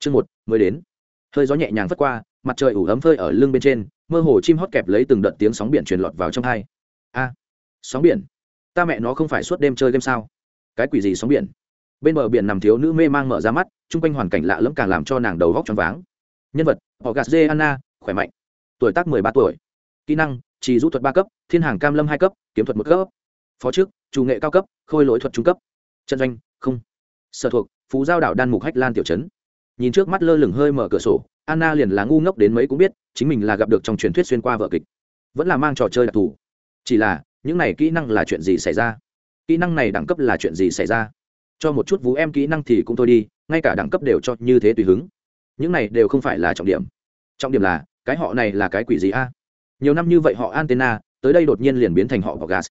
chương một, mới đến. Hơi gió nhẹ nhàng vất qua, mặt trời ủ ấm phơi ở lưng bên trên, mơ hồ chim hót kẹp lấy từng đợt tiếng sóng biển truyền lọt vào trong hai. A, sóng biển? Ta mẹ nó không phải suốt đêm chơi game sao? Cái quỷ gì sóng biển? Bên bờ biển nằm thiếu nữ mê mang mở ra mắt, chung quanh hoàn cảnh lạ lẫm càng làm cho nàng đầu góc trong váng. Nhân vật, họ gạt dê anna, khỏe mạnh. Tuổi tác mười ba tuổi. Kỹ năng chỉ rũ thuật ba cấp, thiên hàng cam lâm hai cấp, kiếm thuật một cấp. Phó chức, chủ nghệ cao cấp, khôi lỗi thuật trung cấp. Trận doanh, không. Sở thuộc, phú giao đảo đan mục hách lan tiểu trấn nhìn trước mắt lơ lửng hơi mở cửa sổ, anna liền là ngu ngốc đến mấy cũng biết, chính mình là gặp được trong truyền thuyết xuyên qua vở kịch. Vẫn là mang trò chơi đặc thù. Chỉ là, những này kỹ năng là chuyện gì xảy ra? Kỹ năng này đẳng cấp là chuyện gì xảy ra? Cho một chút vú em kỹ năng thì cũng thôi đi, ngay cả đẳng cấp đều cho như thế tùy hứng. Những này đều không phải là trọng điểm. Trọng điểm là, cái họ này là cái quỷ gì a? Nhiều năm như vậy họ antenna tới đây đột nhiên liền biến thành họ bọc gas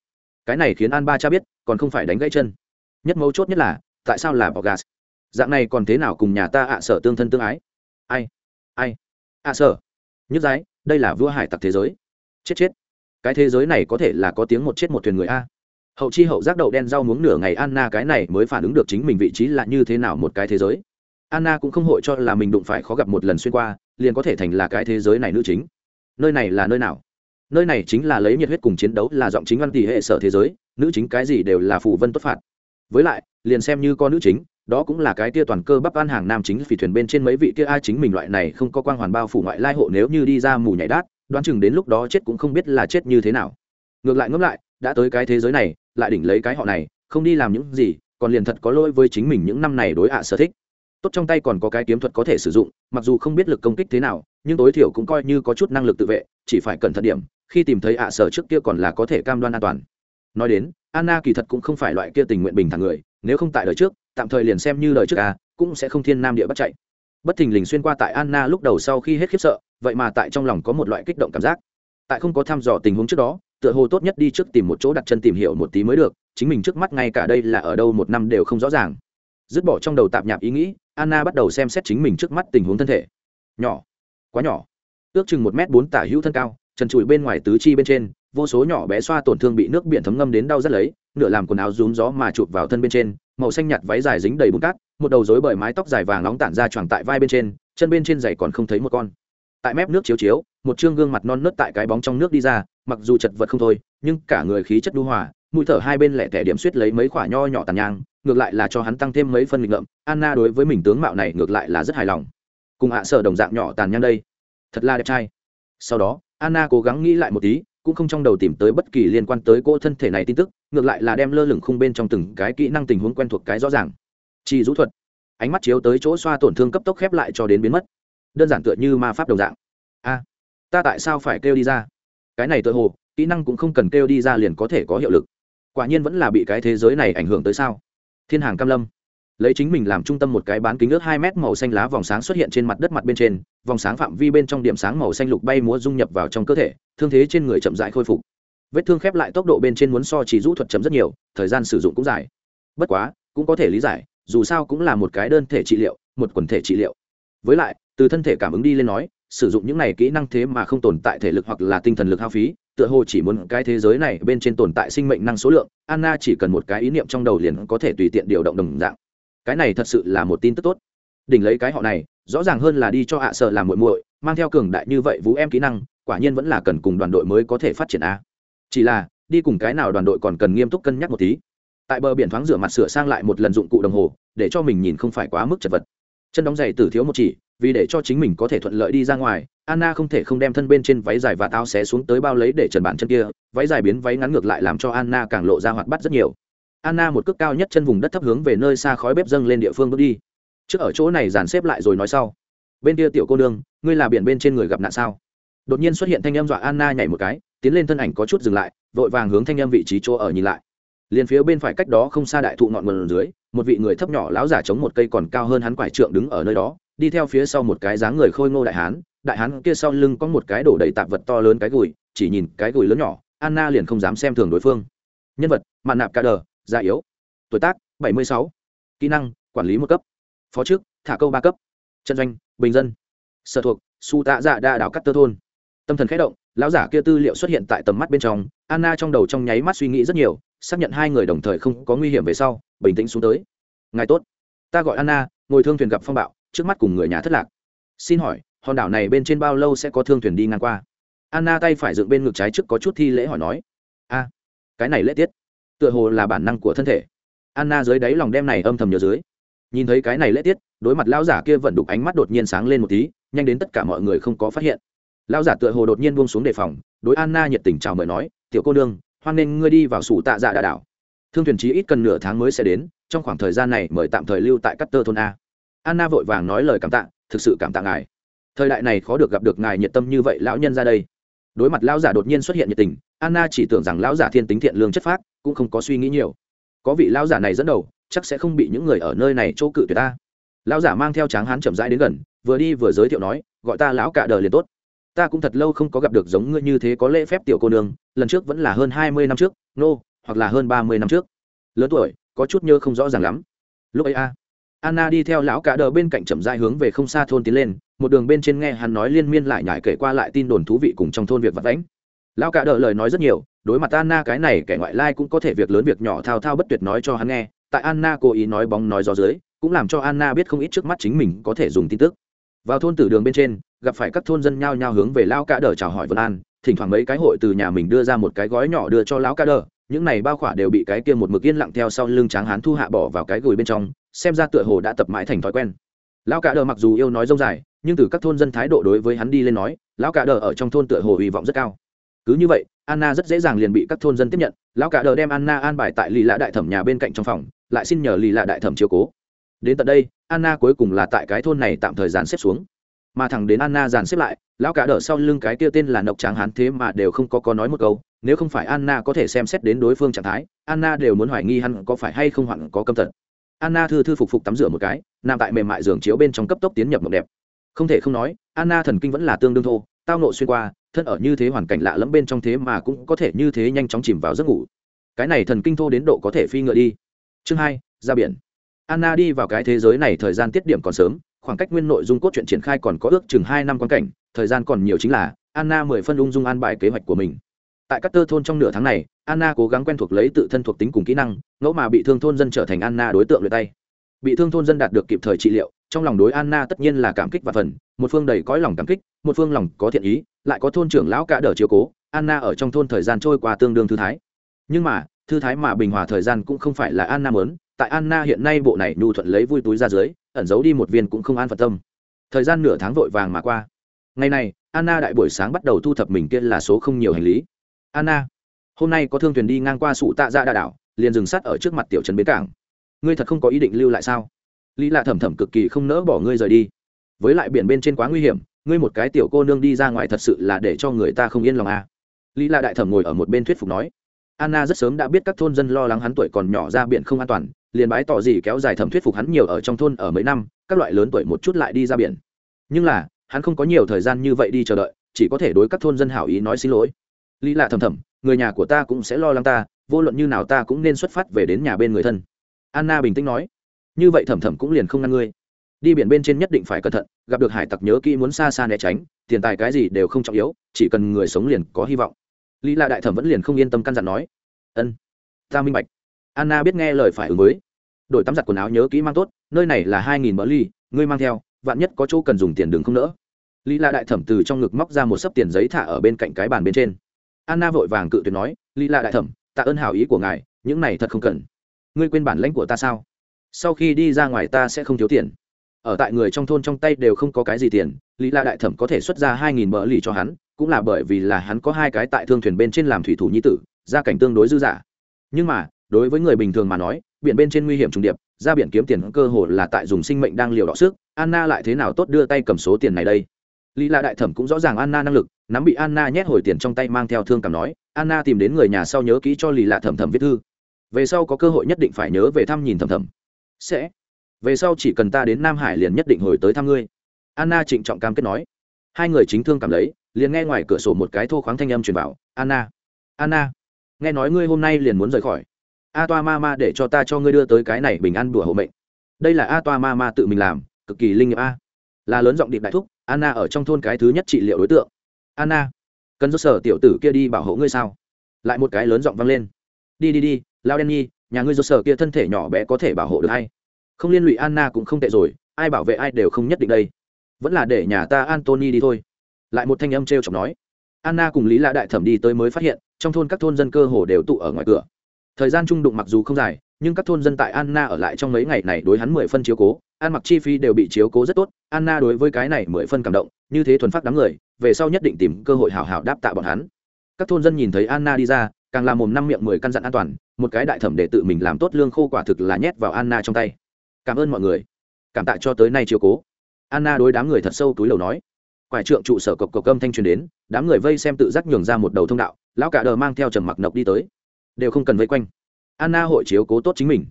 cái này khiến an ba cha biết, còn không phải đánh gãy chân. Nhất mấu chốt nhất là, tại sao là bọc gas dạng này còn thế nào cùng nhà ta ạ sở tương thân tương ái? Ai ai, ạ sở. Nhức giái, đây là vua hải tặc thế giới. Chết chết. Cái thế giới này có thể là có tiếng một chết một thuyền người a. Hậu chi hậu giác đậu đen rau muống nửa ngày anna cái này mới phản ứng được chính mình vị trí là như thế nào một cái thế giới. Anna cũng không hội cho là mình đụng phải khó gặp một lần xuyên qua, liền có thể thành là cái thế giới này nữ chính. Nơi này là nơi nào? Nơi này chính là lấy nhiệt huyết cùng chiến đấu là giọng chính văn tỷ hệ sở thế giới, nữ chính cái gì đều là phù vân tốt phạt. Với lại, liền xem như con nữ chính đó cũng là cái kia toàn cơ bắp ăn hàng nam chính phỉ thuyền bên trên mấy vị kia ai chính mình loại này không có quang hoàn bao phủ ngoại lai hộ nếu như đi ra mù nhảy đát, đoán chừng đến lúc đó chết cũng không biết là chết như thế nào. Ngược lại ngẫm lại, đã tới cái thế giới này, lại đỉnh lấy cái họ này, không đi làm những gì, còn liền thật có lỗi với chính mình những năm này đối ạ sở thích. Tốt trong tay còn có cái kiếm thuật có thể sử dụng, mặc dù không biết lực công kích thế nào, nhưng tối thiểu cũng coi như có chút năng lực tự vệ, chỉ phải cẩn thận điểm, khi tìm thấy ạ sở trước kia còn là có thể cam đoan an toàn. Nói đến, anna kỳ thật cũng không phải loại kia tình nguyện bình thản người, nếu không tại đời trước tạm thời liền xem như lời trước à cũng sẽ không thiên nam địa bắt chạy. Bất thình lình xuyên qua tại anna lúc đầu sau khi hết khiếp sợ, vậy mà tại trong lòng có một loại kích động cảm giác. Tại không có thăm dò tình huống trước đó, tựa hồ tốt nhất đi trước tìm một chỗ đặt chân tìm hiểu một tí mới được, chính mình trước mắt ngay cả đây là ở đâu một năm đều không rõ ràng. Dứt bỏ trong đầu tạp nhạp ý nghĩ, anna bắt đầu xem xét chính mình trước mắt tình huống thân thể. Nhỏ, quá nhỏ. Ước chừng một m bốn tả hữu thân cao, trần trụi bên ngoài tứ chi bên trên, vô số nhỏ bé xoa tổn thương bị nước biển thấm ngâm đến đau rất lấy, nửa làm quần áo rúm gió mà chụp vào thân bên trên màu xanh nhạt váy dài dính đầy bùn cát, một đầu rối bởi mái tóc dài vàng nóng tản ra choàng tại vai bên trên, chân bên trên giày còn không thấy một con. Tại mép nước chiếu chiếu, một chương gương mặt non nớt tại cái bóng trong nước đi ra, mặc dù chật vật không thôi, nhưng cả người khí chất đu hòa, mũi thở hai bên lẻ tẻ điểm suýt lấy mấy khoả nho nhỏ tàn nhang, ngược lại là cho hắn tăng thêm mấy phân nghịch ngợm, anna đối với mình tướng mạo này ngược lại là rất hài lòng. Cùng hạ sở đồng dạng nhỏ tàn nhang đây. Thật là đẹp trai. Sau đó, anna cố gắng nghĩ lại một tí, cũng không trong đầu tìm tới bất kỳ liên quan tới cô thân thể này tin tức ngược lại là đem lơ lửng khung bên trong từng cái kỹ năng tình huống quen thuộc cái rõ ràng. Chỉ rũ thuật. Ánh mắt chiếu tới chỗ xoa tổn thương cấp tốc khép lại cho đến biến mất. Đơn giản tựa như ma pháp đồng dạng. A, ta tại sao phải kêu đi ra? Cái này tựa hồ, kỹ năng cũng không cần kêu đi ra liền có thể có hiệu lực. Quả nhiên vẫn là bị cái thế giới này ảnh hưởng tới sao? Thiên hàng cam lâm. Lấy chính mình làm trung tâm một cái bán kính ước hai mét màu xanh lá vòng sáng xuất hiện trên mặt đất mặt bên trên, vòng sáng phạm vi bên trong điểm sáng màu xanh lục bay múa dung nhập vào trong cơ thể, thương thế trên người chậm rãi khôi phục vết thương khép lại tốc độ bên trên muốn so chỉ rũ thuật chấm rất nhiều, thời gian sử dụng cũng dài. Bất quá, cũng có thể lý giải, dù sao cũng là một cái đơn thể trị liệu, một quần thể trị liệu. Với lại, từ thân thể cảm ứng đi lên nói, sử dụng những này kỹ năng thế mà không tồn tại thể lực hoặc là tinh thần lực hao phí, tựa hồ chỉ muốn cái thế giới này bên trên tồn tại sinh mệnh năng số lượng, anna chỉ cần một cái ý niệm trong đầu liền có thể tùy tiện điều động đồng dạng. Cái này thật sự là một tin tức tốt. Đỉnh lấy cái họ này, rõ ràng hơn là đi cho hạ sợ làm muội muội, mang theo cường đại như vậy vũ em kỹ năng, quả nhiên vẫn là cần cùng đoàn đội mới có thể phát triển a chỉ là, đi cùng cái nào đoàn đội còn cần nghiêm túc cân nhắc một tí. Tại bờ biển thoáng rửa mặt sửa sang lại một lần dụng cụ đồng hồ, để cho mình nhìn không phải quá mức chật vật. Chân đóng giày tử thiếu một chỉ, vì để cho chính mình có thể thuận lợi đi ra ngoài, anna không thể không đem thân bên trên váy dài và tao xé xuống tới bao lấy để trần bản chân kia, váy dài biến váy ngắn ngược lại làm cho anna càng lộ ra hoạt bắt rất nhiều. Anna một cước cao nhất chân vùng đất thấp hướng về nơi xa khói bếp dâng lên địa phương bước đi. Trước ở chỗ này dàn xếp lại rồi nói sau. Bên kia tiểu cô nương, ngươi là biển bên trên người gặp nạn sao? Đột nhiên xuất hiện thanh âm dọa anna nhảy một cái tiến lên thân ảnh có chút dừng lại, vội vàng hướng thanh em vị trí chỗ ở nhìn lại. Liền phía bên phải cách đó không xa đại thụ ngọn nguồn dưới, một vị người thấp nhỏ lão giả chống một cây còn cao hơn hắn quải trượng đứng ở nơi đó, đi theo phía sau một cái dáng người khôi ngô đại hán đại hán kia sau lưng có một cái đổ đầy tạp vật to lớn cái gùi, chỉ nhìn cái gùi lớn nhỏ, anna liền không dám xem thường đối phương. Nhân vật, mạn nạp ca đờ, già yếu, tuổi tác, bảy mươi sáu, kỹ năng, quản lý một cấp, phó chức, thả câu ba cấp, trận doanh, bình dân, sở thuộc, su tạ dạ đa đảo cắt tơ thôn. Tâm thần khẽ động lão giả kia tư liệu xuất hiện tại tầm mắt bên trong, anna trong đầu trong nháy mắt suy nghĩ rất nhiều, xác nhận hai người đồng thời không có nguy hiểm về sau, bình tĩnh xuống tới. Ngài tốt, ta gọi anna, ngồi thương thuyền gặp phong bạo, trước mắt cùng người nhà thất lạc. Xin hỏi, hòn đảo này bên trên bao lâu sẽ có thương thuyền đi ngang qua? Anna tay phải dựng bên ngực trái trước có chút thi lễ hỏi nói. A, cái này lễ tiết, tựa hồ là bản năng của thân thể. Anna dưới đáy lòng đem này âm thầm nhớ dưới. Nhìn thấy cái này lễ tiết, đối mặt lão giả kia vẫn đục ánh mắt đột nhiên sáng lên một tí, nhanh đến tất cả mọi người không có phát hiện lão giả tựa hồ đột nhiên buông xuống đề phòng, đối anna nhiệt tình chào mời nói, tiểu cô nương, hoan nghênh ngươi đi vào sủ tạ dạ đà đảo. Thương thuyền chí ít cần nửa tháng mới sẽ đến, trong khoảng thời gian này mời tạm thời lưu tại cắt tơ thôn a. Anna vội vàng nói lời cảm tạ, thực sự cảm tạ ngài. Thời đại này khó được gặp được ngài nhiệt tâm như vậy lão nhân ra đây. Đối mặt lão giả đột nhiên xuất hiện nhiệt tình, anna chỉ tưởng rằng lão giả thiên tính thiện lương chất phác, cũng không có suy nghĩ nhiều. Có vị lão giả này dẫn đầu, chắc sẽ không bị những người ở nơi này chỗ cự tuyệt ta. Lão giả mang theo tráng hán chậm rãi đến gần, vừa đi vừa giới thiệu nói, gọi ta lão cả đời liền tốt ta cũng thật lâu không có gặp được giống ngươi như thế có lễ phép tiểu cô nương lần trước vẫn là hơn hai mươi năm trước nô、no, hoặc là hơn ba mươi năm trước. Lớn tuổi có chút nhớ không rõ ràng lắm. Lúc ấy a anna đi theo lão cả đờ bên cạnh chậm rãi hướng về không xa thôn tiến lên một đường bên trên nghe hắn nói liên miên lại nhải kể qua lại tin đồn thú vị cùng trong thôn việc vật vãnh. Lão cả đờ lời nói rất nhiều đối mặt anna cái này kẻ ngoại lai cũng có thể việc lớn việc nhỏ thao thao bất tuyệt nói cho hắn nghe tại anna cố ý nói bóng nói gió dưới cũng làm cho anna biết không ít trước mắt chính mình có thể dùng tin tức. Vào thôn tử đường bên trên gặp phải các thôn dân nhao nhao hướng về lão cả đờ chào hỏi vân an, thỉnh thoảng mấy cái hội từ nhà mình đưa ra một cái gói nhỏ đưa cho lão cả đờ, những này bao khỏa đều bị cái kia một mực yên lặng theo sau lưng tráng hán thu hạ bỏ vào cái gùi bên trong, xem ra tựa hồ đã tập mãi thành thói quen. Lão cả đờ mặc dù yêu nói dông dài, nhưng từ các thôn dân thái độ đối với hắn đi lên nói, lão cả đờ ở trong thôn tựa hồ hy vọng rất cao. Cứ như vậy, anna rất dễ dàng liền bị các thôn dân tiếp nhận, lão cả đờ đem anna an bài tại lì lạ đại thẩm nhà bên cạnh trong phòng, lại xin nhờ lì lạ đại thẩm chiếu cố. Đến tận đây, anna cuối cùng là tại cái thôn này tạm thời dàn xếp xuống mà thẳng đến anna dàn xếp lại, lão cả đỡ sau lưng cái kia tên là nộc tráng hán thế mà đều không có có nói một câu, nếu không phải anna có thể xem xét đến đối phương trạng thái, anna đều muốn hoài nghi hắn có phải hay không hoạn có câm tật anna thư thư phục phục tắm rửa một cái, nằm tại mềm mại giường chiếu bên trong cấp tốc tiến nhập mộng đẹp. Không thể không nói, anna thần kinh vẫn là tương đương thô, tao nộ xuyên qua, thân ở như thế hoàn cảnh lạ lẫm bên trong thế mà cũng có thể như thế nhanh chóng chìm vào giấc ngủ. Cái này thần kinh thô đến độ có thể phi ngựa đi. Chương hai, ra biển. Anna đi vào cái thế giới này thời gian tiết điểm còn sớm khoảng cách nguyên nội dung cốt truyện triển khai còn có ước chừng hai năm quan cảnh, thời gian còn nhiều chính là anna mười phân ung dung an bài kế hoạch của mình. Tại các tơ thôn trong nửa tháng này, anna cố gắng quen thuộc lấy tự thân thuộc tính cùng kỹ năng, ngẫu mà bị thương thôn dân trở thành anna đối tượng luyện tay. Bị thương thôn dân đạt được kịp thời trị liệu, trong lòng đối anna tất nhiên là cảm kích và phần, một phương đầy cõi lòng cảm kích, một phương lòng có thiện ý, lại có thôn trưởng lão cả đỡ chiếu cố, anna ở trong thôn thời gian trôi qua tương đương thư thái. Nhưng mà, thư thái mà bình hòa thời gian cũng không phải là anna mớn tại anna hiện nay bộ này nhu thuận lấy vui túi ra dưới ẩn giấu đi một viên cũng không an phận tâm. Thời gian nửa tháng vội vàng mà qua. Ngày này, anna đại buổi sáng bắt đầu thu thập mình kia là số không nhiều hành lý. Anna, hôm nay có thương thuyền đi ngang qua sụ tạ dạ ra đà đảo, liền dừng sắt ở trước mặt tiểu trấn bến cảng. Ngươi thật không có ý định lưu lại sao? Lý lạ thẩm thẩm cực kỳ không nỡ bỏ ngươi rời đi. Với lại biển bên trên quá nguy hiểm, ngươi một cái tiểu cô nương đi ra ngoài thật sự là để cho người ta không yên lòng à. lý lạ đại thẩm ngồi ở một bên thuyết phục nói. Anna rất sớm đã biết các thôn dân lo lắng hắn tuổi còn nhỏ ra biển không an toàn liền bái tỏ gì kéo dài thẩm thuyết phục hắn nhiều ở trong thôn ở mấy năm, các loại lớn tuổi một chút lại đi ra biển. Nhưng là, hắn không có nhiều thời gian như vậy đi chờ đợi, chỉ có thể đối các thôn dân hảo ý nói xin lỗi. Lý lạ thầm thầm, người nhà của ta cũng sẽ lo lắng ta, vô luận như nào ta cũng nên xuất phát về đến nhà bên người thân. Anna bình tĩnh nói. Như vậy thầm thầm cũng liền không ngăn ngươi. Đi biển bên trên nhất định phải cẩn thận, gặp được hải tặc nhớ kỹ muốn xa xa né tránh, tiền tài cái gì đều không trọng yếu, chỉ cần người sống liền có hy vọng. Lý lạ đại thẩm vẫn liền không yên tâm căn dặn nói. Ân, ta minh bạch anna biết nghe lời phải ứng với. Đội tắm giặt quần áo nhớ kỹ mang tốt, nơi này là hai nghìn mỡ ly, ngươi mang theo, vạn nhất có chỗ cần dùng tiền đừng không nỡ. Lý la đại thẩm từ trong ngực móc ra một sấp tiền giấy thả ở bên cạnh cái bàn bên trên. Anna vội vàng cự tuyệt nói, lý la đại thẩm, tạ ơn hào ý của ngài, những này thật không cần. Ngươi quên bản lãnh của ta sao? Sau khi đi ra ngoài ta sẽ không thiếu tiền. Ở tại người trong thôn trong tay đều không có cái gì tiền, lý la đại thẩm có thể xuất ra hai nghìn mỡ lì cho hắn, cũng là bởi vì là hắn có hai cái tại thương thuyền bên trên làm thủy thủ nhi tử, gia cảnh tương đối dư dả. Nhưng mà đối với người bình thường mà nói, biển bên trên nguy hiểm trùng điệp, ra biển kiếm tiền cơ hồ là tại dùng sinh mệnh đang liều đỏ sức. Anna lại thế nào tốt đưa tay cầm số tiền này đây? Lý lạ đại thẩm cũng rõ ràng anna năng lực, nắm bị anna nhét hồi tiền trong tay mang theo thương cảm nói, anna tìm đến người nhà sau nhớ kỹ cho lì lạ thẩm thẩm viết thư. Về sau có cơ hội nhất định phải nhớ về thăm nhìn thẩm thẩm. Sẽ. Về sau chỉ cần ta đến nam hải liền nhất định hồi tới thăm ngươi. Anna trịnh trọng cam kết nói. Hai người chính thương cảm lấy, liền nghe ngoài cửa sổ một cái thô khoáng thanh âm truyền vào. Anna anna, nghe nói ngươi hôm nay liền muốn rời khỏi a toa ma ma để cho ta cho ngươi đưa tới cái này bình an đùa hộ mệnh. Đây là a toa ma ma tự mình làm, cực kỳ linh nghiệm a. Là lớn giọng điệp đại thúc, anna ở trong thôn cái thứ nhất trị liệu đối tượng. Anna, cần do sở tiểu tử kia đi bảo hộ ngươi sao? Lại một cái lớn giọng vang lên. Đi đi đi, lao đen nhi, nhà ngươi do sở kia thân thể nhỏ bé có thể bảo hộ được hay không liên lụy anna cũng không tệ rồi, ai bảo vệ ai đều không nhất định đây. Vẫn là để nhà ta antony đi thôi. Lại một thanh âm t r e o chọc nói. Anna cùng lý lạ đại thẩm đi tới mới phát hiện, trong thôn các thôn dân cơ hồ đều tụ ở ngoài cửa thời gian trung đụng mặc dù không dài, nhưng các thôn dân tại anna ở lại trong mấy ngày này đối hắn mười phân chiếu cố, ăn mặc chi phí đều bị chiếu cố rất tốt. Anna đối với cái này mười phân cảm động, như thế thuần phát đám người, về sau nhất định tìm cơ hội hảo hảo đáp tạ bọn hắn. Các thôn dân nhìn thấy anna đi ra, càng làm mồm năm miệng mười căn dặn an toàn, một cái đại thẩm để tự mình làm tốt lương khô quả thực là nhét vào anna trong tay. Cảm ơn mọi người. Cảm tạ cho tới nay chiếu cố. Anna đối đám người thật sâu túi lầu nói. Quải trượng trụ sở cộc cộc âm thanh truyền đến, đám người vây xem tự giác nhường ra một đầu thông đạo, lão cả đờ mang theo trầm mặc nộc đi tới đều không cần vây quanh. Anna hội chiếu cố tốt chính mình.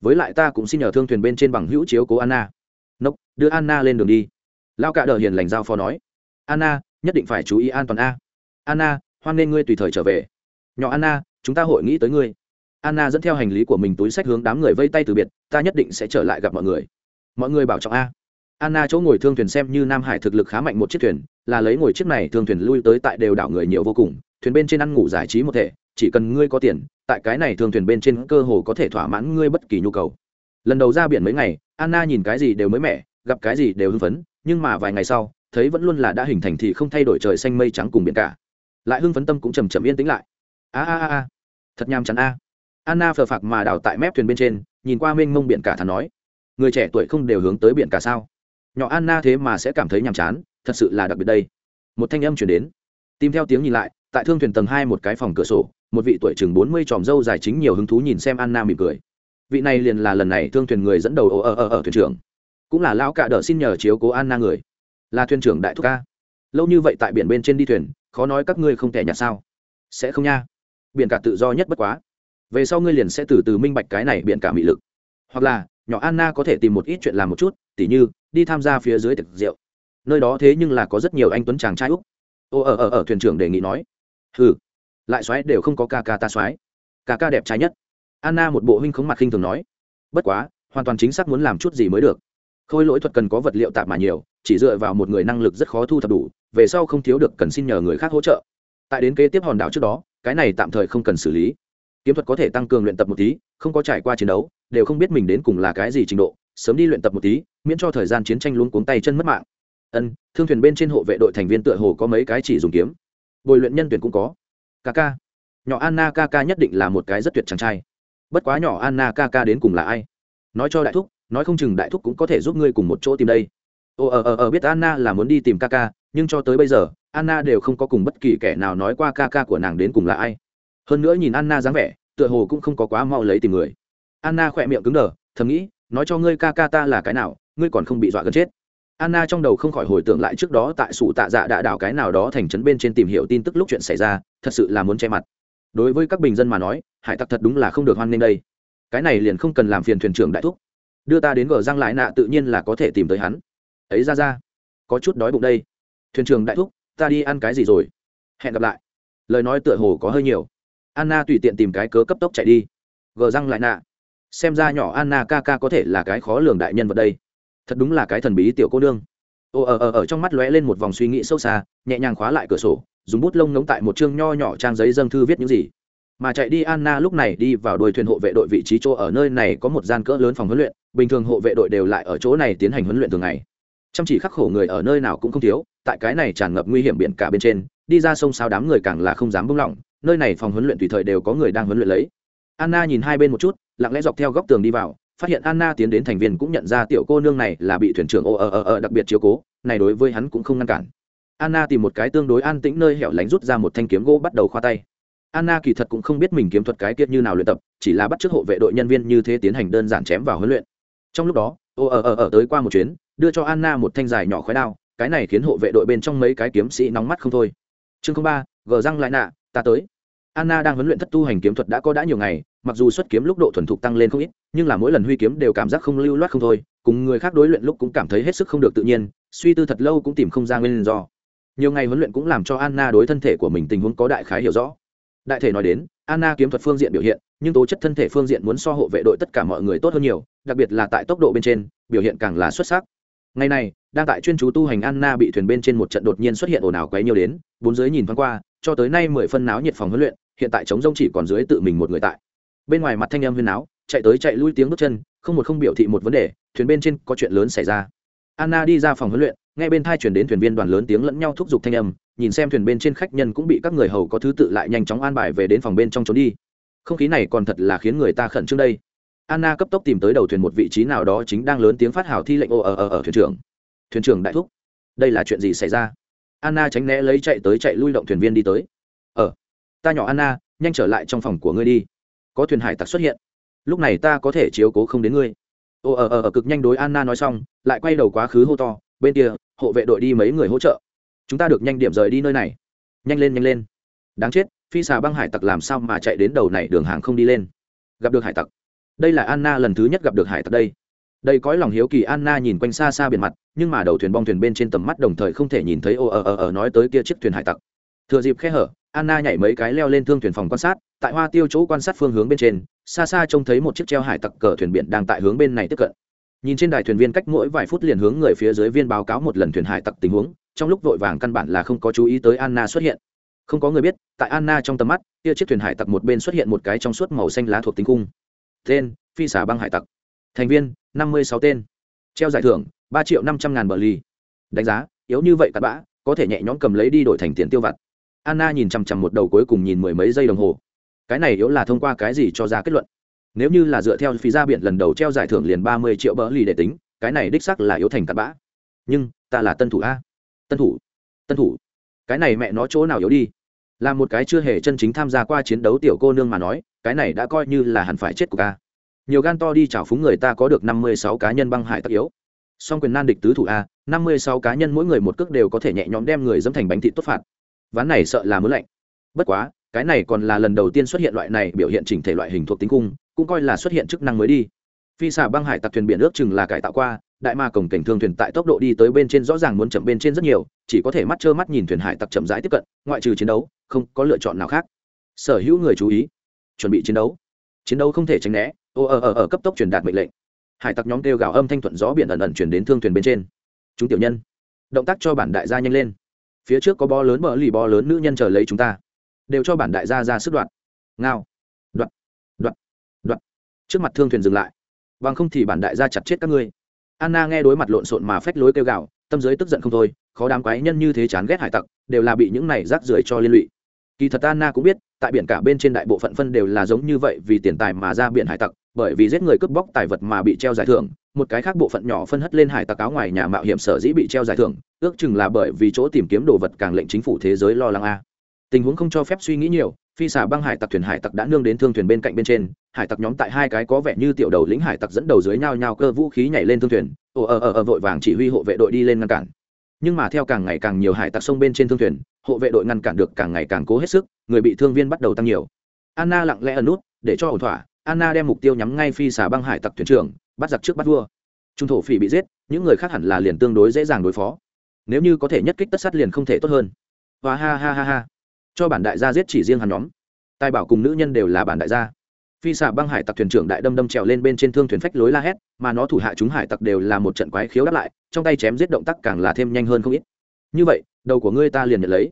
Với lại ta cũng xin nhờ thương thuyền bên trên bằng hữu chiếu cố anna. Nốc, đưa anna lên đường đi. Lão cả đờ hiền lành giao phó nói. Anna, nhất định phải chú ý an toàn a. Anna, hoan nên ngươi tùy thời trở về. Nhỏ anna, chúng ta hội nghĩ tới ngươi. Anna dẫn theo hành lý của mình túi sách hướng đám người vây tay từ biệt, ta nhất định sẽ trở lại gặp mọi người. Mọi người bảo trọng a. Anna chỗ ngồi thương thuyền xem như nam hải thực lực khá mạnh một chiếc thuyền, là lấy ngồi chiếc này thương thuyền lui tới tại đều đảo người nhiều vô cùng, thuyền bên trên ăn ngủ giải trí một thể chỉ cần ngươi có tiền, tại cái này thương thuyền bên trên cơ hồ có thể thỏa mãn ngươi bất kỳ nhu cầu. Lần đầu ra biển mấy ngày, anna nhìn cái gì đều mới mẻ, gặp cái gì đều hưng phấn, nhưng mà vài ngày sau, thấy vẫn luôn là đã hình thành thì không thay đổi trời xanh mây trắng cùng biển cả. Lại hưng phấn tâm cũng chầm chậm yên tĩnh lại. A a a thật nham chắn a. Anna phờ phạc mà đào tại mép thuyền bên trên, nhìn qua mênh mông biển cả thà nói, người trẻ tuổi không đều hướng tới biển cả sao? Nhỏ anna thế mà sẽ cảm thấy nhàm chán, thật sự là đặc biệt đây. Một thanh âm chuyển đến. Tìm theo tiếng nhìn lại, tại thương thuyền tầng hai một cái phòng cửa sổ một vị tuổi chừng bốn mươi tròm dâu dài chính nhiều hứng thú nhìn xem anna mỉm cười. Vị này liền là lần này thương thuyền người dẫn đầu ở ở ở thuyền trưởng. Cũng là lão cạ đỡ xin nhờ chiếu cố anna người. Là thuyền trưởng đại thúc ca. Lâu như vậy tại biển bên trên đi thuyền, khó nói các ngươi không thể nhặt sao. Sẽ không nha. Biển cả tự do nhất bất quá. Về sau ngươi liền sẽ từ từ minh bạch cái này biển cả mị lực. Hoặc là, nhỏ anna có thể tìm một ít chuyện làm một chút, tỉ như, đi tham gia phía dưới tiệc rượu. Nơi đó thế nhưng là có rất nhiều anh tuấn chàng trai úc. Ô, ở ở ở thuyền trưởng đề nghị nói. Ừ lại xoáy đều không có ca ca ta xoáy. Ca ca đẹp trai nhất. Anna một bộ huynh khống mặt khinh thường nói. Bất quá, hoàn toàn chính xác muốn làm chút gì mới được. Khôi lỗi thuật cần có vật liệu tạp mà nhiều, chỉ dựa vào một người năng lực rất khó thu thập đủ, về sau không thiếu được cần xin nhờ người khác hỗ trợ. Tại đến kế tiếp hòn đảo trước đó, cái này tạm thời không cần xử lý. Kiếm thuật có thể tăng cường luyện tập một tí, không có trải qua chiến đấu, đều không biết mình đến cùng là cái gì trình độ, sớm đi luyện tập một tí, miễn cho thời gian chiến tranh luôn cuống tay chân mất mạng. Ân, thương thuyền bên trên hộ vệ đội thành viên tựa hồ có mấy cái chỉ dùng kiếm. Bồi luyện nhân tuyển cũng có ca ca nhỏ anna ca ca nhất định là một cái rất tuyệt chàng trai. Bất quá nhỏ anna ca ca đến cùng là ai? Nói cho đại thúc, nói không chừng đại thúc cũng có thể giúp ngươi cùng một chỗ tìm đây. Ồ ờ ờ ờ biết anna là muốn đi tìm ca ca nhưng cho tới bây giờ, anna đều không có cùng bất kỳ kẻ nào nói qua ca ca của nàng đến cùng là ai. Hơn nữa nhìn anna dáng vẻ, tựa hồ cũng không có quá mau lấy tìm người. Anna khỏe miệng cứng đờ, thầm nghĩ, nói cho ngươi ca ca ta là cái nào, ngươi còn không bị dọa gần chết anna trong đầu không khỏi hồi tưởng lại trước đó tại sủ tạ dạ đạ đảo cái nào đó thành trấn bên trên tìm hiểu tin tức lúc chuyện xảy ra, thật sự là muốn che mặt. Đối với các bình dân mà nói, hải tặc thật đúng là không được hoan nghênh đây. Cái này liền không cần làm phiền thuyền trưởng đại thúc. Đưa ta đến gờ răng lại nạ tự nhiên là có thể tìm tới hắn. Ấy ra ra, có chút đói bụng đây. Thuyền trưởng đại thúc, ta đi ăn cái gì rồi? Hẹn gặp lại. Lời nói tựa hồ có hơi nhiều. Anna tùy tiện tìm cái cớ cấp tốc chạy đi. Gờ răng lại nạ. Xem ra nhỏ anna ca ca có thể là cái khó lường đại nhân vật đây thật đúng là cái thần bí tiểu cô nương. Ồ ở ở ở trong mắt lóe lên một vòng suy nghĩ sâu xa, nhẹ nhàng khóa lại cửa sổ, dùng bút lông ngống tại một chương nho nhỏ trang giấy dâng thư viết những gì. Mà chạy đi anna lúc này đi vào đuôi thuyền hộ vệ đội vị trí chỗ ở nơi này có một gian cỡ lớn phòng huấn luyện, bình thường hộ vệ đội đều lại ở chỗ này tiến hành huấn luyện thường ngày. Chăm chỉ khắc khổ người ở nơi nào cũng không thiếu, tại cái này tràn ngập nguy hiểm biển cả bên trên, đi ra sông sao đám người càng là không dám buông lỏng, nơi này phòng huấn luyện tùy thời đều có người đang huấn luyện lấy. Anna nhìn hai bên một chút, lặng lẽ dọc theo góc tường đi vào phát hiện anna tiến đến thành viên cũng nhận ra tiểu cô nương này là bị thuyền trưởng ô ờ ờ ờ đặc biệt chiếu cố, này đối với hắn cũng không ngăn cản. Anna tìm một cái tương đối an tĩnh nơi hẻo lánh rút ra một thanh kiếm gỗ bắt đầu khoa tay. Anna kỳ thật cũng không biết mình kiếm thuật cái tiết như nào luyện tập, chỉ là bắt chước hộ vệ đội nhân viên như thế tiến hành đơn giản chém vào huấn luyện. Trong lúc đó, ô ờ ờ ờ tới qua một chuyến, đưa cho anna một thanh dài nhỏ khói đao, cái này khiến hộ vệ đội bên trong mấy cái kiếm sĩ nóng mắt không thôi. Chương ba, gờ răng lại nạ, ta tới anna đang huấn luyện thất tu hành kiếm thuật đã có đã nhiều ngày, mặc dù xuất kiếm lúc độ thuần thục tăng lên không ít, nhưng là mỗi lần huy kiếm đều cảm giác không lưu loát không thôi, cùng người khác đối luyện lúc cũng cảm thấy hết sức không được tự nhiên, suy tư thật lâu cũng tìm không ra nguyên do. Nhiều ngày huấn luyện cũng làm cho anna đối thân thể của mình tình huống có đại khái hiểu rõ. Đại thể nói đến, anna kiếm thuật phương diện biểu hiện, nhưng tố chất thân thể phương diện muốn so hộ vệ đội tất cả mọi người tốt hơn nhiều, đặc biệt là tại tốc độ bên trên, biểu hiện càng là xuất sắc. Ngày này đang tại chuyên chú tu hành anna bị thuyền bên trên một trận đột nhiên xuất hiện ồn ào quấy nhiều đến, bốn dưới nhìn thoáng qua, cho tới nay mười phân náo nhiệt phòng huấn luyện, hiện tại chống rông chỉ còn dưới tự mình một người tại. Bên ngoài mặt thanh âm huyên náo, chạy tới chạy lui tiếng bước chân, không một không biểu thị một vấn đề, thuyền bên trên có chuyện lớn xảy ra. Anna đi ra phòng huấn luyện, nghe bên thai chuyển đến thuyền viên đoàn lớn tiếng lẫn nhau thúc giục thanh âm, nhìn xem thuyền bên trên khách nhân cũng bị các người hầu có thứ tự lại nhanh chóng an bài về đến phòng bên trong trốn đi. Không khí này còn thật là khiến người ta khẩn trương đây. Anna cấp tốc tìm tới đầu thuyền một vị trí nào đó chính đang lớn tiếng phát hào thi lệnh ồ ở ở ở thuyền trưởng thuyền trưởng đại thúc, đây là chuyện gì xảy ra? Anna tránh né lấy chạy tới chạy lui động thuyền viên đi tới. Ờ ta nhỏ anna, nhanh trở lại trong phòng của ngươi đi. Có thuyền hải tặc xuất hiện. Lúc này ta có thể chiếu cố không đến ngươi. Ồ ở ở ở cực nhanh đối anna nói xong, lại quay đầu quá khứ hô to, bên kia, hộ vệ đội đi mấy người hỗ trợ. Chúng ta được nhanh điểm rời đi nơi này. Nhanh lên nhanh lên. Đáng chết, phi xà băng hải tặc làm sao mà chạy đến đầu này đường hàng không đi lên? Gặp được hải tặc. Đây là anna lần thứ nhất gặp được hải tặc đây đây cõi lòng hiếu kỳ anna nhìn quanh xa xa biển mặt, nhưng mà đầu thuyền bong thuyền bên trên tầm mắt đồng thời không thể nhìn thấy ô ờ ờ ờ nói tới kia chiếc thuyền hải tặc. Thừa dịp khe hở, anna nhảy mấy cái leo lên thương thuyền phòng quan sát, tại hoa tiêu chỗ quan sát phương hướng bên trên, xa xa trông thấy một chiếc treo hải tặc cờ thuyền biển đang tại hướng bên này tiếp cận. Nhìn trên đài thuyền viên cách mỗi vài phút liền hướng người phía dưới viên báo cáo một lần thuyền hải tặc tình huống, trong lúc vội vàng căn bản là không có chú ý tới anna xuất hiện. Không có người biết, tại anna trong tầm mắt, kia chiếc thuyền hải tặc một bên xuất hiện một cái trong suốt màu xanh lá thuộc tính cung. Tên, phi xả băng hải tặc. Thành viên năm mươi sáu tên. Treo giải thưởng, ba triệu năm trăm ngàn bờ ly đánh giá, yếu như vậy cặn bã, có thể nhẹ nhõm cầm lấy đi đổi thành tiền tiêu vặt. Anna nhìn chằm chằm một đầu cuối cùng nhìn mười mấy giây đồng hồ. Cái này yếu là thông qua cái gì cho ra kết luận? Nếu như là dựa theo phí ra biển lần đầu treo giải thưởng liền ba mươi triệu bờ ly để tính, cái này đích sắc là yếu thành cặn bã. Nhưng, ta là tân thủ a. Tân thủ. Tân thủ. Cái này mẹ nó chỗ nào yếu đi? Là một cái chưa hề chân chính tham gia qua chiến đấu tiểu cô nương mà nói, cái này đã coi như là hẳn phải chết của ca nhiều gan to đi chảo phúng người ta có được năm mươi sáu cá nhân băng hải tắc yếu. Song quyền nan địch tứ thủ a, năm mươi sáu cá nhân mỗi người một cước đều có thể nhẹ nhõm đem người dẫm thành bánh thịt tốt phạt. Ván này sợ là mới lạnh. Bất quá, cái này còn là lần đầu tiên xuất hiện loại này biểu hiện chỉnh thể loại hình thuộc tính cung, cũng coi là xuất hiện chức năng mới đi. Phi xà băng hải tặc thuyền biển ước chừng là cải tạo qua, đại ma cổng cảnh thương thuyền tại tốc độ đi tới bên trên rõ ràng muốn chậm bên trên rất nhiều, chỉ có thể mắt trơ mắt nhìn thuyền hải tặc chậm rãi tiếp cận, ngoại trừ chiến đấu, không có lựa chọn nào khác. Sở hữu người chú ý, chuẩn bị chiến đấu. Chiến đấu không thể tránh né ô ở ở ở cấp tốc truyền đạt mệnh lệnh. Hải tặc nhóm kêu gào âm thanh thuận gió biển ẩn ẩn chuyển đến thương thuyền bên trên. Chúng tiểu nhân, động tác cho bản đại gia nhanh lên. Phía trước có bo lớn bờ lì bo lớn nữ nhân chờ lấy chúng ta. Đều cho bản đại gia ra sức đoạn ngao. Đoạn đoạn đoạn trước mặt thương thuyền dừng lại. Bằng không thì bản đại gia chặt chết các ngươi. Anna nghe đối mặt lộn xộn mà phách lối kêu gào, tâm giới tức giận không thôi, khó đám quái nhân như thế chán ghét hải tặc, đều là bị những này rác rưởi cho liên lụy. Kỳ thật anna cũng biết, tại biển cả bên trên đại bộ phận phân đều là giống như vậy vì tiền tài mà ra biển hải tặc bởi vì giết người cướp bóc tài vật mà bị treo giải thưởng, một cái khác bộ phận nhỏ phân hất lên hải tặc áo ngoài nhà mạo hiểm sở dĩ bị treo giải thưởng, ước chừng là bởi vì chỗ tìm kiếm đồ vật càng lệnh chính phủ thế giới lo lắng a. Tình huống không cho phép suy nghĩ nhiều, phi xà băng hải tặc thuyền hải tặc đã nương đến thương thuyền bên cạnh bên trên, hải tặc nhóm tại hai cái có vẻ như tiểu đầu lĩnh hải tặc dẫn đầu dưới nhau nhau cơ vũ khí nhảy lên thương thuyền, ồ ờ ờ ờ vội vàng chỉ huy hộ vệ đội đi lên ngăn cản. Nhưng mà theo càng ngày càng nhiều hải tặc sông bên trên thương thuyền, hộ vệ đội ngăn cản được càng ngày càng cố hết sức, người bị thương viên bắt đầu tăng nhiều. Anna lặng lẽ ẩn nút, để cho ổn thỏa anna đem mục tiêu nhắm ngay phi xà băng hải tặc thuyền trưởng, bắt giặc trước bắt vua. Trung thổ phỉ bị giết, những người khác hẳn là liền tương đối dễ dàng đối phó. Nếu như có thể nhất kích tất sát liền không thể tốt hơn. Và ha ha ha ha. Cho bản đại gia giết chỉ riêng hắn nhóm. Tài bảo cùng nữ nhân đều là bản đại gia. Phi xà băng hải tặc thuyền trưởng đại đâm đâm trèo lên bên trên thương thuyền phách lối la hét, mà nó thủ hạ chúng hải tặc đều là một trận quái khiếu đáp lại, trong tay chém giết động tác càng là thêm nhanh hơn không ít. Như vậy, đầu của ngươi ta liền nhận lấy.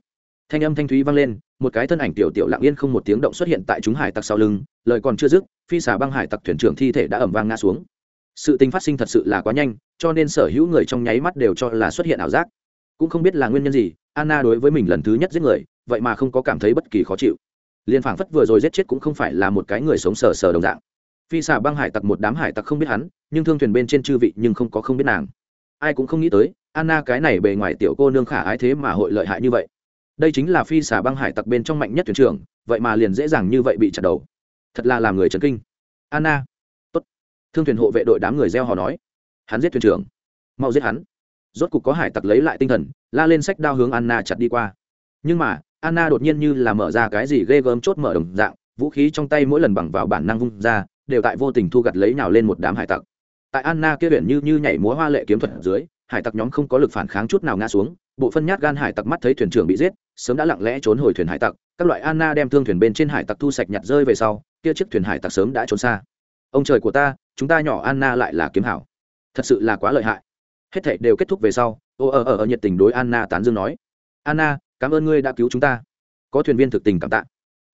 Thanh âm thanh thúy vang lên một cái thân ảnh tiểu tiểu lặng yên không một tiếng động xuất hiện tại chúng hải tặc sau lưng, lời còn chưa dứt, phi xà băng hải tặc thuyền trưởng thi thể đã ẩm vang ngã xuống. Sự tình phát sinh thật sự là quá nhanh, cho nên sở hữu người trong nháy mắt đều cho là xuất hiện ảo giác. Cũng không biết là nguyên nhân gì, anna đối với mình lần thứ nhất giết người, vậy mà không có cảm thấy bất kỳ khó chịu. Liền phảng phất vừa rồi giết chết cũng không phải là một cái người sống sờ sờ đồng dạng. Phi xà băng hải tặc một đám hải tặc không biết hắn, nhưng thương thuyền bên trên chư vị nhưng không có không biết nàng. Ai cũng không nghĩ tới, anna cái này bề ngoài tiểu cô nương khả ái thế mà hội lợi hại như vậy đây chính là phi xà băng hải tặc bên trong mạnh nhất thuyền trưởng, vậy mà liền dễ dàng như vậy bị chặt đầu. Thật là làm người trấn kinh. Anna. Tốt. Thương thuyền hộ vệ đội đám người gieo hò nói. Hắn giết thuyền trưởng. Mau giết hắn. Rốt cục có hải tặc lấy lại tinh thần, la lên sách đao hướng anna chặt đi qua. Nhưng mà, anna đột nhiên như là mở ra cái gì ghê gớm chốt mở đồng dạng, vũ khí trong tay mỗi lần bằng vào bản năng vung ra, đều tại vô tình thu gặt lấy nào lên một đám hải tặc. Tại anna kia biển như như nhảy múa hoa lệ kiếm thuật dưới, hải tặc nhóm không có lực phản kháng chút nào ngã xuống bộ phân nhát gan hải tặc mắt thấy thuyền trưởng bị giết, sớm đã lặng lẽ trốn hồi thuyền hải tặc. Các loại anna đem thương thuyền bên trên hải tặc thu sạch nhặt rơi về sau, kia chiếc thuyền hải tặc sớm đã trốn xa. Ông trời của ta, chúng ta nhỏ anna lại là kiếm hảo. Thật sự là quá lợi hại. Hết thảy đều kết thúc về sau, ô ờ ờ ờ nhiệt tình đối anna tán dương nói, anna, cảm ơn ngươi đã cứu chúng ta. Có thuyền viên thực tình cảm tạ.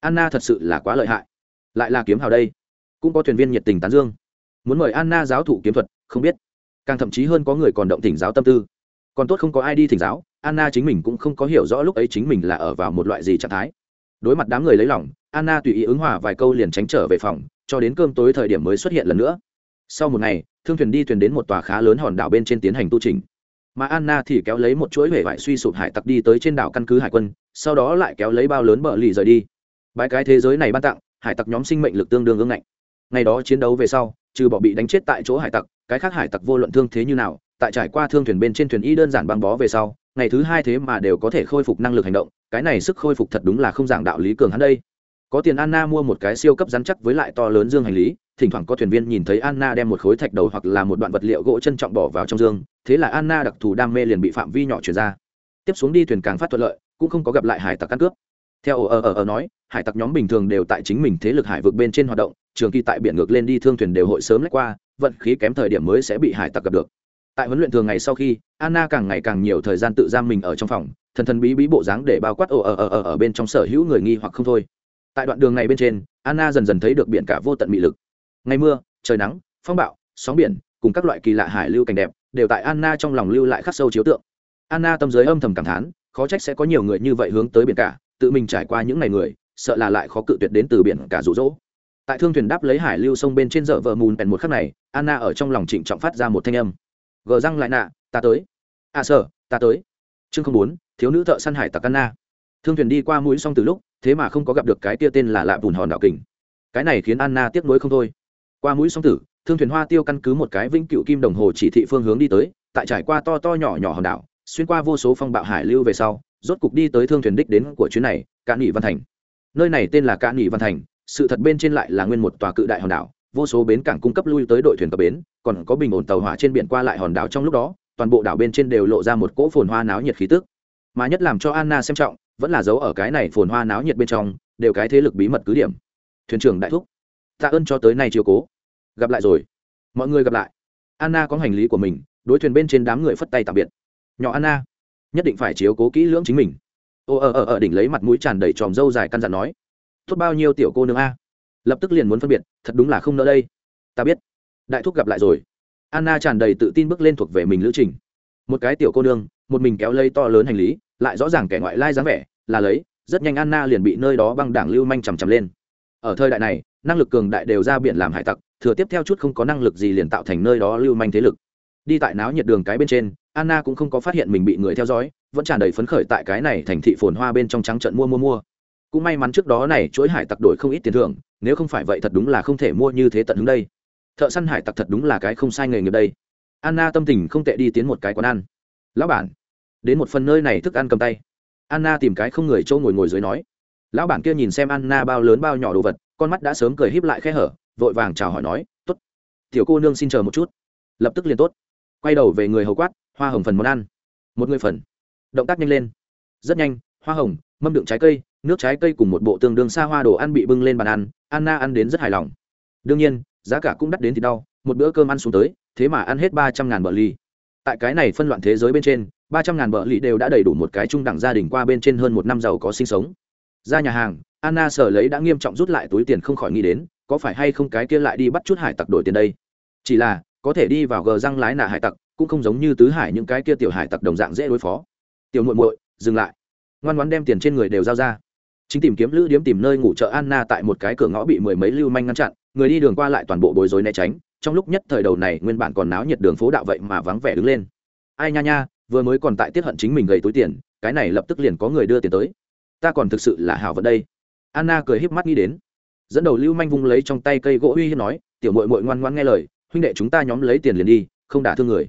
Anna thật sự là quá lợi hại. Lại là kiếm hào đây. Cũng có thuyền viên nhiệt tình tán dương. Muốn mời anna giáo thụ kiếm thuật, không biết. Càng thậm chí hơn có người còn động thỉnh giáo tâm tư. Còn tốt không có ai đi thỉnh giáo anna chính mình cũng không có hiểu rõ lúc ấy chính mình là ở vào một loại gì trạng thái. Đối mặt đám người lấy lòng, anna tùy ý ứng hòa vài câu liền tránh trở về phòng, cho đến cơm tối thời điểm mới xuất hiện lần nữa. Sau một ngày, thương thuyền đi thuyền đến một tòa khá lớn hòn đảo bên trên tiến hành tu trình. Mà anna thì kéo lấy một chuỗi huệ vải suy sụp hải tặc đi tới trên đảo căn cứ hải quân, sau đó lại kéo lấy bao lớn bờ lì rời đi. Bãi cái thế giới này ban tặng, hải tặc nhóm sinh mệnh lực tương đương ương ngạnh. Ngày đó chiến đấu về sau, trừ bỏ bị đánh chết tại chỗ hải tặc, cái khác hải tặc vô luận thương thế như nào, tại trải qua thương thuyền bên trên thuyền y đơn giản băng bó về sau ngày thứ hai thế mà đều có thể khôi phục năng lực hành động, cái này sức khôi phục thật đúng là không giảng đạo lý cường hắn đây. Có tiền anna mua một cái siêu cấp rắn chắc với lại to lớn dương hành lý, thỉnh thoảng có thuyền viên nhìn thấy anna đem một khối thạch đầu hoặc là một đoạn vật liệu gỗ trân trọng bỏ vào trong dương, thế là anna đặc thù đam mê liền bị phạm vi nhỏ chuyển ra. Tiếp xuống đi thuyền càng phát thuận lợi, cũng không có gặp lại hải tặc căn cướp. Theo ở ở ở nói, hải tặc nhóm bình thường đều tại chính mình thế lực hải vực bên trên hoạt động, trường kỳ tại biển ngược lên đi thương thuyền đều hội sớm lách qua, vận khí kém thời điểm mới sẽ bị hải tặc gặp được tại huấn luyện thường ngày sau khi, anna càng ngày càng nhiều thời gian tự giam mình ở trong phòng, thần thần bí bí bộ dáng để bao quát ở ở ở ở bên trong sở hữu người nghi hoặc không thôi. Tại đoạn đường này bên trên, anna dần dần thấy được biển cả vô tận mị lực. Ngày mưa, trời nắng, phong bạo, sóng biển, cùng các loại kỳ lạ hải lưu cảnh đẹp, đều tại anna trong lòng lưu lại khắc sâu chiếu tượng. Anna tâm giới âm thầm cảm thán, khó trách sẽ có nhiều người như vậy hướng tới biển cả, tự mình trải qua những ngày người, sợ là lại khó cự tuyệt đến từ biển cả rụ rỗ. Tại thương thuyền đáp lấy hải lưu sông bên trên dở vợ mùn bèn một khắc này, anna ở trong lòng trịnh trọng phát ra một thanh âm gờ răng lại nạ ta tới. À, sợ ta tới. Chương không bốn thiếu nữ thợ săn hải tặc anna. Thương thuyền đi qua mũi xong từ lúc thế mà không có gặp được cái tia tên là lạ bùn hòn đảo kình. Cái này khiến anna tiếc nuối không thôi. Qua mũi song tử thương thuyền hoa tiêu căn cứ một cái vĩnh cựu kim đồng hồ chỉ thị phương hướng đi tới tại trải qua to to nhỏ nhỏ hòn đảo xuyên qua vô số phong bạo hải lưu về sau rốt cục đi tới thương thuyền đích đến của chuyến này cạn nghỉ văn thành. Nơi này tên là cạn nghỉ văn thành sự thật bên trên lại là nguyên một tòa cự đại hòn đảo vô số bến cảng cung cấp lui tới đội thuyền cập bến, còn có bình ổn tàu hỏa trên biển qua lại hòn đảo trong lúc đó, toàn bộ đảo bên trên đều lộ ra một cỗ phồn hoa náo nhiệt khí tức. Mà nhất làm cho anna xem trọng, vẫn là dấu ở cái này phồn hoa náo nhiệt bên trong, đều cái thế lực bí mật cứ điểm. Thuyền trưởng đại thúc, tạ ơn cho tới nay chiều cố. Gặp lại rồi. Mọi người gặp lại. Anna có hành lý của mình, đối thuyền bên trên đám người phất tay tạm biệt. Nhỏ anna, nhất định phải chiếu cố kỹ lưỡng chính mình. Ô ở ở ở đỉnh lấy mặt mũi tràn đầy tròm râu dài căn dặn nói. Tốt bao nhiêu tiểu cô nương a? Lập tức liền muốn phân biệt, thật đúng là không nỡ đây. Ta biết. Đại thúc gặp lại rồi. Anna tràn đầy tự tin bước lên thuộc về mình lữ trình. Một cái tiểu cô nương, một mình kéo lây to lớn hành lý, lại rõ ràng kẻ ngoại lai dáng vẻ, là lấy, rất nhanh anna liền bị nơi đó băng đảng lưu manh chằm chằm lên. Ở thời đại này, năng lực cường đại đều ra biển làm hải tặc, thừa tiếp theo chút không có năng lực gì liền tạo thành nơi đó lưu manh thế lực. Đi tại náo nhiệt đường cái bên trên, anna cũng không có phát hiện mình bị người theo dõi, vẫn tràn đầy phấn khởi tại cái này thành thị phồn hoa bên trong trắng trận mua mua mua cũng may mắn trước đó này chuỗi hải tặc đổi không ít tiền thưởng, nếu không phải vậy thật đúng là không thể mua như thế tận hứng đây. Thợ săn hải tặc thật đúng là cái không sai nghề nghiệp đây. Anna tâm tình không tệ đi tiến một cái quán ăn. Lão bản, đến một phần nơi này thức ăn cầm tay. Anna tìm cái không người châu ngồi ngồi dưới nói. Lão bản kia nhìn xem anna bao lớn bao nhỏ đồ vật, con mắt đã sớm cười híp lại khe hở, vội vàng chào hỏi nói, tốt, tiểu cô nương xin chờ một chút. Lập tức liền tốt. Quay đầu về người hầu quát, hoa hồng phần món ăn. Một người phần. Động tác nhanh lên. Rất nhanh, hoa hồng, mâm đựng trái cây nước trái cây cùng một bộ tương đương xa hoa đồ ăn bị bưng lên bàn ăn, anna ăn đến rất hài lòng. Đương nhiên, giá cả cũng đắt đến thì đau, một bữa cơm ăn xuống tới, thế mà ăn hết ba trăm ngàn bờ ly tại cái này phân loạn thế giới bên trên, ba trăm ngàn bờ ly đều đã đầy đủ một cái trung đẳng gia đình qua bên trên hơn một năm giàu có sinh sống. Ra nhà hàng, anna sở lấy đã nghiêm trọng rút lại túi tiền không khỏi nghĩ đến, có phải hay không cái kia lại đi bắt chút hải tặc đổi tiền đây? Chỉ là, có thể đi vào gờ răng lái nạ hải tặc, cũng không giống như tứ hải những cái kia tiểu hải tặc đồng dạng dễ đối phó. Tiểu muội muội, dừng lại. Ngoan ngoãn đem tiền trên người đều giao ra chính tìm kiếm lữ điếm tìm nơi ngủ chợ anna tại một cái cửa ngõ bị mười mấy lưu manh ngăn chặn, người đi đường qua lại toàn bộ bối rối né tránh. Trong lúc nhất thời đầu này, nguyên bản còn náo nhiệt đường phố đạo vậy mà vắng vẻ đứng lên. Ai nha nha, vừa mới còn tại tiết hận chính mình gầy túi tiền, cái này lập tức liền có người đưa tiền tới. Ta còn thực sự là hào vận đây. Anna cười híp mắt nghĩ đến. Dẫn đầu lưu manh vung lấy trong tay cây gỗ uy hiếp nói, tiểu mội mội ngoan ngoan nghe lời, huynh đệ chúng ta nhóm lấy tiền liền đi, không đả thương người.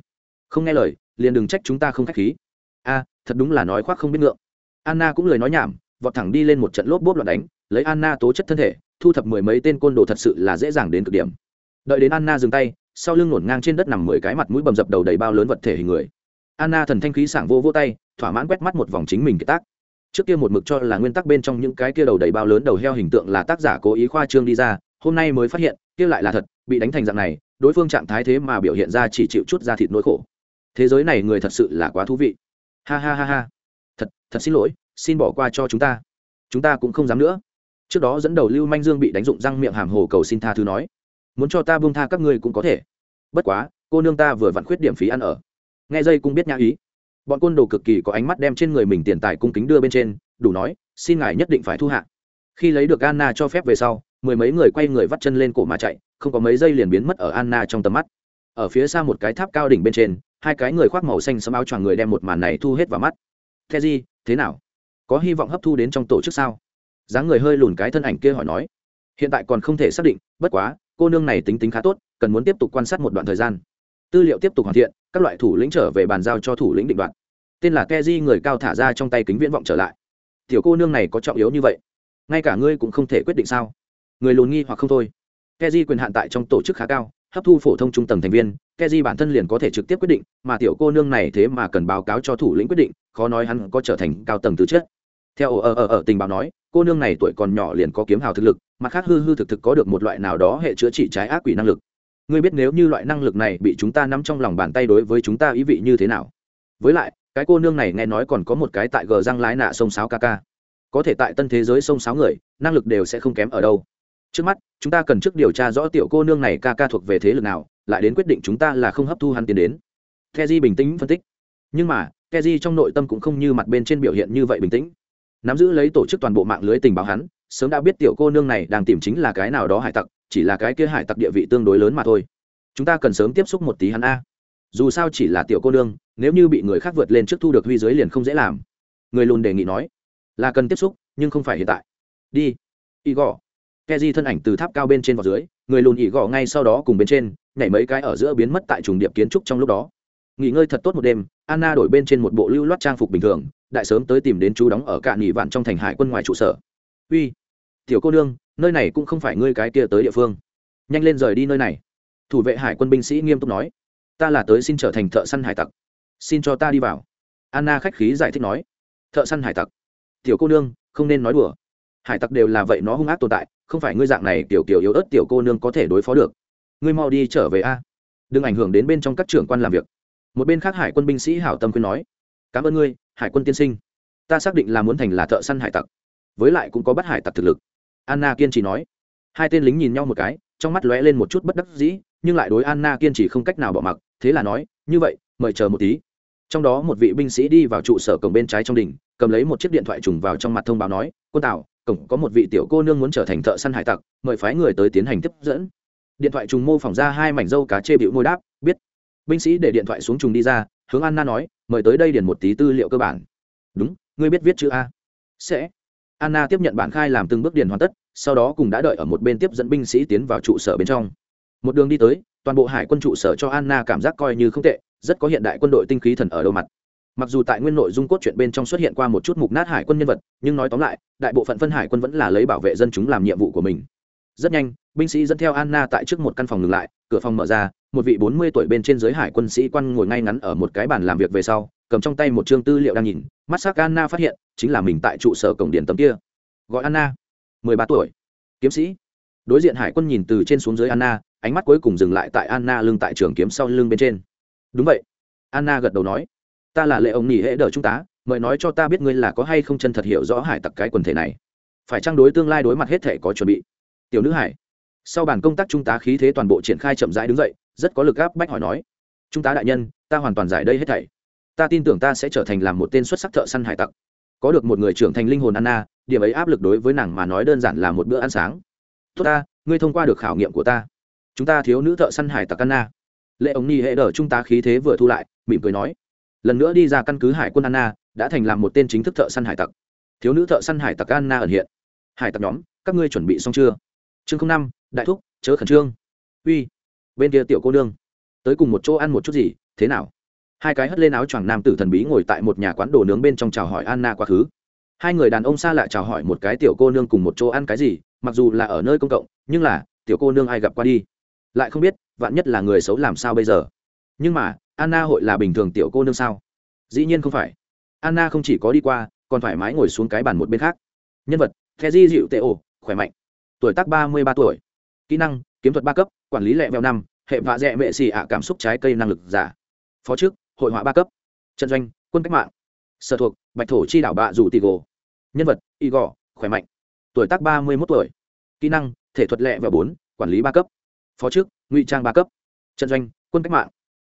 Không nghe lời, liền đừng trách chúng ta không k h á c h khí. A, thật đúng là nói khoác không biết ngượng. Anna cũng lời nói nhảm vọt thẳng đi lên một trận lốp bốp loạn đánh, lấy anna tố chất thân thể, thu thập mười mấy tên côn đồ thật sự là dễ dàng đến cực điểm. Đợi đến anna dừng tay, sau lưng ngổn ngang trên đất nằm mười cái mặt mũi bầm dập đầu đầy bao lớn vật thể hình người. Anna thần thanh khí sảng vô vô tay, thỏa mãn quét mắt một vòng chính mình kiệt tác. Trước kia một mực cho là nguyên tắc bên trong những cái kia đầu đầy bao lớn đầu heo hình tượng là tác giả cố ý khoa trương đi ra, hôm nay mới phát hiện, kia lại là thật, bị đánh thành dạng này, đối phương trạng thái thế mà biểu hiện ra chỉ chịu chút ra thịt nỗi khổ. Thế giới này người thật sự là quá thú vị. Ha ha ha ha. Thật thật xin lỗi xin bỏ qua cho chúng ta. Chúng ta cũng không dám nữa. Trước đó dẫn đầu lưu manh dương bị đánh dụng răng miệng hàm hồ cầu xin tha thứ nói. Muốn cho ta buông tha các ngươi cũng có thể. Bất quá, cô nương ta vừa vặn khuyết điểm phí ăn ở. Nghe dây cũng biết nhã ý. Bọn côn đồ cực kỳ có ánh mắt đem trên người mình tiền tài cung kính đưa bên trên, đủ nói, xin ngài nhất định phải thu hạ. Khi lấy được anna cho phép về sau, mười mấy người quay người vắt chân lên cổ mà chạy, không có mấy giây liền biến mất ở anna trong tầm mắt. Ở phía xa một cái tháp cao đỉnh bên trên, hai cái người khoác màu xanh sẫm áo choàng người đem một màn này thu hết vào mắt. The di, thế nào? Có hy vọng hấp thu đến trong tổ chức sao? Dáng người hơi lùn cái thân ảnh kia hỏi nói. Hiện tại còn không thể xác định, bất quá, cô nương này tính tính khá tốt, cần muốn tiếp tục quan sát một đoạn thời gian. Tư liệu tiếp tục hoàn thiện, các loại thủ lĩnh trở về bàn giao cho thủ lĩnh định đoạn tên là ke di người cao thả ra trong tay kính viễn vọng trở lại. Tiểu cô nương này có trọng yếu như vậy, ngay cả ngươi cũng không thể quyết định sao? Người lùn nghi hoặc không thôi. Ke di quyền hạn tại trong tổ chức khá cao, hấp thu phổ thông trung tầng thành viên ke di bản thân liền có thể trực tiếp quyết định, mà tiểu cô nương này thế mà cần báo cáo cho thủ lĩnh quyết định, khó nói hắn có trở thành cao tầng từ trước theo ở ở ở tình báo nói, cô nương này tuổi còn nhỏ liền có kiếm hào thực lực, mặt khác hư hư thực thực có được một loại nào đó hệ chữa trị trái ác quỷ năng lực. Ngươi biết nếu như loại năng lực này bị chúng ta nắm trong lòng bàn tay đối với chúng ta ý vị như thế nào? Với lại, cái cô nương này nghe nói còn có một cái tại gờ răng lái nạ sông sáo ca ca. Có thể tại tân thế giới sông sáo người, năng lực đều sẽ không kém ở đâu. Trước mắt, chúng ta cần trước điều tra rõ tiểu cô nương này ca ca thuộc về thế lực nào, lại đến quyết định chúng ta là không hấp thu hắn tiến đến. Keji bình tĩnh phân tích. Nhưng mà, keji trong nội tâm cũng không như mặt bên trên biểu hiện như vậy bình tĩnh nắm giữ lấy tổ chức toàn bộ mạng lưới tình báo hắn, sớm đã biết tiểu cô nương này đang tìm chính là cái nào đó hải tặc, chỉ là cái kia hải tặc địa vị tương đối lớn mà thôi. Chúng ta cần sớm tiếp xúc một tí hắn a. Dù sao chỉ là tiểu cô nương, nếu như bị người khác vượt lên trước thu được huy giới liền không dễ làm. Người lùn đề nghị nói, là cần tiếp xúc, nhưng không phải hiện tại. Đi. Y gò keji thân ảnh từ tháp cao bên trên vào dưới, người lùn ỉ gò ngay sau đó cùng bên trên, nhảy mấy cái ở giữa biến mất tại trùng điệp kiến trúc trong lúc đó. Nghỉ ngơi thật tốt một đêm, anna đổi bên trên một bộ lưu loát trang phục bình thường đại sớm tới tìm đến chú đóng ở cạn nghỉ vạn trong thành hải quân ngoài trụ sở. Uy, tiểu cô nương, nơi này cũng không phải ngươi cái kia tới địa phương. Nhanh lên rời đi nơi này. Thủ vệ hải quân binh sĩ nghiêm túc nói. Ta là tới xin trở thành thợ săn hải tặc. Xin cho ta đi vào. Anna khách khí giải thích nói. Thợ săn hải tặc. Tiểu cô nương, không nên nói đùa. Hải tặc đều là vậy nó hung ác tồn tại, không phải ngươi dạng này tiểu kiểu yếu ớt tiểu cô nương có thể đối phó được. Ngươi mau đi trở về a. Đừng ảnh hưởng đến bên trong các trưởng quan làm việc. Một bên khác hải quân binh sĩ hảo tâm khuyên nói. Cảm ơn ngươi hải quân tiên sinh. Ta xác định là muốn thành là thợ săn hải tặc. Với lại cũng có bắt hải tặc thực lực. Anna kiên trì nói. Hai tên lính nhìn nhau một cái trong mắt lóe lên một chút bất đắc dĩ nhưng lại đối anna kiên trì không cách nào bỏ mặc thế là nói như vậy mời chờ một tí. Trong đó một vị binh sĩ đi vào trụ sở cổng bên trái trong đình, cầm lấy một chiếc điện thoại trùng vào trong mặt thông báo nói cô tào cổng có một vị tiểu cô nương muốn trở thành thợ săn hải tặc mời phái người tới tiến hành tiếp dẫn. Điện thoại trùng mô phỏng ra hai mảnh dâu cá chê bịu môi đáp biết. Binh sĩ để điện thoại xuống trùng đi ra hướng anna nói, mời tới đây điền một tí tư liệu cơ bản. Đúng, ngươi biết viết chữ a. Sẽ. Anna tiếp nhận bản khai làm từng bước điền hoàn tất, sau đó cùng đã đợi ở một bên tiếp dẫn binh sĩ tiến vào trụ sở bên trong. Một đường đi tới, toàn bộ hải quân trụ sở cho anna cảm giác coi như không tệ, rất có hiện đại quân đội tinh khí thần ở đầu mặt. Mặc dù tại nguyên nội dung cốt truyện bên trong xuất hiện qua một chút mục nát hải quân nhân vật, nhưng nói tóm lại, đại bộ phận phân hải quân vẫn là lấy bảo vệ dân chúng làm nhiệm vụ của mình rất nhanh binh sĩ dẫn theo anna tại trước một căn phòng ngừng lại cửa phòng mở ra một vị bốn mươi tuổi bên trên giới hải quân sĩ quan ngồi ngay ngắn ở một cái bàn làm việc về sau cầm trong tay một chương tư liệu đang nhìn mắt s anna phát hiện chính là mình tại trụ sở cổng điện tấm kia. Gọi anna. mười ba tuổi. Kiếm sĩ. Đối diện hải quân nhìn từ trên xuống dưới anna ánh mắt cuối cùng dừng lại tại anna lưng tại trường kiếm sau lưng bên trên. Đúng vậy. Anna gật đầu nói ta là lệ ông nghỉ hễ đỡ trung tá, mời nói cho ta biết ngươi là có hay không chân thật hiểu rõ hải tặc cái quần thể này. Phải trang đối tương lai đối mặt hết thể có chuẩn bị? Tiểu nữ hải. Sau bàn công tác trung tá khí thế toàn bộ triển khai chậm rãi đứng dậy, rất có lực gáp bách hỏi nói trung tá đại nhân, ta hoàn toàn giải đây hết thảy. Ta tin tưởng ta sẽ trở thành làm một tên xuất sắc thợ săn hải tặc. Có được một người trưởng thành linh hồn anna, điểm ấy áp lực đối với nàng mà nói đơn giản là một bữa ăn sáng. Tốt ta, ngươi thông qua được khảo nghiệm của ta. Chúng ta thiếu nữ thợ săn hải tặc anna. Lệ ống ni hệ đờ trung tá khí thế vừa thu lại, mỉm cười nói, lần nữa đi ra căn cứ hải quân anna, đã thành làm một tên chính thức thợ săn hải tặc. Thiếu nữ thợ săn hải tặc anna ẩn hiện. Hải tặc nhóm, các ngươi chuẩn bị xong chưa? Chương năm, đại thúc, chớ khẩn trương. Uy, bên kia tiểu cô nương. Tới cùng một chỗ ăn một chút gì, thế nào? Hai cái hất lên áo choàng nam tử thần bí ngồi tại một nhà quán đồ nướng bên trong chào hỏi anna quá khứ. Hai người đàn ông xa lạ chào hỏi một cái tiểu cô nương cùng một chỗ ăn cái gì, mặc dù là ở nơi công cộng, nhưng là, tiểu cô nương ai gặp qua đi? Lại không biết, vạn nhất là người xấu làm sao bây giờ? Nhưng mà, anna hội là bình thường tiểu cô nương sao? Dĩ nhiên không phải. Anna không chỉ có đi qua, còn thoải mái ngồi xuống cái bàn một bên khác. Nhân vật the di dịu tê ô, khỏe mạnh tuổi tác ba mươi ba tuổi. Kỹ năng, kiếm thuật ba cấp, quản lý lẹ vẹo năm, hệ vạ dẹ mệ xì ạ cảm xúc trái cây năng lực giả. Phó chức, hội họa ba cấp. Trận doanh, quân cách mạng. Sở thuộc, bạch thổ chi đảo bạ rủ tì gồ. Nhân vật y gò khỏe mạnh. Tuổi tác ba mươi một tuổi. Kỹ năng, thể thuật lẹ và bốn, quản lý ba cấp. Phó chức, ngụy trang ba cấp. Trận doanh, quân cách mạng.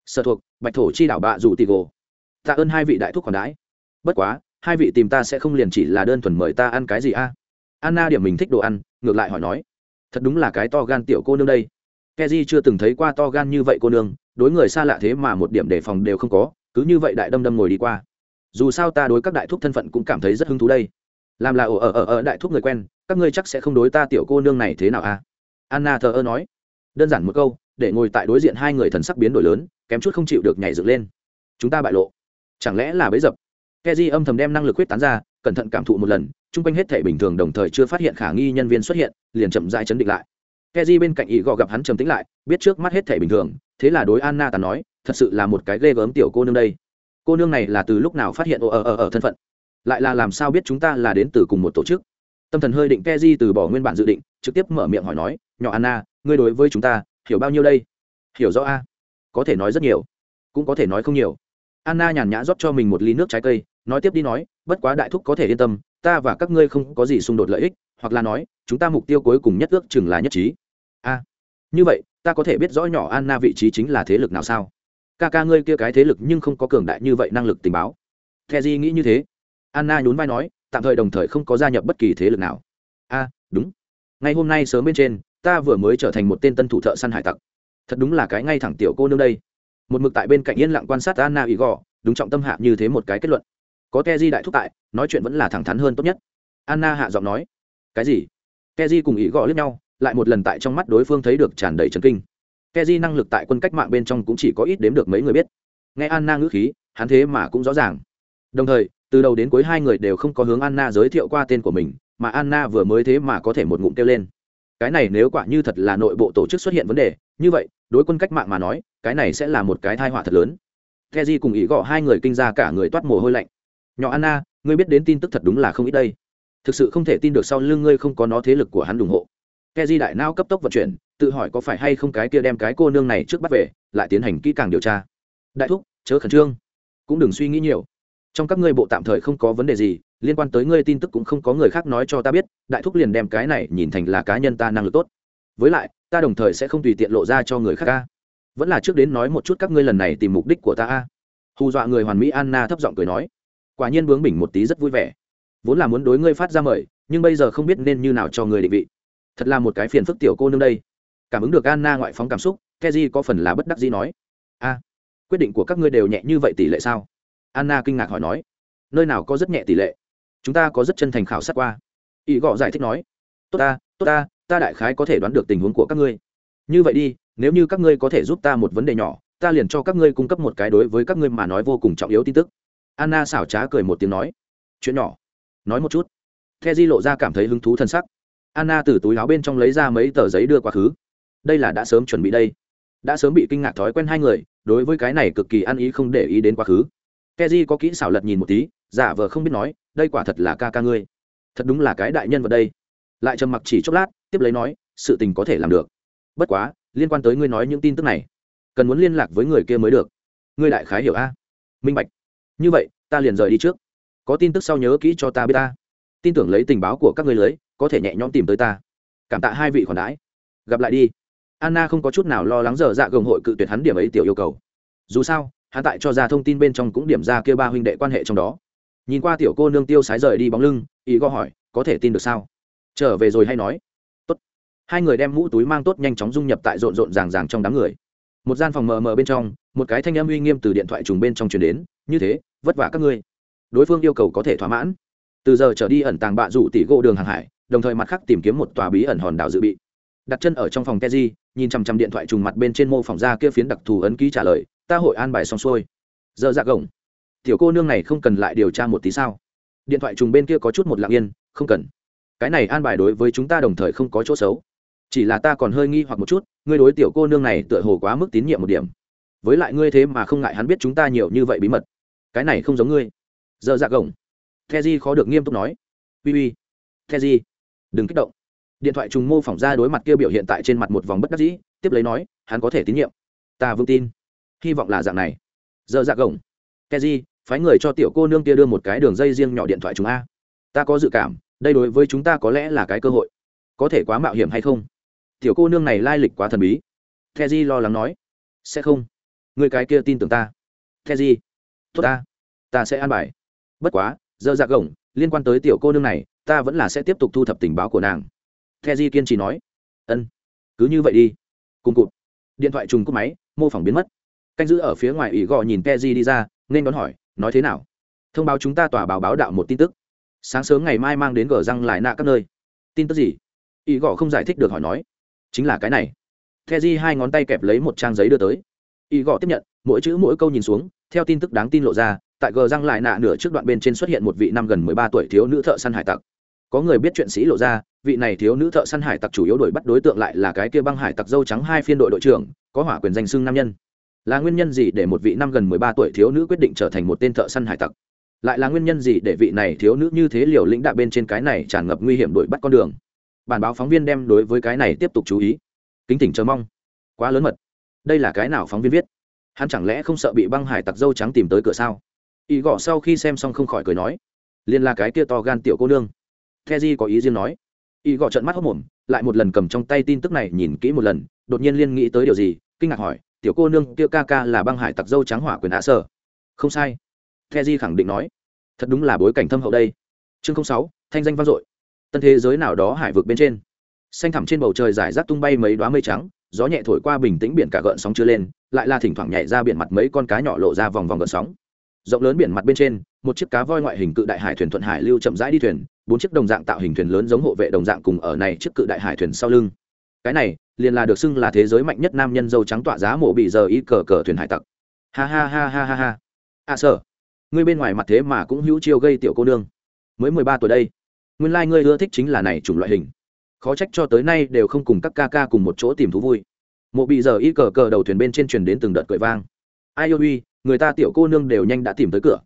Sở thuộc, bạch thổ chi đảo bạ rủ tì gồ. Tạ ơn hai vị đại thúc còn đãi. Bất quá, hai vị tìm ta sẽ không liền chỉ là đơn thuần mời ta ăn cái gì a? Anna điểm mình thích đồ ăn, ngược lại hỏi nói, thật đúng là cái to gan tiểu cô nương đây. Keji chưa từng thấy qua to gan như vậy cô nương, đối người xa lạ thế mà một điểm đề phòng đều không có, cứ như vậy đại đâm đâm ngồi đi qua. Dù sao ta đối các đại thúc thân phận cũng cảm thấy rất hứng thú đây. Làm là ở ở ở ở đại thúc người quen, các ngươi chắc sẽ không đối ta tiểu cô nương này thế nào a anna thờ ơ nói. Đơn giản một câu, để ngồi tại đối diện hai người thần sắc biến đổi lớn, kém chút không chịu được nhảy dựng lên. Chúng ta bại lộ. Chẳng lẽ là bấy dập? Keji âm thầm đem năng lực quyết tán ra cẩn thận cảm thụ một lần, chung quanh hết thể bình thường đồng thời chưa phát hiện khả nghi nhân viên xuất hiện, liền chậm rãi chấn định lại. Keji bên cạnh ý gò gặp hắn trầm tĩnh lại, biết trước mắt hết thể bình thường, thế là đối anna tàn nói, thật sự là một cái ghê gớm tiểu cô nương đây. Cô nương này là từ lúc nào phát hiện ở ở ở thân phận? Lại là làm sao biết chúng ta là đến từ cùng một tổ chức? Tâm thần hơi định keji từ bỏ nguyên bản dự định, trực tiếp mở miệng hỏi nói, nhỏ anna, ngươi đối với chúng ta hiểu bao nhiêu đây? Hiểu rõ a, có thể nói rất nhiều, cũng có thể nói không nhiều. Anna nhàn nhã rót cho mình một ly nước trái cây nói tiếp đi nói, bất quá đại thúc có thể yên tâm, ta và các ngươi không có gì xung đột lợi ích, hoặc là nói, chúng ta mục tiêu cuối cùng nhất ước chừng là nhất trí. A như vậy, ta có thể biết rõ nhỏ anna vị trí chính là thế lực nào sao? Ca ca ngươi kia cái thế lực nhưng không có cường đại như vậy năng lực tình báo. The di nghĩ như thế. Anna nhún vai nói, tạm thời đồng thời không có gia nhập bất kỳ thế lực nào. A đúng. Ngày hôm nay sớm bên trên, ta vừa mới trở thành một tên tân thủ thợ săn hải tặc. Thật đúng là cái ngay thẳng tiểu cô nương đây. Một mực tại bên cạnh yên lặng quan sát anna ý gò đúng trọng tâm hạ như thế một cái kết luận có ke di đại thúc tại, nói chuyện vẫn là thẳng thắn hơn tốt nhất. Anna hạ giọng nói, cái gì? Ke di cùng ý gõ lướt nhau, lại một lần tại trong mắt đối phương thấy được tràn đầy trấn kinh. Ke di năng lực tại quân cách mạng bên trong cũng chỉ có ít đếm được mấy người biết. Nghe anna ngữ khí, hắn thế mà cũng rõ ràng. Đồng thời, từ đầu đến cuối hai người đều không có hướng anna giới thiệu qua tên của mình, mà anna vừa mới thế mà có thể một ngụm kêu lên. Cái này nếu quả như thật là nội bộ tổ chức xuất hiện vấn đề, như vậy, đối quân cách mạng mà nói, cái này sẽ là một cái thai họa thật lớn. Keji cùng ý gõ hai người kinh ra cả người toát mồ hôi lạnh nhỏ anna, ngươi biết đến tin tức thật đúng là không ít đây. Thực sự không thể tin được sau lưng ngươi không có nó thế lực của hắn ủng hộ. Keji đại nao cấp tốc vận chuyển, tự hỏi có phải hay không cái kia đem cái cô nương này trước bắt về, lại tiến hành kỹ càng điều tra. Đại thúc, chớ khẩn trương. Cũng đừng suy nghĩ nhiều. Trong các ngươi bộ tạm thời không có vấn đề gì, liên quan tới ngươi tin tức cũng không có người khác nói cho ta biết, đại thúc liền đem cái này nhìn thành là cá nhân ta năng lực tốt. Với lại, ta đồng thời sẽ không tùy tiện lộ ra cho người khác ca vẫn là trước đến nói một chút các ngươi lần này tìm mục đích của ta a. Hù dọa người hoàn mỹ anna thấp giọng cười nói quả nhiên bướng bỉnh một tí rất vui vẻ. Vốn là muốn đối ngươi phát ra mời, nhưng bây giờ không biết nên như nào cho người định vị. Thật là một cái phiền phức tiểu cô nương đây. Cảm ứng được anna ngoại phóng cảm xúc keji có phần là bất đắc dĩ nói. A, quyết định của các ngươi đều nhẹ như vậy tỷ lệ sao? Anna kinh ngạc hỏi nói. Nơi nào có rất nhẹ tỷ lệ? Chúng ta có rất chân thành khảo sát qua. Ý gọ giải thích nói. Tốt ta tốt ta ta đại khái có thể đoán được tình huống của các ngươi. Như vậy đi, nếu như các ngươi có thể giúp ta một vấn đề nhỏ, ta liền cho các ngươi cung cấp một cái đối với các ngươi mà nói vô cùng trọng yếu tin tức anna xảo trá cười một tiếng nói, chuyện nhỏ, nói một chút. The di lộ ra cảm thấy hứng thú t sắc. Anna từ túi áo bên trong lấy ra mấy tờ giấy đưa quá khứ đây là đã sớm chuẩn bị đây. Đã sớm bị kinh ngạc thói quen hai người, đối với cái này cực kỳ ăn ý không để ý đến quá khứ. Keji có kỹ xảo lật nhìn một tí, giả vờ không biết nói, đây quả thật là ca ca ngươi. Thật đúng là cái đại nhân vật đây. Lại trầm mặc chỉ chốc lát, tiếp lấy nói, sự tình có thể làm được. Bất quá, liên quan tới ngươi nói những tin tức này, cần muốn liên lạc với người kia mới được. Ngươi đại khái hiểu a? Minh bạch như vậy, ta liền rời đi trước. Có tin tức sau nhớ kỹ cho ta biết ta. Tin tưởng lấy tình báo của các ngươi lưới, có thể nhẹ nhõm tìm tới ta. Cảm tạ hai vị khoản đãi. Gặp lại đi. Anna không có chút nào lo lắng giờ dạ gồng hội cự tuyệt hắn điểm ấy tiểu yêu cầu. Dù sao, hắn tại cho ra thông tin bên trong cũng điểm ra kia ba huynh đệ quan hệ trong đó. Nhìn qua tiểu cô nương tiêu sái rời đi bóng lưng ý go hỏi, có thể tin được sao? Trở về rồi hay nói. Tốt. Hai người đem mũ túi mang tốt nhanh chóng dung nhập tại rộn rộn ràng ràng trong đám người. Một gian phòng mờ mờ bên trong một cái thanh âm uy nghiêm từ điện thoại trùng bên trong truyền đến, như thế, vất vả các ngươi. Đối phương yêu cầu có thể thỏa mãn. Từ giờ trở đi ẩn tàng bạ rủ tỷ gỗ đường hàng hải, đồng thời mặt khác tìm kiếm một tòa bí ẩn hòn đảo dự bị. Đặt chân ở trong phòng keji, nhìn chằm chằm điện thoại trùng mặt bên trên mô phỏng ra kia phiến đặc thù ấn ký trả lời, ta hội an bài xong xuôi. Giờ dạ gồng, tiểu cô nương này không cần lại điều tra một tí sao? Điện thoại trùng bên kia có chút một lặng yên, không cần. Cái này an bài đối với chúng ta đồng thời không có chỗ xấu. Chỉ là ta còn hơi nghi hoặc một chút, ngươi đối tiểu cô nương này tựa hồ quá mức tín nhiệm một điểm với lại ngươi thế mà không ngại hắn biết chúng ta nhiều như vậy bí mật. Cái này không giống ngươi. Giờ dạ gồng. The di khó được nghiêm túc nói. Ui ui the di đừng kích động. Điện thoại trùng mô phỏng ra đối mặt kia biểu hiện tại trên mặt một vòng bất đắc dĩ, tiếp lấy nói, hắn có thể tín nhiệm. Ta vững tin. Hy vọng là dạng này. Giờ dạ gồng. Keji phái người cho tiểu cô nương kia đưa một cái đường dây riêng nhỏ điện thoại chúng a. Ta có dự cảm, đây đối với chúng ta có lẽ là cái cơ hội. Có thể quá mạo hiểm hay không? Tiểu cô nương này lai lịch quá thần bí. The di lo lắng nói. Sẽ không người cái kia tin tưởng ta. The gì? Tốt ta. Ta sẽ an bài. Bất quá, giờ dạ gồng, liên quan tới tiểu cô nương này, ta vẫn là sẽ tiếp tục thu thập tình báo của nàng. The di kiên trì nói? Ân. Cứ như vậy đi. Cùng cụt. Điện thoại trùng cúp máy, mô phỏng biến mất. Canh giữ ở phía ngoài ủy gò nhìn the di đi ra, nên đón hỏi, nói thế nào? Thông báo chúng ta tòa báo báo đạo một tin tức. Sáng sớm ngày mai mang đến gờ răng lại nạ các nơi. Tin tức gì? Ý Gò không giải thích được hỏi nói. Chính là cái này. The di hai ngón tay kẹp lấy một trang giấy đưa tới. Y gõ tiếp nhận, mỗi chữ mỗi câu nhìn xuống, theo tin tức đáng tin lộ ra, tại gờ răng lại nạ nửa trước đoạn bên trên xuất hiện một vị năm gần mười ba tuổi thiếu nữ thợ săn hải tặc. Có người biết chuyện sĩ lộ ra, vị này thiếu nữ thợ săn hải tặc chủ yếu đổi bắt đối tượng lại là cái kia băng hải tặc dâu trắng hai phiên đội đội trưởng, có hỏa quyền danh xưng nam nhân. Là nguyên nhân gì để một vị năm gần mười ba tuổi thiếu nữ quyết định trở thành một tên thợ săn hải tặc? Lại là nguyên nhân gì để vị này thiếu nữ như thế liều lĩnh đạo bên trên cái này tràn ngập nguy hiểm đuổi bắt con đường? Bản báo phóng viên đem đối với cái này tiếp tục chú ý. Kính tỉnh chờ mong. Quá lớn mật đây là cái nào phóng viên viết? Hắn chẳng lẽ không sợ bị băng hải tặc dâu trắng tìm tới cửa sao? Ý gõ sau khi xem xong không khỏi cười nói liên là cái kia to gan tiểu cô nương. The di có ý riêng nói. Ý gõ trận mắt hốc mồm, lại một lần cầm trong tay tin tức này nhìn kỹ một lần, đột nhiên liên nghĩ tới điều gì, kinh ngạc hỏi, tiểu cô nương kia ca ca là băng hải tặc dâu trắng hỏa quyền hạ sở không sai. The di khẳng định nói. Thật đúng là bối cảnh thâm hậu đây. Chương sáu, thanh danh vang dội. Tân thế giới nào đó hải vực bên trên. Xanh thẳm trên bầu trời giải rác tung bay mấy đoá mây trắng gió nhẹ thổi qua bình tĩnh biển cả gợn sóng chưa lên, lại là thỉnh thoảng nhảy ra biển mặt mấy con cá nhỏ lộ ra vòng vòng gợn sóng. Rộng lớn biển mặt bên trên, một chiếc cá voi ngoại hình cự đại hải thuyền thuận hải lưu chậm rãi đi thuyền, bốn chiếc đồng dạng tạo hình thuyền lớn giống hộ vệ đồng dạng cùng ở này chiếc cự đại hải thuyền sau lưng. Cái này, liền là được xưng là thế giới mạnh nhất nam nhân dâu trắng tỏa giá mộ bị giờ y cờ cờ thuyền hải tặc. Ha ha ha ha ha ha. À sở ngươi bên ngoài mặt thế mà cũng hữu chiêu gây tiểu cô nương. Mới mười ba tuổi đây. Nguyên lai ngươi ưa thích chính là này chủng loại hình khó trách cho tới nay đều không cùng các ca ca cùng một chỗ tìm thú vui. Mộ bị giờ y cờ cờ đầu thuyền bên trên truyền đến từng đợt cười vang. Ai ôi, người ta tiểu cô nương đều nhanh đã tìm tới cửa.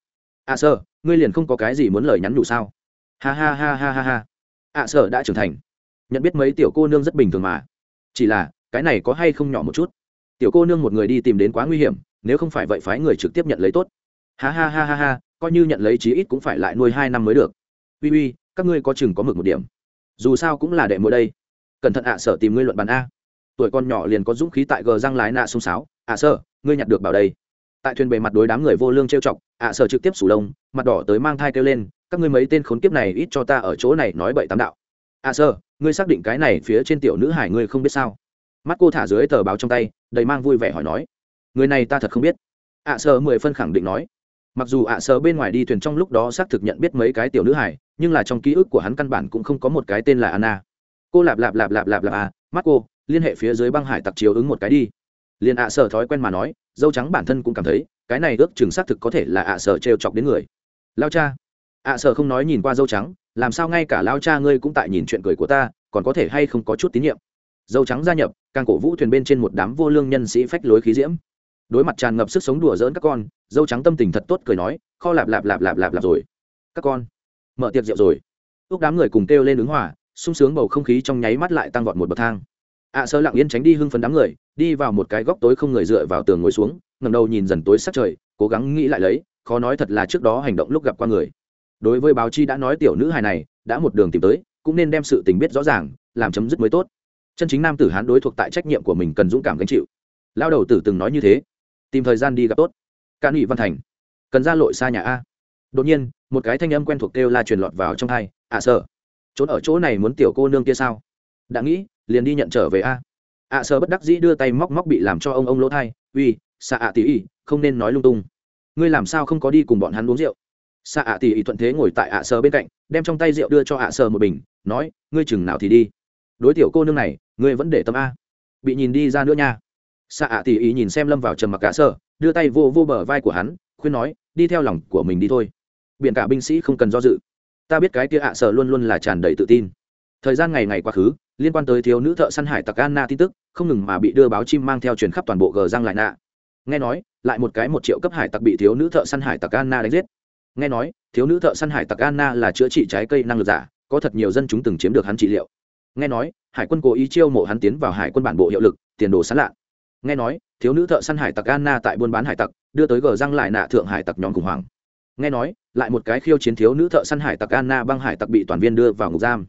À sơ ngươi liền không có cái gì muốn lời nhắn đủ sao? Ha ha ha ha ha ha. À sơ đã trưởng thành. Nhận biết mấy tiểu cô nương rất bình thường mà. Chỉ là, cái này có hay không nhỏ một chút? Tiểu cô nương một người đi tìm đến quá nguy hiểm, nếu không phải vậy phái người trực tiếp nhận lấy tốt. Ha ha ha ha ha, coi như nhận lấy chí ít cũng phải lại nuôi hai năm mới được. Uy uy, các ngươi có chừng có mực một điểm dù sao cũng là đệ mỗi đây. Cẩn thận ạ à sở tìm ngươi luận bàn a. Tuổi con nhỏ liền có dũng khí tại gờ răng lái nạ sông sáo ạ à sở ngươi nhặt được bảo đây. Tại thuyền bề mặt đối đám người vô lương trêu chọc, ạ sở trực tiếp sủ đông mặt đỏ tới mang thai kêu lên, các ngươi mấy tên khốn kiếp này ít cho ta ở chỗ này nói bậy tám đạo. Ạ sở ngươi xác định cái này phía trên tiểu nữ hải ngươi không biết sao? Mắt cô thả dưới tờ báo trong tay, đầy mang vui vẻ hỏi nói. Người này ta thật không biết. Ạ sở mười phân khẳng định nói. Mặc dù ạ sở bên ngoài đi thuyền trong lúc đó xác thực nhận biết mấy cái tiểu nữ hải nhưng là trong ký ức của hắn căn bản cũng không có một cái tên là anna cô lạp lạp lạp lạp lạp lạp à mắt cô liên hệ phía dưới băng hải tặc chiếu ứng một cái đi liền ạ sở thói quen mà nói dâu trắng bản thân cũng cảm thấy cái này ước chừng xác thực có thể là ạ sở trêu chọc đến người lao cha ạ sở không nói nhìn qua dâu trắng làm sao ngay cả lao cha ngươi cũng tại nhìn chuyện cười của ta còn có thể hay không có chút tín nhiệm dâu trắng gia nhập càng cổ vũ thuyền bên trên một đám vô lương nhân sĩ phách lối khí diễm đối mặt tràn ngập sức sống đùa dỡn các con dâu trắng tâm tình thật tốt cười nói kho lạp lạp lạp lạp lạp lạp rồi các con mở tiệc rượu rồi. Ước đám người cùng kêu lên ứng hỏa sung sướng bầu không khí trong nháy mắt lại tăng vọt một bậc thang. Ạ sơ lặng yên tránh đi hưng phấn đám người, đi vào một cái góc tối không người dựa vào tường ngồi xuống ngầm đầu nhìn dần tối sắc trời, cố gắng nghĩ lại lấy, khó nói thật là trước đó hành động lúc gặp qua người. Đối với báo chi đã nói tiểu nữ hài này, đã một đường tìm tới, cũng nên đem sự tình biết rõ ràng, làm chấm dứt mới tốt. Chân chính nam tử hán đối thuộc tại trách nhiệm của mình cần dũng cảm gánh chịu. Lao đầu tử từng nói như thế. Tìm thời gian đi gặp tốt. Ca nghị văn thành. Cần ra lội xa nhà a đột nhiên, một cái thanh âm quen thuộc kêu la truyền lọt vào trong hai ạ à sợ trốn ở chỗ này muốn tiểu cô nương kia sao? Đã nghĩ, liền đi nhận trở về a. À, ạ sợ bất đắc dĩ đưa tay móc móc bị làm cho ông ông lỗ thai, uy, xạ ạ tỉ ỉ, không nên nói lung tung. Ngươi làm sao không có đi cùng bọn hắn uống rượu? Xạ ạ tỉ ỉ thuận thế ngồi tại ạ sợ bên cạnh, đem trong tay rượu đưa cho ạ sợ một bình, nói, ngươi chừng nào thì đi. Đối tiểu cô nương này, ngươi vẫn để tâm a. Bị nhìn đi ra nữa nha. Xạ ạ tỉ ỉ nhìn xem lâm vào trầm mặc cả sợ đưa tay vô vô bờ vai của hắn, khuyên nói đi theo lòng của mình đi thôi. Biển cả binh sĩ không cần do dự. Ta biết cái kia ạ sợ luôn luôn là tràn đầy tự tin. Thời gian ngày ngày quá khứ, liên quan tới thiếu nữ thợ săn hải tặc anna tin tức, không ngừng mà bị đưa báo chim mang theo truyền khắp toàn bộ gờ giang lại nạ. Nghe nói, lại một cái một triệu cấp hải tặc bị thiếu nữ thợ săn hải tặc anna đánh giết. Nghe nói, thiếu nữ thợ săn hải tặc anna là chữa trị trái cây năng lực giả, có thật nhiều dân chúng từng chiếm được hắn trị liệu. Nghe nói, hải quân cố ý chiêu mộ hắn tiến vào hải quân bản bộ hiệu lực, tiền đồ sán lạ. Nghe nói, thiếu nữ thợ săn hải tặc anna tại buôn bán hải tặc đưa tới gờ răng lại nạ thượng hải tặc nhóm khủng hoảng. Nghe nói, lại một cái khiêu chiến thiếu nữ thợ săn hải tặc anna băng hải tặc bị toàn viên đưa vào ngục giam.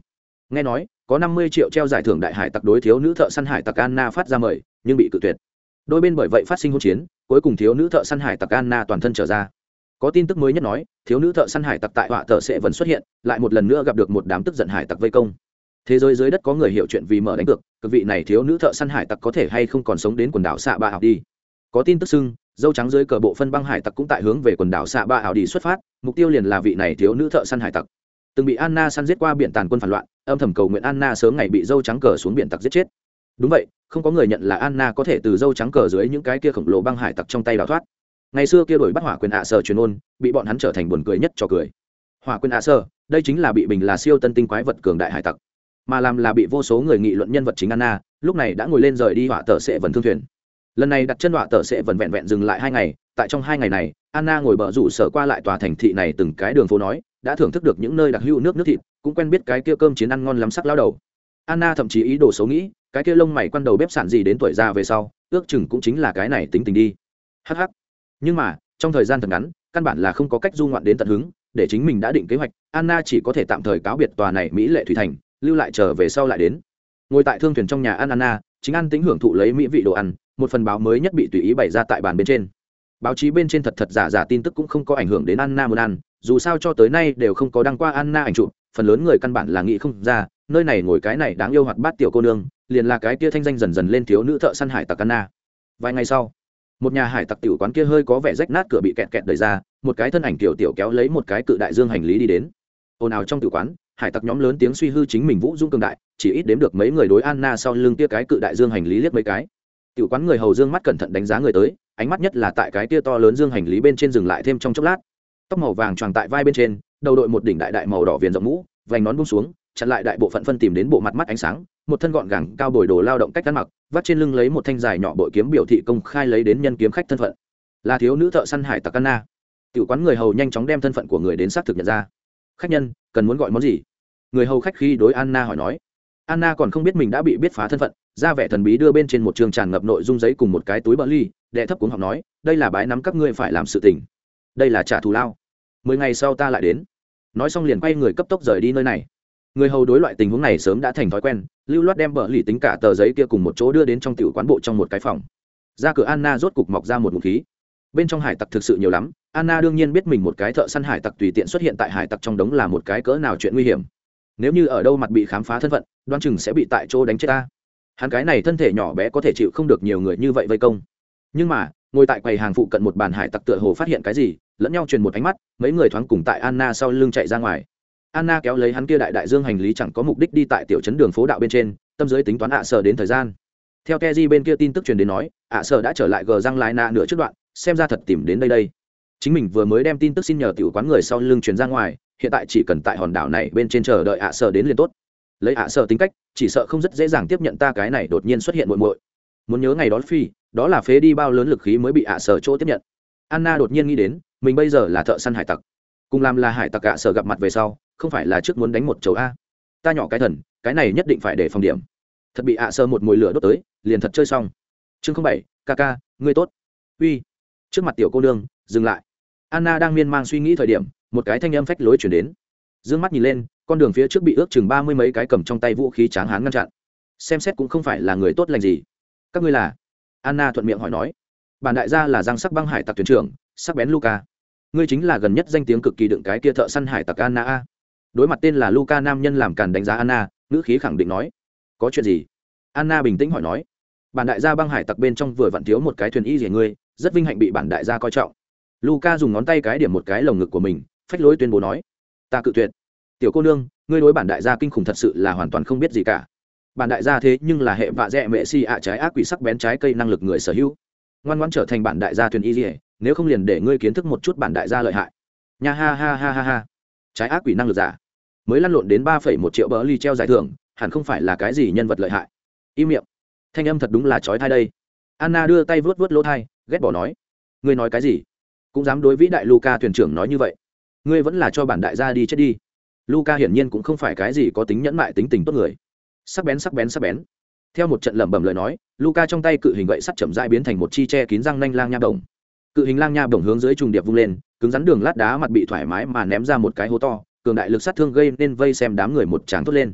Nghe nói, có năm mươi triệu treo giải thưởng đại hải tặc đối thiếu nữ thợ săn hải tặc anna phát ra mời, nhưng bị cự tuyệt. Đôi bên bởi vậy phát sinh hỗn chiến, cuối cùng thiếu nữ thợ săn hải tặc anna toàn thân trở ra. Có tin tức mới nhất nói, thiếu nữ thợ săn hải tặc tại họa thợ sẽ vẫn xuất hiện, lại một lần nữa gặp được một đám tức giận hải tặc vây công. Thế giới dưới đất có người hiểu chuyện vì mở đánh cược, cực vị này thiếu nữ thợ săn hải tặc có thể hay không còn sống đến quần đảo xạ ba học đi. Có tin tức xưng dâu trắng dưới cờ bộ phân băng hải tặc cũng tại hướng về quần đảo xạ ba ảo đi xuất phát, mục tiêu liền là vị này thiếu nữ thợ săn hải tặc. Từng bị anna săn giết qua biển tàn quân phản loạn, âm thầm cầu nguyện anna sớm ngày bị dâu trắng cờ xuống biển tặc giết chết. Đúng vậy, không có người nhận là anna có thể từ dâu trắng cờ dưới những cái kia khổng lồ băng hải tặc trong tay đào thoát. Ngày xưa kia đổi bắt hỏa quyền ạ à sở truyền ôn, bị bọn hắn trở thành buồn cười nhất cho cười. Hỏa quyền ạ à sở đây chính là bị bình là siêu tân tinh quái vật cường đại hải tặc. Mà làm là bị vô số người nghị luận nhân vật chính anna, lúc này đã ngồi lên rời đi hỏa tờ sẽ vần thương thuyền lần này đặt chân đọa tờ sẽ vần vẹn vẹn dừng lại hai ngày, tại trong hai ngày này, anna ngồi bờ rủ sở qua lại tòa thành thị này từng cái đường phố nói, đã thưởng thức được những nơi đặc hữu nước nước thịt, cũng quen biết cái kia cơm chiến ăn ngon lắm sắc lao đầu. Anna thậm chí ý đồ xấu nghĩ, cái kia lông mày quăn đầu bếp sản gì đến tuổi già về sau, ước chừng cũng chính là cái này tính tình đi. Hh nhưng mà, trong thời gian thật ngắn, căn bản là không có cách du ngoạn đến tận hứng, để chính mình đã định kế hoạch, anna chỉ có thể tạm thời cáo biệt tòa này mỹ lệ thủy thành, lưu lại trở về sau lại đến. Ngồi tại thương thuyền trong nhà anna, chính ăn tính hưởng thụ lấy mỹ vị đồ ăn một phần báo mới nhất bị tùy ý bày ra tại bàn bên trên. Báo chí bên trên thật thật giả giả tin tức cũng không có ảnh hưởng đến anna muốn ăn dù sao cho tới nay đều không có đăng qua anna ảnh chụp, phần lớn người căn bản là nghĩ không ra, nơi này ngồi cái này đáng yêu hoạt bát tiểu cô nương, liền là cái kia thanh danh dần dần lên thiếu nữ thợ săn hải tặc anna. Vài ngày sau, một nhà hải tặc tiểu quán kia hơi có vẻ rách nát cửa bị kẹt kẹt đẩy ra, một cái thân ảnh tiểu tiểu kéo lấy một cái cự đại dương hành lý đi đến. Ồn ào trong tiểu quán, hải tặc nhóm lớn tiếng suy hư chính mình vũ dung cường đại, chỉ ít đếm được mấy người đối anna sau lưng kia cái cự đại dương hành lý liếc mấy cái tiểu quán người hầu dương mắt cẩn thận đánh giá người tới, ánh mắt nhất là tại cái tia to lớn dương hành lý bên trên dừng lại thêm trong chốc lát. Tóc màu vàng tròn tại vai bên trên, đầu đội một đỉnh đại đại màu đỏ viền rộng mũ, vành nón bung xuống, chặn lại đại bộ phận phân tìm đến bộ mặt mắt ánh sáng, một thân gọn gàng cao bồi đồ lao động cách ăn mặc, vắt trên lưng lấy một thanh dài nhỏ bội kiếm biểu thị công khai lấy đến nhân kiếm khách thân phận. Là thiếu nữ thợ săn hải tặc anna. Tiểu quán người hầu nhanh chóng đem thân phận của người đến xác thực nhận ra. Khách nhân, cần muốn gọi món gì? Người hầu khách khi đối anna hỏi nói. Anna còn không biết mình đã bị biết phá thân phận ra vẻ thần bí đưa bên trên một trường tràn ngập nội dung giấy cùng một cái túi bỡ ly, đệ thấp cuống học nói, đây là bái nắm các ngươi phải làm sự tình. Đây là trả thù lao. Mười ngày sau ta lại đến. Nói xong liền quay người cấp tốc rời đi nơi này. Người hầu đối loại tình huống này sớm đã thành thói quen, lưu loát đem bỡ lì tính cả tờ giấy kia cùng một chỗ đưa đến trong tiểu quán bộ trong một cái phòng. Ra cửa anna rốt cục mọc ra một ngụm khí. Bên trong hải tặc thực sự nhiều lắm, anna đương nhiên biết mình một cái thợ săn hải tặc tùy tiện xuất hiện tại hải tặc trong đống là một cái cỡ nào chuyện nguy hiểm. Nếu như ở đâu mặt bị khám phá thân phận đoan chừng sẽ bị tại chỗ đánh chết ta hắn cái này thân thể nhỏ bé có thể chịu không được nhiều người như vậy vây công. Nhưng mà, ngồi tại quầy hàng phụ cận một bàn hải tặc tựa hồ phát hiện cái gì, lẫn nhau truyền một ánh mắt, mấy người thoáng cùng tại anna sau lưng chạy ra ngoài. Anna kéo lấy hắn kia đại đại dương hành lý chẳng có mục đích đi tại tiểu trấn đường phố đạo bên trên, tâm giới tính toán ạ sở đến thời gian. Theo keji bên kia tin tức truyền đến nói, ạ sở đã trở lại gờ răng lai na nửa trước đoạn, xem ra thật tìm đến đây đây. Chính mình vừa mới đem tin tức xin nhờ tiểu quán người sau lưng truyền ra ngoài, hiện tại chỉ cần tại hòn đảo này bên trên chờ đợi ạ sở đến liền tốt lấy ạ sợ tính cách, chỉ sợ không rất dễ dàng tiếp nhận ta cái này đột nhiên xuất hiện muội muội. Muốn nhớ ngày đó phi, đó là phế đi bao lớn lực khí mới bị ạ sợ chỗ tiếp nhận. Anna đột nhiên nghĩ đến, mình bây giờ là thợ săn hải tặc. Cùng làm là hải tặc ạ sợ gặp mặt về sau, không phải là trước muốn đánh một chầu a. Ta nhỏ cái thần, cái này nhất định phải để phòng điểm. Thật bị ạ sợ một mùi lửa đốt tới, liền thật chơi xong. Chương không bảy, ca ca, ngươi tốt. Uy. Trước mặt tiểu cô nương, dừng lại. Anna đang miên man suy nghĩ thời điểm, một cái thanh âm phách lối chuyển đến. D ư ơ n g mắt nhìn lên con đường phía trước bị ước chừng ba mươi mấy cái cầm trong tay vũ khí tráng hán ngăn chặn. Xem xét cũng không phải là người tốt lành gì. Các ngươi là? Anna thuận miệng hỏi nói. Bản đại gia là giang sắc băng hải tặc thuyền trưởng, sắc bén luca ngươi chính là gần nhất danh tiếng cực kỳ đựng cái kia thợ săn hải tặc anna a. Đối mặt tên là luca nam nhân làm càn đánh giá anna, ngữ khí khẳng định nói. Có chuyện gì? Anna bình tĩnh hỏi nói. Bản đại gia băng hải tặc bên trong vừa vặn thiếu một cái thuyền y rỉa ngươi, rất vinh hạnh bị bản đại gia coi trọng. Luca dùng ngón tay cái điểm một cái lồng ngực của mình, phách lối tuyên bố nói. Ta cự tuyệt tiểu cô nương, ngươi đối bản đại gia kinh khủng thật sự là hoàn toàn không biết gì cả. Bản đại gia thế nhưng là hệ vạ dẹ mệ si ạ trái ác quỷ sắc bén trái cây năng lực người sở hữu. Ngoan ngoan trở thành bản đại gia thuyền y dỉa nếu không liền để ngươi kiến thức một chút bản đại gia lợi hại. Nha ha ha ha ha ha. Trái ác quỷ năng lực giả. Mới lăn lộn đến ba phẩy một triệu bờ ly treo giải thưởng, hẳn không phải là cái gì nhân vật lợi hại. Im miệng. Thanh âm thật đúng là trói thai đây. Anna đưa tay vớt vớt lỗ thai ghét bỏ nói. Ngươi nói cái gì? Cũng dám đối vĩ đại luca thuyền trưởng nói như vậy. Ngươi vẫn là cho bản đại gia đi chết đi luca hiển nhiên cũng không phải cái gì có tính nhẫn mại tính tình tốt người. Sắc bén sắc bén sắc bén. Theo một trận lẩm bẩm lời nói luca trong tay cự hình gậy sắt chậm rãi biến thành một chi che kín răng nanh lang nha bổng. Cự hình lang nha bổng hướng dưới trùng điệp vung lên, cứng rắn đường lát đá mặt bị thoải mái mà ném ra một cái hố to, cường đại lực sát thương gây nên vây xem đám người một tràng thốt lên.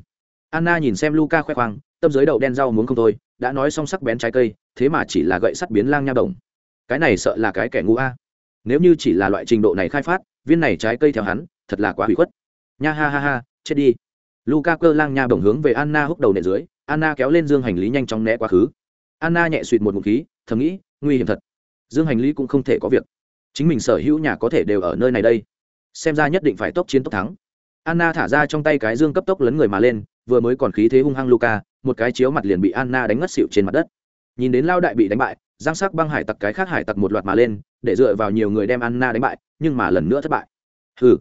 Anna nhìn xem luca khoe khoang, tâm giới đậu đen rau muốn không thôi, đã nói xong sắc bén trái cây, thế mà chỉ là gậy sắt biến lang nha động. cái này sợ là cái kẻ ngu a. Nếu như chỉ là loại trình độ này khai phát, viên này trái cây theo hắn, thật là quá hủy khuất nha ha ha ha, chết đi. Luca cơ lang nha bổng hướng về anna húc đầu nệ dưới, anna kéo lên dương hành lý nhanh chóng né quá khứ. Anna nhẹ suỵt một ngụm khí, thầm nghĩ, nguy hiểm thật. Dương hành lý cũng không thể có việc. Chính mình sở hữu nhà có thể đều ở nơi này đây. Xem ra nhất định phải tốc chiến tốc thắng. Anna thả ra trong tay cái dương cấp tốc lấn người mà lên, vừa mới còn khí thế hung hăng luca một cái chiếu mặt liền bị anna đánh ngất xỉu trên mặt đất. Nhìn đến lao đại bị đánh bại giang sắc băng hải tặc cái khác hải tặc một loạt mà lên, để dựa vào nhiều người đem anna đánh bại, nhưng mà lần nữa thất bại. Hừ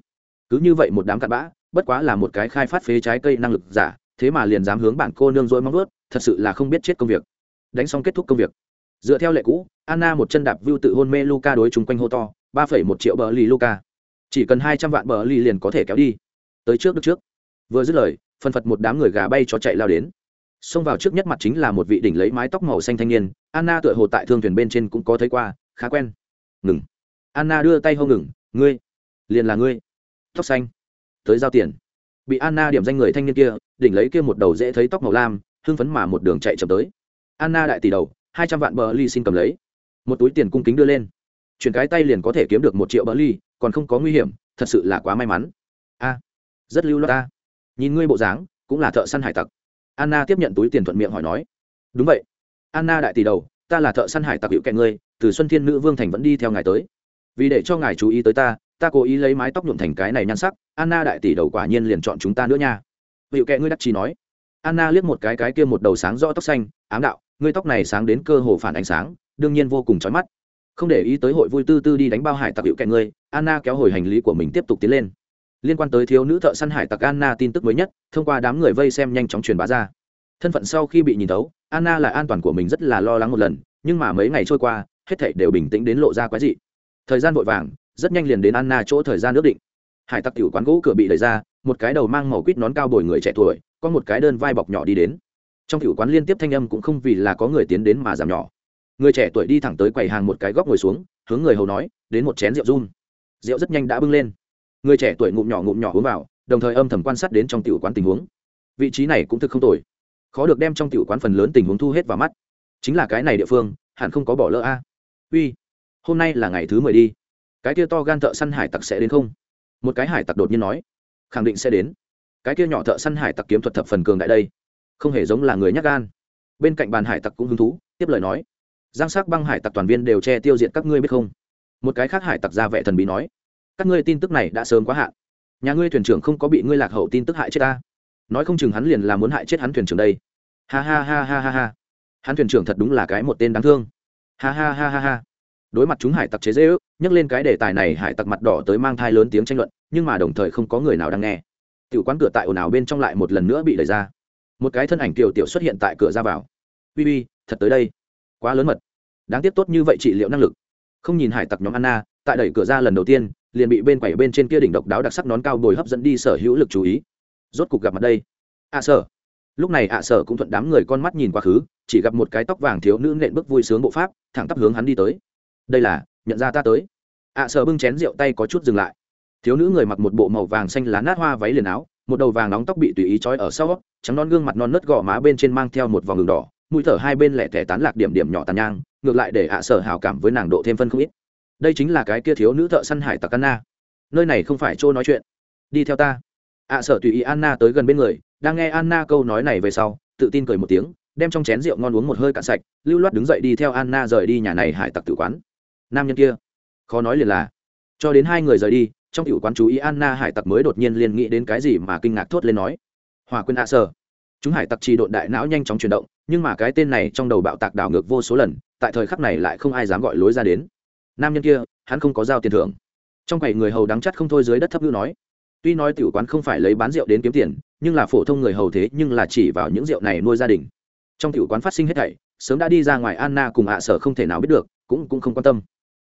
cứ như vậy một đám cặn bã, bất quá là một cái khai phát phế trái cây năng lực giả, thế mà liền dám hướng bản cô nương dỗi móng ướt thật sự là không biết chết công việc. Đánh xong kết thúc công việc. Dựa theo lệ cũ, anna một chân đạp vưu tự hôn mê luca đối chung quanh hô to, ba phẩy một triệu bờ lì luca. Chỉ cần hai trăm vạn bờ lì liền có thể kéo đi. Tới trước được trước. Vừa dứt lời, phân phật một đám người gà bay cho chạy lao đến. Xông vào trước nhất mặt chính là một vị đỉnh lấy mái tóc màu xanh thanh niên, anna tựa hồ tại thương thuyền bên trên cũng có thấy qua, khá quen. Ngừng. Anna đưa tay hô ngừng, ngươi, liền là ngươi tóc xanh. Tới giao tiền. Bị anna điểm danh người thanh niên kia, đỉnh lấy kia một đầu dễ thấy tóc màu lam, hưng phấn mà một đường chạy chậm tới. Anna đại tỷ đầu, hai trăm vạn bờ ly xin cầm lấy. Một túi tiền cung kính đưa lên. Chuyển cái tay liền có thể kiếm được một triệu bờ ly còn không có nguy hiểm, thật sự là quá may mắn. A, rất lưu loa ta. Nhìn ngươi bộ dáng, cũng là thợ săn hải tặc. Anna tiếp nhận túi tiền thuận miệng hỏi nói. Đúng vậy. Anna đại tỷ đầu, ta là thợ săn hải tặc hữu kẹn ngươi, từ xuân thiên nữ vương thành vẫn đi theo ngài tới. Vì để cho ngài chú ý tới ta ta cố ý lấy mái tóc nhuộm thành cái này nhan sắc, anna đại tỷ đầu quả nhiên liền chọn chúng ta nữa nha. Hiệu kệ ngươi đắc chi nói. Anna liếc một cái cái kia một đầu sáng rõ tóc xanh, ám đạo, ngươi tóc này sáng đến cơ hồ phản ánh sáng, đương nhiên vô cùng chói mắt. Không để ý tới hội vui tư tư đi đánh bao hải tặc hiệu kệ ngươi. Anna kéo hồi hành lý của mình tiếp tục tiến lên. Liên quan tới thiếu nữ thợ săn hải tặc anna tin tức mới nhất, thông qua đám người vây xem nhanh chóng truyền bá ra. Thân phận sau khi bị nhìn thấu, anna là an toàn của mình rất là lo lắng một lần, nhưng mà mấy ngày trôi qua, hết thảy đều bình tĩnh đến lộ ra quái dị. Thời gian vội vàng rất nhanh liền đến anna chỗ thời gian ước định. Hải tặc tiểu quán gỗ cửa bị đẩy ra, một cái đầu mang màu quýt nón cao bồi người trẻ tuổi, có một cái đơn vai bọc nhỏ đi đến. Trong tiểu quán liên tiếp thanh âm cũng không vì là có người tiến đến mà giảm nhỏ. Người trẻ tuổi đi thẳng tới quầy hàng một cái góc ngồi xuống, hướng người hầu nói, đến một chén rượu run. Rượu rất nhanh đã bưng lên. Người trẻ tuổi ngụm nhỏ ngụm nhỏ uống vào, đồng thời âm thầm quan sát đến trong tiểu quán tình huống. Vị trí này cũng thực không tồi. Khó được đem trong tiểu quán phần lớn tình huống thu hết vào mắt. Chính là cái này địa phương, hẳn không có bỏ lỡ a. Uy, hôm nay là ngày thứ mười đi cái kia to gan thợ săn hải tặc sẽ đến không? Một cái hải tặc đột nhiên nói, khẳng định sẽ đến. Cái kia nhỏ thợ săn hải tặc kiếm thuật thập phần cường đại đây, không hề giống là người nhắc gan. Bên cạnh bàn hải tặc cũng hứng thú, tiếp lời nói, giang sắc băng hải tặc toàn viên đều che tiêu diệt các ngươi biết không? Một cái khác hải tặc ra vẻ thần bí nói, các ngươi tin tức này đã sớm quá hạn. Nhà ngươi thuyền trưởng không có bị ngươi lạc hậu tin tức hại chết ta. Nói không chừng hắn liền là muốn hại chết hắn thuyền trưởng đây. Ha ha ha ha ha ha. Hắn thuyền trưởng thật đúng là cái một tên đáng thương. Ha ha ha ha ha đối mặt chúng hải tặc chế dễ ước nhắc lên cái đề tài này hải tặc mặt đỏ tới mang thai lớn tiếng tranh luận nhưng mà đồng thời không có người nào đang nghe. Tiểu quán cửa tại ồn ào bên trong lại một lần nữa bị đẩy ra. Một cái thân ảnh tiểu tiểu xuất hiện tại cửa ra vào. Vi vi, thật tới đây. Quá lớn mật. Đáng tiếc tốt như vậy trị liệu năng lực. Không nhìn hải tặc nhóm anna tại đẩy cửa ra lần đầu tiên liền bị bên quẩy bên trên kia đỉnh độc đáo đặc sắc nón cao bồi hấp dẫn đi sở hữu lực chú ý. Rốt cục gặp mặt đây. Ạ à sở. Lúc này ạ à sở cũng thuận đám người con mắt nhìn quá khứ chỉ gặp một cái tóc vàng thiếu nữ nện bước vui sướng bộ pháp thẳng tắp hướng hắn đi tới đây là nhận ra ta tới. Ạ à sở bưng chén rượu tay có chút dừng lại. Thiếu nữ người mặc một bộ màu vàng xanh lá nát hoa váy liền áo một đầu vàng nóng tóc bị tùy ý trói ở sau trắng non gương mặt non nớt gò má bên trên mang theo một vòng đường đỏ mũi thở hai bên lẻ tẻ tán lạc điểm điểm nhỏ tàn nhang ngược lại để ạ sở hào cảm với nàng độ thêm phân không ít. Đây chính là cái kia thiếu nữ thợ săn hải tặc anna. Nơi này không phải chỗ nói chuyện. Đi theo ta. Ạ à, sở tùy ý anna tới gần bên người đang nghe anna câu nói này về sau tự tin cười một tiếng đem trong chén rượu ngon uống một hơi cạn sạch lưu loát đứng dậy đi theo anna rời đi nhà này hải tặc tử quán nam nhân kia. Khó nói liền là, cho đến hai người rời đi, trong cựu quán chú ý anna hải tặc mới đột nhiên liền nghĩ đến cái gì mà kinh ngạc thốt lên nói. Hòa quên ạ sở chúng hải tặc trì độn đại não nhanh chóng chuyển động, nhưng mà cái tên này trong đầu bạo tạc đảo ngược vô số lần, tại thời khắc này lại không ai dám gọi lối ra đến. Nam nhân kia, hắn không có giao tiền thưởng. Trong quầy người hầu đắng chắt không thôi dưới đất thấp ngữ nói. Tuy nói tiểu quán không phải lấy bán rượu đến kiếm tiền, nhưng là phổ thông người hầu thế nhưng là chỉ vào những rượu này nuôi gia đình. Trong tiểu quán phát sinh hết thảy, sớm đã đi ra ngoài anna cùng ạ sở không thể nào biết được, cũng cũng không quan tâm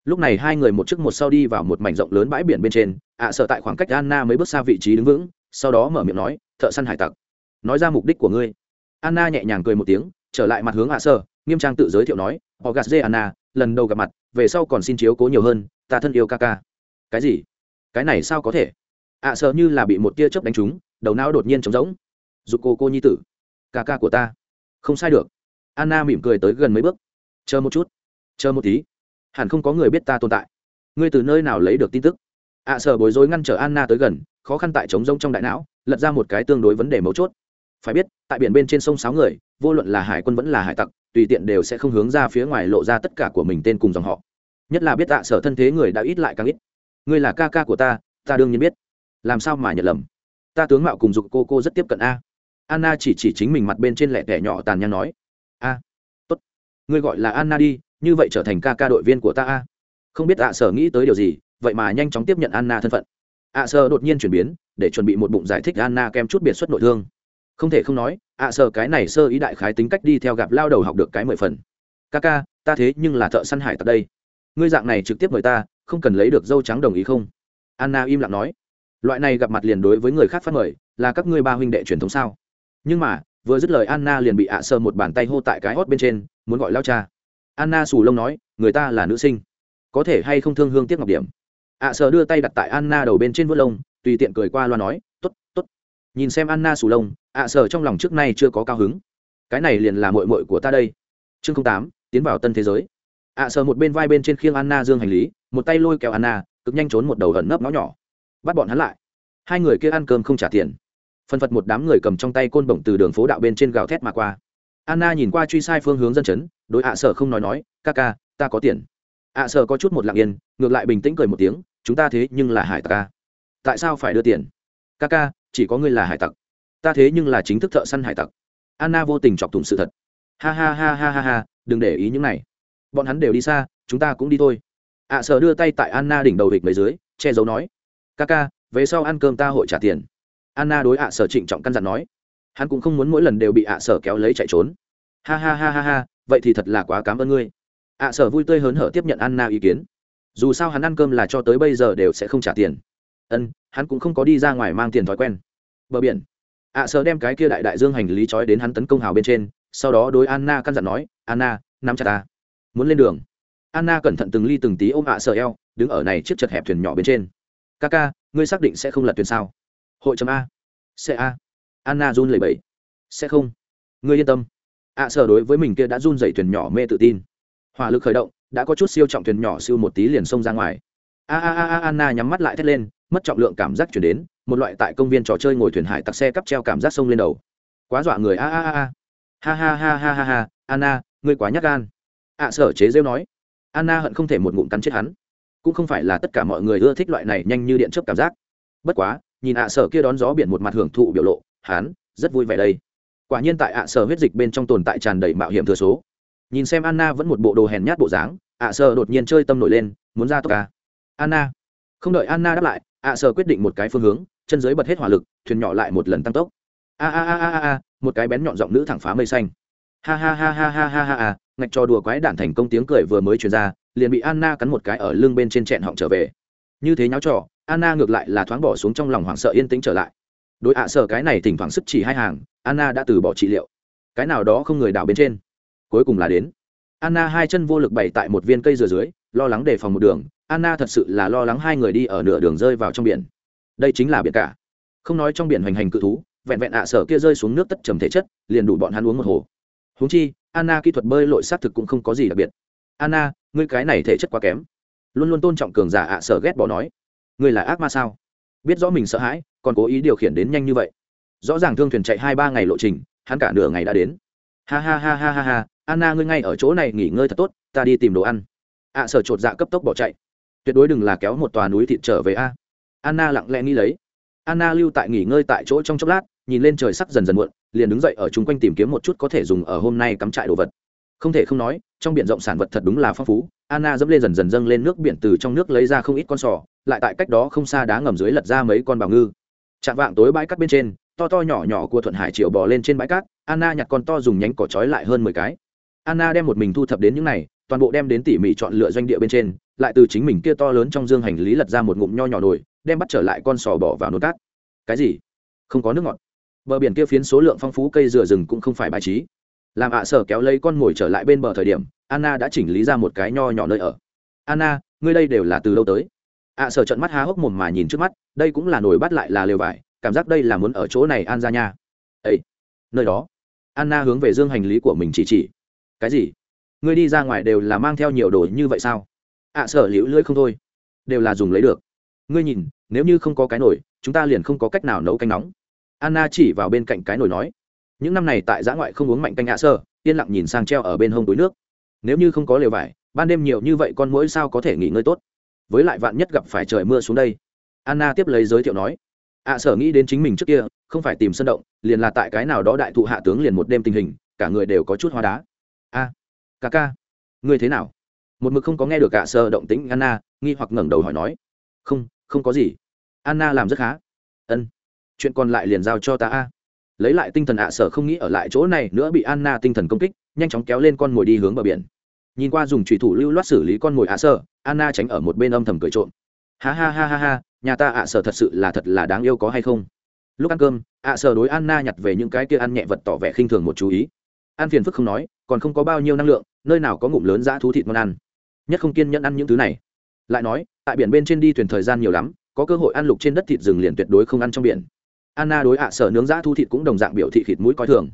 lúc này hai người một trước một sau đi vào một mảnh rộng lớn bãi biển bên trên ạ sở tại khoảng cách anna mới bước xa vị trí đứng vững sau đó mở miệng nói thợ săn hải tặc nói ra mục đích của ngươi. Anna nhẹ nhàng cười một tiếng trở lại mặt hướng ạ sở nghiêm trang tự giới thiệu nói họ gạt dê anna lần đầu gặp mặt về sau còn xin chiếu cố nhiều hơn ta thân yêu ca ca. Cái gì? Cái này sao có thể? ạ à, sợ như là bị một tia chớp đánh trúng đầu não đột nhiên trống rỗng. Dục cô cô nhi tử ca ca của ta. Không sai được. Anna mỉm cười tới gần mấy bước. Chờ một chút chờ một tí hẳn không có người biết ta tồn tại. Ngươi từ nơi nào lấy được tin tức? Ạ à, sở bối rối ngăn trở anna tới gần khó khăn tại trống rông trong đại não lật ra một cái tương đối vấn đề mấu chốt. Phải biết tại biển bên trên sông sáu người vô luận là hải quân vẫn là hải tặc tùy tiện đều sẽ không hướng ra phía ngoài lộ ra tất cả của mình tên cùng dòng họ. Nhất là biết tạ sở thân thế người đã ít lại càng ít. Ngươi là ca ca của ta ta đương nhiên biết. Làm sao mà nhận lầm? Ta tướng mạo cùng dục cô cô rất tiếp cận a. Anna chỉ chỉ chính mình mặt bên trên lẻ tẻ nhỏ tàn nhang nói. A tốt. Ngươi gọi là anna đi như vậy trở thành ca ca đội viên của ta a? Không biết ạ, sở nghĩ tới điều gì, vậy mà nhanh chóng tiếp nhận anna thân phận. Ạ, sở đột nhiên chuyển biến, để chuẩn bị một bụng giải thích anna kem chút biệt xuất nội thương. Không thể không nói, ạ, sở cái này sơ ý đại khái tính cách đi theo gặp lao đầu học được cái mười phần. Ca ca, ta thế nhưng là thợ săn hải tại đây. Ngươi dạng này trực tiếp mời ta, không cần lấy được dâu trắng đồng ý không? Anna im lặng nói. Loại này gặp mặt liền đối với người khác phát mời, là các ngươi ba huynh đệ truyền thống sao? Nhưng mà, vừa dứt lời anna liền bị ạ sơ một bàn tay hô tại cái hót bên trên, muốn gọi lao cha anna sù lông nói, người ta là nữ sinh. Có thể hay không thương hương tiếc ngọc điểm? Ạ sờ đưa tay đặt tại anna đầu bên trên vớt lông, tùy tiện cười qua loa nói t ố t t ố t nhìn xem anna sù lông, ạ sờ trong lòng trước nay chưa có cao hứng. Cái này liền là mội mội của ta đây. Chương tám, tiến vào tân thế giới. Ạ sờ một bên vai bên trên khiêng anna dương hành lý, một tay lôi kéo anna, cực nhanh trốn một đầu ẩn nấp nó nhỏ. Bắt bọn hắn lại. Hai người kia ăn cơm không trả tiền. Phân phật một đám người cầm trong tay côn bổng từ đường phố đạo bên trên gào thét mà qua anna nhìn qua truy sai phương hướng dân chấn, đối ạ sở không nói nói, ca ca, ta có tiền. Ạ sở có chút một lặng yên, ngược lại bình tĩnh cười một tiếng, chúng ta thế nhưng là hải tặc ca tại sao phải đưa tiền? Ca ca, chỉ có ngươi là hải tặc. Ta thế nhưng là chính thức thợ săn hải tặc. Anna vô tình chọc thủng sự thật. Ha ha ha ha ha ha, đừng để ý những này. Bọn hắn đều đi xa, chúng ta cũng đi thôi. Ạ sở đưa tay tại anna đỉnh đầu hịch mấy dưới, che giấu nói, ca ca, về sau ăn cơm ta hội trả tiền. Anna đối ạ sở trịnh trọng căn dặn nói hắn cũng không muốn mỗi lần đều bị ạ sở kéo lấy chạy trốn. Ha ha ha ha ha, vậy thì thật là quá cảm ơn ngươi. Ạ sở vui tươi hớn hở tiếp nhận anna ý kiến. Dù sao hắn ăn cơm là cho tới bây giờ đều sẽ không trả tiền. Ân, hắn cũng không có đi ra ngoài mang tiền thói quen. Bờ biển. Ạ sở đem cái kia đại đại dương hành lý trói đến hắn tấn công hào bên trên, sau đó đối anna căn dặn nói, anna, nắm chặt ta. Muốn lên đường. Anna cẩn thận từng ly từng tí ôm ạ sở eo, đứng ở này chiếc chật hẹp thuyền nhỏ bên trên. Ca ca ngươi xác định sẽ không lật thuyền sao? Hội chấm a. C a anna run lẩy bẩy. Sẽ không. Ngươi yên tâm. Ạ sở đối với mình kia đã run dậy thuyền nhỏ mê tự tin. Hỏa lực khởi động, đã có chút siêu trọng thuyền nhỏ siêu một tí liền xông ra ngoài. A a a anna nhắm mắt lại thét lên, mất trọng lượng cảm giác chuyển đến, một loại tại công viên trò chơi ngồi thuyền hải tặc xe cắp treo cảm giác sông lên đầu. Quá dọa người, a a a a. Ha ha ha ha ha ha, anna, ngươi quá nhát gan. Ạ sở chế rêu nói. Anna hận không thể một ngụm cắn chết hắn. Cũng không phải là tất cả mọi người ưa thích loại này nhanh như điện chớp cảm giác. Bất quá, nhìn ạ sở kia đón gió biển một mặt hưởng thụ biểu lộ hắn rất vui vẻ đây. Quả nhiên tại ạ sở huyết dịch bên trong tồn tại tràn đầy mạo hiểm thừa số. Nhìn xem anna vẫn một bộ đồ hèn nhát bộ dáng, ạ sở đột nhiên chơi tâm nổi lên, muốn ra tốc ca. Anna, không đợi anna đáp lại, ạ sở quyết định một cái phương hướng, chân dưới bật hết hỏa lực, thuyền nhỏ lại một lần tăng tốc. A a a a a, một cái bén nhọn giọng nữ thẳng phá mây xanh. Ha ha ha ha ha ha ha ha, ngạch trò đùa quái đản thành công tiếng cười vừa mới truyền ra, liền bị anna cắn một cái ở lưng bên trên chẹn họng trở về. Như thế nháo trò, anna ngược lại là thoáng bỏ xuống trong lòng hoảng sợ yên tĩnh trở lại đối ạ sở cái này thỉnh thoảng sức chỉ hai hàng, anna đã từ bỏ trị liệu. Cái nào đó không người đào bên trên. Cuối cùng là đến. Anna hai chân vô lực bày tại một viên cây dừa dưới, lo lắng đề phòng một đường. Anna thật sự là lo lắng hai người đi ở nửa đường rơi vào trong biển. Đây chính là biển cả. Không nói trong biển hoành hành cự thú, vẹn vẹn ạ sở kia rơi xuống nước tất trầm thể chất, liền đủ bọn hắn uống một hồ. Húng chi, anna kỹ thuật bơi lội xác thực cũng không có gì đặc biệt. Anna, ngươi cái này thể chất quá kém. Luôn luôn tôn trọng cường giả ạ sở ghét bỏ nói. Ngươi là ác ma sao? Biết rõ mình sợ hãi còn cố ý điều khiển đến nhanh như vậy. Rõ ràng thương thuyền chạy hai ba ngày lộ trình, hắn cả nửa ngày đã đến. Ha ha ha ha ha ha, anna ngươi ngay ở chỗ này nghỉ ngơi thật tốt, ta đi tìm đồ ăn. Ạ sở chột dạ cấp tốc bỏ chạy. Tuyệt đối đừng là kéo một tòa núi thịt trở về a. Anna lặng lẽ nghĩ lấy. Anna lưu tại nghỉ ngơi tại chỗ trong chốc lát, nhìn lên trời sắc dần dần muộn, liền đứng dậy ở chung quanh tìm kiếm một chút có thể dùng ở hôm nay cắm trại đồ vật. Không thể không nói, trong biển rộng sản vật thật đúng là phong phú, anna dẫm lên dần dần dâng lên nước biển từ trong nước lấy ra không ít con sò, lại tại cách đó không xa đá ngầm dưới lật ra mấy con bào ngư chạm vạng tối bãi cát bên trên, to to nhỏ nhỏ của thuận hải triệu bò lên trên bãi cát, anna nhặt con to dùng nhánh cỏ trói lại hơn mười cái. Anna đem một mình thu thập đến những này, toàn bộ đem đến tỉ mỉ chọn lựa doanh địa bên trên, lại từ chính mình kia to lớn trong dương hành lý lật ra một ngụm nho nhỏ nồi, đem bắt trở lại con sò bỏ vào nồi cát. Cái gì? Không có nước ngọt. Bờ biển kia phiến số lượng phong phú cây dừa rừng cũng không phải bài trí. Làm ạ sở kéo lấy con mồi trở lại bên bờ thời điểm, anna đã chỉnh lý ra một cái nho nhỏ nơi ở. Anna, ngươi đây đều là từ đâu tới? Ạ sở trận mắt há hốc mồm mà nhìn trước mắt đây cũng là nổi bắt lại là lều vải, cảm giác đây là muốn ở chỗ này an ra nha. Ấy nơi đó. Anna hướng về dương hành lý của mình chỉ chỉ. Cái gì? Ngươi đi ra ngoài đều là mang theo nhiều đồ như vậy sao? À, ạ sở liễu lưỡi không thôi. Đều là dùng lấy được. Ngươi nhìn, nếu như không có cái nồi, chúng ta liền không có cách nào nấu canh nóng. Anna chỉ vào bên cạnh cái nồi nói. Những năm này tại giã ngoại không uống mạnh canh ạ sơ yên lặng nhìn sang treo ở bên hông túi nước. Nếu như không có lều vải, ban đêm nhiều như vậy con mũi sao có thể nghỉ ngơi tốt? Với lại vạn nhất gặp phải trời mưa xuống đây anna tiếp lấy giới thiệu nói, ạ, sở nghĩ đến chính mình trước kia, không phải tìm sân động, liền là tại cái nào đó đại thụ hạ tướng liền một đêm tình hình, cả người đều có chút hóa đá. A, ca ca, ngươi thế nào? Một mực không có nghe được ạ, sở động tĩnh anna, nghi hoặc ngẩng đầu hỏi nói, không không có gì. Anna làm rất khá. Ân, chuyện còn lại liền giao cho ta a. Lấy lại tinh thần ạ, sở không nghĩ ở lại chỗ này nữa bị anna tinh thần công kích, nhanh chóng kéo lên con mồi đi hướng bờ biển. Nhìn qua dùng thủy thủ lưu loát xử lý con mồi ạ, sở, anna tránh ở một bên âm thầm cười trộm. Ha ha ha ha ha nhà ta ạ sở thật sự là thật là đáng yêu có hay không? Lúc ăn cơm, ạ sở đối anna nhặt về những cái kia ăn nhẹ vật tỏ vẻ khinh thường một chú ý. Ăn phiền phức không nói, còn không có bao nhiêu năng lượng, nơi nào có ngụm lớn dã thú thịt ngon ăn. Nhất không kiên nhẫn ăn những thứ này. Lại nói, tại biển bên trên đi thuyền thời gian nhiều lắm, có cơ hội ăn lục trên đất thịt rừng liền tuyệt đối không ăn trong biển. Anna đối ạ sở nướng dã thú thịt cũng đồng dạng biểu thị thịt mũi coi thường.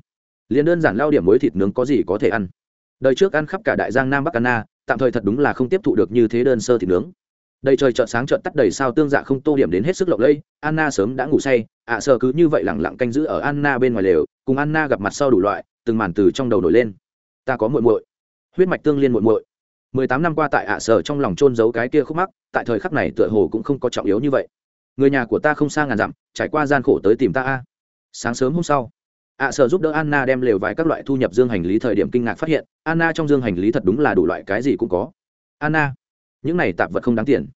Liền đơn giản lao điểm muối thịt nướng có gì có thể ăn. Đời trước ăn khắp cả đại giang nam bắc anna, tạm thời thật đúng là không tiếp thụ được như thế đơn sơ thịt nướng đầy trời chợt sáng chợt tắt đầy sao tương dạ không tô điểm đến hết sức lộng lẫy, anna sớm đã ngủ say, ạ sợ cứ như vậy lẳng lặng canh giữ ở anna bên ngoài lều, cùng anna gặp mặt sau đủ loại, từng màn từ trong đầu nổi lên. Ta có muội muội. Huyết mạch tương liên muội muội. Mười tám năm qua tại ạ sở trong lòng trôn giấu cái kia khúc mắc, tại thời khắc này tựa hồ cũng không có trọng yếu như vậy. Người nhà của ta không xa ngàn dặm, trải qua gian khổ tới tìm ta a. Sáng sớm hôm sau, ạ sở giúp đỡ anna đem lều vài các loại thu nhập dương hành lý thời điểm kinh ngạc phát hiện, anna trong dương hành lý thật đúng là đủ loại cái gì cũng có. Anna những này tạp vật không đáng tiền.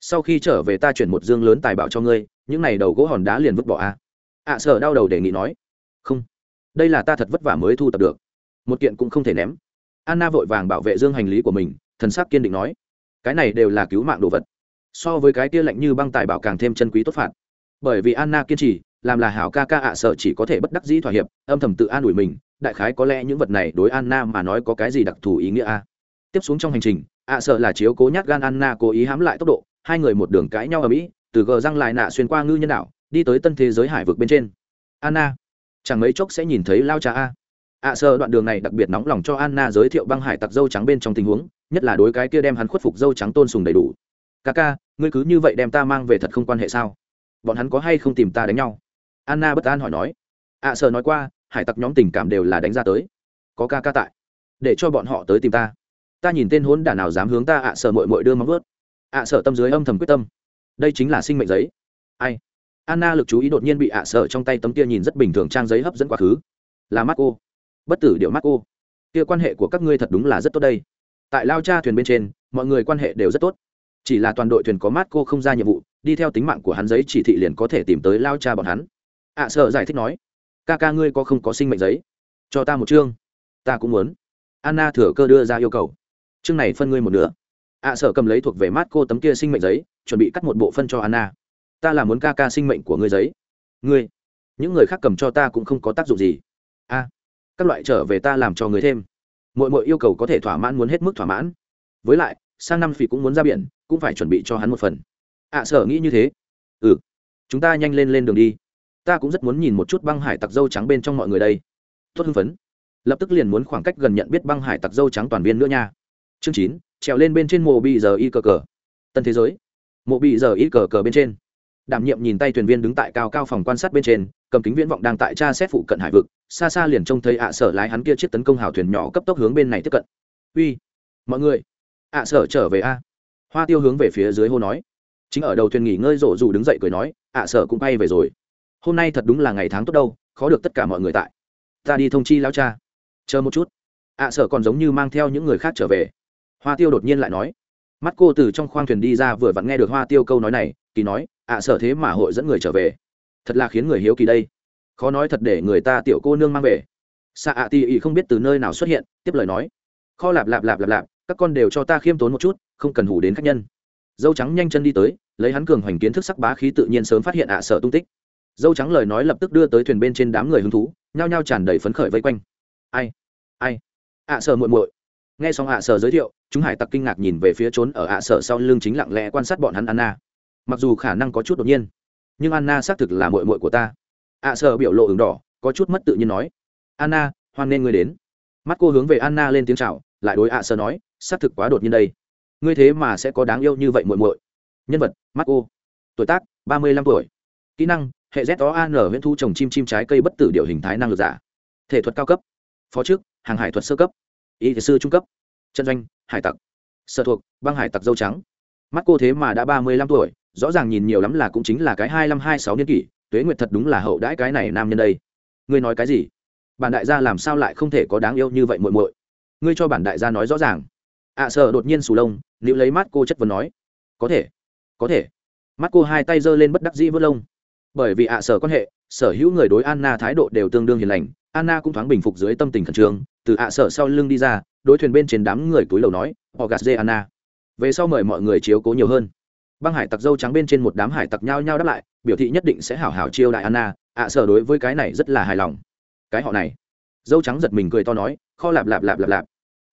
Sau khi trở về ta chuyển một dương lớn tài bảo cho ngươi, những này đầu gỗ hòn đá liền vứt bỏ a. Ạ sở đau đầu đề nghị nói. Không, đây là ta thật vất vả mới thu tập được. Một kiện cũng không thể ném. Anna vội vàng bảo vệ dương hành lý của mình, thần sắc kiên định nói. Cái này đều là cứu mạng đồ vật. So với cái kia lạnh như băng tài bảo càng thêm chân quý tốt phạt. Bởi vì anna kiên trì, làm là hảo ca ca ạ sợ chỉ có thể bất đắc dĩ thỏa hiệp, âm thầm tự an ủi mình, đại khái có lẽ những vật này đối anna mà nói có cái gì đặc thù ý nghĩa a. Tiếp xuống trong hành trình ạ sợ là chiếu cố nhát gan anna cố ý hám lại tốc độ hai người một đường cãi nhau ở mỹ từ gờ răng lại nạ xuyên qua ngư nhân đạo đi tới tân thế giới hải vực bên trên. Anna chẳng mấy chốc sẽ nhìn thấy lao trà a. Ạ sợ đoạn đường này đặc biệt nóng lòng cho anna giới thiệu băng hải tặc dâu trắng bên trong tình huống nhất là đối cái kia đem hắn khuất phục dâu trắng tôn sùng đầy đủ. Ca ca ngươi cứ như vậy đem ta mang về thật không quan hệ sao? Bọn hắn có hay không tìm ta đánh nhau? Anna bất an hỏi nói. Ạ à, sợ nói qua hải tặc nhóm tình cảm đều là đánh ra tới. Có ca ca tại. Để cho bọn họ tới tìm ta ta nhìn tên hốn đả nào dám hướng ta ạ à, sợ mội mội đưa móng vớt ạ à, sợ tâm dưới âm thầm quyết tâm. đây chính là sinh mệnh giấy. ai? Anna lực chú ý đột nhiên bị ạ sợ trong tay tấm kia nhìn rất bình thường trang giấy hấp dẫn quá khứ. là mắt cô bất tử điệu mắt cô kia quan hệ của các ngươi thật đúng là rất tốt đây. tại lao cha thuyền bên trên mọi người quan hệ đều rất tốt. chỉ là toàn đội thuyền có mát cô không ra nhiệm vụ đi theo tính mạng của hắn giấy chỉ thị liền có thể tìm tới lao cha bọn hắn. ạ à, sợ giải thích nói ca ca ngươi có không có sinh mệnh giấy? cho ta một chương ta cũng muốn. Anna thừa cơ đưa ra yêu cầu chương này phân ngươi một nửa. Ạ à, cầm lấy thuộc về mát cô tấm kia sinh mệnh giấy chuẩn bị cắt một bộ phân cho anna. Ta là muốn ca ca sinh mệnh của ngươi giấy. Ngươi những người khác cầm cho ta cũng không có tác dụng gì. A các loại trở về ta làm cho người thêm. Mỗi mỗi yêu cầu có thể thỏa mãn muốn hết mức thỏa mãn. Với lại sang năm phỉ cũng muốn ra biển cũng phải chuẩn bị cho hắn một phần. Ạ à, sở nghĩ như thế. Ừ chúng ta nhanh lên lên đường đi. Ta cũng rất muốn nhìn một chút băng hải tặc dâu trắng bên trong mọi người đây. Tốt hưng phấn. Lập tức liền muốn khoảng cách gần nhận biết băng hải tặc dâu trắng toàn viên nữa nha chương chín, trèo lên bên trên mộ bị giờ y cờ cờ. Tân thế giới. Mộ bị giờ y cờ cờ bên trên. Đảm nhiệm nhìn tay thuyền viên đứng tại cao cao phòng quan sát bên trên, cầm kính viễn vọng đang tại tra xét phụ cận hải vực, xa xa liền trông thấy ạ sở lái hắn kia chiếc tấn công hào thuyền nhỏ cấp tốc hướng bên này tiếp cận. Uy, mọi người. Ạ sở trở về a. Hoa tiêu hướng về phía dưới hô nói. Chính ở đầu thuyền nghỉ ngơi rổ dù đứng dậy cười nói, ạ sở cũng bay về rồi. Hôm nay thật đúng là ngày tháng tốt đâu, khó được tất cả mọi người tại. Ta đi thông chi lao cha. Chờ một chút. Ạ sở còn giống như mang theo những người khác trở về hoa tiêu đột nhiên lại nói. Mắt cô từ trong khoang thuyền đi ra vừa vặn nghe được hoa tiêu câu nói này, kỳ nói, ạ, sợ thế mà hội dẫn người trở về. Thật là khiến người hiếu kỳ đây. Khó nói thật để người ta tiểu cô nương mang về. Xạ ạ ti ý không biết từ nơi nào xuất hiện, tiếp lời nói. Kho lạp lạp lạp lạp lạp, các con đều cho ta khiêm tốn một chút, không cần hủ đến khách nhân. Dâu trắng nhanh chân đi tới, lấy hắn cường hoành kiến thức sắc bá khí tự nhiên sớm phát hiện ạ sở tung tích. Dâu trắng lời nói lập tức đưa tới thuyền bên trên đám người hứng thú, nhao nhao tràn đầy phấn khởi vây quanh. Ai ai, ạ sở muội muội. Nghe xong ạ sở giới thiệu chúng hải tặc kinh ngạc nhìn về phía trốn ở ạ sở sau lưng chính lặng lẽ quan sát bọn hắn anna. Mặc dù khả năng có chút đột nhiên nhưng anna xác thực là mội mội của ta. Ạ à, sợ biểu lộ ửng đỏ có chút mất tự nhiên nói anna hoan nên ngươi đến. Mắt cô hướng về anna lên tiếng c h à o lại đối ạ à sợ nói xác thực quá đột nhiên đây. Ngươi thế mà sẽ có đáng yêu như vậy muội muội. Nhân vật mắt cô. Tuổi tác ba mươi lăm tuổi. Kỹ năng hệ z o an huyễn thu trồng chim chim trái cây bất tử điều hình thái năng lực giả. Thể thuật cao cấp. Phó chức hàng hải thuật sơ cấp. Y sư trung cấp chân doanh hải tặc. Sở thuộc băng hải tặc dâu trắng. Mắt cô thế mà đã ba mươi lăm tuổi rõ ràng nhìn nhiều lắm là cũng chính là cái hai năm hai sáu niên kỷ tuế nguyệt thật đúng là hậu đãi cái này nam nhân đây. Ngươi nói cái gì? Bản đại gia làm sao lại không thể có đáng yêu như vậy muội muội? Ngươi cho bản đại gia nói rõ ràng. Ạ à, sợ đột nhiên sù lông nữ lấy mắt cô chất vấn nói. Có thể có thể. Mắt cô hai tay giơ lên bất đắc dĩ vớt lông. Bởi vì ạ à, sở quan hệ sở hữu người đối anna thái độ đều tương đương hiền lành. Anna cũng thoáng bình phục dưới tâm tình khẩn trương. Từ ạ à, sở sau lưng đi ra đối thuyền bên trên đám người túi lầu nói họ gạt dê anna về sau mời mọi người chiếu cố nhiều hơn. Băng hải tặc dâu trắng bên trên một đám hải tặc nhao nhao đáp lại, biểu thị nhất định sẽ hảo hảo chiêu đại anna, ạ sở đối với cái này rất là hài lòng. Cái họ này. Dâu trắng giật mình cười to nói, kho lạp lạp lạp lạp lạp.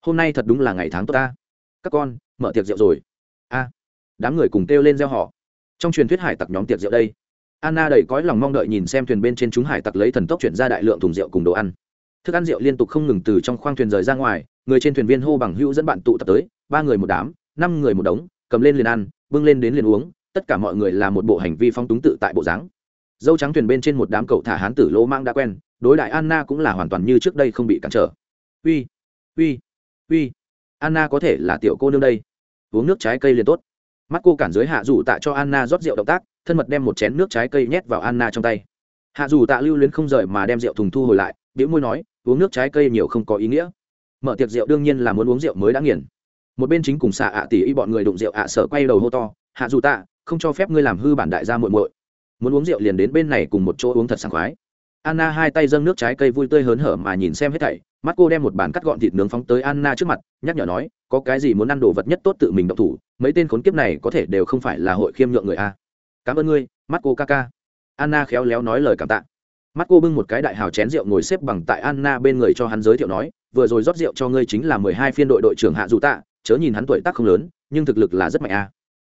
Hôm nay thật đúng là ngày tháng tốt ta. Các con, mở tiệc rượu rồi. A. Đám người cùng kêu lên gieo họ trong truyền thuyết hải tặc nhóm tiệc rượu đây, anna đầy cõi lòng mong đợi nhìn xem thuyền bên trên chúng hải tặc lấy thần tốc chuyển ra đại lượng thùng rượu cùng đồ ăn thức ăn rượu liên tục không ngừng từ trong khoang thuyền rời ra ngoài, người trên thuyền viên hô bằng hữu dẫn bạn tụ tập tới, ba người một đám, năm người một đống, cầm lên liền ăn, bưng lên đến liền uống, tất cả mọi người là một bộ hành vi phong túng tự tại bộ dáng. Dâu trắng thuyền bên trên một đám cậu thả hán tử lỗ mang đã quen, đối đại anna cũng là hoàn toàn như trước đây không bị cản trở. Uy uy uy, anna có thể là tiểu cô nương đây. Uống nước trái cây liền tốt. Mắt cô cản dưới hạ dù tạ cho anna rót rượu động tác, thân mật đem một chén nước trái cây nhét vào anna trong tay. Hạ dù tạ lưu luyến không rời mà đem rượu thùng thu hồi lại biểu môi nói uống nước trái cây nhiều không có ý nghĩa. Mở tiệc rượu đương nhiên là muốn uống rượu mới đã nghiền. Một bên chính cùng xạ ạ tỉ y bọn người đụng rượu ạ sở quay đầu hô to, hạ dù tạ, không cho phép ngươi làm hư bản đại gia muội muội. Muốn uống rượu liền đến bên này cùng một chỗ uống thật sảng khoái. Anna hai tay dâng nước trái cây vui tươi hớn hở mà nhìn xem hết thảy, mắt cô đem một bàn cắt gọn thịt nướng phóng tới anna trước mặt, nhắc nhở nói, có cái gì muốn ăn đồ vật nhất tốt tự mình động thủ, mấy tên khốn kiếp này có thể đều không phải là hội khiêm nhượng người a. Cảm ơn ngươi, mắt cô ca ca. Anna khéo léo nói lời cảm tạ mắt cô bưng một cái đại hào chén rượu ngồi xếp bằng tại anna bên người cho hắn giới thiệu nói, vừa rồi rót rượu cho ngươi chính là mười hai phiên đội đội trưởng hạ dù tạ, chớ nhìn hắn tuổi tác không lớn, nhưng thực lực là rất mạnh a.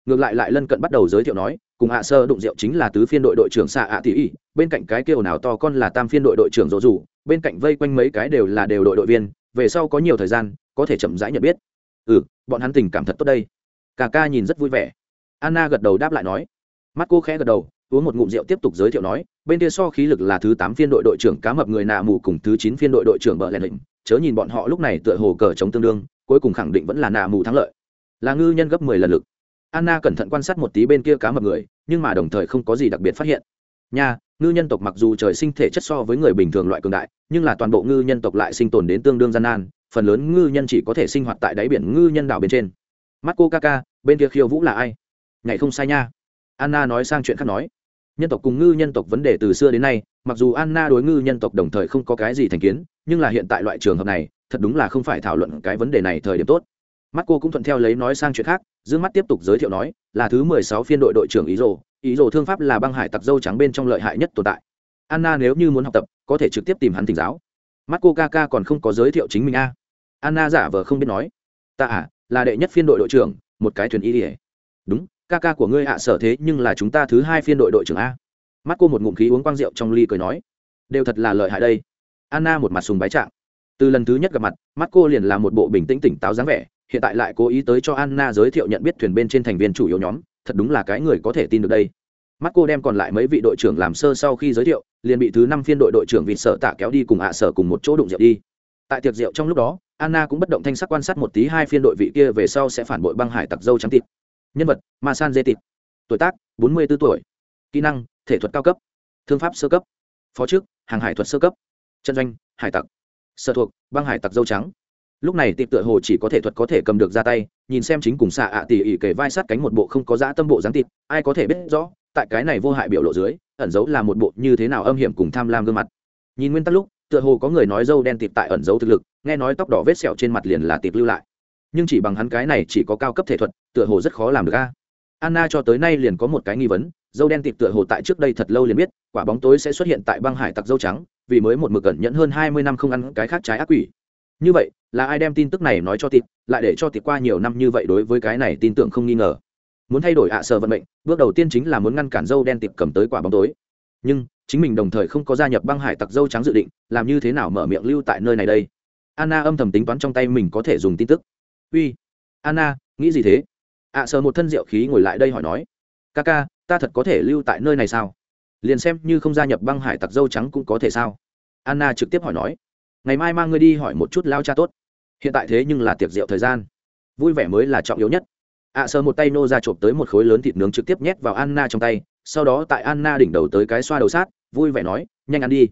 Ngược lại lại lân cận bắt đầu giới thiệu nói, cùng hạ sơ đụng rượu chính là tứ phiên đội đội trưởng xạ ạ tỷ ỉ bên cạnh cái kêu nào to con là tam phiên đội đội trưởng dỗ dù bên cạnh vây quanh mấy cái đều là đều đội đội viên, về sau có nhiều thời gian, có thể chậm rãi nhận biết. Ừ bọn hắn tình cảm thật tốt đây. Cả ca nhìn rất vui vẻ. Anna gật đầu đáp lại nói. Mắt cô khẽ gật đầu uống một ngụm rượu tiếp tục giới thiệu nói, bên kia so khí lực là thứ tám phiên đội đội trưởng cá mập người nạ mù cùng thứ chín phiên đội đội trưởng bờ lẹn lịnh, chớ nhìn bọn họ lúc này tựa hồ cờ chống tương đương, cuối cùng khẳng định vẫn là nạ mù thắng lợi. Là ngư nhân gấp mười lần lực. Anna cẩn thận quan sát một tí bên kia cá mập người, nhưng mà đồng thời không có gì đặc biệt phát hiện. Nha, ngư nhân tộc mặc dù trời sinh thể chất so với người bình thường loại cường đại, nhưng là toàn bộ ngư nhân tộc lại sinh tồn đến tương đương gian nan, phần lớn ngư nhân chỉ có thể sinh hoạt tại đáy biển ngư nhân đảo bên trên. Mắt cô ca ca bên kia khiêu vũ là ai? Ngày không sai nha. Anna nói sang chuyện khác nói nhân tộc cùng ngư nhân tộc vấn đề từ xưa đến nay, mặc dù anna đối ngư nhân tộc đồng thời không có cái gì thành kiến, nhưng là hiện tại loại trường hợp này, thật đúng là không phải thảo luận cái vấn đề này thời điểm tốt. Mắt cô cũng thuận theo lấy nói sang chuyện khác dương mắt tiếp tục giới thiệu nói, là thứ mười sáu phiên đội đội trưởng ý rồ ý rồ thương pháp là băng hải tặc dâu trắng bên trong lợi hại nhất tồn tại. Anna nếu như muốn học tập, có thể trực tiếp tìm hắn thỉnh giáo. Mắt cô ca ca còn không có giới thiệu chính mình a. Anna giả vờ không biết nói, ta à là đệ nhất phiên đội đội trưởng, một cái thuyền y ỉa đúng ca ca của ngươi ạ, sở thế nhưng là chúng ta thứ hai phiên đội đội trưởng a. Mắt cô một ngụm khí uống quang rượu trong ly cười nói, đều thật là lợi hại đây. Anna một mặt sùng bái trạng. Từ lần thứ nhất gặp mặt, mắt cô liền là một bộ bình tĩnh tỉnh táo dáng vẻ, hiện tại lại cố ý tới cho anna giới thiệu nhận biết thuyền bên trên thành viên chủ yếu nhóm, thật đúng là cái người có thể tin được đây. Mắt cô đem còn lại mấy vị đội trưởng làm sơ sau khi giới thiệu, liền bị thứ năm phiên đội đội trưởng vịt sợ tạ kéo đi cùng ạ sở cùng một chỗ đụng rượu đi. Tại tiệc rượu trong lúc đó, anna cũng bất động thanh sắc quan sát một tí hai phiên đội vị kia về sau sẽ phản bội băng hải tặc dâu trắng tịt nhân vật, ma san dê tịt tuổi tác, bốn mươi 44 tuổi. Kỹ năng, thể thuật cao cấp. Thương pháp sơ cấp. Phó chức, hàng hải thuật sơ cấp. Chân doanh, hải tặc. Sở thuộc, băng hải tặc dâu trắng. Lúc này tịp tựa hồ chỉ có thể thuật có thể cầm được ra tay, nhìn xem chính cùng xạ ạ tỉ ỉ kể vai sát cánh một bộ không có dã tâm bộ dáng tịp ai có thể biết rõ, tại cái này vô hại biểu lộ dưới, ẩn giấu là một bộ như thế nào âm hiểm cùng tham lam gương mặt. Nhìn nguyên tắc lúc, tựa hồ có người nói dâu đen tịp tại ẩn giấu thực lực, nghe nói tóc đỏ vết sẹo trên mặt liền là tịp lưu lại nhưng chỉ bằng hắn cái này chỉ có cao cấp thể thuật tựa hồ rất khó làm được a. Anna cho tới nay liền có một cái nghi vấn dâu đen tịt tựa hồ tại trước đây thật lâu liền biết quả bóng tối sẽ xuất hiện tại băng hải tặc dâu trắng vì mới một mực cẩn nhẫn hơn hai mươi năm không ăn cái khác trái ác quỷ. Như vậy là ai đem tin tức này nói cho tịt, lại để cho tịt qua nhiều năm như vậy đối với cái này tin tưởng không nghi ngờ. Muốn thay đổi ạ sợ vận mệnh bước đầu tiên chính là muốn ngăn cản dâu đen tịt cầm tới quả bóng tối. Nhưng chính mình đồng thời không có gia nhập băng hải tặc dâu trắng dự định làm như thế nào mở miệng lưu tại nơi này đây? Anna âm thầm tính toán trong tay mình có thể dùng tin tức uy anna nghĩ gì thế? Ạ sờ một thân rượu khí ngồi lại đây hỏi nói. Ca ca ta thật có thể lưu tại nơi này sao? Liền xem như không gia nhập băng hải tặc dâu trắng cũng có thể sao? Anna trực tiếp hỏi nói. Ngày mai mang ngươi đi hỏi một chút lao cha tốt. Hiện tại thế nhưng là tiệc rượu thời gian. Vui vẻ mới là trọng yếu nhất. Ạ à, sờ một tay nô ra chộp tới một khối lớn thịt nướng trực tiếp nhét vào anna trong tay. Sau đó tại anna đỉnh đầu tới cái xoa đầu sát vui vẻ nói nhanh ăn đi.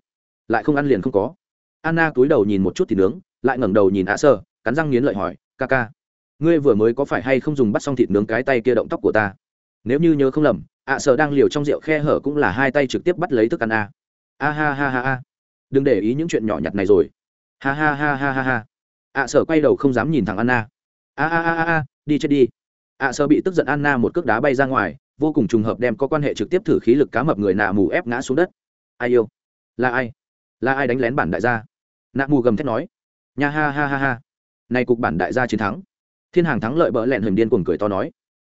Lại không ăn liền không có. Anna cúi đầu nhìn một chút thịt nướng lại ngẩng đầu nhìn ạ à cắn răng nghiến lợi hỏi ca ca. Ngươi vừa mới có phải hay không dùng bắt xong thịt nướng cái tay kia động tóc của ta? Nếu như nhớ không lầm, ạ à đang liều trong rượu khe hở cũng là hai tay trực tiếp bắt lấy thức ăn a. A ha ha ha ha. Đừng để ý những chuyện nhỏ nhặt này rồi. Ha ha ha ha ha ha. Ạ sở quay đầu không dám nhìn thẳng anna. A a a a đi chết đi. Ạ sở bị tức giận anna một cước đá bay ra ngoài, vô cùng trùng hợp đem có quan hệ trực tiếp thử khí lực cá mập người nạ mù ép ngã xuống đất. Ai yêu? Là ai? Là ai đánh lén bản đại gia? Nạ mù gầm thét nói. Nha ha ha ha ha nay cục bản đại gia chiến thắng. Thiên hàng thắng lợi bỡ lẹn hình điên cuồng cười to nói.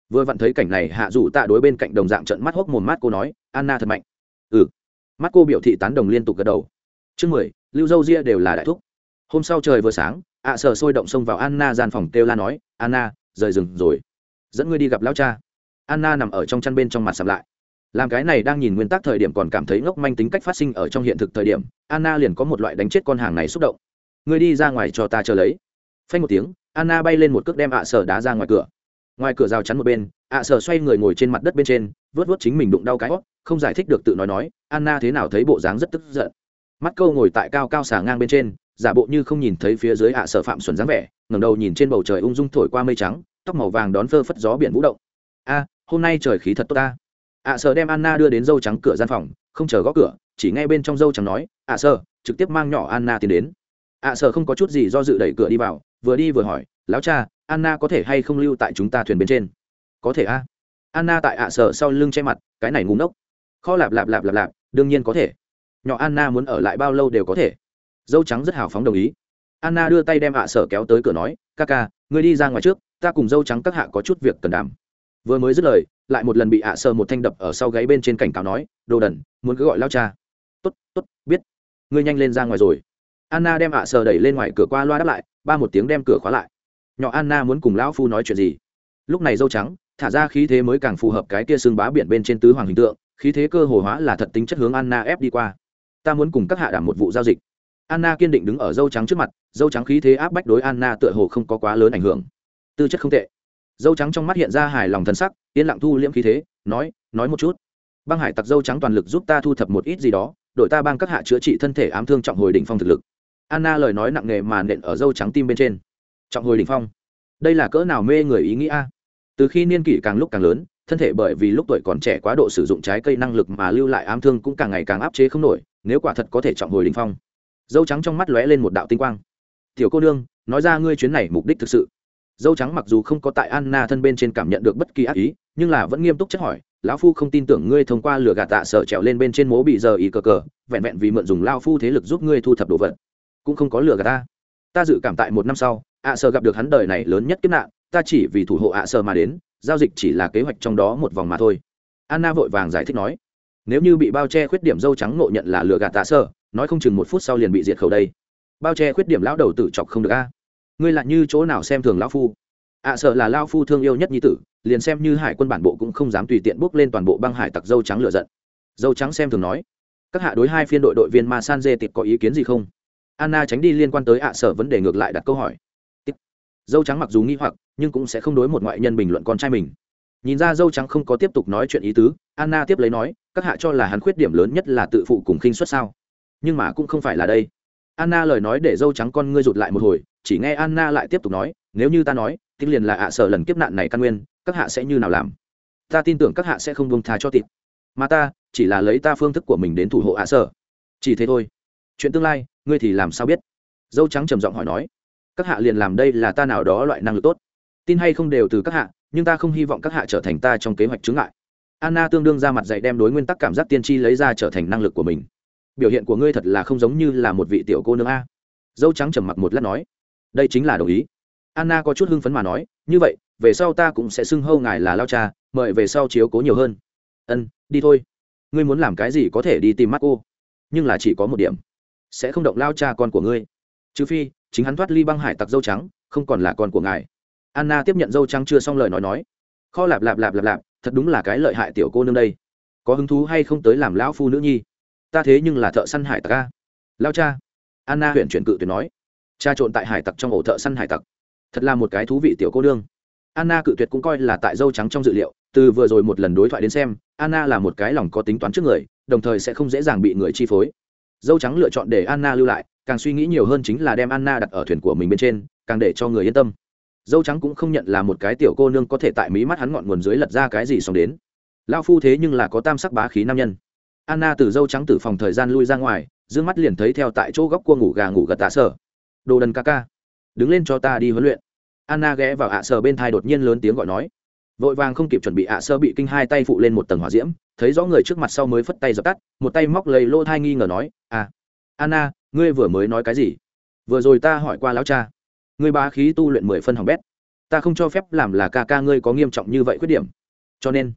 Vừa vặn thấy cảnh này, hạ dù tạ đối bên cạnh đồng dạng trận mắt hốc mồm mát cô nói, anna thật mạnh. Ừ. Mắt cô biểu thị tán đồng liên tục gật đầu. Chương mười, lưu dâu ria đều là đại thúc. Hôm sau trời vừa sáng, ạ à sờ sôi động xông vào anna gian phòng kêu la nói, anna, rời rừng rồi. Dẫn ngươi đi gặp lão cha. Anna nằm ở trong chăn bên trong mặt sầm lại. Làm cái này đang nhìn nguyên tắc thời điểm còn cảm thấy ngốc manh tính cách phát sinh ở trong hiện thực thời điểm, anna liền có một loại đánh chết con hàng này xúc động. Ngươi đi ra ngoài cho ta chờ lấy phanh một tiếng, anna bay lên một cước đem ạ à sở đá ra ngoài cửa. Ngoài cửa rào chắn một bên, ạ à sở xoay người ngồi trên mặt đất bên trên, vớt vớt chính mình đụng đau cái hót không giải thích được tự nói nói, anna thế nào thấy bộ dáng rất tức giận. Mắt câu ngồi tại cao cao xà ngang bên trên, giả bộ như không nhìn thấy phía dưới ạ sở phạm xuẩn dáng vẻ, ngẩng đầu nhìn trên bầu trời ung dung thổi qua mây trắng, tóc màu vàng đón phơ phất gió biển vũ động. A, hôm nay trời khí thật tốt ta. Ạ sở đem anna đưa đến dâu trắng cửa gian phòng, không chờ gõ cửa, chỉ ngay bên trong dâu trắng nói, ạ sở, trực tiếp mang nhỏ anna tiến đến. Ạ sở không có chút gì do dự đẩy cửa đi vào vừa đi vừa hỏi, lão cha, anna có thể hay không lưu tại chúng ta thuyền bên trên? Có thể a. Anna tại ạ sở sau lưng che mặt, cái này ngúng ốc kho lạp lạp lạp lạp lạp, đương nhiên có thể. Nhỏ anna muốn ở lại bao lâu đều có thể. Dâu trắng rất hào phóng đồng ý. Anna đưa tay đem ạ sở kéo tới cửa nói, ca ca, ngươi đi ra ngoài trước, ta cùng dâu trắng các hạ có chút việc cần đảm. Vừa mới dứt lời, lại một lần bị ạ sở một thanh đập ở sau gáy bên trên cảnh cáo nói, đồ đần, muốn cứ gọi lao cha. Tốt tốt, biết. Ngươi nhanh lên ra ngoài rồi. Anna đem ạ sở đẩy lên ngoài cửa qua loa đáp lại ba một tiếng đem cửa khóa lại. Nhỏ anna muốn cùng lão phu nói chuyện gì? Lúc này dâu trắng, thả ra khí thế mới càng phù hợp cái kia xương bá biển bên trên tứ hoàng hình tượng, khí thế cơ hồ hóa là thật tính chất hướng anna ép đi qua. Ta muốn cùng các hạ đảm một vụ giao dịch. Anna kiên định đứng ở dâu trắng trước mặt, dâu trắng khí thế áp bách đối anna tựa hồ không có quá lớn ảnh hưởng. Tư chất không tệ. Dâu trắng trong mắt hiện ra hài lòng thân sắc, yên lặng thu liễm khí thế, nói nói một chút. Băng hải tặc dâu trắng toàn lực giúp ta thu thập một ít gì đó, đội ta bang các hạ chữa trị thân thể ám thương trọng hồi đỉnh phong thực lực anna lời nói nặng nề mà nện ở dâu trắng tim bên trên. Trọng hồi đỉnh phong. Đây là cỡ nào mê người ý nghĩa từ khi niên kỷ càng lúc càng lớn, thân thể bởi vì lúc tuổi còn trẻ quá độ sử dụng trái cây năng lực mà lưu lại ám thương cũng càng ngày càng áp chế không nổi, nếu quả thật có thể trọng hồi đỉnh phong. Dâu trắng trong mắt lóe lên một đạo tinh quang. Tiểu cô nương, nói ra ngươi chuyến này mục đích thực sự. Dâu trắng mặc dù không có tại anna thân bên trên cảm nhận được bất kỳ ác ý, nhưng là vẫn nghiêm túc chất hỏi, lão phu không tin tưởng ngươi thông qua lửa gạt tạ sợ trèo lên bên trên mố bị giờ ý cờ cờ, vẹn vẹn vì mượn dùng lao phu thế lực giúp ngươi thu thập đồ vật cũng không có lừa gạt ta. Ta dự cảm tại một năm sau, ạ sợ gặp được hắn đời này lớn nhất kiếp nạn, ta chỉ vì thủ hộ ạ sợ mà đến, giao dịch chỉ là kế hoạch trong đó một vòng mà thôi. Anna vội vàng giải thích nói, nếu như bị bao che khuyết điểm dâu trắng ngộ nhận là lừa gạt tạ sơ, nói không chừng một phút sau liền bị diệt khẩu đây. Bao che khuyết điểm lão đầu tử chọc không được a. Ngươi lại như chỗ nào xem thường lão phu? Ạ sợ là lao phu thương yêu nhất nhi tử, liền xem như hải quân bản bộ cũng không dám tùy tiện bước lên toàn bộ băng hải tặc dâu trắng lựa giận. Dâu trắng xem thường nói, các hạ đối hai phiên đội đội viên ma san dê tiệp có ý kiến gì không? Anna tránh đi liên quan tới ạ sở vấn đề ngược lại đặt câu hỏi. Dâu trắng mặc dù nghi hoặc, nhưng cũng sẽ không đối một ngoại nhân bình luận con trai mình. Nhìn ra dâu trắng không có tiếp tục nói chuyện ý tứ, anna tiếp lấy nói, các hạ cho là hắn khuyết điểm lớn nhất là tự phụ cùng khinh suất sao? Nhưng mà cũng không phải là đây. Anna lời nói để dâu trắng con ngươi rụt lại một hồi, chỉ nghe anna lại tiếp tục nói, nếu như ta nói tiếng liền là ạ sở lần kiếp nạn này căn nguyên, các hạ sẽ như nào làm? Ta tin tưởng các hạ sẽ không buông tha cho tịt. Mà ta, chỉ là lấy ta phương thức của mình đến thủ hộ ạ sở. Chỉ thế thôi chuyện tương lai, ngươi thì làm sao biết? Dâu trắng trầm giọng hỏi nói. Các hạ liền làm đây là ta nào đó loại năng lực tốt. Tin hay không đều từ các hạ, nhưng ta không hy vọng các hạ trở thành ta trong kế hoạch chứng ngại. Anna tương đương ra mặt dạy đem đối nguyên tắc cảm giác tiên tri lấy ra trở thành năng lực của mình. Biểu hiện của ngươi thật là không giống như là một vị tiểu cô nương a. Dâu trắng trầm mặc một lát nói. Đây chính là đồng ý. Anna có chút hưng phấn mà nói. Như vậy, về sau ta cũng sẽ xưng hâu ngài là lao cha, mời về sau chiếu cố nhiều hơn. Ân, đi thôi. Ngươi muốn làm cái gì có thể đi tìm mắt cô, nhưng là chỉ có một điểm sẽ không động lao cha con của ngươi. Trừ phi, chính hắn thoát ly băng hải tặc dâu trắng, không còn là con của ngài. Anna tiếp nhận dâu trắng chưa xong lời nói nói. Kho lạp lạp lạp lạp lạp, thật đúng là cái lợi hại tiểu cô nương đây. Có hứng thú hay không tới làm lão phu nữ nhi? Ta thế nhưng là thợ săn hải tặc a. Lao cha. Anna huyện chuyển cự tuyệt nói. Cha trộn tại hải tặc trong ổ thợ săn hải tặc. Thật là một cái thú vị tiểu cô nương. Anna cự tuyệt cũng coi là tại dâu trắng trong dự liệu, từ vừa rồi một lần đối thoại đến xem, anna là một cái lòng có tính toán trước người, đồng thời sẽ không dễ dàng bị người chi phối dâu trắng lựa chọn để anna lưu lại, càng suy nghĩ nhiều hơn chính là đem anna đặt ở thuyền của mình bên trên, càng để cho người yên tâm. Dâu trắng cũng không nhận là một cái tiểu cô nương có thể tại mí mắt hắn ngọn nguồn dưới lật ra cái gì xong đến. Lao phu thế nhưng là có tam sắc bá khí nam nhân. Anna từ dâu trắng từ phòng thời gian lui ra ngoài d ư ơ n g mắt liền thấy theo tại chỗ góc cua ngủ gà ngủ gật tạ sở đồ đần ca ca, đứng lên cho ta đi huấn luyện. Anna ghé vào ạ sở bên thai đột nhiên lớn tiếng gọi nói. Vội vàng không kịp chuẩn bị ạ sơ bị kinh hai tay phụ lên một tầng hỏa diễm thấy rõ người trước mặt sau mới phất tay dập tắt, một tay móc lấy lô thai nghi ngờ nói à anna, ngươi vừa mới nói cái gì? Vừa rồi ta hỏi qua lão cha. Ngươi bá khí tu luyện mười phân hỏng bét. Ta không cho phép làm là ca ca ngươi có nghiêm trọng như vậy khuyết điểm. Cho nên,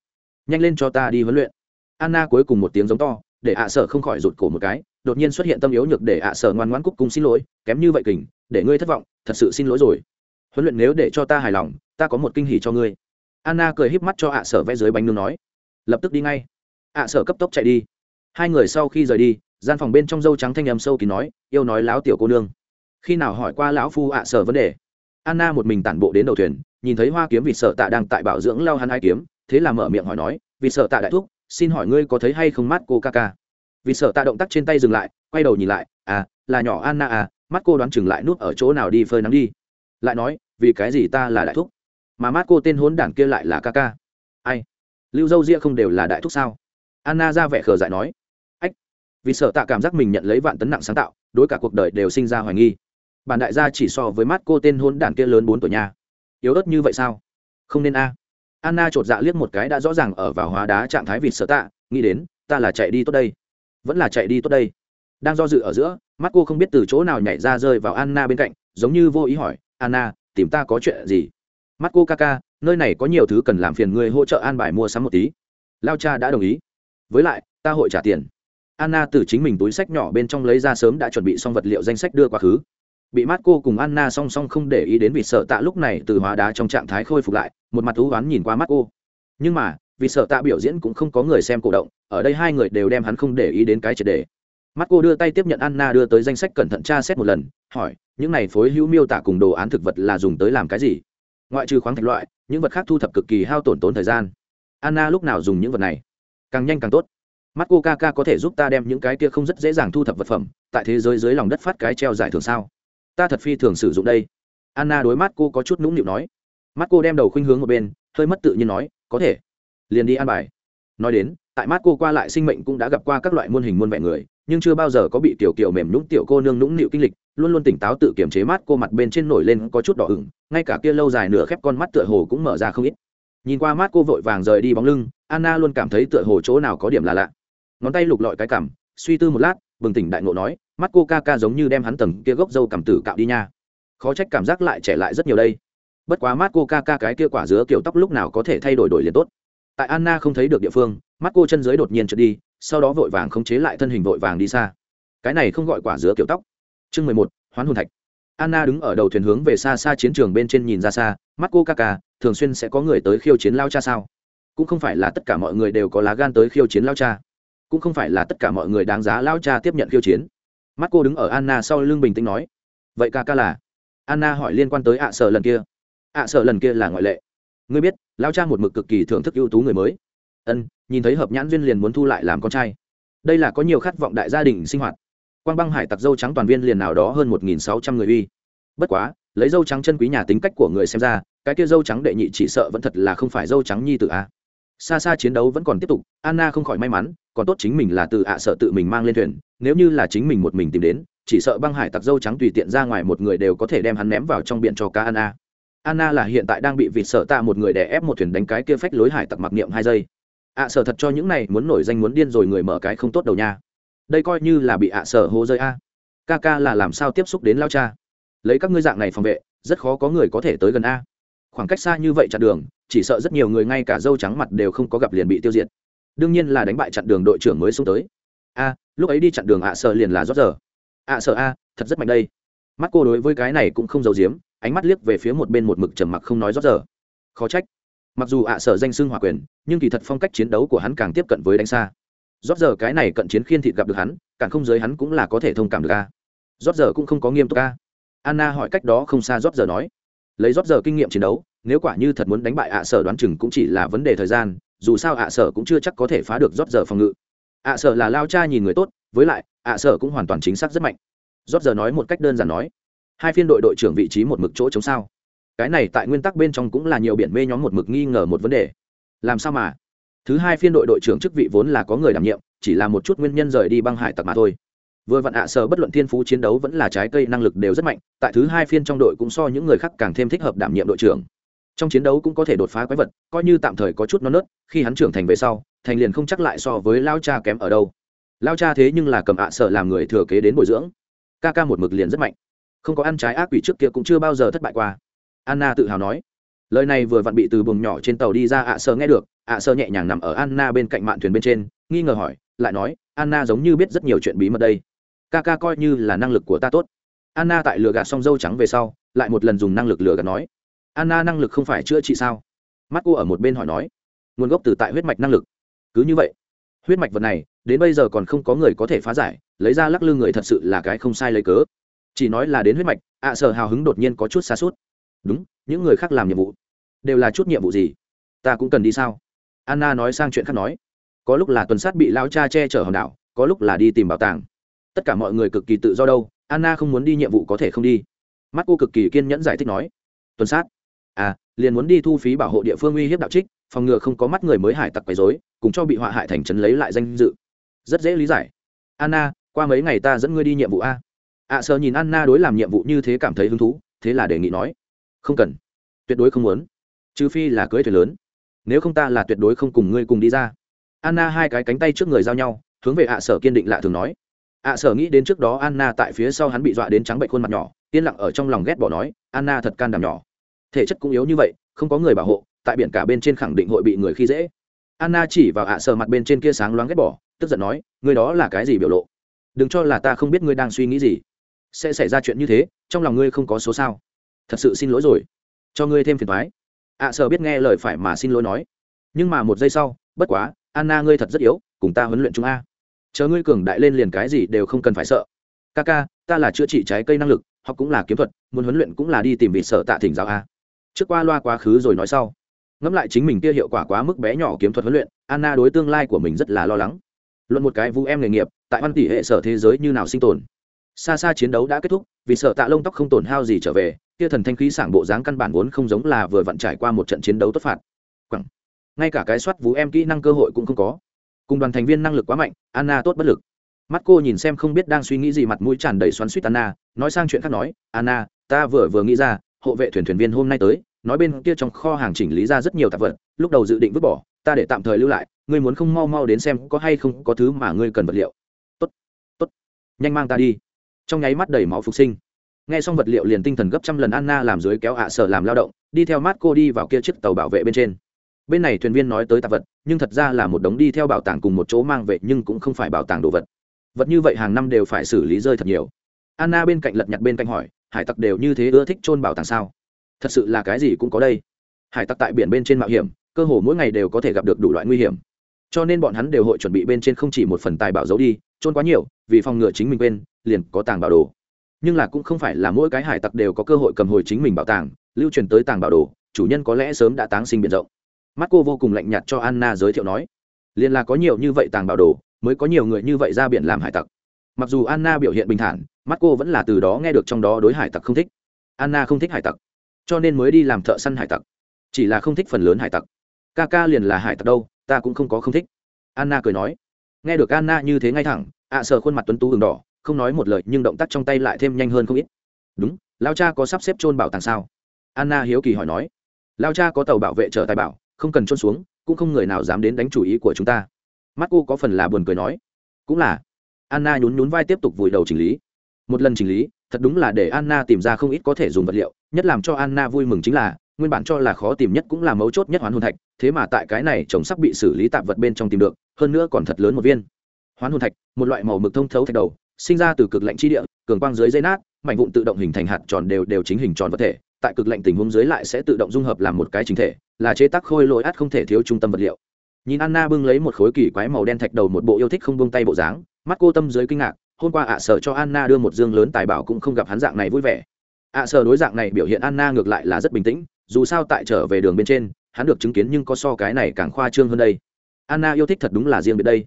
nhanh lên cho ta đi huấn luyện. Anna cuối cùng một tiếng giống to, để ạ sở không khỏi rụt cổ một cái, đột nhiên xuất hiện tâm yếu nhược để ạ sở ngoan ngoãn cúc cung xin lỗi, kém như vậy kình, để ngươi thất vọng, thật sự xin lỗi rồi. Huấn luyện nếu để cho ta hài lòng, ta có một kinh hỉ cho ngươi. Anna cười híp mắt cho ạ sở vẽ dưới bánh nướng nói, lập tức đi ngay ạ à, sở cấp tốc chạy đi. Hai người sau khi rời đi, gian phòng bên trong dâu trắng thanh âm sâu kín nói, yêu nói láo tiểu cô nương. Khi nào hỏi qua lão phu ạ à, sở vấn đề? Anna một mình tản bộ đến đầu thuyền, nhìn thấy hoa kiếm vịt sợ tạ đang tại bảo dưỡng lao hắn hai kiếm, thế là mở miệng hỏi nói, vịt sợ tạ đại thúc, xin hỏi ngươi có thấy hay không mắt cô ca ca? Vịt sợ tạ động tác trên tay dừng lại, quay đầu nhìn lại à là nhỏ anna à mắt cô đoán chừng lại núp ở chỗ nào đi phơi nắng đi. Lại nói, vì cái gì ta là đại thúc? Mà mắt cô tên hốn đảng kia lại là ca ca. Ai? Lưu dâu ria không đều là đại thúc sao? Anna ra vẻ khờ dại nói, ách, vì sợ tạ cảm giác mình nhận lấy vạn tấn nặng sáng tạo, đối cả cuộc đời đều sinh ra hoài nghi. Bản đại gia chỉ so với mắt cô tên hôn đản kia lớn bốn tuổi nha. Yếu ớt như vậy sao? Không nên a. Anna chột dạ liếc một cái đã rõ ràng ở vào hóa đá trạng thái vịt sở tạ, nghĩ đến, ta là chạy đi tốt đây. Vẫn là chạy đi tốt đây. Đang do dự ở giữa, mắt cô không biết từ chỗ nào nhảy ra rơi vào anna bên cạnh, giống như vô ý hỏi, anna, tìm ta có chuyện gì? Mắt cô ca ca, nơi này có nhiều thứ cần làm phiền người hỗ trợ an bài mua sắm một tí. Lao cha đã đồng ý với lại, ta hội trả tiền. Anna từ chính mình túi sách nhỏ bên trong lấy ra sớm đã chuẩn bị xong vật liệu danh sách đưa quá khứ. Bị mát cô cùng anna song song không để ý đến vì sợ tạ lúc này từ hóa đá trong trạng thái khôi phục lại, một mặt thú oán nhìn qua mắt cô nhưng mà, vì sợ tạ biểu diễn cũng không có người xem cổ động, ở đây hai người đều đem hắn không để ý đến cái triệt đề. Mắt cô đưa tay tiếp nhận anna đưa tới danh sách cẩn thận tra xét một lần, hỏi, những này phối hữu miêu tả cùng đồ án thực vật là dùng tới làm cái gì? Ngoại trừ khoáng thạch loại, những vật khác thu thập cực kỳ hao tổn tốn thời gian. Anna lúc nào dùng những vật này? Càng nhanh càng tốt. Mắt cô ca ca có thể giúp ta đem những cái kia không rất dễ dàng thu thập vật phẩm, tại thế giới dưới lòng đất phát cái treo giải thưởng sao? Ta thật phi thường sử dụng đây. Anna đối mắt cô có chút nũng nịu nói. Mắt cô đem đầu khuynh hướng một bên, hơi mất tự nhiên nói, có thể. Liền đi an bài. Nói đến, tại mắt cô qua lại sinh mệnh cũng đã gặp qua các loại muôn hình muôn vẻ người, nhưng chưa bao giờ có bị tiểu kiểu mềm nhũng tiểu cô nương nũng nịu kinh lịch, luôn luôn tỉnh táo tự kiềm chế mắt cô mặt bên trên nổi lên có chút đỏ ửng, ngay cả kia lâu dài nửa khép con mắt tựa hồ cũng mở ra không ít. Nhìn qua mắt cô vội vàng rời đi bóng lưng anna luôn cảm thấy tựa hồ chỗ nào có điểm là lạ. Ngón tay lục lọi cái cảm suy tư một lát, bừng tỉnh đại ngộ nói, mắt cô ca ca giống như đem hắn tầng kia gốc dâu cảm tử cạo đi nha. Khó trách cảm giác lại trẻ lại rất nhiều đây. Bất quá mắt cô ca ca cái kia quả dứa kiểu tóc lúc nào có thể thay đổi đổi liền tốt. Tại anna không thấy được địa phương, mắt cô chân dưới đột nhiên trượt đi, sau đó vội vàng khống chế lại thân hình vội vàng đi xa. Cái này không gọi quả dứa kiểu tóc. Chương mười một, hoán hồn thạch. Anna đứng ở đầu thuyền hướng về xa xa chiến trường bên trên nhìn ra xa, mắt cô ca ca, thường xuyên sẽ có người tới khiêu chiến lao cha sao? Cũng không phải là tất cả mọi người đều có lá gan tới khiêu chiến lao cha, cũng không phải là tất cả mọi người đáng giá lao cha tiếp nhận khiêu chiến. Mắt cô đứng ở anna sau lưng bình tĩnh nói, vậy ca ca là? Anna hỏi liên quan tới ạ sợ lần kia. Ạ sợ lần kia là ngoại lệ. Ngươi biết, lao cha một mực cực kỳ thưởng thức ưu tú người mới. Ân, nhìn thấy hợp nhãn duyên liền muốn thu lại làm con trai. Đây là có nhiều khát vọng đại gia đình sinh hoạt. Quang băng hải tặc dâu trắng toàn viên liền nào đó hơn một nghìn sáu trăm người uy. Bất quá, lấy dâu trắng chân quý nhà tính cách của người xem ra, cái kia dâu trắng đệ nhị chỉ sợ vẫn thật là không phải dâu trắng nhi tự a xa xa chiến đấu vẫn còn tiếp tục, anna không khỏi may mắn, còn tốt chính mình là từ ạ sợ tự mình mang lên thuyền, nếu như là chính mình một mình tìm đến, chỉ sợ băng hải tặc dâu trắng tùy tiện ra ngoài một người đều có thể đem hắn ném vào trong biển cho cá anna. Anna là hiện tại đang bị vịt sợ tạ một người đè ép một thuyền đánh cái kia phách lối hải tặc mặc niệm hai giây. Ạ sợ thật cho những này muốn nổi danh muốn điên rồi người mở cái không tốt đầu nha. Đây coi như là bị ạ sợ hô rơi a. Ca ca là làm sao tiếp xúc đến lao cha? Lấy các ngươi dạng này phòng vệ, rất khó có người có thể tới gần a khoảng cách xa như vậy chặn đường, chỉ sợ rất nhiều người ngay cả dâu trắng mặt đều không có gặp liền bị tiêu diệt. Đương nhiên là đánh bại chặn đường đội trưởng mới xuống tới. A, lúc ấy đi chặn đường ạ sợ liền là rót giờ. Ạ sợ a, thật rất mạnh đây. Mắt cô đối với cái này cũng không giấu giếm, ánh mắt liếc về phía một bên một mực trầm mặc không nói rót giờ. Khó trách. Mặc dù ạ sợ danh xưng hòa quyền, nhưng kỳ thật phong cách chiến đấu của hắn càng tiếp cận với đánh xa. Rót giờ cái này cận chiến khiên thịt gặp được hắn, càng không giới hắn cũng là có thể thông cảm được a. Rót giờ cũng không có nghiêm túc a. Anna hỏi cách đó không xa rót giờ nói lấy rót giờ kinh nghiệm chiến đấu, nếu quả như thật muốn đánh bại ạ sở đoán chừng cũng chỉ là vấn đề thời gian, dù sao ạ sở cũng chưa chắc có thể phá được rót giờ phòng ngự. ạ sở là lao cha nhìn người tốt, với lại, ạ sở cũng hoàn toàn chính xác rất mạnh. Rót giờ nói một cách đơn giản nói, hai phiên đội đội trưởng vị trí một mực chỗ chống sao? Cái này tại nguyên tắc bên trong cũng là nhiều biển mê nhóm một mực nghi ngờ một vấn đề. Làm sao mà? Thứ hai phiên đội đội trưởng chức vị vốn là có người đảm nhiệm, chỉ là một chút nguyên nhân rời đi băng hải tặc mà thôi vừa vặn ạ, sở bất luận thiên phú chiến đấu vẫn là trái cây năng lực đều rất mạnh, tại thứ hai phiên trong đội cũng so những người khác càng thêm thích hợp đảm nhiệm đội trưởng. Trong chiến đấu cũng có thể đột phá quái vật, coi như tạm thời có chút non nớt, khi hắn trưởng thành về sau, thành liền không chắc lại so với lao cha kém ở đâu. Lao cha thế nhưng là cầm ạ, sở làm người thừa kế đến bồi dưỡng. Ca ca một mực liền rất mạnh. Không có ăn trái ác quỷ trước kia cũng chưa bao giờ thất bại qua. Anna tự hào nói. Lời này vừa vặn bị từ buồng nhỏ trên tàu đi ra ạ sơ nghe được. Ạ sơ nhẹ nhàng nằm ở anna bên cạnh mạn thuyền bên trên, nghi ngờ hỏi, lại nói, anna giống như biết rất nhiều chuyện bí mật đây ca ca coi như là năng lực của ta tốt. Anna tại lừa gạt xong dâu trắng về sau lại một lần dùng năng lực lừa gạt nói anna năng lực không phải chữa trị sao? Mắt cô ở một bên hỏi nói nguồn gốc từ tại huyết mạch năng lực. Cứ như vậy huyết mạch vật này đến bây giờ còn không có người có thể phá giải lấy ra lắc lư người thật sự là cái không sai lấy cớ. Chỉ nói là đến huyết mạch ạ à, sở hào hứng đột nhiên có chút xa suốt đúng những người khác làm nhiệm vụ đều là chút nhiệm vụ gì? Ta cũng cần đi sao? Anna nói sang chuyện khác nói có lúc là tuần sát bị lao cha che chở hòn đảo có lúc là đi tìm bảo tàng tất cả mọi người cực kỳ tự do đâu anna không muốn đi nhiệm vụ có thể không đi. Mắt cô cực kỳ kiên nhẫn giải thích nói. Tuần sát. À liền muốn đi thu phí bảo hộ địa phương uy hiếp đạo trích phòng ngừa không có mắt người mới hải tặc quấy dối cùng cho bị họa hại thành trấn lấy lại danh dự. Rất dễ lý giải. Anna qua mấy ngày ta dẫn ngươi đi nhiệm vụ a. Ạ à, sợ nhìn anna đối làm nhiệm vụ như thế cảm thấy hứng thú thế là đề nghị nói. Không cần. Tuyệt đối không muốn. Trừ phi là cưới thuyền lớn. Nếu không ta là tuyệt đối không cùng ngươi cùng đi ra. Anna hai cái cánh tay trước người giao nhau hướng về ạ sở kiên định lạ thường nói ạ sở nghĩ đến trước đó anna tại phía sau hắn bị dọa đến trắng bệnh khuôn mặt nhỏ, yên lặng ở trong lòng ghét bỏ nói, anna thật can đảm nhỏ. Thể chất cũng yếu như vậy, không có người bảo hộ, tại biển cả bên trên khẳng định hội bị người khi dễ. Anna chỉ vào ạ sở mặt bên trên kia sáng loáng ghét bỏ, tức giận nói, người đó là cái gì biểu lộ? Đừng cho là ta không biết ngươi đang suy nghĩ gì. Sẽ xảy ra chuyện như thế, trong lòng ngươi không có số sao? Thật sự xin lỗi rồi. Cho ngươi thêm phiền thoái ạ sở biết nghe lời phải mà xin lỗi nói. Nhưng mà một giây sau, bất quá, anna ngươi thật rất yếu, cùng ta huấn luyện chúng a chờ ngươi cường đại lên liền cái gì đều không cần phải sợ. Ca ca ta là chữa trị trái cây năng lực, học cũng là kiếm thuật, muốn huấn luyện cũng là đi tìm vị sợ tạ thỉnh giáo a. Trước qua loa quá khứ rồi nói sau. Ngẫm lại chính mình kia hiệu quả quá mức bé nhỏ kiếm thuật huấn luyện, anna đối tương lai của mình rất là lo lắng. Luận một cái vũ em nghề nghiệp, tại văn tỷ hệ sở thế giới như nào sinh tồn. Xa xa chiến đấu đã kết thúc, vì sợ tạ lông tóc không tổn hao gì trở về, kia thần thanh khí sảng bộ dáng căn bản vốn không giống là vừa vặn trải qua một trận chiến đấu tốt phạt. Quảng. ngay cả cái soát vũ em kỹ năng cơ hội cũng không có cùng đoàn thành viên năng lực quá mạnh, anna tốt bất lực. Mắt cô nhìn xem không biết đang suy nghĩ gì mặt mũi tràn đầy xoắn suýt anna, nói sang chuyện khác nói, anna, ta vừa vừa nghĩ ra, hộ vệ thuyền thuyền viên hôm nay tới, nói bên kia trong kho hàng chỉnh lý ra rất nhiều tạp vật, lúc đầu dự định vứt bỏ, ta để tạm thời lưu lại, ngươi muốn không mau mau đến xem có hay không có thứ mà ngươi cần vật liệu. Tốt tốt, nhanh mang ta đi. Trong nháy mắt đầy máu phục sinh. Nghe xong vật liệu liền tinh thần gấp trăm lần anna làm dưới kéo ạ sở làm lao động, đi theo mắt cô đi vào kia chiếc tàu bảo vệ bên trên bên này thuyền viên nói tới tạp vật, nhưng thật ra là một đống đi theo bảo tàng cùng một chỗ mang về, nhưng cũng không phải bảo tàng đồ vật. Vật như vậy hàng năm đều phải xử lý rơi thật nhiều. Anna bên cạnh lật nhặt bên cạnh hỏi, hải tặc đều như thế ưa thích chôn bảo tàng sao? Thật sự là cái gì cũng có đây. Hải tặc tại biển bên trên mạo hiểm, cơ hồ mỗi ngày đều có thể gặp được đủ loại nguy hiểm. Cho nên bọn hắn đều hội chuẩn bị bên trên không chỉ một phần tài bảo giấu đi trôn quá nhiều, vì phòng ngừa chính mình quên, liền có tàng bảo đồ. Nhưng là cũng không phải là mỗi cái hải tặc đều có cơ hội cầm hồi chính mình bảo tàng, lưu truyền tới tàng bảo đồ, chủ nhân có lẽ sớm đã táng sinh biển rộng mắt cô vô cùng lạnh nhạt cho anna giới thiệu nói. Liền là có nhiều như vậy tàng bảo đồ, mới có nhiều người như vậy ra biển làm hải tặc. Mặc dù anna biểu hiện bình thản, mắt cô vẫn là từ đó nghe được trong đó đối hải tặc không thích. Anna không thích hải tặc, cho nên mới đi làm thợ săn hải tặc. Chỉ là không thích phần lớn hải tặc. Ca ca liền là hải tặc đâu, ta cũng không có không thích. Anna cười nói. Nghe được anna như thế ngay thẳng, ạ à sợ khuôn mặt tuấn tú hừng đỏ, không nói một lời nhưng động tác trong tay lại thêm nhanh hơn không ít. Đúng, lao cha có sắp xếp trôn bảo tàng sao? Anna hiếu kỳ hỏi nói. Lao cha có tàu bảo vệ chở tài bảo không cần trôn xuống, cũng không người nào dám đến đánh chủ ý của chúng ta. Mắt cô có phần là buồn cười nói. Cũng là. Anna nhún nhún vai tiếp tục vùi đầu chỉnh lý. Một lần chỉnh lý, thật đúng là để anna tìm ra không ít có thể dùng vật liệu, nhất làm cho anna vui mừng chính là, nguyên bản cho là khó tìm nhất cũng là mấu chốt nhất hoán hồn thạch, thế mà tại cái này trồng sắp bị xử lý tạp vật bên trong tìm được, hơn nữa còn thật lớn một viên. Hoán hồn thạch, một loại màu mực thông thấu thạch đầu, sinh ra từ cực lạnh chi địa, cường quang dưới dây nát, mảnh vụn tự động hình thành hạt tròn đều đều chính hình tròn vật thể tại cực lạnh tình huống dưới lại sẽ tự động dung hợp làm một cái chính thể, là chế tác khôi lỗi át không thể thiếu trung tâm vật liệu. Nhìn anna bưng lấy một khối kỳ quái màu đen thạch đầu một bộ yêu thích không buông tay bộ dáng, mắt cô tâm dưới kinh ngạc, hôm qua ạ sở cho anna đưa một dương lớn tài bảo cũng không gặp hắn dạng này vui vẻ. Ạ sở đối dạng này biểu hiện anna ngược lại là rất bình tĩnh, dù sao tại trở về đường bên trên, hắn được chứng kiến nhưng có so cái này càng khoa trương hơn đây. Anna yêu thích thật đúng là riêng biệt đây.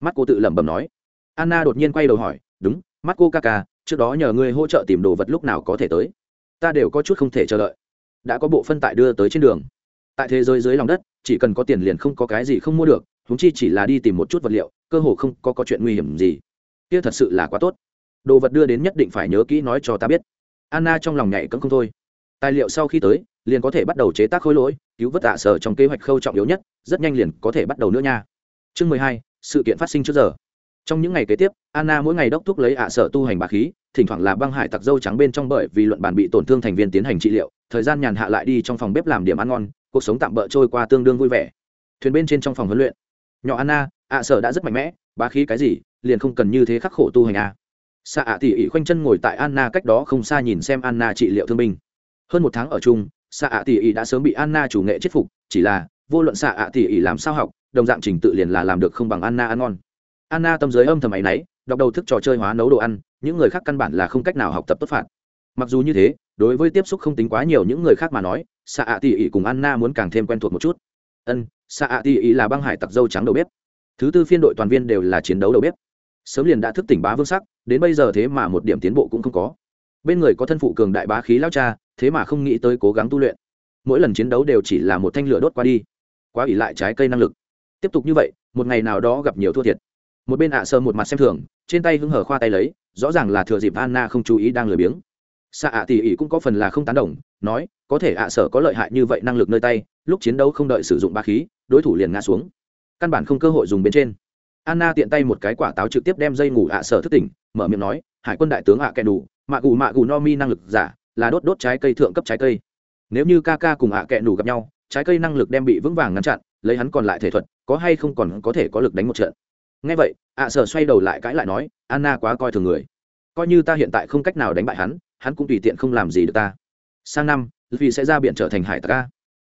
Mắt cô tự lẩm bẩm nói. Anna đột nhiên quay đầu hỏi, đúng, mắt cô ca ca, trước đó nhờ ngươi hỗ trợ tìm đồ vật lúc nào có thể tới? Ta đều có chút không thể chờ đợi. Đã có bộ phân tại đưa tới trên đường. Tại thế giới dưới lòng đất chỉ cần có tiền liền không có cái gì không mua được húng chi chỉ là đi tìm một chút vật liệu cơ hồ không có, có chuyện nguy hiểm gì. Kia thật sự là quá tốt. Đồ vật đưa đến nhất định phải nhớ kỹ nói cho ta biết. Anna trong lòng nhảy cấm không thôi. Tài liệu sau khi tới liền có thể bắt đầu chế tác khối lỗi cứu vớt tạ sở trong kế hoạch khâu trọng yếu nhất rất nhanh liền có thể bắt đầu nữa nha. Chương mười hai sự kiện phát sinh trước giờ. Trong những ngày kế tiếp anna mỗi ngày đốc thúc lấy ạ sở tu hành bà khí thỉnh thoảng là băng hải tặc dâu trắng bên trong bởi vì luận bàn bị tổn thương thành viên tiến hành trị liệu, thời gian nhàn hạ lại đi trong phòng bếp làm điểm ăn ngon, cuộc sống tạm bỡ trôi qua tương đương vui vẻ. Thuyền bên trên trong phòng huấn luyện. Nhỏ anna, ạ sở đã rất mạnh mẽ, bá khí cái gì, liền không cần như thế khắc khổ tu hành a à. xạ ạ tỉ ỉ khoanh chân ngồi tại anna cách đó không xa nhìn xem anna trị liệu thương binh. Hơn một tháng ở chung xạ ạ tỉ ỉ đã sớm bị anna chủ nghệ chết phục, chỉ là, vô luận xạ ạ tỉ ỉ làm sao học, đồng dạng trình tự liền là làm được không bằng anna ăn ngon. Anna tâm giới âm thầm áy náy đọc đầu thức trò chơi hóa nấu đồ ăn những người khác căn bản là không cách nào học tập tốt phạt. Mặc dù như thế, đối với tiếp xúc không tính quá nhiều những người khác mà nói xạ ạ tỉ ỉ cùng anna muốn càng thêm quen thuộc một chút. Ân xạ ạ tỉ ỉ là băng hải tặc dâu trắng đầu bếp. Thứ tư phiên đội toàn viên đều là chiến đấu đầu bếp. Sớm liền đã thức tỉnh bá vương sắc, đến bây giờ thế mà một điểm tiến bộ cũng không có. Bên người có thân phụ cường đại bá khí lao cha, thế mà không nghĩ tới cố gắng tu luyện. Mỗi lần chiến đấu đều chỉ là một thanh lửa đốt qua đi. Quá ỉ lại trái cây năng lực. Tiếp tục như vậy, một ngày nào đó gặp nhiều thua thiệt. Một bên ạ sơ một mặt xem thường, trên tay hưng hở khoa tay lấy rõ ràng là thừa dịp anna không chú ý đang lười biếng. Xạ ạ tỉ ỉ cũng có phần là không tán đồng, nói, có thể ạ sở có lợi hại như vậy năng lực nơi tay, lúc chiến đấu không đợi sử dụng ba khí, đối thủ liền ngã xuống. Căn bản không cơ hội dùng bên trên. Anna tiện tay một cái quả táo trực tiếp đem dây ngủ ạ sở thức tỉnh, mở miệng nói, hải quân đại tướng ạ kẻ đủ, mạ gù mạ gù no mi năng lực giả, là đốt đốt trái cây thượng cấp trái cây. Nếu như ca ca cùng ạ kẻ đủ gặp nhau, trái cây năng lực đem bị vững vàng ngăn chặn, lấy hắn còn lại thể thuật, có hay không còn có thể có lực đánh một trận. Ngay vậy ạ sở xoay đầu lại cãi lại nói, anna quá coi thường người. Coi như ta hiện tại không cách nào đánh bại hắn hắn cũng tùy tiện không làm gì được ta. Sang năm vì sẽ ra biển trở thành hải tặc a.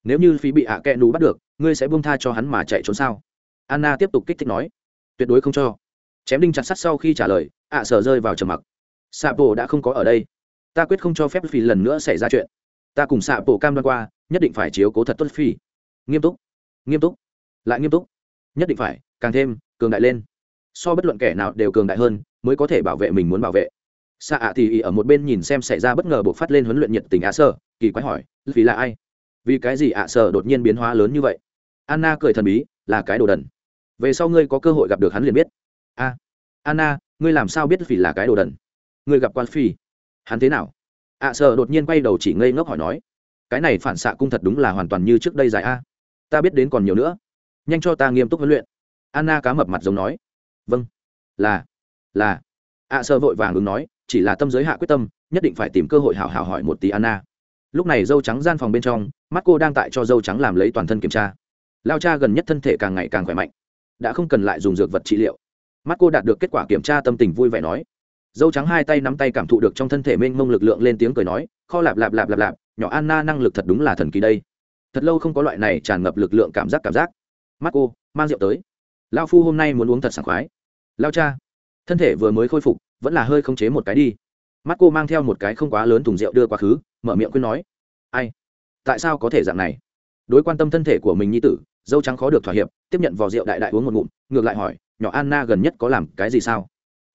Nếu như phí bị ạ kẹ nú bắt được, ngươi sẽ buông tha cho hắn mà chạy trốn sao? Anna tiếp tục kích thích nói. Tuyệt đối không cho. Chém đinh chặt sắt sau khi trả lời, ạ sở rơi vào trầm mặc. Xạ bộ đã không có ở đây. Ta quyết không cho phép phi lần nữa xảy ra chuyện. Ta cùng xạ bộ cam đoan qua, nhất định phải chiếu cố thật tốt phi nghiêm túc. Nghiêm túc. Lại nghiêm túc. Nhất định phải, càng thêm cường đại lên so bất luận kẻ nào đều cường đại hơn, mới có thể bảo vệ mình muốn bảo vệ. Xạ ạ thì ý ở một bên nhìn xem xảy ra bất ngờ buộc phát lên huấn luyện nhiệt tình ạ sơ, kỳ quái hỏi, vì là ai? Vì cái gì ạ sơ đột nhiên biến hóa lớn như vậy? Anna cười thần bí, là cái đồ đần. Về sau ngươi có cơ hội gặp được hắn liền biết. A, anna, ngươi làm sao biết vì là cái đồ đần? Ngươi gặp quan phi? Hắn thế nào? Ạ sơ đột nhiên quay đầu chỉ ngây ngốc hỏi nói, cái này phản xạ cung thật đúng là hoàn toàn như trước đây dài a. Ta biết đến còn nhiều nữa. Nhanh cho ta nghiêm túc huấn luyện. Anna cá mập mặt giống nói vâng. Là. Là. Ạ sơ vội vàng ứng nói, chỉ là tâm giới hạ quyết tâm, nhất định phải tìm cơ hội hảo hảo hỏi một tí anna. Lúc này dâu trắng gian phòng bên trong, mắt cô đang tại cho dâu trắng làm lấy toàn thân kiểm tra. Lao cha gần nhất thân thể càng ngày càng khỏe mạnh. Đã không cần lại dùng dược vật trị liệu. Mắt cô đạt được kết quả kiểm tra tâm tình vui vẻ nói. Dâu trắng hai tay nắm tay cảm thụ được trong thân thể mênh mông lực lượng lên tiếng cười nói, kho lạp lạp lạp lạp lạp, nhỏ anna năng lực thật đúng là thần kỳ đây. Thật lâu không có loại này tràn ngập lực lượng cảm giác cảm giác. Mắt cô, mang rượu tới lao phu hôm nay muốn uống thật sảng khoái. Lao cha, thân thể vừa mới khôi phục, vẫn là hơi không chế một cái đi. Mắt cô mang theo một cái không quá lớn thùng rượu đưa quá khứ, mở miệng khuyên nói, ai? Tại sao có thể dạng này? Đối quan tâm thân thể của mình như tử, dâu trắng khó được thỏa hiệp, tiếp nhận vò rượu đại đại uống một ngụm, ngược lại hỏi, nhỏ anna gần nhất có làm cái gì sao?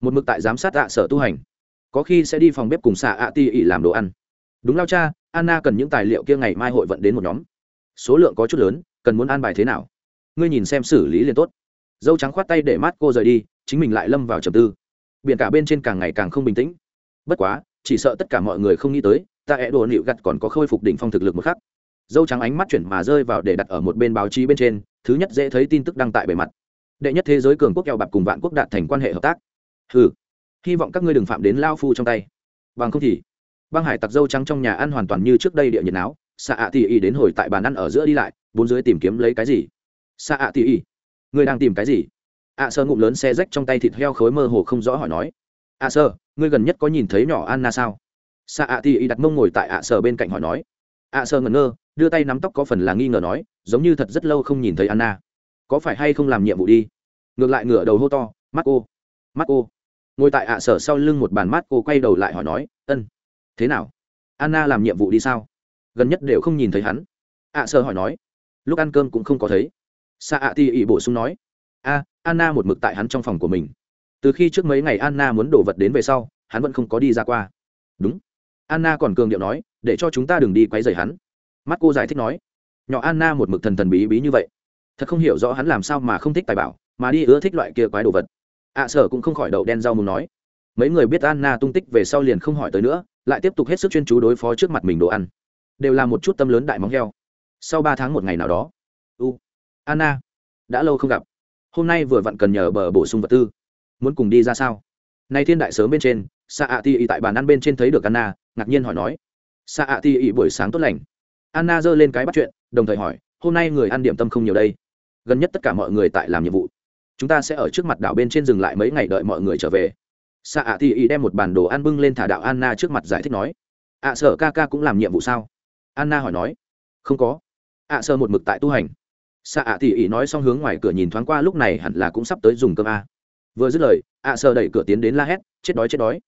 Một mực tại giám sát ạ sở tu hành. Có khi sẽ đi phòng bếp cùng xạ ạ ti ỉ làm đồ ăn. Đúng lao cha, anna cần những tài liệu kia ngày mai hội vận đến một nhóm. Số lượng có chút lớn, cần muốn an bài thế nào? Ngươi nhìn xem xử lý liền tốt dâu trắng khoát tay để mắt cô rời đi, chính mình lại lâm vào trầm tư. Biển cả bên trên càng ngày càng không bình tĩnh. Bất quá, chỉ sợ tất cả mọi người không nghĩ tới, ta é đồ nịu gặt còn có khôi phục đỉnh phong thực lực một khắc. Dâu trắng ánh mắt chuyển mà rơi vào để đặt ở một bên báo chí bên trên, thứ nhất dễ thấy tin tức đăng tại bề mặt. Đệ nhất thế giới cường quốc keo bạc cùng vạn quốc đạt thành quan hệ hợp tác. Ừ hy vọng các ngươi đừng phạm đến lao phu trong tay. Bằng không thì, băng hải tặc dâu trắng trong nhà ăn hoàn toàn như trước đây địa nhiệt áo xạ ạ tỉ ỉ đến hồi tại bàn ăn ở giữa đi lại, bốn dưới tìm kiếm lấy cái gì? Xạ ạ tỉ ỉ Ngươi đang tìm cái gì? Ạ sơ ngụm lớn xe rách trong tay thịt heo khối mơ hồ không rõ hỏi nói. Ạ sơ, ngươi gần nhất có nhìn thấy nhỏ anna sao? Xạ ạ tỉ y đặt mông ngồi tại ạ sơ bên cạnh hỏi nói. Ạ sơ ngẩn ngơ, đưa tay nắm tóc có phần là nghi ngờ nói, giống như thật rất lâu không nhìn thấy anna. Có phải hay không làm nhiệm vụ đi? Ngược lại ngửa đầu hô to mắt cô mắt cô ngồi tại ạ sở sau lưng một bàn mắt cô quay đầu lại hỏi nói, ân, thế nào? Anna làm nhiệm vụ đi sao? Gần nhất đều không nhìn thấy hắn. Ạ sở hỏi nói, lúc ăn cơm cũng không có thấy sa ạ ti ỉ bổ sung nói, a, anna một mực tại hắn trong phòng của mình. Từ khi trước mấy ngày anna muốn đổ vật đến về sau, hắn vẫn không có đi ra qua. Đúng. Anna còn cường điệu nói, để cho chúng ta đừng đi quấy rầy hắn. Mắt cô giải thích nói, nhỏ anna một mực thần thần bí bí như vậy. Thật không hiểu rõ hắn làm sao mà không thích tài bảo, mà đi ưa thích loại kia quái đồ vật. Ạ sở cũng không khỏi đậu đen rau muốn nói, mấy người biết anna tung tích về sau liền không hỏi tới nữa, lại tiếp tục hết sức chuyên chú đối phó trước mặt mình đồ ăn. Đều là một chút tâm lớn đại móng heo. Sau ba tháng một ngày nào đó, u anna, đã lâu không gặp. Hôm nay vừa vặn cần nhờ bờ bổ sung vật tư. Muốn cùng đi ra sao? Nay thiên đại sớm bên trên sa ạ ti tại bàn ăn bên trên thấy được anna, ngạc nhiên hỏi nói. Sa ạ ti buổi sáng tốt lành. Anna giơ lên cái bắt chuyện, đồng thời hỏi, hôm nay người ăn điểm tâm không nhiều đây? Gần nhất tất cả mọi người tại làm nhiệm vụ. Chúng ta sẽ ở trước mặt đảo bên trên dừng lại mấy ngày đợi mọi người trở về. Sa ạ ti đem một bản đồ ăn bưng lên thả đạo anna trước mặt giải thích nói. Ạ sở ca ca cũng làm nhiệm vụ sao? Anna hỏi nói. Không có. Ạ sở một mực tại tu hành sa ạ ti nói xong hướng ngoài cửa nhìn thoáng qua, lúc này hẳn là cũng sắp tới dùng cơm a. Vừa dứt lời, ạ sợ đẩy cửa tiến đến la hét, chết đói chết đói.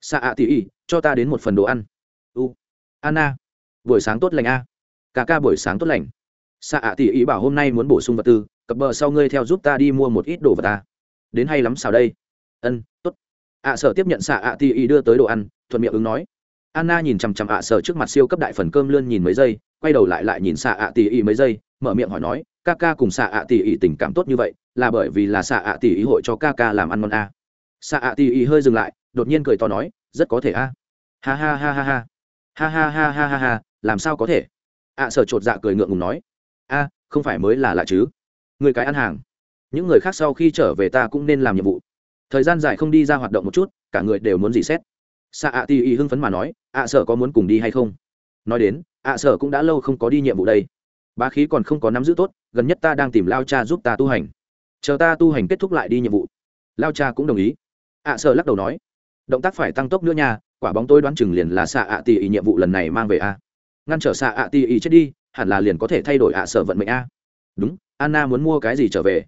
Sa ạ ti cho ta đến một phần đồ ăn. U, anna, buổi sáng tốt lành a. Ca ca buổi sáng tốt lành. Sa ạ ti bảo hôm nay muốn bổ sung vật tư cập bờ sau ngươi theo giúp ta đi mua một ít đồ vật ta. Đến hay lắm sao đây. Ân, tốt. Ạ sở tiếp nhận xạ ạ tỉ ỉ đưa tới đồ ăn, thuận miệng ứng nói. Anna nhìn chằm chằm ạ sở trước mặt siêu cấp đại phần cơm lươn nhìn mấy giây, quay đầu lại lại nhìn xạ ạ tỉ ỉ mấy giây, mở miệng hỏi nói ca ca cùng xạ ạ tỷ ý tình cảm tốt như vậy, là bởi vì là xạ ạ tỷ ý hội cho ca ca làm ăn ngon a. Xạ ạ tỷ ỉ hơi dừng lại, đột nhiên cười to nói, rất có thể a. Ha ha ha ha ha. Ha ha ha ha ha ha, làm sao có thể? Ạ sở chột dạ cười ngượng ngùng nói, a, không phải mới là lạ chứ? Người cái ăn hàng. Những người khác sau khi trở về ta cũng nên làm nhiệm vụ. Thời gian dài không đi ra hoạt động một chút, cả người đều muốn dì xét xạ ạ tỷ ỉ hưng phấn mà nói ạ sở có muốn cùng đi hay không? Nói đến ạ sở cũng đã lâu không có đi nhiệm vụ đây bá khí còn không có nắm giữ tốt, gần nhất ta đang tìm lao cha giúp ta tu hành. Chờ ta tu hành kết thúc lại đi nhiệm vụ. Lao cha cũng đồng ý. Ạ sở lắc đầu nói, động tác phải tăng tốc nữa nha, quả bóng tôi đoán chừng liền là xạ ạ tì ý nhiệm vụ lần này mang về a. Ngăn trở xạ ạ tì ý chết đi, hẳn là liền có thể thay đổi ạ sở vận mệnh a. Đúng, anna muốn mua cái gì trở về?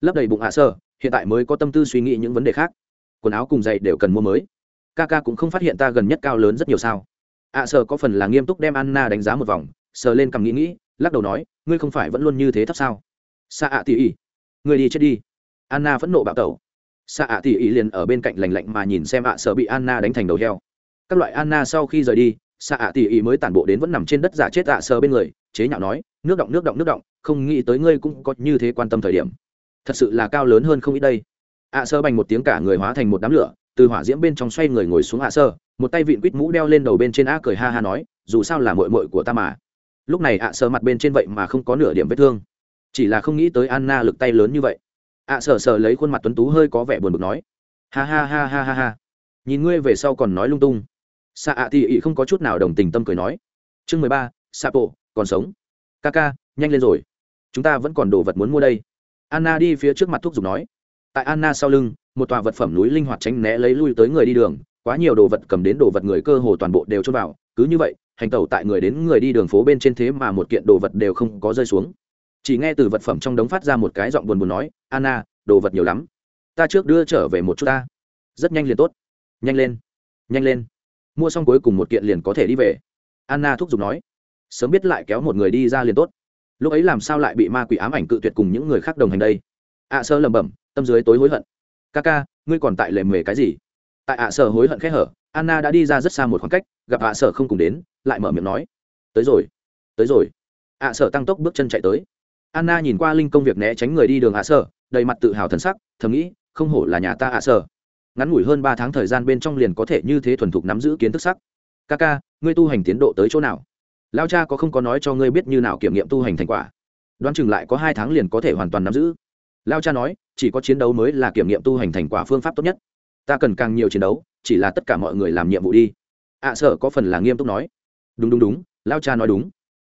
Lấp đầy bụng ạ sở, hiện tại mới có tâm tư suy nghĩ những vấn đề khác. Quần áo cùng giày đều cần mua mới. Ca ca cũng không phát hiện ta gần nhất cao lớn rất nhiều sao. Ạ sợ có phần là nghiêm túc đem anna đánh giá một vòng sờ lên cầm nghĩ nghĩ, lắc đầu nói, ngươi không phải vẫn luôn như thế thấp sao? Xạ ạ tỉ ỉ. Ngươi đi chết đi. Anna phẫn nộ bạo tẩu. Xạ ạ tỉ ỉ liền ở bên cạnh lành lạnh mà nhìn xem ạ, sợ bị anna đánh thành đầu heo. Các loại anna sau khi rời đi xạ ạ tỉ ỉ mới tản bộ đến vẫn nằm trên đất giả chết ạ, sợ bên người, chế nhạo nói, nước động nước động nước động, không nghĩ tới ngươi cũng có như thế quan tâm thời điểm. Thật sự là cao lớn hơn không ít đây. Ạ sơ bành một tiếng cả người hóa thành một đám lửa, từ hỏa diễm bên trong xoay người ngồi xuống ạ sơ một tay vịn quýt mũ đeo lên đầu bên trên a cười ha ha nói, dù sao là mội mội của ta mà lúc này ạ sờ mặt bên trên vậy mà không có nửa điểm vết thương. Chỉ là không nghĩ tới anna lực tay lớn như vậy. Ạ sơ sờ lấy khuôn mặt tuấn tú hơi có vẻ buồn bực nói, ha ha ha ha ha ha. Nhìn ngươi về sau còn nói lung tung. Xạ ạ thì ị không có chút nào đồng tình tâm cười nói, chương mười ba xạ bộ còn sống. Ca ca nhanh lên rồi. Chúng ta vẫn còn đồ vật muốn mua đây. Anna đi phía trước mặt thuốc giục nói, tại anna sau lưng, một tòa vật phẩm núi linh hoạt tránh né lấy lui tới người đi đường, quá nhiều đồ vật cầm đến đồ vật người cơ hồ toàn bộ đều trôn vào, cứ như vậy hành tẩu tại người đến người đi đường phố bên trên thế mà một kiện đồ vật đều không có rơi xuống. Chỉ nghe từ vật phẩm trong đống phát ra một cái giọng buồn buồn nói, anna, đồ vật nhiều lắm. Ta trước đưa trở về một chút ta. Rất nhanh liền tốt. Nhanh lên. Nhanh lên. Mua xong cuối cùng một kiện liền có thể đi về. Anna thúc giục nói. Sớm biết lại kéo một người đi ra liền tốt. Lúc ấy làm sao lại bị ma quỷ ám ảnh cự tuyệt cùng những người khác đồng hành đây? Ạ sơ lẩm bẩm, tâm dưới tối hối hận. Ca ca ngươi còn tại lề mề cái gì? Tại ạ sở hối hận khẽ hở anna đã đi ra rất xa một khoảng cách, gặp ạ sở không cùng đến, lại mở miệng nói, tới rồi tới rồi. ạ sở tăng tốc bước chân chạy tới. Anna nhìn qua linh công việc né tránh người đi đường ạ sở, đầy mặt tự hào thần sắc, thầm nghĩ, không hổ là nhà ta ạ sở. Ngắn ngủi hơn ba tháng thời gian bên trong liền có thể như thế thuần thục nắm giữ kiến thức sắc. Ca ca ngươi tu hành tiến độ tới chỗ nào? Lao cha có không có nói cho ngươi biết như nào kiểm nghiệm tu hành thành quả? Đoán chừng lại có hai tháng liền có thể hoàn toàn nắm giữ. Lao cha nói, chỉ có chiến đấu mới là kiểm nghiệm tu hành thành quả phương pháp tốt nhất. Ta cần càng nhiều chiến đấu chỉ là tất cả mọi người làm nhiệm vụ đi. Ạ sợ có phần là nghiêm túc nói. Đúng đúng đúng, lao cha nói đúng.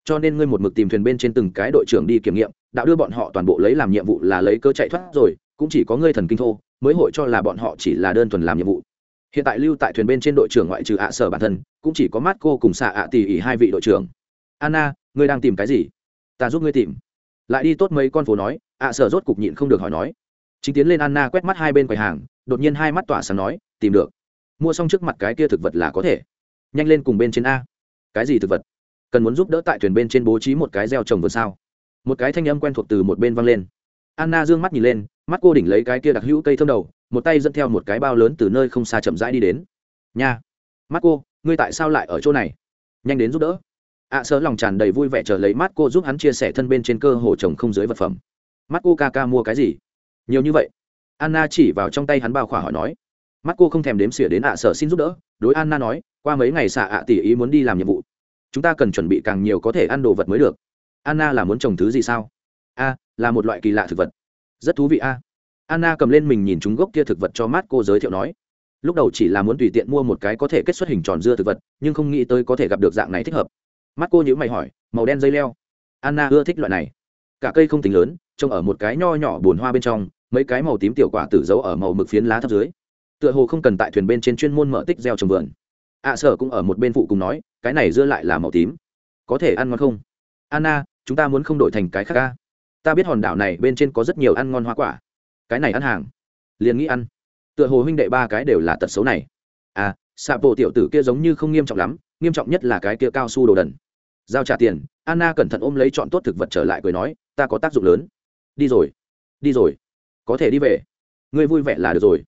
Cho nên ngươi một mực tìm thuyền bên trên từng cái đội trưởng đi kiểm nghiệm, đã đưa bọn họ toàn bộ lấy làm nhiệm vụ là lấy cơ chạy thoát rồi, cũng chỉ có ngươi thần kinh thô, mới hội cho là bọn họ chỉ là đơn thuần làm nhiệm vụ. Hiện tại lưu tại thuyền bên trên đội trưởng ngoại trừ ạ sở bản thân, cũng chỉ có mát cô cùng xạ ạ tỉ ỉ hai vị đội trưởng. Anna, ngươi đang tìm cái gì? Ta giúp ngươi tìm. Lại đi tốt mấy con phố nói, ạ sở rốt cục nhịn không được hỏi nói. Chính tiến lên anna quét mắt hai bên quầy hàng, đột nhiên hai mắt tỏa sáng nói, tìm được mua xong trước mặt cái kia thực vật là có thể. Nhanh lên cùng bên trên a. Cái gì thực vật? Cần muốn giúp đỡ tại thuyền bên trên bố trí một cái gieo trồng vườn sao? Một cái thanh âm quen thuộc từ một bên vang lên. Anna d ư ơ n g mắt nhìn lên mắt cô đỉnh lấy cái kia đặc hữu cây thơm đầu một tay dẫn theo một cái bao lớn từ nơi không xa chậm rãi đi đến. Nha. Mắt cô ngươi tại sao lại ở chỗ này? Nhanh đến giúp đỡ. Ạ à, sớ lòng tràn đầy vui vẻ chờ lấy mắt cô giúp hắn chia sẻ thân bên trên cơ hồ trồng không dưới vật phẩm. Mắt cô ca ca mua cái gì? Nhiều như vậy. Anna chỉ vào trong tay hắn bao khỏa hỏi nói mắt cô không thèm đếm xỉa đến ạ sở xin giúp đỡ, đối anna nói, qua mấy ngày xạ ạ tỉ ý muốn đi làm nhiệm vụ. Chúng ta cần chuẩn bị càng nhiều có thể ăn đồ vật mới được. Anna là muốn trồng thứ gì sao? A, là một loại kỳ lạ thực vật. Rất thú vị a. Anna cầm lên mình nhìn chúng gốc kia thực vật cho mắt cô giới thiệu nói. Lúc đầu chỉ là muốn tùy tiện mua một cái có thể kết xuất hình tròn dưa thực vật, nhưng không nghĩ tới có thể gặp được dạng này thích hợp. Mắt cô nhữ mày hỏi, màu đen dây leo. Anna ưa thích loại này. Cả cây không tính lớn, trông ở một cái nho nhỏ bùn hoa bên trong, mấy cái màu tím tiểu quả tử giấu ở màu mực phiến lá thấp dưới tựa hồ không cần tại thuyền bên trên chuyên môn mở tích gieo trồng vườn. Ạ sở cũng ở một bên phụ cùng nói, cái này dưa lại là màu tím. Có thể ăn ngon không? Anna, chúng ta muốn không đổi thành cái khác ca ta biết hòn đảo này bên trên có rất nhiều ăn ngon hoa quả. Cái này ăn hàng. Liền nghĩ ăn. Tựa hồ huynh đệ ba cái đều là tật xấu này. À xạ bộ tiểu tử kia giống như không nghiêm trọng lắm, nghiêm trọng nhất là cái kia cao su đồ đần. Giao trả tiền, anna cẩn thận ôm lấy chọn tốt thực vật trở lại cười nói, ta có tác dụng lớn. Đi rồi. Đi rồi. Có thể đi về. Ngươi vui vẻ là được rồi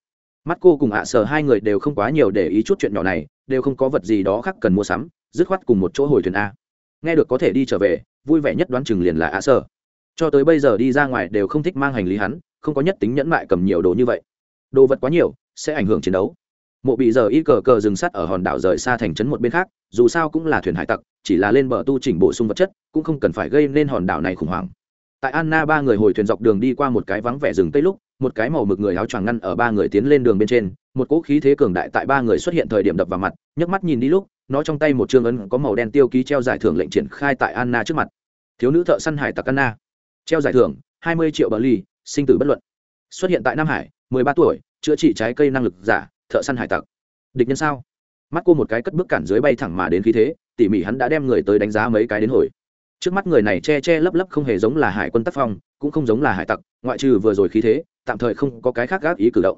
mắt cô cùng ạ à sở hai người đều không quá nhiều để ý chút chuyện nhỏ này, đều không có vật gì đó khác cần mua sắm, dứt khoát cùng một chỗ hồi thuyền a. Nghe được có thể đi trở về, vui vẻ nhất đoán chừng liền là ạ à sở. Cho tới bây giờ đi ra ngoài đều không thích mang hành lý hắn, không có nhất tính nhẫn mại cầm nhiều đồ như vậy. Đồ vật quá nhiều, sẽ ảnh hưởng chiến đấu. Mộ bị giờ y cờ cờ dừng sắt ở hòn đảo rời xa thành trấn một bên khác, dù sao cũng là thuyền hải tặc, chỉ là lên bờ tu chỉnh bổ sung vật chất, cũng không cần phải gây nên hòn đảo này khủng hoảng. Tại anna ba người hồi thuyền dọc đường đi qua một cái vắng vẻ rừng tây lúc một cái màu mực người áo choàng ngăn ở ba người tiến lên đường bên trên, một cỗ khí thế cường đại tại ba người xuất hiện thời điểm đập vào mặt, nhấc mắt nhìn đi lúc, nó trong tay một chương ấn có màu đen tiêu ký treo giải thưởng lệnh triển khai tại anna trước mặt. Thiếu nữ thợ săn hải tặc anna. Treo giải thưởng, hai mươi triệu bờ ly, sinh tử bất luận. Xuất hiện tại nam hải, mười ba tuổi, chữa trị trái cây năng lực giả, thợ săn hải tặc. Địch nhân sao? Mắt cô một cái cất bước cản dưới bay thẳng mà đến khí thế, tỉ mỉ hắn đã đem người tới đánh giá mấy cái đến hồi trước mắt người này che che lấp lấp không hề giống là hải quân tác phong, cũng không giống là hải tặc, ngoại trừ vừa rồi khí thế, tạm thời không có cái khác gác ý cử động.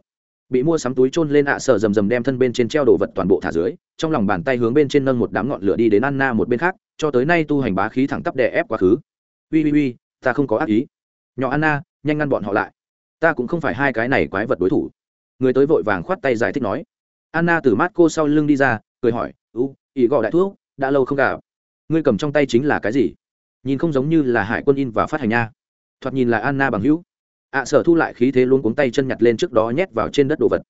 Bị mua sắm túi trôn lên ạ à sở rầm rầm đem thân bên trên treo đồ vật toàn bộ thả dưới, trong lòng bàn tay hướng bên trên nâng một đám ngọn lửa đi đến anna một bên khác, cho tới nay tu hành bá khí thẳng tắp đè ép quá khứ. Ui ui ui ta không có ác ý. Nhỏ anna, nhanh ngăn bọn họ lại. Ta cũng không phải hai cái này quái vật đối thủ. Người tới vội vàng khoát tay giải thích nói. Anna từ mát cô sau lưng đi ra, cười hỏi u ý gọi đại thuốc, đã lâu không gặp. Ngươi cầm trong tay chính là cái gì? Nhìn không giống như là hải quân in và phát hành nha. Thoạt nhìn là anna bằng hữu. Ạ, sở thu lại khí thế luôn cuống tay chân nhặt lên trước đó nhét vào trên đất đồ vật.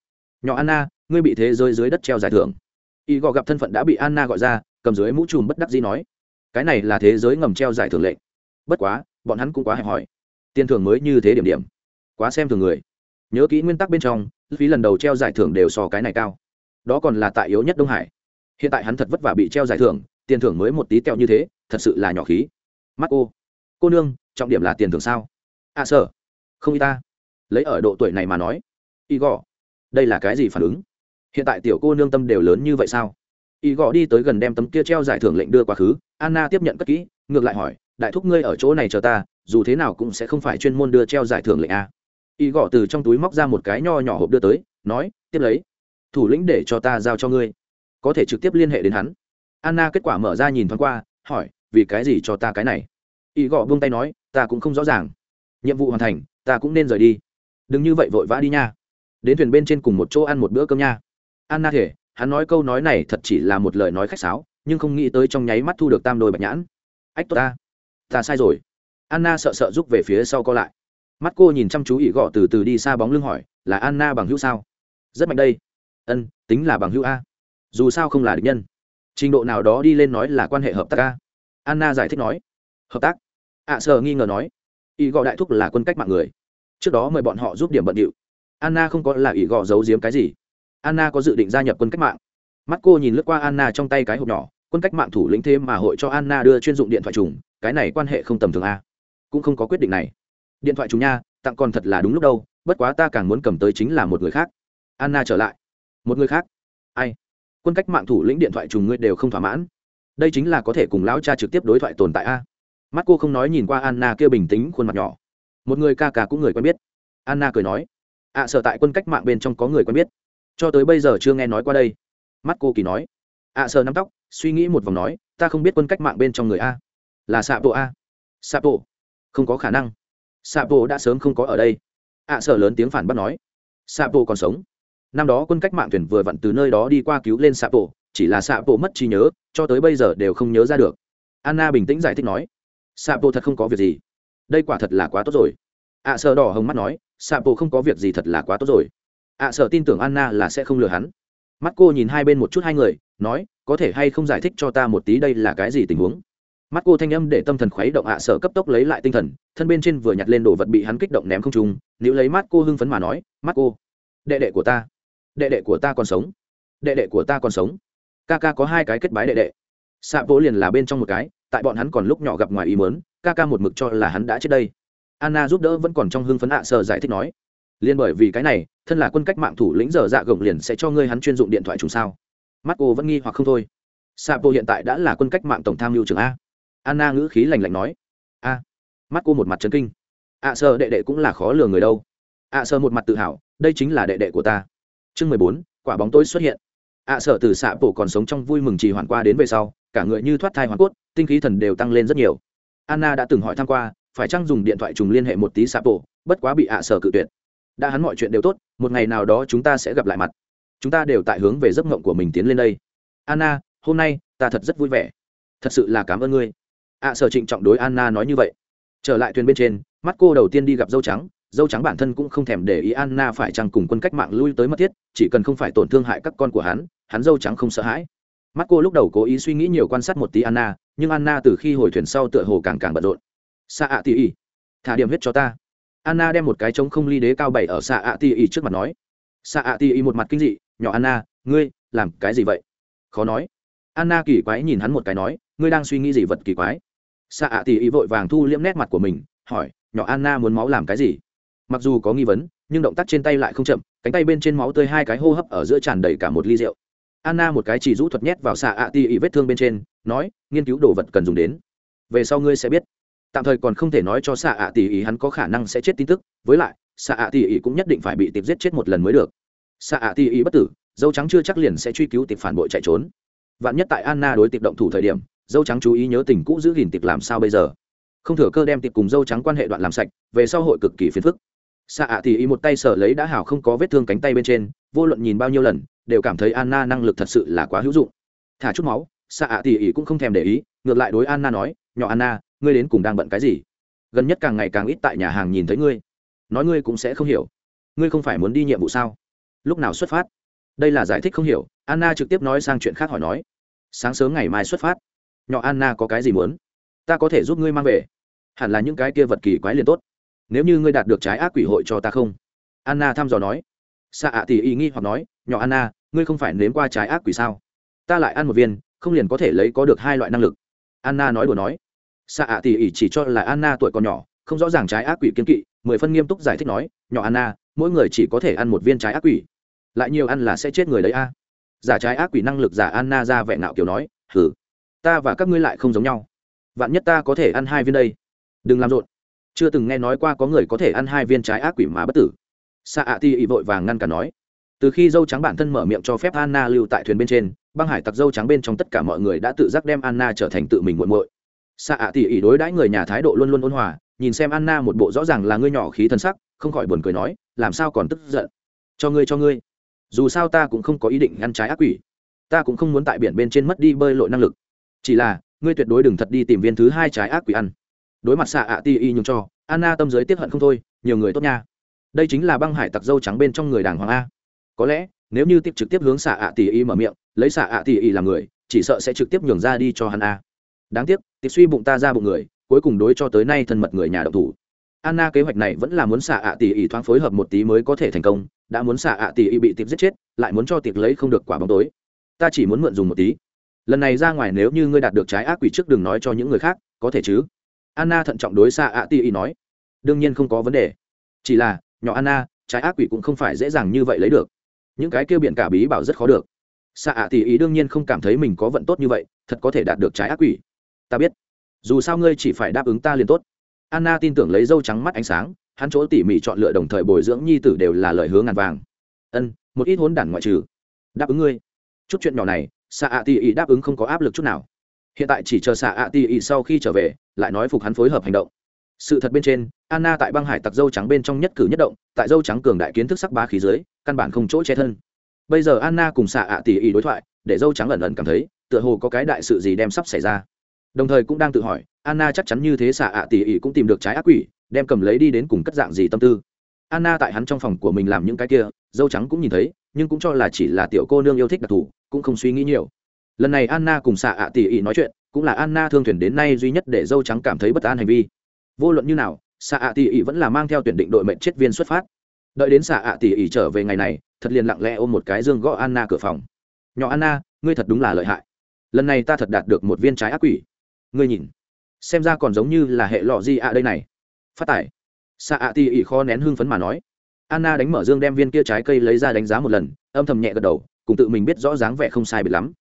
Nhỏ anna, ngươi bị thế rơi dưới đất treo giải thưởng. Y gò gặp thân phận đã bị anna gọi ra, cầm dưới mũ chùm bất đắc dĩ nói, cái này là thế giới ngầm treo giải thưởng lệnh bất quá, bọn hắn cũng quá hẹp hòi. Tiền thưởng mới như thế điểm điểm. Quá xem thường người. Nhớ kỹ nguyên tắc bên trong, phí lần đầu treo giải thưởng đều so cái này cao. Đó còn là tại yếu nhất đông hải. Hiện tại hắn thật vất vả bị treo giải thưởng, tiền thưởng mới một tí teo như thế, thật sự là nhỏ khí mắt cô. Cô nương, trọng điểm là tiền thưởng sao? À sợ không y ta. Lấy ở độ tuổi này mà nói. Y gò đây là cái gì phản ứng? Hiện tại tiểu cô nương tâm đều lớn như vậy sao? Y gò đi tới gần đem tấm kia treo giải thưởng lệnh đưa quá khứ. Anna tiếp nhận cất kỹ, ngược lại hỏi, đại thúc ngươi ở chỗ này chờ ta, dù thế nào cũng sẽ không phải chuyên môn đưa treo giải thưởng lệnh a. Y gò từ trong túi móc ra một cái nho nhỏ hộp đưa tới, nói, tiếp lấy, thủ lĩnh để cho ta giao cho ngươi. Có thể trực tiếp liên hệ đến hắn. Anna kết quả mở ra nhìn thoáng qua, hỏi vì cái gì cho ta cái này? Y gò buông tay nói, ta cũng không rõ ràng. Nhiệm vụ hoàn thành, ta cũng nên rời đi. Đừng như vậy vội vã đi nha. Đến thuyền bên trên cùng một chỗ ăn một bữa cơm nha. Anna thể hắn nói câu nói này thật chỉ là một lời nói khách sáo, nhưng không nghĩ tới trong nháy mắt thu được tam đôi bạch nhãn. Ách, tốt ta. Ta sai rồi. Anna sợ sợ rút về phía sau co lại. Mắt cô nhìn chăm chú ỉ gọ từ từ đi xa bóng lưng hỏi, là anna bằng hữu sao? Rất mạnh đây. Ân, tính là bằng hữu a. Dù sao không là địch nhân. Trình độ nào đó đi lên nói là quan hệ hợp tác a anna giải thích nói. Hợp tác. Ạ à, sờ nghi ngờ nói. Ý gò đại thúc là quân cách mạng người. Trước đó mời bọn họ giúp điểm bận điệu. Anna không có là ý gò giấu giếm cái gì. Anna có dự định gia nhập quân cách mạng. Mắt cô nhìn lướt qua anna trong tay cái hộp nhỏ. Quân cách mạng thủ lĩnh thế mà hội cho anna đưa chuyên dụng điện thoại trùng. Cái này quan hệ không tầm thường a. Cũng không có quyết định này. Điện thoại trùng nha tặng còn thật là đúng lúc đâu. Bất quá ta càng muốn cầm tới chính là một người khác. Anna trở lại. Một người khác? Ai? Quân cách mạng thủ lĩnh điện thoại trùng ngươi đều không thỏa mãn đây chính là có thể cùng lão cha trực tiếp đối thoại tồn tại a. Mắt cô không nói nhìn qua anna kia bình tĩnh khuôn mặt nhỏ. Một người ca ca cũng người quen biết. Anna cười nói ạ à, sở tại quân cách mạng bên trong có người quen biết. Cho tới bây giờ chưa nghe nói qua đây. Mắt cô kỳ nói ạ à, sở nắm tóc suy nghĩ một vòng nói ta không biết quân cách mạng bên trong người a. Là xạ bộ a. Xạ bộ không có khả năng. Xạ bộ đã sớm không có ở đây. Ạ à, sở lớn tiếng phản bác nói xạ bộ còn sống. Năm đó quân cách mạng thuyền vừa vặn từ nơi đó đi qua cứu lên xạ bộ chỉ là xạ bộ mất trí nhớ cho tới bây giờ đều không nhớ ra được. Anna bình tĩnh giải thích nói xạ bộ thật không có việc gì. Đây quả thật là quá tốt rồi. Ạ à, sợ đỏ hồng mắt nói xạ bộ không có việc gì thật là quá tốt rồi. Ạ à, sợ tin tưởng anna là sẽ không lừa hắn. Mắt cô nhìn hai bên một chút hai người nói có thể hay không giải thích cho ta một tí đây là cái gì tình huống? Mắt cô thanh âm để tâm thần khuấy động ạ à sợ cấp tốc lấy lại tinh thần thân bên trên vừa nhặt lên đồ vật bị hắn kích động ném không trung nếu lấy mắt cô hưng phấn mà nói mắt cô đệ đệ của ta đệ đệ của ta còn sống đệ đệ của ta còn sống ca ca có hai cái kết bái đệ đệ. Xạ vỗ liền là bên trong một cái, tại bọn hắn còn lúc nhỏ gặp ngoài ý mớn ca ca một mực cho là hắn đã chết đây. Anna giúp đỡ vẫn còn trong hưng phấn ạ sợ giải thích nói, liên bởi vì cái này, thân là quân cách mạng thủ lĩnh giờ dạ gồng liền sẽ cho ngươi hắn chuyên dụng điện thoại trùng sao. Mắt cô vẫn nghi hoặc không thôi. Sạ bố hiện tại đã là quân cách mạng tổng tham mưu trưởng a. Anna ngữ khí lành lạnh nói, a. Mắt cô một mặt trấn kinh. Ạ sơ đệ đệ cũng là khó lừa người đâu. Ạ sơ một mặt tự hào, đây chính là đệ đệ của ta. Chương mười bốn, quả bóng tối xuất hiện ạ sợ từ xạ bộ còn sống trong vui mừng trì hoàn qua đến về sau, cả người như thoát thai hoàn cốt, tinh khí thần đều tăng lên rất nhiều. Anna đã từng hỏi tham q u a phải chăng dùng điện thoại trùng liên hệ một tí xạ bộ bất quá bị ạ sợ cự tuyệt. Đã hắn mọi chuyện đều tốt, một ngày nào đó chúng ta sẽ gặp lại mặt. Chúng ta đều tại hướng về giấc mộng của mình tiến lên đây. Anna, hôm nay, ta thật rất vui vẻ. Thật sự là cảm ơn ngươi. Ạ sợ trịnh trọng đối anna nói như vậy. Trở lại thuyền bên trên, mắt cô đầu tiên đi gặp dâu trắng dâu trắng bản thân cũng không thèm để ý anna phải chăng cùng quân cách mạng lui tới mất thiết, chỉ cần không phải tổn thương hại các con của hắn hắn dâu trắng không sợ hãi. Mắt cô lúc đầu cố ý suy nghĩ nhiều quan sát một tí anna, nhưng anna từ khi hồi thuyền sau tựa hồ càng càng bận rộn. Xạ ạ tỉ ỉ thả điểm huyết cho ta. Anna đem một cái trống không ly đế cao bảy ở xạ ạ tỉ ỉ trước mặt nói. Xạ ạ tỉ ỉ một mặt kinh dị, nhỏ anna, ngươi làm cái gì vậy? Khó nói. Anna kỳ quái nhìn hắn một cái nói, ngươi đang suy nghĩ gì vật kỳ quái? Xạ ạ tỉ ỉ vội vàng thu liễm nét mặt của mình, hỏi, nhỏ anna muốn máu làm cái gì? Mặc dù có nghi vấn, nhưng động tác trên tay lại không chậm, cánh tay bên trên máu tươi hai cái hô hấp ở giữa tràn đầy cả một ly rượu. Anna một cái chỉ rũ thuật nhét vào xạ ạ ti ỉ vết thương bên trên, nói, nghiên cứu đồ vật cần dùng đến. Về sau ngươi sẽ biết. Tạm thời còn không thể nói cho xạ ạ ti ỉ hắn có khả năng sẽ chết tin tức, với lại, xạ ạ ti ỉ cũng nhất định phải bị tiệp giết chết một lần mới được. Xạ ạ ti ỉ bất tử, dâu trắng chưa chắc liền sẽ truy cứu tiệp phản bội chạy trốn. Vạn nhất tại anna đối tiệp động thủ thời điểm, dâu trắng chú ý nhớ tình cũ giữ gìn tiệp làm sao bây giờ. Không thừa cơ đem tiệp cùng dâu trắng quan hệ đoạn làm sạch, về sau hội cực kỳ phiền phức xạ ạ thì ỉ một tay sở lấy đã hảo không có vết thương cánh tay bên trên, vô luận nhìn bao nhiêu lần, đều cảm thấy anna năng lực thật sự là quá hữu dụng. Thả chút máu, xạ ạ thì ỉ cũng không thèm để ý, ngược lại đối anna nói, nhỏ anna, ngươi đến cùng đang bận cái gì? Gần nhất càng ngày càng ít tại nhà hàng nhìn thấy ngươi. Nói ngươi cũng sẽ không hiểu. Ngươi không phải muốn đi nhiệm vụ sao? Lúc nào xuất phát? Đây là giải thích không hiểu, anna trực tiếp nói sang chuyện khác hỏi nói. Sáng sớm ngày mai xuất phát. Nhỏ anna có cái gì muốn? Ta có thể giúp ngươi mang về. Hẳn là những cái kia vật kỳ quái liền tốt nếu như ngươi đạt được trái ác quỷ hội cho ta không? Anna thăm dò nói. Xạ ạ thì ý nghi hoặc nói, nhỏ anna, ngươi không phải nếm qua trái ác quỷ sao? Ta lại ăn một viên, không liền có thể lấy có được hai loại năng lực. Anna nói đùa nói. Xạ ạ thì ý chỉ cho là anna tuổi còn nhỏ, không rõ ràng trái ác quỷ kiên kỵ, mười phân nghiêm túc giải thích nói, nhỏ anna, mỗi người chỉ có thể ăn một viên trái ác quỷ. Lại nhiều ăn là sẽ chết người đấy a. Giả trái ác quỷ năng lực giả anna ra vẹn nạo kiểu nói hử ta và các ngươi lại không giống nhau. Vạn nhất ta có thể ăn hai viên đây. Đừng làm rộn chưa từng nghe nói qua có người có thể ăn hai viên trái ác quỷ mà bất tử. Xạ ạ ti ỉ vội vàng ngăn cả nói. Từ khi dâu trắng bản thân mở miệng cho phép anna lưu tại thuyền bên trên, băng hải tặc dâu trắng bên trong tất cả mọi người đã tự giác đem anna trở thành tự mình muộn muội. Xạ ạ ti ỉ đối đãi người nhà thái độ luôn luôn ôn hòa, nhìn xem anna một bộ rõ ràng là ngươi nhỏ khí thân sắc, không khỏi buồn cười nói, làm sao còn tức giận? Cho ngươi cho ngươi. Dù sao ta cũng không có ý định ăn trái ác quỷ. Ta cũng không muốn tại biển bên trên mất đi bơi lội năng lực. Chỉ là, ngươi tuyệt đối đừng thật đi tìm viên thứ hai trái ác quỷ ăn đối mặt xạ ạ ti y nhường cho, anna tâm giới tiếp hận không thôi, nhiều người tốt nha. Đây chính là băng hải tặc dâu trắng bên trong người đàng hoàng a. Có lẽ, nếu như tiếp trực tiếp hướng xạ ạ ti y mở miệng, lấy xạ ạ ti y làm người, chỉ sợ sẽ trực tiếp nhường ra đi cho hắn a. Đáng tiếc, tịch suy bụng ta ra bụng người, cuối cùng đối cho tới nay thân mật người nhà độc thủ. Anna kế hoạch này vẫn là muốn xạ ạ tỷ ỉ thoáng phối hợp một tí mới có thể thành công, đã muốn xạ ạ tỷ ỉ bị tiệp giết chết, lại muốn cho tiệp lấy không được quả bóng tối. Ta chỉ muốn mượn dùng một tí. Lần này ra ngoài nếu như ngươi đạt được trái ác quỷ trước đừng nói cho những người khác, có thể chứ? Anna thận trọng đối xa ạ ti y nói. Đương nhiên không có vấn đề. Chỉ là, nhỏ anna, trái ác quỷ cũng không phải dễ dàng như vậy lấy được. Những cái kêu biện cả bí bảo rất khó được. Xa ạ tỷ Y đương nhiên không cảm thấy mình có vận tốt như vậy, thật có thể đạt được trái ác quỷ. Ta biết. Dù sao ngươi chỉ phải đáp ứng ta liền tốt. Anna tin tưởng lấy dâu trắng mắt ánh sáng, hắn chỗ tỉ mỉ chọn lựa đồng thời bồi dưỡng nhi tử đều là lời hứa ngàn vàng. Ân, một ít hốn đản ngoại trừ. Đáp ứng ngươi. Chút chuyện nhỏ này xạ ạ tỷ ý đáp ứng không có áp lực chút nào hiện tại chỉ chờ xạ ạ tỷ ỉ sau khi trở về, lại nói phục hắn phối hợp hành động. Sự thật bên trên, anna tại băng hải tặc dâu trắng bên trong nhất cử nhất động, tại dâu trắng cường đại kiến thức sắc bá khí dưới, căn bản không chỗ che thân. Bây giờ anna cùng xạ ạ tỷ ỉ đối thoại, để dâu trắng ẩn ẩn cảm thấy, tựa hồ có cái đại sự gì đem sắp xảy ra. Đồng thời cũng đang tự hỏi, anna chắc chắn như thế xạ ạ tỷ ỉ cũng tìm được trái ác quỷ, đem cầm lấy đi đến cùng cất dạng gì tâm tư. Anna tại hắn trong phòng của mình làm những cái kia, dâu trắng cũng nhìn thấy, nhưng cũng cho là chỉ là tiểu cô nương yêu thích đặc thù, cũng không suy nghĩ nhiều lần này anna cùng xạ ạ tỉ ỉ nói chuyện, cũng là anna thương thuyền đến nay duy nhất để dâu trắng cảm thấy bất an hành vi. Vô luận như nào xạ ạ tỉ ỉ vẫn là mang theo tuyển định đội mệnh chết viên xuất phát. Đợi đến xạ ạ tỉ ỉ trở về ngày này, thật liền lặng lẽ ôm một cái dương gõ anna cửa phòng. Nhỏ anna, ngươi thật đúng là lợi hại. Lần này ta thật đạt được một viên trái ác quỷ. Ngươi nhìn, xem ra còn giống như là hệ lọ gì ạ đây này. Phát tải. Xạ ạ tỉ ỉ khó nén hưng phấn mà nói. Anna đánh mở dương đem viên kia trái cây lấy ra đánh giá một lần, âm thầm nhẹ gật đầu, cùng tự mình biết rõ dáng vẻ không sai biệt lắm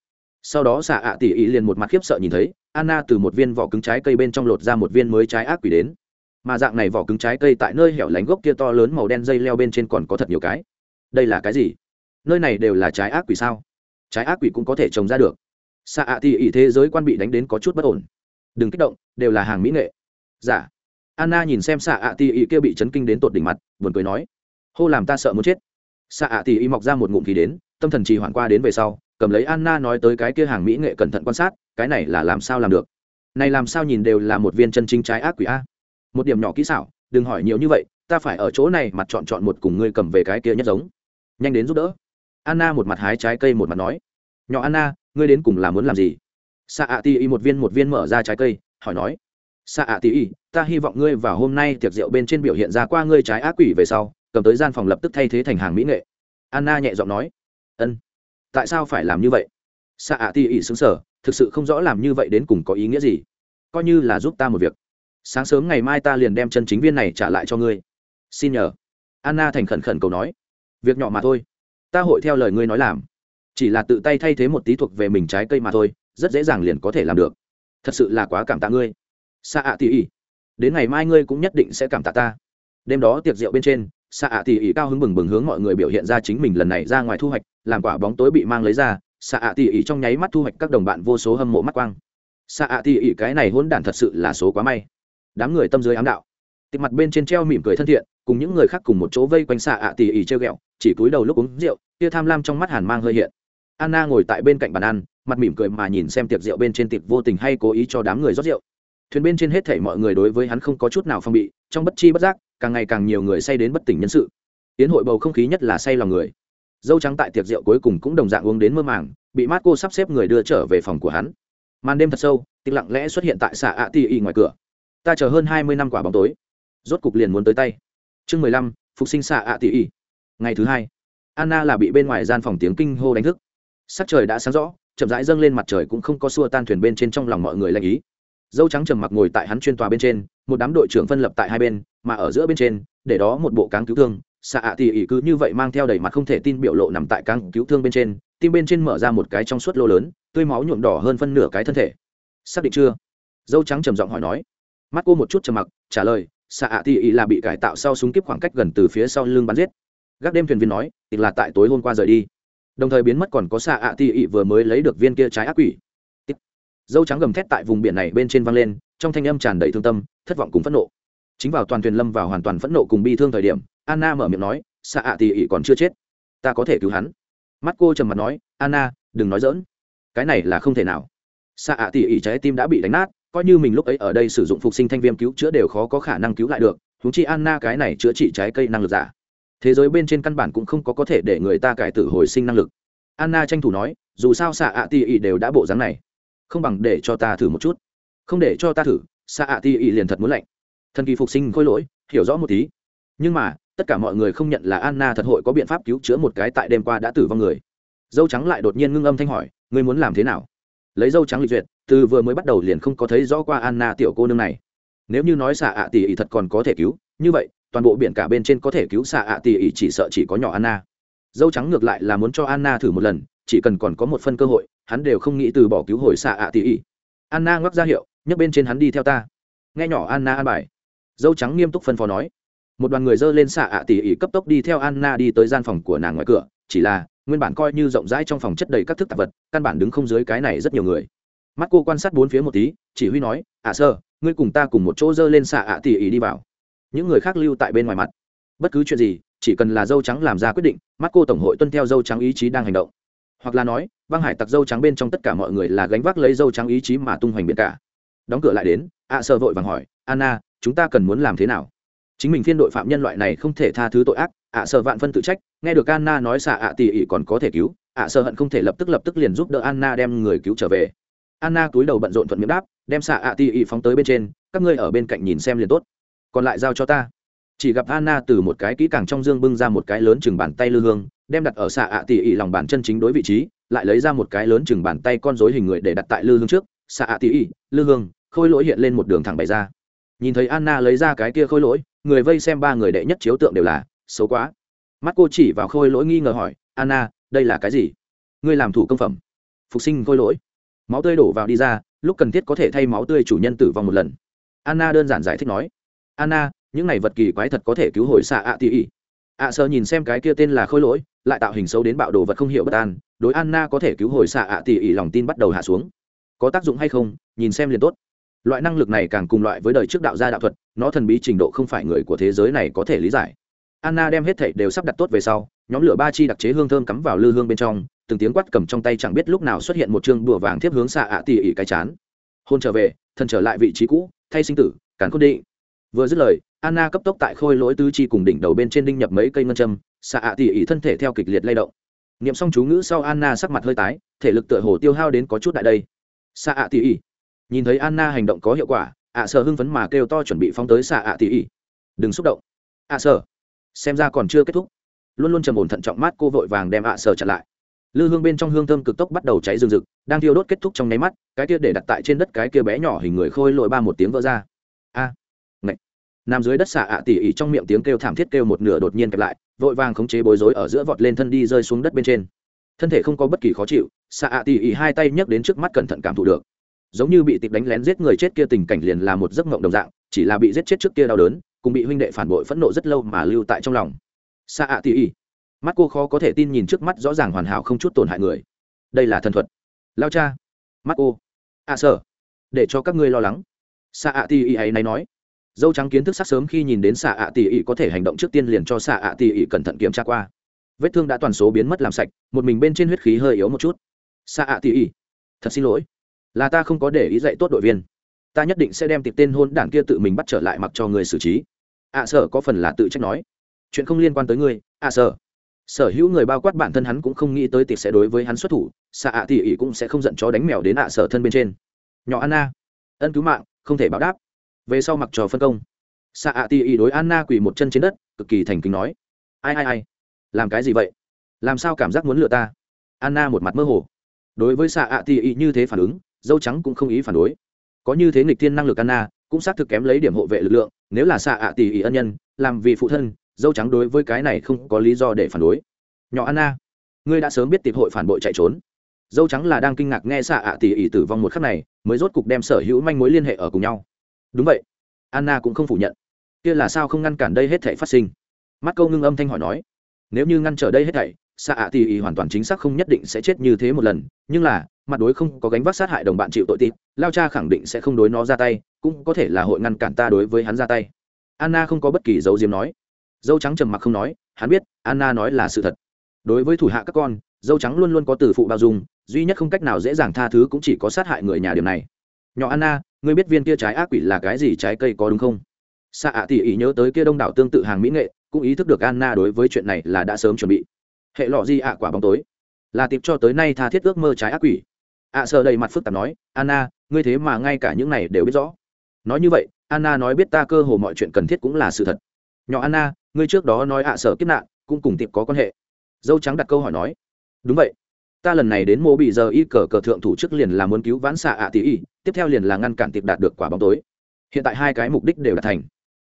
sau đó xạ ạ tỉ ý liền một mặt khiếp sợ nhìn thấy, anna từ một viên vỏ cứng trái cây bên trong lột ra một viên mới trái ác quỷ đến. Mà dạng này vỏ cứng trái cây tại nơi hẻo lánh gốc kia to lớn màu đen dây leo bên trên còn có thật nhiều cái. Đây là cái gì? Nơi này đều là trái ác quỷ sao? Trái ác quỷ cũng có thể trồng ra được. Xạ ạ tỉ ý thế giới quan bị đánh đến có chút bất ổn. Đừng kích động, đều là hàng mỹ nghệ. Giả dạ. anna nhìn xem xạ ạ tỉ ý kia bị chấn kinh đến tột đỉnh mặt, buồn cười nói, hô làm ta sợ muốn chết. Xạ ạ tỉ ý mọc ra một ngụm khí đến, tâm thần trì hoảng qua đến về sau cầm lấy anna nói tới cái kia hàng mỹ nghệ cẩn thận quan sát, cái này là làm sao làm được? Này làm sao nhìn đều là một viên chân chính trái ác quỷ a. Một điểm nhỏ kỹ xảo, đừng hỏi nhiều như vậy, ta phải ở chỗ này mặt chọn chọn một cùng ngươi cầm về cái kia nhất giống. Nhanh đến giúp đỡ. Anna một mặt hái trái cây một mặt nói. Nhỏ anna, ngươi đến cùng là muốn làm gì? Xạ ạ y một viên một viên mở ra trái cây, hỏi nói. Xạ ạ y, ta hy vọng ngươi vào hôm nay tiệc rượu bên trên biểu hiện ra qua ngươi trái ác quỷ về sau, cầm tới gian phòng lập tức thay thế thành hàng mỹ nghệ. Anna nhẹ giọng nói. Ân tại sao phải làm như vậy? Xạ ạ tỉ ỉ xứng sở thực sự không rõ làm như vậy đến cùng có ý nghĩa gì. Coi như là giúp ta một việc. Sáng sớm ngày mai ta liền đem chân chính viên này trả lại cho ngươi. Xin nhờ. Anna thành khẩn khẩn cầu nói. Việc nhỏ mà thôi. Ta hội theo lời ngươi nói làm. Chỉ là tự tay thay thế một tí thuộc về mình trái cây mà thôi, rất dễ dàng liền có thể làm được. Thật sự là quá cảm tạ ngươi. Xa ạ tỉ ỉ đến ngày mai ngươi cũng nhất định sẽ cảm tạ ta. Đêm đó tiệc rượu bên trên xạ ạ tỉ ỉ cao hứng bừng bừng hướng mọi người biểu hiện ra chính mình lần này ra ngoài thu hoạch, làm quả bóng tối bị mang lấy ra xạ ạ tỉ ỉ trong nháy mắt thu hoạch các đồng bạn vô số hâm mộ mắt quang. Xạ ạ tỉ ỉ cái này hôn đản thật sự là số quá may. Đám người tâm dưới ám đạo. Tịch mặt bên trên treo mỉm cười thân thiện, cùng những người khác cùng một chỗ vây quanh xạ ạ tỉ ỉ treo ghẹo, chỉ cúi đầu lúc uống rượu kia tham lam trong mắt hàn mang hơi hiện. Anna ngồi tại bên cạnh bàn ăn, mặt mỉm cười mà nhìn xem tiệc rượu bên trên tiệc vô tình hay cố ý cho đám người rót rượu. Thuyền bên trên hết thảy mọi người đối với hắn không có chút nào phong bị, trong bất chi bất giác càng ngày càng nhiều người say đến bất tỉnh nhân sự. Tiến hội bầu không khí nhất là say lòng người. Dâu trắng tại tiệc rượu cuối cùng cũng đồng dạng uống đến mơ màng, bị mát cô sắp xếp người đưa trở về phòng của hắn. Màn đêm thật sâu, tịch lặng lẽ xuất hiện tại xạ ạ ti y ngoài cửa. Ta chờ hơn hai mươi năm quả bóng tối. Rốt cục liền muốn tới tay. Chương mười lăm, phục sinh xạ ạ ti y ngày thứ hai, anna là bị bên ngoài gian phòng tiếng kinh hô đánh thức. Sắc trời đã sáng rõ, chậm rãi dâng lên mặt trời cũng không có xua tan thuyền bên trên trong lòng mọi người lạnh ý. Dâu trắng trầm mặc ngồi tại hắn chuyên tòa bên trên, một đám đội trưởng phân lập tại hai bên mà ở giữa bên trên, để đó một bộ cáng cứu thương xạ ạ tỉ ỉ cứ như vậy mang theo đầy mặt không thể tin biểu lộ nằm tại cáng cứu thương bên trên, tim bên trên mở ra một cái trong suốt lô lớn, tươi máu nhuộm đỏ hơn phân nửa cái thân thể. Xác định chưa? Dâu trắng trầm giọng hỏi nói. Mắt cô một chút trầm mặc, trả lời xạ ạ tỉ ỉ là bị cải tạo sau súng kíp khoảng cách gần từ phía sau lưng bắn giết. Gác đêm thuyền viên nói thì là tại tối hôm qua rời đi. Đồng thời biến mất còn có xạ ạ tỉ ỉ vừa mới lấy được viên kia trái ác quỷ. Dâu trắng gầm thét tại vùng biển này bên trên văng lên, trong thanh âm tràn đầy thương tâm, thất vọng cùng phẫn nộ chính vào toàn thuyền lâm vào hoàn toàn phẫn nộ cùng bi thương thời điểm, anna mở miệng nói, xạ ạ tỉ ỉ còn chưa chết. Ta có thể cứu hắn. Mắt cô trầm mặt nói, anna, đừng nói dỡn cái này là không thể nào. Xạ ạ tỉ ỉ trái tim đã bị đánh nát, coi như mình lúc ấy ở đây sử dụng phục sinh thanh viêm cứu chữa đều khó có khả năng cứu lại được thú chi anna cái này chữa trị trái cây năng lực giả. Thế giới bên trên căn bản cũng không có có thể để người ta cải tử hồi sinh năng lực. Anna tranh thủ nói, dù sao xạ ạ tỉ ỉ đều đã bộ dáng này. Không bằng để cho ta thử một chút. Không để cho ta thử. Xạ ạ tỉ ỉ liền thật muốn lạnh thần kỳ phục sinh khôi lỗi, hiểu rõ một tí. Nhưng mà, tất cả mọi người không nhận là anna thật hội có biện pháp cứu chữa một cái tại đêm qua đã tử vong người. Dâu trắng lại đột nhiên ngưng âm thanh hỏi, ngươi muốn làm thế nào? Lấy dâu trắng lịch duyệt, từ vừa mới bắt đầu liền không có thấy rõ qua anna tiểu cô nương này. Nếu như nói xạ ạ tỷ ỉ thật còn có thể cứu, như vậy, toàn bộ biển cả bên trên có thể cứu xạ ạ tỷ ỉ chỉ sợ chỉ có nhỏ anna. Dâu trắng ngược lại là muốn cho anna thử một lần, chỉ cần còn có một phân cơ hội, hắn đều không nghĩ từ bỏ cứu hồi xạ ạ tỷ ỉ. Anna ngoắc ra hiệu, nhấc bên trên hắn đi theo ta. Nghe nhỏ anna an bài dâu trắng nghiêm túc phân phó nói. Một đoàn người dơ lên xạ ạ tỷ ỉ cấp tốc đi theo anna đi tới gian phòng của nàng ngoài cửa, chỉ là, nguyên bản coi như rộng rãi trong phòng chất đầy các thức tạp vật, căn bản đứng không dưới cái này rất nhiều người. Mắt cô quan sát bốn phía một tí, chỉ huy nói à, ạ sơ ngươi cùng ta cùng một chỗ dơ lên xạ ạ tỷ ỉ đi vào. Những người khác lưu tại bên ngoài mặt. Bất cứ chuyện gì, chỉ cần là dâu trắng làm ra quyết định, mắt cô tổng hội tuân theo dâu trắng ý chí đang hành động. Hoặc là nói, băng hải tặc dâu trắng bên trong tất cả mọi người là gánh vác lấy dâu trắng ý chí mà tung hoành biển cả. Đóng cửa lại đến, ạ sơ vội vàng hỏi, anna chúng ta cần muốn làm thế nào? Chính mình phiên đội phạm nhân loại này không thể tha thứ tội ác, ạ sợ vạn phân tự trách, nghe được anna nói xạ ạ tỉ ỉ còn có thể cứu, ạ sợ hận không thể lập tức lập tức liền giúp đỡ anna đem người cứu trở về. Anna túi đầu bận rộn thuận miệng đáp, đem xạ ạ tỉ ỉ phóng tới bên trên, các ngươi ở bên cạnh nhìn xem liền tốt. Còn lại giao cho ta. Chỉ gặp anna từ một cái kỹ càng trong dương bưng ra một cái lớn chừng bàn tay lư hương, đem đặt ở xạ ạ tỉ ỉ lòng bàn chân chính đối vị trí, lại lấy ra một cái lớn chừng bàn tay con rối hình người để đặt tại lư hương trước. Xạ ạ tỉ ỉ, lư hương, khôi lỗi hiện lên một đường thẳng bày ra nhìn thấy anna lấy ra cái kia khôi lỗi, người vây xem ba người đệ nhất chiếu tượng đều là xấu quá. Mắt cô chỉ vào khôi lỗi nghi ngờ hỏi, anna, đây là cái gì? Ngươi làm thủ công phẩm. Phục sinh khôi lỗi. Máu tươi đổ vào đi ra, lúc cần thiết có thể thay máu tươi chủ nhân tử vong một lần. Anna đơn giản giải thích nói, anna, những này vật kỳ quái thật có thể cứu hồi xạ ạ tỉ ỉ. Ạ sơ nhìn xem cái kia tên là khôi lỗi, lại tạo hình xấu đến bạo đồ vật không hiểu bất an, đối anna có thể cứu hồi xạ ạ tỉ ỉ lòng tin bắt đầu hạ xuống. Có tác dụng hay không, nhìn xem liền tốt loại năng lực này càng cùng loại với đời trước đạo gia đạo thuật, nó thần bí trình độ không phải người của thế giới này có thể lý giải. Anna đem hết thảy đều sắp đặt tốt về sau, nhóm lửa ba chi đặc chế hương thơm cắm vào lư hương bên trong, từng tiếng quát cầm trong tay chẳng biết lúc nào xuất hiện một chương đùa vàng tiếp hướng xạ ạ tỉ ỉ cái chán. Hôn trở về, thần trở lại vị trí cũ, thay sinh tử, càn cốt định. Vừa dứt lời, anna cấp tốc tại khôi lỗi tứ chi cùng đỉnh đầu bên trên đinh nhập mấy cây ngân châm, xạ ạ tỉ ỉ thân thể theo kịch liệt lay động. Niệm xong chú ngữ sau anna sắc mặt hơi tái, thể lực tựa hồ tiêu hao đến có chút tại đây. Xạ ạ tỉ ỉ nhìn thấy anna hành động có hiệu quả ạ sợ hưng phấn mà kêu to chuẩn bị phóng tới xạ ạ tỉ ỉ. Đừng xúc động. Ạ sợ xem ra còn chưa kết thúc. Luôn luôn trầm ổn thận trọng mát cô vội vàng đem ạ sợ chặn lại. Lư hương bên trong hương thơm cực tốc bắt đầu cháy rừng rực đang thiêu đốt kết thúc trong nháy mắt cái kia để đặt tại trên đất cái kia bé nhỏ hình người khôi lội ba một tiếng vỡ ra. A à, ngạch nằm dưới đất xạ ạ tỉ ỉ trong miệng tiếng kêu thảm thiết kêu một nửa đột nhiên kẹp lại vội vàng khống chế bối rối ở giữa vọt lên thân đi rơi xuống đất bên trên. Thân thể không có bất kỳ khó chịu xạ ạ tỉ ỉ hai tay nhấc đến trước mắt cẩn thận cảm thụ được giống như bị tịp đánh lén giết người chết kia tình cảnh liền là một giấc mộng đồng dạng chỉ là bị giết chết trước kia đau đớn cùng bị huynh đệ phản bội phẫn nộ rất lâu mà lưu tại trong lòng. Xa ạ tỉ ỉ. Mắt cô khó có thể tin nhìn trước mắt rõ ràng hoàn hảo không chút tổn hại người. Đây là thần thuật. Lao cha. Mắt cô. Ạ à, để cho các ngươi lo lắng. Xa ạ tỉ ỉ ấy này nói. Dâu trắng kiến thức sắc sớm khi nhìn đến xạ ạ tỉ ỉ có thể hành động trước tiên liền cho xạ ạ tỉ ỉ cẩn thận kiểm tra qua. Vết thương đã toàn số biến mất làm sạch một mình bên trên huyết khí hơi yếu một chút. Xạ ạ tỉ ỉ. Thật xin lỗi là ta không có để ý dạy tốt đội viên. Ta nhất định sẽ đem tiệp tên hôn đảng kia tự mình bắt trở lại mặc cho người xử trí. Ạ à, sở có phần là tự trách nói. Chuyện không liên quan tới ngươi. Ạ à, sở. Sở hữu người bao quát bản thân hắn cũng không nghĩ tới tiệp sẽ đối với hắn xuất thủ. Xạ ạ tỉ ỉ cũng sẽ không giận chó đánh mèo đến ạ sở thân bên trên. Nhỏ anna ân cứu mạng không thể báo đáp. Về sau mặc trò phân công. Xạ ạ tỉ ỉ đối anna quỳ một chân trên đất cực kỳ thành kính nói. Ai ai ai? Làm cái gì vậy? Làm sao cảm giác muốn lừa ta? Anna một mặt mơ hồ. Đối với xạ ạ tỉ ỉ như thế phản ứng dâu trắng cũng không ý phản đối. Có như thế nghịch thiên năng lực anna, cũng xác thực kém lấy điểm hộ vệ lực lượng, nếu là xạ ạ tỷ ân nhân, làm vì phụ thân, dâu trắng đối với cái này không có lý do để phản đối. Nhỏ anna, ngươi đã sớm biết tiệp hội phản bội chạy trốn. Dâu trắng là đang kinh ngạc nghe xạ ạ tỷ ỉ tử vong một khắc này, mới rốt cục đem sở hữu manh mối liên hệ ở cùng nhau. Đúng vậy, anna cũng không phủ nhận. Kia là sao không ngăn cản đây hết thể phát sinh? Mắt câu ngưng âm thanh hỏi nói. Nếu như ngăn trở đây hết thảy, xạ ạ tỷ hoàn toàn chính xác không nhất định sẽ chết như thế một lần, nhưng là mặt đối không có gánh vác sát hại đồng bạn chịu tội tịp lao cha khẳng định sẽ không đối nó ra tay, cũng có thể là hội ngăn cản ta đối với hắn ra tay. Anna không có bất kỳ dấu diếm nói. Dâu trắng trầm mặc không nói, hắn biết, anna nói là sự thật. Đối với thủ hạ các con, dâu trắng luôn luôn có từ phụ bao dung, duy nhất không cách nào dễ dàng tha thứ cũng chỉ có sát hại người nhà điểm này. Nhỏ anna, ngươi biết viên kia trái ác quỷ là cái gì trái cây có đúng không? Xạ ạ tỉ ý nhớ tới kia đông đảo tương tự hàng mỹ nghệ, cũng ý thức được anna đối với chuyện này là đã sớm chuẩn bị. Hệ lọ di ạ quả bóng tối. Là tiệp cho tới nay tha thiết ước mơ trái ác quỷ ạ à, sợ đầy mặt phức tạp nói anna ngươi thế mà ngay cả những này đều biết rõ. Nói như vậy anna nói biết ta cơ hồ mọi chuyện cần thiết cũng là sự thật. Nhỏ anna ngươi trước đó nói ạ à, sợ kiếp nạn cũng cùng tiệp có quan hệ. Dâu trắng đặt câu hỏi nói. Đúng vậy. Ta lần này đến mô bị giờ y cờ cờ thượng thủ chức liền là muốn cứu vãn xạ ạ tỷ y tiếp theo liền là ngăn cản tiệp đạt được quả bóng tối. Hiện tại hai cái mục đích đều đạt thành.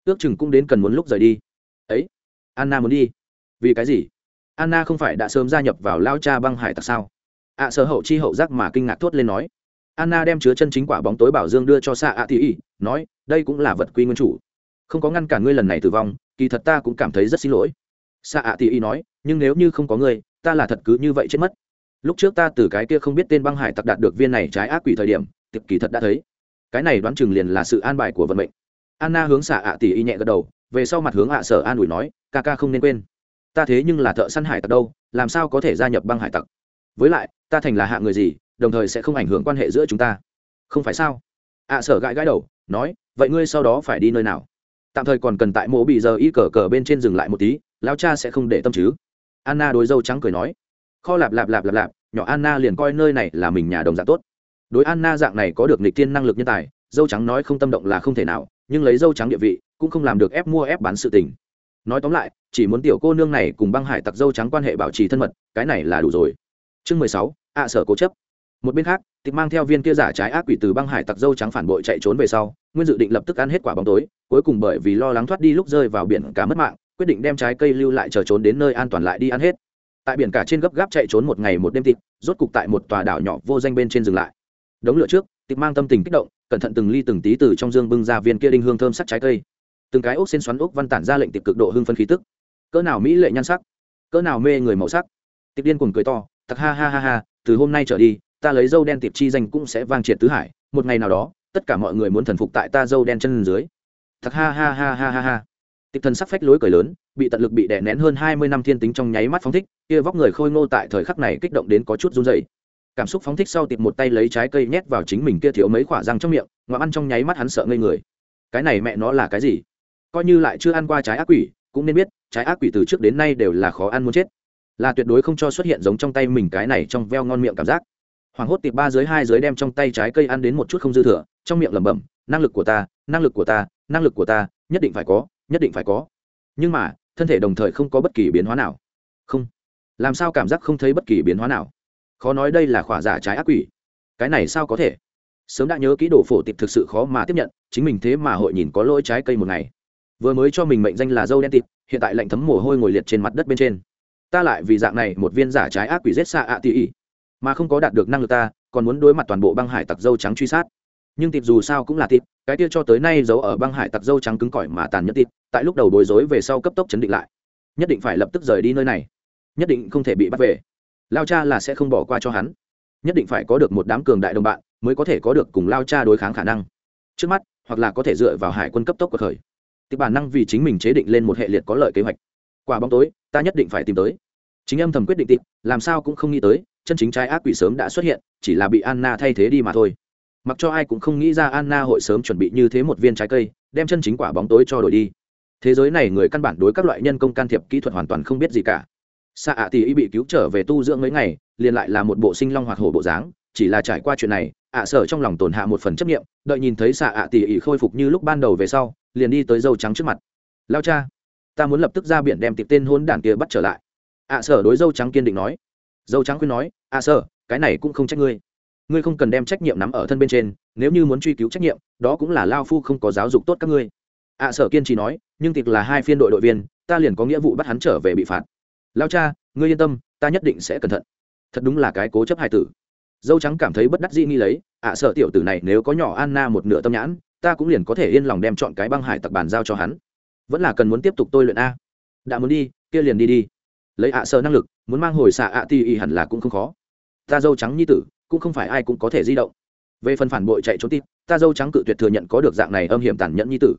Ước chừng cũng đến cần muốn lúc rời đi. Ấy anna muốn đi. Vì cái gì? Anna không phải đã sớm gia nhập vào lao cha băng hải tặc sao? Ạ à, sở hậu chi hậu giác mà kinh ngạc thốt lên nói. Anna đem chứa chân chính quả bóng tối bảo dương đưa cho xạ ạ tỷ y nói đây cũng là vật quy nguyên chủ. Không có ngăn cản ngươi lần này tử vong kỳ thật ta cũng cảm thấy rất xin lỗi. Xạ ạ tỷ y nói nhưng nếu như không có ngươi ta là thật cứ như vậy chết mất. Lúc trước ta từ cái kia không biết tên băng hải tặc đạt được viên này trái ác quỷ thời điểm tiệp kỳ thật đã thấy. Cái này đoán chừng liền là sự an bài của vận mệnh. Anna hướng xạ ạ tỷ y nhẹ gật đầu về sau mặt hướng ạ sở an ủi nói ca ca không nên quên. Ta thế nhưng là thợ săn hải tặc đâu làm sao có thể gia nhập băng hải tặc? Với lại, ta thành là hạ người gì, đồng thời sẽ không ảnh hưởng quan hệ giữa chúng ta. Không phải sao? Ạ sở gãi gãi đầu, nói, vậy ngươi sau đó phải đi nơi nào? Tạm thời còn cần tại mộ bị giờ y cờ cờ bên trên dừng lại một tí lao cha sẽ không để tâm chứ. Anna đối dâu trắng cười nói. Kho lạp lạp lạp lạp lạp, nhỏ anna liền coi nơi này là mình nhà đồng dạng tốt. Đối anna dạng này có được nịch tiên năng lực nhân tài, dâu trắng nói không tâm động là không thể nào, nhưng lấy dâu trắng địa vị, cũng không làm được ép mua ép bán sự tình. Nói tóm lại, chỉ muốn tiểu cô nương này cùng băng hải tặc dâu trắng quan hệ bảo trì thân mật, cái này là đủ rồi chương mười sáu, ạ sở cố chấp. Một bên khác, tịch mang theo viên kia giả trái ác quỷ từ băng hải tặc dâu trắng phản bội chạy trốn về sau, nguyên dự định lập tức ăn hết quả bóng tối, cuối cùng bởi vì lo lắng thoát đi lúc rơi vào biển cả mất mạng, quyết định đem trái cây lưu lại chờ trốn đến nơi an toàn lại đi ăn hết. Tại biển cả trên gấp gáp chạy trốn một ngày một đêm tịch, rốt cục tại một tòa đảo nhỏ vô danh bên trên dừng lại. Đống lửa trước, tịch mang tâm tình kích động, cẩn thận từng ly từng tí từ trong dương bưng ra viên kia đinh hương thơm sắc trái cây. Từng cái ốc xen xoắn ốc văn tản ra lệnh tịch cực độ hưng phân khí tức. Cỡ nào mỹ lệ nhan sắc, cỡ nào mê người màu sắc. Tịch điên cuồng cười to thật ha ha ha ha, từ hôm nay trở đi, ta lấy dâu đen tiệp chi danh cũng sẽ vang triệt tứ hải, một ngày nào đó, tất cả mọi người muốn thần phục tại ta dâu đen chân dưới. Thật ha ha ha ha ha ha. Tiệp thần sắc phách lối cười lớn, bị tận lực bị đè nén hơn hai mươi năm thiên tính trong nháy mắt phóng thích, kia vóc người khôi ngô tại thời khắc này kích động đến có chút run dày cảm xúc phóng thích sau tiệp một tay lấy trái cây nhét vào chính mình kia thiếu mấy khoả răng trong miệng ngoạm ăn trong nháy mắt hắn sợ ngây người. Cái này mẹ nó là cái gì? Coi như lại chưa ăn qua trái ác quỷ, cũng nên biết, trái ác quỷ từ trước đến nay đều là khó ăn muốn chết là tuyệt đối không cho xuất hiện giống trong tay mình cái này trong veo ngon miệng cảm giác. Hoàng hốt tiệp ba dưới hai dưới đem trong tay trái cây ăn đến một chút không dư thừa, trong miệng lẩm bẩm, năng lực của ta, năng lực của ta, năng lực của ta, nhất định phải có, nhất định phải có. Nhưng mà, thân thể đồng thời không có bất kỳ biến hóa nào. Không. Làm sao cảm giác không thấy bất kỳ biến hóa nào? Khó nói đây là khỏa giả trái ác quỷ. Cái này sao có thể? Sớm đã nhớ kỹ đồ phổ tịp thực sự khó mà tiếp nhận, chính mình thế mà hội nhìn có lỗi trái cây một ngày. Vừa mới cho mình mệnh danh là dâu đen tịp hiện tại lạnh thấm mồ hôi ngồi liệt trên mặt đất bên trên ta lại vì dạng này một viên giả trái ác quỷ rết xa ạ tỉ ỉ. Mà không có đạt được năng lực ta, còn muốn đối mặt toàn bộ băng hải tặc dâu trắng truy sát. Nhưng tịp dù sao cũng là tịp, cái tia cho tới nay giấu ở băng hải tặc dâu trắng cứng cỏi mà tàn nhẫn tịp, tại lúc đầu bối rối về sau cấp tốc chấn định lại. Nhất định phải lập tức rời đi nơi này. Nhất định không thể bị bắt về. Lao cha là sẽ không bỏ qua cho hắn. Nhất định phải có được một đám cường đại đồng bạn, mới có thể có được cùng lao cha đối kháng khả năng. Trước mắt, hoặc là có thể dựa vào hải quân cấp tốc của khởi tịp bản năng vì chính mình chế định lên một hệ liệt có lợi kế hoạch quả bóng tối, ta nhất định phải tìm tới. Chính âm thầm quyết định tịp làm sao cũng không nghĩ tới, chân chính trái ác quỷ sớm đã xuất hiện, chỉ là bị anna thay thế đi mà thôi. Mặc cho ai cũng không nghĩ ra anna hội sớm chuẩn bị như thế một viên trái cây, đem chân chính quả bóng tối cho đổi đi. Thế giới này người căn bản đối các loại nhân công can thiệp kỹ thuật hoàn toàn không biết gì cả. Xạ ạ tỷ y bị cứu trở về tu dưỡng mấy ngày, liền lại là một bộ sinh long hoạt hổ bộ dáng, chỉ là trải qua chuyện này, ạ sở trong lòng tổn hạ một phần chấp nghiệm đợi nhìn thấy xạ ạ tỷ y khôi phục như lúc ban đầu về sau, liền đi tới dâu trắng trước mặt. Lao cha ta muốn lập tức ra biển đem tiệp tên hôn đản kia bắt trở lại. Ạ sở đối dâu trắng kiên định nói. Dâu trắng khuyên nói ạ sở, cái này cũng không trách ngươi. Ngươi không cần đem trách nhiệm nắm ở thân bên trên, nếu như muốn truy cứu trách nhiệm, đó cũng là lao phu không có giáo dục tốt các ngươi. Ạ sở kiên trì nói, nhưng tiệp là hai phiên đội đội viên, ta liền có nghĩa vụ bắt hắn trở về bị phạt. Lao cha, ngươi yên tâm, ta nhất định sẽ cẩn thận. Thật đúng là cái cố chấp hai tử. Dâu trắng cảm thấy bất đắc dĩ nghi lấy ạ sợ tiểu tử này nếu có nhỏ anna một nửa tâm nhãn, ta cũng liền có thể yên lòng đem chọn cái băng hải tặc bàn giao cho hắn vẫn là cần muốn tiếp tục tôi luyện a. Đã muốn đi, kia liền đi đi. Lấy ạ sơ năng lực, muốn mang hồi xạ ạ ti y hẳn là cũng không khó. Ta dâu trắng như tử, cũng không phải ai cũng có thể di động. Về phần phản bội chạy trốn tít, ta dâu trắng cự tuyệt thừa nhận có được dạng này âm hiểm tàn nhẫn như tử.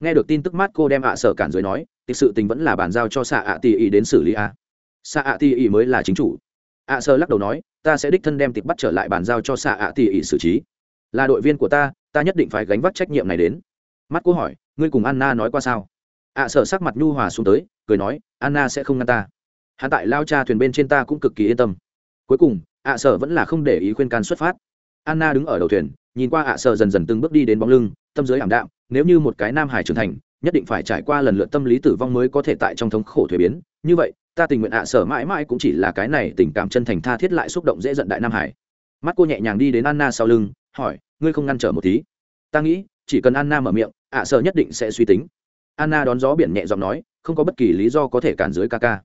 Nghe được tin tức mát cô đem ạ sơ cản dưới nói thực sự tình vẫn là bàn giao cho xạ ạ ti y đến xử lý a. Xạ ạ ti y mới là chính chủ. Ạ sơ lắc đầu nói, ta sẽ đích thân đem tịch bắt trở lại bàn giao cho xạ ạ ti y xử trí. Là đội viên của ta ta nhất định phải gánh vác trách nhiệm này đến. Mắt cô hỏi, ngươi cùng anna nói qua sao? Ạ sợ sắc mặt nhu hòa xuống tới, cười nói, anna sẽ không ngăn ta. Hắn tại lao cha thuyền bên trên ta cũng cực kỳ yên tâm. Cuối cùng, ạ sợ vẫn là không để ý khuyên can xuất phát. Anna đứng ở đầu thuyền, nhìn qua ạ sợ dần dần từng bước đi đến bóng lưng, tâm giới ảm đạm, nếu như một cái nam hải trưởng thành, nhất định phải trải qua lần lượt tâm lý tử vong mới có thể tại trong thống khổ thuế biến. Như vậy, ta tình nguyện ạ sở mãi mãi cũng chỉ là cái này tình cảm chân thành tha thiết lại xúc động dễ giận đại nam hải. Mắt cô nhẹ nhàng đi đến anna sau lưng, hỏi, ngươi không ngăn trở một tí? Ta nghĩ, chỉ cần anna mở miệng, ạ sở nhất định sẽ suy tính anna đón gió biển nhẹ giọng nói, không có bất kỳ lý do có thể cản dưới ca ca.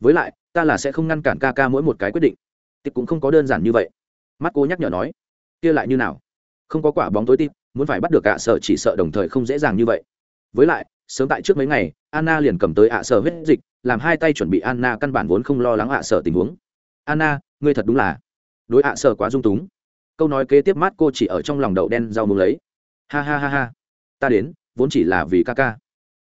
Với lại, ta là sẽ không ngăn cản ca ca mỗi một cái quyết định. Tiệp cũng không có đơn giản như vậy. Mắt cô nhắc nhở nói, kia lại như nào? Không có quả bóng tối tịp muốn phải bắt được ạ sở chỉ sợ đồng thời không dễ dàng như vậy. Với lại, sớm tại trước mấy ngày, anna liền cầm tới ạ sở huyết dịch, làm hai tay chuẩn bị anna căn bản vốn không lo lắng ạ sở tình huống. Anna, ngươi thật đúng là đối ạ sở quá dung túng. Câu nói kế tiếp mắt cô chỉ ở trong lòng đậu đen rau muống lấy. Ha ha ha ha. Ta đến, vốn chỉ là vì ca ca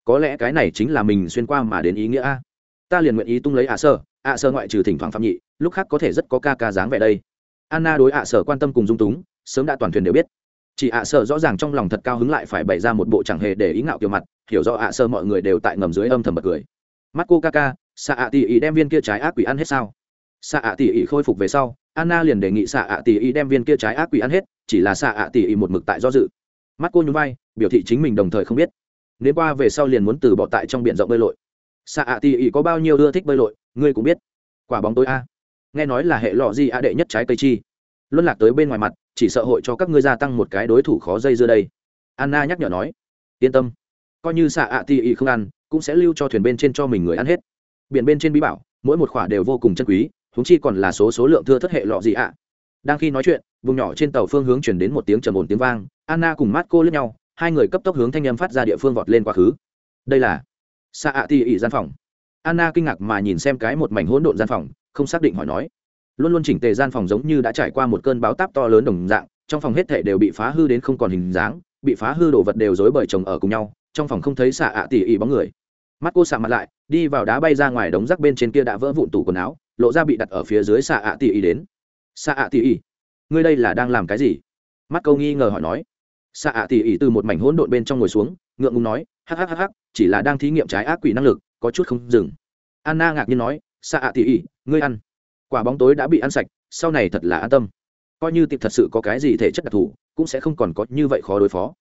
có lẽ cái này chính là mình xuyên qua mà đến ý nghĩa a. Ta liền nguyện ý tung lấy ạ sơ ạ sơ ngoại trừ thỉnh thoảng phạm nhị, lúc khác có thể rất có ca ca dáng vẻ đây. Anna đối ạ sơ quan tâm cùng dung túng, sớm đã toàn thuyền đều biết. Chỉ ạ sơ rõ ràng trong lòng thật cao hứng lại phải bày ra một bộ chẳng hề để ý ngạo kiểu mặt, hiểu rõ ạ sơ mọi người đều tại ngầm dưới âm thầm bật cười. Mắt cô ca ca, xạ ạ tỉ ý đem viên kia trái ác quỷ ăn hết sao? Xạ ạ tỉ ý khôi phục về sau, anna liền đề nghị xạ ạ tỉ ý đem viên kia trái ác quỷ ăn hết, chỉ là xạ ạ tỉ ý một mực tại do dự. Mắt cô nhún vai, biểu thị chính mình đồng thời không biết nếu qua về sau liền muốn từ bỏ tại trong biển rộng bơi lội. Xạ ạ tỉ ỉ có bao nhiêu ưa thích bơi lội, ngươi cũng biết. Quả bóng tối a. Nghe nói là hệ lọ gì a đệ nhất trái cây chi. Luân lạc tới bên ngoài mặt, chỉ sợ hội cho các ngươi gia tăng một cái đối thủ khó dây dưa đây. Anna nhắc nhở nói. Yên tâm. Coi như xạ ạ tỉ ỉ không ăn, cũng sẽ lưu cho thuyền bên trên cho mình người ăn hết. Biển bên trên bí bảo, mỗi một khoả đều vô cùng chân quý thúng chi còn là số số lượng thưa thất hệ lọ gì ạ đang khi nói chuyện, vùng nhỏ trên tàu phương hướng chuyển đến một tiếng trầm ổn tiếng vang, anna cùng mát cô lướt nhau hai người cấp tốc hướng thanh âm phát ra địa phương vọt lên quá khứ. Đây là xạ ạ tỉ ỉ gian phòng. Anna kinh ngạc mà nhìn xem cái một mảnh hỗn độn gian phòng, không xác định hỏi nói. Luôn luôn chỉnh tề gian phòng giống như đã trải qua một cơn báo táp to lớn đồng dạng, trong phòng hết thảy đều bị phá hư đến không còn hình dáng, bị phá hư đồ vật đều dối bởi chồng ở cùng nhau, trong phòng không thấy xạ ạ tỉ ỉ bóng người. Mắt cô xạ mặt lại, đi vào đá bay ra ngoài đống rác bên trên kia đã vỡ vụn tủ quần áo, lộ ra bị đặt ở phía dưới xạ ạ tỉ ỉ đến. Xạ ạ tỉ ỉ ngươi đây là đang làm cái gì? Mắt câu nghi ngờ hỏi nói xạ ạ tỉ ỉ từ một mảnh hỗn độn bên trong ngồi xuống, ngượng ngùng nói hhhh chỉ là đang thí nghiệm trái ác quỷ năng lực, có chút không dừng. Anna ngạc nhiên nói, xạ ạ tỉ ỉ, ngươi ăn. Quả bóng tối đã bị ăn sạch, sau này thật là an tâm. Coi như tiệp thật sự có cái gì thể chất đặc thù, cũng sẽ không còn có như vậy khó đối phó.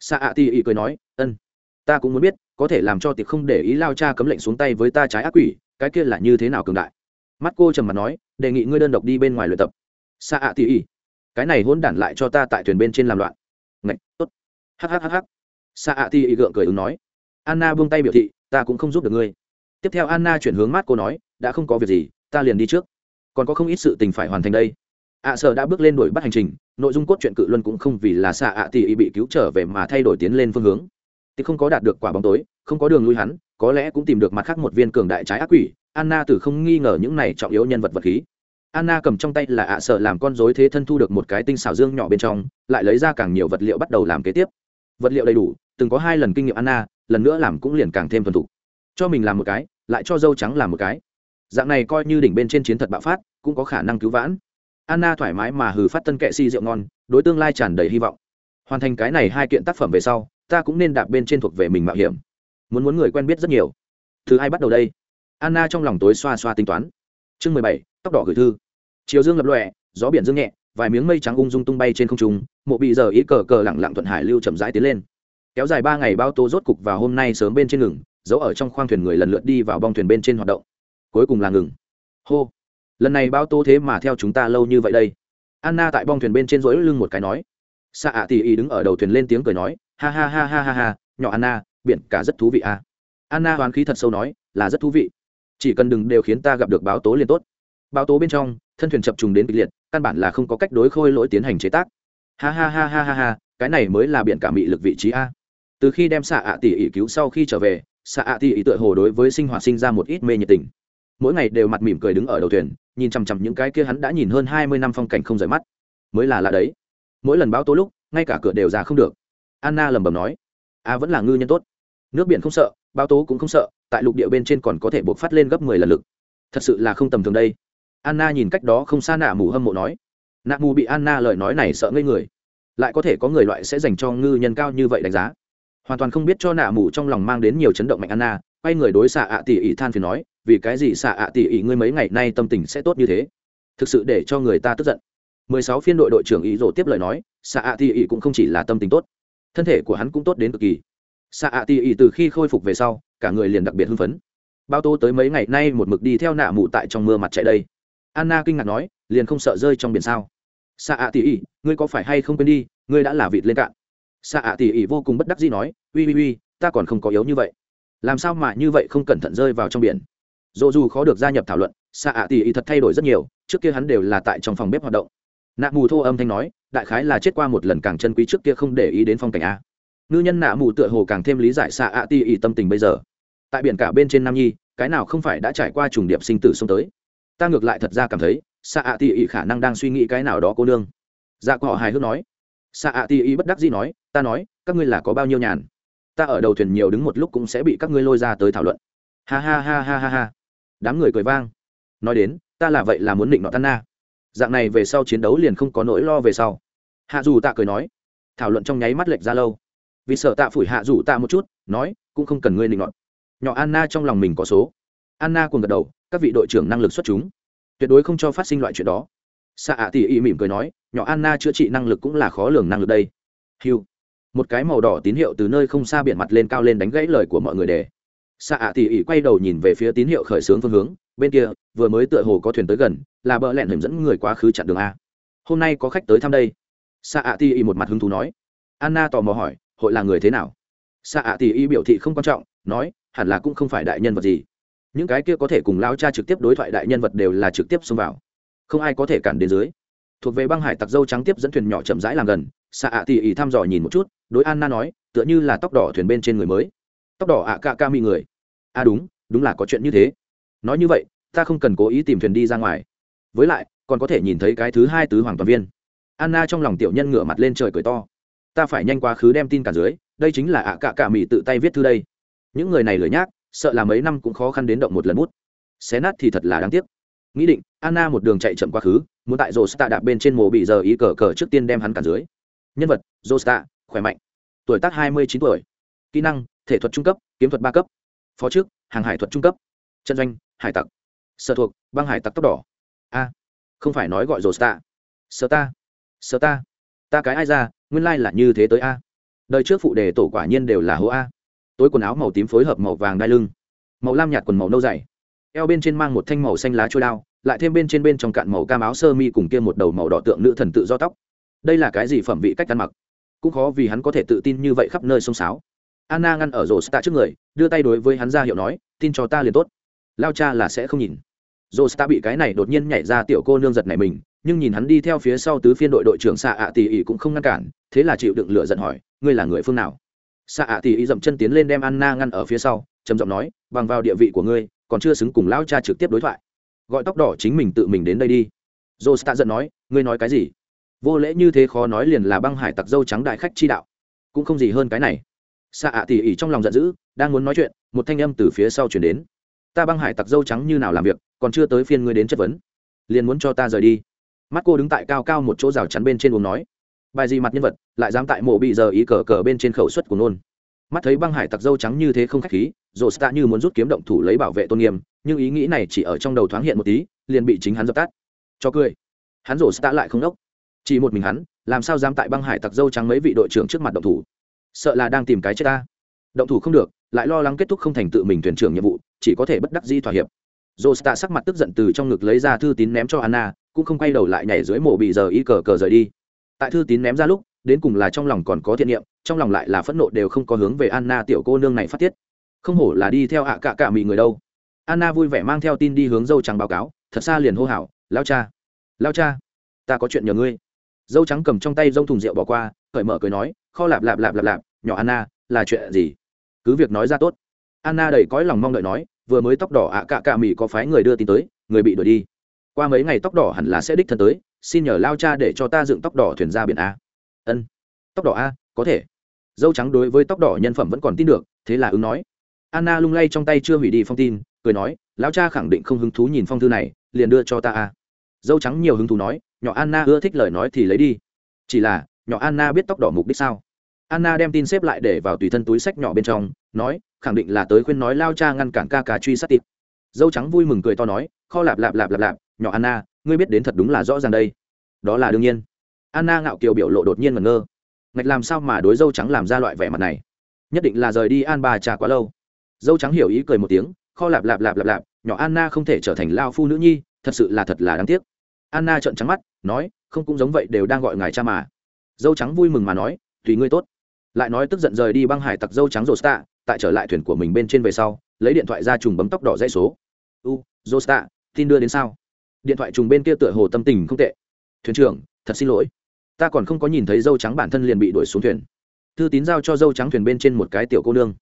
Xạ ạ tỉ ỉ cười nói, ân, ta cũng muốn biết, có thể làm cho tiệp không để ý lao cha cấm lệnh xuống tay với ta trái ác quỷ, cái kia là như thế nào cường đại? Mắt cô trầm mặt nói, đề nghị ngươi đơn độc đi bên ngoài luyện tập. Xạ ạ tỉ ỉ, cái này hôn đản lại cho ta tại thuyền bên trên làm loạn ngạch tốt. Hhhh Sa ạ ti ỉ gượng cười ứng nói. Anna buông tay biểu thị ta cũng không giúp được ngươi. Tiếp theo anna chuyển hướng mắt cô nói đã không có việc gì ta liền đi trước. Còn có không ít sự tình phải hoàn thành đây. Ạ à, sợ đã bước lên đuổi bắt hành trình nội dung cốt truyện cự luân cũng không vì là xạ ạ tỉ ỉ bị cứu trở về mà thay đổi tiến lên phương hướng. Thì không có đạt được quả bóng tối không có đường lui hắn có lẽ cũng tìm được mặt khác một viên cường đại trái ác quỷ. Anna từ không nghi ngờ những này trọng yếu nhân vật vật khí anna cầm trong tay là ạ à sợ làm con dối thế thân thu được một cái tinh xảo dương nhỏ bên trong, lại lấy ra càng nhiều vật liệu bắt đầu làm kế tiếp. Vật liệu đầy đủ, từng có hai lần kinh nghiệm anna, lần nữa làm cũng liền càng thêm thuần thục. Cho mình làm một cái, lại cho dâu trắng làm một cái. Dạng này coi như đỉnh bên trên chiến thật bạo phát, cũng có khả năng cứu vãn. Anna thoải mái mà hừ phát tân kệ si rượu ngon, đối tương lai tràn đầy hy vọng. Hoàn thành cái này hai kiện tác phẩm về sau, ta cũng nên đạp bên trên thuộc về mình mạo hiểm. Muốn muốn người quen biết rất nhiều. Thứ hai bắt đầu đây. Anna trong lòng tối xoa xoa tính toán. Chương mười bảy tóc đỏ gửi thư. Chiều dương lập lòe, gió biển dương nhẹ, vài miếng mây trắng ung dung tung bay trên không trung, mộ bị giờ ý cờ cờ lẳng lặng thuận hải lưu chậm rãi tiến lên. Kéo dài ba ngày bao tô rốt cục vào hôm nay sớm bên trên ngừng, giấu ở trong khoang thuyền người lần lượt đi vào bong thuyền bên trên hoạt động. Cuối cùng là ngừng. Hô. Lần này bao tô thế mà theo chúng ta lâu như vậy đây. Anna tại bong thuyền bên trên rỗi lưng một cái nói. Xạ ạ tỉ ý đứng ở đầu thuyền lên tiếng cười nói, ha ha ha ha ha ha, nhỏ anna, biển cả rất thú vị à. anna hoán khí thật sâu nói, là rất thú vị. Chỉ cần đừng đều khiến ta gặp được báo tố liền tốt báo tố bên trong, thân thuyền chập trùng đến kịch liệt, căn bản là không có cách đối khôi lỗi tiến hành chế tác. Ha ha ha ha ha ha, cái này mới là biển cả mị lực vị trí a. Từ khi đem xạ ạ tỉ ỉ cứu sau khi trở về, xạ ạ tỉ ỉ tựa hồ đối với sinh hoạt sinh ra một ít mê nhiệt tình. Mỗi ngày đều mặt mỉm cười đứng ở đầu thuyền, nhìn chằm chằm những cái kia hắn đã nhìn hơn hai mươi năm phong cảnh không rời mắt. Mới là lạ đấy. Mỗi lần báo tố lúc, ngay cả cửa đều ra không được. Anna lẩm bẩm nói, a, vẫn là ngư nhân tốt. Nước biển không sợ, báo tố cũng không sợ, tại lục địa bên trên còn có thể buộc phát lên gấp mười lần lực. Thật sự là không tầm thường đây anna nhìn cách đó không xa nạ mù hâm mộ nói. Nạ mù bị anna lời nói này sợ ngây người. Lại có thể có người loại sẽ dành cho ngư nhân cao như vậy đánh giá. Hoàn toàn không biết cho nạ mù trong lòng mang đến nhiều chấn động mạnh anna, quay người đối xạ ạ tỉ ỉ than phiền nói, vì cái gì xạ ạ tỉ ỉ ngươi mấy ngày nay tâm tình sẽ tốt như thế? Thực sự để cho người ta tức giận. 16 phiên đội đội trưởng ý rồ tiếp lời nói, xạ ạ tỉ ỉ cũng không chỉ là tâm tình tốt, thân thể của hắn cũng tốt đến cực kỳ. Xạ ạ tỉ ỉ từ khi khôi phục về sau, cả người liền đặc biệt hưng phấn. Bao tô tới mấy ngày nay một mực đi theo nạ mù tại trong mưa mặt chạy đây anna kinh ngạc nói, liền không sợ rơi trong biển sao? Xạ ạ tỉ ỉ, ngươi có phải hay không quên đi, ngươi đã là vịt lên cạn. Xạ ạ tỉ ỉ vô cùng bất đắc dĩ nói, uy uy uy, ta còn không có yếu như vậy. Làm sao mà như vậy không cẩn thận rơi vào trong biển? Dù dù khó được gia nhập thảo luận xạ ạ tỉ ỉ thật thay đổi rất nhiều, trước kia hắn đều là tại trong phòng bếp hoạt động. Nạ mù thô âm thanh nói, đại khái là chết qua một lần càng chân quý trước kia không để ý đến phong cảnh a. Ngư nhân nạ mù tựa hồ càng thêm lý giải xạ ạ tỉ ỉ tâm tình bây giờ. Tại biển cả bên trên nam nhi, cái nào không phải đã trải qua trùng điệp sinh tử xông tới? Ta ngược lại thật ra cảm thấy xạ ạ tỉ ỉ khả năng đang suy nghĩ cái nào đó cô nương. Dạ của họ hài hước nói. Xạ ạ tỉ ỉ bất đắc dĩ nói, ta nói, các ngươi là có bao nhiêu nhàn? Ta ở đầu thuyền nhiều đứng một lúc cũng sẽ bị các ngươi lôi ra tới thảo luận. Ha ha ha ha ha ha. Đám người cười vang. Nói đến, ta là vậy là muốn định nọ tan na. Dạng này về sau chiến đấu liền không có nỗi lo về sau. Hạ dù tạ cười nói. Thảo luận trong nháy mắt lệch ra lâu. Vì sợ tạ phủi hạ dù tạ một chút, nói, cũng không cần ngươi định nọ. Nhỏ anna trong lòng mình có số anna cùng gật đầu, các vị đội trưởng năng lực xuất chúng. Tuyệt đối không cho phát sinh loại chuyện đó. Xạ ạ tỉ ỉ mỉm cười nói, nhỏ anna chữa trị năng lực cũng là khó lường năng lực đây. Hiu. Một cái màu đỏ tín hiệu từ nơi không xa biển mặt lên cao lên đánh gãy lời của mọi người để xạ ạ tỉ ỉ quay đầu nhìn về phía tín hiệu khởi xướng phương hướng, bên kia, vừa mới tựa hồ có thuyền tới gần, là bờ lẹn hiểm dẫn người quá khứ chặn đường a. Hôm nay có khách tới thăm đây. Xạ ạ tỉ ỉ một mặt hứng thú nói. Anna tò mò hỏi, hội là người thế nào? Xạ ạ tỉ ỉ biểu thị không quan trọng, nói, hẳn là cũng không phải đại nhân vật gì những cái kia có thể cùng lao cha trực tiếp đối thoại đại nhân vật đều là trực tiếp xông vào. Không ai có thể cản đến dưới. Thuộc về băng hải tặc dâu trắng tiếp dẫn thuyền nhỏ chậm rãi làm gần xạ ạ tỉ ỉ thăm dò nhìn một chút, đối anna nói, tựa như là tóc đỏ thuyền bên trên người mới. Tóc đỏ ạ ca ca mi người. A à đúng đúng là có chuyện như thế. Nói như vậy, ta không cần cố ý tìm thuyền đi ra ngoài. Với lại, còn có thể nhìn thấy cái thứ hai tứ hoàng toàn viên. Anna trong lòng tiểu nhân ngửa mặt lên trời cười to. Ta phải nhanh quá khứ đem tin cả dưới, đây chính là ạ cạ cả mỹ tự tay viết thư đây. Những người này lười nhác sợ là mấy năm cũng khó khăn đến động một lần bút. Xé nát thì thật là đáng tiếc. Nghĩ định, anna một đường chạy chậm quá khứ, muốn tại josta đạp bên trên mồ bị giờ ý cờ cờ trước tiên đem hắn cả dưới. Nhân vật, josta, khỏe mạnh. Tuổi tác hai mươi chín tuổi. Kỹ năng, thể thuật trung cấp, kiếm thuật ba cấp. Phó trước hàng hải thuật trung cấp. Chân doanh, hải tặc. Sở thuộc, băng hải tặc tóc đỏ. A, không phải nói gọi josta. Sở ta. Sở ta. Ta cái ai ra, nguyên lai là như thế tới a. Đời trước phụ đề tổ quả nhiên đều là hố a tối quần áo màu tím phối hợp màu vàng đai lưng, màu lam nhạt quần màu nâu dày. Eo bên trên mang một thanh màu xanh lá trôi đao, lại thêm bên trên bên trong cạn màu cam áo sơ mi cùng kia một đầu màu đỏ tượng nữ thần tự do tóc. Đây là cái gì phẩm vị cách ăn mặc? Cũng khó vì hắn có thể tự tin như vậy khắp nơi sông sáo anna ngăn ở rổ stạ trước người, đưa tay đối với hắn ra hiệu nói, tin cho ta liền tốt. Lao cha là sẽ không nhìn. Rổ stạ bị cái này đột nhiên nhảy ra tiểu cô nương giật này mình, nhưng nhìn hắn đi theo phía sau tứ phiên đội đội trưởng xạ ạ tỉ ỉ cũng không ngăn cản, thế là chịu đựng lửa giận hỏi, ngươi là người phương nào? Xạ ạ thì ỉ dậm chân tiến lên đem anna ngăn ở phía sau, trầm giọng nói, bằng vào địa vị của ngươi, còn chưa xứng cùng lão cha trực tiếp đối thoại. Gọi tóc đỏ chính mình tự mình đến đây đi. Rổ stạ giận nói, ngươi nói cái gì? Vô lễ như thế khó nói liền là băng hải tặc dâu trắng đại khách chi đạo. Cũng không gì hơn cái này. Xạ ạ tỉ ỉ trong lòng giận dữ, đang muốn nói chuyện, một thanh âm từ phía sau chuyển đến. Ta băng hải tặc dâu trắng như nào làm việc, còn chưa tới phiên ngươi đến chất vấn. Liền muốn cho ta rời đi. Mắt cô đứng tại cao cao một chỗ rào chắn bên trên uống nói bài gì mặt nhân vật lại dám tại mộ bị giờ ý cờ cờ bên trên khẩu suất của nôn. Mắt thấy băng hải tặc dâu trắng như thế không khách khí rồi stạ như muốn rút kiếm động thủ lấy bảo vệ tôn nghiêm nhưng ý nghĩ này chỉ ở trong đầu thoáng hiện một tí liền bị chính hắn dập tắt. Cho cười. Hắn rổ stạ lại không đốc. Chỉ một mình hắn làm sao dám tại băng hải tặc dâu trắng mấy vị đội trưởng trước mặt động thủ? Sợ là đang tìm cái chết ta. Động thủ không được lại lo lắng kết thúc không thành tự mình thuyền trưởng nhiệm vụ chỉ có thể bất đắc di thỏa hiệp. Josta sắc mặt tức giận từ trong ngực lấy ra thư tín ném cho Anna, cũng không quay đầu lại nhảy dưới mộ bị giờ y cờ cờ rời đi. Tại thư tín ném ra lúc, đến cùng là trong lòng còn có thiện niệm, trong lòng lại là phẫn nộ đều không có hướng về Anna tiểu cô nương này phát tiết. Không hổ là đi theo ạ cả cả mị người đâu. Anna vui vẻ mang theo tin đi hướng dâu trắng báo cáo, thật xa liền hô hào, "Lão cha, lão cha, ta có chuyện nhờ ngươi." Dâu trắng cầm trong tay dông thùng rượu bỏ qua, cởi mở cười nói, "Kho lạp lạp lạp lạp lạp, nhỏ Anna, là chuyện gì?" Cứ việc nói ra tốt. Anna đầy cõi lòng mong đợi nói, vừa mới tóc đỏ ạ cạ cạ mì có phái người đưa tin tới người bị đuổi đi qua mấy ngày tóc đỏ hẳn là sẽ đích thân tới xin nhờ lao cha để cho ta dựng tóc đỏ thuyền ra biển a. Ân, tóc đỏ a, có thể. Dâu trắng đối với tóc đỏ nhân phẩm vẫn còn tin được, thế là ứng nói. Anna lung lay trong tay chưa hủy đi phong tin, cười nói lao cha khẳng định không hứng thú nhìn phong thư này, liền đưa cho ta a. Dâu trắng nhiều hứng thú nói, nhỏ anna ưa thích lời nói thì lấy đi. Chỉ là, nhỏ anna biết tóc đỏ mục đích sao? Anna đem tin xếp lại để vào tùy thân túi sách nhỏ bên trong, nói, khẳng định là tới khuyên nói lao cha ngăn cản ca ca truy sát tịp. Dâu trắng vui mừng cười to nói, kho lạp lạp lạp lạp lạp nhỏ anna, ngươi biết đến thật đúng là rõ ràng đây. Đó là đương nhiên. Anna ngạo kiều biểu lộ đột nhiên ngẩn ngơ. Ngạch làm sao mà đối dâu trắng làm ra loại vẻ mặt này? Nhất định là rời đi an bà trà quá lâu. Dâu trắng hiểu ý cười một tiếng, kho lạp lạp lạp lạp lạp, nhỏ anna không thể trở thành lao phu nữ nhi, thật sự là thật là đáng tiếc. Anna trợn trắng mắt, nói, không cũng giống vậy đều đang gọi ngài cha mà. Dâu trắng vui mừng mà nói, tùy ngươi tốt. Lại nói tức giận rời đi băng hải tặc dâu trắng rô stạ tại trở lại thuyền của mình bên trên về sau, lấy điện thoại ra trùng bấm tóc đỏ dãy số. U rô stạ tin đưa đến sao? Điện thoại trùng bên kia tựa hồ tâm tình không tệ. Thuyền trưởng, thật xin lỗi. Ta còn không có nhìn thấy dâu trắng bản thân liền bị đuổi xuống thuyền. Thư tín giao cho dâu trắng thuyền bên trên một cái tiểu cô nương.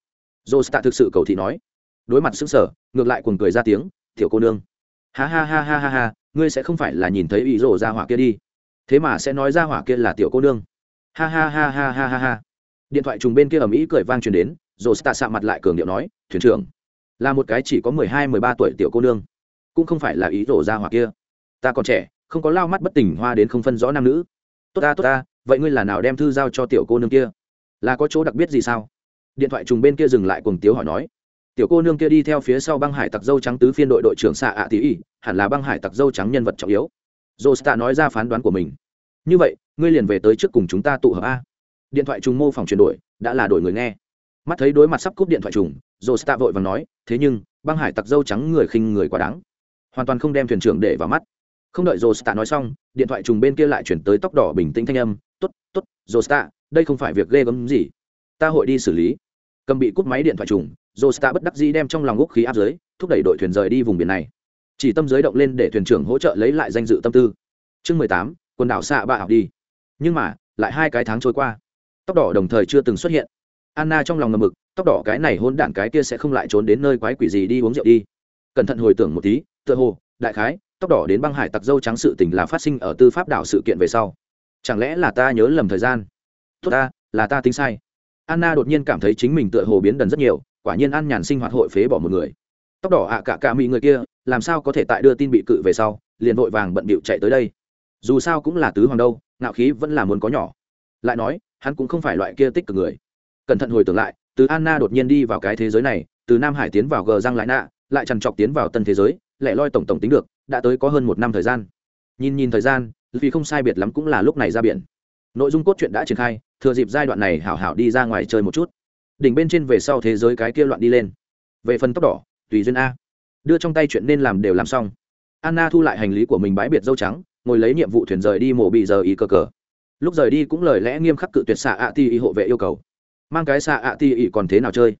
Dô stạ thực sự cầu thị nói. Đối mặt xứng sở ngược lại cuồng cười ra tiếng, tiểu cô nương. Ha ha ha ha ha ha, ngươi sẽ không phải là nhìn thấy ý rổ ra hỏa kia đi. Thế mà sẽ nói ra hỏa kia là tiểu cô nương. Ha ha ha ha ha ha ha. Điện thoại trùng bên kia ầm ĩ cười vang truyền đến rồi stạ sạ mặt lại cường điệu nói, thuyền trưởng, là một cái chỉ có mười hai, mười ba tuổi tiểu cô nương cũng không phải là ý rổ ra hoặc kia. Ta còn trẻ, không có lao mắt bất tỉnh hoa đến không phân rõ nam nữ. Tốt ta tốt ta, vậy ngươi là nào đem thư giao cho tiểu cô nương kia? Là có chỗ đặc biệt gì sao? Điện thoại trùng bên kia dừng lại cùng tiếu hỏi nói. Tiểu cô nương kia đi theo phía sau băng hải tặc dâu trắng tứ phiên đội đội trưởng xạ ạ tí ỉ hẳn là băng hải tặc dâu trắng nhân vật trọng yếu. Josta nói ra phán đoán của mình. Như vậy, ngươi liền về tới trước cùng chúng ta tụ hợp a. Điện thoại trùng mô phỏng chuyển đổi, đã là đổi người nghe. Mắt thấy đối mặt sắp cúp điện thoại trùng, josta vội và nói, thế nhưng, băng hải tặc dâu trắng người khinh người quá đáng hoàn toàn không đem thuyền trưởng để vào mắt. Không đợi josta nói xong, điện thoại trùng bên kia lại chuyển tới tóc đỏ bình tĩnh thanh âm t ố t t ố t josta, đây không phải việc ghê gớm gì. Ta hội đi xử lý. Cầm bị cúp máy điện thoại trùng, josta bất đắc dĩ đem trong lòng úc khí áp dưới, thúc đẩy đội thuyền rời đi vùng biển này. Chỉ tâm giới động lên để thuyền trưởng hỗ trợ lấy lại danh dự tâm tư. Chương mười tám, quần đảo xạ bạ học đi. Nhưng mà, lại hai cái tháng trôi qua. Tóc đỏ đồng thời chưa từng xuất hiện. Anna trong lòng ngầm mực, tóc đỏ cái này hôn đản cái kia sẽ không lại trốn đến nơi quái quỷ gì đi uống rượu đi. Cẩn thận hồi tưởng một tí tựa hồ, đại khái, tóc đỏ đến băng hải tặc dâu trắng sự tình là phát sinh ở tư pháp đảo sự kiện về sau. Chẳng lẽ là ta nhớ lầm thời gian? Tốt ta, là ta tính sai. Anna đột nhiên cảm thấy chính mình tựa hồ biến đần rất nhiều, quả nhiên an nhàn sinh hoạt hội phế bỏ một người. Tóc đỏ ạ cả cả mỹ người kia, làm sao có thể tại đưa tin bị cự về sau, liền vội vàng bận bịu chạy tới đây? Dù sao cũng là tứ hoàng đâu, ngạo khí vẫn là muốn có nhỏ. Lại nói, hắn cũng không phải loại kia tích cực người. Cẩn thận hồi tưởng lại, từ anna đột nhiên đi vào cái thế giới này, từ nam hải tiến vào gờ răng lại nạ lại trằn trọc tiến vào tân thế giới lẻ loi tổng tổng tính được, đã tới có hơn một năm thời gian. Nhìn nhìn thời gian, vì không sai biệt lắm cũng là lúc này ra biển. Nội dung cốt truyện đã triển khai, thừa dịp giai đoạn này hảo hảo đi ra ngoài chơi một chút. Đỉnh bên trên về sau thế giới cái kia loạn đi lên. Về phần tóc đỏ tùy duyên a. Đưa trong tay chuyện nên làm đều làm xong. Anna thu lại hành lý của mình bãi biệt dâu trắng, ngồi lấy nhiệm vụ thuyền rời đi mổ bị giờ ý cờ cờ. Lúc rời đi cũng lời lẽ nghiêm khắc cự tuyệt xạ ạ ti ý hộ vệ yêu cầu. Mang cái xạ ạ ti ý còn thế nào chơi?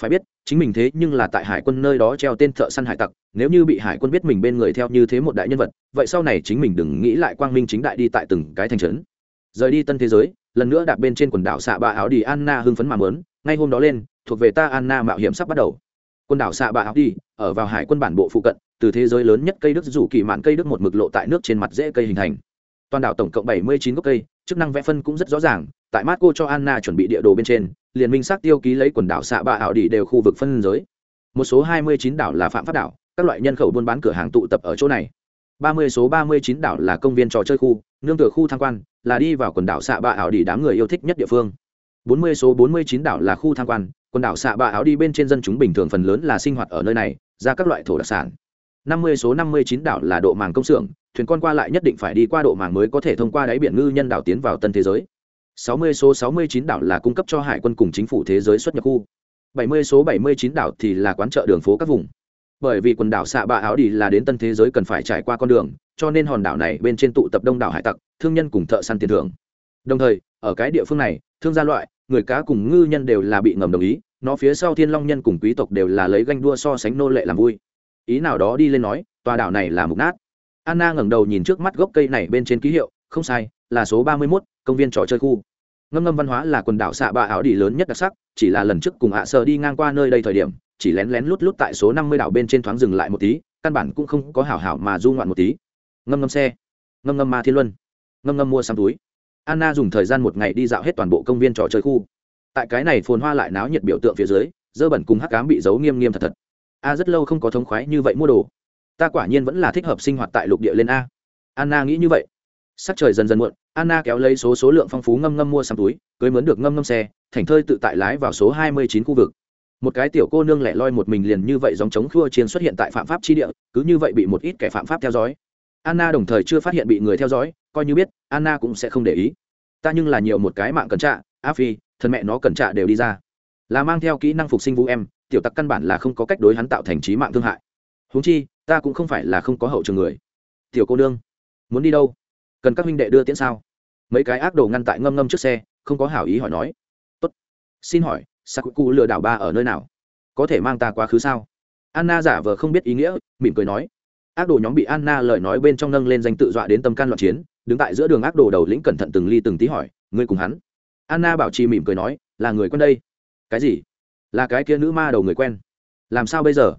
Phải biết chính mình thế nhưng là tại hải quân nơi đó treo tên thợ săn hải tặc, nếu như bị hải quân biết mình bên người theo như thế một đại nhân vật, vậy sau này chính mình đừng nghĩ lại quang minh chính đại đi tại từng cái thành trấn. Rời đi tân thế giới, lần nữa đạp bên trên quần đảo xạ bạ áo đi anna hưng phấn mà mớn ngay hôm đó lên, thuộc về ta anna mạo hiểm sắp bắt đầu. Quần đảo xạ bạ áo đi, ở vào hải quân bản bộ phụ cận, từ thế giới lớn nhất cây đức rủ kỳ mạn cây đức một mực lộ tại nước trên mặt dễ cây hình thành. Toàn đảo tổng cộng bảy mươi chín gốc cây, chức năng vẽ phân cũng rất rõ ràng, tại mát cô cho anna chuẩn bị địa đồ bên trên liền minh xác tiêu ký lấy quần đảo xạ bạ ảo đi đều khu vực phân giới. Một số hai mươi chín đảo là phạm pháp đảo, các loại nhân khẩu buôn bán cửa hàng tụ tập ở chỗ này. ba mươi số ba mươi chín đảo là công viên trò chơi khu, nương tựa khu tham quan, là đi vào quần đảo xạ bạ ảo đi đám người yêu thích nhất địa phương. bốn mươi số bốn mươi chín đảo là khu tham quan, quần đảo xạ bạ ảo đi bên trên dân chúng bình thường phần lớn là sinh hoạt ở nơi này, ra các loại thổ đặc sản. năm mươi số năm mươi chín đảo là độ màng công xưởng, thuyền con qua lại nhất định phải đi qua độ màng mới có thể thông qua đáy biển ngư nhân đảo tiến vào tân thế giới sáu mươi số sáu mươi chín đảo là cung cấp cho hải quân cùng chính phủ thế giới xuất nhập khu. Bảy mươi số bảy mươi chín đảo thì là quán chợ đường phố các vùng. Bởi vì quần đảo xạ bạ áo đi là đến tân thế giới cần phải trải qua con đường, cho nên hòn đảo này bên trên tụ tập đông đảo hải tặc, thương nhân cùng thợ săn tiền thưởng. Đồng thời, ở cái địa phương này, thương gia loại, người cá cùng ngư nhân đều là bị ngầm đồng ý, nó phía sau thiên long nhân cùng quý tộc đều là lấy ganh đua so sánh nô lệ làm vui. Ý nào đó đi lên nói, tòa đảo này là mục nát. Anna ngẩng đầu nhìn trước mắt gốc cây này bên trên ký hiệu, không sai là số ba mươi mốt, công viên trò chơi khu. Ngâm ngâm văn hóa là quần đảo xạ bạ áo đi lớn nhất đặc sắc, chỉ là lần trước cùng ạ sơ đi ngang qua nơi đây thời điểm, chỉ lén lén lút lút tại số năm mươi đảo bên trên thoáng dừng lại một tí, căn bản cũng không có hảo hảo mà du ngoạn một tí. Ngâm ngâm xe. Ngâm ngâm ma thiên luân. Ngâm ngâm mua xăm túi. Anna dùng thời gian một ngày đi dạo hết toàn bộ công viên trò chơi khu. Tại cái này phồn hoa lại náo nhiệt biểu tượng phía dưới, dơ bẩn cùng hắc cám bị giấu nghiêm nghiêm thật thật. A, rất lâu không có thống khoái như vậy mua đồ. Ta quả nhiên vẫn là thích hợp sinh hoạt tại lục địa lên a. Anna nghĩ như vậy sắc trời dần dần muộn, anna kéo lấy số số lượng phong phú ngâm ngâm mua xăm túi, cưới mướn được ngâm ngâm xe, thành thơi tự tại lái vào số hai mươi chín khu vực. Một cái tiểu cô nương lẻ loi một mình liền như vậy dòng chống khua chiến xuất hiện tại phạm pháp chi địa, cứ như vậy bị một ít kẻ phạm pháp theo dõi. Anna đồng thời chưa phát hiện bị người theo dõi, coi như biết, anna cũng sẽ không để ý. Ta nhưng là nhiều một cái mạng cần trạ a phi, thân mẹ nó cần trạ đều đi ra. Là mang theo kỹ năng phục sinh vũ em, tiểu tặc căn bản là không có cách đối hắn tạo thành trí mạng thương hại. Huống chi, ta cũng không phải là không có hậu trường người. Tiểu cô nương, muốn đi đâu? Cần các huynh đệ đưa tiễn sao? Mấy cái ác đồ ngăn tại ngâm ngâm trước xe, không có hảo ý hỏi nói. Tốt. Xin hỏi, sakuku lừa đảo ba ở nơi nào? Có thể mang ta quá khứ sao? Anna giả vờ không biết ý nghĩa, mỉm cười nói. Ác đồ nhóm bị anna lời nói bên trong nâng lên danh tự dọa đến tâm can loạn chiến, đứng tại giữa đường ác đồ đầu lĩnh cẩn thận từng ly từng tí hỏi, ngươi cùng hắn? Anna bảo trì mỉm cười nói, là người quen đây. Cái gì? Là cái kia nữ ma đầu người quen. Làm sao bây giờ?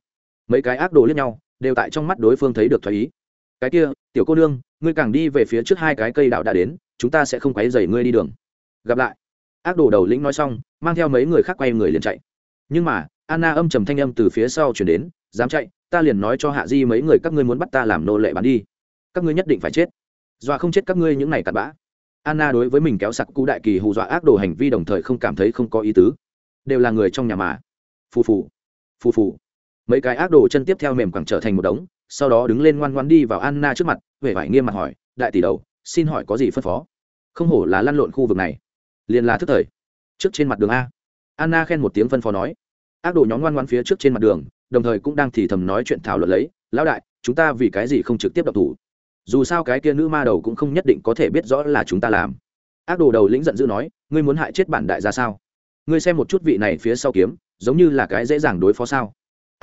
Mấy cái ác đồ liếc nhau, đều tại trong mắt đối phương thấy được thoái ý cái kia, tiểu cô nương, ngươi càng đi về phía trước hai cái cây đạo đã đến, chúng ta sẽ không quấy dày ngươi đi đường. Gặp lại. Ác đồ đầu lĩnh nói xong, mang theo mấy người khác quay người liền chạy. Nhưng mà, anna âm trầm thanh âm từ phía sau chuyển đến, dám chạy, ta liền nói cho hạ di mấy người các ngươi muốn bắt ta làm nô lệ bán đi. Các ngươi nhất định phải chết. Dọa không chết các ngươi những này cặn bã. Anna đối với mình kéo sặc cụ đại kỳ hù dọa ác đồ hành vi đồng thời không cảm thấy không có ý tứ. Đều là người trong nhà mà. Phù phù. Phù phù. Mấy cái ác đồ chân tiếp theo mềm quẳng trở thành một đống sau đó đứng lên ngoan ngoan đi vào anna trước mặt huệ vải nghiêm mặt hỏi, đại tỷ đầu, xin hỏi có gì phân phó? Không hổ là lăn lộn khu vực này. Liền là thức thời. Trước trên mặt đường a. Anna khen một tiếng phân phó nói. Ác đồ nhóm ngoan ngoan phía trước trên mặt đường, đồng thời cũng đang thì thầm nói chuyện thảo luận lấy, lão đại, chúng ta vì cái gì không trực tiếp đập thủ? Dù sao cái kia nữ ma đầu cũng không nhất định có thể biết rõ là chúng ta làm. Ác đồ đầu lĩnh giận dữ nói, ngươi muốn hại chết bản đại ra sao? Ngươi xem một chút vị này phía sau kiếm, giống như là cái dễ dàng đối phó sao?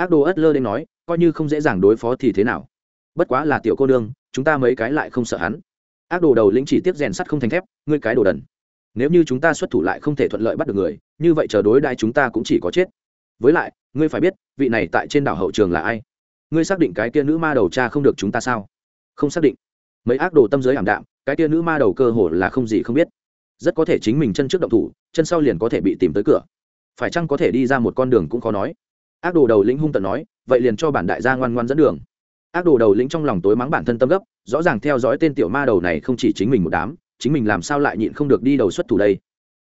Ác đồ ất lơ đến nói, coi như không dễ dàng đối phó thì thế nào? Bất quá là tiểu cô nương, chúng ta mấy cái lại không sợ hắn. Ác đồ đầu lĩnh chỉ tiếp rèn sắt không thành thép, ngươi cái đồ đần. Nếu như chúng ta xuất thủ lại không thể thuận lợi bắt được người, như vậy chờ đối đại chúng ta cũng chỉ có chết. Với lại, ngươi phải biết, vị này tại trên đảo hậu trường là ai? Ngươi xác định cái kia nữ ma đầu cha không được chúng ta sao? Không xác định. Mấy ác đồ tâm giới ảm đạm, cái kia nữ ma đầu cơ hồ là không gì không biết. Rất có thể chính mình chân trước động thủ, chân sau liền có thể bị tìm tới cửa. Phải chăng có thể đi ra một con đường cũng khó nói ác đồ đầu lĩnh hung tận nói, vậy liền cho bản đại gia ngoan ngoan dẫn đường. Ác đồ đầu lĩnh trong lòng tối mắng bản thân tâm gấp, rõ ràng theo dõi tên tiểu ma đầu này không chỉ chính mình một đám, chính mình làm sao lại nhịn không được đi đầu xuất thủ đây?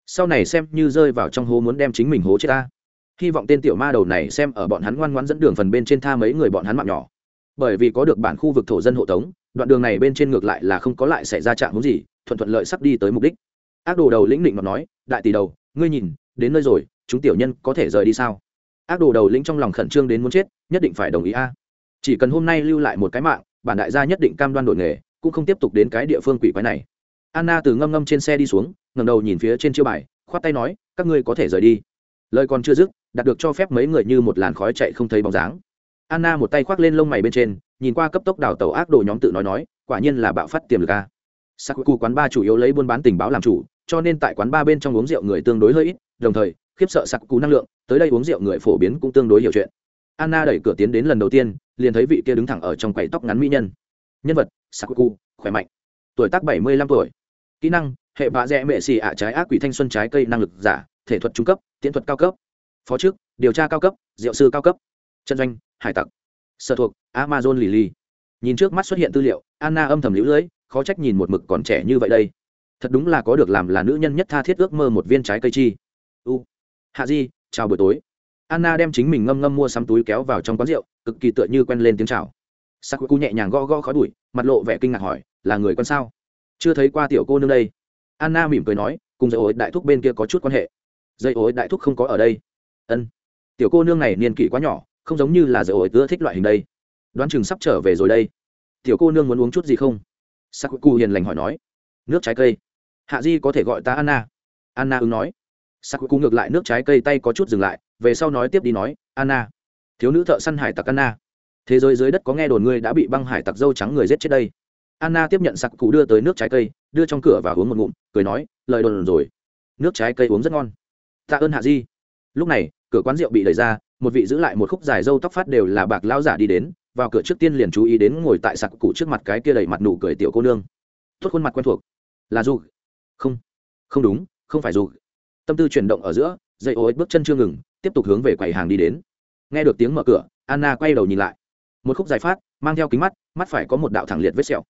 Sau này xem như rơi vào trong hố muốn đem chính mình hố chết ta. Hy vọng tên tiểu ma đầu này xem ở bọn hắn ngoan ngoãn dẫn đường phần bên trên tha mấy người bọn hắn mạng nhỏ. Bởi vì có được bản khu vực thổ dân hộ tống, đoạn đường này bên trên ngược lại là không có lại xảy ra trạng hướng gì, thuận thuận lợi sắp đi tới mục đích. Ác đồ đầu lĩnh định mà nói, đại tỷ đầu, ngươi nhìn, đến nơi rồi, chúng tiểu nhân có thể rời đi sao? Ác đồ đầu lĩnh trong lòng khẩn trương đến muốn chết, nhất định phải đồng ý a. Chỉ cần hôm nay lưu lại một cái mạng, bản đại gia nhất định cam đoan đổi nghề, cũng không tiếp tục đến cái địa phương quỷ quái này. Anna từ ngâm ngâm trên xe đi xuống ngầm đầu nhìn phía trên chiêu bài, khoát tay nói, các ngươi có thể rời đi. Lời còn chưa dứt, đạt được cho phép mấy người như một làn khói chạy không thấy bóng dáng. Anna một tay khoác lên lông mày bên trên, nhìn qua cấp tốc đào tàu ác đồ nhóm tự nói nói, quả nhiên là bạo phát tiềm lực a. Sakuku quán ba chủ yếu lấy buôn bán tình báo làm chủ, cho nên tại quán ba bên trong uống rượu người tương đối hơi ít, đồng thời khiếp sợ sặc cú năng lượng, tới đây uống rượu người phổ biến cũng tương đối hiểu chuyện. Anna đẩy cửa tiến đến lần đầu tiên, liền thấy vị kia đứng thẳng ở trong quầy tóc ngắn mỹ nhân. Nhân vật, sặc cú, khỏe mạnh. Tuổi tác bảy mươi lăm tuổi. Kỹ năng, hệ vạ rẽ mệ xì ạ trái ác quỷ thanh xuân trái cây năng lực giả, thể thuật trung cấp, tiễn thuật cao cấp. Phó chức điều tra cao cấp diệu sư cao cấp. Chân doanh, hải tặc. Sở thuộc, amazon lily nhìn trước mắt xuất hiện tư liệu, anna âm thầm lũ lưỡi khó trách nhìn một mực còn trẻ như vậy đây. Thật đúng là có được làm là nữ nhân nhất tha thiết ước mơ một viên trái cây chi hạ di, chào buổi tối. Anna đem chính mình ngâm ngâm mua sắm túi kéo vào trong quán rượu, cực kỳ tựa như quen lên tiếng chào. Sakuku nhẹ nhàng go go khói bụi, mặt lộ vẻ kinh ngạc hỏi, là người con sao? Chưa thấy qua tiểu cô nương đây. Anna mỉm cười nói, cùng dây ối đại thúc bên kia có chút quan hệ. Dây ối đại thúc không có ở đây. Ân. Tiểu cô nương này niên kỷ quá nhỏ, không giống như là dây ối ưa thích loại hình đây. Đoán chừng sắp trở về rồi đây. Tiểu cô nương muốn uống chút gì không? Sakuku hiền lành hỏi nói. Nước trái cây. Hạ di có thể gọi ta anna. Anna ứng nói sakuku ngược lại nước trái cây tay có chút dừng lại, về sau nói tiếp đi nói, anna, thiếu nữ thợ săn hải tặc anna. Thế giới dưới đất có nghe đồn ngươi đã bị băng hải tặc dâu trắng người giết chết đây. Anna tiếp nhận sặc cụ đưa tới nước trái cây, đưa trong cửa và uống một ngụm, cười nói, lời đồn rồi. Nước trái cây uống rất ngon. Tạ ơn hạ di. Lúc này, cửa quán rượu bị đẩy ra, một vị giữ lại một khúc dài dâu tóc phát đều là bạc lao giả đi đến, vào cửa trước tiên liền chú ý đến ngồi tại sặc cụ trước mặt cái kia đầy mặt nụ cười tiểu cô nương. Tốt khuôn mặt quen thuộc. Là dù không không đúng, không phải dù tâm tư chuyển động ở giữa, dây ô ích bước chân chưa ngừng, tiếp tục hướng về quầy hàng đi đến. Nghe được tiếng mở cửa, anna quay đầu nhìn lại. Một khúc dài phát, mang theo kính mắt mắt phải có một đạo thẳng liệt vết sẹo.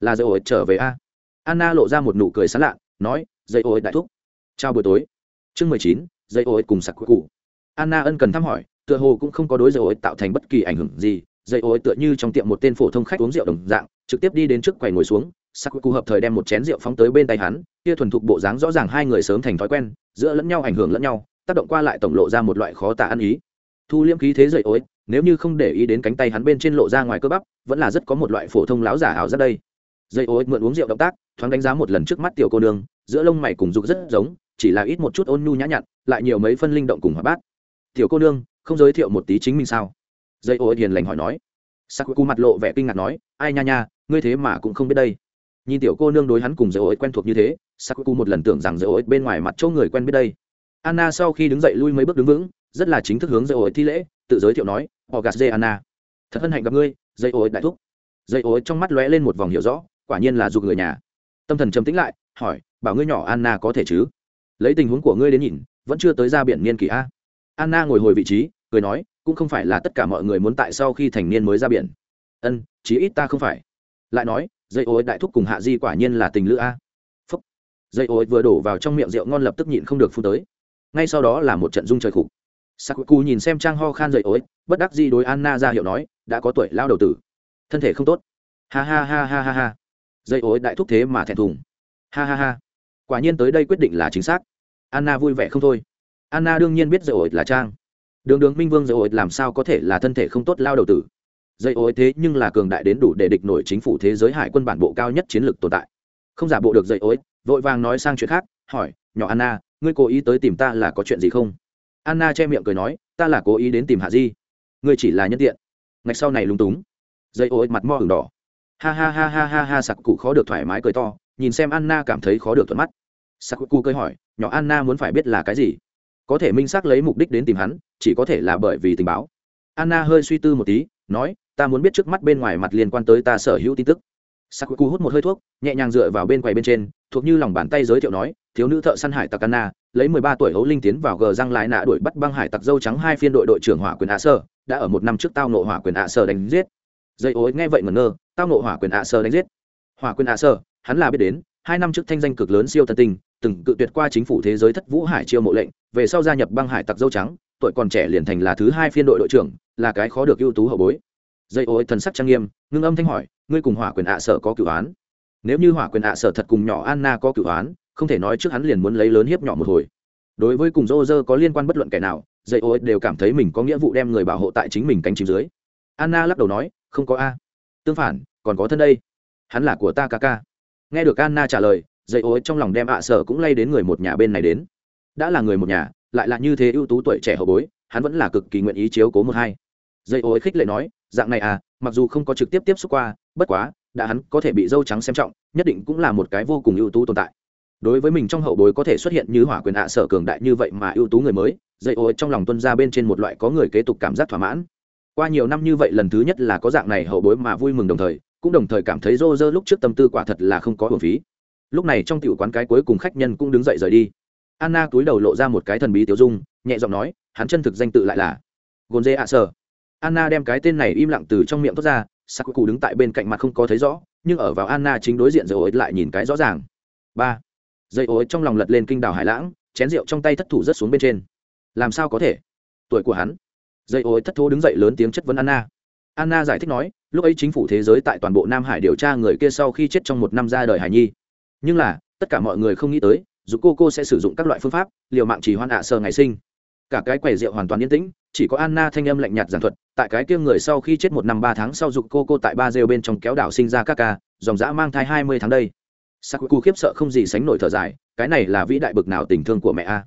Là dây ô ích trở về a. Anna lộ ra một nụ cười sán lạ, nói, dây ô ích đại thúc. Chào buổi tối. Chương mười chín, dây ô ích cùng sặc cụ. Anna ân cần thăm hỏi, tựa hồ cũng không có đối dây ô ích tạo thành bất kỳ ảnh hưởng gì, dây ô ích tựa như trong tiệm một tên phổ thông khách uống rượu đồng dạng, trực tiếp đi đến trước quầy ngồi xuống sắc cụ hợp thời đem một chén rượu phóng tới bên tay hắn, kia thuần thục bộ dáng rõ ràng hai người sớm thành thói quen, giữa lẫn nhau ảnh hưởng lẫn nhau, tác động qua lại tổng lộ ra một loại khó tả ăn ý. Thu liễm khí thế dậy ối, nếu như không để ý đến cánh tay hắn bên trên lộ ra ngoài cơ bắp, vẫn là rất có một loại phổ thông láo giả ảo ra đây. Dây ối mượn uống rượu động tác, thoáng đánh giá một lần trước mắt tiểu cô nương, giữa lông mày cùng dục rất giống, chỉ là ít một chút ôn nhu nhã nhặn, lại nhiều mấy phân linh động cùng hòa bát. Tiểu cô nương, không giới thiệu một tí chính mình sao? Dây ối hiền lành hỏi nói. Sakuku mặt lộ vẻ kinh ngạc nói, ai nha nha, ngươi thế mà cũng không biết đây nhìn tiểu cô nương đối hắn cùng dây ối quen thuộc như thế, sakuku một lần tưởng rằng dây ối bên ngoài mặt chỗ người quen biết đây. Anna sau khi đứng dậy lui mấy bước đứng vững, rất là chính thức hướng dây ối thi lễ, tự giới thiệu nói họ gạt dê anna, thật hân hạnh gặp ngươi dây ối đại thúc. Dây ối trong mắt lóe lên một vòng hiểu rõ, quả nhiên là dục người nhà. Tâm thần trầm tĩnh lại, hỏi, bảo ngươi nhỏ anna có thể chứ? Lấy tình huống của ngươi đến nhìn, vẫn chưa tới ra biển niên kỷ a. Anna ngồi hồi vị trí, cười nói, cũng không phải là tất cả mọi người muốn tại sau khi thành niên mới ra biển. Ân, chí ít ta không phải. Lại nói dây ối đại thúc cùng hạ di quả nhiên là tình lữ a. Phúc. Dây ối vừa đổ vào trong miệng rượu ngon lập tức nhịn không được phun tới. Ngay sau đó là một trận dung trời khục. Sakuku nhìn xem trang ho khan dậy ối, bất đắc di đối anna ra hiệu nói, đã có tuổi lao đầu tử. Thân thể không tốt. Ha ha ha ha ha ha. Dây ối đại thúc thế mà thẹn thùng. Ha ha ha. Quả nhiên tới đây quyết định là chính xác. Anna vui vẻ không thôi. Anna đương nhiên biết dây ối là trang. Đường đường minh vương dây ối làm sao có thể là thân thể không tốt lao đầu tử? Dây ối thế nhưng là cường đại đến đủ để địch nổi chính phủ thế giới hải quân bản bộ cao nhất chiến lược tồn tại. Không giả bộ được dây ối vội vàng nói sang chuyện khác, hỏi, nhỏ anna, ngươi cố ý tới tìm ta là có chuyện gì không? Anna che miệng cười nói, ta là cố ý đến tìm hạ di. Ngươi chỉ là nhân tiện. Ngạch sau này lúng túng, dây ối mặt mo hừng đỏ. Ha ha ha ha ha ha, sặc cụ khó được thoải mái cười to, nhìn xem anna cảm thấy khó được thuận mắt. Sặc cụ cười hỏi, nhỏ anna muốn phải biết là cái gì? Có thể minh xác lấy mục đích đến tìm hắn, chỉ có thể là bởi vì tình báo. Anna hơi suy tư một tí, nói ta muốn biết trước mắt bên ngoài mặt liên quan tới ta sở hữu tin tức. Sakuku hút một hơi thuốc nhẹ nhàng dựa vào bên quầy bên trên thuộc như lòng bàn tay giới thiệu nói thiếu nữ thợ săn hải tặc anna lấy mười ba tuổi hấu linh tiến vào gờ răng lại nạ đuổi bắt băng hải tặc dâu trắng hai phiên đội đội trưởng hỏa quyền ạ sơ đã ở một năm trước tao nộ hỏa quyền ạ sơ đánh giết. Dây ối nghe vậy ngẩn ngơ tao nộ hỏa quyền ạ sơ đánh giết. Hỏa quyền ạ sơ hắn là biết đến hai năm trước thanh danh cực lớn siêu tân tình, từng cự tuyệt qua chính phủ thế giới thất vũ hải chiêu mộ lệnh về sau gia nhập băng hải tặc dâu trắng tuổi còn trẻ liền thành là thứ hai phiên đội đội trưởng là cái khó được ưu tú hậu bối dây ối thần sắc trang nghiêm, ngưng âm thanh hỏi, ngươi cùng hỏa quyền ạ sở có cửu án? Nếu như hỏa quyền ạ sở thật cùng nhỏ anna có cửu án, không thể nói trước hắn liền muốn lấy lớn hiếp nhỏ một hồi. Đối với cùng dô dơ có liên quan bất luận kẻ nào, dây ối đều cảm thấy mình có nghĩa vụ đem người bảo hộ tại chính mình cánh chìm dưới. Anna lắc đầu nói, không có a. Tương phản, còn có thân đây. Hắn là của ta ca ca. Nghe được anna trả lời, dây ối trong lòng đem ạ sở cũng lay đến người một nhà bên này đến. Đã là người một nhà, lại là như thế ưu tú tuổi trẻ hậu bối, hắn vẫn là cực kỳ nguyện ý chiếu cố một hai dây ối khích lệ nói, dạng này à mặc dù không có trực tiếp tiếp xúc qua, bất quá, đã hắn có thể bị dâu trắng xem trọng, nhất định cũng là một cái vô cùng ưu tú tồn tại. Đối với mình trong hậu bối có thể xuất hiện như hỏa quyền ạ sở cường đại như vậy mà ưu tú người mới, dây ô trong lòng tuân ra bên trên một loại có người kế tục cảm giác thỏa mãn. Qua nhiều năm như vậy lần thứ nhất là có dạng này hậu bối mà vui mừng đồng thời, cũng đồng thời cảm thấy rô rơ lúc trước tâm tư quả thật là không có hồn phí. Lúc này trong tiểu quán cái cuối cùng khách nhân cũng đứng dậy rời đi. Anna túi đầu lộ ra một cái thần bí tiêu dung, nhẹ giọng nói, hắn chân thực danh tự lại là gồn dê ạ sở anna đem cái tên này im lặng từ trong miệng thoát ra, sakuku đứng tại bên cạnh mặt không có thấy rõ, nhưng ở vào anna chính đối diện dây ối lại nhìn cái rõ ràng. Ba. Dây ối trong lòng lật lên kinh đảo hải lãng, chén rượu trong tay thất thủ rất xuống bên trên. Làm sao có thể? Tuổi của hắn. Dây ối thất thố đứng dậy lớn tiếng chất vấn anna. Anna giải thích nói, lúc ấy chính phủ thế giới tại toàn bộ nam hải điều tra người kia sau khi chết trong một năm ra đời hải nhi. Nhưng là, tất cả mọi người không nghĩ tới dù cô cô sẽ sử dụng các loại phương pháp liều mạng chỉ hoan ạ sơ ngày sinh cả cái quầy rượu hoàn toàn yên tĩnh, chỉ có anna thanh âm lạnh nhạt giảng thuật, tại cái kia người sau khi chết một năm ba tháng sau dục cô cô tại ba rêu bên trong kéo đảo sinh ra các ca, dòng dã mang thai hai mươi tháng đây. Sakuku khiếp sợ không gì sánh nổi thở dài, cái này là vĩ đại bực nào tình thương của mẹ a?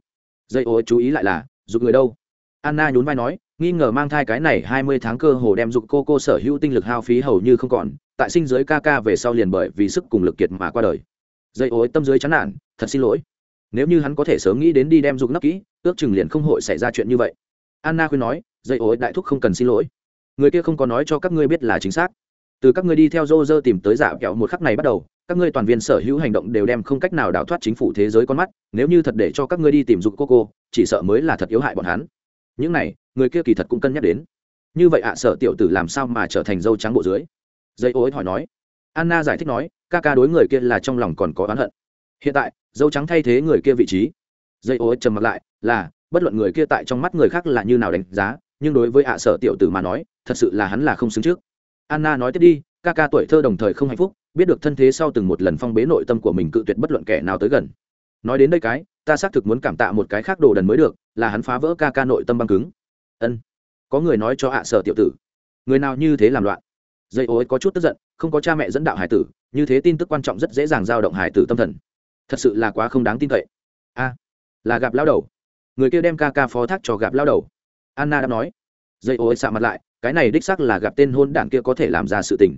Dây ô, chú ý lại là, dục người đâu? Anna nhún vai nói, nghi ngờ mang thai cái này hai mươi tháng cơ hồ đem dục cô cô sở hữu tinh lực hao phí hầu như không còn, tại sinh giới ca ca về sau liền bởi vì sức cùng lực kiệt mà qua đời. Dây ô, tâm dưới chán nản, thật xin lỗi nếu như hắn có thể sớm nghĩ đến đi đem dục nắp kỹ, ước chừng liền không hội xảy ra chuyện như vậy. Anna khuyên nói dây ối, đại thúc không cần xin lỗi. Người kia không có nói cho các ngươi biết là chính xác. Từ các ngươi đi theo rô rơ tìm tới giả kẹo một khắc này bắt đầu, các ngươi toàn viên sở hữu hành động đều đem không cách nào đào thoát chính phủ thế giới con mắt, nếu như thật để cho các ngươi đi tìm dục cô cô, chỉ sợ mới là thật yếu hại bọn hắn. Những này, người kia kỳ thật cũng cân nhắc đến. Như vậy ạ, sợ tiểu tử làm sao mà trở thành dâu trắng bộ dưới? Dây ối hỏi nói. Anna giải thích nói, ca ca đối người kia là trong lòng còn có oán hận. Hiện tại dâu trắng thay thế người kia vị trí. Dây ối trầm mặc lại, là, bất luận người kia tại trong mắt người khác là như nào đánh giá, nhưng đối với ạ sở tiểu tử mà nói, thật sự là hắn là không xứng trước. Anna nói tiếp đi, ca ca tuổi thơ đồng thời không hạnh phúc, biết được thân thế sau từng một lần phong bế nội tâm của mình cự tuyệt bất luận kẻ nào tới gần. Nói đến đây cái, ta xác thực muốn cảm tạ một cái khác đồ đần mới được, là hắn phá vỡ ca ca nội tâm băng cứng. Ân. Có người nói cho ạ sở tiểu tử. Người nào như thế làm loạn? Dây ô có chút tức giận, không có cha mẹ dẫn đạo hải tử, như thế tin tức quan trọng rất dễ dàng giao động hải tử tâm thần thật sự là quá không đáng tin cậy. A, là gặp lao đầu. Người kia đem ca ca phó thác cho gặp lao đầu. Anna đã nói. Dây ô xạ mặt lại, cái này đích xác là gặp tên hôn đản kia có thể làm ra sự tình.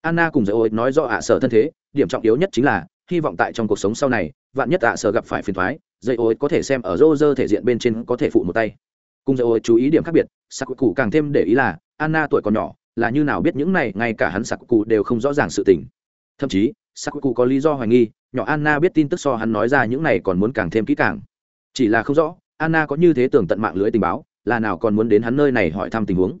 Anna cùng dây ô nói do ạ sở thân thế, điểm trọng yếu nhất chính là, hy vọng tại trong cuộc sống sau này, vạn nhất ạ sở gặp phải phiền thoái, dây ô có thể xem ở rô rơ thể diện bên trên có thể phụ một tay. Cùng dây ô chú ý điểm khác biệt sắc cụ càng thêm để ý là, anna tuổi còn nhỏ, là như nào biết những này, ngay cả hắn sắc cụ đều không rõ ràng sự tình. Thậm chí sắc cụ có lý do hoài nghi nhỏ anna biết tin tức so hắn nói ra những này còn muốn càng thêm kỹ càng. Chỉ là không rõ, anna có như thế tưởng tận mạng lưới tình báo, là nào còn muốn đến hắn nơi này hỏi thăm tình huống.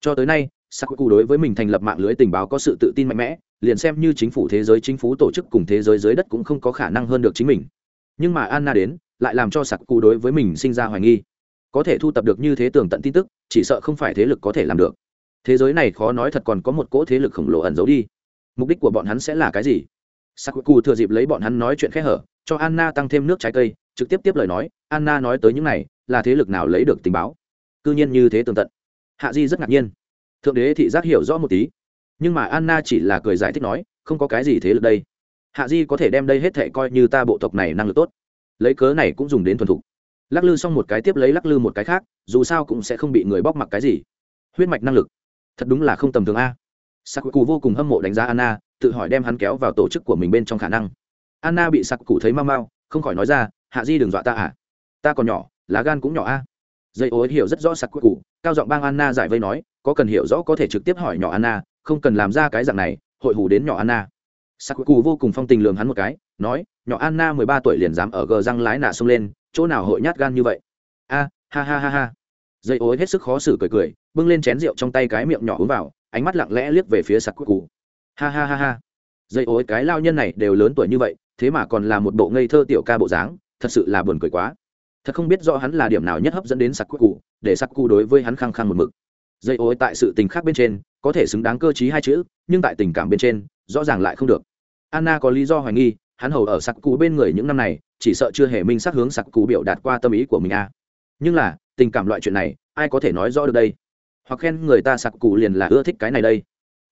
Cho tới nay, sakuku đối với mình thành lập mạng lưới tình báo có sự tự tin mạnh mẽ, liền xem như chính phủ thế giới, chính phủ tổ chức cùng thế giới dưới đất cũng không có khả năng hơn được chính mình. Nhưng mà anna đến, lại làm cho sakuku đối với mình sinh ra hoài nghi. Có thể thu tập được như thế tường tận tin tức, chỉ sợ không phải thế lực có thể làm được. Thế giới này khó nói thật còn có một cỗ thế lực khổng lồ ẩn giấu đi. Mục đích của bọn hắn sẽ là cái gì? Sakuku thừa dịp lấy bọn hắn nói chuyện khẽ hở, cho anna tăng thêm nước trái cây, trực tiếp tiếp lời nói, anna nói tới những này, là thế lực nào lấy được tình báo? Cư nhiên như thế tường tận. Hạ di rất ngạc nhiên. Thượng đế thị giác hiểu rõ một tí. Nhưng mà anna chỉ là cười giải thích nói, không có cái gì thế lực đây. Hạ di có thể đem đây hết thệ coi như ta bộ tộc này năng lực tốt. Lấy cớ này cũng dùng đến thuần thục. Lắc lư xong một cái tiếp lấy lắc lư một cái khác, dù sao cũng sẽ không bị người bóc mặc cái gì. Huyết mạch năng lực. Thật đúng là không tầm thường a. Sakuku vô cùng hâm mộ đánh giá anna tự hỏi đem hắn kéo vào tổ chức của mình bên trong khả năng. Anna bị sặc cụ thấy mau mau, không khỏi nói ra, hạ di đừng dọa ta à? Ta còn nhỏ, lá gan cũng nhỏ a. Dây ô hiểu rất rõ sặc cụ cao giọng bang anna giải vây nói, có cần hiểu rõ có thể trực tiếp hỏi nhỏ anna, không cần làm ra cái dạng này, hội hù đến nhỏ anna. Sặc cụ vô cùng phong tình lường hắn một cái, nói, nhỏ anna mười ba tuổi liền dám ở gờ răng lái nạ xông lên, chỗ nào hội nhát gan như vậy? A, ha ha ha ha. Dây ối hết sức khó xử cười cười, bưng lên chén rượu trong tay cái miệng nhỏ uống vào, ánh mắt lặng lẽ liếc về phía sặc cụ ha ha ha ha. Dây ối, cái lao nhân này đều lớn tuổi như vậy, thế mà còn là một bộ ngây thơ tiểu ca bộ dáng, thật sự là buồn cười quá. Thật không biết rõ hắn là điểm nào nhất hấp dẫn đến sakuku để sakuku đối với hắn khăng khăng một mực. Dây ối tại sự tình khác bên trên, có thể xứng đáng cơ t hai chữ, nhưng tại tình cảm bên trên, rõ ràng lại không được. Anna có lý do hoài nghi, hắn hầu ở sặc cụ bên người những năm này, chỉ sợ chưa hề minh xác hướng sặc cụ biểu đạt qua tâm ý của mình a à. nhưng là, tình cảm loại chuyện này, ai có thể nói rõ được đây? Hoặc khen người ta sặc cụ liền là ưa thích cái này đây.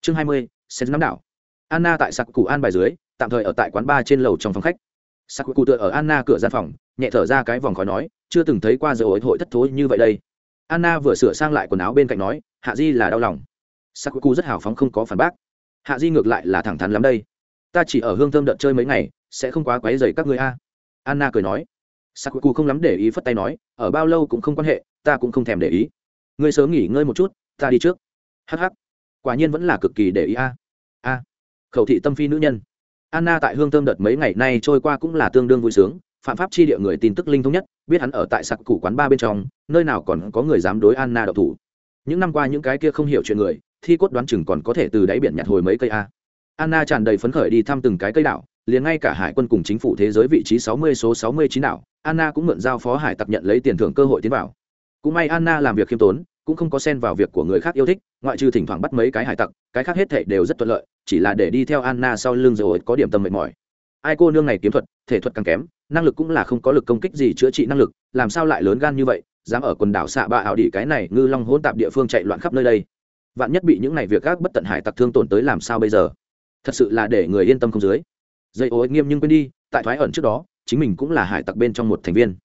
Chương hai mươi sen nắm đảo. Anna tại sặc cụ an bài dưới, tạm thời ở tại quán bar trên lầu trong phòng khách. Sặc cụ tựa ở anna cửa gian phòng, nhẹ thở ra cái vòng khói nói, chưa từng thấy qua giờ hội thất thối như vậy đây. Anna vừa sửa sang lại quần áo bên cạnh nói, hạ di là đau lòng. Sakuku rất hào phóng không có phản bác. Hạ di ngược lại là thẳng thắn lắm đây. Ta chỉ ở hương thơm đợt chơi mấy ngày, sẽ không quá quấy dày các người a. Anna cười nói. Sakuku không lắm để ý phất tay nói, ở bao lâu cũng không quan hệ, ta cũng không thèm để ý. Ngươi sớm nghỉ ngơi một chút, ta đi trước. Hh quả nhiên vẫn là cực kỳ để ý a a khẩu thị tâm phi nữ nhân. Anna tại hương thơm đợt mấy ngày nay trôi qua cũng là tương đương vui sướng, phạm pháp chi địa người tin tức linh thông nhất, biết hắn ở tại sặc củ quán ba bên trong, nơi nào còn có người dám đối anna độc thủ. Những năm qua những cái kia không hiểu chuyện người, thi cốt đoán chừng còn có thể từ đáy biển nhặt hồi mấy cây a. Anna tràn đầy phấn khởi đi thăm từng cái cây đảo, liền ngay cả hải quân cùng chính phủ thế giới vị trí sáu mươi số sáu mươi chín đảo, anna cũng mượn giao phó hải tặc nhận lấy tiền thưởng cơ hội tiến vào. Cũng may anna làm việc khiêm tốn cũng không có xen vào việc của người khác yêu thích, ngoại trừ thỉnh thoảng bắt mấy cái hải tặc, cái khác hết thể đều rất thuận lợi, chỉ là để đi theo anna sau lưng rồi có điểm tâm mệt mỏi. Ai cô nương này kiếm thuật, thể thuật càng kém, năng lực cũng là không có lực công kích gì chữa trị năng lực, làm sao lại lớn gan như vậy, dám ở quần đảo xạ bạ ảo đỉ cái này, ngư long hỗn tạp địa phương chạy loạn khắp nơi đây. Vạn nhất bị những này việc gác bất tận hải tặc thương tổn tới làm sao bây giờ? Thật sự là để người yên tâm không dưới. Dây ô nghiêm nhưng quên đi, tại thoái ẩn trước đó, chính mình cũng là hải tặc bên trong một thành viên.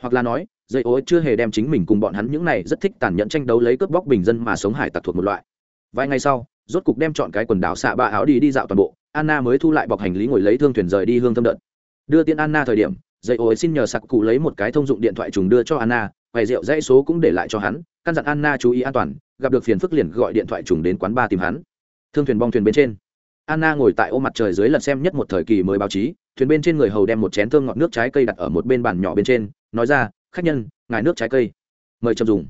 Hoặc là nói dây ô chưa hề đem chính mình cùng bọn hắn những này rất thích tàn nhẫn tranh đấu lấy cướp bóc bình dân mà sống hải tặc thuộc một loại. Vài ngày sau, rốt cục đem chọn cái quần đảo xạ ba áo đi đi dạo toàn bộ, anna mới thu lại bọc hành lý ngồi lấy thương thuyền rời đi hương thâm đợt. Đưa tiên anna thời điểm, dây ô xin nhờ sặc cụ lấy một cái thông dụng điện thoại trùng đưa cho anna, quầy rượu dãy số cũng để lại cho hắn, căn dặn anna chú ý an toàn, gặp được phiền phức liền gọi điện thoại trùng đến quán ba tìm hắn. Thương thuyền bong thuyền bên trên, anna ngồi tại ô mặt trời dưới lần xem nhất một thời kỳ mới báo chí, thuyền bên trên người hầu đem một chén thơm ngọt nước trái cây đặt ở một bên bàn nhỏ bên trên, nói ra khách nhân, ngài nước trái cây. Mời chậm dùng.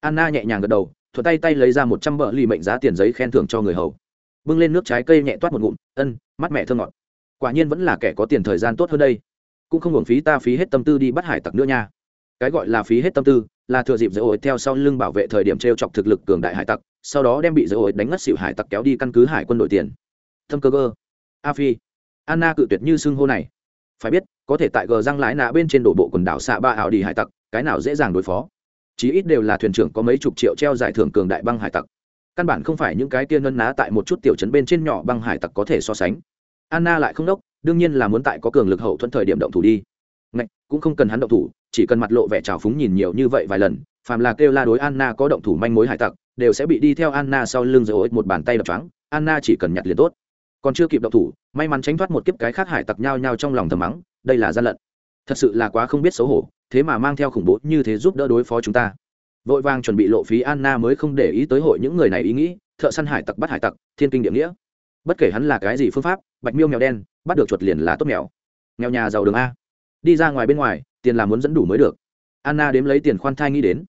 Anna nhẹ nhàng gật đầu, thuận tay tay lấy ra một trăm bờ lì mệnh giá tiền giấy khen thưởng cho người hầu. Bưng lên nước trái cây nhẹ toát một ngụm, ân, mắt mẹ thơ ngọt. Quả nhiên vẫn là kẻ có tiền thời gian tốt hơn đây. Cũng không hưởng phí ta phí hết tâm tư đi bắt hải tặc nữa nha. Cái gọi là phí hết tâm tư, là thừa dịp dễ ổi theo sau lưng bảo vệ thời điểm t r e o chọc thực lực cường đại hải tặc, sau đó đem bị dễ ổi đánh ngất xỉu hải tặc kéo đi căn cứ hải quân đội tiền. Thâm cơ cơ. A phi. Anna cự tuyệt như xưng hô này phải biết có thể tại gờ răng lái nạ bên trên đổ bộ quần đảo xạ ba ảo đi hải tặc cái nào dễ dàng đối phó. Chí ít đều là thuyền trưởng có mấy chục triệu treo giải thưởng cường đại băng hải tặc. Căn bản không phải những cái tiên nân ná tại một chút tiểu trấn bên trên nhỏ băng hải tặc có thể so sánh. Anna lại không đốc đương nhiên là muốn tại có cường lực hậu thuẫn thời điểm động thủ đi. Ngạch, cũng không cần hắn động thủ chỉ cần mặt lộ vẻ trào phúng nhìn nhiều như vậy vài lần phàm là kêu la đối anna có động thủ manh mối hải tặc đều sẽ bị đi theo anna sau lưng rồi một bàn tay đập trắng anna chỉ cần nhặt liền tốt còn chưa kịp động thủ, may mắn tránh thoát một kiếp cái khác hải tặc nhao nhao trong lòng thầm mắng, đây là gian lận. Thật sự là quá không biết xấu hổ, thế mà mang theo khủng bố như thế giúp đỡ đối phó chúng ta. Vội vàng chuẩn bị lộ phí anna mới không để ý tới hội những người này ý nghĩ, thợ săn hải tặc bắt hải tặc, thiên kinh địa nghĩa. Bất kể hắn là cái gì phương pháp, bạch miêu mèo đen, bắt được chuột liền là tốt mèo. Nghèo nhà giàu đường a. Đi ra ngoài bên ngoài, tiền là muốn dẫn đủ mới được. Anna đếm lấy tiền khoan thai nghĩ đến.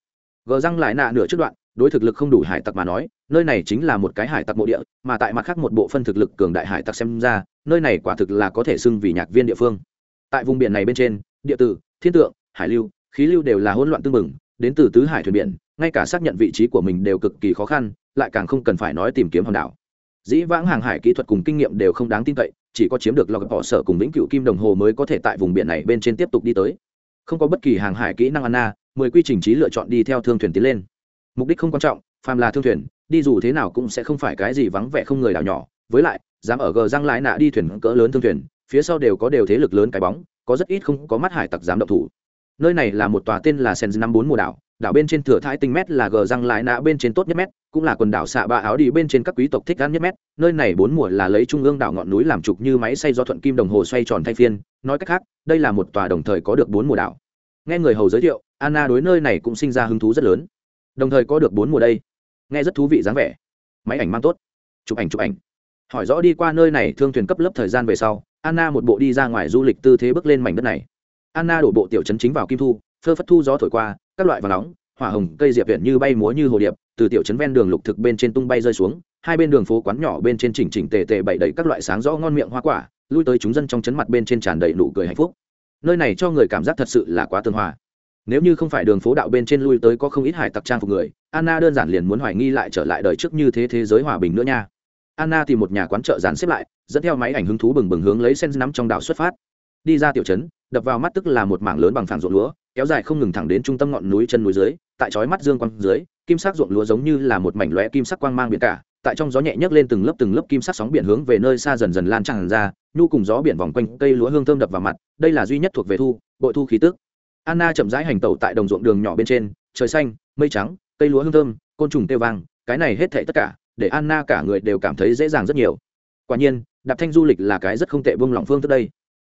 Gờ răng lại nạ nửa trước đoạn đối thực lực không đủ hải tặc mà nói, nơi này chính là một cái hải tặc mộ địa, mà tại mặt khác một bộ phân thực lực cường đại hải tặc xem ra, nơi này quả thực là có thể xưng vì nhạc viên địa phương. Tại vùng biển này bên trên, địa tử, thiên tượng, hải lưu, khí lưu đều là hỗn loạn tương mừng, đến từ tứ hải thuyền biển, ngay cả xác nhận vị trí của mình đều cực kỳ khó khăn, lại càng không cần phải nói tìm kiếm hòn đảo. Dĩ vãng hàng hải kỹ thuật cùng kinh nghiệm đều không đáng tin cậy, chỉ có chiếm được lọc bỏ sở cùng vĩnh cựu kim đồng hồ mới có thể tại vùng biển này bên trên tiếp tục đi tới. Không có bất kỳ hàng hải kỹ năng anna, mười quy trình trí lựa chọn đi theo thương thuyền tiến lên mục đích không quan trọng, phàm là thương thuyền, đi dù thế nào cũng sẽ không phải cái gì vắng vẻ không người đảo nhỏ. Với lại, dám ở gờ răng lái nạ đi thuyền cỡ lớn thương thuyền, phía sau đều có đều thế lực lớn cái bóng, có rất ít không có mắt hải tặc dám động thủ. Nơi này là một tòa tên là sen năm bốn mùa đảo đảo bên trên thừa thái tinh mét là gờ răng lái nạ bên trên tốt nhất mét, cũng là quần đảo xạ ba áo đi bên trên các quý tộc thích ăn nhất mét. Nơi này bốn mùa là lấy trung ương đảo ngọn núi làm trục như máy xay do thuận kim đồng hồ xoay tròn thay phiên. Nói cách khác, đây là một tòa đồng thời có được bốn mùa đảo. Nghe người hầu giới thiệu, anna đối nơi này cũng sinh ra hứng thú rất lớn đồng thời có được bốn mùa đây. Nghe rất thú vị dáng vẻ. Máy ảnh mang tốt. Chụp ảnh chụp ảnh. Hỏi rõ đi qua nơi này, thương thuyền cấp lớp thời gian về sau, anna một bộ đi ra ngoài du lịch tư thế bước lên mảnh đất này. Anna đổ bộ tiểu chấn chính vào kim thu, phơ phất thu gió thổi qua, các loại vàng nóng, hỏa hồng, cây diệp viện như bay múa như hồ điệp, từ tiểu chấn ven đường lục thực bên trên tung bay rơi xuống, hai bên đường phố quán nhỏ bên trên chỉnh chỉnh tề tề bày đầy các loại sáng rõ ngon miệng hoa quả, lui tới chúng dân trong chấn mặt bên trên tràn đầy nụ cười hạnh phúc. Nơi này cho người cảm giác thật sự là quá tương hòa nếu như không phải đường phố đạo bên trên lui tới có không ít hải tặc trang phục người, anna đơn giản liền muốn hoài nghi lại trở lại đời trước như thế thế giới hòa bình nữa nha. Anna tìm một nhà quán chợ dàn xếp lại, dẫn theo máy ảnh hứng thú bừng bừng hướng lấy sen nắm trong đảo xuất phát. Đi ra tiểu trấn, đập vào mắt tức là một mảng lớn bằng phẳng ruộng lúa, kéo dài không ngừng thẳng đến trung tâm ngọn núi chân núi dưới, tại chói mắt dương quang dưới, kim sắc ruộng lúa giống như là một mảnh lóe kim sắc quang mang biển cả, tại trong gió nhẹ nhấc lên từng lớp từng lớp kim sắc sóng biển hướng về nơi xa dần dần lan tràn ra, nhu cùng gió biển vòng quanh cây lúa hương thơm đập vào mặt, đây là duy nhất thuộc về thu, bội thu khí tức anna chậm rãi hành tẩu tại đồng ruộng đường nhỏ bên trên, trời xanh, mây trắng, cây lúa hương thơm, côn trùng tê vang, cái này hết thảy tất cả, để anna cả người đều cảm thấy dễ dàng rất nhiều. Quả nhiên, đạp thanh du lịch là cái rất không tệ vương lòng phương trước đây.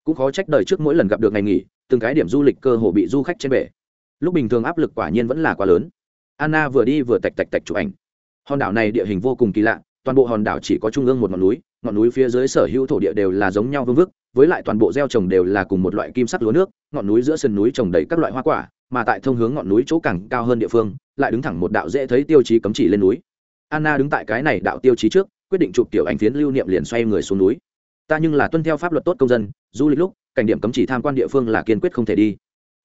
Cũng khó trách đời trước mỗi lần gặp được ngày nghỉ, từng cái điểm du lịch cơ hồ bị du khách trên bể. Lúc bình thường áp lực quả nhiên vẫn là quá lớn. Anna vừa đi vừa tạch tạch tạch chụp ảnh. Hòn đảo này địa hình vô cùng kỳ lạ, toàn bộ hòn đảo chỉ có trung ương một ngọn núi ngọn núi phía dưới sở hữu thổ địa đều là giống nhau vương vức với lại toàn bộ gieo trồng đều là cùng một loại kim sắc lúa nước, ngọn núi giữa sườn núi trồng đầy các loại hoa quả, mà tại thông hướng ngọn núi chỗ càng cao hơn địa phương, lại đứng thẳng một đạo dễ thấy tiêu chí cấm chỉ lên núi. Anna đứng tại cái này đạo tiêu chí trước, quyết định chụp tiểu ảnh phiến lưu niệm liền xoay người xuống núi. Ta nhưng là tuân theo pháp luật tốt công dân, du lịch lúc, cảnh điểm cấm chỉ tham quan địa phương là kiên quyết không thể đi.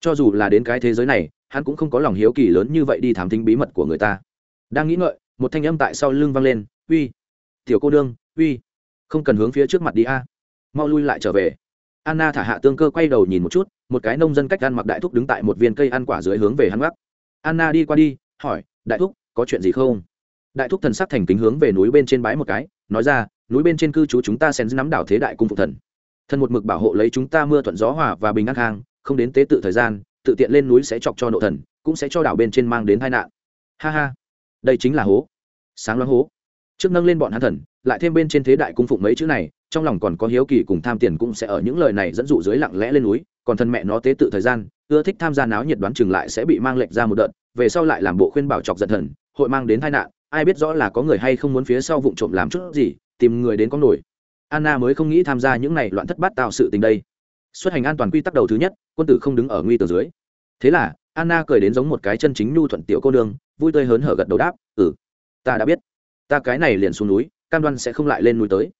Cho dù là đến cái thế giới này, hắn cũng không có lòng hiếu kỳ lớn như vậy đi thám thính bí mật của người ta. Đang nghĩ ngợi, một thanh âm tại sau lưng vang lên, uy, tiểu cô đương uy, không cần hướng phía trước mặt đi a mau lui lại trở về. Anna thả hạ tương cơ quay đầu nhìn một chút, một cái nông dân cách ăn mặc đại thúc đứng tại một viên cây ăn quả dưới hướng về hắn gác. Anna đi qua đi, hỏi, đại thúc, có chuyện gì không? Đại thúc thần sắc thành kính hướng về núi bên trên bái một cái, nói ra, núi bên trên cư trú chúng ta xen nắm đảo thế đại cung phụ thần. Thần một mực bảo hộ lấy chúng ta mưa thuận gió hòa và bình an khang, không đến tế tự thời gian, tự tiện lên núi sẽ chọc cho nộ thần, cũng sẽ cho đảo bên trên mang đến tai nạn. Ha ha. Đây chính là hố. Sáng loáng hố. Trước nâng lên bọn hắn thần lại thêm bên trên thế đại cung phụng mấy chữ này, trong lòng còn có hiếu kỳ cùng tham tiền cũng sẽ ở những lời này dẫn dụ dưới lặng lẽ lên núi, còn thân mẹ nó tế tự thời gian, ưa thích tham gia náo nhiệt đoán chừng lại sẽ bị mang lệch ra một đợt, về sau lại làm bộ khuyên bảo chọc giận thần, hội mang đến tai nạn, ai biết rõ là có người hay không muốn phía sau vụng trộm làm chút gì, tìm người đến có nổi. Anna mới không nghĩ tham gia những này loạn thất bát tạo sự tình đây. Xuất hành an toàn quy tắc đầu thứ nhất, quân tử không đứng ở nguy tường dưới. Thế là, anna cười đến giống một cái chân chính nhu thuận tiểu cô nương, vui tươi hớn hở gật đầu đáp ừ ta đã biết. Ta cái này liền xuống núi cam đoan sẽ không lại lên núi tới.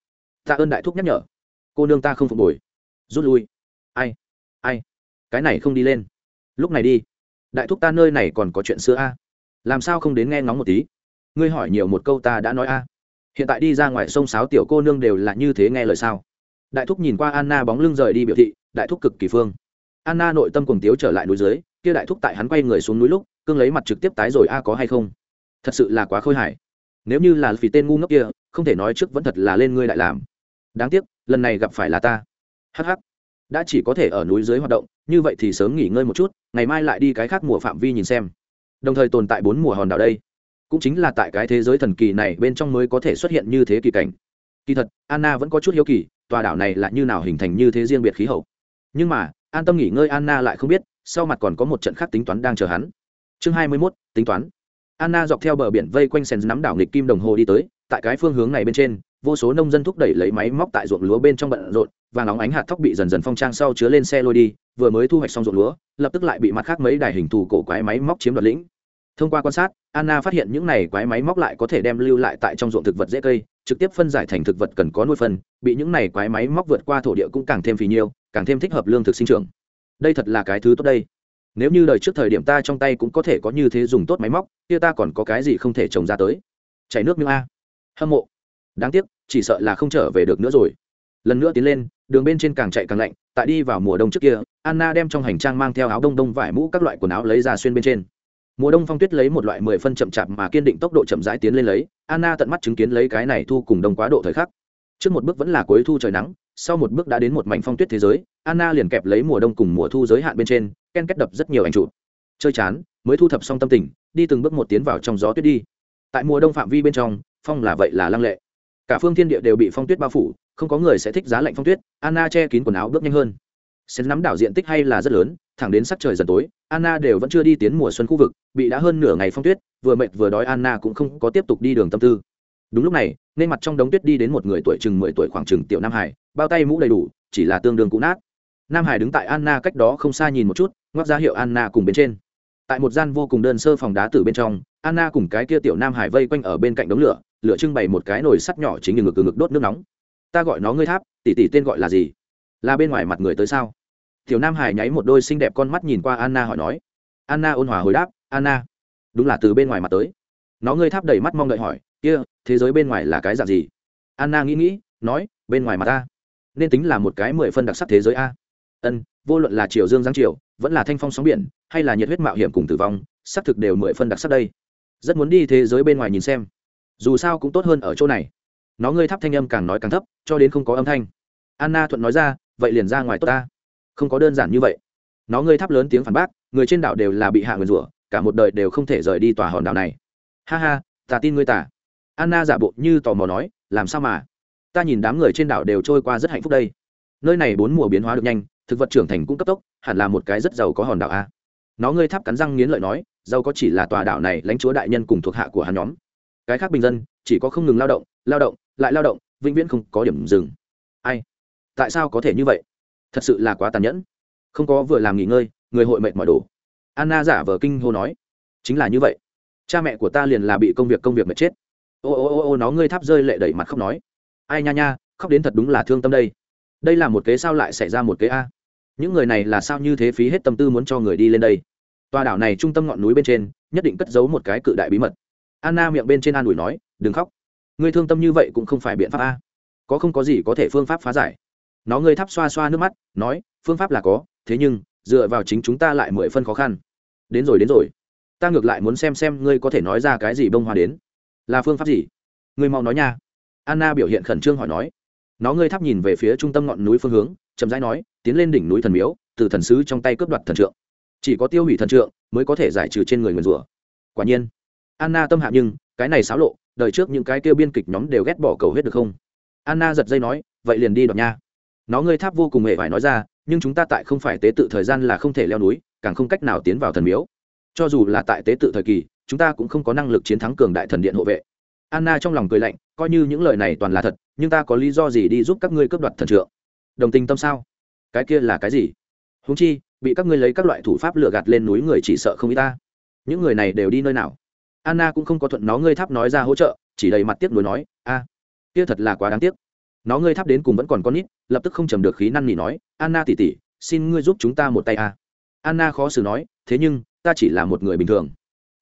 Ta ơn đại thúc nhắc nhở. Cô nương ta không phục hồi rút lui. Ai? Ai? Cái này không đi lên. Lúc này đi. Đại thúc ta nơi này còn có chuyện xưa a. Làm sao không đến nghe ngóng một tí? Ngươi hỏi nhiều một câu ta đã nói a. Hiện tại đi ra ngoài sông sáo tiểu cô nương đều là như thế nghe lời sao? Đại thúc nhìn qua anna bóng lưng rời đi biểu thị, đại thúc cực kỳ phương. Anna nội tâm cùng tiếu trở lại núi dưới, kia đại thúc tại hắn quay người xuống núi lúc, cương lấy mặt trực tiếp tái rồi a có hay không? Thật sự là quá khôi hài nếu như là vì tên ngu ngốc kia không thể nói trước vẫn thật là lên ngươi lại làm. Đáng tiếc lần này gặp phải là ta. Hh đã chỉ có thể ở núi dưới hoạt động như vậy thì sớm nghỉ ngơi một chút ngày mai lại đi cái khác mùa phạm vi nhìn xem. Đồng thời tồn tại bốn mùa hòn đảo đây. Cũng chính là tại cái thế giới thần kỳ này bên trong mới có thể xuất hiện như thế kỳ cảnh. Kỳ thật anna vẫn có chút hiếu kỳ tòa đảo này là như nào hình thành như thế riêng biệt khí hậu. Nhưng mà an tâm nghỉ ngơi anna lại không biết sau mặt còn có một trận khác tính toán đang chờ hắn. Chương hai mươi 21, tính toán anna dọc theo bờ biển vây quanh sen nắm đảo nghịch kim đồng hồ đi tới, tại cái phương hướng này bên trên, vô số nông dân thúc đẩy lấy máy móc tại ruộng lúa bên trong bận rộn, và nóng ánh hạt thóc bị dần dần phong trang sau chứa lên xe lôi đi, vừa mới thu hoạch xong ruộng lúa, lập tức lại bị mặt khác mấy đài hình thù cổ quái máy móc chiếm đoạt lĩnh. Thông qua quan sát, anna phát hiện những này quái máy móc lại có thể đem lưu lại tại trong ruộng thực vật dễ cây, trực tiếp phân giải thành thực vật cần có nuôi phân, bị những này quái máy móc vượt qua thổ địa cũng càng thêm phì nhiêu, càng thêm thích hợp lương thực sinh trưởng. Đây thật là cái thứ tốt đây nếu như đời trước thời điểm ta trong tay cũng có thể có như thế dùng tốt máy móc, kia ta còn có cái gì không thể trồng ra tới? Chảy nước miếng a. Hâm mộ. Đáng tiếc, chỉ sợ là không trở về được nữa rồi. Lần nữa tiến lên, đường bên trên càng chạy càng lạnh, tại đi vào mùa đông trước kia, anna đem trong hành trang mang theo áo đông đông vải mũ các loại quần áo lấy ra xuyên bên trên. Mùa đông phong tuyết lấy một loại mười phân chậm chạp mà kiên định tốc độ chậm rãi tiến lên lấy, anna tận mắt chứng kiến lấy cái này thu cùng đông quá độ thời khắc. Trước một bước vẫn là cuối thu trời nắng sau một bước đã đến một mảnh phong tuyết thế giới, anna liền kẹp lấy mùa đông cùng mùa thu giới hạn bên trên, ken kết đập rất nhiều ảnh trụ chơi chán, mới thu thập xong tâm tình, đi từng bước một tiến vào trong gió tuyết đi. Tại mùa đông phạm vi bên trong, phong là vậy là lăng lệ. Cả phương thiên địa đều bị phong tuyết bao phủ, không có người sẽ thích giá lạnh phong tuyết, anna che kín quần áo bước nhanh hơn. Sen nắm đảo diện tích hay là rất lớn, thẳng đến sắc trời dần tối, anna đều vẫn chưa đi tiến mùa xuân khu vực, bị đã hơn nửa ngày phong tuyết, vừa mệt vừa đói anna cũng không có tiếp tục đi đường tâm tư đúng lúc này, nên mặt trong đống tuyết đi đến một người tuổi chừng mười tuổi khoảng chừng tiểu nam hải, bao tay mũ đầy đủ, chỉ là tương đương cũ nát. Nam hải đứng tại anna cách đó không xa nhìn một chút, ngoắc ra hiệu anna cùng bên trên. Tại một gian vô cùng đơn sơ phòng đá từ bên trong, anna cùng cái kia tiểu nam hải vây quanh ở bên cạnh đống lửa lửa trưng bày một cái nồi sắt nhỏ chính như ngực ngực đốt nước nóng. Ta gọi nó ngươi tháp, tỷ tỷ tên gọi là gì? Là bên ngoài mặt người tới sao? Tiểu nam hải nháy một đôi xinh đẹp con mắt nhìn qua anna hỏi nói. Anna ôn hòa hồi đáp, anna, đúng là từ bên ngoài mặt tới. Nó ngươi tháp đầy mắt mong đợi hỏi kia, thế giới bên ngoài là cái dạng gì? Anna nghĩ nghĩ, nói, bên ngoài mà ta. Nên tính là một cái mười phân đặc sắc thế giới a. Ân, vô luận là triều dương giáng triều vẫn là thanh phong sóng biển, hay là nhiệt huyết mạo hiểm cùng tử vong, xác thực đều mười phân đặc sắc đây. Rất muốn đi thế giới bên ngoài nhìn xem. Dù sao cũng tốt hơn ở chỗ này. Nó ngươi thắp thanh âm càng nói càng thấp, cho đến không có âm thanh. Anna thuận nói ra, vậy liền ra ngoài tốt ta. Không có đơn giản như vậy. Nó ngươi thắp lớn tiếng phản bác, người trên đảo đều là bị hạ người rủa, cả một đời đều không thể rời đi tòa hòn đảo này. Ha ha, ta tin ngươi tả anna giả bộ như tò mò nói, làm sao mà? Ta nhìn đám người trên đảo đều trôi qua rất hạnh phúc đây. Nơi này bốn mùa biến hóa được nhanh, thực vật trưởng thành cũng cấp tốc, hẳn là một cái rất giàu có hòn đảo a. Nó ngươi tháp cắn răng nghiến lợi nói, giàu có chỉ là tòa đảo này lãnh chúa đại nhân cùng thuộc hạ của hắn nhóm. Cái khác bình dân, chỉ có không ngừng lao động lao động, lại lao động, vĩnh viễn không có điểm dừng. Ai? Tại sao có thể như vậy? Thật sự là quá tàn nhẫn. Không có vừa làm nghỉ ngơi, người hội mệt mỏi đủ anna giả vờ kinh hô nói, chính là như vậy. Cha mẹ của ta liền là bị công việc công việc mệt chết ô ô ô ô, nó ngươi tháp rơi lệ đẩy mặt khóc nói. Ai nha nha, khóc đến thật đúng là thương tâm đây. Đây là một kế sao lại xảy ra một kế a? Những người này là sao như thế phí hết tâm tư muốn cho người đi lên đây? Tòa đảo này trung tâm ngọn núi bên trên, nhất định cất giấu một cái cự đại bí mật. Anna miệng bên trên an ủi nói, đừng khóc. Ngươi thương tâm như vậy cũng không phải biện pháp a. Có không có gì có thể phương pháp phá giải. Nó ngươi thắp xoa xoa nước mắt, nói, phương pháp là có, thế nhưng, dựa vào chính chúng ta lại mười phân khó khăn. Đến rồi đến rồi. Ta ngược lại muốn xem xem ngươi có thể nói ra cái gì bông hoa đến là phương pháp gì? Người mau nói nha. Anna biểu hiện khẩn trương hỏi nói. Nó ngươi thắp nhìn về phía trung tâm ngọn núi phương hướng, chậm rãi nói, tiến lên đỉnh núi thần miếu, từ thần sứ trong tay cướp đoạt thần trượng. Chỉ có tiêu hủy thần trượng mới có thể giải trừ trên người nguyền rủa. Quả nhiên, anna tâm hạ nhưng, cái này xáo lộ, đời trước những cái kêu biên kịch nhóm đều ghét bỏ cầu hết được không? Anna giật dây nói, vậy liền đi đoạt nha. Nó ngươi tháp vô cùng hề phải nói ra, nhưng chúng ta tại không phải tế tự thời gian là không thể leo núi, càng không cách nào tiến vào thần miếu. Cho dù là tại tế tự thời kỳ chúng ta cũng không có năng lực chiến thắng cường đại thần điện hộ vệ. Anna trong lòng cười lạnh, coi như những lời này toàn là thật, nhưng ta có lý do gì đi giúp các ngươi cướp đoạt thần trượng? Đồng tình tâm sao? Cái kia là cái gì? Húng chi, bị các ngươi lấy các loại thủ pháp lừa gạt lên núi người chỉ sợ không y ta. Những người này đều đi nơi nào? Anna cũng không có thuận nó ngươi tháp nói ra hỗ trợ, chỉ đầy mặt tiếc nuối nói, a, kia thật là quá đáng tiếc. Nó ngươi tháp đến cùng vẫn còn con nít, lập tức không trầm được khí năn nỉ nói, anna tỉ tỉ xin ngươi giúp chúng ta một tay a. Anna khó xử nói, thế nhưng, ta chỉ là một người bình thường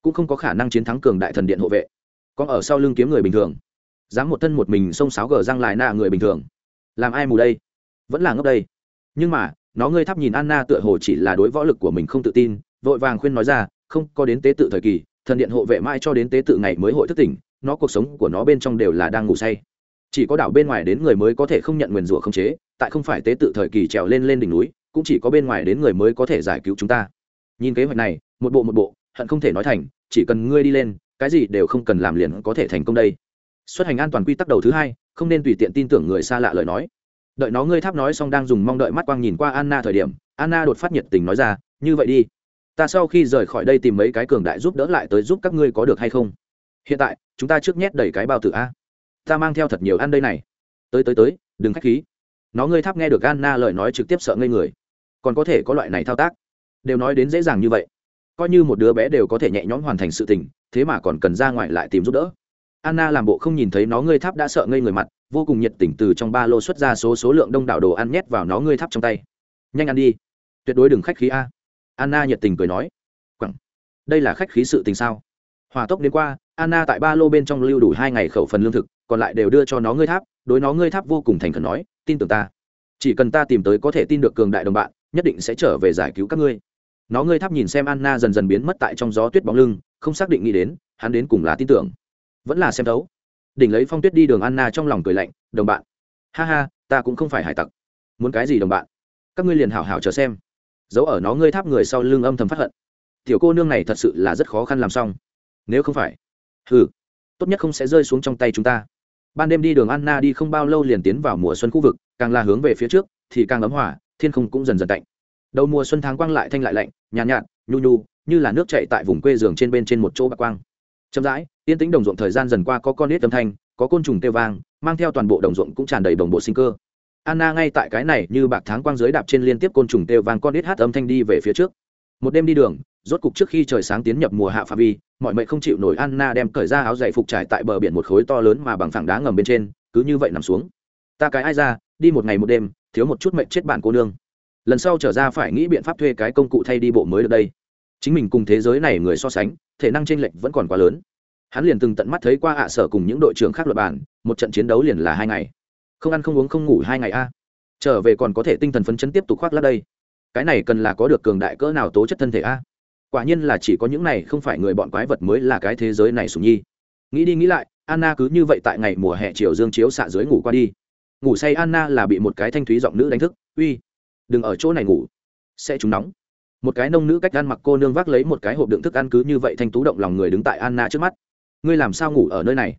cũng không có khả năng chiến thắng cường đại thần điện hộ vệ. Còn ở sau lưng kiếm người bình thường, dám một thân một mình xông sáo gờ răng lại nạ người bình thường. Làm ai mù đây? Vẫn là ngốc đây. Nhưng mà, nó ngươi thắp nhìn anna tựa hồ chỉ là đối võ lực của mình không tự tin, vội vàng khuyên nói ra, không, có đến tế tự thời kỳ, thần điện hộ vệ mãi cho đến tế tự ngày mới hội thức tỉnh, nó cuộc sống của nó bên trong đều là đang ngủ say. Chỉ có đảo bên ngoài đến người mới có thể không nhận nguyền rủa không chế, tại không phải tế tự thời kỳ trèo lên lên đỉnh núi, cũng chỉ có bên ngoài đến người mới có thể giải cứu chúng ta. Nhìn kế hoạch này, một bộ một bộ hận không thể nói thành, chỉ cần ngươi đi lên, cái gì đều không cần làm liền có thể thành công đây. Xuất hành an toàn quy tắc đầu thứ hai, không nên tùy tiện tin tưởng người xa lạ lời nói. Đợi nó ngươi tháp nói xong đang dùng mong đợi mắt quang nhìn qua anna thời điểm, anna đột phát nhiệt tình nói ra, như vậy đi. Ta sau khi rời khỏi đây tìm mấy cái cường đại giúp đỡ lại tới giúp các ngươi có được hay không? Hiện tại, chúng ta trước nhét đầy cái bao tử a. Ta mang theo thật nhiều ăn đây này. Tới tới tới, đừng k h á c h khí. Nó ngươi tháp nghe được anna lời nói trực tiếp sợ ngây người. Còn có thể có loại này thao tác. Đều nói đến dễ dàng như vậy coi như một đứa bé đều có thể nhẹ nhõm hoàn thành sự tình, thế mà còn cần ra ngoài lại tìm giúp đỡ. Anna làm bộ không nhìn thấy nó ngươi tháp đã sợ ngây người mặt, vô cùng nhiệt tình từ trong ba lô xuất ra số số lượng đông đảo đồ ăn nhét vào nó ngươi tháp trong tay. Nhanh ăn đi. Tuyệt đối đừng khách khí a. Anna nhiệt tình cười nói. Quẳng. đây là khách khí sự tình sao? Hòa tốc đến qua, anna tại ba lô bên trong lưu đủ hai ngày khẩu phần lương thực, còn lại đều đưa cho nó ngươi tháp, đối nó ngươi tháp vô cùng thành khẩn nói, tin tưởng ta. Chỉ cần ta tìm tới có thể tin được cường đại đồng bạn, nhất định sẽ trở về giải cứu các ngươi nó ngươi tháp nhìn xem anna dần dần biến mất tại trong gió tuyết bóng lưng, không xác định nghĩ đến, hắn đến cùng là tin tưởng. Vẫn là xem thấu. Đỉnh lấy phong tuyết đi đường anna trong lòng cười lạnh, đồng bạn. Ha ha, ta cũng không phải hải tặc. Muốn cái gì đồng bạn? Các ngươi liền hảo hảo chờ xem. Giấu ở nó ngươi tháp người sau lưng âm thầm phát hận. Tiểu cô nương này thật sự là rất khó khăn làm xong. Nếu không phải. Ừ tốt nhất không sẽ rơi xuống trong tay chúng ta. Ban đêm đi đường anna đi không bao lâu liền tiến vào mùa xuân khu vực, càng là hướng về phía trước, thì càng ấm hỏa thiên không cũng dần dần tạnh đầu mùa xuân tháng quang lại thanh lại lạnh nhàn nhạt, nhạt nhu nhu như là nước chạy tại vùng quê giường trên bên trên một chỗ bạc quang. Chậm rãi yên tĩnh đồng ruộng thời gian dần qua có con nít âm thanh có côn trùng tê vang mang theo toàn bộ đồng ruộng cũng tràn đầy đồng bộ sinh cơ. Anna ngay tại cái này như bạc tháng quang dưới đạp trên liên tiếp côn trùng tê vang con nít hát âm thanh đi về phía trước. Một đêm đi đường rốt cục trước khi trời sáng tiến nhập mùa hạ phạm vi mọi mệnh không chịu nổi anna đem cởi ra áo dày phục trải tại bờ biển một khối to lớn mà bằng phẳng đá ngầm bên trên cứ như vậy nằm xuống. Ta cái ai ra đi một ngày một đêm thiếu một chút mệnh chết bạn cô nương lần sau trở ra phải nghĩ biện pháp thuê cái công cụ thay đi bộ mới được đây. Chính mình cùng thế giới này người so sánh, thể năng chênh lệch vẫn còn quá lớn. Hắn liền từng tận mắt thấy qua ạ sở cùng những đội trưởng khác luật bản một trận chiến đấu liền là hai ngày. Không ăn không uống không ngủ hai ngày a. Trở về còn có thể tinh thần phấn chấn tiếp tục khoác lát đây. Cái này cần là có được cường đại cỡ nào tố chất thân thể a? Quả nhiên là chỉ có những này không phải người bọn quái vật mới là cái thế giới này sùng nhi. Nghĩ đi nghĩ lại, anna cứ như vậy tại ngày mùa hè chiều dương chiếu xạ dưới ngủ qua đi. Ngủ say anna là bị một cái thanh thúy giọng nữ đánh thức. Uy đừng ở chỗ này ngủ, sẽ trúng nóng. Một cái nông nữ cách ăn mặc cô nương vác lấy một cái hộp đựng thức ăn cứ như vậy thanh tú động lòng người đứng tại anna trước mắt. Ngươi làm sao ngủ ở nơi này?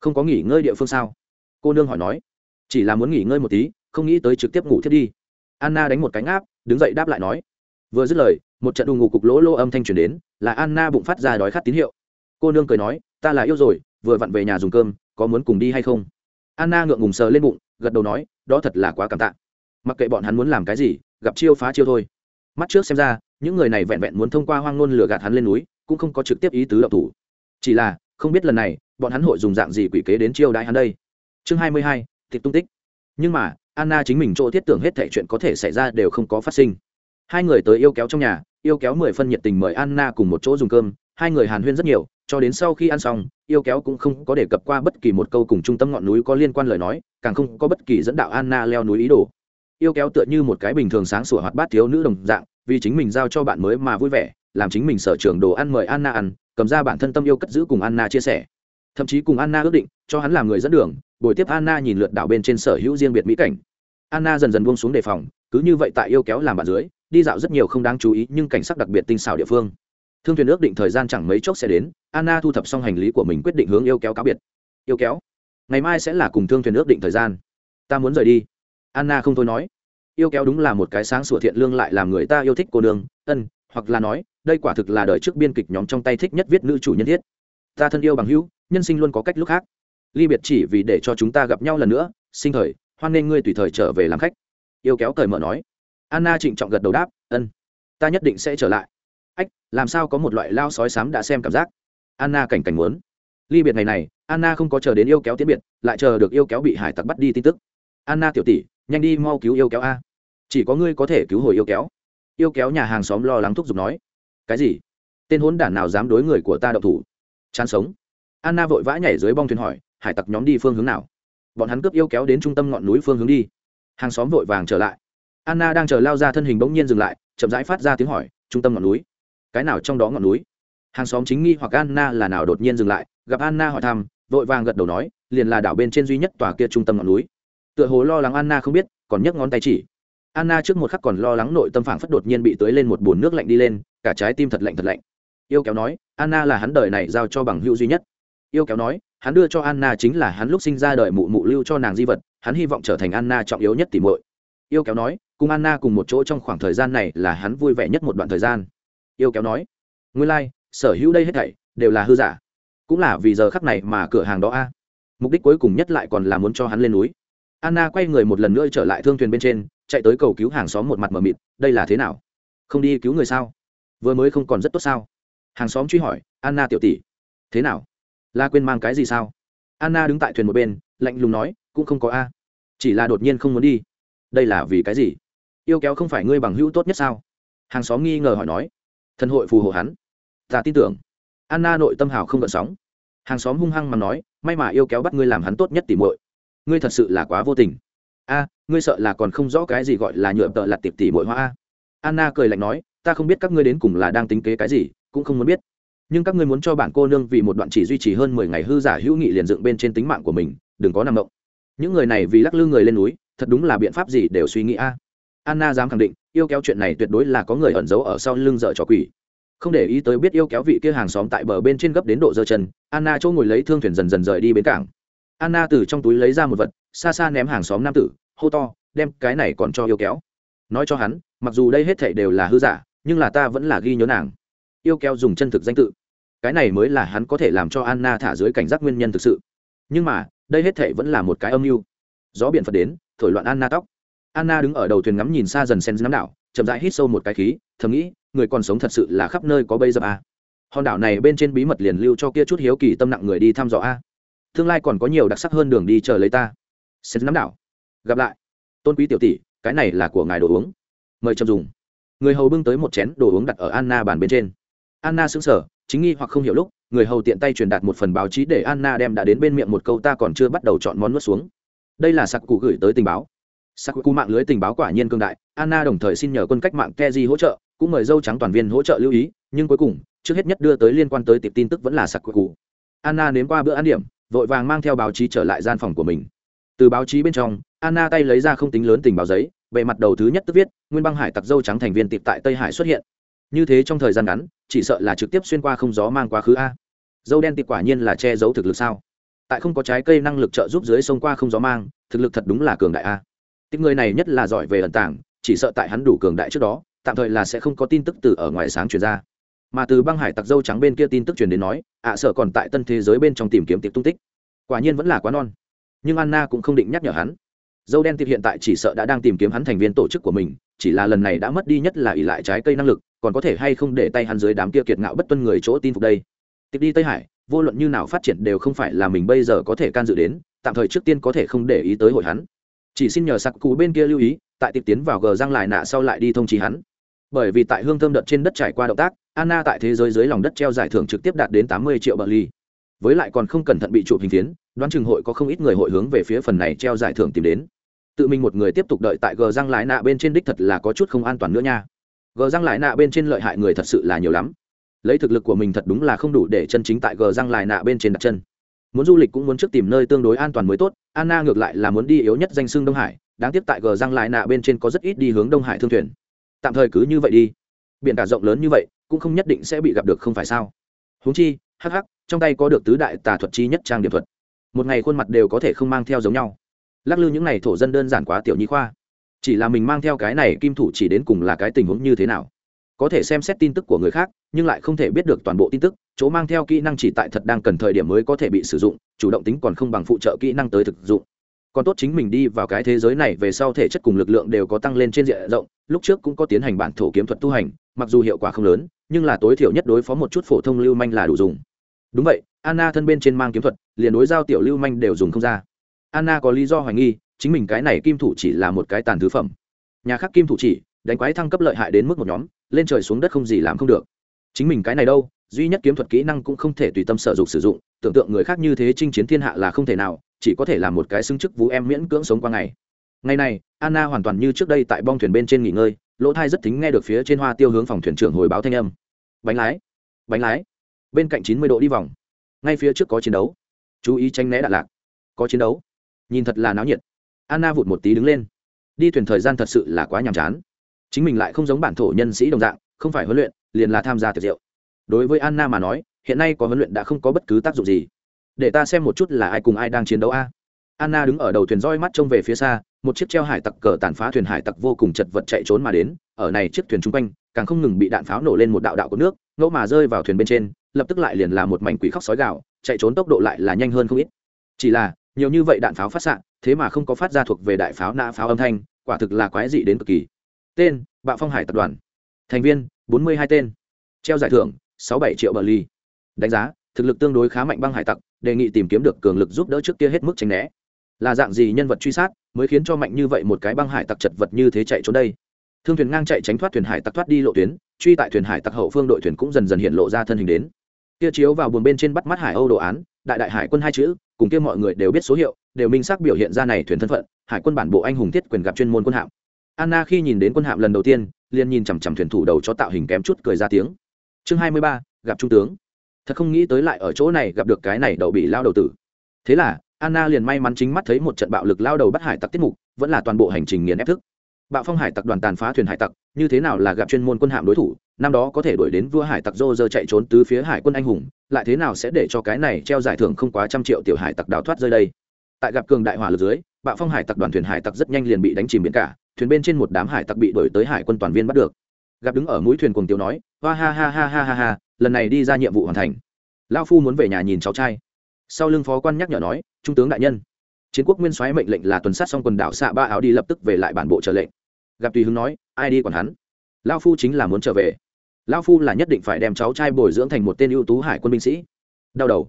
Không có nghỉ ngơi địa phương sao? Cô nương hỏi nói. Chỉ là muốn nghỉ ngơi một tí, không nghĩ tới trực tiếp ngủ thiết đi. Anna đánh một cánh áp đứng dậy đáp lại nói. Vừa dứt lời, một trận đù ngủ cục lỗ lỗ âm thanh truyền đến, là anna bụng phát ra đói khát tín hiệu. Cô nương cười nói, ta là yêu rồi, vừa vặn về nhà dùng cơm, có muốn cùng đi hay không? Anna ngượng ngùng sờ lên bụng, gật đầu nói, đó thật là quá cảm tạ mặc kệ bọn hắn muốn làm cái gì, gặp chiêu phá chiêu thôi. Mắt trước xem ra, những người này vẹn vẹn muốn thông qua hoang ngôn lừa gạt hắn lên núi, cũng không có trực tiếp ý tứ độc thủ. Chỉ là, không biết lần này, bọn hắn hội dùng dạng gì quỷ kế đến chiêu đãi hắn đây. Chương hai mươi hai, thịt tung tích. Nhưng mà, anna chính mình chỗ thiết tưởng hết thể chuyện có thể xảy ra đều không có phát sinh. Hai người tới yêu kéo trong nhà, yêu kéo mười phân nhiệt tình mời anna cùng một chỗ dùng cơm. Hai người hàn huyên rất nhiều, cho đến sau khi ăn xong, yêu kéo cũng không có đề cập qua bất kỳ một câu cùng trung tâm ngọn núi có liên quan lời nói, càng không có bất kỳ dẫn đạo anna leo núi ý đồ yêu kéo tựa như một cái bình thường sáng sủa hoạt bát thiếu nữ đồng dạng, vì chính mình giao cho bạn mới mà vui vẻ, làm chính mình sở trường đồ ăn mời anna ăn, cầm ra bản thân tâm yêu cất giữ cùng anna chia sẻ. Thậm chí cùng anna ước định, cho hắn làm người dẫn đường, buổi tiếp anna nhìn lượt đảo bên trên sở hữu riêng biệt mỹ cảnh. Anna dần dần buông xuống đề phòng, cứ như vậy tại yêu kéo làm bạn dưới, đi dạo rất nhiều không đáng chú ý nhưng cảnh sắc đặc biệt tinh xảo địa phương. Thương thuyền ước định thời gian chẳng mấy chốc sẽ đến, anna thu thập xong hành lý của mình quyết định hướng yêu kéo cáo biệt. Yêu kéo, ngày mai sẽ là cùng thương thuyền ước định thời gian. Ta muốn rời đi anna không thôi nói. Yêu kéo đúng là một cái sáng sủa thiện lương lại làm người ta yêu thích cô đường ân, hoặc là nói, đây quả thực là đời trước biên kịch nhóm trong tay thích nhất viết nữ chủ nhân thiết. Ta thân yêu bằng hữu, nhân sinh luôn có cách lúc khác. Ly biệt chỉ vì để cho chúng ta gặp nhau lần nữa, sinh thời, hoan nên ngươi tùy thời trở về làm khách. Yêu kéo cởi mở nói. Anna trịnh trọng gật đầu đáp, ân, ta nhất định sẽ trở lại. Ách, làm sao có một loại lao sói sám đã xem cảm giác? Anna cảnh cảnh muốn. Ly biệt ngày này, anna không có chờ đến yêu kéo tiến biệt, lại chờ được yêu kéo bị hải tặc bắt đi tin tức. Anna tiểu tỷ nhanh đi mau cứu yêu kéo a. Chỉ có ngươi có thể cứu hồi yêu kéo. Yêu kéo nhà hàng xóm lo lắng thúc giục nói. Cái gì? Tên hốn đản nào dám đối người của ta đậu thủ? Chán sống. Anna vội vã nhảy dưới bong thuyền hỏi, hải tặc nhóm đi phương hướng nào? Bọn hắn cướp yêu kéo đến trung tâm ngọn núi phương hướng đi. Hàng xóm vội vàng trở lại. Anna đang chờ lao ra thân hình bỗng nhiên dừng lại, chậm rãi phát ra tiếng hỏi, trung tâm ngọn núi? Cái nào trong đó ngọn núi? Hàng xóm chính nghi hoặc anna là nào đột nhiên dừng lại, gặp anna hỏi thăm, vội vàng gật đầu nói, liền là đảo bên trên duy nhất tòa kia trung tâm ngọn núi tựa hồ lo lắng anna không biết còn nhấc ngón tay chỉ. Anna trước một khắc còn lo lắng nội tâm phảng phất đột nhiên bị tưới lên một bồn nước lạnh đi lên cả trái tim thật lạnh thật lạnh. Yêu kéo nói anna là hắn đời này giao cho bằng hữu duy nhất. Yêu kéo nói hắn đưa cho anna chính là hắn lúc sinh ra đời mụ mụ lưu cho nàng di vật hắn hy vọng trở thành anna trọng yếu nhất tỉ muội. Yêu kéo nói cùng anna cùng một chỗ trong khoảng thời gian này là hắn vui vẻ nhất một đoạn thời gian. Yêu kéo nói nguyên lai、like, sở hữu đây hết thảy đều là hư giả. Cũng là vì giờ khắc này mà cửa hàng đó a. Mục đích cuối cùng nhất lại còn là muốn cho hắn lên núi anna quay người một lần nữa trở lại thương thuyền bên trên, chạy tới cầu cứu hàng xóm một mặt mờ mịt, đây là thế nào? Không đi cứu người sao? Vừa mới không còn rất tốt sao? Hàng xóm truy hỏi, anna tiểu tỷ, thế nào? La quên mang cái gì sao? Anna đứng tại thuyền một bên, lạnh lùng nói, cũng không có a. Chỉ là đột nhiên không muốn đi. Đây là vì cái gì? Yêu kéo không phải ngươi bằng hữu tốt nhất sao? Hàng xóm nghi ngờ hỏi nói, thần hội phù hộ hắn. Ta tin tưởng. Anna nội tâm hào không gợn sóng. Hàng xóm hung hăng mà nói, may mà yêu kéo bắt ngươi làm hắn tốt nhất tỉ muội ngươi thật sự là quá vô tình. A, ngươi sợ là còn không rõ cái gì gọi là nhựa tợ lặt tiệp tỉ muội hoa a. Anna cười lạnh nói, ta không biết các ngươi đến cùng là đang tính kế cái gì, cũng không muốn biết. Nhưng các ngươi muốn cho bản cô nương vì một đoạn chỉ duy trì hơn mười ngày hư giả hữu nghị liền dựng bên trên tính mạng của mình, đừng có nằm động. Những người này vì lắc lư người lên núi, thật đúng là biện pháp gì đều suy nghĩ a. Anna dám khẳng định, yêu kéo chuyện này tuyệt đối là có người ẩn giấu ở sau lưng dợ trò quỷ. Không để ý tới biết yêu kéo vị kia hàng xóm tại bờ bên trên gấp đến độ dơ chân, anna chỗ ngồi lấy thương thuyền dần dần rời đi bến cảng anna từ trong túi lấy ra một vật, xa xa ném hàng xóm nam tử, hô to, đem cái này còn cho yêu kéo. Nói cho hắn, mặc dù đây hết thảy đều là hư giả, nhưng là ta vẫn là ghi nhớ nàng. Yêu kéo dùng chân thực danh tự. Cái này mới là hắn có thể làm cho anna thả dưới cảnh giác nguyên nhân thực sự. Nhưng mà, đây hết thảy vẫn là một cái âm mưu. Gió biển phật đến, thổi loạn anna tóc. Anna đứng ở đầu thuyền ngắm nhìn xa dần sen nắm đảo, chậm rãi hít sâu một cái khí, thầm nghĩ, người còn sống thật sự là khắp nơi có bây giờ a hòn đảo này bên trên bí mật liền lưu cho kia chút hiếu kỳ tâm nặng người đi thăm dò a tương lai còn có nhiều đặc sắc hơn đường đi chờ lấy ta. Sen nắm đảo. Gặp lại. Tôn quý tiểu tỷ, cái này là của ngài đồ uống. Mời chậm dùng. Người hầu bưng tới một chén đồ uống đặt ở anna bàn bên trên. Anna sững sờ, chính nghi hoặc không hiểu lúc, người hầu tiện tay truyền đạt một phần báo chí để anna đem đã đến bên miệng một câu ta còn chưa bắt đầu chọn món nuốt xuống. Đây là sặc cụ gửi tới tình báo. Sặc cụ mạng lưới tình báo quả nhiên cương đại, anna đồng thời xin nhờ quân cách mạng keji hỗ trợ, cũng mời dâu trắng toàn viên hỗ trợ lưu ý, nhưng cuối cùng, trước hết nhất đưa tới liên quan tới tiệp tin tức vẫn là sặc cụ anna nếm qua bữa ăn điểm vội vàng mang theo báo chí trở lại gian phòng của mình. Từ báo chí bên trong, anna tay lấy ra không tính lớn tình báo giấy, bề mặt đầu thứ nhất tức viết, nguyên băng hải tặc dâu trắng thành viên tịp tại tây hải xuất hiện. Như thế trong thời gian ngắn, chỉ sợ là trực tiếp xuyên qua không gió mang quá khứ a. Dâu đen tịp quả nhiên là che giấu thực lực sao? Tại không có trái cây năng lực trợ giúp dưới sông qua không gió mang, thực lực thật đúng là cường đại a. Tịp người này nhất là giỏi về ẩn tàng, chỉ sợ tại hắn đủ cường đại trước đó, tạm thời là sẽ không có tin tức từ ở ngoài sáng truyền ra mà từ băng hải tặc dâu trắng bên kia tin tức truyền đến nói, ạ sở còn tại tân thế giới bên trong tìm kiếm tiệp tung tích. Quả nhiên vẫn là quá non. Nhưng anna cũng không định nhắc nhở hắn. Dâu đen tiệp hiện tại chỉ sợ đã đang tìm kiếm hắn thành viên tổ chức của mình, chỉ là lần này đã mất đi nhất là ỉ lại trái cây năng lực, còn có thể hay không để tay hắn dưới đám kia kiệt ngạo bất tuân người chỗ tin phục đây. Tiệp đi tây hải, vô luận như nào phát triển đều không phải là mình bây giờ có thể can dự đến, tạm thời trước tiên có thể không để ý tới hội hắn. Chỉ xin nhờ sặc cú bên kia lưu ý, tại tiệp tiến vào gờ răng lại nạ sau lại đi thông trì hắn bởi vì tại hương thơm đợt trên đất trải qua động tác, anna tại thế giới dưới lòng đất treo giải thưởng trực tiếp đạt đến tám mươi triệu bờ ly. Với lại còn không cẩn thận bị chụp hình tiến đoán chừng hội có không ít người hội hướng về phía phần này treo giải thưởng tìm đến. Tự mình một người tiếp tục đợi tại gờ răng lại nạ bên trên đích thật là có chút không an toàn nữa nha. Gờ răng lại nạ bên trên lợi hại người thật sự là nhiều lắm. Lấy thực lực của mình thật đúng là không đủ để chân chính tại gờ răng lại nạ bên trên đặt chân. Muốn du lịch cũng muốn trước tìm nơi tương đối an toàn mới tốt, anna ngược lại là muốn đi yếu nhất danh xưng đông hải, đáng tiếc tại gờ răng lại nạ bên trên có rất ít đi hướng đông hải thương thuyền tạm thời cứ như vậy đi. Biển cả rộng lớn như vậy, cũng không nhất định sẽ bị gặp được không phải sao? Huống chi, hắc hắc, trong tay có được tứ đại tà thuật chi nhất trang điểm thuật. Một ngày khuôn mặt đều có thể không mang theo giống nhau. Lắc lư những n à y thổ dân đơn giản quá tiểu nhi khoa. Chỉ là mình mang theo cái này kim thủ chỉ đến cùng là cái tình huống như thế nào? Có thể xem xét tin tức của người khác, nhưng lại không thể biết được toàn bộ tin tức, chỗ mang theo kỹ năng chỉ tại thật đang cần thời điểm mới có thể bị sử dụng, chủ động tính còn không bằng phụ trợ kỹ năng tới thực dụng còn tốt chính mình đi vào cái thế giới này về sau thể chất cùng lực lượng đều có tăng lên trên diện rộng, lúc trước cũng có tiến hành bản thổ kiếm thuật tu hành, mặc dù hiệu quả không lớn, nhưng là tối thiểu nhất đối phó một chút phổ thông lưu manh là đủ dùng. Đúng vậy, anna thân bên trên mang kiếm thuật, liền đối giao tiểu lưu manh đều dùng không ra. Anna có lý do hoài nghi, chính mình cái này kim thủ chỉ là một cái tàn thứ phẩm. Nhà khác kim thủ chỉ, đánh quái thăng cấp lợi hại đến mức một nhóm, lên trời xuống đất không gì làm không được. Chính mình cái này đâu, duy nhất kiếm thuật kỹ năng cũng không thể tùy tâm sở dục sử dụng, tưởng tượng người khác như thế chinh chiến thiên hạ là không thể nào chỉ có thể là một cái xứng chức vũ em miễn cưỡng sống qua ngày. Ngày này, anna hoàn toàn như trước đây tại bong thuyền bên trên nghỉ ngơi, lỗ thai rất thính nghe được phía trên hoa tiêu hướng phòng thuyền trưởng hồi báo thanh âm. Bánh lái bánh lái. Bên cạnh chín mươi độ đi vòng. Ngay phía trước có chiến đấu. Chú ý tránh né đạn lạc. Có chiến đấu. Nhìn thật là náo nhiệt. Anna vụt một tí đứng lên. Đi thuyền thời gian thật sự là quá nhàm chán. Chính mình lại không giống bản thổ nhân sĩ đồng dạng, không phải huấn luyện, liền là tham gia tiệc rượu. Đối với anna mà nói, hiện nay có huấn luyện đã không có bất cứ tác dụng gì để ta xem một chút là ai cùng ai đang chiến đấu a. Anna đứng ở đầu thuyền roi mắt trông về phía xa, một chiếc treo hải tặc cờ tàn phá thuyền hải tặc vô cùng chật vật chạy trốn mà đến, ở này chiếc thuyền chung quanh, càng không ngừng bị đạn pháo nổ lên một đạo đạo của nước, ngẫu mà rơi vào thuyền bên trên, lập tức lại liền là một mảnh quỷ khóc sói gạo chạy trốn tốc độ lại là nhanh hơn không ít. Chỉ là, nhiều như vậy đạn pháo phát xạ, thế mà không có phát ra thuộc về đại pháo nã pháo âm thanh, quả thực là quái dị đến cực kỳ. Tên, bạo phong hải tập đoàn. Thành viên, bốn mươi hai tên. Treo giải thưởng, sáu bảy triệu bờ ly đánh giá, thực lực tương đối khá mạnh băng hải tặc đề nghị tìm kiếm được cường lực giúp đỡ trước kia hết mức tránh né. Là dạng gì nhân vật truy sát mới khiến cho mạnh như vậy một cái băng hải tặc chật vật như thế chạy trốn đây? Thương thuyền ngang chạy tránh thoát thuyền hải tặc thoát đi lộ tuyến, truy tại thuyền hải tặc hậu phương đội thuyền cũng dần dần hiện lộ ra thân hình đến. Kia chiếu vào buồng bên trên bắt mắt hải âu đồ án, đại đại hải quân hai chữ, cùng kia mọi người đều biết số hiệu, đều minh xác biểu hiện ra này thuyền thân phận, hải quân bản bộ anh hùng thiết quyền gặp chuyên môn quân hạm. Anna khi nhìn đến quân hạm lần đầu tiên, liền nhìn chằm chằm thuyền thủ đầu cho tạo hình kém chút cười ra tiếng. Chương hai mươi ba, gặp trung tướng thật không nghĩ tới lại ở chỗ này gặp được cái này đậu bị lao đầu tử. Thế là, anna liền may mắn chính mắt thấy một trận bạo lực lao đầu bắt hải tặc tiết mục, vẫn là toàn bộ hành trình nghiền ép thức. Bạo phong hải tặc đoàn tàn phá thuyền hải tặc, như thế nào là gặp chuyên môn quân hạm đối thủ, năm đó có thể đuổi đến vua hải tặc dô dơ chạy trốn tứ phía hải quân anh hùng, lại thế nào sẽ để cho cái này treo giải thưởng không quá trăm triệu tiểu hải tặc đào thoát rơi đây? Tại gặp cường đại hỏa lực dưới, bạo phong hải tặc đoàn thuyền hải tặc rất nhanh liền bị đánh chìm biển cả, thuyền bên trên một đám hải tặc bị đuổi tới hải quân toàn viên bắt được. Gặp đứng ở mũi thuyền cùng tiêu nói, hoa ha ha ha ha ha ha lần này đi ra nhiệm vụ hoàn thành. Lao phu muốn về nhà nhìn cháu trai. Sau lưng phó quan nhắc nhở nói, trung tướng đại nhân, chiến quốc nguyên soái mệnh lệnh là tuần sát xong quần đảo xạ ba áo đi lập tức về lại bản bộ trở lệnh. Gặp tùy hưng nói, ai đi còn hắn? Lao phu chính là muốn trở về. Lao phu là nhất định phải đem cháu trai bồi dưỡng thành một tên ưu tú hải quân binh sĩ. Đau đầu.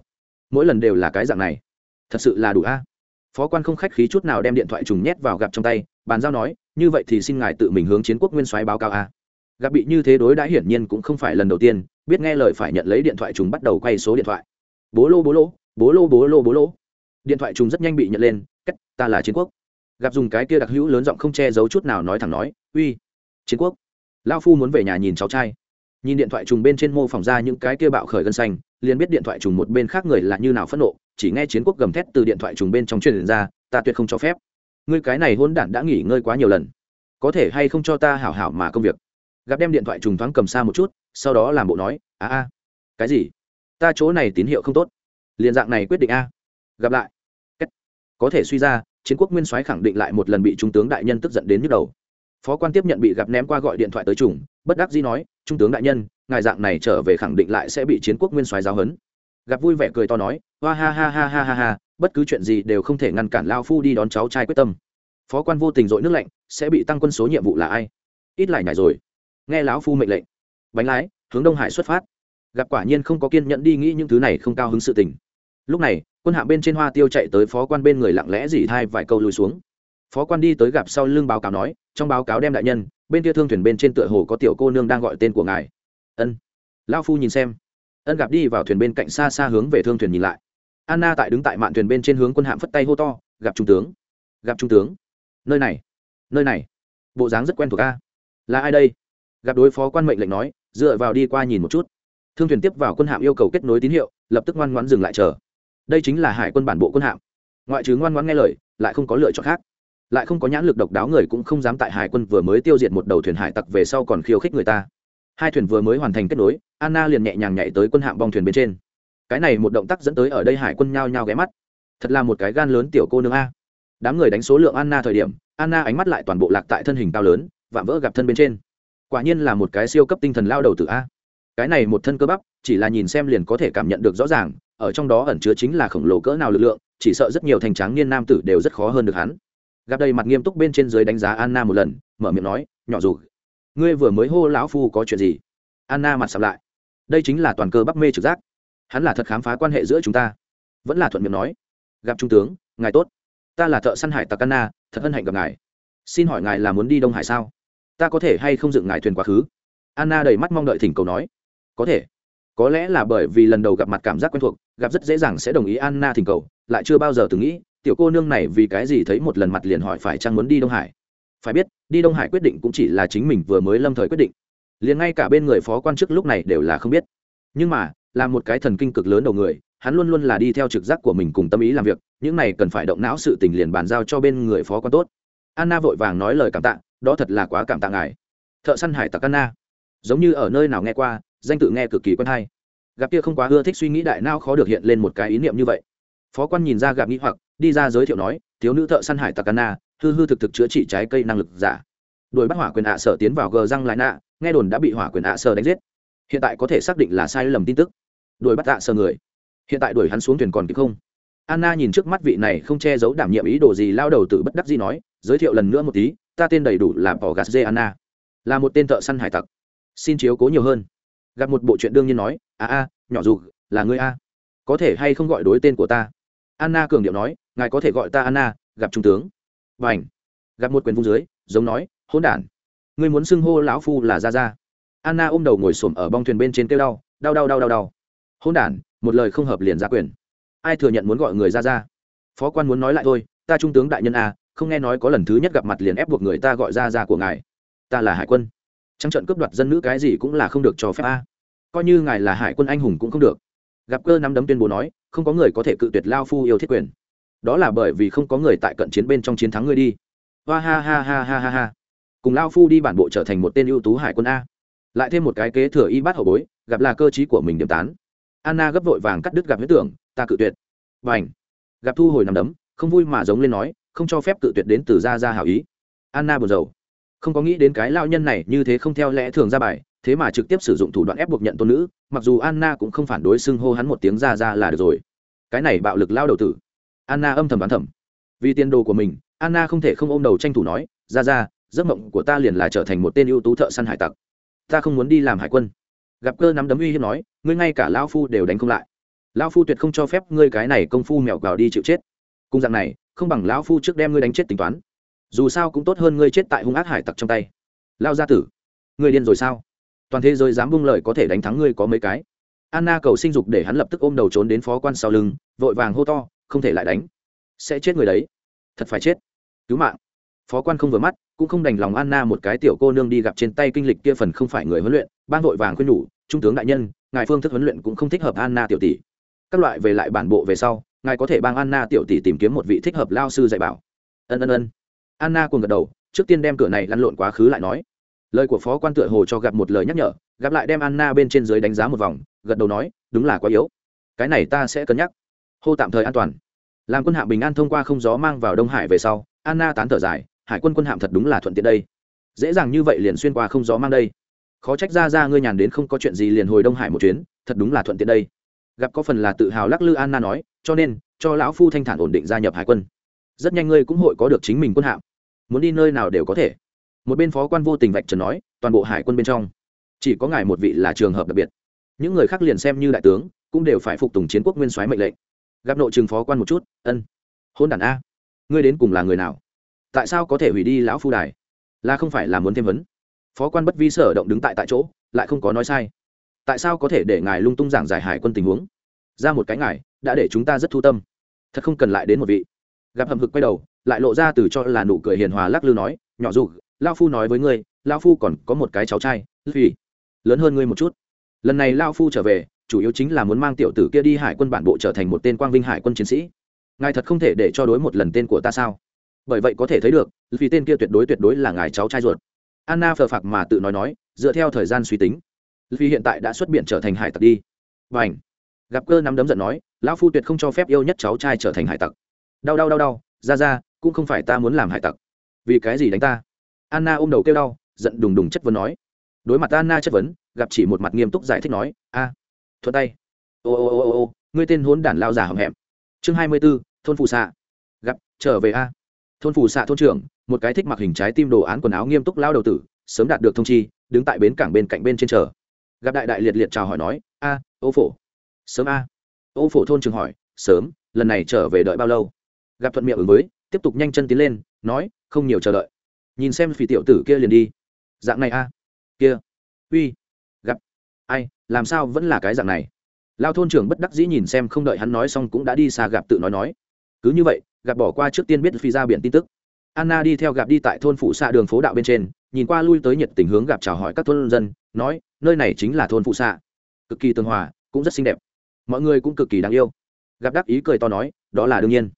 Mỗi lần đều là cái dạng này. Thật sự là đủ a. Phó quan không khách khí chút nào đem điện thoại trùng nhét vào gặp trong tay, bàn giao nói, như vậy thì xin ngài tự mình hướng chiến quốc nguyên soái báo cáo a. Gặp bị như thế đối đãi hiển nhiên cũng không phải lần đầu tiên biết nghe lời phải nhận lấy điện thoại trùng bắt đầu quay số điện thoại. Bố lô bố lô bố lô bố lô bố lô. Điện thoại trùng rất nhanh bị nhận lên, cách, ta là chiến quốc. Gặp dùng cái kia đặc hữu lớn giọng không che giấu chút nào nói thẳng nói, uy, chiến quốc. Lao phu muốn về nhà nhìn cháu trai. Nhìn điện thoại trùng bên trên mô phỏng ra những cái kia bạo khởi gân xanh, liền biết điện thoại trùng một bên khác người là như nào phẫn nộ, chỉ nghe chiến quốc gầm thét từ điện thoại trùng bên trong truyền ra, ta tuyệt không cho phép. Ngươi cái này hôn đản đã nghỉ ngơi quá nhiều lần. Có thể hay không cho ta hảo hảo mà công việc? Gặp đem điện thoại trùng thoáng cầm xa một chút, sau đó làm bộ nói, a a, cái gì? Ta chỗ này tín hiệu không tốt. Liền dạng này quyết định a. Gặp lại. Có thể suy ra, chiến quốc nguyên soái khẳng định lại một lần bị trung tướng đại nhân tức giận đến nhức đầu. Phó quan tiếp nhận bị gặp ném qua gọi điện thoại tới trùng, bất đắc dĩ nói, trung tướng đại nhân, ngài dạng này trở về khẳng định lại sẽ bị chiến quốc nguyên soái giáo hấn gặp vui vẻ cười to nói, hoa ha ha ha ha ha ha, bất cứ chuyện gì đều không thể ngăn cản lao phu đi đón cháu trai quyết tâm. Phó quan vô tình dội nước lạnh, sẽ bị tăng quân số nhiệm vụ là ai? Ít lại nhảy rồi nghe lão phu mệnh lệnh. Bánh lái, hướng đông hải xuất phát. Gặp quả nhiên không có kiên nhẫn đi nghĩ những thứ này không cao hứng sự tình. Lúc này, quân hạ bên trên hoa tiêu chạy tới phó quan bên người lặng lẽ dỉ thai vài câu lùi xuống. Phó quan đi tới gặp sau lưng báo cáo nói, trong báo cáo đem đại nhân, bên kia thương thuyền bên trên tựa hồ có tiểu cô nương đang gọi tên của ngài. Ân. Lao phu nhìn xem. Ân gặp đi vào thuyền bên cạnh xa xa hướng về thương thuyền nhìn lại. Anna tại đứng tại mạn thuyền bên trên hướng quân hạm phất tay hô to, gặp trung tướng. Gặp trung tướng. Nơi này. Nơi này. Bộ dáng rất quen thuộc a. Là ai đây? Gặp đối phó quan mệnh lệnh nói, dựa vào đi qua nhìn một chút. Thương thuyền tiếp vào quân hạm yêu cầu kết nối tín hiệu, lập tức ngoan ngoãn dừng lại chờ. Đây chính là hải quân bản bộ quân hạm. Ngoại trừ ngoan ngoãn nghe lời, lại không có lựa chọn khác. Lại không có nhãn lực độc đáo người cũng không dám tại hải quân vừa mới tiêu diệt một đầu thuyền hải tặc về sau còn khiêu khích người ta. Hai thuyền vừa mới hoàn thành kết nối, anna liền nhẹ nhàng nhảy tới quân hạm bong thuyền bên trên. Cái này một động tác dẫn tới ở đây hải quân nhao nhao ghé mắt. Thật là một cái gan lớn tiểu cô nương a. Đám người đánh số lượng anna thời điểm, anna ánh mắt lại toàn bộ lạc tại thân hình cao lớn, vạm vỡ gặp thân bên trên quả nhiên là một cái siêu cấp tinh thần lao đầu tử a. Cái này một thân cơ bắp, chỉ là nhìn xem liền có thể cảm nhận được rõ ràng, ở trong đó ẩn chứa chính là khổng lồ cỡ nào lực lượng, chỉ sợ rất nhiều thành tráng niên nam tử đều rất khó hơn được hắn. Gặp đây mặt nghiêm túc bên trên dưới đánh giá anna một lần, mở miệng nói, nhỏ dù, ngươi vừa mới hô lão phu có chuyện gì? Anna mặt sập lại. Đây chính là toàn cơ bắp mê trực giác. Hắn là thật khám phá quan hệ giữa chúng ta. Vẫn là thuận miệng nói, gặp trung tướng, ngài tốt. Ta là thợ săn hải tặc anna, thật hân hạnh gặp ngài. Xin hỏi ngài là muốn đi đông hải sao? Ta có thể hay không dựng ngài thuyền quá khứ? Anna đầy mắt mong đợi thỉnh cầu nói. Có thể. Có lẽ là bởi vì lần đầu gặp mặt cảm giác quen thuộc, gặp rất dễ dàng sẽ đồng ý anna thỉnh cầu, lại chưa bao giờ từng nghĩ, tiểu cô nương này vì cái gì thấy một lần mặt liền hỏi phải chăng muốn đi đông hải? Phải biết, đi đông hải quyết định cũng chỉ là chính mình vừa mới lâm thời quyết định. Liền ngay cả bên người phó quan chức lúc này đều là không biết. Nhưng mà, là một cái thần kinh cực lớn đầu người, hắn luôn luôn là đi theo trực giác của mình cùng tâm ý làm việc, những này cần phải động não sự tình liền bàn giao cho bên người phó quan tốt. Anna vội vàng nói lời cảm tạ đó thật là quá cảm tạ ngài. Thợ săn hải tặc anna. Giống như ở nơi nào nghe qua, danh tự nghe cực kỳ quen hay. Gặp kia không quá ưa thích suy nghĩ đại não khó được hiện lên một cái ý niệm như vậy. Phó quan nhìn ra gặp nghĩ hoặc, đi ra giới thiệu nói, thiếu nữ thợ săn hải tặc anna, hư hư thực thực chữa trị trái cây năng lực giả. Đuổi bắt hỏa quyền ạ sở tiến vào gờ răng lại nạ, nghe đồn đã bị hỏa quyền ạ sở đánh giết. Hiện tại có thể xác định là sai lầm tin tức. Đuổi bắt ạ sở người. Hiện tại đuổi hắn xuống thuyền còn kịp không? Anna nhìn trước mắt vị này không che giấu đảm nhiệm ý đồ gì, lao đầu từ bất đắc gì nói, giới thiệu lần nữa một tí ta tên đầy đủ là bỏ gạt dê anna là một tên thợ săn hải tặc. Xin chiếu cố nhiều hơn. Gặp một bộ chuyện đương nhiên nói, a a, nhỏ dù, là ngươi a. Có thể hay không gọi đối tên của ta? Anna cường điệu nói, ngài có thể gọi ta anna, gặp trung tướng. Và ảnh gặp một quyền vung dưới, giống nói hôn đản. Ngươi muốn xưng hô lão phu là ra ra anna ôm đầu ngồi xổm ở bong thuyền bên trên kêu đau đau đau đau đau đau. Hôn đản, một lời không hợp liền ra quyền. Ai thừa nhận muốn gọi người ra ra phó quan muốn nói lại thôi, ta trung tướng đại nhân a không nghe nói có lần thứ nhất gặp mặt liền ép buộc người ta gọi ra ra của ngài. Ta là hải quân. Trắng trận cướp đoạt dân nữ cái gì cũng là không được cho phép a. Coi như ngài là hải quân anh hùng cũng không được. Gặp cơ nắm đấm tuyên bố nói, không có người có thể cự tuyệt lao phu yêu thiết quyền. Đó là bởi vì không có người tại cận chiến bên trong chiến thắng ngươi đi. Hoa ha ha ha ha ha ha. Cùng lao phu đi bản bộ trở thành một tên ưu tú hải quân a. Lại thêm một cái kế thừa y bát hậu bối, gặp là cơ t của mình điểm tán. Anna gấp vội vàng cắt đứt gặp huyết tưởng, ta cự tuyệt. Và ảnh gặp thu hồi nằm đấm, không vui mà giống lên nói không cho phép cự tuyệt đến từ gia gia hảo ý. Anna buồn rầu. Không có nghĩ đến cái lao nhân này như thế không theo lẽ thường ra bài, thế mà trực tiếp sử dụng thủ đoạn ép buộc nhận tôn nữ, mặc dù anna cũng không phản đối xưng hô hắn một tiếng ra ra là được rồi. Cái này bạo lực lao đầu tử. Anna âm thầm đoán thầm. Vì tiền đồ của mình, anna không thể không ôm đầu tranh thủ nói ra ra giấc mộng của ta liền là trở thành một tên ưu tú thợ săn hải tặc. Ta không muốn đi làm hải quân. Gặp cơ nắm đấm uy hiếp nói, ngươi ngay cả lao phu đều đánh không lại. Lao phu tuyệt không cho phép ngươi cái này công phu mèo cào đi chịu chết. Cùng dạng này không bằng lão phu trước đem ngươi đánh chết tính toán. Dù sao cũng tốt hơn ngươi chết tại hung ác hải tặc trong tay. Lao gia tử, ngươi điên rồi sao? Toàn thế giới dám bung lời có thể đánh thắng ngươi có mấy cái? Anna cầu sinh dục để hắn lập tức ôm đầu trốn đến phó quan sau lưng, vội vàng hô to, không thể lại đánh. Sẽ chết người đấy. Thật phải chết. Cứu mạng. Phó quan không vừa mắt, cũng không đành lòng anna một cái tiểu cô nương đi gặp trên tay kinh lịch kia phần không phải người huấn luyện ban vội vàng khuyên nhủ, trung tướng đại nhân, ngài phương thức huấn luyện cũng không thích hợp anna tiểu tỷ. Các loại về lại bản bộ về sau ngài có thể bang anna tiểu tỷ tìm kiếm một vị thích hợp lao sư dạy bảo. Ân ân ân. Anna cùng gật đầu, trước tiên đem cửa này lăn lộn quá khứ lại nói. Lời của phó quan tựa hồ cho gặp một lời nhắc nhở, gặp lại đem anna bên trên dưới đánh giá một vòng, gật đầu nói, đúng là quá yếu. Cái này ta sẽ cân nhắc. Hô tạm thời an toàn. Làm quân hạm bình an thông qua không gió mang vào đông hải về sau, anna tán thở dài, hải quân quân hạm thật đúng là thuận tiện đây. Dễ dàng như vậy liền xuyên qua không gió mang đây. Khó trách ra ra ngươi nhàn đến không có chuyện gì liền hồi đông hải một chuyến, thật đúng là thuận tiện đây. Gặp có phần là tự hào lắc lư anna nói cho nên, cho lão phu thanh thản ổn định gia nhập hải quân. Rất nhanh ngươi cũng hội có được chính mình quân hạm. Muốn đi nơi nào đều có thể. Một bên phó quan vô tình vạch trần nói, toàn bộ hải quân bên trong, chỉ có ngài một vị là trường hợp đặc biệt. Những người khác liền xem như đại tướng, cũng đều phải phục tùng chiến quốc nguyên soái mệnh lệnh. Gặp nội trường phó quan một chút, ân. Hôn đản a, ngươi đến cùng là người nào? Tại sao có thể hủy đi lão phu đài? Là không phải là muốn thêm vấn. Phó quan bất vi sở động đứng tại tại chỗ, lại không có nói sai. Tại sao có thể để ngài lung tung giảng giải hải quân tình huống? Ra một cái ngài đã để chúng ta rất thu tâm. Thật không cần lại đến một vị. Gặp hầm hực quay đầu, lại lộ ra từ cho là nụ cười hiền hòa lắc lư nói, nhỏ dù lao phu nói với ngươi, lao phu còn có một cái cháu trai vì lớn hơn ngươi một chút. Lần này lao phu trở về, chủ yếu chính là muốn mang tiểu tử kia đi hải quân bản bộ trở thành một tên quang vinh hải quân chiến sĩ. Ngài thật không thể để cho đối một lần tên của ta sao? Bởi vậy có thể thấy được vì tên kia tuyệt đối tuyệt đối là ngài cháu trai ruột. Anna phờ phạc mà tự nói nói, dựa theo thời gian suy tính vì hiện tại đã xuất biện trở thành hải tặc đi. Và ảnh gặp cơ nắm đấm giận nói lão phu tuyệt không cho phép yêu nhất cháu trai trở thành hải tặc. Đau đau đau đau. Ra ra cũng không phải ta muốn làm hải tặc. Vì cái gì đánh ta? Anna ôm đầu kêu đau giận đùng đùng chất vấn nói. Đối mặt anna chất vấn gặp chỉ một mặt nghiêm túc giải thích nói a à, thuận tay. Ô ô ô ô ô ngươi tên hốn đản lao giả hầm hẹm chương hai mươi b ố thôn phù xạ. Gặp trở về a. Thôn phù xạ thôn trưởng một cái thích mặc hình trái tim đồ án quần áo nghiêm túc lao đầu tử sớm đạt được thông chi đứng tại bến cảng bên cạnh bên trên chờ. Gặp đại đại liệt liệt chào hỏi nói a ô phổ. Sớm a ô phổ thôn trường hỏi, sớm, lần này trở về đợi bao lâu? Gặp thuận miệng ứng với, tiếp tục nhanh chân tiến lên, nói, không nhiều chờ đợi. Nhìn xem phi tiểu tử kia liền đi. Dạng này a kia. Uy, gặp. Ai, làm sao vẫn là cái dạng này? Lao thôn trưởng bất đắc dĩ nhìn xem không đợi hắn nói xong cũng đã đi xa gặp tự nói nói. Cứ như vậy, gặp bỏ qua trước tiên biết phi ra biển tin tức. Anna đi theo gặp đi tại thôn phụ xạ đường phố đạo bên trên, nhìn qua lui tới nhiệt tình hướng gặp chào hỏi các thôn dân, nói, nơi này chính là thôn phụ xạ. Cực kỳ tương hòa, cũng rất xinh đẹp mọi người cũng cực kỳ đáng yêu. Gặp đắc ý cười to nói, đó là đương nhiên.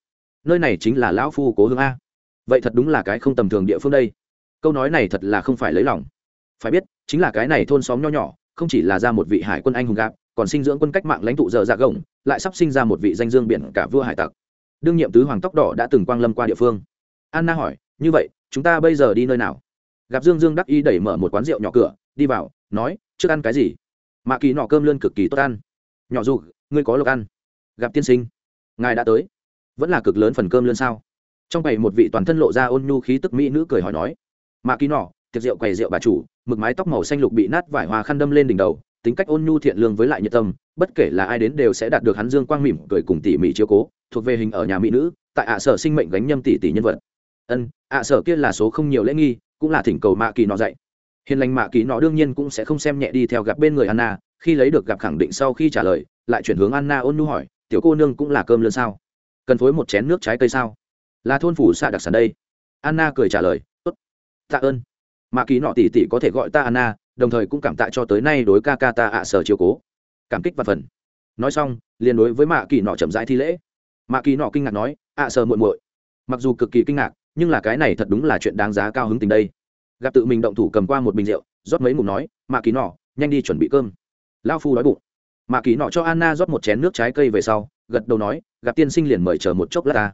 Nơi này chính là lão phu cố hương a. Vậy thật đúng là cái không tầm thường địa phương đây. Câu nói này thật là không phải lấy lòng. Phải biết, chính là cái này thôn xóm nho nhỏ, không chỉ là ra một vị hải quân anh hùng gạp, còn sinh dưỡng quân cách mạng lãnh tụ dở dạ gồng, lại sắp sinh ra một vị danh dương biển cả vua hải tặc. Đương nhiệm tứ hoàng tóc đỏ đã từng quang lâm qua địa phương. Anna hỏi, như vậy, chúng ta bây giờ đi nơi nào? Gặp dương dương đắc y đẩy mở một quán rượu nhỏ cửa, đi vào, nói, trước ăn cái gì? Mạ kỳ nọ cơm lươn cực kỳ tốt ăn. Nhỏ dù ngươi có lộc ăn. Gặp tiên sinh. Ngài đã tới. Vẫn là cực lớn phần cơm lươn sao? Trong bầy một vị toàn thân lộ ra ôn nhu khí tức mỹ nữ cười hỏi nói. Mạ kỳ nọ, tiệc rượu quầy rượu bà chủ, mực mái tóc màu xanh lục bị nát vải hoa khăn đâm lên đỉnh đầu, tính cách ôn nhu thiện lương với lại nhiệt tâm, bất kể là ai đến đều sẽ đạt được hắn dương quang mỉm cười cùng tỉ mỉ chiếu cố, thuộc về hình ở nhà mỹ nữ, tại ạ sở sinh mệnh gánh nhâm tỷ tỷ nhân vật. Ân, ạ sở kia là số không nhiều lễ nghi, cũng là thỉnh cầu mạ kỳ nọ dạy. Hiền lành mạ kỳ nọ đương nhiên cũng sẽ không xem nhẹ đi theo gặp bên người anna, khi lấy được gặp khẳng định sau khi trả lời lại chuyển hướng anna ôn nhu hỏi, tiểu cô nương cũng là cơm lươn sao? Cần phối một chén nước trái cây sao? Là thôn phủ xạ đặc sản đây. Anna cười trả lời, tốt, tạ ơn. Mạ kỳ nọ tỷ tỷ có thể gọi ta anna, đồng thời cũng cảm tạ cho tới nay đối ca ca ta ạ sở chiều cố. Cảm kích và phần. Nói xong, liền đối với mạ kỳ nọ chậm rãi thi lễ. Mạ kỳ nọ kinh ngạc nói, ạ sở muội muội. Mặc dù cực kỳ kinh ngạc, nhưng là cái này thật đúng là chuyện đáng giá cao hứng tình đây. Gặp tự mình động thủ cầm qua một bình rượu, rót mấy ngụm nói, mạ kỳ nọ, nhanh đi chuẩn bị cơm. Lao phu đói bụng mạ kỳ nọ cho anna rót một chén nước trái cây về sau, gật đầu nói, gặp tiên sinh liền mời chờ một chốc lát ta.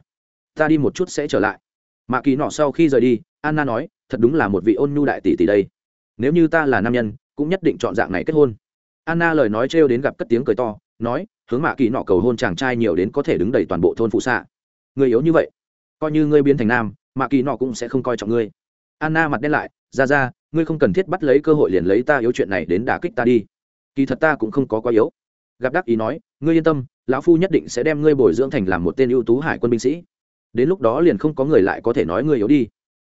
Ta đi một chút sẽ trở lại. Mạ kỳ nọ sau khi rời đi, anna nói, thật đúng là một vị ôn nhu đại tỷ tỷ đây. Nếu như ta là nam nhân, cũng nhất định chọn dạng này kết hôn. Anna lời nói trêu đến gặp cất tiếng cười to, nói, hướng mạ kỳ nọ cầu hôn chàng trai nhiều đến có thể đứng đầy toàn bộ thôn phụ xạ. Người yếu như vậy, coi như ngươi biến thành nam mạ kỳ nọ cũng sẽ không coi trọng ngươi. Anna mặt đen lại, ra ra, ngươi không cần thiết bắt lấy cơ hội liền lấy ta yếu chuyện này đến đả kích ta đi. Kỳ thật ta cũng không có quá yếu gặp đắc ý nói, ngươi yên tâm, lão phu nhất định sẽ đem ngươi bồi dưỡng thành làm một tên ưu tú hải quân binh sĩ. Đến lúc đó liền không có người lại có thể nói ngươi yếu đi.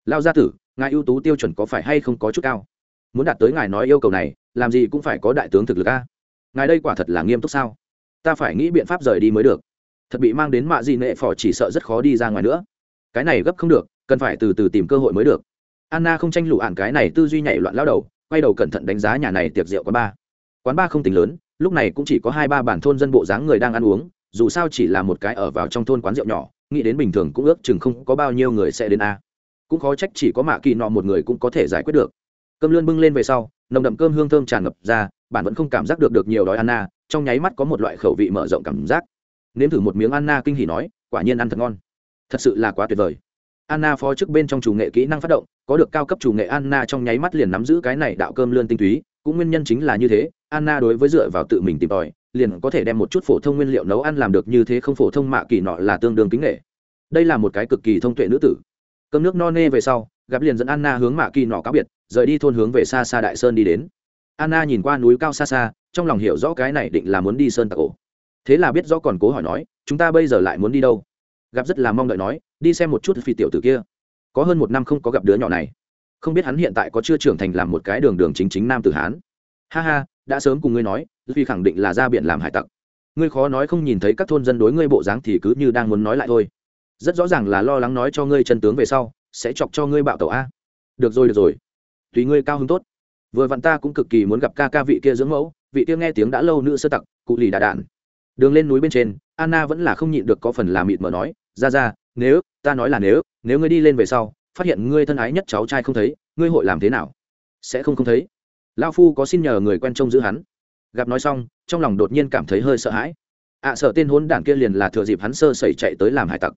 Lao gia tử, ngài ưu tú tiêu chuẩn có phải hay không có chút cao? Muốn đạt tới ngài nói yêu cầu này, làm gì cũng phải có đại tướng thực lực a. Ngài đây quả thật là nghiêm túc sao? Ta phải nghĩ biện pháp rời đi mới được. Thật bị mang đến mạ gì nệ phò chỉ sợ rất khó đi ra ngoài nữa. Cái này gấp không được, cần phải từ từ tìm cơ hội mới được. Anna không tranh lụ ạn cái này tư duy nhảy loạn lao đầu, quay đầu cẩn thận đánh giá nhà này tiệc rượu quán ba. Quán ba không tính lớn lúc này cũng chỉ có hai ba bản thôn dân bộ dáng người đang ăn uống, dù sao chỉ là một cái ở vào trong thôn quán rượu nhỏ, nghĩ đến bình thường cũng ước chừng không có bao nhiêu người sẽ đến a. Cũng khó trách chỉ có mạ kỳ nọ một người cũng có thể giải quyết được. Cơm lươn bưng lên về sau, nồng đậm cơm hương thơm tràn ngập ra, bạn vẫn không cảm giác được được nhiều đói anna trong nháy mắt có một loại khẩu vị mở rộng cảm giác. Nếm thử một miếng anna kinh hỉ nói, quả nhiên ăn thật ngon. Thật sự là quá tuyệt vời. Anna phó chức bên trong chủ nghệ kỹ năng phát động, có được cao cấp chủ nghệ anna trong nháy mắt liền nắm giữ cái này đạo cơm lươn tinh túy, cũng nguyên nhân chính là như thế anna đối với dựa vào tự mình tìm tòi, liền có thể đem một chút phổ thông nguyên liệu nấu ăn làm được như thế không phổ thông mạ kỳ nọ là tương đương kính nghệ đây là một cái cực kỳ thông tuệ nữ tử. Cơm nước no nê về sau, gặp liền dẫn anna hướng mạ kỳ nọ cáo biệt, rời đi thôn hướng về xa xa đại sơn đi đến. Anna nhìn qua núi cao xa xa, trong lòng hiểu rõ cái này định là muốn đi sơn tạc ổ. Thế là biết rõ còn cố hỏi nói, chúng ta bây giờ lại muốn đi đâu? Gặp rất là mong đợi nói, đi xem một chút phi tiểu tử kia. Có hơn một năm không có gặp đứa nhỏ này. Không biết hắn hiện tại có chưa trưởng thành làm một cái đường đường chính chính nam tử hán. Ha ha đã sớm cùng ngươi nói vì khẳng định là ra biển làm hải tặc. Ngươi khó nói không nhìn thấy các thôn dân đối ngươi bộ dáng thì cứ như đang muốn nói lại thôi. Rất rõ ràng là lo lắng nói cho ngươi chân tướng về sau, sẽ chọc cho ngươi bạo tẩu a. Được rồi được rồi. Tùy ngươi cao hứng tốt. Vừa vặn ta cũng cực kỳ muốn gặp ca ca vị kia dưỡng mẫu, vị kia nghe tiếng đã lâu nữ sơ tặc, cụ lì đà đạn. Đường lên núi bên trên, anna vẫn là không nhịn được có phần là mịt mờ nói, ra ra, nếu, ta nói là nếu nếu ngươi đi lên về sau, phát hiện ngươi thân ái nhất cháu trai không thấy, ngươi hội làm thế nào? Sẽ không không thấy lao phu có xin nhờ người quen trông giữ hắn. Gặp nói xong, trong lòng đột nhiên cảm thấy hơi sợ hãi. Ạ sợ tên hốn đảng kia liền là thừa dịp hắn sơ sẩy chạy tới làm hải tặc.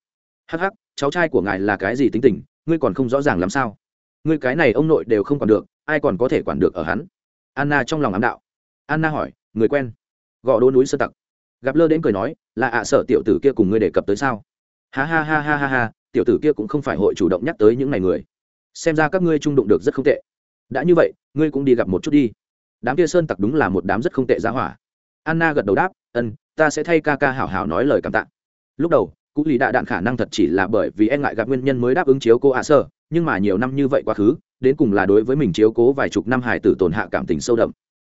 Hắc hắc, cháu trai của ngài là cái gì tính tình? Ngươi còn không rõ ràng làm sao? Ngươi cái này ông nội đều không còn được, ai còn có thể quản được ở hắn? Anna trong lòng ám đạo. Anna hỏi, người quen. Gõ đô núi sơ tặc. Gặp lơ đến cười nói, là ạ, sợ tiểu tử kia cùng ngươi đề cập tới sao? Ha ha ha ha ha ha, tiểu tử kia cũng không phải hội chủ động nhắc tới những ngày người. Xem ra các ngươi trung đụng được rất không tệ đã như vậy, ngươi cũng đi gặp một chút đi. Đám kia sơn tặc đúng là một đám rất không tệ giá hỏa. Anna gật đầu đáp, ân, ta sẽ thay ca ca hảo hảo nói lời cảm tạ. Lúc đầu cụ lý đạ đạn khả năng thật chỉ là bởi vì e ngại gặp nguyên nhân mới đáp ứng chiếu cô ạ sơ, nhưng mà nhiều năm như vậy quá khứ, đến cùng là đối với mình chiếu cố vài chục năm hải tử tổn hạ cảm tình sâu đậm.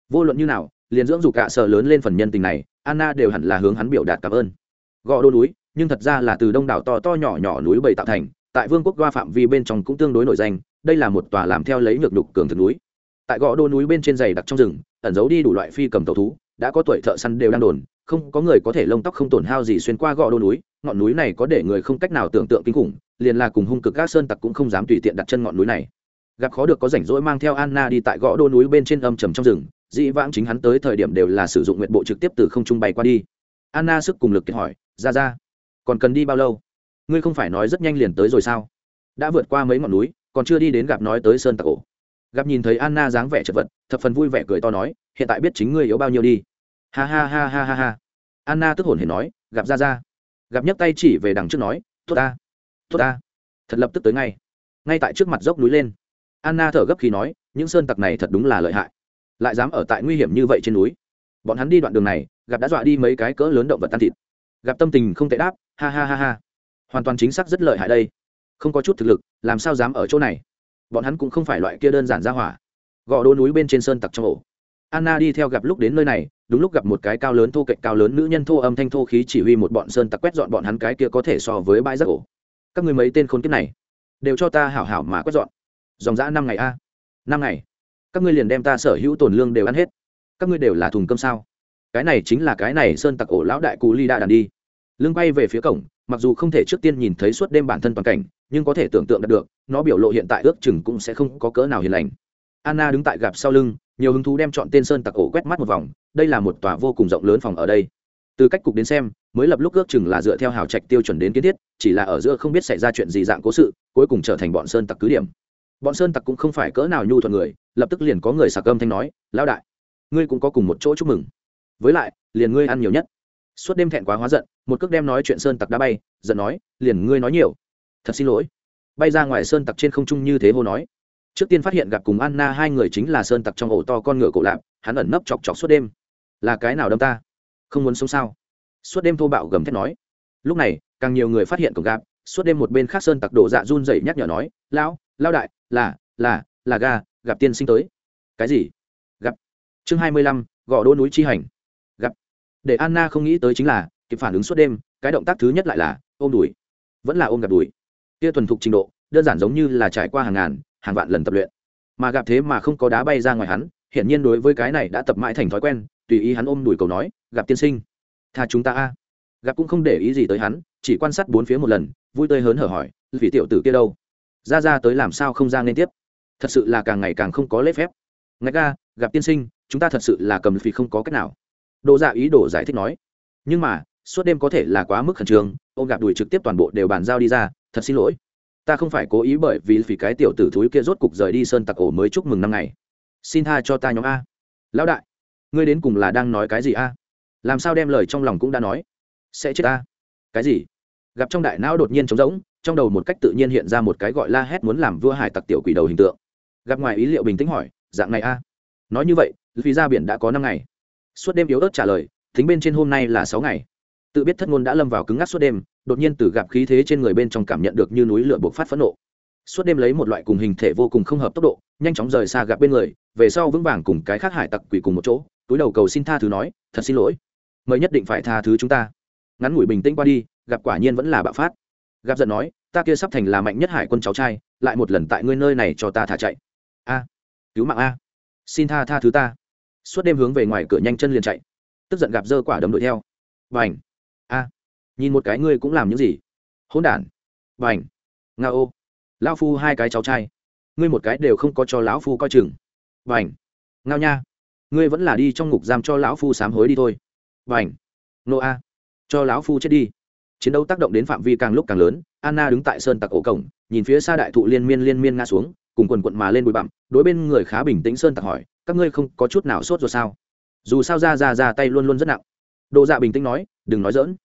Vô luận như nào, liền dưỡng dục ạ sơ lớn lên phần nhân tình này, anna đều hẳn là hướng hắn biểu đạt cảm ơn. Gò đô núi, nhưng thật ra là từ đông đảo to to nhỏ nhỏ núi bầy tạo thành tại vương quốc đoa phạm vi bên trong cũng tương đối nổi danh, đây là một tòa làm theo lấy nhược đục cường thực núi. Tại gò đô núi bên trên dày đặc trong rừng, ẩn giấu đi đủ loại phi cầm tàu thú, đã có tuổi thợ săn đều đang đồn, không có người có thể lông tóc không tổn hao gì xuyên qua gò đô núi, ngọn núi này có để người không cách nào tưởng tượng kinh khủng, liền là cùng hung cực các sơn tặc cũng không dám tùy tiện đặt chân ngọn núi này. Gặp khó được có rảnh rỗi mang theo anna đi tại gõ đô núi bên trên âm trầm trong rừng, dĩ vãng chính hắn tới thời điểm đều là sử dụng nguyện bộ trực tiếp từ không trung bay qua đi. Anna sức cùng lực kiệt hỏi, ra ra, còn cần đi bao lâu? Ngươi không phải nói rất nhanh liền tới rồi sao? Đã vượt qua mấy ngọn núi, còn chưa đi đến gặp nói tới sơn tặc ổ gặp nhìn thấy anna dáng vẻ chật vật, thập phần vui vẻ cười to nói, hiện tại biết chính ngươi yếu bao nhiêu đi. Ha ha ha ha ha ha. Anna tức hồn hề nói, gặp ra ra. Gặp nhấc tay chỉ về đằng trước nói, tốt ta tốt ta. Thật lập tức tới ngay. Ngay tại trước mặt dốc núi lên. Anna thở gấp khi nói, những sơn tặc này thật đúng là lợi hại. Lại dám ở tại nguy hiểm như vậy trên núi. Bọn hắn đi đoạn đường này, gặp đã dọa đi mấy cái cỡ lớn động vật tan thịt. Gặp tâm tình không tệ đáp, ha ha ha ha hoàn toàn chính xác rất lợi hại đây. Không có chút thực lực, làm sao dám ở chỗ này? Bọn hắn cũng không phải loại kia đơn giản ra hỏa. Gò đô núi bên trên sơn tặc trong ổ. Anna đi theo gặp lúc đến nơi này, đúng lúc gặp một cái cao lớn thô cạnh cao lớn nữ nhân thô âm thanh thô khí chỉ huy một bọn sơn tặc quét dọn bọn hắn cái kia có thể so với bãi rác ổ. Các người mấy tên khốn kiếp này, đều cho ta hảo hảo mà quét dọn. Dòng dã năm ngày a. Năm ngày. Các ngươi liền đem ta sở hữu tổn lương đều ăn hết. Các ngươi đều là thùng cơm sao? Cái này chính là cái này sơn tặc ổ lão đại cù ly đa đàn đi lưng bay về phía cổng, mặc dù không thể trước tiên nhìn thấy suốt đêm bản thân toàn cảnh, nhưng có thể tưởng tượng được, nó biểu lộ hiện tại ước chừng cũng sẽ không có cỡ nào hiền lành. Anna đứng tại gặp sau lưng, nhiều hứng thú đem chọn tên sơn tặc ổ quét mắt một vòng, đây là một tòa vô cùng rộng lớn phòng ở đây. Từ cách cục đến xem, mới lập lúc ước chừng là dựa theo hào trạch tiêu chuẩn đến kiến thiết, chỉ là ở giữa không biết xảy ra chuyện gì dạng cố sự, cuối cùng trở thành bọn sơn tặc cứ điểm. Bọn sơn tặc cũng không phải cỡ nào nhu thuận người, lập tức liền có người sạc âm thanh nói, lão đại, ngươi cũng có cùng một chỗ chúc mừng. Với lại, liền ngươi ăn nhiều nhất suốt đêm thẹn quá hóa giận, một cước đem nói chuyện sơn tặc đã bay, giận nói, liền ngươi nói nhiều. Thật xin lỗi. Bay ra ngoài sơn tặc trên không trung như thế hô nói. Trước tiên phát hiện gặp cùng anna hai người chính là sơn tặc trong ổ to con ngựa cổ lạp, hắn ẩn nấp chọc chọc suốt đêm. Là cái nào đâm ta? Không muốn sống sao? Suốt đêm thô bạo gầm thét nói. Lúc này, càng nhiều người phát hiện cổng gạp, suốt đêm một bên khác sơn tặc đổ dạ run rẩy nhắc nhở nói, lão lao đại, là là là ga, gặp tiên sinh tới. Cái gì? Gặp. Chương hai mươi lăm gò đô núi chi hành để anna không nghĩ tới chính là, kịp phản ứng suốt đêm, cái động tác thứ nhất lại là, ôm đùi. Vẫn là ôm gặp đùi. Kia thuần thục trình độ, đơn giản giống như là trải qua hàng ngàn, hàng vạn lần tập luyện. Mà gặp thế mà không có đá bay ra ngoài hắn, hiển nhiên đối với cái này đã tập mãi thành thói quen, tùy ý hắn ôm đùi cầu nói, gặp tiên sinh. Tha chúng ta a. Gặp cũng không để ý gì tới hắn, chỉ quan sát bốn phía một lần, vui tươi hớn hở hỏi vì tiểu tử kia đâu? Ra ra tới làm sao không ra nên tiếp? Thật sự là càng ngày càng không có lễ phép. Ngay ga gặp tiên sinh, chúng ta thật sự là cầm vì không có cách nào đồ dạ ý đồ giải thích nói, nhưng mà, suốt đêm có thể là quá mức khẩn trương ôm gạt đùi trực tiếp toàn bộ đều bàn giao đi ra, thật xin lỗi. Ta không phải cố ý bởi vì vì cái tiểu tử thúi kia rốt cục rời đi sơn tặc ổ mới chúc mừng năm ngày. Xin tha cho ta nhóm a. Lão đại, ngươi đến cùng là đang nói cái gì a? Làm sao đem lời trong lòng cũng đã nói. Sẽ chết ta. Cái gì? Gặp trong đại não đột nhiên trống rỗng, trong đầu một cách tự nhiên hiện ra một cái gọi la hét muốn làm vua hải tặc tiểu quỷ đầu hình tượng. Gặp ngoài ý liệu bình tĩnh hỏi, dạng này a? Nói như vậy vì ra biển đã có năm ngày suốt đêm yếu ớt trả lời tính bên trên hôm nay là sáu ngày. Tự biết thất ngôn đã lâm vào cứng ngắc suốt đêm, đột nhiên từ gặp khí thế trên người bên trong cảm nhận được như núi lửa buộc phát phẫn nộ. Suốt đêm lấy một loại cùng hình thể vô cùng không hợp tốc độ, nhanh chóng rời xa gặp bên người, về sau vững vàng cùng cái khác hải tặc quỷ cùng một chỗ, túi đầu cầu xin tha thứ nói, thật xin lỗi, mời nhất định phải tha thứ chúng ta. Ngắn ngủi bình tĩnh qua đi, gặp quả nhiên vẫn là bạo phát. Gặp giận nói, ta kia sắp thành là mạnh nhất hải quân cháu trai, lại một lần tại ngươi nơi này cho ta thả chạy. A, cứu mạng a, xin tha tha thứ ta suốt đêm hướng về ngoài cửa nhanh chân liền chạy, tức giận gặp dơ quả đấm đuổi theo. Và ảnh a! Nhìn một cái ngươi cũng làm những gì? Hỗn đản! N h nga ô! Lão phu hai cái cháu trai, ngươi một cái đều không có cho lão phu coi chừng. Và ảnh ngao nha! Ngươi vẫn là đi trong ngục giam cho lão phu sám hối đi thôi. Và ảnh nô a! Cho lão phu chết đi. Chiến đấu tác động đến phạm vi càng lúc càng lớn, anna đứng tại sơn tặc ổ cổng, nhìn phía xa đại thụ liên miên liên miên ngã xuống, cùng quần quận mà lên bụi bặm, đối bên người khá bình tĩnh sơn tặc hỏi các ngươi không có chút nào sốt rồi sao? Dù sao ra ra ra tay luôn luôn rất nặng. Đồ dạ bình tĩnh nói, đừng nói dỡn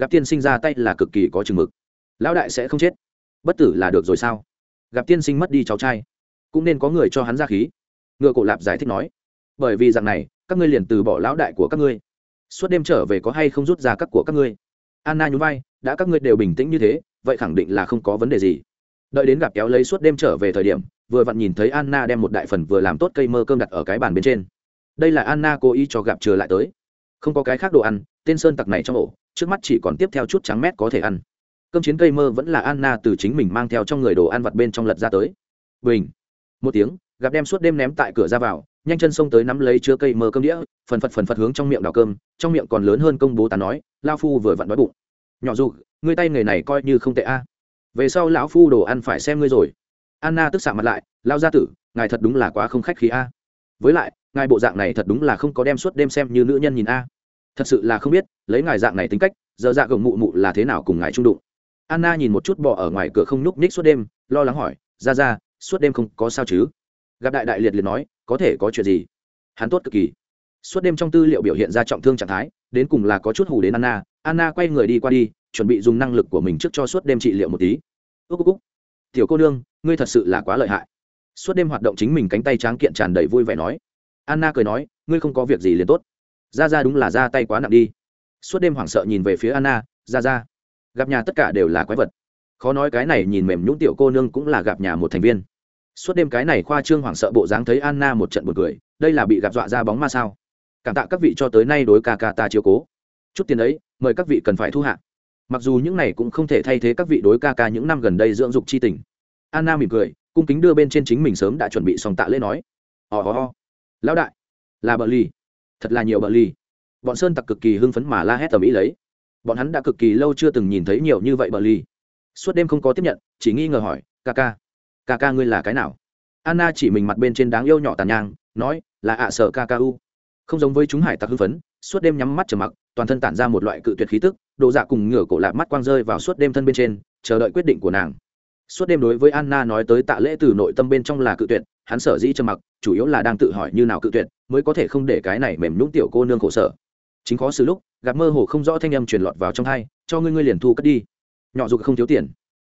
gặp tiên sinh ra tay là cực kỳ có chừng mực. Lão đại sẽ không chết. Bất tử là được rồi sao? Gặp tiên sinh mất đi cháu trai, cũng nên có người cho hắn ra khí. Ngựa cổ lạp giải thích nói, bởi vì rằng này, các ngươi liền từ bỏ lão đại của các ngươi. Suốt đêm trở về có hay không rút ra các của các ngươi? Anna nhún vai, đã các ngươi đều bình tĩnh như thế, vậy khẳng định là không có vấn đề gì đợi đến gặp kéo lấy suốt đêm trở về thời điểm, vừa vặn nhìn thấy anna đem một đại phần vừa làm tốt cây mơ cơm đặt ở cái bàn bên trên. Đây là anna cố ý cho gặp trở lại tới. Không có cái khác đồ ăn, tên sơn tặc này trong ổ, trước mắt chỉ còn tiếp theo chút trắng mét có thể ăn. Cơm chiến cây mơ vẫn là anna từ chính mình mang theo trong người đồ ăn vặt bên trong lật ra tới. Bình. Một tiếng, gặp đem suốt đêm ném tại cửa ra vào, nhanh chân xông tới nắm lấy chứa cây mơ cơm đĩa, phần phật phần phật hướng trong miệng đào cơm, trong miệng còn lớn hơn công bố tán nói, lao phu vừa vặn đói bụng. Nhỏ dù ngươi tay nghề này coi như không tệ a về sau lão phu đồ ăn phải xem ngươi rồi. Anna tức xạ mặt lại lao gia tử, ngài thật đúng là quá không khách khí a. Với lại, ngài bộ dạng này thật đúng là không có đem suốt đêm xem như nữ nhân nhìn a. Thật sự là không biết, lấy ngài dạng này tính cách, giờ dạ gồng mụ mụ là thế nào cùng ngài trung đụng. Anna nhìn một chút bò ở ngoài cửa không nhúc ních suốt đêm, lo lắng hỏi ra ra suốt đêm không có sao chứ? Gặp đại đại liệt liệt nói, có thể có chuyện gì? Hắn tốt cực kỳ suốt đêm trong tư liệu biểu hiện ra trọng thương trạng thái, đến cùng là có chút hù đến anna. Anna quay người đi qua đi, chuẩn bị dùng năng lực của mình trước cho suốt đêm trị liệu một tí. Ước ước tiểu cô nương, ngươi thật sự là quá lợi hại. Suốt đêm hoạt động chính mình cánh tay tráng kiện tràn đầy vui vẻ nói. Anna cười nói, ngươi không có việc gì liền tốt. Ra ra đúng là ra tay quá nặng đi. Suốt đêm hoảng sợ nhìn về phía anna ra ra gặp nhà tất cả đều là quái vật. Khó nói cái này nhìn mềm nhũng tiểu cô nương cũng là gặp nhà một thành viên. Suốt đêm cái này khoa trương hoảng sợ bộ dáng thấy anna một trận buồn cười, đây là bị gặp dọa ra bóng ma sao? Cảm tạ các vị cho tới nay đối ca ca ta chiếu cố. Chút tiền ấy, mời các vị cần phải thu hạ. Mặc dù những này cũng không thể thay thế các vị đối ca ca những năm gần đây dưỡng dục chi tình. Anna mỉm cười, cung kính đưa bên trên chính mình sớm đã chuẩn bị xong tạ lễ nói. Ò ho ho. Lão đại, là bờ ly thật là nhiều bờ ly bọn sơn tặc cực kỳ hưng phấn mà la hét tầm ý lấy. Bọn hắn đã cực kỳ lâu chưa từng nhìn thấy nhiều như vậy bờ ly suốt đêm không có tiếp nhận, chỉ nghi ngờ hỏi, ca ca ca ca ngươi là cái nào? Anna chỉ mình mặt bên trên đáng yêu nhỏ tàn nhang, nói, là ạ sợ ca ca u không giống với chúng hải tặc hưng phấn, suốt đêm nhắm mắt trầm mặc, toàn thân tản ra một loại cự tuyệt khí tức độ dạ cùng ngửa cổ lạc mắt quang rơi vào suốt đêm thân bên trên, chờ đợi quyết định của nàng. Suốt đêm đối với anna nói tới tạ lễ từ nội tâm bên trong là cự tuyệt, hắn sở dĩ trầm mặc, chủ yếu là đang tự hỏi như nào cự tuyệt, mới có thể không để cái này mềm nhũng tiểu cô nương khổ sở. Chính khó xử lúc, gặp mơ hồ không rõ thanh âm truyền lọt vào trong hai, cho ngươi ngươi liền thu cất đi. Nhỏ dù không thiếu tiền.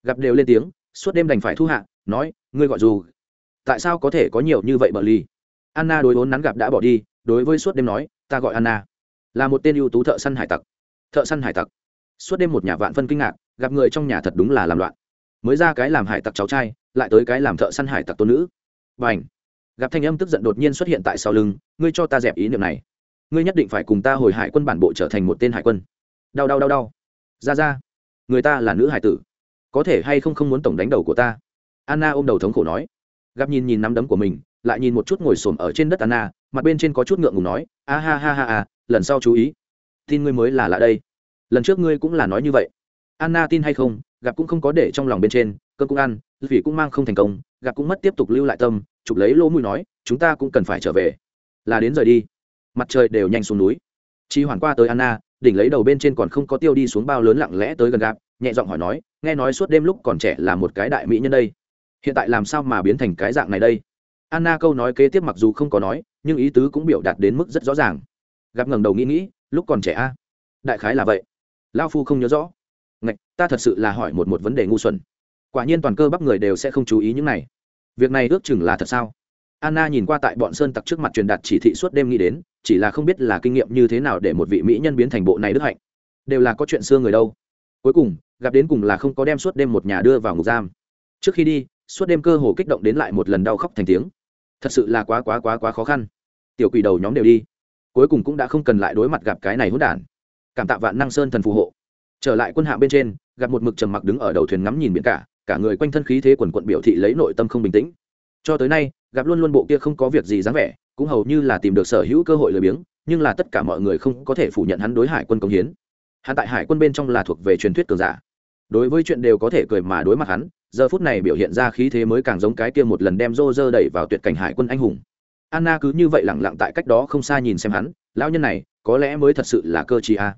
Gặp đều lên tiếng, suốt đêm đành phải thu hạ, nói, ngươi gọi dù, tại sao có thể có nhiều như vậy bờ ly anna đối vốn nắn gặp đã bỏ đi, đối với suốt đêm nói, ta gọi anna. Là một tên ưu tú thợ săn hải tặc. Thợ săn hải tặc. Suốt đêm một nhà vạn phân kinh ngạc, gặp người trong nhà thật đúng là làm loạn. Mới ra cái làm hải tặc cháu trai, lại tới cái làm thợ săn hải tặc tôn nữ. B à n h gặp thanh âm tức giận đột nhiên xuất hiện tại sau lưng, ngươi cho ta dẹp ý niệm này. Ngươi nhất định phải cùng ta hồi hải quân bản bộ trở thành một tên hải quân. Đau đau đau đau. Ra ra. Người ta là nữ hải tử. Có thể hay không không muốn tổng đánh đầu của ta? Anna ôm đầu thống khổ nói. Gặp nhìn nhìn nắm đấm của mình lại nhìn một chút ngồi xổm ở trên đất anna, mặt bên trên có chút ngượng ngùng nói, a ha ha ha ha, lần sau chú ý. Tin ngươi mới là lạ đây. Lần trước ngươi cũng là nói như vậy. Anna tin hay không, gặp cũng không có để trong lòng bên trên cơn cũng ăn, vì cũng mang không thành công, gặp cũng mất tiếp tục lưu lại tâm, chụp lấy lỗ mũi nói, chúng ta cũng cần phải trở về. Là đến rời đi. Mặt trời đều nhanh xuống núi. Chi hoàn qua tới anna, đỉnh lấy đầu bên trên còn không có tiêu đi xuống bao lớn lặng lẽ tới gần gặp, nhẹ giọng hỏi nói, nghe nói suốt đêm lúc còn trẻ là một cái đại mỹ nhân đây. Hiện tại làm sao mà biến thành cái dạng này đây? Anna câu nói kế tiếp mặc dù không có nói, nhưng ý tứ cũng biểu đạt đến mức rất rõ ràng. Gặp ngẩng đầu nghĩ nghĩ, lúc còn trẻ a. Đại khái là vậy. Lao phu không nhớ rõ. Ngạch, ta thật sự là hỏi một một vấn đề ngu xuẩn. Quả nhiên toàn cơ bắp người đều sẽ không chú ý những này. Việc này ước chừng là thật sao? Anna nhìn qua tại bọn sơn tặc trước mặt truyền đạt chỉ thị suốt đêm nghĩ đến, chỉ là không biết là kinh nghiệm như thế nào để một vị mỹ nhân biến thành bộ này đức hạnh. Đều là có chuyện xưa người đâu. Cuối cùng, gặp đến cùng là không có đem suốt đêm một nhà đưa vào ngục giam. Trước khi đi, suốt đêm cơ hồ kích động đến lại một lần đau khóc thành tiếng thật sự là quá quá quá quá khó khăn. Tiểu quỷ đầu nhóm đều đi. Cuối cùng cũng đã không cần lại đối mặt gặp cái này hỗn đản. Cảm tạ vạn năng sơn thần phù hộ. Trở lại quân hạ bên trên, gặp một mực trầm mặc đứng ở đầu thuyền ngắm nhìn biển cả cả người quanh thân khí thế quần quận biểu thị lấy nội tâm không bình tĩnh. Cho tới nay, gặp luôn luôn bộ kia không có việc gì dáng vẻ, cũng hầu như là tìm được sở hữu cơ hội lười biếng, nhưng là tất cả mọi người không có thể phủ nhận hắn đối hải quân công hiến. Hắn tại hải quân bên trong là thuộc về truyền thuyết cường giả. Đối với chuyện đều có thể cười mà đối mặt hắn giờ phút này biểu hiện ra khí thế mới càng giống cái kia một lần đem rô rơ đẩy vào tuyệt cảnh hải quân anh hùng. Anna cứ như vậy lẳng lặng tại cách đó không xa nhìn xem hắn, lão nhân này, có lẽ mới thật sự là cơ chí a.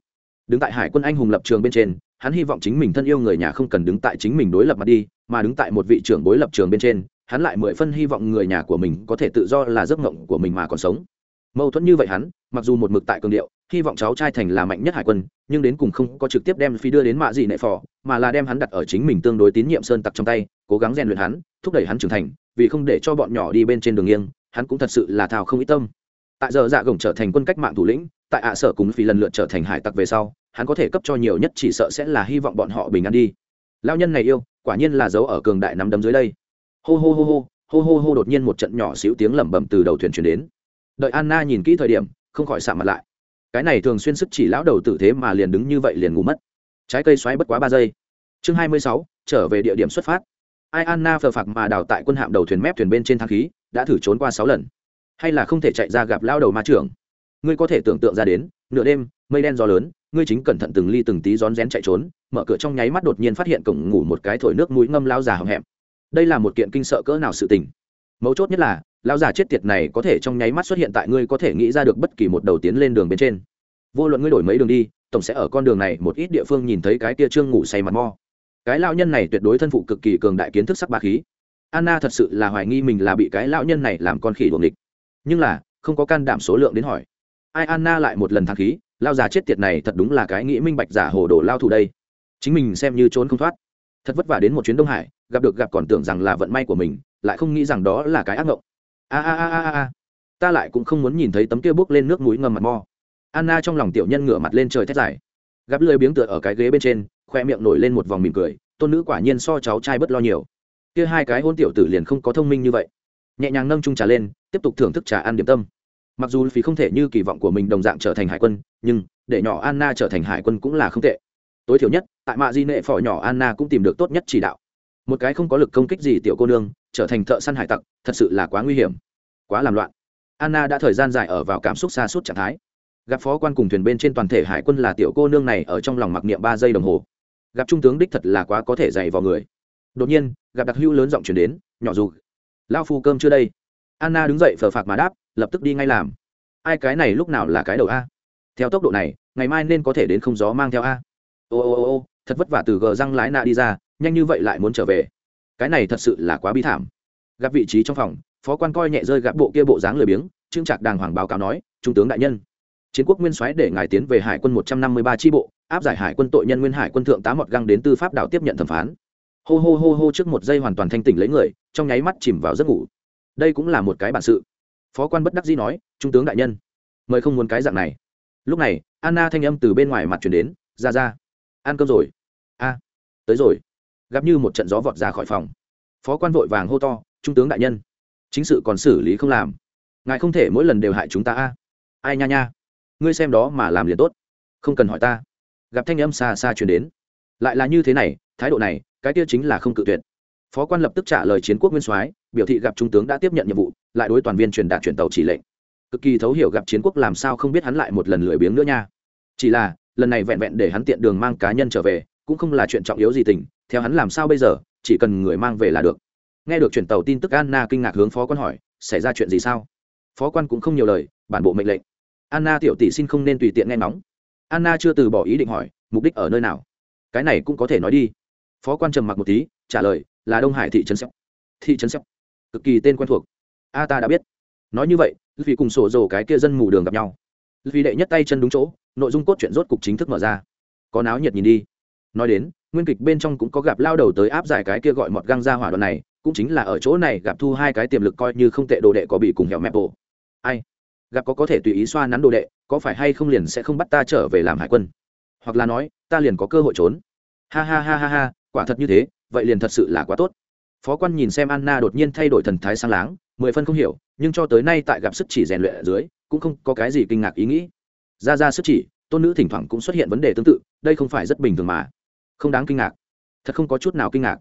Đứng tại hải quân anh hùng lập trường bên trên, hắn hy vọng chính mình thân yêu người nhà không cần đứng tại chính mình đối lập mặt đi, mà đứng tại một vị trưởng bối lập trường bên trên, hắn lại mười phân hy vọng người nhà của mình có thể tự do là giấc mộng của mình mà còn sống mâu thuẫn như vậy hắn, mặc dù một mực tại cường điệu, hy vọng cháu trai thành là mạnh nhất hải quân, nhưng đến cùng không có trực tiếp đem phi đưa đến mạ gì nệ phò, mà là đem hắn đặt ở chính mình tương đối tín nhiệm sơn tặc trong tay, cố gắng rèn luyện hắn, thúc đẩy hắn trưởng thành, vì không để cho bọn nhỏ đi bên trên đường nghiêng, hắn cũng thật sự là thao không ít tâm. Tại giờ dạ gồng trở thành quân cách mạng thủ lĩnh, tại ạ sở cùng phi lần lượt trở thành hải tặc về sau, hắn có thể cấp cho nhiều nhất chỉ sợ sẽ là hy vọng bọn họ bình an đi. Lao nhân này yêu, quả nhiên là dấu ở cường đại nắm đấm dưới đây. Hô hô hô hô hô hô hô đột nhiên một trận nhỏ xíu tiếng lẩm bẩm từ đầu thuyền chuyển đến đợi anna nhìn kỹ thời điểm, không khỏi xạ mặt lại. Cái này thường xuyên sức chỉ lão đầu tử thế mà liền đứng như vậy liền ngủ mất. Trái cây xoáy bất quá ba giây. Chương hai mươi sáu, trở về địa điểm xuất phát. Ai anna phờ phạc mà đào tại quân hạm đầu thuyền mép thuyền bên trên thang khí, đã thử trốn qua sáu lần. Hay là không thể chạy ra gặp lao đầu ma trưởng? Ngươi có thể tưởng tượng ra đến, nửa đêm, mây đen gió lớn, ngươi chính cẩn thận từng ly từng tí rón rén chạy trốn, mở cửa trong nháy mắt đột nhiên phát hiện cổng ngủ một cái thổi nước mũi ngâm lao già hầm hẹm. Đây là một kiện kinh sợ cỡ nào sự tình. Mấu chốt nhất là lão già chết tiệt này có thể trong nháy mắt xuất hiện tại ngươi có thể nghĩ ra được bất kỳ một đầu tiến lên đường bên trên. Vô luận ngươi đổi mấy đường đi, tổng sẽ ở con đường này một ít địa phương nhìn thấy cái tia trương ngủ say mặt mo. Cái lão nhân này tuyệt đối thân phụ cực kỳ cường đại kiến thức sắc ba khí. Anna thật sự là hoài nghi mình là bị cái lão nhân này làm con khỉ đuồng địch nhưng là, không có can đảm số lượng đến hỏi. Ai anna lại một lần thang khí lao già chết tiệt này thật đúng là cái nghĩ minh bạch giả hồ đồ lao thủ đây. Chính mình xem như trốn không thoát. Thật vất vả đến một chuyến đông hải, gặp được gặp còn tưởng rằng là vận may của mình, lại không nghĩ rằng đó là cái ác ngộng a a a a a. Ta lại cũng không muốn nhìn thấy tấm kia bước lên nước mũi ngầm mặt mo. Anna trong lòng tiểu nhân ngửa mặt lên trời thét dài. Gắp lười biếng tựa ở cái ghế bên trên, khoe miệng nổi lên một vòng mỉm cười, tôn nữ quả nhiên so cháu trai bất lo nhiều. Kia hai cái hôn tiểu tử liền không có thông minh như vậy. Nhẹ nhàng nâng trung trà lên, tiếp tục thưởng thức trà ăn điểm tâm. Mặc dù phí không thể như kỳ vọng của mình đồng dạng trở thành hải quân, nhưng để nhỏ anna trở thành hải quân cũng là không tệ. Tối thiểu nhất, tại mạ di nệ phò nhỏ anna cũng tìm được tốt nhất chỉ đạo. Một cái không có lực công kích gì tiểu cô nương trở thành thợ săn hải tặc, thật sự là quá nguy hiểm, quá làm loạn. Anna đã thời gian dài ở vào cảm xúc xa suốt trạng thái. Gặp phó quan cùng thuyền bên trên toàn thể hải quân là tiểu cô nương này ở trong lòng mặc niệm ba giây đồng hồ. Gặp trung tướng đích thật là quá có thể dày vào người. Đột nhiên, gặp đặc hữu lớn giọng chuyển đến, nhỏ dù lao phu cơm chưa đây? Anna đứng dậy phờ phạc mà đáp, lập tức đi ngay làm. Ai cái này lúc nào là cái đầu a? Theo tốc độ này, ngày mai nên có thể đến không gió mang theo a. Ô ô ô ô, thật vất vả từ gờ răng lái nạ đi ra, nhanh như vậy lại muốn trở về cái này thật sự là quá bi thảm. Gặp vị trí trong phòng, phó quan coi nhẹ rơi gặp bộ kia bộ dáng lười biếng, trương trạc đàng hoàng báo cáo nói, trung tướng đại nhân, chiến quốc nguyên soái để ngài tiến về hải quân một trăm năm mươi ba tri bộ, áp giải hải quân tội nhân nguyên hải quân thượng tá mọt găng đến tư pháp đảo tiếp nhận thẩm phán. Hô hô hô hô trước một giây hoàn toàn thanh tỉnh lấy người, trong nháy mắt chìm vào giấc ngủ. Đây cũng là một cái bản sự. Phó quan bất đắc dĩ nói, trung tướng đại nhân, mời không muốn cái dạng này. Lúc này, anna thanh âm từ bên ngoài mặt chuyển đến, ra ra, ăn cơm rồi. A, tới rồi gặp như một trận gió vọt ra khỏi phòng. Phó quan vội vàng hô to, trung tướng đại nhân, chính sự còn xử lý không làm. Ngài không thể mỗi lần đều hại chúng ta a. Ai nha nha, ngươi xem đó mà làm liền tốt, không cần hỏi ta. Gặp thanh âm xa xa chuyển đến. Lại là như thế này, thái độ này, cái kia chính là không cự tuyệt. Phó quan lập tức trả lời chiến quốc nguyên soái, biểu thị gặp trung tướng đã tiếp nhận nhiệm vụ, lại đối toàn viên truyền đạt chuyển tàu chỉ lệnh. Cực kỳ thấu hiểu gặp chiến quốc làm sao không biết hắn lại một lần lười biếng nữa nha. Chỉ là, lần này vẹn vẹn để hắn tiện đường mang cá nhân trở về, cũng không là chuyện trọng yếu gì tình theo hắn làm sao bây giờ, chỉ cần người mang về là được. Nghe được chuyển tàu tin tức, anna kinh ngạc hướng phó quan hỏi, xảy ra chuyện gì sao? Phó quan cũng không nhiều lời, bản bộ mệnh lệnh. Anna tiểu tỷ xin không nên tùy tiện nghe ngóng. Anna chưa từ bỏ ý định hỏi, mục đích ở nơi nào? Cái này cũng có thể nói đi. Phó quan trầm mặc một tí, trả lời, là đông hải thị trấn xéo. Thị trấn xéo? Cực kỳ tên quen thuộc. A ta đã biết. Nói như vậy vì cùng sổ dồ cái kia dân mù đường gặp nhau. Vì đệ nhất tay chân đúng chỗ, nội dung cốt truyện rốt cục chính thức mở ra. Có náo nhiệt nhìn đi nói đến, nguyên kịch bên trong cũng có gặp lao đầu tới áp giải cái kia gọi mọt găng ra hỏa đoạn này, cũng chính là ở chỗ này gặp thu hai cái tiềm lực coi như không tệ đồ đệ có bị cùng hẻo mẹp bộ. Ai? Gặp có có thể tùy ý xoa nắn đồ đệ, có phải hay không liền sẽ không bắt ta trở về làm hải quân? Hoặc là nói, ta liền có cơ hội trốn. Ha ha ha ha ha, quả thật như thế, vậy liền thật sự là quá tốt. Phó quan nhìn xem anna đột nhiên thay đổi thần thái sang láng, mười phân không hiểu, nhưng cho tới nay tại gặp sức chỉ rèn luyện ở dưới, cũng không có cái gì kinh ngạc ý nghĩ. Ra ra sức chỉ, tôn nữ thỉnh thoảng cũng xuất hiện vấn đề tương tự, đây không phải rất bình thường mà không đáng kinh ngạc. Thật không có chút nào kinh ngạc.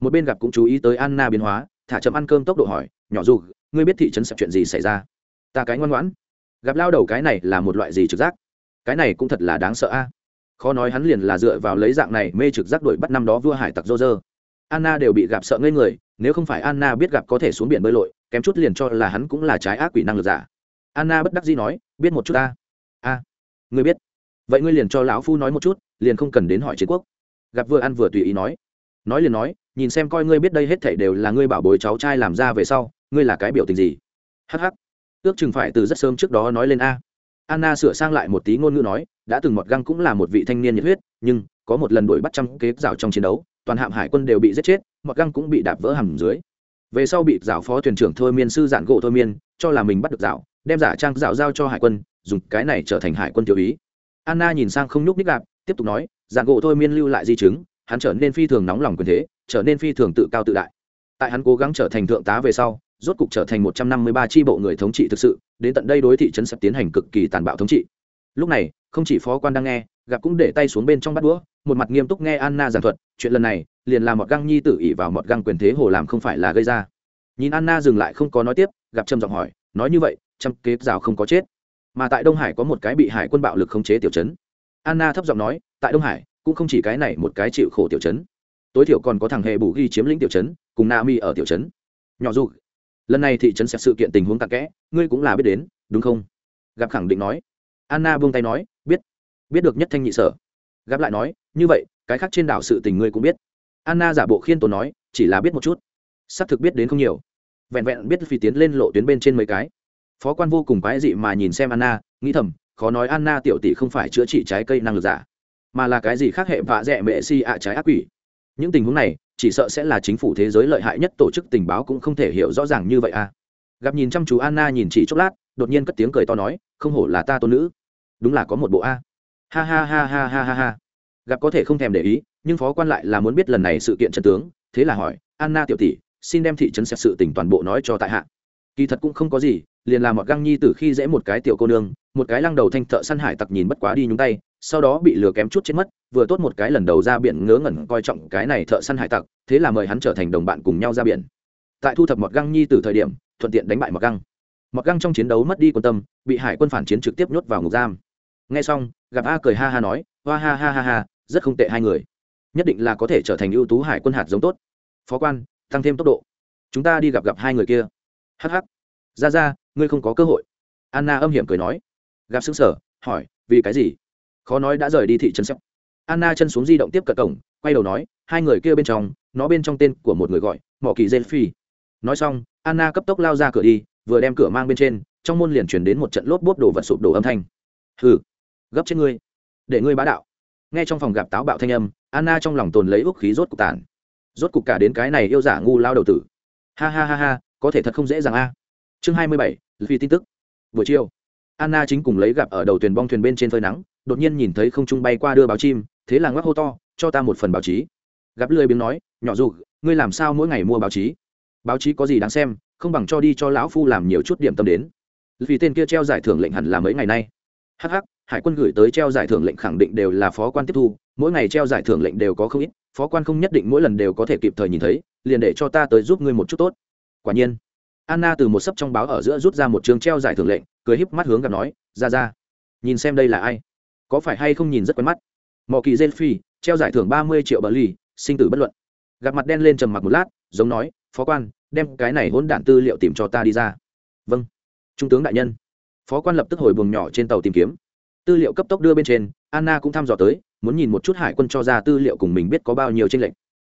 Một bên gặp cũng chú ý tới anna biến hóa, thả chậm ăn cơm tốc độ hỏi, nhỏ dù ngươi biết thị trấn sập chuyện gì xảy ra? Ta cái ngoan ngoãn. Gặp lao đầu cái này là một loại gì trực giác? Cái này cũng thật là đáng sợ a. Khó nói hắn liền là dựa vào lấy dạng này mê trực giác đuổi bắt năm đó vua hải tặc dô dơ anna đều bị gặp sợ ngây người, nếu không phải anna biết gặp có thể xuống biển bơi lội, kém chút liền cho là hắn cũng là trái ác quỷ năng lực giả. Anna bất đắc dĩ nói, biết một chút ta. A, ngươi biết. Vậy ngươi liền cho lão phu nói một chút, liền không cần đến hỏi chiến quốc gặp vừa ăn vừa tùy ý nói. Nói liền nói, nhìn xem coi ngươi biết đây hết thảy đều là ngươi bảo bối cháu trai làm ra về sau, ngươi là cái biểu tình gì? Hh ước chừng phải từ rất sớm trước đó nói lên a. Anna sửa sang lại một tí ngôn ngữ nói, đã từng mọt găng cũng là một vị thanh niên nhiệt huyết, nhưng có một lần đuổi bắt trăm kế rào trong chiến đấu, toàn hạm hải quân đều bị giết chết, mọt găng cũng bị đạp vỡ hầm dưới. Về sau bị rào phó thuyền trưởng thôi miên sư giản gỗ thôi miên, cho là mình bắt được rào, đem giả trang rào giao cho hải quân, dùng cái này trở thành hải quân tiểu ý. Anna nhìn sang không nhúc ních gạp tiếp tục nói giản gỗ thôi miên lưu lại di chứng, hắn trở nên phi thường nóng lòng quyền thế, trở nên phi thường tự cao tự đại. Tại hắn cố gắng trở thành thượng tá về sau, rốt cục trở thành một trăm năm mươi ba tri bộ người thống trị thực sự, đến tận đây đối thị trấn sắp tiến hành cực kỳ tàn bạo thống trị. Lúc này, không chỉ phó quan đang nghe, gặp cũng để tay xuống bên trong bắt đũa, một mặt nghiêm túc nghe anna giảng thuật, chuyện lần này, liền làm một găng nhi tự ỉ vào một găng quyền thế hồ làm không phải là gây ra. Nhìn anna dừng lại không có nói tiếp, gặp trầm giọng hỏi, nói như vậy, trăm kế rào không có chết. Mà tại đông hải có một cái bị hải quân bạo lực khống chế tiểu chấn anna thấp giọng nói tại đông hải cũng không chỉ cái này một cái chịu khổ tiểu chấn tối thiểu còn có thằng hề bù ghi chiếm lĩnh tiểu chấn cùng na mi ở tiểu chấn nhỏ dù, lần này thị trấn xét sự kiện tình huống tạc kẽ, ngươi cũng là biết đến, đúng không? Gặp khẳng định nói. Anna buông tay nói, biết. Biết được nhất thanh nhị sở. Gặp lại nói, như vậy, cái khác trên đảo sự tình ngươi cũng biết. Anna giả bộ khiên tồn nói, chỉ là biết một chút. Xác thực biết đến không nhiều. Vẹn vẹn biết phi tiến lên lộ tuyến bên trên mấy cái. Phó quan vô cùng quái dị mà nhìn xem anna, nghĩ thầm, khó nói anna tiểu tỷ không phải chữa trị trái cây năng lực giả mà là cái gì khác hệ vạ rẻ mệ si ạ trái ác quỷ. Những tình huống này, chỉ sợ sẽ là chính phủ thế giới lợi hại nhất tổ chức tình báo cũng không thể hiểu rõ ràng như vậy à. Gặp nhìn chăm chú anna nhìn chỉ chốc lát, đột nhiên cất tiếng cười to nói, không hổ là ta tôn nữ. Đúng là có một bộ a. Ha ha ha ha ha ha ha. Gặp có thể không thèm để ý, nhưng phó quan lại là muốn biết lần này sự kiện chân tướng, thế là hỏi, anna tiểu tỷ, xin đem thị trấn xét sự tỉnh toàn bộ nói cho tại hạ. Kỳ thật cũng không có gì, liền làm một găng nhi từ khi dễ một cái tiểu cô nương, một cái lăng đầu thanh thợ săn hải tặc nhìn bất quá đi nhúng tay sau đó bị lừa kém chút chết mất, vừa tốt một cái lần đầu ra biển ngớ ngẩn coi trọng cái này thợ săn hải tặc, thế là mời hắn trở thành đồng bạn cùng nhau ra biển. Tại thu thập mọt găng nhi từ thời điểm, thuận tiện đánh bại mọt găng. Mọt găng trong chiến đấu mất đi quan tâm, bị hải quân phản chiến trực tiếp nhốt vào ngục giam. Nghe xong, gặp a cười ha ha nói, hoa ha ha ha ha, rất không tệ hai người. Nhất định là có thể trở thành ưu tú hải quân hạt giống tốt. Phó quan, tăng thêm tốc độ. Chúng ta đi gặp gặp hai người kia. Hh ra ra, ngươi không có cơ hội. Anna âm hiểm cười nói. Gặp xứng sở hỏi, vì cái gì? Khó nói đã rời đi thị trấn sắp anna chân xuống di động tiếp cận cổng, quay đầu nói, hai người kia bên trong, nó bên trong tên của một người gọi mỏ kỳ gen phi. Nói xong, anna cấp tốc lao ra cửa đi, vừa đem cửa mang bên trên, trong môn liền chuyển đến một trận lốp bốp đồ vật sụp đổ âm thanh. Hừ, gấp chết ngươi. Để ngươi bá đạo. Nghe trong phòng gặp táo bạo thanh âm, anna trong lòng tồn lấy ước khí rốt cục tàn. Rốt cục cả đến cái này yêu giả ngu lao đầu tử. Ha ha ha ha, có thể thật không dễ dàng a. Chương hai mươi bảy vì tin tức. Buổi chiều, anna chính cùng lấy gặp ở đầu thuyền bong thuyền bên trên phơi nắng đột nhiên nhìn thấy không trung bay qua đưa báo chim, thế là ngoắc hô to, cho ta một phần báo chí. Gặp lười biếng nói, nhỏ dù, ngươi làm sao mỗi ngày mua báo chí? Báo chí có gì đáng xem, không bằng cho đi cho lão phu làm nhiều chút điểm tâm đến. Vì tên kia treo giải thưởng lệnh hẳn là mấy ngày nay. Hh hải quân gửi tới treo giải thưởng lệnh khẳng định đều là phó quan tiếp thu, mỗi ngày treo giải thưởng lệnh đều có không ít, phó quan không nhất định mỗi lần đều có thể kịp thời nhìn thấy, liền để cho ta tới giúp ngươi một chút tốt. Quả nhiên, anna từ một sấp trong báo ở giữa rút ra một trường treo giải thưởng lệnh, cười híp mắt hướng gặp nói, ra ra, nhìn xem đây là ai? Có phải hay không nhìn rất quen mắt. Mò kỳ gen phi, treo giải thưởng ba mươi triệu bờ ly sinh tử bất luận. Gặp mặt đen lên trầm mặc một lát, giống nói, phó quan, đem cái này hỗn đản tư liệu tìm cho ta đi ra. Vâng. Trung tướng đại nhân. Phó quan lập tức hồi buồng nhỏ trên tàu tìm kiếm. Tư liệu cấp tốc đưa bên trên, anna cũng thăm dò tới, muốn nhìn một chút hải quân cho ra tư liệu cùng mình biết có bao nhiêu tranh lệch.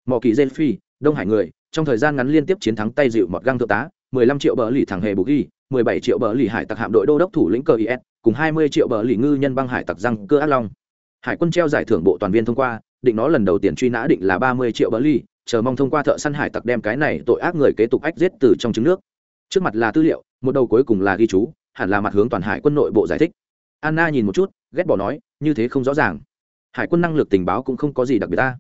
Mỏ kỳ gen phi, đông hải người, trong thời gian ngắn liên tiếp chiến thắng tay dịu mọt găng thượng tá 15 triệu bờ lì thẳng hề bù ghi 17 triệu bờ lì hải tặc hạm đội đô đốc thủ lĩnh cờ is cùng 20 triệu bờ lì ngư nhân băng hải tặc răng cơ ác long. Hải quân treo giải thưởng bộ toàn viên thông qua, định nó lần đầu tiên truy nã định là 30 triệu bờ lì, chờ mong thông qua thợ săn hải tặc đem cái này tội ác người kế tục ách giết từ trong trứng nước. Trước mặt là tư liệu, một đầu cuối cùng là ghi chú, hẳn là mặt hướng toàn hải quân nội bộ giải thích. Anna nhìn một chút, ghét bỏ nói, như thế không rõ ràng. Hải quân năng lực tình báo cũng không có gì đặc biệt ta.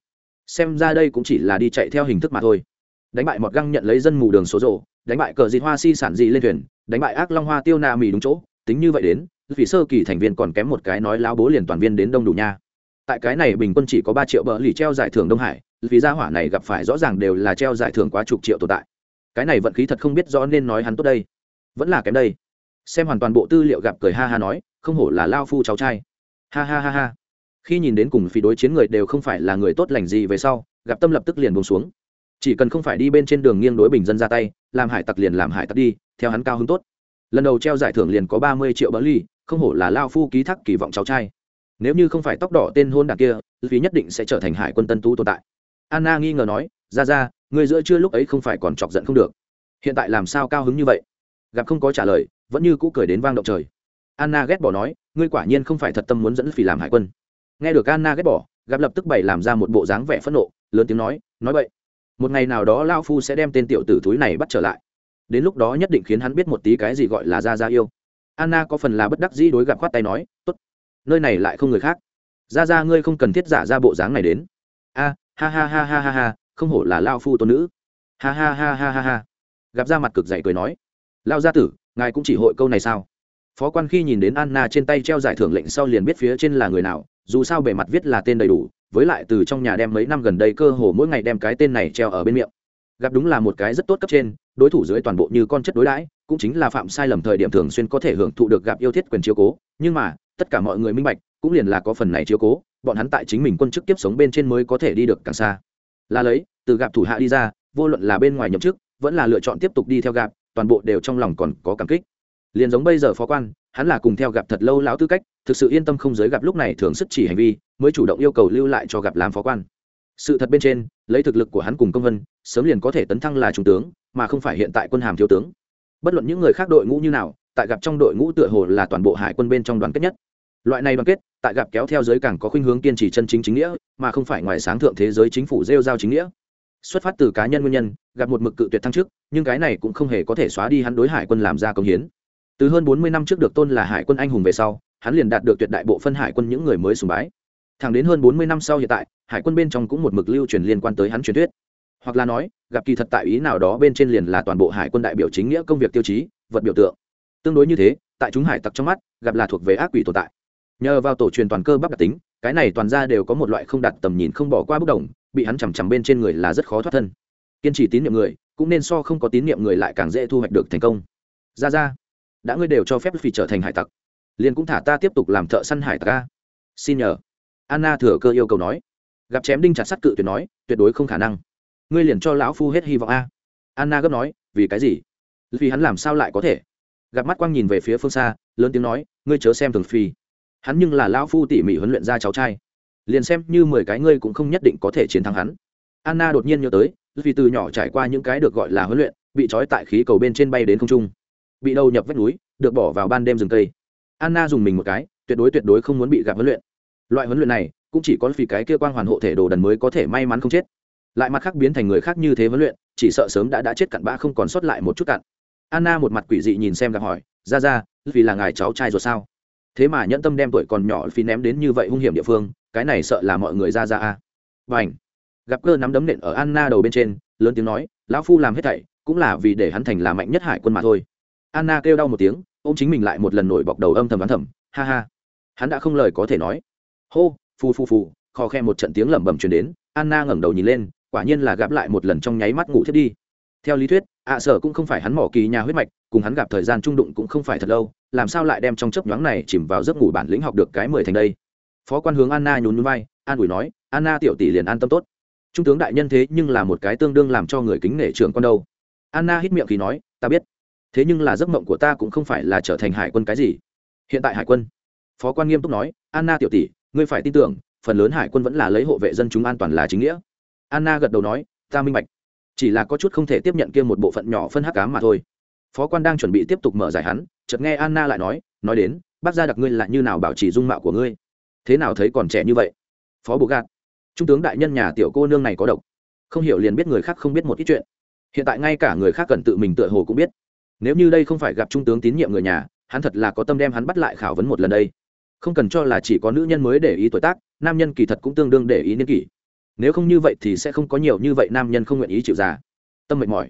Xem ra đây cũng chỉ là đi chạy theo hình thức mà thôi. Đánh bại mọt găng nhận lấy dân mù đường số rộ đánh bại cờ dịt hoa si sản dị lên thuyền, đánh bại ác long hoa tiêu na mì đúng chỗ, tính như vậy đến, vì sơ kỳ thành viên còn kém một cái nói láo bố liền toàn viên đến đông đủ nha. Tại cái này bình quân chỉ có ba triệu bờ lì treo giải thưởng đông hải, vì gia hỏa này gặp phải rõ ràng đều là treo giải thưởng quá chục triệu tồn tại. Cái này vận khí thật không biết rõ nên nói hắn tốt đây. Vẫn là kém đây. Xem hoàn toàn bộ tư liệu gặp cười ha ha nói, không hổ là lao phu cháu trai. Ha ha ha ha. Khi nhìn đến cùng phi đối chiến người đều không phải là người tốt lành gì về sau, gặp tâm lập tức liền buông xuống. Chỉ cần không phải đi bên trên đường nghiêng đối bình dân ra tay làm hải tặc liền làm hải tặc đi, theo hắn cao hứng tốt. Lần đầu treo giải thưởng liền có ba mươi triệu bỡ ly, không hổ là lao phu ký thác kỳ vọng cháu trai. Nếu như không phải tóc đỏ tên hôn đảng kia vì nhất định sẽ trở thành hải quân tân tú tồn tại. Anna nghi ngờ nói, ra ra, người giữa chưa lúc ấy không phải còn chọc giận không được. Hiện tại làm sao cao hứng như vậy? Gặp không có trả lời, vẫn như cũ cười đến vang động trời. Anna ghét bỏ nói, ngươi quả nhiên không phải thật tâm muốn dẫn phi làm hải quân. Nghe được anna ghét bỏ, gặp lập tức bày làm ra một bộ dáng vẻ phẫn nộ, lớn tiếng nói nói vậy một ngày nào đó lao phu sẽ đem tên tiểu tử túi này bắt trở lại. Đến lúc đó nhất định khiến hắn biết một tí cái gì gọi là ra ra yêu. Anna có phần là bất đắc dĩ đối gặp khoát tay nói, tốt, nơi này lại không người khác. Ra ra ngươi không cần thiết giả ra bộ dáng này đến. A, ha ha ha ha ha ha, không hổ là lao phu tôn nữ. Ha ha ha ha ha ha. Gặp ra mặt cực dậy cười nói lao gia tử, ngài cũng chỉ hội câu này sao? Phó quan khi nhìn đến anna trên tay treo giải thưởng lệnh sau liền biết phía trên là người nào, dù sao bề mặt viết là tên đầy đủ với lại từ trong nhà đem mấy năm gần đây cơ hồ mỗi ngày đem cái tên này treo ở bên miệng. Gặp đúng là một cái rất tốt cấp trên, đối thủ dưới toàn bộ như con chất đối đãi, cũng chính là phạm sai lầm thời điểm thường xuyên có thể hưởng thụ được gặp yêu thiết quyền chiếu cố. Nhưng mà, tất cả mọi người minh bạch, cũng liền là có phần này chiếu cố, bọn hắn tại chính mình quân chức tiếp sống bên trên mới có thể đi được càng xa. Là lấy, từ gặp thủ hạ đi ra, vô luận là bên ngoài nhậm chức, vẫn là lựa chọn tiếp tục đi theo gặp, toàn bộ đều trong lòng còn có cảm kích liền giống bây giờ phó quan, hắn là cùng theo gặp thật lâu lão tư cách, thực sự yên tâm không giới gặp lúc này thường sức chỉ hành vi, mới chủ động yêu cầu lưu lại cho gặp làm phó quan. Sự thật bên trên, lấy thực lực của hắn cùng công vân, sớm liền có thể tấn thăng là trung tướng, mà không phải hiện tại quân hàm thiếu tướng. Bất luận những người khác đội ngũ như nào, tại gặp trong đội ngũ tựa hồ là toàn bộ hải quân bên trong đoàn kết nhất. Loại này đoàn kết, tại gặp kéo theo giới càng có khuynh hướng kiên trì chân chính chính nghĩa, mà không phải ngoài sáng thượng thế giới chính phủ rêu giao chính nghĩa. Xuất phát từ cá nhân nguyên nhân, gặp một mực cự tuyệt thăng chức, nhưng cái này cũng không hề có thể xóa đi hắn đối hải quân làm ra công hiến từ hơn bốn mươi năm trước được tôn là hải quân anh hùng về sau, hắn liền đạt được tuyệt đại bộ phân hải quân những người mới sùng bái. Thẳng đến hơn bốn mươi năm sau hiện tại, hải quân bên trong cũng một mực lưu truyền liên quan tới hắn truyền thuyết. Hoặc là nói, gặp kỳ thật tại ý nào đó bên trên liền là toàn bộ hải quân đại biểu chính nghĩa công việc tiêu chí, vật biểu tượng. Tương đối như thế, tại chúng hải tặc trong mắt, gặp là thuộc về ác quỷ tồn tại. Nhờ vào tổ truyền toàn cơ bắp đặc tính, cái này toàn ra đều có một loại không đặt tầm nhìn không bỏ qua bốc đồng, bị hắn chằm chằm bên trên người là rất khó thoát thân. Kiên trì tín nhiệm người, cũng nên so không có tín nhiệm người lại càng dễ thu hoạch được thành công. Ra ra đã ngươi đều cho phép phi trở thành hải tặc. Liền cũng thả ta tiếp tục làm thợ săn hải tặc a. Xin nhờ. Anna thừa cơ yêu cầu nói. Gặp chém đinh chặt sắt cự tuyệt nói, tuyệt đối không khả năng. Ngươi liền cho lão phu hết hy vọng a. Anna gấp nói, vì cái gì? Vì hắn làm sao lại có thể? Gặp mắt quang nhìn về phía phương xa, lớn tiếng nói, ngươi chớ xem thường phi hắn nhưng là lão phu tỉ mỉ huấn luyện ra cháu trai. Liền xem như mười cái ngươi cũng không nhất định có thể chiến thắng hắn. Anna đột nhiên nhớ tới vì từ nhỏ trải qua những cái được gọi là huấn luyện, bị trói tại khí cầu bên trên bay đến không trung bị đầu nhập vách núi, được bỏ vào ban đêm rừng cây. Anna dùng mình một cái, tuyệt đối tuyệt đối không muốn bị gặp huấn luyện. Loại huấn luyện này, cũng chỉ có vì cái kia quang hoàn hộ thể đồ đần mới có thể may mắn không chết. Lại mặt khác biến thành người khác như thế huấn luyện, chỉ sợ sớm đã đã chết cặn bã không còn sót lại một chút cặn. Anna một mặt quỷ dị nhìn xem gặp hỏi, ra ra, vì là ngài cháu trai rồi sao? Thế mà nhẫn tâm đem tuổi còn nhỏ phi ném đến như vậy hung hiểm địa phương, cái này sợ là mọi người ra ra a. Và ảnh gặp cơ nắm đấm nện ở anna đầu bên trên, lớn tiếng nói, lão phu làm hết thảy, cũng là vì để hắn thành là mạnh nhất hải quân mà thôi anna kêu đau một tiếng ô m chính mình lại một lần nổi bọc đầu âm thầm đoán thầm, ha ha. Hắn đã không lời có thể nói. Hô, phù phù phù khò khe một trận tiếng lẩm bẩm truyền đến, anna ngẩng đầu nhìn lên, quả nhiên là gặp lại một lần trong nháy mắt ngủ thiết đi. Theo lý thuyết, ạ sở cũng không phải hắn mỏ kỳ nhà huyết mạch, cùng hắn gặp thời gian trung đụng cũng không phải thật lâu, làm sao lại đem trong chấp nhoáng này chìm vào giấc ngủ bản lĩnh học được cái mười thành đây? Phó quan hướng anna nhún nhún vai, an ủi nói, anna tiểu tỷ liền an tâm tốt. Trung tướng đại nhân thế nhưng là một cái tương đương làm cho người kính nể trưởng con đâu. Anna hít miệng khi nói, ta biết thế nhưng là giấc mộng của ta cũng không phải là trở thành hải quân cái gì. Hiện tại hải quân, phó quan nghiêm túc nói, anna tiểu tỷ, ngươi phải tin tưởng, phần lớn hải quân vẫn là lấy hộ vệ dân chúng an toàn là chính nghĩa. Anna gật đầu nói, ta minh bạch. Chỉ là có chút không thể tiếp nhận kia một bộ phận nhỏ phân hắc cám mà thôi. Phó quan đang chuẩn bị tiếp tục mở giải hắn, chợt nghe anna lại nói nói đến, bác gia đặc ngươi là như nào bảo trì dung mạo của ngươi? Thế nào thấy còn trẻ như vậy? Phó bố gạt, trung tướng đại nhân nhà tiểu cô nương này có độc. Không hiểu liền biết người khác không biết một ít chuyện. Hiện tại ngay cả người khác cần tự mình tựa hồ cũng biết nếu như đây không phải gặp trung tướng tín nhiệm người nhà, hắn thật là có tâm đem hắn bắt lại khảo vấn một lần đây. Không cần cho là chỉ có nữ nhân mới để ý tuổi tác, nam nhân kỳ thật cũng tương đương để ý niên kỷ. Nếu không như vậy thì sẽ không có nhiều như vậy nam nhân không nguyện ý chịu già. Tâm mệt mỏi.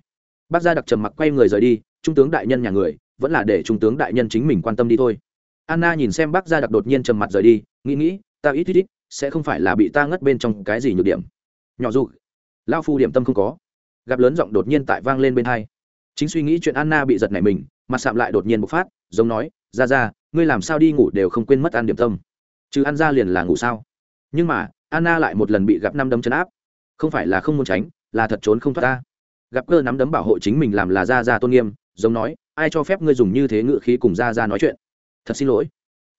Bác gia đặc trầm mặc quay người rời đi, trung tướng đại nhân nhà người, vẫn là để trung tướng đại nhân chính mình quan tâm đi thôi. Anna nhìn xem bác gia đặc đột nhiên trầm mặt rời đi, nghĩ nghĩ, ta ít ít ít, sẽ không phải là bị ta ngất bên trong cái gì nhược điểm. Nhỏ dù lao phu điểm tâm không có. Gặp lớn giọng đột nhiên tại vang lên bên hai chính suy nghĩ chuyện anna bị giật này mình, mặt sạm lại đột nhiên bộc phát, giống nói, ra ra, ngươi làm sao đi ngủ đều không quên mất ăn điểm tâm. Chứ ăn ra liền là ngủ sao? Nhưng mà, anna lại một lần bị gặp năm đấm chấn áp. Không phải là không muốn tránh, là thật trốn không thoát ta. Gặp cơ nắm đấm bảo hộ chính mình làm là ra ra tôn nghiêm, giống nói, ai cho phép ngươi dùng như thế ngự khí cùng ra ra nói chuyện? Thật xin lỗi.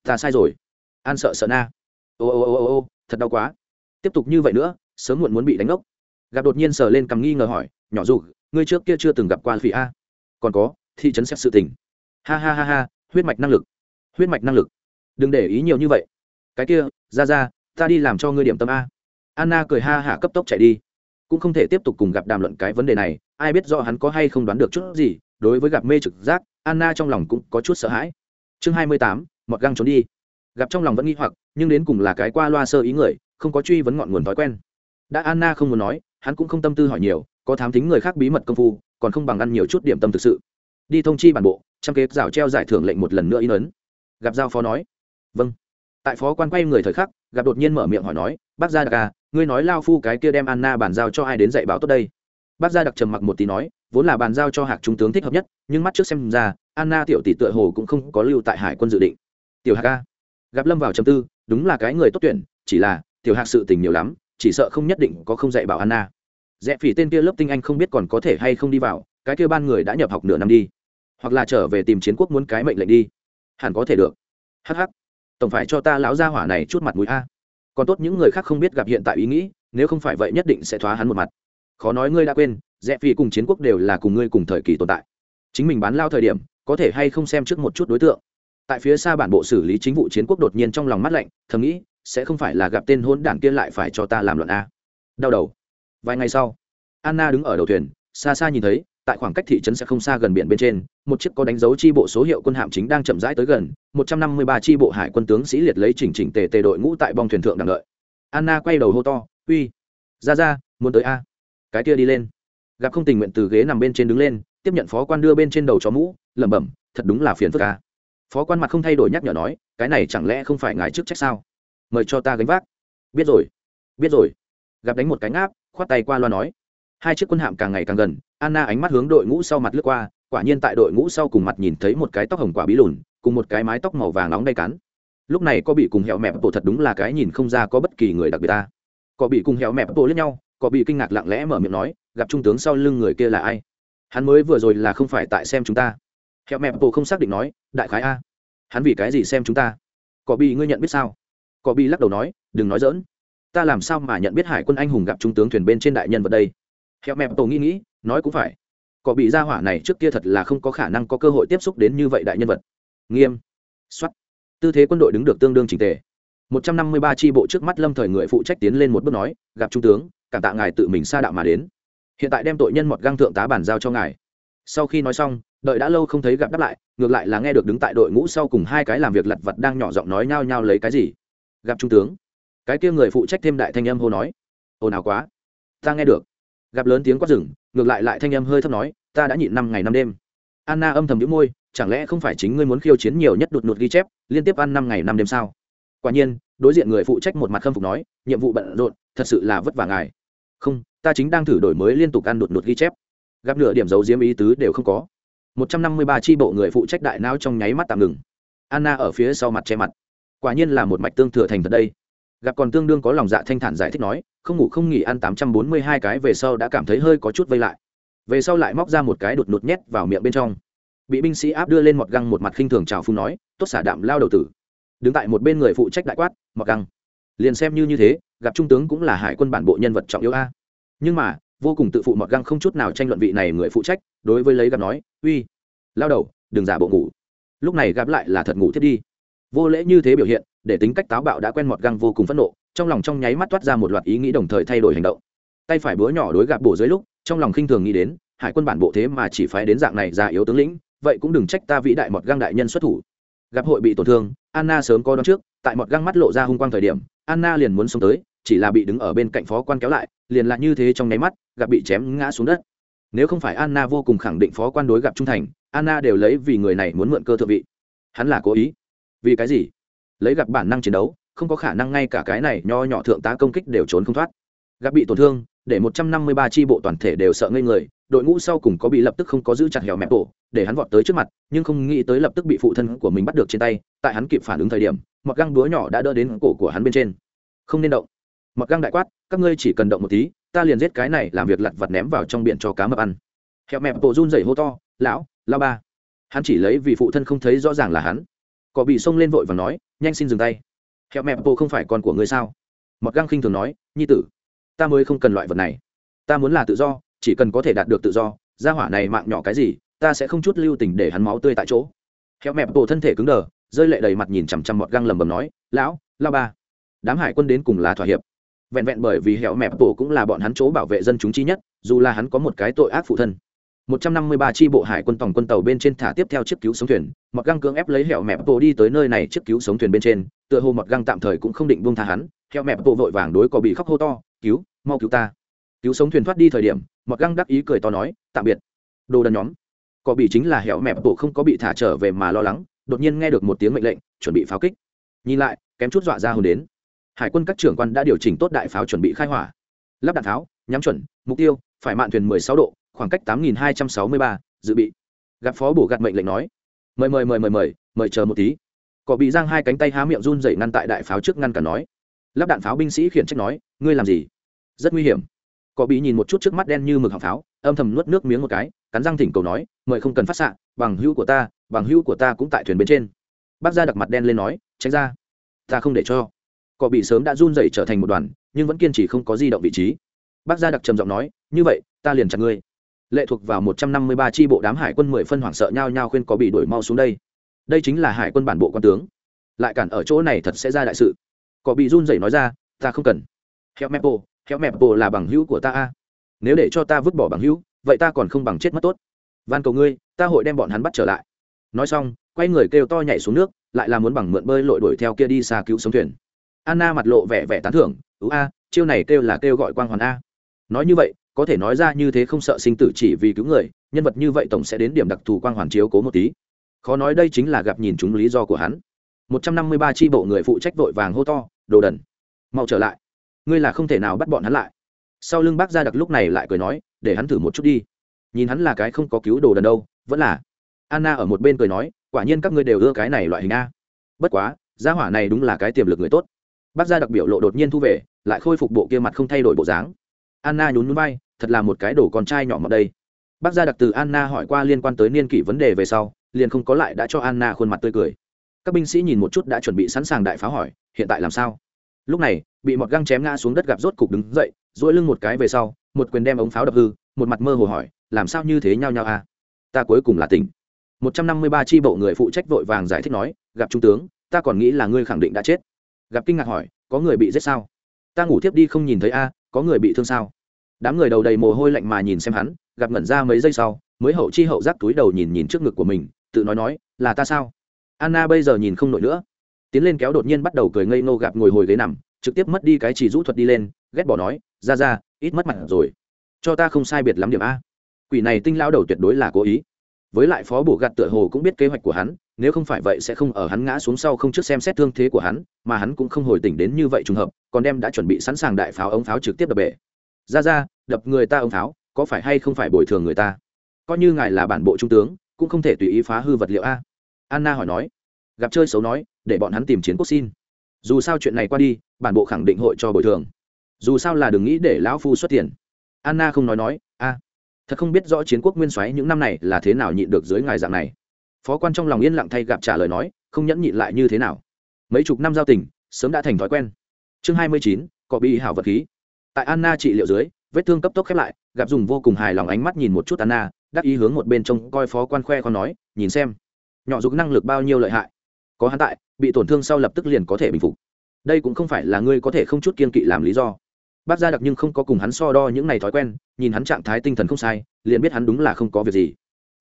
Ta sai rồi. An sợ sợ na. Ô ô ô ô ô, thật đau quá. Tiếp tục như vậy nữa, sớm muộn muốn bị đánh ngốc. gặp đột nhiên sờ lên cầm nghi ngờ hỏi, nhỏ dù ngươi trước kia chưa từng gặp qua phỉ a. Còn có, thị trấn xét sự tình. Ha ha ha ha, huyết mạch năng lực. Huyết mạch năng lực. Đừng để ý nhiều như vậy. Cái kia, ra ra, ta đi làm cho ngươi điểm tâm a. Anna cười ha hả cấp tốc chạy đi. Cũng không thể tiếp tục cùng gặp đàm luận cái vấn đề này, ai biết do hắn có hay không đoán được chút gì, đối với gặp mê trực giác, anna trong lòng cũng có chút sợ hãi. Chương hai mươi tám, mọt găng trốn đi. Gặp trong lòng vẫn nghi hoặc, nhưng đến cùng là cái qua loa sơ ý người, không có truy vấn ngọn nguồn thói quen. Đã anna không muốn nói, hắn cũng không tâm tư hỏi nhiều có thám tính người khác bí mật công phu, còn không bằng ăn nhiều chút điểm tâm thực sự. Đi thông chi bản bộ, trăm kế rào treo giải thưởng lệnh một lần nữa in ấn. Gặp giao phó nói. Vâng. Tại phó quan quay người thời khắc, gặp đột nhiên mở miệng hỏi nói, bác gia đà ngươi nói lao phu cái kia đem anna bàn giao cho ai đến dạy bảo tốt đây? Bác gia đặc trầm mặc một tí nói, vốn là bàn giao cho hạc trung tướng thích hợp nhất, nhưng mắt trước xem ra, anna tiểu tỷ tựa hồ cũng không có lưu tại hải quân dự định. Tiểu hạc a gặp lâm vào chầm tư, đúng là cái người tốt tuyển, chỉ là, tiểu hạc sự tình nhiều lắm, chỉ sợ không nhất định có không dạy bảo anna rẽ phỉ tên kia lớp tinh anh không biết còn có thể hay không đi vào, cái kia ban người đã nhập học nửa năm đi. Hoặc là trở về tìm chiến quốc muốn cái mệnh lệnh đi. Hẳn có thể được. Hh tổng phải cho ta lão gia hỏa này chút mặt mũi a. Còn tốt những người khác không biết gặp hiện tại ý nghĩ, nếu không phải vậy nhất định sẽ thoá hắn một mặt. Khó nói ngươi đã quên, rẽ phỉ cùng chiến quốc đều là cùng ngươi cùng thời kỳ tồn tại. Chính mình bán lao thời điểm, có thể hay không xem trước một chút đối tượng. Tại phía xa bản bộ xử lý chính vụ chiến quốc đột nhiên trong lòng mắt lạnh, thầm nghĩ, sẽ không phải là gặp tên hôn đảng kia lại phải cho ta làm luận a. Đau đầu vài ngày sau, anna đứng ở đầu thuyền, xa xa nhìn thấy, tại khoảng cách thị trấn sẽ không xa gần biển bên trên, một chiếc có đánh dấu chi bộ số hiệu quân hạm chính đang chậm rãi tới gần, một trăm năm mươi ba chi bộ hải quân tướng sĩ liệt lấy chỉnh chỉnh tề tề đội ngũ tại bong thuyền thượng đằng đợi. Anna quay đầu hô to, uy, ra ra, muốn tới a? Cái kia đi lên. Gặp không tình nguyện từ ghế nằm bên trên đứng lên, tiếp nhận phó quan đưa bên trên đầu chó mũ, lẩm bẩm, thật đúng là phiền phức ca phó quan mặt không thay đổi nhắc nhở nói, cái này chẳng lẽ không phải ngài chức trách sao? Mời cho ta gánh vác. Biết rồi biết rồi. Gặp đánh một cánh áp khoát tay qua loa nói. Hai chiếc quân hạm càng ngày càng gần, anna ánh mắt hướng đội ngũ sau mặt lướt qua, quả nhiên tại đội ngũ sau cùng mặt nhìn thấy một cái tóc hồng quả bí lùn, cùng một cái mái tóc màu vàng nóng đay cắn lúc này có bị cùng hẹo mẹp bộ thật đúng là cái nhìn không ra có bất kỳ người đặc biệt ta. Có bị cùng hẹo mẹp bộ lẫn nhau, có bị kinh ngạc lặng lẽ mở miệng nói, gặp trung tướng sau lưng người kia là ai? Hắn mới vừa rồi là không phải tại xem chúng ta. Hẹo mẹp bộ không xác định nói, đại khái a. Hắn vì cái gì xem chúng ta? Có bị ngươi nhận biết sao? Có bị lắc đầu nói, đừng nói dỡn ta làm sao mà nhận biết hải quân anh hùng gặp trung tướng thuyền bên trên đại nhân vật đây? Hẹo mẹp tổ nghĩ nghĩ, nói cũng phải. Có bị ra hỏa này trước kia thật là không có khả năng có cơ hội tiếp xúc đến như vậy đại nhân vật. Nghiêm. Xuất tư thế quân đội đứng được tương đương trình tề. Một trăm năm mươi ba tri bộ trước mắt lâm thời người phụ trách tiến lên một bước nói, gặp trung tướng, cảm tạ ngài tự mình xa đạo mà đến. Hiện tại đem tội nhân mọt găng thượng tá bàn giao cho ngài. Sau khi nói xong, đợi đã lâu không thấy gặp đáp lại, ngược lại là nghe được đứng tại đội ngũ sau cùng hai cái làm việc lặt vặt đang nhỏ giọng nói nhao nhao lấy cái gì. Gặp trung tướng cái kia người phụ trách thêm đại thanh âm hô nói ồn ào quá, ta nghe được. Gặp lớn tiếng quát rừng ngược lại lại thanh âm hơi thấp nói, ta đã nhịn năm ngày năm đêm. Anna âm thầm đĩu môi, chẳng lẽ không phải chính ngươi muốn khiêu chiến nhiều nhất đột ngột ghi chép, liên tiếp ăn năm ngày năm đêm sao? Quả nhiên, đối diện người phụ trách một mặt khâm phục nói, nhiệm vụ bận rộn, thật sự là vất vả ngài. Không, ta chính đang thử đổi mới liên tục ăn đột ngột ghi chép. Gặp nửa điểm dấu diếm ý tứ đều không có. Một trăm năm mươi ba tri bộ người phụ trách đại não trong nháy mắt tạm ngừng. Anna ở phía sau mặt che mặt. Quả nhiên là một mạch tương thừa thành thật đây gặp còn tương đương có lòng dạ thanh thản giải thích nói, không ngủ không nghỉ ăn tám trăm bốn mươi hai cái về sau đã cảm thấy hơi có chút vây lại. Về sau lại móc ra một cái đột nụt nhét vào miệng bên trong. Bị binh sĩ áp đưa lên một găng một mặt khinh thường trào phung nói, tốt xả đạm lao đầu tử. Đứng tại một bên người phụ trách đại quát một găng, liền xem như như thế, gặp trung tướng cũng là hải quân bản bộ nhân vật trọng yếu a. Nhưng mà, vô cùng tự phụ một găng không chút nào tranh luận vị này người phụ trách, đối với lấy gặp nói, uy, lao đầu, đừng giả bộ ngủ. Lúc này gặp lại là thật ngủ thiết đi. Vô lễ như thế biểu hiện để tính cách táo bạo đã quen mọt găng vô cùng phẫn nộ, trong lòng trong nháy mắt toát ra một loạt ý nghĩ đồng thời thay đổi hành động. Tay phải búa nhỏ đối gạp bổ dưới lúc, trong lòng khinh thường nghĩ đến, hải quân bản bộ thế mà chỉ phái đến dạng này già yếu tướng lĩnh, vậy cũng đừng trách ta vĩ đại mọt găng đại nhân xuất thủ. Gặp hội bị tổn thương, anna sớm có đón trước, tại mọt găng mắt lộ ra hung quang thời điểm, anna liền muốn xông tới, chỉ là bị đứng ở bên cạnh phó quan kéo lại, liền lại như thế trong nháy mắt, gặp bị chém ngã xuống đất. Nếu không phải anna vô cùng khẳng định phó quan đối gặp trung thành, anna đều lấy vì người này muốn mượn cơ thượng vị. Hắn là cố ý. Vì cái gì? Lấy gặp bản năng chiến đấu không có khả năng ngay cả cái này nho nhỏ thượng tá công kích đều trốn không thoát. Gặp bị tổn thương để một trăm năm mươi ba tri bộ toàn thể đều sợ ngây người đội ngũ sau cùng có bị lập tức không có giữ chặt hẻo mẹp tổ, để hắn vọt tới trước mặt nhưng không nghĩ tới lập tức bị phụ thân của mình bắt được trên tay tại hắn kịp phản ứng thời điểm mặc găng búa nhỏ đã đỡ đến cổ của hắn bên trên. Không nên động. Mặc găng đại quát các ngươi chỉ cần động một tí ta liền giết cái này làm việc lặt vặt ném vào trong biển cho cá mập ăn. Hẹo mẹp bộ run rẩy hô to lão lao ba. Hắn chỉ lấy vì phụ thân không thấy rõ ràng là hắn cọ bị xông lên vội và nói, nhanh xin dừng tay. Hẹo mẹp bộ không phải con của ngươi sao? Mọt găng khinh thường nói, nhi tử, ta mới không cần loại vật này. Ta muốn là tự do, chỉ cần có thể đạt được tự do, gia hỏa này mạng nhỏ cái gì, ta sẽ không chút lưu tình để hắn máu tươi tại chỗ. Hẹo mẹp bộ thân thể cứng đờ, rơi lệ đầy mặt nhìn chằm chằm mọt găng lầm bầm nói, lão lao ba, đám hải quân đến cùng là thỏa hiệp. Vẹn vẹn bởi vì hẹo mẹp bộ cũng là bọn hắn chỗ bảo vệ dân chúng chi nhất, dù là hắn có một cái tội ác phụ thân. 153 chi bộ hải quân tổng quân tàu bên trên thả tiếp theo chiếc cứu sống thuyền, Mọt Găng cưỡng ép lấy hẻo mẹp bộ đi tới nơi này chiếc cứu sống thuyền bên trên, tựa hồ Mọt Găng tạm thời cũng không định buông tha hắn, hẻo mẹp bộ vội vàng đối cò bị khóc hô to, "Cứu, mau cứu ta!" Cứu sống thuyền thoát đi thời điểm, Mọt Găng đắc ý cười to nói, "Tạm biệt." Đồ đần nhóm. cò bị chính là hẻo mẹp bộ không có bị thả trở về mà lo lắng, đột nhiên nghe được một tiếng mệnh lệnh, chuẩn bị pháo kích. Nhìn lại, kém chút dọa ra hồn đến. Hải quân các trưởng quan đã điều chỉnh tốt đại pháo chuẩn bị khai hỏa. Lắp đạn tháo, nhắm chuẩn, mục tiêu, phải mạn thuyền mười sáu độ khoảng cách tám nghìn hai trăm sáu mươi ba, dự bị. Gặp phó bổ gạt mệnh lệnh nói, mời mời mời mời mời mời chờ một tí. Cỏ bị giang hai cánh tay há miệng run dậy ngăn tại đại pháo trước ngăn cả nói, lắp đạn pháo binh sĩ khiển trách nói, ngươi làm gì? Rất nguy hiểm. Cỏ bị nhìn một chút trước mắt đen như mực hàng pháo, âm thầm nuốt nước miếng một cái, cắn răng thỉnh cầu nói, mời không cần phát xạ, bằng hữu của ta, bằng hữu của ta cũng tại thuyền bên trên. Bác gia đặc mặt đen lên nói, tránh ra, ta không để cho. Cỏ bị sớm đã run dậy trở thành một đoàn, nhưng vẫn kiên trì không có di động vị trí. Bác gia đặc trầm giọng nói, như vậy, ta liền chặt ngươi lệ thuộc vào một trăm năm mươi ba tri bộ đám hải quân mười phân hoảng sợ nhau nhau khuyên có bị đuổi mau xuống đây. Đây chính là hải quân bản bộ quan tướng. Lại cản ở chỗ này thật sẽ ra đại sự. Có bị run rẩy nói ra, ta không cần. Heo mẹ bộ heo mẹ bộ là bằng hữu của ta a. Nếu để cho ta vứt bỏ bằng hữu, vậy ta còn không bằng chết mất tốt. Van cầu ngươi, ta hội đem bọn hắn bắt trở lại. Nói xong, quay người kêu to nhảy xuống nước, lại là muốn bằng mượn bơi lội đuổi theo kia đi xa cứu sống thuyền. Anna mặt lộ vẻ vẻ tán thưởng, ú a, chiêu này kêu là kêu gọi quang hoàn a. Nói như vậy có thể nói ra như thế không sợ sinh tử chỉ vì cứu người, nhân vật như vậy tổng sẽ đến điểm đặc thù quang hoàn chiếu cố một tí. Khó nói đây chính là gặp nhìn chúng lý do của hắn. Một trăm năm mươi ba tri bộ người phụ trách vội vàng hô to, đồ đần, mau trở lại. Ngươi là không thể nào bắt bọn hắn lại. Sau lưng bác gia đặc lúc này lại cười nói, để hắn thử một chút đi. Nhìn hắn là cái không có cứu đồ đần đâu, vẫn là. Anna ở một bên cười nói, quả nhiên các ngươi đều ưa cái này loại hình a. Bất quá, gia hỏa này đúng là cái tiềm lực người tốt. Bác gia đặc biểu lộ đột nhiên thu về, lại khôi phục bộ kia mặt không thay đổi bộ dáng anna nhún nhún vai, thật là một cái đồ con trai nhỏ mọt đây. Bác gia đặc từ anna hỏi qua liên quan tới niên kỷ vấn đề về sau, liền không có lại đã cho anna khuôn mặt tươi cười. Các binh sĩ nhìn một chút đã chuẩn bị sẵn sàng đại phá hỏi, hiện tại làm sao? Lúc này, bị một găng chém ngã xuống đất gặp rốt cục đứng dậy dỗi lưng một cái về sau, một quyền đem ống pháo đập hư, một mặt mơ hồ hỏi, làm sao như thế nhau nhau à? Ta cuối cùng là tỉnh. Một trăm năm mươi ba tri bộ người phụ trách vội vàng giải thích nói, gặp trung tướng, ta còn nghĩ là ngươi khẳng định đã chết. Gặp kinh ngạc hỏi, có người bị giết sao? Ta ngủ tiếp đi không nhìn thấy a có người bị thương sao? Đám người đầu đầy mồ hôi lạnh mà nhìn xem hắn, gặp ngẩn ra mấy giây sau, mới hậu chi hậu giác túi đầu nhìn nhìn trước ngực của mình, tự nói nói, là ta sao? Anna bây giờ nhìn không nổi nữa. Tiến lên kéo đột nhiên bắt đầu cười ngây ngô gặp ngồi hồi ghế nằm, trực tiếp mất đi cái chỉ rũ thuật đi lên, ghét bỏ nói, ra ra, ít mất mặt rồi. Cho ta không sai biệt lắm điểm a. Quỷ này tinh lao đầu tuyệt đối là cố ý. Với lại phó bổ gạt tựa hồ cũng biết kế hoạch của hắn nếu không phải vậy sẽ không ở hắn ngã xuống sau không trước xem xét thương thế của hắn, mà hắn cũng không hồi tỉnh đến như vậy trùng hợp, còn đem đã chuẩn bị sẵn sàng đại pháo ống pháo trực tiếp đập bể. Ra ra, đập người ta ống pháo, có phải hay không phải bồi thường người ta? Coi như ngài là bản bộ trung tướng, cũng không thể tùy ý phá hư vật liệu a. Anna hỏi nói. Gặp chơi xấu nói, để bọn hắn tìm chiến quốc xin. Dù sao chuyện này qua đi, bản bộ khẳng định hội cho bồi thường. Dù sao là đừng nghĩ để lão phu xuất tiền. Anna không nói nói, a, thật không biết rõ chiến quốc nguyên soái những năm này là thế nào nhịn được dưới ngài dạng này phó quan trong lòng yên lặng thay gặp trả lời nói, không nhẫn nhịn lại như thế nào. Mấy chục năm giao tình, sớm đã thành thói quen. Chương hai mươi chín cọ bị hảo vật khí. Tại anna trị liệu dưới, vết thương cấp tốc khép lại, gặp dùng vô cùng hài lòng ánh mắt nhìn một chút anna, đắc ý hướng một bên trông coi phó quan khoe con nói, nhìn xem, nhỏ dục năng lực bao nhiêu lợi hại. Có hắn tại, bị tổn thương sau lập tức liền có thể bình phục. Đây cũng không phải là ngươi có thể không chút kiên kỵ làm lý do. Bác gia đặc nhưng không có cùng hắn so đo những ngày thói quen, nhìn hắn trạng thái tinh thần không sai, liền biết hắn đúng là không có việc gì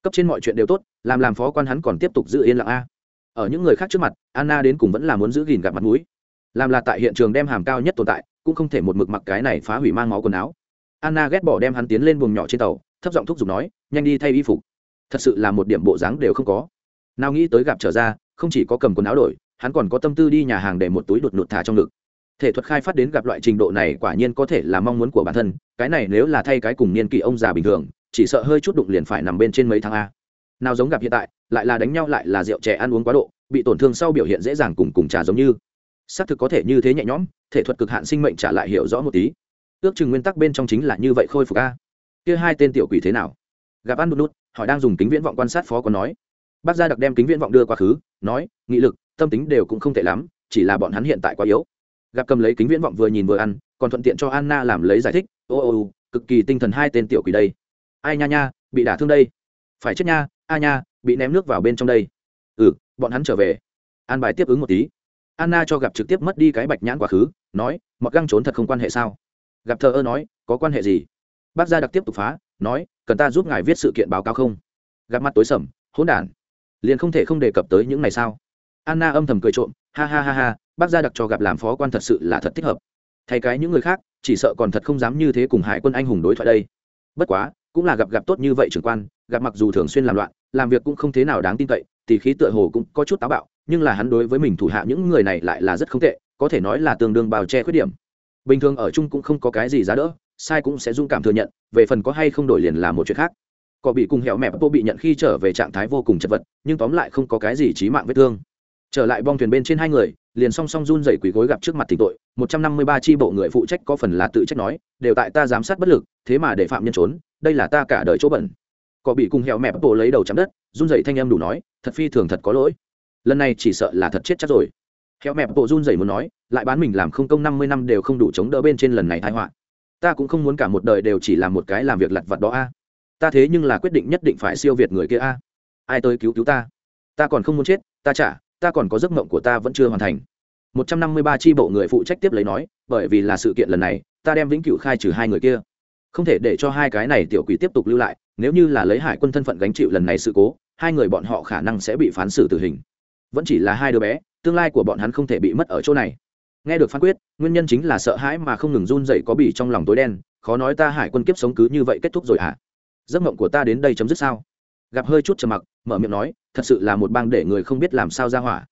cấp trên mọi chuyện đều tốt, làm làm phó quan hắn còn tiếp tục giữ yên lặng a. Ở những người khác trước mặt, anna đến cùng vẫn là muốn giữ gìn gặp mặt mũi. Làm là tại hiện trường đem hàm cao nhất tồn tại, cũng không thể một mực mặc cái này phá hủy mang máu quần áo. Anna ghét bỏ đem hắn tiến lên buồng nhỏ trên tàu, thấp giọng thúc giục nói, nhanh đi thay y phục. Thật sự là một điểm bộ dáng đều không có. Nào nghĩ tới gặp trở ra, không chỉ có cầm quần áo đổi, hắn còn có tâm tư đi nhà hàng để một túi đột nụt thả trong ngực. Thể thuật khai phát đến gặp loại trình độ này quả nhiên có thể là mong muốn của bản thân, cái này nếu là thay cái cùng niên kỷ ông già bình thường chỉ sợ hơi chút đụng liền phải nằm bên trên mấy tháng a. Nào giống gặp hiện tại, lại là đánh nhau lại là rượu trẻ ăn uống quá độ, bị tổn thương sau biểu hiện dễ dàng cùng cùng trà giống như. Xác thực có thể như thế nhẹ nhõm, thể thuật cực hạn sinh mệnh trả lại hiểu rõ một tí. Ước chừng nguyên tắc bên trong chính là như vậy khôi phục a. Kia hai tên tiểu quỷ thế nào? Gặp ăn đút nút họ đang dùng kính viễn vọng quan sát phó có nói. Bác gia đặc đem kính viễn vọng đưa quá khứ, nói, nghị lực, tâm tính đều cũng không tệ lắm, chỉ là bọn hắn hiện tại quá yếu. Gặp cầm lấy kính viễn vọng vừa nhìn vừa ăn, còn thuận tiện cho anna làm lấy giải thích. Ô ô, cực kỳ tinh thần hai tên tiểu quỷ đây ai nha nha, bị đả thương đây. Phải chết nha, a nha, bị ném nước vào bên trong đây. Ừ bọn hắn trở về. An bài tiếp ứng một tí. Anna cho gặp trực tiếp mất đi cái bạch nhãn quá khứ, nói, mặc găng trốn thật không quan hệ sao? Gặp thờ ơ nói, có quan hệ gì? Bác gia đặc tiếp tục phá, nói, cần ta giúp ngài viết sự kiện báo cáo không? Gặp mặt tối sầm, hỗn đản. Liền không thể không đề cập tới những này sao? Anna âm thầm cười trộm, ha ha ha ha, bác gia đặc cho gặp làm phó quan thật sự là thật thích hợp. Thay cái những người khác, chỉ sợ còn thật không dám như thế cùng hải quân anh hùng đối thoại đây. Bất quá cũng là gặp gặp tốt như vậy trưởng quan, gặp mặc dù thường xuyên làm loạn, làm việc cũng không thế nào đáng tin cậy, thì khí tựa hồ cũng có chút táo bạo, nhưng là hắn đối với mình thủ hạ những người này lại là rất không tệ, có thể nói là tương đương bào che khuyết điểm. Bình thường ở chung cũng không có cái gì giá đỡ, sai cũng sẽ dung cảm thừa nhận, về phần có hay không đổi liền là một chuyện khác. Có bị cùng hẹo mẹp vô bị nhận khi trở về trạng thái vô cùng chật vật, nhưng tóm lại không có cái gì trí mạng vết thương. Trở lại bong thuyền bên trên hai người liền song song run dậy quỳ gối gặp trước mặt thỉnh tội, một trăm năm mươi ba tri bộ người phụ trách có phần là tự trách nói, đều tại ta giám sát bất lực, thế mà để phạm nhân trốn, đây là ta cả đời chỗ bẩn. Có bị cùng hẹo mẹp bộ lấy đầu chạm đất, run dậy thanh em đủ nói, thật phi thường thật có lỗi. Lần này chỉ sợ là thật chết chắc rồi. Hẹo mẹp bộ run dậy muốn nói, lại bán mình làm không công năm mươi năm đều không đủ chống đỡ bên trên lần này thái họa. Ta cũng không muốn cả một đời đều chỉ làm một cái làm việc lặt vặt đó a. Ta thế nhưng là quyết định nhất định phải siêu việt người kia a. Ai tới cứu cứu ta? Ta còn không muốn chết, ta trả ta còn có giấc mộng của ta vẫn chưa hoàn thành. Một trăm năm mươi ba tri bộ người phụ trách tiếp lấy nói, bởi vì là sự kiện lần này, ta đem vĩnh cửu khai trừ hai người kia. Không thể để cho hai cái này tiểu quỷ tiếp tục lưu lại, nếu như là lấy hải quân thân phận gánh chịu lần này sự cố, hai người bọn họ khả năng sẽ bị phán xử tử hình. Vẫn chỉ là hai đứa bé, tương lai của bọn hắn không thể bị mất ở chỗ này. Nghe được phán quyết, nguyên nhân chính là sợ hãi mà không ngừng run dậy có bỉ trong lòng tối đen, khó nói ta hải quân kiếp sống cứ như vậy kết thúc rồi hả? À? giấc mộng của ta đến đây chấm dứt sao? Gặp hơi chút trầm mặc, mở miệng nói thật sự là một bang để người không biết làm sao ra hỏa.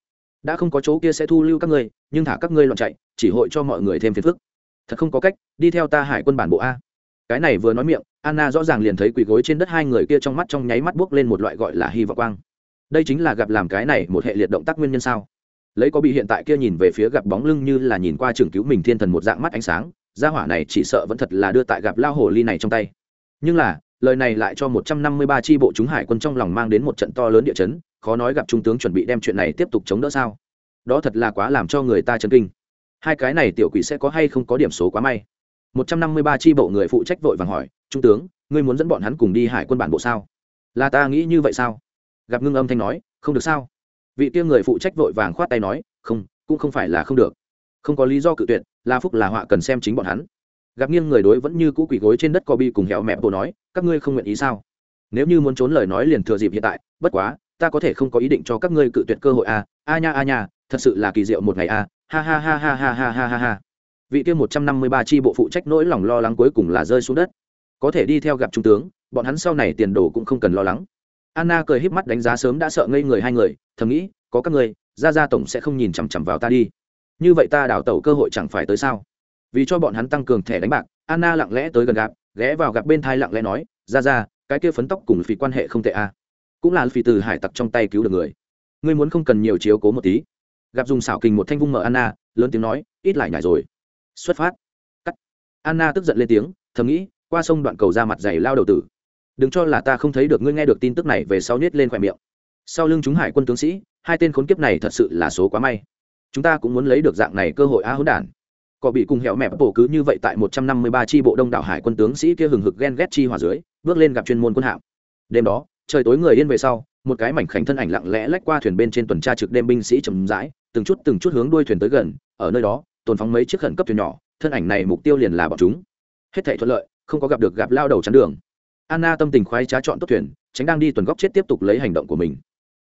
Đã không có chỗ kia sẽ thu lưu các ngươi, nhưng thả các ngươi loạn chạy, chỉ hội cho mọi người thêm phiền phức. Thật không có cách, đi theo ta hải quân bản bộ a. Cái này vừa nói miệng, anna rõ ràng liền thấy quỳ gối trên đất hai người kia trong mắt trong nháy mắt buốc lên một loại gọi là hy vọng quang. Đây chính là gặp làm cái này một hệ liệt động tác nguyên nhân sao? Lấy có bị hiện tại kia nhìn về phía gặp bóng lưng như là nhìn qua trường cứu mình thiên thần một dạng mắt ánh sáng, gia hỏa này chỉ sợ vẫn thật là đưa tại gặp lao hồ ly này trong tay. Nhưng là lời này lại cho một trăm năm mươi ba bộ chúng hải quân trong lòng mang đến một trận to lớn địa chấn, khó nói gặp trung tướng chuẩn bị đem chuyện này tiếp tục chống đỡ sao? Đó thật là quá làm cho người ta chấn kinh. Hai cái này tiểu quỷ sẽ có hay không có điểm số quá may. Một trăm năm mươi ba bộ người phụ trách vội vàng hỏi, trung tướng, ngươi muốn dẫn bọn hắn cùng đi hải quân bản bộ sao? Là ta nghĩ như vậy sao? Gặp ngưng âm thanh nói, không được sao? Vị kia người phụ trách vội vàng khoát tay nói, không, cũng không phải là không được. Không có lý do cự tuyệt, là phúc là họa cần xem chính bọn hắn gặp nghiêng người đối vẫn như cũ quỷ gối trên đất co bi cùng hẹo mẹ bộ nói, các ngươi không nguyện ý sao? Nếu như muốn trốn lời nói liền thừa dịp hiện tại, bất quá, ta có thể không có ý định cho các ngươi cự tuyệt cơ hội a a nha a nha, thật sự là kỳ diệu một ngày a ha ha ha ha ha ha ha ha ha. Vị kia một trăm năm mươi ba tri bộ phụ trách nỗi lòng lo lắng cuối cùng là rơi xuống đất. Có thể đi theo gặp trung tướng, bọn hắn sau này tiền đồ cũng không cần lo lắng. Anna cười híp mắt đánh giá sớm đã sợ ngây người hai người, thầm nghĩ, có các ngươi ra ra tổng sẽ không nhìn chằm chằm vào ta đi. Như vậy ta đào tẩu cơ hội chẳng phải tới sao? Vì cho bọn hắn tăng cường thẻ đánh bạc, anna lặng lẽ tới gần gặp, ghé vào gặp bên thai lặng lẽ nói, ra ra, cái kia phấn tóc cùng phí quan hệ không tệ a cũng là phí từ hải tặc trong tay cứu được người. Ngươi muốn không cần nhiều chiếu cố một tí. Gặp dùng xảo kình một thanh vung mở anna, lớn tiếng nói, ít lại nhảy rồi. Xuất phát. Cắt. Anna tức giận lên tiếng, thầm nghĩ, qua sông đoạn cầu ra mặt dày lao đầu tử. Đừng cho là ta không thấy được ngươi nghe được tin tức này về sau nhét lên khỏe miệng. Sau lưng chúng hải quân tướng sĩ, hai tên khốn kiếp này thật sự là số quá may. Chúng ta cũng muốn lấy được dạng này cơ hội a hỗn đản cỏ bị cùng hẹo mẹ bổ cứ như vậy tại một trăm năm mươi ba tri bộ đông đảo hải quân tướng sĩ kia hừng hực ghen ghét chi hòa dưới, bước lên gặp chuyên môn quân hạm. Đêm đó, trời tối người yên về sau, một cái mảnh khảnh thân ảnh lặng lẽ lách qua thuyền bên trên tuần tra trực đêm binh sĩ chầm rãi, từng chút từng chút hướng đuôi thuyền tới gần, ở nơi đó, tồn phóng mấy chiếc khẩn cấp thuyền nhỏ, thân ảnh này mục tiêu liền là bọn chúng. Hết thể thuận lợi, không có gặp được gặp lao đầu chắn đường. Anna tâm tình khoái trá chọn tốt thuyền, tránh đang đi tuần góc chết tiếp tục lấy hành động của mình.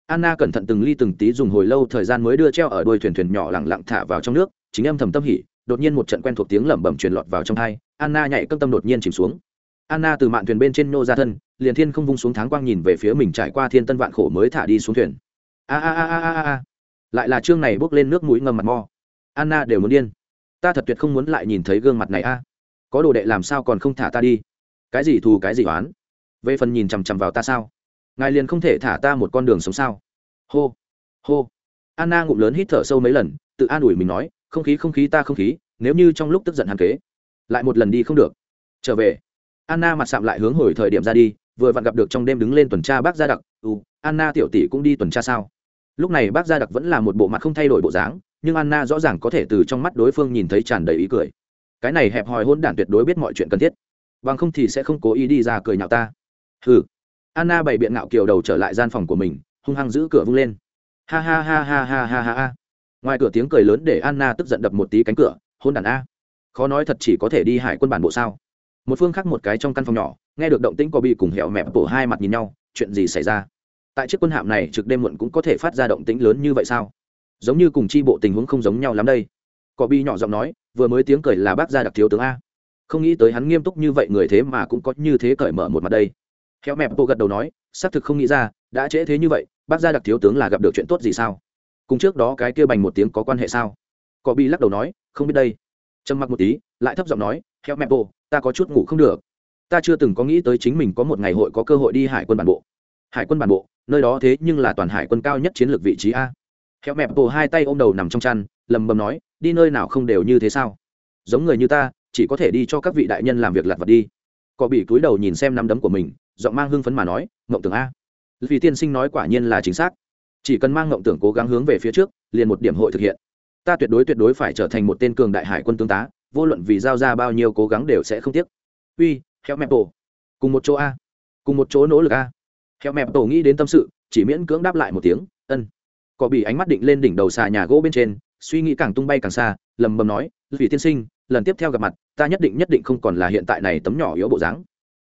Anna cẩn thận từng ly từng tí dùng hồi lâu thời gian mới đưa treo ở đuôi thuyền thuyền nhỏ lẳng lặng thả vào trong nước, chính âm thầm tâm hỉ đột nhiên một trận quen thuộc tiếng lẩm bẩm truyền lọt vào trong tai, anna nhảy cân tâm đột nhiên chìm xuống. Anna từ mạn thuyền bên trên nô ra thân liền thiên không vung xuống tháng quang nhìn về phía mình trải qua thiên tân vạn khổ mới thả đi xuống thuyền. A a a a a a. Lại là chương này bước lên nước mũi ngầm mặt mo. Anna đều muốn điên. Ta thật tuyệt không muốn lại nhìn thấy gương mặt này a. Có đồ đệ làm sao còn không thả ta đi? Cái gì thù cái gì oán? Về phần nhìn chằm chằm vào ta sao? Ngài liền không thể thả ta một con đường sống sao? Hô hô. Anna ngụm lớn hít thở sâu mấy lần tự an ủi mình nói không khí không khí ta không khí, nếu như trong lúc tức giận hàn kế, lại một lần đi không được. Trở về. Anna mặt sạm lại hướng hồi thời điểm ra đi, vừa vặn gặp được trong đêm đứng lên tuần tra bác gia đặc. Ừ anna tiểu tỷ cũng đi tuần tra sao? Lúc này bác gia đặc vẫn là một bộ mặt không thay đổi bộ dáng, nhưng anna rõ ràng có thể từ trong mắt đối phương nhìn thấy tràn đầy ý cười. Cái này hẹp hòi hôn đản tuyệt đối biết mọi chuyện cần thiết. Bằng không thì sẽ không cố ý đi ra cười nhạo ta. Hừ. Anna bày biện ngạo kiều đầu trở lại gian phòng của mình, hung hăng giữ cửa vung lên. Ha ha ha ha ha ha ha ha ngoài cửa tiếng cười lớn để anna tức giận đập một tí cánh cửa, hôn đàn a, khó nói thật chỉ có thể đi hải quân bản bộ sao? Một phương khác một cái trong căn phòng nhỏ, nghe được động tĩnh có bị cùng hẹo mẹp bộ hai mặt nhìn nhau, chuyện gì xảy ra? Tại chiếc quân hạm này trực đêm muộn cũng có thể phát ra động tĩnh lớn như vậy sao? Giống như cùng chi bộ tình huống không giống nhau lắm đây. Có bi nhỏ giọng nói, vừa mới tiếng cười là bác gia đặc thiếu tướng a. Không nghĩ tới hắn nghiêm túc như vậy người thế mà cũng có như thế cởi mở một mặt đây. Khéo mẹp bộ gật đầu nói, xác thực không nghĩ ra, đã trễ thế như vậy, bác gia đặc thiếu tướng là gặp được chuyện tốt gì sao? Cùng trước đó cái kia bành một tiếng có quan hệ sao? Có bi lắc đầu nói, không biết đây. Trầm mặc một tí, lại thấp giọng nói theo mẹ bộ ta có chút ngủ không được. Ta chưa từng có nghĩ tới chính mình có một ngày hội có cơ hội đi hải quân bản bộ. Hải quân bản bộ, nơi đó thế nhưng là toàn hải quân cao nhất chiến lược vị trí a. Theo mẹ bộ hai tay ôm đầu nằm trong chăn, lầm bầm nói, đi nơi nào không đều như thế sao? Giống người như ta, chỉ có thể đi cho các vị đại nhân làm việc lặt vặt đi. Có bị cúi đầu nhìn xem nắm đấm của mình, giọng mang hưng phấn mà nói mộng tưởng a. Vì tiên sinh nói quả nhiên là chính xác chỉ cần mang ngộng tưởng cố gắng hướng về phía trước, liền một điểm hội thực hiện. Ta tuyệt đối tuyệt đối phải trở thành một tên cường đại hải quân tướng tá, vô luận vì giao ra bao nhiêu cố gắng đều sẽ không tiếc. Uy, heo mẹp tổ. Cùng một chỗ a. Cùng một chỗ nỗ lực a. Heo mẹp tổ nghĩ đến tâm sự, chỉ miễn cưỡng đáp lại một tiếng, ân. Cỏ bị ánh mắt định lên đỉnh đầu xà nhà gỗ bên trên, suy nghĩ càng tung bay càng xa, lầm bầm nói vì tiên sinh, lần tiếp theo gặp mặt, ta nhất định nhất định không còn là hiện tại này tấm nhỏ yếu bộ dáng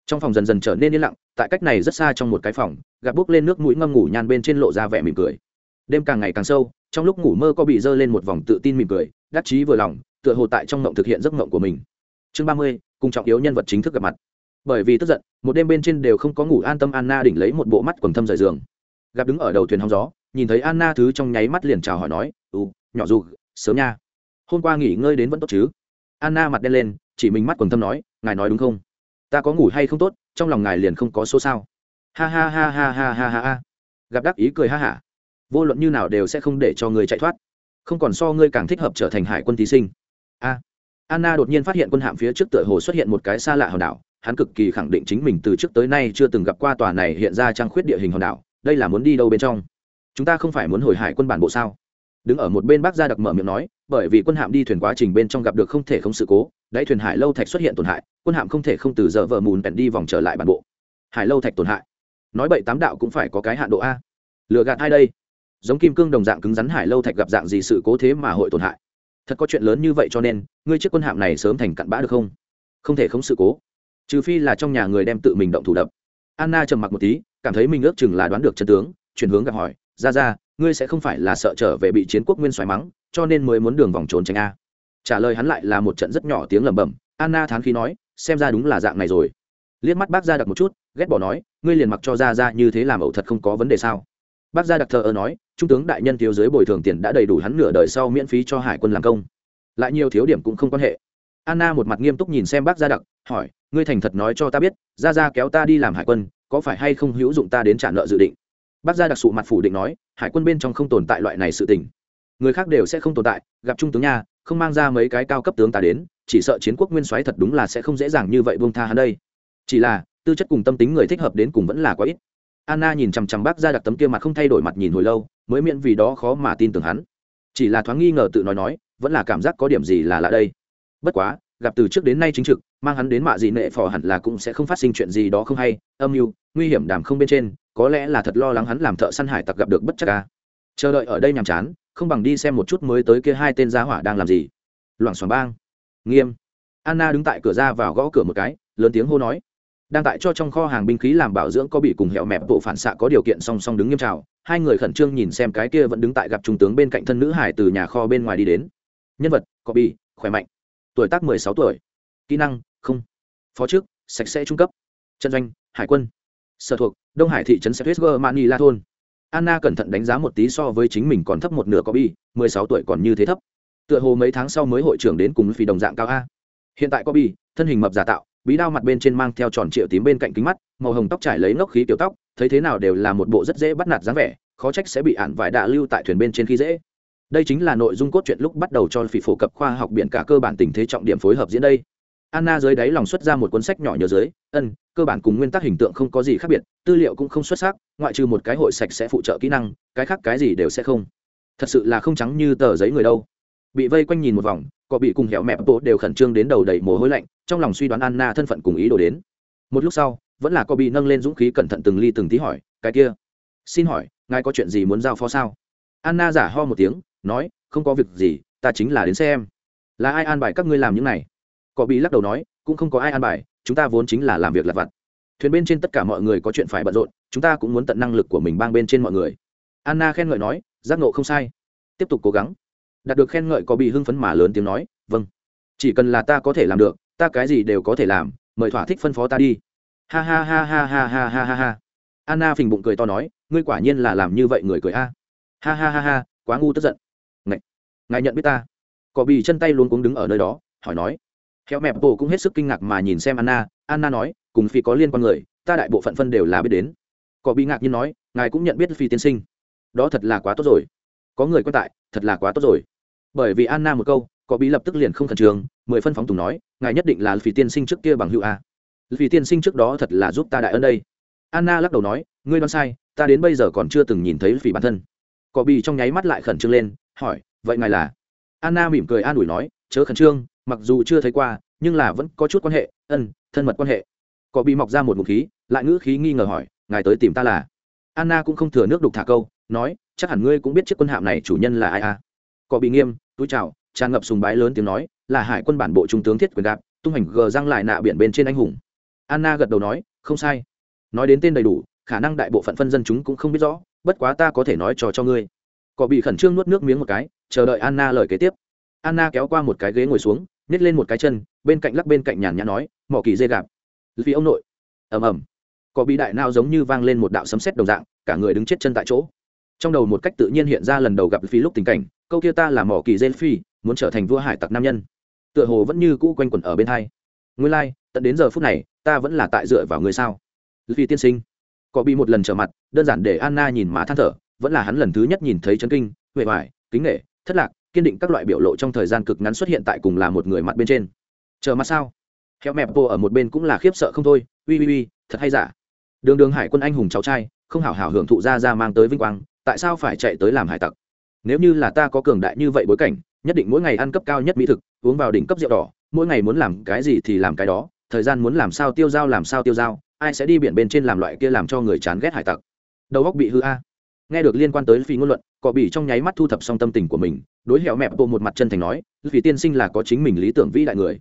trong phòng dần dần trở nên yên lặng, tại cách này rất xa trong một cái phòng gặp bước lên nước mũi ngâm ngủ nhàn bên trên lộ ra vẻ mỉm cười. Đêm càng ngày càng sâu, trong lúc ngủ mơ có bị dơ lên một vòng tự tin mỉm cười, đắc chí vừa lòng, tựa hồ tại trong mộng thực hiện giấc mộng của mình. Chương ba mươi, cùng trọng yếu nhân vật chính thức gặp mặt. Bởi vì tức giận, một đêm bên trên đều không có ngủ an tâm anna đỉnh lấy một bộ mắt quần thâm rời giường. Gặp đứng ở đầu thuyền hóng gió, nhìn thấy anna thứ trong nháy mắt liền chào hỏi nói ừ nhỏ dù, sớm nha. Hôm qua nghỉ ngơi đến vẫn tốt chứ? Anna mặt đen lên, chỉ mình mắt quần thâm nói, ngài nói đúng không? Ta có ngủ hay không tốt, trong lòng ngài liền không có số sao. Ha ha ha ha ha ha ha ha. Gặp đắc ý cười ha hả. Vô luận như nào đều sẽ không để cho người chạy thoát. Không còn so ngươi càng thích hợp trở thành hải quân thí sinh. A. Anna đột nhiên phát hiện quân hạm phía trước tựa hồ xuất hiện một cái xa lạ hòn đảo. Hắn cực kỳ khẳng định chính mình từ trước tới nay chưa từng gặp qua tòa này hiện ra trang khuyết địa hình hòn đảo. Đây là muốn đi đâu bên trong? Chúng ta không phải muốn hồi hải quân bản bộ sao? Đứng ở một bên bác gia đặc mở miệng nói, bởi vì quân hạm đi thuyền quá trình bên trong gặp được không thể không sự cố đáy thuyền hải lâu thạch xuất hiện tổn hại, quân hạm không thể không từ giờ vợ mùn bèn đi vòng trở lại bản bộ. Hải lâu thạch tổn hại. Nói bậy tám đạo cũng phải có cái hạn độ a. Lừa gạt hai đây? Giống kim cương đồng dạng cứng rắn hải lâu thạch gặp dạng gì sự cố thế mà hội tổn hại? Thật có chuyện lớn như vậy cho nên, ngươi chiếc quân hạm này sớm thành cặn bã được không? Không thể không sự cố. Trừ phi là trong nhà người đem tự mình động thủ đập. Anna trầm mặc một tí, cảm thấy mình ước chừng là đoán được chân tướng, chuyển hướng gặp hỏi, ra ra, ngươi sẽ không phải là sợ trở về bị chiến quốc nguyên xoáy mắng, cho nên mới muốn đường vòng trốn tránh a trả lời hắn lại là một trận rất nhỏ tiếng lẩm bẩm, anna thán khí nói, xem ra đúng là dạng này rồi. Liếc mắt bác gia đặc một chút, ghét bỏ nói, ngươi liền mặc cho ra ra như thế làm ẩu thật không có vấn đề sao? Bác gia đặc thờ ơ nói, trung tướng đại nhân thiếu giới bồi thường tiền đã đầy đủ hắn nửa đời sau miễn phí cho hải quân làm công. Lại nhiều thiếu điểm cũng không quan hệ. Anna một mặt nghiêm túc nhìn xem bác gia đặc, hỏi, ngươi thành thật nói cho ta biết ra ra kéo ta đi làm hải quân, có phải hay không hữu dụng ta đến trả nợ dự định? Bác gia đặc sụ mặt phủ định nói, hải quân bên trong không tồn tại loại này sự tình. Người khác đều sẽ không tồn tại, gặp trung tướng nha không mang ra mấy cái cao cấp tướng ta đến, chỉ sợ chiến quốc nguyên soái thật đúng là sẽ không dễ dàng như vậy buông tha hắn đây. Chỉ là, tư chất cùng tâm tính người thích hợp đến cùng vẫn là quá ít. Anna nhìn chằm chằm bác ra đặc tấm kia mặt không thay đổi mặt nhìn hồi lâu, mới miễn vì đó khó mà tin tưởng hắn. Chỉ là thoáng nghi ngờ tự nói nói, vẫn là cảm giác có điểm gì là lạ đây. Bất quá, gặp từ trước đến nay chính trực, mang hắn đến mạ gì nệ phò hẳn là cũng sẽ không phát sinh chuyện gì đó không hay, âm mưu, nguy hiểm đàm không bên trên, có lẽ là thật lo lắng hắn làm thợ săn hải tặc gặp được bất chắc ca. Chờ đợi ở đây nhàm chán không bằng đi xem một chút mới tới kia hai tên giá hỏa đang làm gì. Loảng xoảng bang. Nghiêm. Anna đứng tại cửa ra vào gõ cửa một cái, lớn tiếng hô nói. Đang tại cho trong kho hàng binh khí làm bảo dưỡng có bị cùng hẹo mẹp bộ phản xạ có điều kiện song song đứng nghiêm trào, hai người khẩn trương nhìn xem cái kia vẫn đứng tại gặp trung tướng bên cạnh thân nữ hải từ nhà kho bên ngoài đi đến. Nhân vật, có bị, khỏe mạnh. Tuổi tác mười sáu tuổi. Kỹ năng, không. Phó trước sạch sẽ trung cấp. Chân doanh, hải quân. Sở thuộc, đông hải thị trấn sefisger mani la thôn anna cẩn thận đánh giá một tí so với chính mình còn thấp một nửa có bi, mười sáu tuổi còn như thế thấp. Tựa hồ mấy tháng sau mới hội trưởng đến cùng phi đồng dạng cao a. Hiện tại có bi, thân hình mập giả tạo, bí đao mặt bên trên mang theo tròn triệu tím bên cạnh kính mắt, màu hồng tóc trải lấy ngốc khí kiểu tóc, thấy thế nào đều là một bộ rất dễ bắt nạt dáng vẻ, khó trách sẽ bị ản vải đạ lưu tại thuyền bên trên khi dễ. Đây chính là nội dung cốt truyện lúc bắt đầu cho phỉ phổ cập khoa học biển cả cơ bản tình thế trọng điểm phối hợp diễn đây anna dưới đáy lòng xuất ra một cuốn sách nhỏ nhớ dưới, ân, cơ bản cùng nguyên tắc hình tượng không có gì khác biệt, tư liệu cũng không xuất sắc, ngoại trừ một cái hội sạch sẽ phụ trợ kỹ năng, cái khác cái gì đều sẽ không. Thật sự là không trắng như tờ giấy người đâu. Bị vây quanh nhìn một vòng có bị cùng hẻo mẹp bộ đều khẩn trương đến đầu đầy mồ hôi lạnh, trong lòng suy đoán anna thân phận cùng ý đồ đến. Một lúc sau, vẫn là có bị nâng lên dũng khí cẩn thận từng ly từng tí hỏi, cái kia, xin hỏi, ngài có chuyện gì muốn giao phó sao? Anna giả ho một tiếng, nói, không có việc gì, ta chính là đến xem. Là ai an bài các ngươi làm những này? Cọ bị lắc đầu nói, cũng không có ai an bài, chúng ta vốn chính là làm việc lặt vặt. Thuyền bên trên tất cả mọi người có chuyện phải bận rộn, chúng ta cũng muốn tận năng lực của mình bang bên trên mọi người. Anna khen ngợi nói, giác ngộ không sai. Tiếp tục cố gắng. Đạt được khen ngợi có bị hưng phấn mà lớn tiếng nói vâng. Chỉ cần là ta có thể làm được, ta cái gì đều có thể làm, mời thỏa thích phân phó ta đi. Ha ha ha ha ha ha ha ha ha. Anna phình bụng cười to nói, ngươi quả nhiên là làm như vậy người cười a. Ha ha ha ha, quá ngu tức giận. Ngài ngài nhận biết ta. Cỏ bì chân tay luôn cuống đứng ở nơi đó, hỏi nói khéo mẹp bộ cũng hết sức kinh ngạc mà nhìn xem anna. Anna nói, cùng phi có liên quan người, ta đại bộ phận phân đều là biết đến. Có bị ngạc nhiên nói, ngài cũng nhận biết phi tiên sinh. Đó thật là quá tốt rồi. Có người quan tại, thật là quá tốt rồi. Bởi vì anna một câu, có bị lập tức liền không khẩn trương, mười phân phóng tùng nói, ngài nhất định là phi tiên sinh trước kia bằng hữu a. Phi tiên sinh trước đó thật là giúp ta đại ơn đây. Anna lắc đầu nói, ngươi đoán sai, ta đến bây giờ còn chưa từng nhìn thấy phi bản thân. Có bị trong nháy mắt lại khẩn trương lên, hỏi, vậy ngài là? Anna mỉm cười an ủi nói, chớ khẩn trương mặc dù chưa thấy qua, nhưng là vẫn có chút quan hệ, ân, thân mật quan hệ. Có bị mọc ra một ngụm khí, lại ngữ khí nghi ngờ hỏi, ngài tới tìm ta là? Anna cũng không thừa nước đục thả câu, nói, chắc hẳn ngươi cũng biết chiếc quân hạm này chủ nhân là ai à? Có bị nghiêm, túi chào, tràn ngập sùng bái lớn tiếng nói, là hải quân bản bộ trung tướng thiết quyền đạp, tung hành gờ răng lại nạ biển bên trên anh hùng. Anna gật đầu nói, không sai. Nói đến tên đầy đủ, khả năng đại bộ phận phân dân chúng cũng không biết rõ, bất quá ta có thể nói trò cho ngươi. Có bị khẩn trương nuốt nước miếng một cái, chờ đợi anna lời kế tiếp. Anna kéo qua một cái ghế ngồi xuống nhét lên một cái chân bên cạnh lắc bên cạnh nhàn nhã nói mỏ kỳ dê gạp. Vì ông nội. Ầm ầm. Có bị đại nao giống như vang lên một đạo sấm sét đồng dạng cả người đứng chết chân tại chỗ. Trong đầu một cách tự nhiên hiện ra lần đầu gặp phi lúc tình cảnh câu kia ta là mỏ kỳ dê phi muốn trở thành vua hải tặc nam nhân. Tựa hồ vẫn như cũ quanh quẩn ở bên hai. Nguyên lai、like, tận đến giờ phút này ta vẫn là tại dựa vào người sao? Vì tiên sinh. Có bị một lần trở mặt đơn giản để anna nhìn má than thở vẫn là hắn lần thứ nhất nhìn thấy chân kinh huệ vải kính nghệ thất lạc kiên định các loại biểu lộ trong thời gian cực ngắn xuất hiện tại cùng là một người mặt bên trên. Chờ mặt sao? Heo mẹp cô ở một bên cũng là khiếp sợ không thôi. Ui ui ui, thật hay giả. Đường đường hải quân anh hùng cháu trai, không hảo hảo hưởng thụ ra ra mang tới vinh quang, tại sao phải chạy tới làm hải tặc? Nếu như là ta có cường đại như vậy bối cảnh, nhất định mỗi ngày ăn cấp cao nhất mỹ thực, uống vào đỉnh cấp rượu đỏ, mỗi ngày muốn làm cái gì thì làm cái đó, thời gian muốn làm sao tiêu dao làm sao tiêu dao, ai sẽ đi biển bên trên làm loại kia làm cho người chán ghét hải tặc? Đầu góc bị hư a nghe được liên quan tới phi ngôn luận cọ bị trong nháy mắt thu thập xong tâm tình của mình, đối hẹo mẹp bộ một mặt chân thành nói vì tiên sinh là có chính mình lý tưởng vĩ đại người.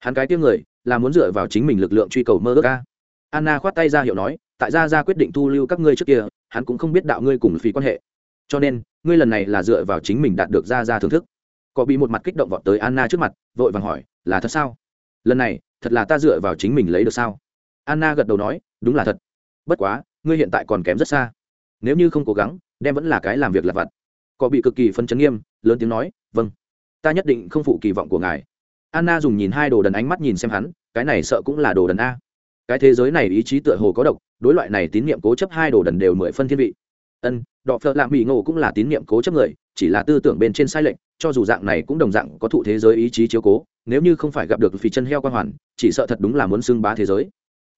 Hắn cái tiếng người, là muốn dựa vào chính mình lực lượng truy cầu mơ ước ca anna khoát tay ra hiệu nói, tại gia gia quyết định thu lưu các ngươi trước kia, hắn cũng không biết đạo ngươi cùng phi quan hệ. Cho nên, ngươi lần này là dựa vào chính mình đạt được gia gia thưởng thức. Cọ bị một mặt kích động vọt tới anna trước mặt, vội vàng hỏi, là thật sao? Lần này, thật là ta dựa vào chính mình lấy được sao? Anna gật đầu nói, đúng là thật. Bất quá, ngươi hiện tại còn kém rất xa nếu như không cố gắng, đem vẫn là cái làm việc lặt vặt. Có bị cực kỳ phân chấn nghiêm, lớn tiếng nói vâng ta nhất định không phụ kỳ vọng của ngài. Anna dùng nhìn hai đồ đần ánh mắt nhìn xem hắn, cái này sợ cũng là đồ đần a. Cái thế giới này ý chí tựa hồ có độc, đối loại này tín nhiệm cố chấp hai đồ đần đều mười phân thiên vị. Ân, đọ phợ lạ mỹ ngộ cũng là tín nhiệm cố chấp người, chỉ là tư tưởng bên trên sai lệch, cho dù dạng này cũng đồng dạng có thụ thế giới ý chí chiếu cố, nếu như không phải gặp được phì chân heo quan hoàn, chỉ sợ thật đúng là muốn xưng bá thế giới.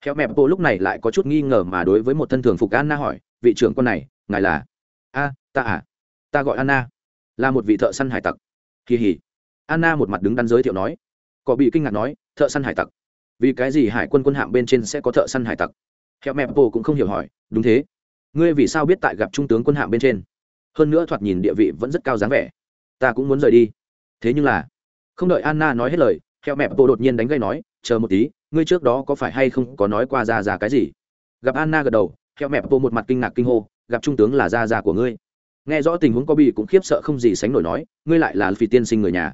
Heo mẹp bộ lúc này lại có chút nghi ngờ mà đối với một thân thường phục anna hỏi vị trưởng con này, ngài là? A, ta à ta gọi anna, là một vị thợ săn hải tặc. Kỳ hỉ anna một mặt đứng đắn giới thiệu nói. Có bị kinh ngạc nói, thợ săn hải tặc? Vì cái gì hải quân quân hạm bên trên sẽ có thợ săn hải tặc? Heo mẹ bồ cũng không hiểu hỏi, đúng thế. Ngươi vì sao biết tại gặp trung tướng quân hạm bên trên? Hơn nữa thoạt nhìn địa vị vẫn rất cao dáng vẻ. Ta cũng muốn rời đi. Thế nhưng là, không đợi anna nói hết lời heo mẹ bồ đột nhiên đánh gây nói, chờ một tí, ngươi trước đó có phải hay không có nói qua ra ra cái gì? Gặp anna gật đầu theo mẹp bộ một mặt kinh ngạc kinh hô, gặp trung tướng là gia gia của ngươi. Nghe rõ tình huống có bị cũng khiếp sợ không gì sánh nổi nói, ngươi lại là phi tiên sinh người nhà.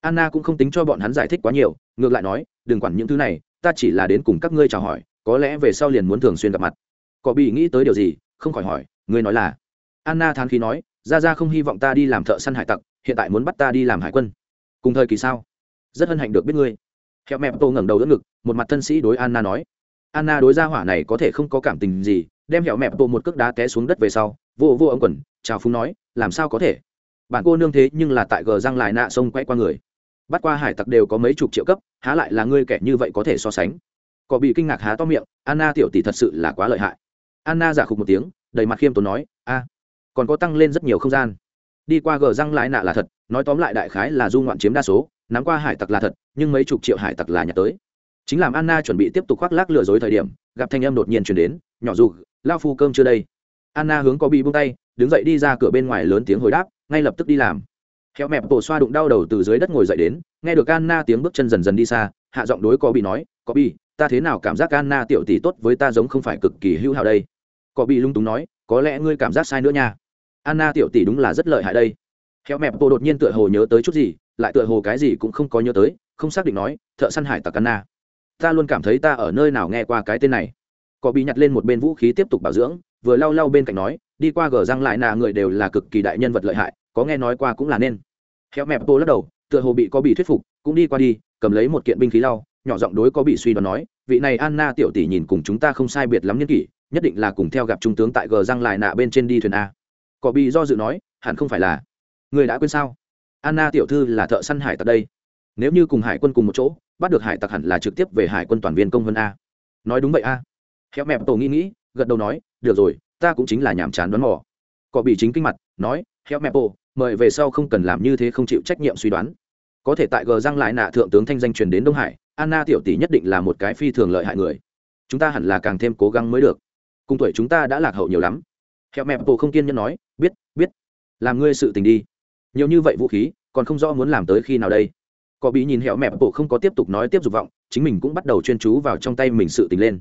Anna cũng không tính cho bọn hắn giải thích quá nhiều, ngược lại nói, đừng quản những thứ này, ta chỉ là đến cùng các ngươi chào hỏi, có lẽ về sau liền muốn thường xuyên gặp mặt. Có bị nghĩ tới điều gì, không khỏi hỏi, ngươi nói là? Anna thán khí nói, gia gia không hy vọng ta đi làm thợ săn hải tặc, hiện tại muốn bắt ta đi làm hải quân. Cùng thời kỳ sao? Rất hân hạnh được biết ngươi. Hẹo mẹp tô ngẩng đầu đỡ ngực, một mặt thân sĩ đối anna nói. Anna đối gia hỏa này có thể không có cảm tình gì đem hẹo mẹp bộ một cước đá té xuống đất về sau, vô vô ông quần, chào phúng nói, làm sao có thể? Bạn cô nương thế nhưng là tại gờ răng lại nạ sông quay qua người. Bắt qua hải tặc đều có mấy chục triệu cấp, há lại là ngươi kẻ như vậy có thể so sánh? Cò bị kinh ngạc há to miệng, anna tiểu tỷ thật sự là quá lợi hại. Anna giả khục một tiếng, đầy mặt khiêm tốn nói, a, còn có tăng lên rất nhiều không gian. Đi qua gờ răng lại nạ là thật, nói tóm lại đại khái là du ngoạn chiếm đa số, nắm qua hải tặc là thật, nhưng mấy chục triệu hải tặc là nhặt tới. Chính làm anna chuẩn bị tiếp tục khoác lác lừa dối thời điểm, gặp thanh âm đột nhiên chuyển đến, nhỏ dù lao phu cơm chưa đây? Anna hướng có bị buông tay, đứng dậy đi ra cửa bên ngoài lớn tiếng hồi đáp, ngay lập tức đi làm. Heo mẹp tổ xoa đụng đau đầu từ dưới đất ngồi dậy đến, nghe được anna tiếng bước chân dần dần đi xa, hạ giọng đối có bị nói, có bị, ta thế nào cảm giác anna tiểu tỷ tốt với ta giống không phải cực kỳ hữu hảo đây? Có bị lung túng nói, có lẽ ngươi cảm giác sai nữa nha. Anna tiểu tỷ đúng là rất lợi hại đây. Heo mẹp tổ đột nhiên tựa hồ nhớ tới chút gì, lại tựa hồ cái gì cũng không có nhớ tới, không xác định nói, thợ săn hải tặc anna, ta luôn cảm thấy ta ở nơi nào nghe qua cái tên này có bị nhặt lên một bên vũ khí tiếp tục bảo dưỡng, vừa lau lau bên cạnh nói, đi qua gờ răng lại nà người đều là cực kỳ đại nhân vật lợi hại, có nghe nói qua cũng là nên. Héo mẹp tô lắc đầu, tựa hồ bị có bị thuyết phục, cũng đi qua đi, cầm lấy một kiện binh khí lau, nhỏ giọng đối có bị suy đoán nói, vị này anna tiểu tỷ nhìn cùng chúng ta không sai biệt lắm nhân kỷ, nhất định là cùng theo gặp trung tướng tại gờ răng lại nạ bên trên đi thuyền a. Có bị do dự nói, hẳn không phải là. Người đã quên sao? Anna tiểu thư là thợ săn hải tặc đây. Nếu như cùng hải quân cùng một chỗ, bắt được hải tặc hẳn là trực tiếp về hải quân toàn viên công vân a. Nói đúng vậy a hẹo mẹp tổ nghĩ nghĩ, gật đầu nói, được rồi, ta cũng chính là nhàm chán đoán mò. Cọ bị chính kinh mặt, nói hẹo mẹp tổ, mời về sau không cần làm như thế không chịu trách nhiệm suy đoán. Có thể tại gờ răng lại nạ thượng tướng thanh danh truyền đến đông hải, anna tiểu tỷ nhất định là một cái phi thường lợi hại người. Chúng ta hẳn là càng thêm cố gắng mới được. Cùng tuổi chúng ta đã lạc hậu nhiều lắm. Hẹo mẹp bộ không kiên nhẫn nói, biết biết. Làm ngươi sự tình đi. Nhiều như vậy vũ khí, còn không rõ muốn làm tới khi nào đây. Có bị nhìn hẹo mẹp bộ không có tiếp tục nói tiếp dục vọng, chính mình cũng bắt đầu chuyên chú vào trong tay mình sự tình lên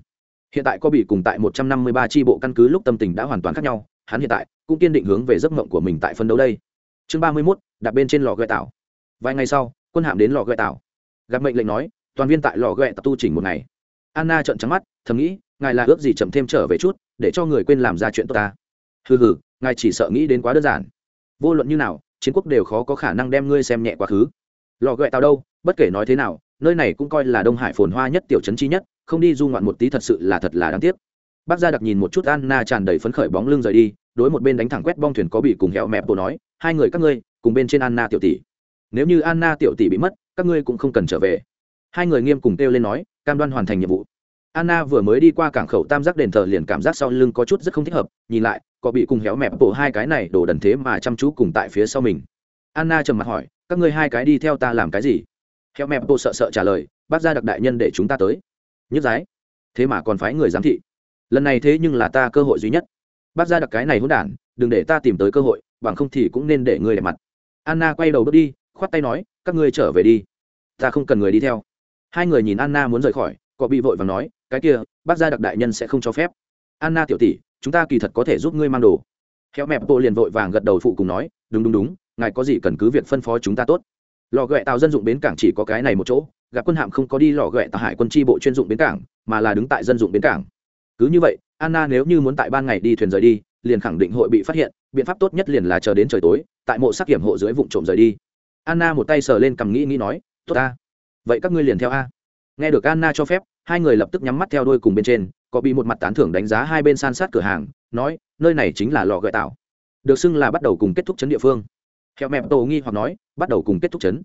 hiện tại có bị cùng tại một trăm năm mươi ba tri bộ căn cứ lúc tâm tình đã hoàn toàn khác nhau, hắn hiện tại cũng kiên định hướng về giấc mộng của mình tại phân đấu đây. Chương ba mươi mốt, đặt bên trên lò gợi tảo vài ngày sau, quân hạm đến lò gợi tảo gặp mệnh lệnh nói, toàn viên tại lò gợi tập tu chỉnh một ngày. Anna trợn trắng mắt, thầm nghĩ, ngài là ước gì chậm thêm trở về chút, để cho người quên làm ra chuyện tốt ta. Hừ hừ, ngài chỉ sợ nghĩ đến quá đơn giản. Vô luận như nào, chiến quốc đều khó có khả năng đem ngươi xem nhẹ quá khứ. Lò gợi tao đâu, bất kể nói thế nào, nơi này cũng coi là đông hải phồn hoa nhất tiểu trấn chi nhất không đi du ngoạn một tí thật sự là thật là đáng tiếc. Bác gia đặc nhìn một chút anna tràn đầy phấn khởi bóng lưng rời đi, đối một bên đánh thẳng quét bong thuyền có bị cùng hẹo mẹp bộ nói, hai người các ngươi, cùng bên trên anna tiểu tỷ. Nếu như anna tiểu tỷ bị mất, các ngươi cũng không cần trở về. Hai người nghiêm cùng kêu lên nói, cam đoan hoàn thành nhiệm vụ. Anna vừa mới đi qua cảng khẩu tam giác đền thờ liền cảm giác sau lưng có chút rất không thích hợp, nhìn lại, có bị cùng héo mẹp bộ hai cái này đổ đần thế mà chăm chú cùng tại phía sau mình. Anna trầm mặt hỏi, các ngươi hai cái đi theo ta làm cái gì? Héo mẹp bộ sợ sợ trả lời, bác gia đặc đại nhân để chúng ta tới nhức giái. Thế mà còn phái người giám thị. Lần này thế nhưng là ta cơ hội duy nhất. Bác gia đặc cái này hỗn đản, đừng để ta tìm tới cơ hội, bằng không thì cũng nên để người đẹp mặt. Anna quay đầu bước đi, khoát tay nói, các ngươi trở về đi. Ta không cần người đi theo. Hai người nhìn anna muốn rời khỏi, có bị vội và nói, cái kia, bác gia đặc đại nhân sẽ không cho phép. Anna tiểu tỷ, chúng ta kỳ thật có thể giúp ngươi mang đồ. Héo mẹp bộ liền vội vàng gật đầu phụ cùng nói, đúng đúng đúng, ngài có gì cần cứ việc phân phó chúng ta tốt. Lò ghẹ tàu dân dụng bến cảng chỉ có cái này một chỗ gặp quân hạm không có đi lò ghẹ tại hải quân tri bộ chuyên dụng bến cảng, mà là đứng tại dân dụng bến cảng. Cứ như vậy, anna nếu như muốn tại ban ngày đi thuyền rời đi, liền khẳng định hội bị phát hiện, biện pháp tốt nhất liền là chờ đến trời tối, tại mộ sắc kiểm hộ dưới vụ trộm rời đi. Anna một tay sờ lên cầm nghĩ nghĩ nói, tốt ta. Vậy các ngươi liền theo a. Nghe được anna cho phép, hai người lập tức nhắm mắt theo đôi cùng bên trên, có bị một mặt tán thưởng đánh giá hai bên san sát cửa hàng, nói, nơi này chính là lò gợi tạo được xưng là bắt đầu cùng kết thúc chấn địa phương. Theo mẹp tổ nghi hoặc nói, bắt đầu cùng kết thúc chấn.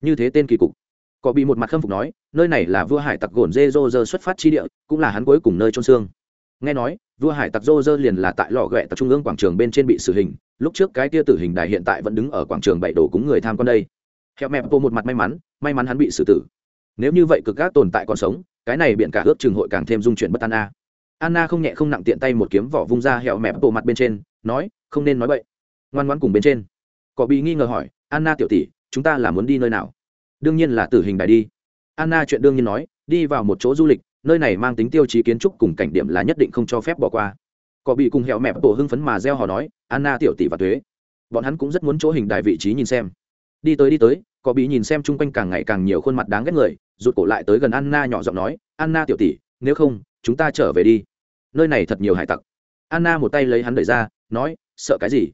Như thế tên kỳ cục có bị một mặt khâm phục nói, nơi này là vua hải tặc gồn dê dô dơ xuất phát chi địa, cũng là hắn cuối cùng nơi trôn xương. Nghe nói, vua hải tặc dô dơ liền là tại lò ghẹ tập trung ương quảng trường bên trên bị xử hình, lúc trước cái tia tử hình đài hiện tại vẫn đứng ở quảng trường bảy đồ cúng người tham quan đây. Theo mẹ bộ một mặt may mắn may mắn hắn bị xử tử. Nếu như vậy cực gác tồn tại còn sống, cái này biện cả ước trường hội càng thêm dung chuyển bất an a. Anna không nhẹ không nặng tiện tay một kiếm vỏ vung ra hẹo mẹp bộ mặt bên trên, nói, không nên nói vậy ngoan ngoan cùng bên trên. Có bị nghi ngờ hỏi, anna tiểu tỷ, chúng ta là muốn đi nơi nào? Đương nhiên là tử hình đài đi. Anna chuyện đương nhiên nói, đi vào một chỗ du lịch, nơi này mang tính tiêu chí kiến trúc cùng cảnh điểm là nhất định không cho phép bỏ qua. Cọ bị cùng hẹo mẹp bộ hưng phấn mà gieo họ nói, anna tiểu tỷ và thuế bọn hắn cũng rất muốn chỗ hình đài vị trí nhìn xem. Đi tới đi tới cọ bị nhìn xem chung quanh càng ngày càng nhiều khuôn mặt đáng ghét người, rụt cổ lại tới gần anna nhỏ giọng nói, anna tiểu tỷ, nếu không, chúng ta trở về đi. Nơi này thật nhiều hải tặc. Anna một tay lấy hắn đẩy ra, nói, sợ cái gì?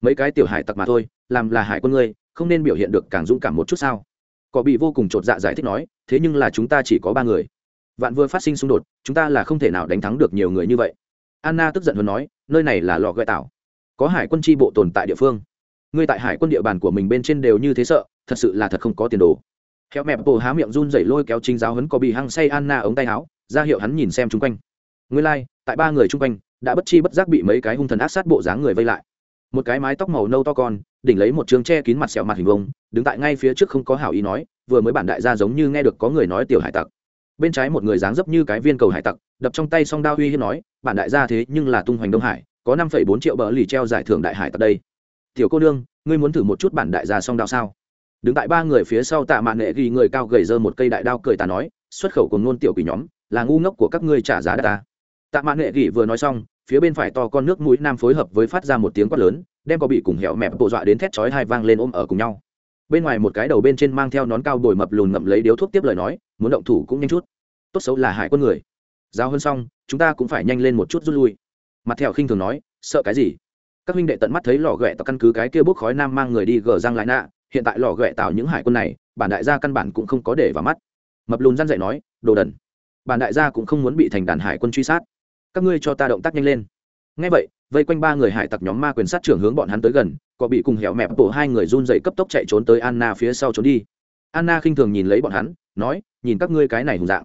Mấy cái tiểu hải tặc mà thôi, làm là hải quân ngươi, không nên biểu hiện được càng dũng cảm một chút sao? Có bị vô cùng chột dạ giải thích nói thế nhưng là chúng ta chỉ có ba người. Vạn vừa phát sinh xung đột chúng ta là không thể nào đánh thắng được nhiều người như vậy. Anna tức giận hơn nói nơi này là lò gợi tảo có hải quân tri bộ tồn tại địa phương. Ngươi tại hải quân địa bàn của mình bên trên đều như thế sợ thật sự là thật không có tiền đồ. Khéo mẹp bồ há miệng run rẩy lôi kéo chính giáo hấn có bị hăng say Anna ống tay áo, ra hiệu hắn nhìn xem chung quanh. ngươi lai、like, tại ba người chung quanh, đã bất chi bất giác bị mấy cái hung thần ác sát bộ dáng người vây lại. Một cái mái tóc màu nâu to con, đỉnh lấy một trường che kín mặt sẹo mặt hình vông, đứng tại ngay phía trước không có hảo ý nói, vừa mới bản đại gia giống như nghe được có người nói tiểu hải tặc. Bên trái một người dáng dấp như cái viên cầu hải tặc, đập trong tay song đao uy hiếp nói, bản đại gia thế nhưng là tung hoành Đông Hải, có 5.4 triệu bờ lì treo giải thưởng đại hải tặc đây. Tiểu cô nương, ngươi muốn thử một chút bản đại gia song đao sao? đứng tại ba người phía sau tạ mạn nghệ ghi người cao gầy dơ một cây đại đao cười tà nói xuất khẩu cùng ngôn tiểu quỷ nhóm là ngu ngốc của các ngươi trả giá đa ta tạ mạn nghệ ghi vừa nói xong phía bên phải to con nước mũi nam phối hợp với phát ra một tiếng quát lớn đem có bị cùng hẹo mẹp bộ dọa đến thét chói hai vang lên ôm ở cùng nhau. Bên ngoài một cái đầu bên trên mang theo nón cao bồi mập lùn ngậm lấy điếu thuốc tiếp lời nói, muốn động thủ cũng nhanh chút. Tốt xấu là hại quân người. Giao hơn xong, chúng ta cũng phải nhanh lên một chút rút lui. Mặt thẹo khinh thường nói, sợ cái gì? Các huynh đệ tận mắt thấy lò ghẹ tạo căn cứ cái kia bốc khói nam mang người đi gờ răng lại nạ, hiện tại lò ghẹ tạo những hải quân này, bản đại gia căn bản cũng không có để vào mắt. Mập lùn răn dậy nói, đồ đần. Bản đại gia cũng không muốn bị thành đàn hải quân truy sát. Các ngươi cho ta động tác nhanh lên. Ngay vậy vây quanh ba người hải tặc nhóm ma quyền sát trưởng hướng bọn hắn tới gần, có bị cùng hẻo mẹp bộ hai người run dậy cấp tốc chạy trốn tới anna phía sau trốn đi. Anna khinh thường nhìn lấy bọn hắn, nói, nhìn các ngươi cái này hùng dạng,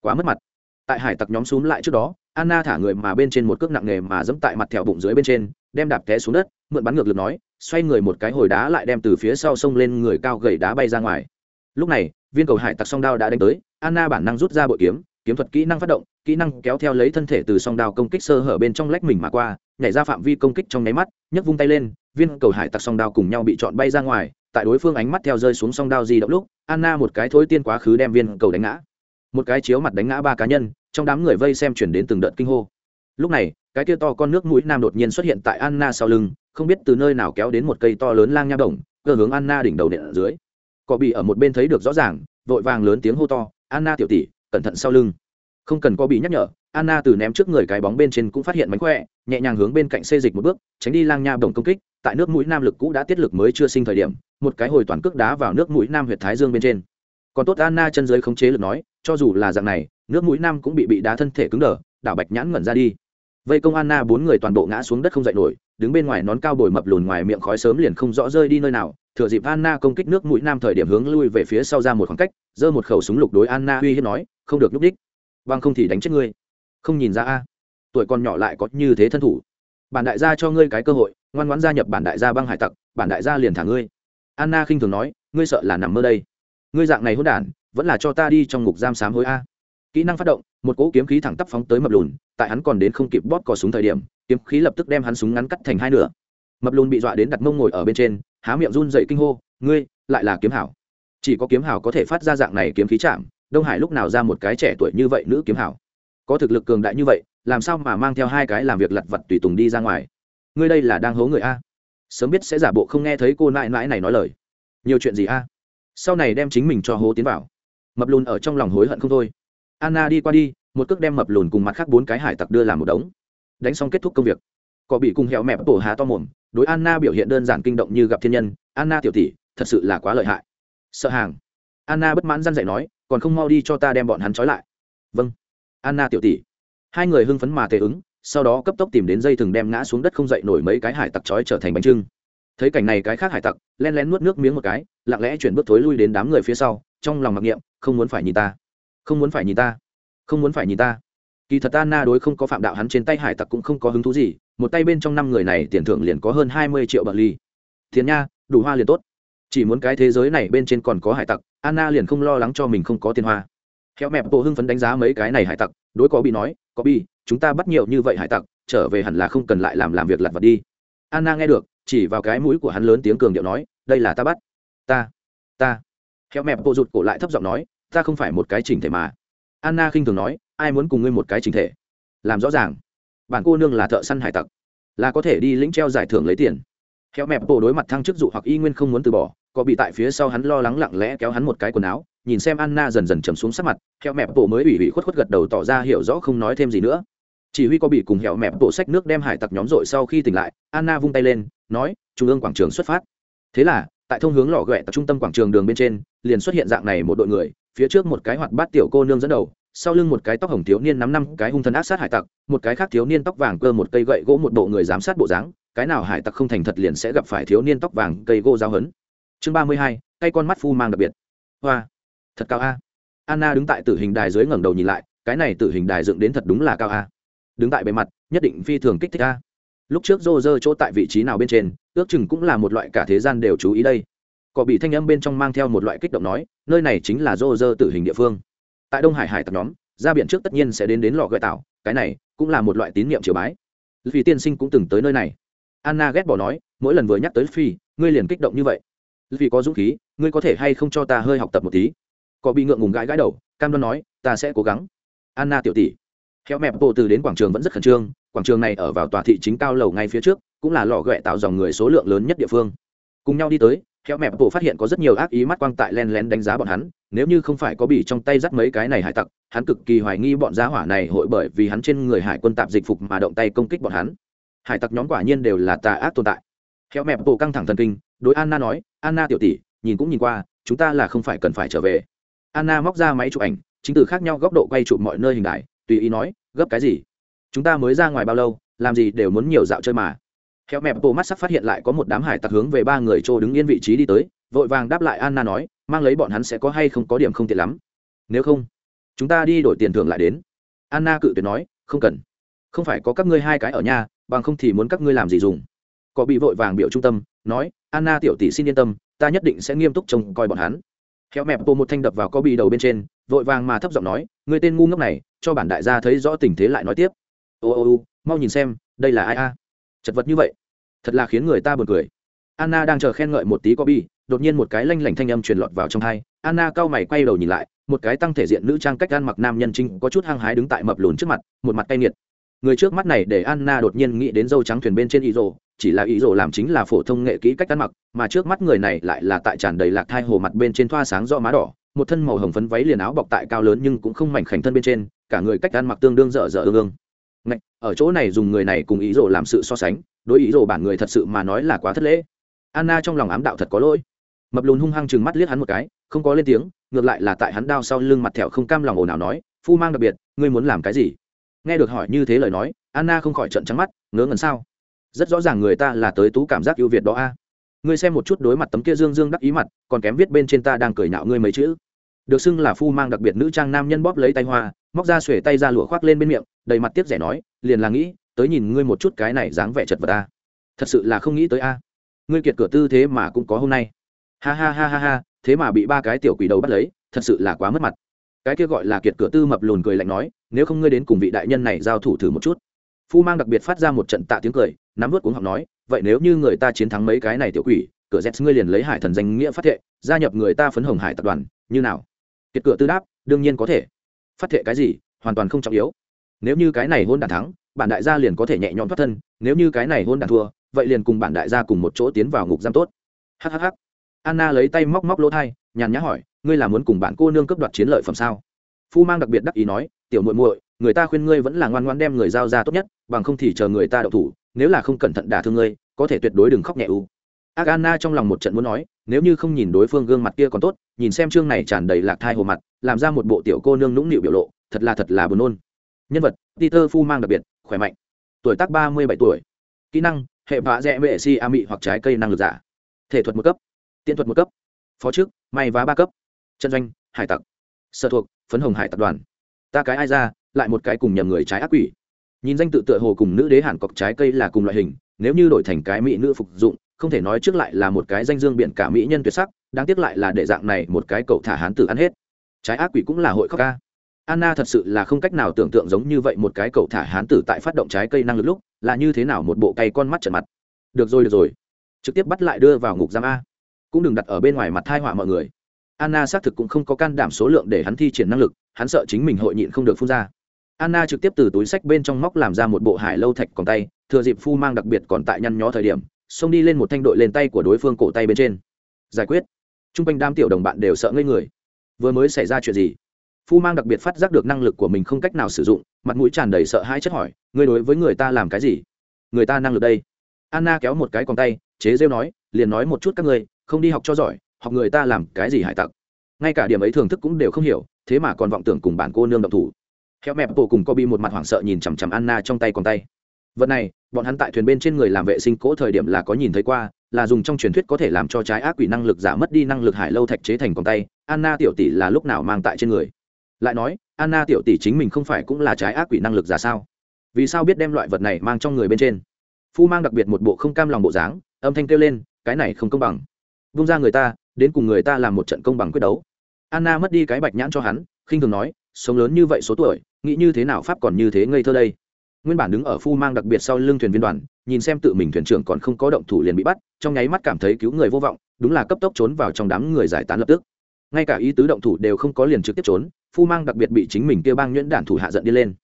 quá mất mặt. Tại hải tặc nhóm xúm lại trước đó, anna thả người mà bên trên một cước nặng nghề mà dẫm tại mặt thẹo bụng dưới bên trên, đem đạp té xuống đất, mượn bắn ngược lực nói, xoay người một cái hồi đá lại đem từ phía sau sông lên người cao gầy đá bay ra ngoài. Lúc này, viên cầu hải tặc song đao đã đánh tới, anna bản năng rút ra bội kiếm kiếm thuật kỹ năng phát động kỹ năng kéo theo lấy thân thể từ song đao công kích sơ hở bên trong lách mình mà qua, nhảy ra phạm vi công kích trong nháy mắt, nhấc vung tay lên, viên cầu hải tặc song đao cùng nhau bị chọn bay ra ngoài, tại đối phương ánh mắt theo rơi xuống song đao di động lúc, anna một cái thối tiên quá khứ đem viên cầu đánh ngã. Một cái chiếu mặt đánh ngã ba cá nhân, trong đám người vây xem chuyển đến từng đợt kinh hô. Lúc này, cái kia to con nước mũi nam đột nhiên xuất hiện tại anna sau lưng, không biết từ nơi nào kéo đến một cây to lớn lang nha đồng, cơ hướng anna đỉnh đầu nện ở dưới. Cọ bị ở một bên thấy được rõ ràng, vội vàng lớn tiếng hô to, anna tiểu tỷ, cẩn thận sau lưng không cần có bị nhắc nhở, anna từ ném trước người cái bóng bên trên cũng phát hiện mánh khỏe, nhẹ nhàng hướng bên cạnh xê dịch một bước, tránh đi lang nha đồng công kích, tại nước mũi nam lực cũ đã tiết lực mới chưa sinh thời điểm, một cái hồi toàn cước đá vào nước mũi nam huyệt thái dương bên trên. Còn tốt anna chân dưới khống chế lực nói, cho dù là dạng này, nước mũi nam cũng bị bị đá thân thể cứng đờ, đảo bạch nhãn ngẩn ra đi. Vây công anna bốn người toàn bộ ngã xuống đất không dậy nổi, đứng bên ngoài nón cao bồi mập lùn ngoài miệng khói sớm liền không rõ rơi đi nơi nào, thừa dịp anna công kích nước mũi nam thời điểm hướng lui về phía sau ra một khoảng cách, giơ một khẩu súng lục đối anna uy hiếp nói, không được núp đích vâng không thì đánh chết ngươi. Không nhìn ra a. Tuổi còn nhỏ lại có như thế thân thủ. Bản đại gia cho ngươi cái cơ hội, ngoan ngoãn gia nhập bản đại gia băng hải tặc, bản đại gia liền thả ngươi. Anna khinh thường nói, ngươi sợ là nằm mơ đây. Ngươi dạng này hôn đản, vẫn là cho ta đi trong ngục giam sám hối a. Kỹ năng phát động, một cỗ kiếm khí thẳng tắp phóng tới mập lùn, tại hắn còn đến không kịp bóp cò súng thời điểm, kiếm khí lập tức đem hắn súng ngắn cắt thành hai nửa. Mập lùn bị dọa đến đặt mông ngồi ở bên trên, há miệng run dậy kinh hô, ngươi, lại là kiếm hảo. Chỉ có kiếm hảo có thể phát ra dạng này kiếm khí chạm đông hải lúc nào ra một cái trẻ tuổi như vậy nữ kiếm hảo? Có thực lực cường đại như vậy, làm sao mà mang theo hai cái làm việc lặt vặt tùy tùng đi ra ngoài? Ngươi đây là đang hố người a? Sớm biết sẽ giả bộ không nghe thấy cô nại nãi này nói lời. Nhiều chuyện gì a? Sau này đem chính mình cho hố tiến vào. Mập lùn ở trong lòng hối hận không thôi. Anna đi qua đi, một cước đem mập lùn cùng mặt khác bốn cái hải tặc đưa làm một đống. Đánh xong kết thúc công việc. Có bị cùng hẹo mẹp tổ há to mồm, đối anna biểu hiện đơn giản kinh động như gặp thiên nhân. Anna tiểu tỷ, thật sự là quá lợi hại. Sợ hàng. Anna bất mãn răn dạy nói còn không mau đi cho ta đem bọn hắn trói lại. Vâng. Anna tiểu tỷ. Hai người hưng phấn mà tề ứng, sau đó cấp tốc tìm đến dây thừng đem ngã xuống đất không dậy nổi mấy cái hải tặc trói trở thành bánh trưng. Thấy cảnh này cái khác hải tặc, len lén nuốt nước miếng một cái, lặng lẽ chuyển bước thối lui đến đám người phía sau, trong lòng mặc niệm, không muốn phải nhìn ta. Không muốn phải nhìn ta. Không muốn phải nhìn ta. Kỳ thật anna đối không có phạm đạo hắn trên tay hải tặc cũng không có hứng thú gì, một tay bên trong năm người này tiền thưởng liền có hơn hai mươi triệu bậc ly. Thiền nha, đủ hoa liền tốt. Chỉ muốn cái thế giới này bên trên còn có hải tặc anna liền không lo lắng cho mình không có tiền hoa. Theo mẹp bộ hưng phấn đánh giá mấy cái này hải tặc, đối có bị nói, có bị, chúng ta bắt nhiều như vậy hải tặc, trở về hẳn là không cần lại làm làm việc lặt vặt đi. Anna nghe được, chỉ vào cái mũi của hắn lớn tiếng cường điệu nói, đây là ta bắt. Ta ta. Theo mẹp bộ rụt cổ lại thấp giọng nói, ta không phải một cái chỉnh thể mà. Anna khinh thường nói, ai muốn cùng ngươi một cái chỉnh thể? Làm rõ ràng. Bản cô nương là thợ săn hải tặc, là có thể đi lĩnh treo giải thưởng lấy tiền. Theo mẹp bộ đối mặt thăng chức dụ hoặc y nguyên không muốn từ bỏ có bị tại phía sau hắn lo lắng lặng lẽ kéo hắn một cái quần áo, nhìn xem anna dần dần chầm xuống sắc mặt theo mẹp bộ mới ủy ủy khuất khuất gật đầu tỏ ra hiểu rõ không nói thêm gì nữa. Chỉ huy có bị cùng hẹo mẹp bộ sách nước đem hải tặc nhóm dội sau khi tỉnh lại, anna vung tay lên, nói, trung ương quảng trường xuất phát. Thế là, tại thông hướng lò ghẹ tại trung tâm quảng trường đường bên trên, liền xuất hiện dạng này một đội người, phía trước một cái hoạt bát tiểu cô nương dẫn đầu, sau lưng một cái tóc hồng thiếu niên nắm năm cái hung thần ác sát hải tặc, một cái khác thiếu niên tóc vàng cơ một cây gậy gỗ một bộ người giám sát bộ dáng, cái nào hải tặc không thành thật liền sẽ gặp phải thiếu niên tóc vàng cây gỗ giao hấn chương ba mươi hai cây con mắt phu mang đặc biệt. Hoa, thật cao a. Anna đứng tại tử hình đài dưới ngẩng đầu nhìn lại, cái này tử hình đài dựng đến thật đúng là cao a. Đứng tại bề mặt, nhất định phi thường kích thích a. Lúc trước rô rơ chỗ tại vị trí nào bên trên, ước chừng cũng là một loại cả thế gian đều chú ý đây. Cọ bị thanh âm bên trong mang theo một loại kích động nói, nơi này chính là rô rơ tử hình địa phương. Tại đông hải hải tập nhóm, ra biển trước tất nhiên sẽ đến đến lò gợi tạo, cái này cũng là một loại tín nhiệm triều bái. Vì tiên sinh cũng từng tới nơi này. Anna ghét bỏ nói, mỗi lần vừa nhắc tới phi, ngươi liền kích động như vậy vì có dũng khí, ngươi có thể hay không cho ta hơi học tập một tí? Có bị ngượng ngùng gãi gãi đầu, cam đoan nói, ta sẽ cố gắng. Anna tiểu tỷ. Theo mẹp bộ từ đến quảng trường vẫn rất khẩn trương, quảng trường này ở vào tòa thị chính cao lầu ngay phía trước, cũng là lò ghẹ tạo dòng người số lượng lớn nhất địa phương. Cùng nhau đi tới theo mẹp bộ phát hiện có rất nhiều ác ý mắt quang tại len lén đánh giá bọn hắn, nếu như không phải có bị trong tay dắt mấy cái này hải tặc, hắn cực kỳ hoài nghi bọn giá hỏa này hội bởi vì hắn trên người hải quân tạp dịch phục mà động tay công kích bọn hắn. Hải tặc nhóm quả nhiên đều là tà ác tồn tại. Theo mẹp bộ căng thẳng thần kinh đối anna nói, anna tiểu tỷ, nhìn cũng nhìn qua, chúng ta là không phải cần phải trở về. Anna móc ra máy chụp ảnh, chính từ khác nhau góc độ quay chụp mọi nơi hình đại, tùy ý nói, gấp cái gì? Chúng ta mới ra ngoài bao lâu, làm gì đều muốn nhiều dạo chơi mà. Theo mẹ bộ mắt sắc phát hiện lại có một đám hải tặc hướng về ba người trô đứng yên vị trí đi tới, vội vàng đáp lại anna nói, mang lấy bọn hắn sẽ có hay không có điểm không tiện lắm. Nếu không, chúng ta đi đổi tiền thưởng lại đến. Anna cự tuyệt nói, không cần. Không phải có các ngươi hai cái ở nhà, bằng không thì muốn các ngươi làm gì dùng có bị vội vàng biểu trung tâm, nói, anna tiểu tỷ xin yên tâm, ta nhất định sẽ nghiêm túc trông coi bọn hắn. Theo mẹ bộ một thanh đập vào có bị đầu bên trên, vội vàng mà thấp giọng nói, người tên ngu ngốc này, cho bản đại gia thấy rõ tình thế lại nói tiếp. Ô ô ô, mau nhìn xem, đây là ai a? Chật vật như vậy, thật là khiến người ta buồn cười. Anna đang chờ khen ngợi một tí có bị, đột nhiên một cái lanh lảnh thanh âm truyền lọt vào trong hai. Anna cao mày quay đầu nhìn lại, một cái tăng thể diện nữ trang cách ăn mặc nam nhân trinh có chút hăng hái đứng tại mập lùn trước mặt, một mặt cay nghiệt. Người trước mắt này để anna đột nhiên nghĩ đến dâu trắng thuyền bên trên y rồ chỉ là ý rồ làm chính là phổ thông nghệ kỹ cách ăn mặc mà trước mắt người này lại là tại tràn đầy lạc thai hồ mặt bên trên thoa sáng do má đỏ một thân màu hồng phấn váy liền áo bọc tại cao lớn nhưng cũng không mảnh khảnh thân bên trên cả người cách ăn mặc tương đương dở dở ương ương. Ngạch, ở chỗ này dùng người này cùng ý rồ làm sự so sánh đối ý rồ bản người thật sự mà nói là quá thất lễ. Anna trong lòng ám đạo thật có lỗi. Mập lùn hung hăng chừng mắt liếc hắn một cái không có lên tiếng ngược lại là tại hắn đao sau lưng mặt thẹo không cam lòng ồn ào nói phu mang đặc biệt ngươi muốn làm cái gì? Nghe được hỏi như thế lời nói anna không khỏi trận trắng mắt ngớ ngẩn sao? Rất rõ ràng người ta là tới tú cảm giác ưu việt đó a. Ngươi xem một chút đối mặt tấm kia dương dương đắc ý mặt, còn kém viết bên trên ta đang cười nhạo ngươi mấy chữ. Được xưng là phu mang đặc biệt nữ trang nam nhân bóp lấy tay hoa, móc ra xuể tay ra lụa khoác lên bên miệng, đầy mặt tiếp rẻ nói, liền là nghĩ, tới nhìn ngươi một chút cái này dáng vẻ chật vật ta thật sự là không nghĩ tới a. Ngươi kiệt cửa tư thế mà cũng có hôm nay. Ha ha ha ha ha, thế mà bị ba cái tiểu quỷ đầu bắt lấy, thật sự là quá mất mặt. Cái kia gọi là kiệt cửa tư mập lùn cười lạnh nói, nếu không ngươi đến cùng vị đại nhân này giao thủ thử một chút phu mang đặc biệt phát ra một trận tạ tiếng cười, nắm vớt cuống học nói, vậy nếu như người ta chiến thắng mấy cái này tiểu quỷ, cửa z ngươi liền lấy hải thần danh nghĩa phát thệ, gia nhập người ta phấn hồng hải tập đoàn, như nào? Kiệt cửa tư đáp, đương nhiên có thể. Phát thệ cái gì? Hoàn toàn không trọng yếu. Nếu như cái này hôn đản thắng, bản đại gia liền có thể nhẹ nhõm thoát thân, nếu như cái này hôn đản thua, vậy liền cùng bản đại gia cùng một chỗ tiến vào ngục giam tốt. Hhh anna lấy tay móc móc lỗ thai, nhàn nhã hỏi, ngươi là muốn cùng bạn cô nương cấp đoạt chiến lợi phẩm sao? Phu mang đặc biệt đắc ý nói, tiểu muội muội người ta khuyên ngươi vẫn là ngoan ngoan đem người giao ra tốt nhất bằng không thì chờ người ta đậu thủ nếu là không cẩn thận đả thương ngươi có thể tuyệt đối đừng khóc nhẹ u. Ác anna trong lòng một trận muốn nói nếu như không nhìn đối phương gương mặt kia còn tốt nhìn xem chương này tràn đầy lạc thai hồ mặt làm ra một bộ tiểu cô nương nũng nịu biểu lộ thật là thật là buồn nôn. Nhân vật peter phu mang đặc biệt khỏe mạnh. Tuổi tác ba mươi bảy tuổi. Kỹ năng hệ vạ rẽ vệ si a mị hoặc trái cây năng lực giả. Thể thuật một cấp. Tiện thuật một cấp. Phó trước, may vá ba cấp. Chân doanh hải tặc. Sở thuộc phấn hồng hải tập đoàn. Ta cái ai ra lại một cái cùng nhầm người trái ác quỷ. Nhìn danh tự tựa hồ cùng nữ đế hàn cọc trái cây là cùng loại hình, nếu như đổi thành cái mỹ nữ phục dụng, không thể nói trước lại là một cái danh dương biện cả mỹ nhân tuyệt sắc, đáng tiếc lại là để dạng này một cái cậu thả hán tử ăn hết. Trái ác quỷ cũng là hội khóc ca. Anna thật sự là không cách nào tưởng tượng giống như vậy một cái cậu thả hán tử tại phát động trái cây năng lực lúc, là như thế nào một bộ cây con mắt trận mặt. Được rồi được rồi. Trực tiếp bắt lại đưa vào ngục giam a. Cũng đừng đặt ở bên ngoài mặt thai họa mọi người. Anna xác thực cũng không có can đảm số lượng để hắn thi triển năng lực, hắn sợ chính mình hội nhịn không được phun ra anna trực tiếp từ túi sách bên trong móc làm ra một bộ hải lâu thạch còn tay, thừa dịp phu mang đặc biệt còn tại nhăn nhó thời điểm, xông đi lên một thanh đội lên tay của đối phương cổ tay bên trên. Giải quyết. T r u n g quanh đám tiểu đồng bạn đều sợ ngây người. Vừa mới xảy ra chuyện gì? Phu mang đặc biệt phát giác được năng lực của mình không cách nào sử dụng, mặt mũi tràn đầy sợ hãi chất hỏi, ngươi đối với người ta làm cái gì? Người ta năng lực đây? Anna kéo một cái còn tay, chế rêu nói, liền nói một chút các ngươi, không đi học cho giỏi, học người ta làm cái gì hải tặc? Ngay cả điểm ấy thưởng thức cũng đều không hiểu, thế mà còn vọng tưởng cùng bản cô nương độc thủ theo mẹ bộ cùng Kobe một mặt hoảng sợ nhìn chằm chằm Anna trong tay còn tay. Vật này, bọn hắn tại thuyền bên trên người làm vệ sinh cỗ thời điểm là có nhìn thấy qua, là dùng trong truyền thuyết có thể làm cho trái ác quỷ năng lực giả mất đi năng lực hải lâu thạch chế thành còn tay. Anna tiểu tỷ là lúc nào mang tại trên người. Lại nói, Anna tiểu tỷ chính mình không phải cũng là trái ác quỷ năng lực giả sao? Vì sao biết đem loại vật này mang trong người bên trên? Phu mang đặc biệt một bộ không cam lòng bộ dáng, âm thanh kêu lên, cái này không công bằng. Vung ra người ta, đến cùng người ta làm một trận công bằng quyết đấu anna mất đi cái bạch nhãn cho hắn khinh thường nói sống lớn như vậy số tuổi nghĩ như thế nào pháp còn như thế ngây thơ đây? Nguyên bản đứng ở phu mang đặc biệt sau lưng thuyền viên đoàn, nhìn xem tự mình thuyền trưởng còn không có động thủ liền bị bắt, trong nháy mắt cảm thấy cứu người vô vọng, đúng là cấp tốc trốn vào trong đám người giải tán lập tức. Ngay cả ý tứ động thủ đều không có liền trực tiếp trốn, phu mang đặc biệt bị chính mình kêu bang nhuyễn đản thủ hạ giận đi lên.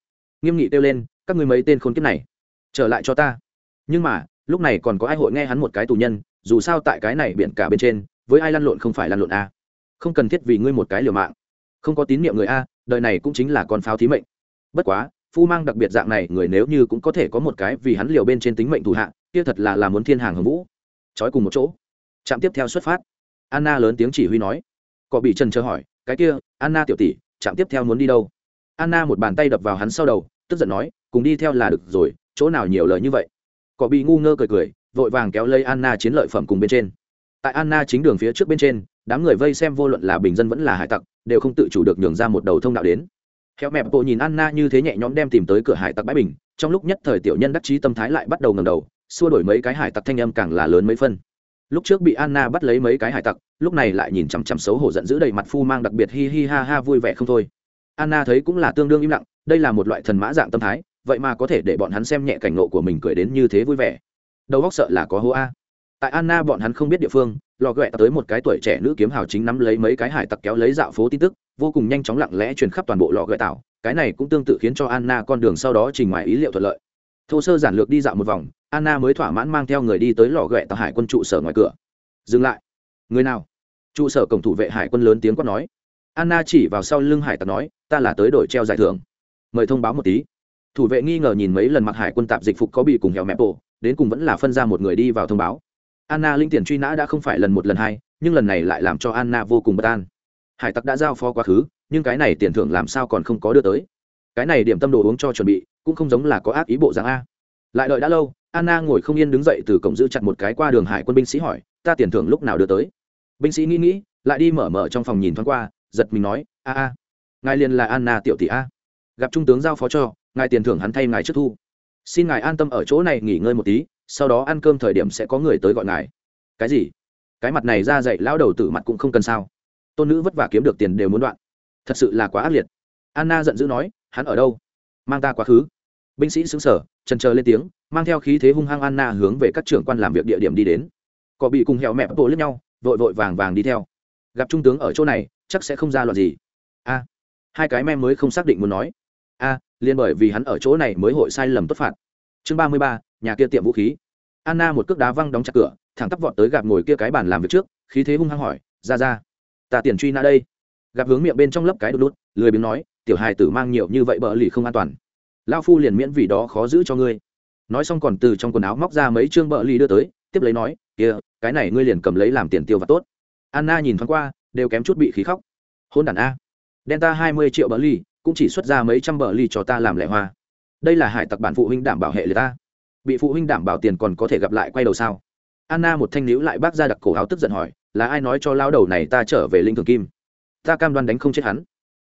Nghiêm nghị kêu lên, các người mấy tên khốn kiếp này, trở lại cho ta. Nhưng mà, lúc này còn có ai hội nghe hắn một cái tù nhân, dù sao tại cái này biển cả bên trên, với ai lăn lộn không phải lăn lộn a. Không cần thiết vì ngươi một cái liều mạng. Không có tín nhiệm người a đời này cũng chính là con pháo thí mệnh. Bất quá, phu mang đặc biệt dạng này, người nếu như cũng có thể có một cái vì hắn liều bên trên tính mệnh thủ hạ, kia thật là là muốn thiên hàng hồng vũ. Trói cùng một chỗ. Trạm tiếp theo xuất phát. Anna lớn tiếng chỉ huy nói. Cọ bị trần chờ hỏi, cái kia, anna tiểu tỷ, trạm tiếp theo muốn đi đâu? Anna một bàn tay đập vào hắn sau đầu, tức giận nói, cùng đi theo là được rồi, chỗ nào nhiều lời như vậy? Cọ bị ngu ngơ cười cười, vội vàng kéo lấy anna chiến lợi phẩm cùng bên trên. Tại anna chính đường phía trước bên trên, đám người vây xem vô luận là bình dân vẫn là hải tặc đều không tự chủ được nhường ra một đầu thông đạo đến Khéo mẹp bộ nhìn Anna như thế nhẹ nhõm đem tìm tới cửa hải tặc bãi bình, trong lúc nhất thời tiểu nhân đắc chí tâm thái lại bắt đầu ngẩng đầu, xua đổi mấy cái hải tặc thanh âm càng là lớn mấy phân. Lúc trước bị Anna bắt lấy mấy cái hải tặc, lúc này lại nhìn chằm chằm xấu hổ giận dữ đầy mặt phu mang đặc biệt hi hi ha ha vui vẻ không thôi. Anna thấy cũng là tương đương im lặng, đây là một loại thần mã dạng tâm thái, vậy mà có thể để bọn hắn xem nhẹ cảnh ngộ của mình cười đến như thế vui vẻ. Đầu óc sợ là có hô a. Tại Anna bọn hắn không biết địa phương, lò ghẹ tới một cái tuổi trẻ nữ kiếm hào chính nắm lấy mấy cái hải tặc kéo lấy dạo phố tin tức, vô cùng nhanh chóng lặng lẽ truyền khắp toàn bộ lò ghẹ tạo, cái này cũng tương tự khiến cho anna con đường sau đó trình ngoài ý liệu thuận lợi. Thô sơ giản lược đi dạo một vòng anna mới thỏa mãn mang theo người đi tới lò ghẹ tạo hải quân trụ sở ngoài cửa. Dừng lại. Người nào? Trụ sở cổng thủ vệ hải quân lớn tiếng quát nói. Anna chỉ vào sau lưng hải tặc nói ta là tới đổi treo giải thưởng. Mời thông báo một tí. Thủ vệ nghi ngờ nhìn mấy lần mặc hải quân tạp dịch phục có bị cùng hẻo mẹp bộ đến cùng vẫn là phân ra một người đi vào thông báo anna linh tiền truy nã đã không phải lần một lần hai, nhưng lần này lại làm cho anna vô cùng bất an. Hải tặc đã giao phó quá khứ, nhưng cái này tiền thưởng làm sao còn không có đưa tới. Cái này điểm tâm đồ uống cho chuẩn bị, cũng không giống là có ác ý bộ dạng a. Lại đợi đã lâu, anna ngồi không yên đứng dậy từ cổng giữ chặt một cái qua đường hải quân binh sĩ hỏi, ta tiền thưởng lúc nào đưa tới? Binh sĩ nghĩ nghĩ, lại đi mở mở trong phòng nhìn thoáng qua, giật mình nói, a a, ngài liền là anna tiểu tỷ a. Gặp trung tướng giao phó cho, ngài tiền thưởng hắn thay ngài trước thu. Xin ngài an tâm ở chỗ này nghỉ ngơi một tí sau đó ăn cơm thời điểm sẽ có người tới gọi ngài. Cái gì? Cái mặt này ra dạy lão đầu tử mặt cũng không cần sao? Tôn nữ vất vả kiếm được tiền đều muốn đoạn. Thật sự là quá ác liệt. Anna giận dữ nói hắn ở đâu? Mang ta quá khứ. Binh sĩ xứng sở trần trờ lên tiếng mang theo khí thế hung hăng anna hướng về các trưởng quan làm việc địa điểm đi đến. Cọ bị cùng hẹo mẹ bộ lẫn nhau vội vội vàng vàng đi theo. Gặp trung tướng ở chỗ này chắc sẽ không ra loạn gì. A hai cái mem mới không xác định muốn nói. A à, bởi vì hắn ở chỗ này mới hội sai lầm tốt phạt. Chương ba mươi ba nhà kia tiệm vũ khí. Anna một cước đá văng đóng chặt cửa, thẳng tắp vọt tới gạp ngồi kia cái bàn làm việc trước, khí thế hung hăng hỏi, ra ra, ta tiền truy nã đây? Gặp hướng miệng bên trong lớp cái đút đút, lười biếng nói, tiểu hài tử mang nhiều như vậy bỡ lì không an toàn. Lao phu liền miễn vì đó khó giữ cho ngươi. Nói xong còn từ trong quần áo móc ra mấy chương bỡ lì đưa tới, tiếp lấy nói, kia, cái này ngươi liền cầm lấy làm tiền tiêu và tốt. Anna nhìn thoáng qua, đều kém chút bị khí khóc. Hôn đàn a. Đen ta hai mươi triệu bỡ lì, cũng chỉ xuất ra mấy trăm bỡ lì cho ta làm lẻ hoa. Đây là hải tặc bản phụ huynh đảm bảo hệ người ta bị phụ huynh đảm bảo tiền còn có thể gặp lại quay đầu sao? Anna một thanh níu lại bác ra đặc cổ áo tức giận hỏi, là ai nói cho lao đầu này ta trở về linh thường kim? Ta cam đoan đánh không chết hắn.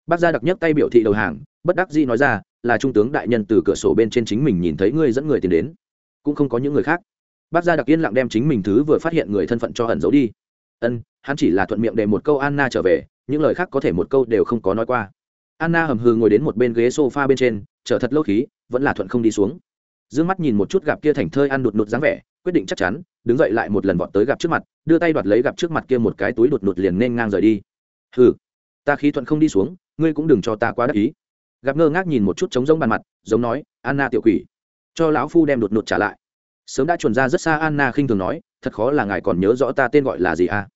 Bác gia đặc nhấc tay biểu thị đầu hàng, bất đắc dĩ nói ra, là trung tướng đại nhân từ cửa sổ bên trên chính mình nhìn thấy ngươi dẫn người tìm đến, cũng không có những người khác. Bác gia đặc yên lặng đem chính mình thứ vừa phát hiện người thân phận cho hẩn giấu đi. Ân, hắn chỉ là thuận miệng để một câu anna trở về, những lời khác có thể một câu đều không có nói qua. Anna hầm hừ ngồi đến một bên ghế s o f a bên trên, chở thật lâu khí, vẫn là thuận không đi xuống d ư ơ n g mắt nhìn một chút gặp kia thành thơi ăn đụt đụt dáng vẻ, quyết định chắc chắn, đứng dậy lại một lần vọt tới gặp trước mặt, đưa tay đoạt lấy gặp trước mặt kia một cái túi đụt đụt liền nên ngang rời đi. Hừ, ta khí thuận không đi xuống, ngươi cũng đừng cho ta quá đắc ý. Gặp ngơ ngác nhìn một chút trống rỗng bàn mặt, giống nói, anna tiểu quỷ. Cho lão phu đem đột đột trả lại. Sớm đã chuẩn ra rất xa anna khinh thường nói, thật khó là ngài còn nhớ rõ ta tên gọi là gì à?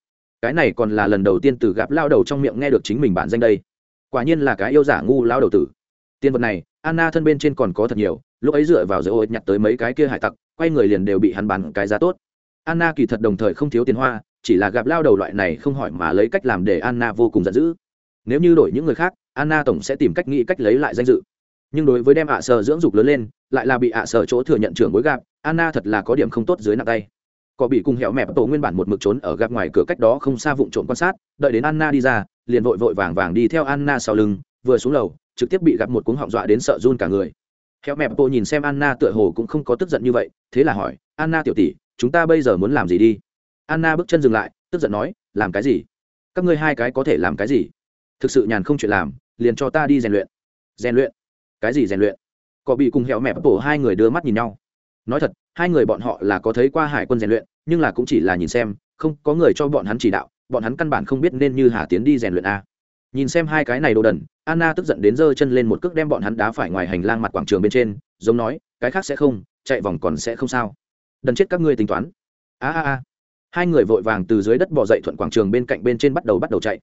Cái này còn là lần đầu tiên từ gặp lao đầu trong miệng nghe được chính mình bản danh đây. Quả nhiên là cái yêu giả ngu lao đầu tử. Tiên vật này, anna thân bên trên còn có thật nhiều lúc ấy dựa vào dỡ ôi nhặt tới mấy cái kia hải tặc, quay người liền đều bị hắn bán cái giá tốt. Anna kỳ thật đồng thời không thiếu tiền hoa, chỉ là gặp lao đầu loại này không hỏi mà lấy cách làm để anna vô cùng giận dữ. Nếu như đổi những người khác, anna tổng sẽ tìm cách nghĩ cách lấy lại danh dự. Nhưng đối với đem ạ sở dưỡng dục lớn lên, lại là bị ạ sở chỗ thừa nhận trưởng bối gạp anna thật là có điểm không tốt dưới nặng tay. Có bị cùng hẹo mẹp tổ nguyên bản một mực trốn ở gạp ngoài cửa cách đó không xa vụng trộm quan sát, đợi đến anna đi ra, liền vội vội vàng vàng đi theo anna sau lưng, vừa xuống lầu, trực tiếp bị gặp một cuống họng dọa đến sợ run cả người hẻo mẹp tổ nhìn xem anna tựa hồ cũng không có tức giận như vậy, thế là hỏi, anna tiểu tỷ, chúng ta bây giờ muốn làm gì đi? Anna bước chân dừng lại, tức giận nói, làm cái gì? Các ngươi hai cái có thể làm cái gì? Thực sự nhàn không chuyện làm, liền cho ta đi rèn luyện. Rèn luyện? Cái gì rèn luyện? Có bị cùng hẹo mẹ bổ hai người đưa mắt nhìn nhau. Nói thật, hai người bọn họ là có thấy qua hải quân rèn luyện, nhưng là cũng chỉ là nhìn xem, không có người cho bọn hắn chỉ đạo, bọn hắn căn bản không biết nên như hà tiến đi rèn luyện a nhìn xem hai cái này đồ đần anna tức giận đến giơ chân lên một cước đem bọn hắn đá phải ngoài hành lang mặt quảng trường bên trên giống nói cái khác sẽ không chạy vòng còn sẽ không sao đần chết các ngươi tính toán a a a hai người vội vàng từ dưới đất bỏ dậy thuận quảng trường bên cạnh bên trên bắt đầu bắt đầu chạy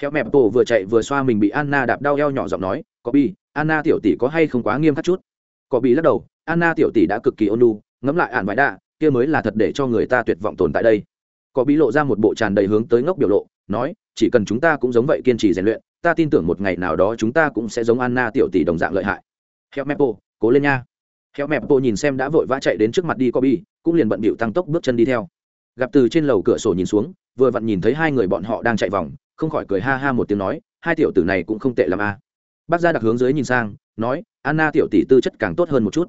Khéo mẹp tổ vừa chạy vừa xoa mình bị Anna đạp đau eo nhỏ giọng nói, "Có bi, Anna tiểu tỷ có hay không quá nghiêm khắc chút?" Có bi lắc đầu, Anna tiểu tỷ đã cực kỳ ôn nhu, ngẫm lại ản vải đạ, kia mới là thật để cho người ta tuyệt vọng tồn tại đây. có bí lộ ra một bộ tràn đầy hướng tới ngốc biểu lộ nói chỉ cần chúng ta cũng giống vậy kiên trì rèn luyện ta tin tưởng một ngày nào đó chúng ta cũng sẽ giống anna tiểu tỷ đồng dạng lợi hại. Heo mepo cố lên nha. Heo mepo nhìn xem đã vội vã chạy đến trước mặt đi Kobe, cũng liền bận bịu tăng tốc bước chân đi theo. Gặp từ trên lầu cửa sổ nhìn xuống vừa vặn nhìn thấy hai người bọn họ đang chạy vòng không khỏi cười ha ha một tiếng nói hai tiểu tử này cũng không tệ l a. Bác gia đặc hướng dưới nhìn sang nói anna tiểu tỷ tư chất càng tốt hơn một chút.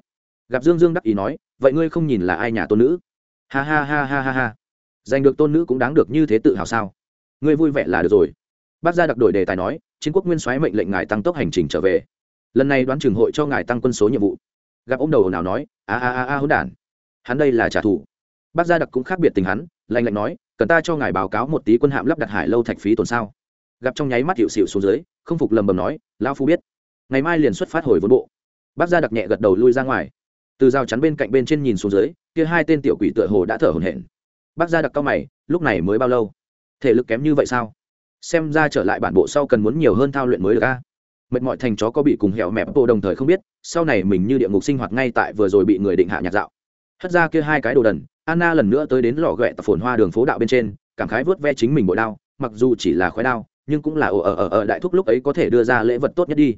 Gặp dương dương đắc ý nói vậy ngươi không nhìn là ai nhà tôn nữ? Ha ha ha ha ha ha. Giành được tôn nữ cũng đáng được như thế tự hào sao? Ngươi vui vẻ là được rồi. Bác gia đặc đổi đề tài nói, chiến quốc nguyên soái mệnh lệnh ngài tăng tốc hành trình trở về. Lần này đoán trường hội cho ngài tăng quân số nhiệm vụ. Gặp ông đầu nào nói, a a a a hỗn đản. Hắn đây là trả thù. Bác gia đặc cũng khác biệt tình hắn, lạnh lạnh nói, cần ta cho ngài báo cáo một tí quân hạm lắp đặt hải lâu thạch phí tồn sao? Gặp trong nháy mắt hiệu xịu xuống dưới, không phục lầm bầm nói lao phu biết. Ngày mai liền xuất phát hồi vốn bộ. Bác gia đặc nhẹ gật đầu lui ra ngoài. Từ rào chắn bên cạnh bên trên nhìn xuống dưới, kia hai tên tiểu quỷ tựa hồ đã thở hổn hển. Bác gia đặc cao mày, lúc này mới bao lâu? Thể lực kém như vậy sao? Xem ra trở lại bản bộ sau cần muốn nhiều hơn thao luyện mới được a. Mệt mỏi thành chó có bị cùng hẹo mẹp bộ đồng thời không biết, sau này mình như địa ngục sinh hoạt ngay tại vừa rồi bị người định hạ nhạc dạo. Hất ra kia hai cái đồ đần, anna lần nữa tới đến lò ghẹ tập phồn hoa đường phố đạo bên trên, cảm khái vớt ve chính mình bội đao, mặc dù chỉ là khói đao, nhưng cũng là ở ở ở đại thúc lúc ấy có thể đưa ra lễ vật tốt nhất đi.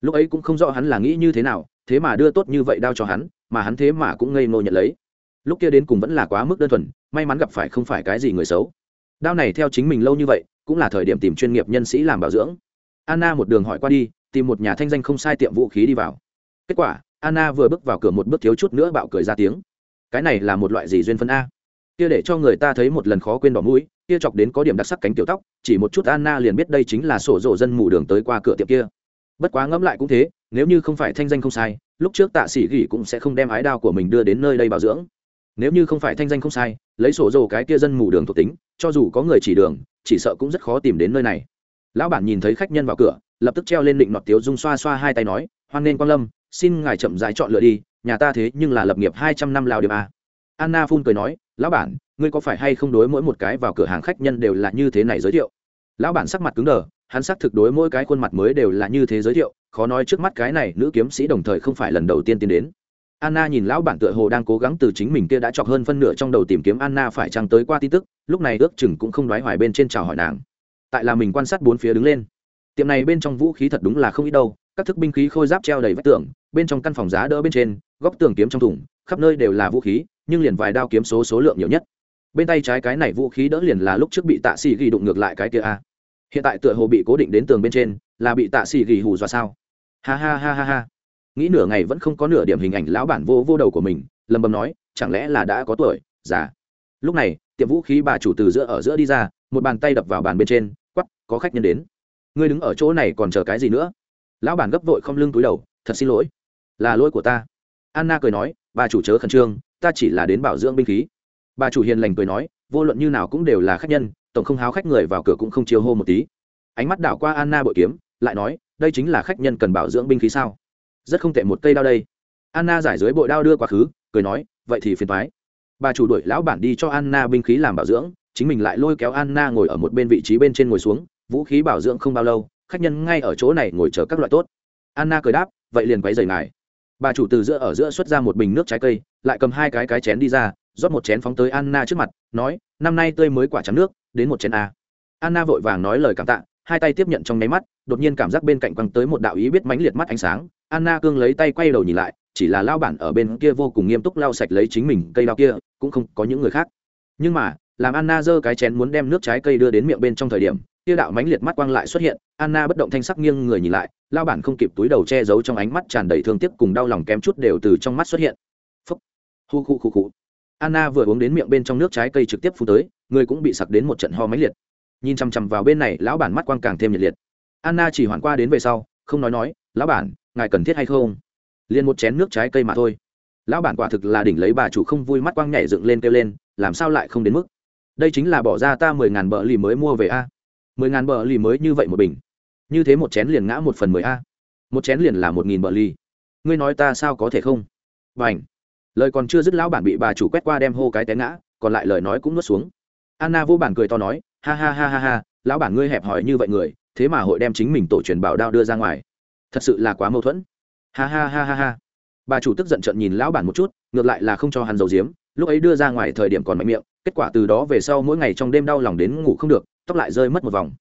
Lúc ấy cũng không rõ hắn là nghĩ như thế nào, thế mà đưa tốt như vậy đao cho hắn, mà hắn thế mà cũng ngây ngô nhận lấy. Lúc kia đến cùng vẫn là quá mức đơn thuần, may mắn gặp phải không phải cái gì người xấu đao này theo chính mình lâu như vậy, cũng là thời điểm tìm chuyên nghiệp nhân sĩ làm bảo dưỡng. Anna một đường hỏi qua đi, tìm một nhà thanh danh không sai tiệm vũ khí đi vào. Kết quả, anna vừa bước vào cửa một bước thiếu chút nữa bạo cười ra tiếng. Cái này là một loại gì duyên phân a? Kia để cho người ta thấy một lần khó quên đỏ mũi, kia chọc đến có điểm đặc sắc cánh tiểu tóc, chỉ một chút anna liền biết đây chính là sổ rộ dân mù đường tới qua cửa tiệm kia. Bất quá ngẫm lại cũng thế, nếu như không phải thanh danh không sai, lúc trước tạ sĩ gỉ cũng sẽ không đem ái đao của mình đưa đến nơi đây bảo dưỡng. Nếu như không phải thanh danh không sai, lấy sổ rồ cái kia dân mù đường thuộc tính cho dù có người chỉ đường, chỉ sợ cũng rất khó tìm đến nơi này. Lão bản nhìn thấy khách nhân vào cửa, lập tức treo lên định nọt tiếu dung xoa xoa hai tay nói, hoan nghênh quan lâm, xin ngài chậm rãi chọn lựa đi, nhà ta thế nhưng là lập nghiệp hai trăm năm lao điệp a. Anna phun cười nói, lão bản, ngươi có phải hay không đối mỗi một cái vào cửa hàng khách nhân đều là như thế này giới thiệu? Lão bản sắc mặt cứng đờ, hắn xác thực đối mỗi cái khuôn mặt mới đều là như thế giới thiệu, khó nói trước mắt cái này nữ kiếm sĩ đồng thời không phải lần đầu tiên tiến đến anna nhìn lão bản tựa hồ đang cố gắng từ chính mình kia đã chọc hơn phân nửa trong đầu tìm kiếm anna phải chăng tới qua tin tức, lúc này ước chừng cũng không đoái hoài bên trên chào hỏi nàng. Tại là mình quan sát bốn phía đứng lên. Tiệm này bên trong vũ khí thật đúng là không ít đâu, các thức binh khí khôi giáp treo đầy vách tường, bên trong căn phòng giá đỡ bên trên, góc tường kiếm trong thùng, khắp nơi đều là vũ khí, nhưng liền vài đao kiếm số số lượng nhiều nhất. Bên tay trái cái này vũ khí đỡ liền là lúc trước bị tạ sĩ ghi đụng ngược lại cái kia a. Hiện tại tựa hồ bị cố định đến tường bên trên, là bị tạ sĩ ghi hù dọa sao? Ha ha ha ha ha nghĩ nửa ngày vẫn không có nửa điểm hình ảnh lão bản vô vô đầu của mình, lầm bầm nói, chẳng lẽ là đã có tuổi, già? Lúc này, tiệm vũ khí bà chủ từ giữa ở giữa đi ra, một bàn tay đập vào bàn bên trên quắp có khách nhân đến. Ngươi đứng ở chỗ này còn chờ cái gì nữa? Lão bản gấp vội không lưng túi đầu, thật xin lỗi. Là lỗi của ta. Anna cười nói, bà chủ chớ khẩn trương, ta chỉ là đến bảo dưỡng binh khí. Bà chủ hiền lành cười nói, vô luận như nào cũng đều là khách nhân, tổng không háo khách người vào cửa cũng không chiêu hô một tí. Ánh mắt đảo qua anna bội kiếm, lại nói, đây chính là khách nhân cần bảo dưỡng binh khí sao? Rất không tệ một cây đao đây. Anna giải dưới bội đao đưa quá khứ, cười nói, vậy thì phiền thoái bà chủ đuổi lão bản đi cho anna binh khí làm bảo dưỡng, chính mình lại lôi kéo anna ngồi ở một bên vị trí bên trên ngồi xuống, vũ khí bảo dưỡng không bao lâu, khách nhân ngay ở chỗ này ngồi chờ các loại tốt. Anna cười đáp, vậy liền quấy rầy ngài. Bà chủ từ giữa ở giữa xuất ra một bình nước trái cây, lại cầm hai cái cái chén đi ra, rót một chén phóng tới anna trước mặt, nói, năm nay tươi mới quả trắng nước, đến một chén a. Anna vội vàng nói lời cảm tạ hai tay tiếp nhận trong nháy mắt, đột nhiên cảm giác bên cạnh quăng tới một đạo ý biết mãnh liệt mắt ánh sáng. Anna cương lấy tay quay đầu nhìn lại, chỉ là lao bản ở bên kia vô cùng nghiêm túc lau sạch lấy chính mình cây đao kia, cũng không có những người khác. Nhưng mà, làm anna giơ cái chén muốn đem nước trái cây đưa đến miệng bên trong thời điểm, kia đạo mãnh liệt mắt quang lại xuất hiện. Anna bất động thanh sắc nghiêng người nhìn lại, lao bản không kịp túi đầu che giấu trong ánh mắt tràn đầy thương tiếc cùng đau lòng kém chút đều từ trong mắt xuất hiện. Phúc, hu khu khu khu anna vừa uống đến miệng bên trong nước trái cây trực tiếp phun tới, người cũng bị sặc đến một trận ho mãnh liệt nhìn chằm chằm vào bên này, lão bản mắt quang càng thêm nhiệt liệt. Anna chỉ hoàn qua đến về sau, không nói nói, lão bản, ngài cần thiết hay không? Liền một chén nước trái cây mà thôi. Lão bản quả thực là đỉnh lấy bà chủ không vui, mắt quang nhảy dựng lên kêu lên, làm sao lại không đến mức? Đây chính là bỏ ra ta mười ngàn bờ lì mới mua về a. Mười ngàn bờ lì mới như vậy một bình. Như thế một chén liền ngã một phần mười a. Một chén liền là một nghìn bờ lì. Ngươi nói ta sao có thể không? B à n h lời còn chưa dứt, lão bản bị bà chủ quét qua đem hô cái té ngã, còn lại lời nói cũng nuốt xuống. Anna vô bản cười to nói ha ha ha ha ha, lão bản ngươi hẹp hòi như vậy người, thế mà hội đem chính mình tổ truyền bảo đao đưa ra ngoài. Thật sự là quá mâu thuẫn. Ha ha ha ha ha. Bà chủ tức giận trận nhìn lão bản một chút, ngược lại là không cho hắn dầu diếm lúc ấy đưa ra ngoài thời điểm còn mạnh miệng, kết quả từ đó về sau mỗi ngày trong đêm đau lòng đến ngủ không được, tóc lại rơi mất một vòng.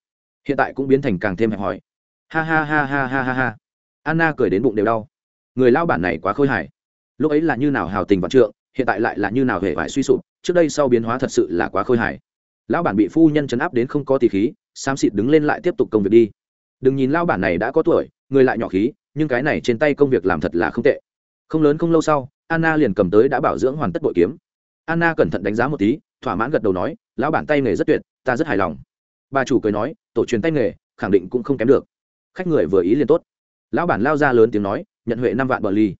Hiện tại cũng biến thành càng thêm hẹp hòi. Ha ha ha ha ha ha ha. Anna cười đến bụng đều đau. Người lao bản này quá khôi hài. Lúc ấy là như nào hào tình vạn trượng, hiện tại lại là như nào hề vải suy sụp, trước đây sau biến hóa thật sự là quá khôi hài lão bản bị phu nhân chấn áp đến không có tỷ khí, xám xịt đứng lên lại tiếp tục công việc đi. Đừng nhìn lao bản này đã có tuổi, người lại nhỏ khí, nhưng cái này trên tay công việc làm thật là không tệ. Không lớn không lâu sau, anna liền cầm tới đã bảo dưỡng hoàn tất bội kiếm. Anna cẩn thận đánh giá một tí, thỏa mãn gật đầu nói, lão bản tay nghề rất tuyệt, ta rất hài lòng. Bà chủ cười nói, tổ truyền tay nghề, khẳng định cũng không kém được. Khách người vừa ý liền tốt. Lão bản lao ra lớn tiếng nói, nhận huệ năm vạn bờ ly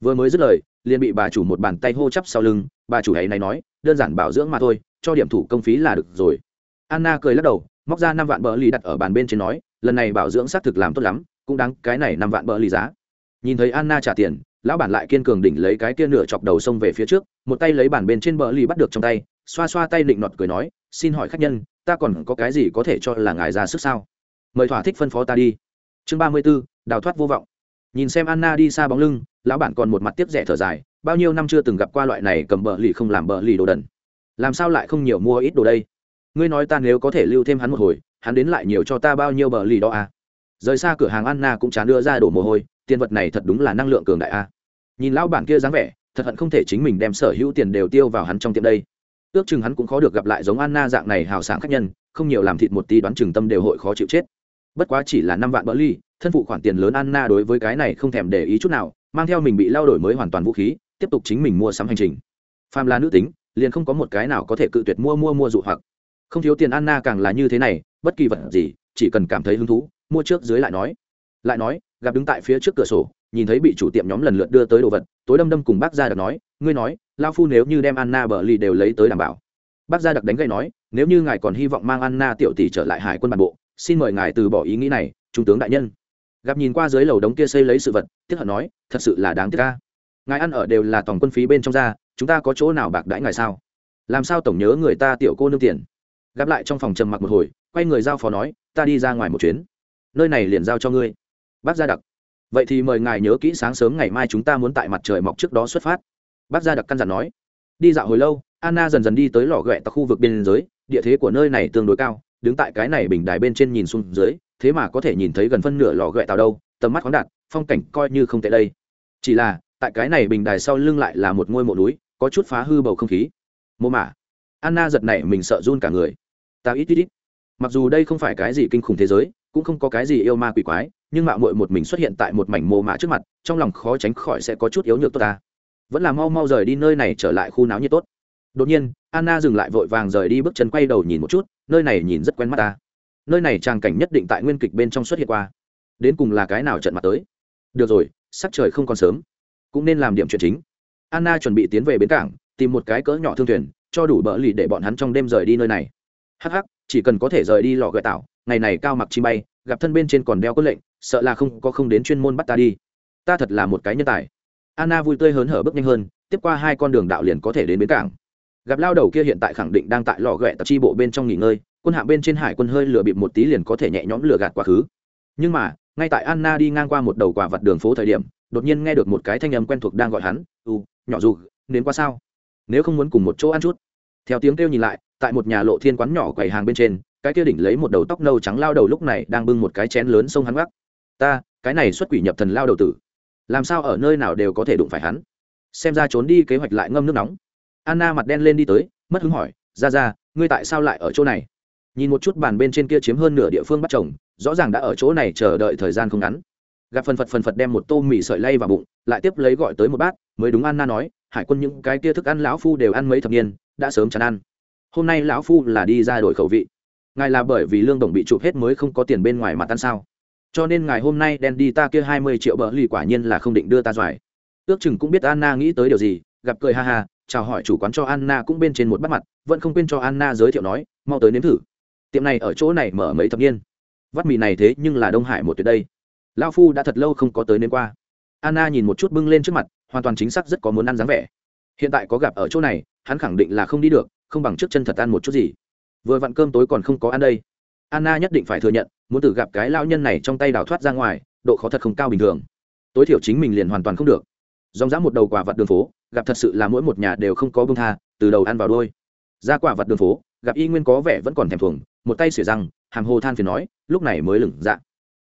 vừa mới dứt lời, liền bị bà chủ một bàn tay hô chắp sau lưng, bà chủ ấy này nói, đơn giản bảo dưỡng mà thôi cho điểm thủ công phí là được rồi. Anna cười lắc đầu, móc ra năm vạn bờ ly đặt ở bàn bên trên nói, lần này bảo dưỡng xác thực làm tốt lắm, cũng đáng cái này năm vạn bờ ly giá. Nhìn thấy anna trả tiền, lão bản lại kiên cường đỉnh lấy cái kia nửa chọc đầu sông về phía trước, một tay lấy bàn bên trên bờ ly bắt được trong tay, xoa xoa tay định nọt cười nói, xin hỏi khách nhân, ta còn có cái gì có thể cho là ngài ra sức sao? Mời thỏa thích phân phó ta đi. Chương ba mươi b ố đào thoát vô vọng. Nhìn xem anna đi xa bóng lưng, lão bản còn một mặt tiếp rẻ thở dài, bao nhiêu năm chưa từng gặp qua loại này cầm bờ lì không làm bờ lì đồ đần làm sao lại không nhiều mua ít đồ đây? Ngươi nói ta nếu có thể lưu thêm hắn một hồi, hắn đến lại nhiều cho ta bao nhiêu bờ lì đó à? Rời xa cửa hàng anna cũng chán đưa ra đổ mồ hôi, tiền vật này thật đúng là năng lượng cường đại a à. nhìn lão bản kia dáng vẻ, thật hận không thể chính mình đem sở hữu tiền đều tiêu vào hắn trong tiệm đây. Ước chừng hắn cũng khó được gặp lại giống anna dạng này hào sáng khách nhân, không nhiều làm thịt một tí đoán chừng tâm đều hội khó chịu chết. Bất quá chỉ là năm vạn bỡ ly thân phụ khoản tiền lớn anna đối với cái này không thèm để ý chút nào, mang theo mình bị lao đổi mới hoàn toàn vũ khí, tiếp tục chính mình mua sắm hành trình. Phàm là nữ tính liền không có một cái nào có thể cự tuyệt mua mua mua dụ hoặc. Không thiếu tiền anna càng là như thế này, bất kỳ vật gì, chỉ cần cảm thấy hứng thú, mua trước dưới lại nói. Lại nói, gặp đứng tại phía trước cửa sổ, nhìn thấy bị chủ tiệm nhóm lần lượt đưa tới đồ vật, tối đâm đâm cùng bác gia đặc nói, ngươi nói lao phu nếu như đem anna bờ ly đều lấy tới đảm bảo. Bác gia đặc đánh gậy nói, nếu như ngài còn hy vọng mang anna tiểu tỷ trở lại hải quân bản bộ, xin mời ngài từ bỏ ý nghĩ này, trung tướng đại nhân. Gặp nhìn qua dưới lầu đống kia xây lấy sự vật, tiếc hận nói, thật sự là đáng tiếc ca ngài ăn ở đều là tổng quân phí bên trong ra chúng ta có chỗ nào bạc đãi ngài sao? Làm sao tổng nhớ người ta tiểu cô nương tiền? Gặp lại trong phòng trầm mặc một hồi, quay người giao phó nói, ta đi ra ngoài một chuyến. Nơi này liền giao cho ngươi. Bác gia đặc, vậy thì mời ngài nhớ kỹ sáng sớm ngày mai chúng ta muốn tại mặt trời mọc trước đó xuất phát. Bác gia đặc căn dặn nói, đi dạo hồi lâu, anna dần dần đi tới lò ghẹ tại khu vực biên giới, địa thế của nơi này tương đối cao, đứng tại cái này bình đài bên trên nhìn xuống dưới, thế mà có thể nhìn thấy gần phân nửa lò ghẹ tàu đâu, tầm mắt khoáng đạt, phong cảnh coi như không tệ đây. Chỉ là, tại cái này bình đài sau lưng lại là một ngôi mộ núi có chút phá hư bầu không khí. Mô mả. Anna giật này mình sợ run cả người. Ta ít ít ít. Mặc dù đây không phải cái gì kinh khủng thế giới, cũng không có cái gì yêu ma quỷ quái, nhưng mạo muội một mình xuất hiện tại một mảnh mồ mã trước mặt, trong lòng khó tránh khỏi sẽ có chút yếu nhược tốt ta. Vẫn là mau mau rời đi nơi này trở lại khu náo nhiệt tốt. Đột nhiên, anna dừng lại vội vàng rời đi bước chân quay đầu nhìn một chút, nơi này nhìn rất quen mắt ta. Nơi này tràng cảnh nhất định tại nguyên kịch bên trong xuất hiện qua. Đến cùng là cái nào trận mặt tới? Được rồi, sắc trời không còn sớm. Cũng nên làm điểm chuyện chính anna chuẩn bị tiến về bến cảng, tìm một cái cỡ nhỏ thương thuyền, cho đủ bỡ lì để bọn hắn trong đêm rời đi nơi này. Hh chỉ cần có thể rời đi lò gợi tạo ngày này cao mặc chi bay, gặp thân bên trên còn đeo quân lệnh, sợ là không có không đến chuyên môn bắt ta đi. Ta thật là một cái nhân tài. Anna vui tươi hớn hở bước nhanh hơn, tiếp qua hai con đường đạo liền có thể đến bến cảng. Gặp lao đầu kia hiện tại khẳng định đang tại lò ghẹ tập chi bộ bên trong nghỉ ngơi, quân hạm bên trên hải quân hơi lửa bịp một tí liền có thể nhẹ nhõm lửa gạt quá khứ. Nhưng mà, ngay tại anna đi ngang qua một đầu quả vật đường phố thời điểm, đột nhiên nghe được một cái thanh âm quen thuộc đang gọi hắn u nhỏ dù đến qua sao? Nếu không muốn cùng một chỗ ăn chút. Theo tiếng kêu nhìn lại, tại một nhà lộ thiên quán nhỏ quầy hàng bên trên, cái kia đỉnh lấy một đầu tóc nâu trắng lao đầu lúc này đang bưng một cái chén lớn sông hắn gác. Ta, cái này xuất quỷ nhập thần lao đầu tử. Làm sao ở nơi nào đều có thể đụng phải hắn? Xem ra trốn đi kế hoạch lại ngâm nước nóng. Anna mặt đen lên đi tới, mất hứng hỏi, ra ra, ngươi tại sao lại ở chỗ này? Nhìn một chút bàn bên trên kia chiếm hơn nửa địa phương bắt chồng, rõ ràng đã ở chỗ này chờ đợi thời gian không ngắn gặp phần phật phần phật đem một tô mì sợi lay vào bụng, lại tiếp lấy gọi tới một bát, mới đúng anna nói, hải quân những cái kia thức ăn lão phu đều ăn mấy thập niên, đã sớm chán ăn. Hôm nay lão phu là đi ra đổi khẩu vị. Ngài là bởi vì lương đồng bị chụp hết mới không có tiền bên ngoài mà tan sao? Cho nên ngài hôm nay đen đi ta kia hai mươi triệu bờ lì quả nhiên là không định đưa ta doài. Ước chừng cũng biết anna nghĩ tới điều gì, gặp cười ha ha, chào hỏi chủ quán cho anna cũng bên trên một bát mặt, vẫn không quên cho anna giới thiệu nói, mau tới nếm thử. Tiệm này ở chỗ này mở mấy thập niên. Vắt mì này thế nhưng là đông hải một tuyệt đây lao phu đã thật lâu không có tới nên qua. Anna nhìn một chút bưng lên trước mặt, hoàn toàn chính xác rất có muốn ăn dáng vẻ. Hiện tại có gặp ở chỗ này, hắn khẳng định là không đi được, không bằng trước chân thật ăn một chút gì. Vừa vặn cơm tối còn không có ăn đây. Anna nhất định phải thừa nhận, muốn từ gặp cái lao nhân này trong tay đào thoát ra ngoài, độ khó thật không cao bình thường. Tối thiểu chính mình liền hoàn toàn không được. Dòng dã một đầu quả vặt đường phố, gặp thật sự là mỗi một nhà đều không có bông tha, từ đầu ăn vào đôi ra quả vặt đường phố, gặp y nguyên có vẻ vẫn còn thèm thuồng, một tay xỉa răng hàng hồ than phiền nói, lúc này mới lửng dạ.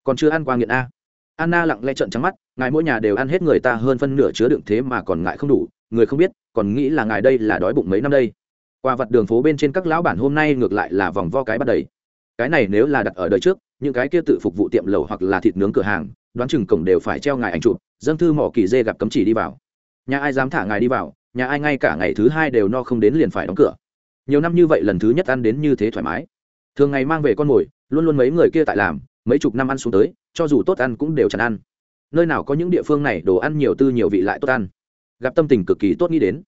Còn chưa ăn qua nghiện a anna lặng lẽ trợn trắng mắt, ngài mỗi nhà đều ăn hết người ta hơn phân nửa chứa đựng thế mà còn ngại không đủ, người không biết, còn nghĩ là ngài đây là đói bụng mấy năm đây. Qua vật đường phố bên trên các lão bản hôm nay ngược lại là vòng vo cái bắt đầy. Cái này nếu là đặt ở đời trước, những cái kia tự phục vụ tiệm lầu hoặc là thịt nướng cửa hàng, đoán chừng cổng đều phải treo ngài ảnh chụp dâng thư mỏ kỳ dê gặp cấm chỉ đi vào. Nhà ai dám thả ngài đi vào, nhà ai ngay cả ngày thứ hai đều no không đến liền phải đóng cửa. Nhiều năm như vậy lần thứ nhất ăn đến như thế thoải mái. Thường ngày mang về con mồi, luôn luôn mấy người kia tại làm, mấy chục năm ăn xuống tới cho dù tốt ăn cũng đều chẳng ăn. Nơi nào có những địa phương này đồ ăn nhiều tư nhiều vị lại tốt ăn. Gặp tâm tình cực kỳ tốt nghĩ đến.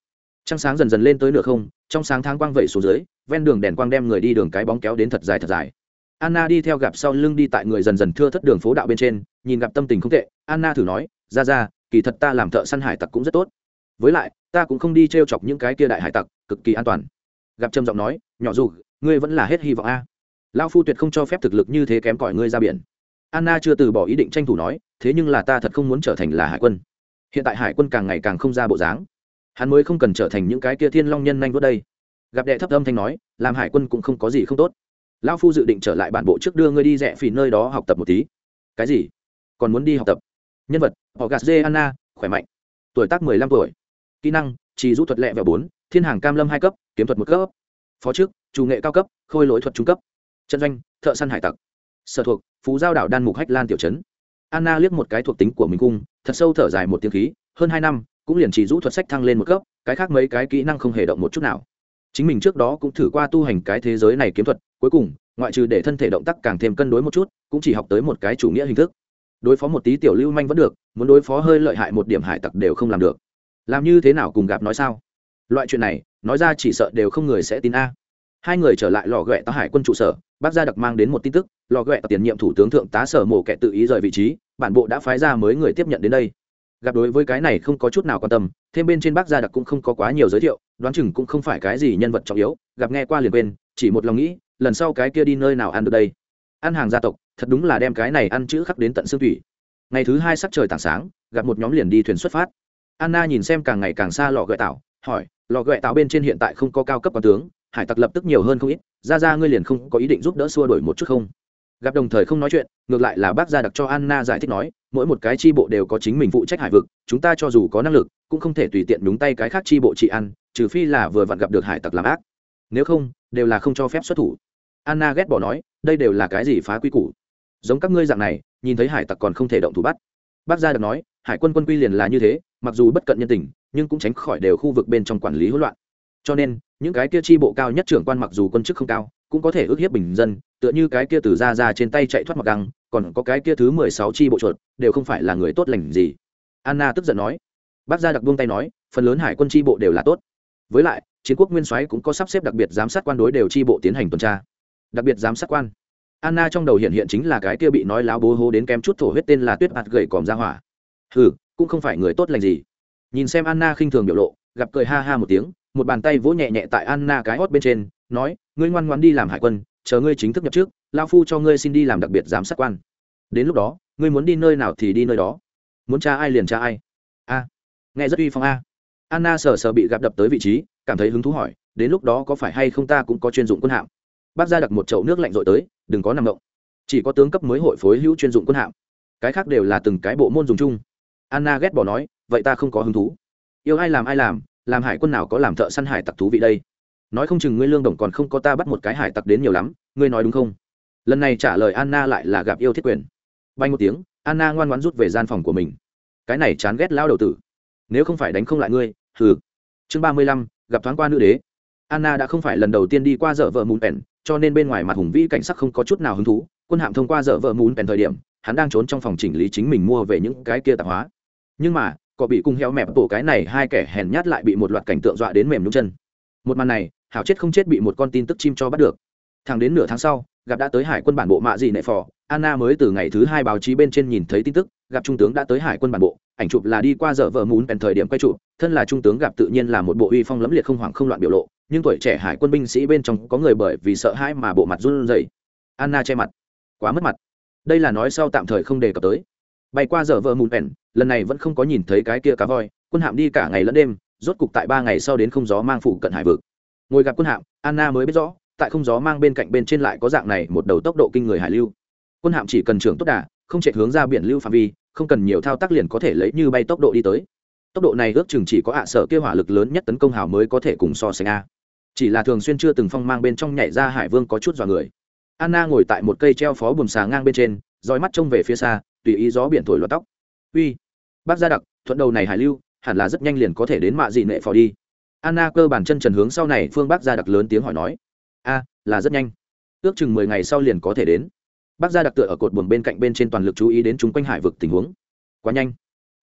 Trăng sáng dần dần lên tới nửa không, trong sáng tháng quang vẩy xuống dưới, ven đường đèn quang đem người đi đường cái bóng kéo đến thật dài thật dài. Anna đi theo gặp sau lưng đi tại người dần dần thưa thất đường phố đạo bên trên, nhìn gặp tâm tình không tệ, anna thử nói, ra ra, kỳ thật ta làm thợ săn hải tặc cũng rất tốt. Với lại, ta cũng không đi t r e o chọc những cái kia đại hải tặc, cực kỳ an toàn. Gặp trầm giọng nói, nhỏ dù, ngươi vẫn là hết hy vọng a. Lao phu tuyệt không cho phép thực lực như thế kém cỏi ngươi ra biển anna chưa từ bỏ ý định tranh thủ nói, thế nhưng là ta thật không muốn trở thành là hải quân. Hiện tại hải quân càng ngày càng không ra bộ dáng. Hắn mới không cần trở thành những cái kia thiên long nhân nhanh vớt đây. Gặp đệ thấp âm thanh nói, làm hải quân cũng không có gì không tốt. Lão phu dự định trở lại bản bộ trước đưa ngươi đi rẽ phỉ nơi đó học tập một tí. Cái gì? Còn muốn đi học tập? Nhân vật họ gạt dê anna, khỏe mạnh. Tuổi tác mười lăm tuổi. Kỹ năng, chỉ rút thuật lẹ và bốn, thiên hàng cam lâm hai cấp, kiếm thuật một cấp. Phó chức, chủ nghệ cao cấp, khôi lỗi thuật trung cấp. Trận doanh, thợ săn hải tặc sở thuộc, phú giao đảo đan mục hách lan tiểu trấn. Anna liếc một cái thuộc tính của mình cung, thật sâu thở dài một tiếng khí, hơn hai năm, cũng liền chỉ rũ thuật sách thăng lên một cấp, cái khác mấy cái kỹ năng không hề động một chút nào. Chính mình trước đó cũng thử qua tu hành cái thế giới này kiếm thuật, cuối cùng, ngoại trừ để thân thể động tác càng thêm cân đối một chút, cũng chỉ học tới một cái chủ nghĩa hình thức. Đối phó một tí tiểu lưu manh vẫn được, muốn đối phó hơi lợi hại một điểm hải tặc đều không làm được. Làm như thế nào cùng gặp nói sao? Loại chuyện này, nói ra chỉ sợ đều không người sẽ tin a hai người trở lại lò ghẹ tá hải quân trụ sở, bác gia đặc mang đến một tin tức, lò ghẹ tiền nhiệm thủ tướng thượng tá sở mổ kẻ tự ý rời vị trí, bản bộ đã phái ra mới người tiếp nhận đến đây. Gặp đối với cái này không có chút nào quan tâm, thêm bên trên bác gia đặc cũng không có quá nhiều giới thiệu, đoán chừng cũng không phải cái gì nhân vật trọng yếu, gặp nghe qua liền quên, chỉ một lòng nghĩ, lần sau cái kia đi nơi nào ăn được đây. Ăn hàng gia tộc, thật đúng là đem cái này ăn chữ khắc đến tận xương thủy ngày thứ hai sắc trời tảng sáng, gặp một nhóm liền đi thuyền xuất phát. Anna nhìn xem càng ngày càng xa lò gợi tạo hỏi, lò gợi tạo bên trên hiện tại không có cao cấp quan tướng hải tặc lập tức nhiều hơn không ít, ra ra ngươi liền không có ý định giúp đỡ xua đổi một chút không? Gặp đồng thời không nói chuyện, ngược lại là bác gia đặc cho anna giải thích nói, mỗi một cái tri bộ đều có chính mình phụ trách hải vực, chúng ta cho dù có năng lực, cũng không thể tùy tiện đúng tay cái khác tri bộ trị ăn, trừ phi là vừa vặn gặp được hải tặc làm ác. Nếu không, đều là không cho phép xuất thủ. Anna ghét bỏ nói, đây đều là cái gì phá quy củ? Giống các ngươi dạng này, nhìn thấy hải tặc còn không thể động thủ bắt. Bác gia đặc nói, hải quân quân quy liền là như thế, mặc dù bất cận nhân tình, nhưng cũng tránh khỏi đều khu vực bên trong quản lý hỗn loạn cho nên, những cái kia tri bộ cao nhất trưởng quan mặc dù quân chức không cao, cũng có thể ước hiếp bình dân, tựa như cái kia từ ra ra trên tay chạy thoát mặc găng, còn có cái kia thứ mười sáu tri bộ chuột, đều không phải là người tốt lành gì. Anna tức giận nói. Bác gia đặc buông tay nói, phần lớn hải quân tri bộ đều là tốt. Với lại, chiến quốc nguyên soái cũng có sắp xếp đặc biệt giám sát quan đối đều tri bộ tiến hành tuần tra. Đặc biệt giám sát quan. Anna trong đầu hiện hiện chính là cái kia bị nói láo bố hố đến kém chút thổ huyết tên là tuyết hạt gầy còm ra hỏa. Ừ cũng không phải người tốt lành gì. Nhìn xem anna khinh thường biểu lộ, gặp cười ha ha một tiếng một bàn tay vỗ nhẹ nhẹ tại anna cái hót bên trên, nói, ngươi ngoan ngoãn đi làm hải quân, chờ ngươi chính thức nhập trước, lão phu cho ngươi xin đi làm đặc biệt giám sát quan. Đến lúc đó, ngươi muốn đi nơi nào thì đi nơi đó. Muốn tra ai liền tra ai. A, nghe rất uy phong a. Anna sờ sờ bị gặp đập tới vị trí, cảm thấy hứng thú hỏi, đến lúc đó có phải hay không ta cũng có chuyên dụng quân hạm? Bác ra đặt một chậu nước lạnh rồi tới, đừng có nằm động. Chỉ có tướng cấp mới hội phối hữu chuyên dụng quân hạm. Cái khác đều là từng cái bộ môn dùng chung. Anna ghét bỏ nói, vậy ta không có hứng thú. Yêu ai làm ai làm làm hải quân nào có làm thợ săn hải tặc thú vị đây? Nói không chừng ngươi lương đồng còn không có ta bắt một cái hải tặc đến nhiều lắm, ngươi nói đúng không? Lần này trả lời anna lại là gặp yêu thiết quyền. Bay một tiếng, anna ngoan ngoan rút về gian phòng của mình. Cái này chán ghét lao đầu tử. Nếu không phải đánh không lại ngươi, hừ. Chương ba mươi lăm, gặp thoáng qua nữ đế. Anna đã không phải lần đầu tiên đi qua dở vợ mùn pèn, cho nên bên ngoài mặt hùng vĩ cảnh sắc không có chút nào hứng thú. Quân hạm thông qua dở vợ mùn pèn thời điểm, hắn đang trốn trong phòng chỉnh lý chính mình mua về những cái kia tạp hóa. Nhưng mà có bị cung heo mẹp tổ cái này hai kẻ hèn nhát lại bị một loạt cảnh tượng dọa đến mềm nhúng chân. Một màn này, hảo chết không chết bị một con tin tức chim cho bắt được. Thẳng đến nửa tháng sau, gặp đã tới hải quân bản bộ mạ dị nệ phò, anna mới từ ngày thứ hai báo chí bên trên nhìn thấy tin tức, gặp trung tướng đã tới hải quân bản bộ, ảnh chụp là đi qua giờ vợ muốn bèn thời điểm quay chụp, thân là trung tướng gặp tự nhiên là một bộ uy phong lẫm liệt không hoảng không loạn biểu lộ, nhưng tuổi trẻ hải quân binh sĩ bên trong có người bởi vì sợ hãi mà bộ mặt run rẩy. Anna che mặt, quá mất mặt. Đây là nói sau tạm thời không đề cập tới bay qua giờ vợ mùn pèn lần này vẫn không có nhìn thấy cái kia cá voi, quân hạm đi cả ngày lẫn đêm, rốt cục tại ba ngày sau đến không gió mang phụ cận hải vực. Ngồi gặp quân hạm, anna mới biết rõ, tại không gió mang bên cạnh bên trên lại có dạng này một đầu tốc độ kinh người hải lưu. Quân hạm chỉ cần trưởng tốt đà, không chạy hướng ra biển lưu phạm vi, không cần nhiều thao tác liền có thể lấy như bay tốc độ đi tới. Tốc độ này ước chừng chỉ có ạ sở kêu hỏa lực lớn nhất tấn công hào mới có thể cùng so sánh a. Chỉ là thường xuyên chưa từng phong mang bên trong nhảy ra hải vương có chút dọa người. Anna ngồi tại một cây treo phó buồm xà ngang bên trên dòi mắt trông về phía xa tùy ý gió biển thổi loạt tóc. Uy, bác gia đặc, thuận đầu này hải lưu, hẳn là rất nhanh liền có thể đến mạ dị nệ phò đi. Anna cơ bản chân trần hướng sau này, phương bác gia đặc lớn tiếng hỏi nói. A, là rất nhanh. Ước chừng mười ngày sau liền có thể đến. Bác gia đặc tựa ở cột buồng bên cạnh bên trên toàn lực chú ý đến chúng quanh hải vực tình huống. Quá nhanh.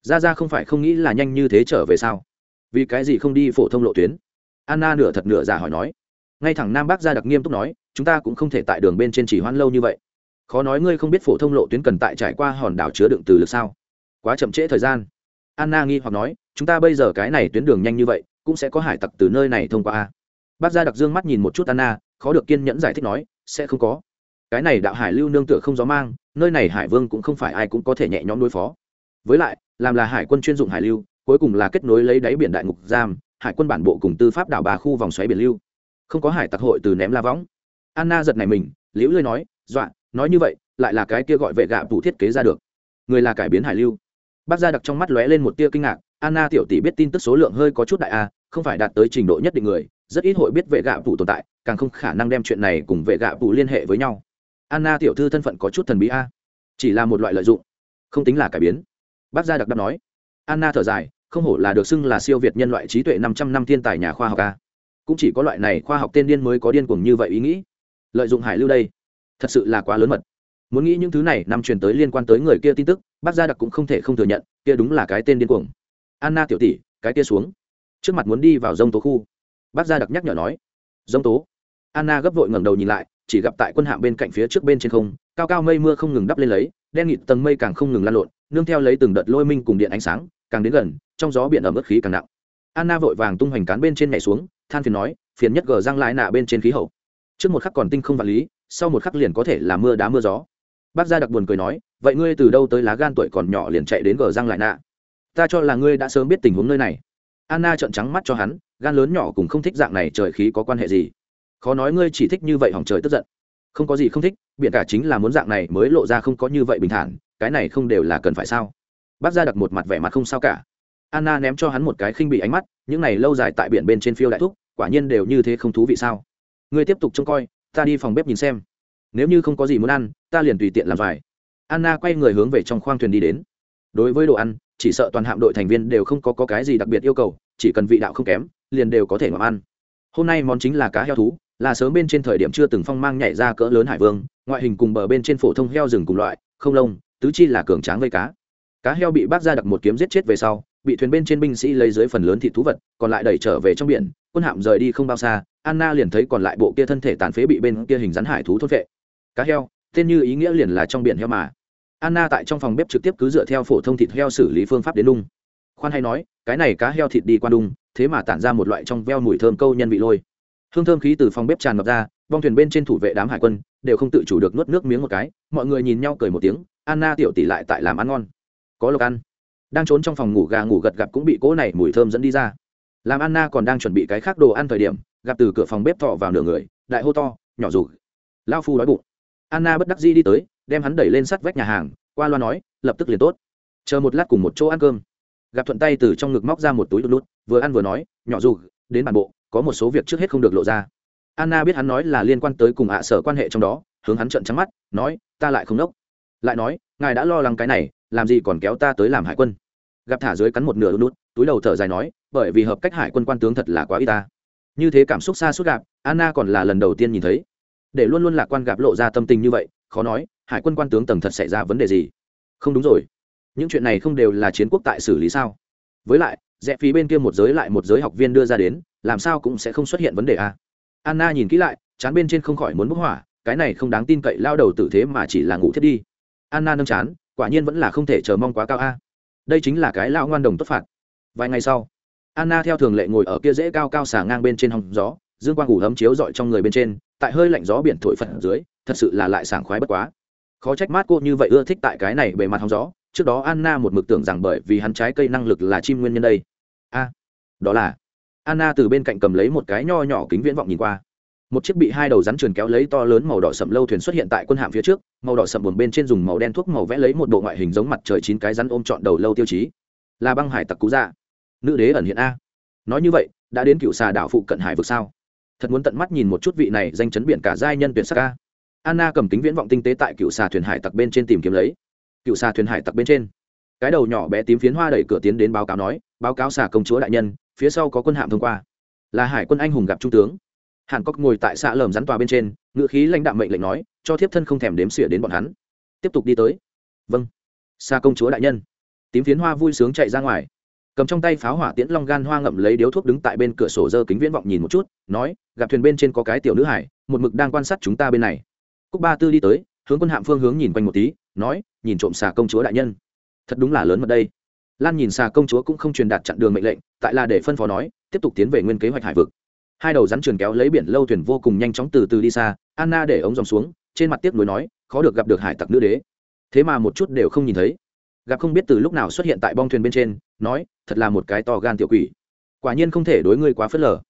Ra ra không phải không nghĩ là nhanh như thế trở về sao? Vì cái gì không đi phổ thông lộ tuyến? Anna nửa thật nửa giả hỏi nói. Ngay thẳng nam bác gia đặc nghiêm túc nói, chúng ta cũng không thể tại đường bên trên chỉ hoãn lâu như vậy khó nói ngươi không biết phổ thông lộ tuyến cần tại trải qua hòn đảo chứa đựng từ lực sao? Quá chậm trễ thời gian. Anna nghi hoặc nói, chúng ta bây giờ cái này tuyến đường nhanh như vậy, cũng sẽ có hải tặc từ nơi này thông qua a. Bác gia đặc dương mắt nhìn một chút anna, khó được kiên nhẫn giải thích nói, sẽ không có. Cái này đạo hải lưu nương tựa không gió mang, nơi này hải vương cũng không phải ai cũng có thể nhẹ nhõm đối phó. Với lại, làm là hải quân chuyên dụng hải lưu, cuối cùng là kết nối lấy đáy biển đại ngục giam, hải quân bản bộ cùng tư pháp đảo bà khu vòng xoáy biển lưu. Không có hải tặc hội từ ném la võng. Anna giật này mình, liễu lơi nói, dọa nói như vậy, lại là cái kia gọi vệ gạ vụ thiết kế ra được. Người là cải biến hải lưu. Bác gia đặc trong mắt lóe lên một tia kinh ngạc, anna tiểu tỷ biết tin tức số lượng hơi có chút đại a, không phải đạt tới trình độ nhất định người, rất ít hội biết vệ gạ vụ tồn tại, càng không khả năng đem chuyện này cùng vệ gạ vụ liên hệ với nhau. Anna tiểu thư thân phận có chút thần bí a. Chỉ là một loại lợi dụng, không tính là cải biến. Bác gia đặc đáp nói. Anna thở dài, không hổ là được xưng là siêu việt nhân loại trí tuệ năm trăm năm thiên tài nhà khoa học a. Cũng chỉ có loại này khoa học tên điên mới có điên cuồng như vậy ý nghĩ. Lợi dụng hải lưu đây thật sự là quá lớn mật. Muốn nghĩ những thứ này, năm truyền tới liên quan tới người kia tin tức, bác gia đặc cũng không thể không thừa nhận, kia đúng là cái tên điên cuồng. Anna tiểu tỷ, cái kia xuống. Trước mặt muốn đi vào dông tố khu. Bác gia đặc nhắc nhở nói. Dông tố. Anna gấp vội ngẩng đầu nhìn lại, chỉ gặp tại quân hạm bên cạnh phía trước bên trên không, cao cao mây mưa không ngừng đắp lên lấy, đen nghịt tầng mây càng không ngừng lan lộn, nương theo lấy từng đợt lôi minh cùng điện ánh sáng, càng đến gần, trong gió biển ẩm ướt khí càng nặng. Anna vội vàng tung hoành cán bên trên nhảy xuống, than phiền nói, phiền nhất gờ răng lại nạ bên trên khí hậu. Trước một khắc còn tinh không vật lý sau một khắc liền có thể là mưa đá mưa gió. Bác gia đặc buồn cười nói, vậy ngươi từ đâu tới lá gan tuổi còn nhỏ liền chạy đến gờ răng lại nạ? Ta cho là ngươi đã sớm biết tình huống nơi này. Anna trợn trắng mắt cho hắn, gan lớn nhỏ cũng không thích dạng này trời khí có quan hệ gì? Khó nói ngươi chỉ thích như vậy hỏng trời tức giận. Không có gì không thích biện cả chính là muốn dạng này mới lộ ra không có như vậy bình thản, cái này không đều là cần phải sao? Bác gia đặc một mặt vẻ mặt không sao cả. Anna ném cho hắn một cái khinh bị ánh mắt, những này lâu dài tại biển bên trên phiêu đại thúc, quả nhiên đều như thế không thú vị sao? Ngươi tiếp tục trông coi ta đi phòng bếp nhìn xem. Nếu như không có gì muốn ăn ta liền tùy tiện làm vải anna quay người hướng về trong khoang thuyền đi đến. Đối với đồ ăn chỉ sợ toàn hạm đội thành viên đều không có, có cái gì đặc biệt yêu cầu chỉ cần vị đạo không kém liền đều có thể ngọc ăn. Hôm nay món chính là cá heo thú là sớm bên trên thời điểm chưa từng phong mang nhảy ra cỡ lớn hải vương ngoại hình cùng bờ bên trên phổ thông heo rừng cùng loại không lông tứ chi là cường tráng vây cá. Cá heo bị bác ra đặt một kiếm giết chết về sau bị thuyền bên trên binh sĩ lấy dưới phần lớn thịt thú vật còn lại đẩy trở về trong biển quân hạm rời đi không bao xa, anna liền thấy còn lại bộ kia thân thể tàn phế bị bên kia hình rắn hải thú thốt vệ. Cá heo, tên như ý nghĩa liền là trong biển heo mà. Anna tại trong phòng bếp trực tiếp cứ dựa theo phổ thông thịt heo xử lý phương pháp đến đung. Khoan hay nói, cái này cá heo thịt đi qua đung, thế mà tản ra một loại trong veo mùi thơm câu nhân vị lôi. Hương thơm khí từ phòng bếp tràn ngập ra bong thuyền bên trên thủ vệ đám hải quân đều không tự chủ được nuốt nước miếng một cái, mọi người nhìn nhau cười một tiếng, anna tiểu tỷ lại tại làm ăn ngon. Có lộc ăn. Đang trốn trong phòng ngủ gà ngủ gật gặp cũng bị cỗ này mùi thơm dẫn đi ra làm anna còn đang chuẩn bị cái khác đồ ăn thời điểm, gặp từ cửa phòng bếp thọ vào nửa người, đại hô to, nhỏ dù lao phu đói bụng. Anna bất đắc dĩ đi tới, đem hắn đẩy lên sắt vách nhà hàng, qua loa nói, lập tức liền tốt. Chờ một lát cùng một chỗ ăn cơm. Gặp thuận tay từ trong ngực móc ra một túi đút lút vừa ăn vừa nói, nhỏ dù đến bản bộ, có một số việc trước hết không được lộ ra. Anna biết hắn nói là liên quan tới cùng ạ sở quan hệ trong đó, hướng hắn trợn trắng mắt, nói, ta lại không nốc. Lại nói, ngài đã lo lắng cái này, làm gì còn kéo ta tới làm hải quân? Gặp thả dưới cắn một nửa đút nút túi đầu thở dài nói bởi vì hợp cách hải quân quan tướng thật là quá y ta. Như thế cảm xúc xa suốt gặp, anna còn là lần đầu tiên nhìn thấy. Để luôn luôn lạc quan gặp lộ ra tâm tình như vậy, khó nói, hải quân quan tướng tầng thật xảy ra vấn đề gì? Không đúng rồi. Những chuyện này không đều là chiến quốc tại xử lý sao? Với lại, rẽ phí bên kia một giới lại một giới học viên đưa ra đến, làm sao cũng sẽ không xuất hiện vấn đề a anna nhìn kỹ lại, chán bên trên không khỏi muốn bốc hỏa, cái này không đáng tin cậy lao đầu tử thế mà chỉ là ngủ thiết đi. Anna nâng chán, quả nhiên vẫn là không thể chờ mong quá cao a. Đây chính là cái lao ngoan đồng tốt phạt. Vài ngày sau anna theo thường lệ ngồi ở kia dễ cao cao xả ngang bên trên hòng gió, dương quang ngủ ấm chiếu dọi trong người bên trên, tại hơi lạnh gió biển thổi phật dưới, thật sự là lại sảng khoái bất quá. Khó trách mát cô như vậy ưa thích tại cái này bề mặt hóng gió, trước đó anna một mực tưởng rằng bởi vì hắn trái cây năng lực là chim nguyên nhân đây. A, đó là. Anna từ bên cạnh cầm lấy một cái nho nhỏ kính viễn vọng nhìn qua. Một chiếc bị hai đầu rắn trườn kéo lấy to lớn màu đỏ sậm lâu thuyền xuất hiện tại quân hạm phía trước, màu đỏ sậm buồn bên trên dùng màu đen thuốc màu vẽ lấy một bộ ngoại hình giống mặt trời chín cái rắn ôm trọn đầu lâu tiêu chí. Là băng hải tặc cú dạ nữ đế ẩn hiện a. Nói như vậy, đã đến cựu xà đảo phụ cận hải vực sao? Thật muốn tận mắt nhìn một chút vị này danh chấn biển cả giai nhân tuyển sắc a. Anna cầm kính viễn vọng tinh tế tại cựu xà thuyền hải tặc bên trên tìm kiếm lấy. Cựu xà thuyền hải tặc bên trên. Cái đầu nhỏ bé tím phiến hoa đẩy cửa tiến đến báo cáo nói, báo cáo xà công chúa đại nhân, phía sau có quân hạm thông qua. Là hải quân anh hùng gặp trung tướng. Hàn cốc ngồi tại xạ lầm rắn tòa bên trên ngự khí lãnh đạo mệnh lệnh nói, cho thiếp thân không thèm đếm xỉa đến bọn hắn. Tiếp tục đi tới. Vâng. Xa công chúa đại nhân. Tím phiến hoa vui sướng chạy ra ngoài cầm trong tay pháo hỏa tiễn long gan hoa ngậm lấy điếu thuốc đứng tại bên cửa sổ dơ kính viễn vọng nhìn một chút, nói, gặp thuyền bên trên có cái tiểu nữ hải, một mực đang quan sát chúng ta bên này. Cúc ba tư đi tới, hướng quân hạm phương hướng nhìn quanh một tí, nói, nhìn trộm xà công chúa đại nhân. Thật đúng là lớn mật đây. Lan nhìn xà công chúa cũng không truyền đạt chặn đường mệnh lệnh, tại là để phân phó nói, tiếp tục tiến về nguyên kế hoạch hải vực. Hai đầu rắn trường kéo lấy biển lâu thuyền vô cùng nhanh chóng từ từ đi xa, anna để ống dòng xuống, trên mặt tiếc nuối nói, khó được gặp được hải tặc nữ đế. Thế mà một chút đều không nhìn thấy gặp không biết từ lúc nào xuất hiện tại bong thuyền bên trên, nói, thật là một cái to gan tiểu quỷ. Quả nhiên không thể đối ngươi quá phớt lờ.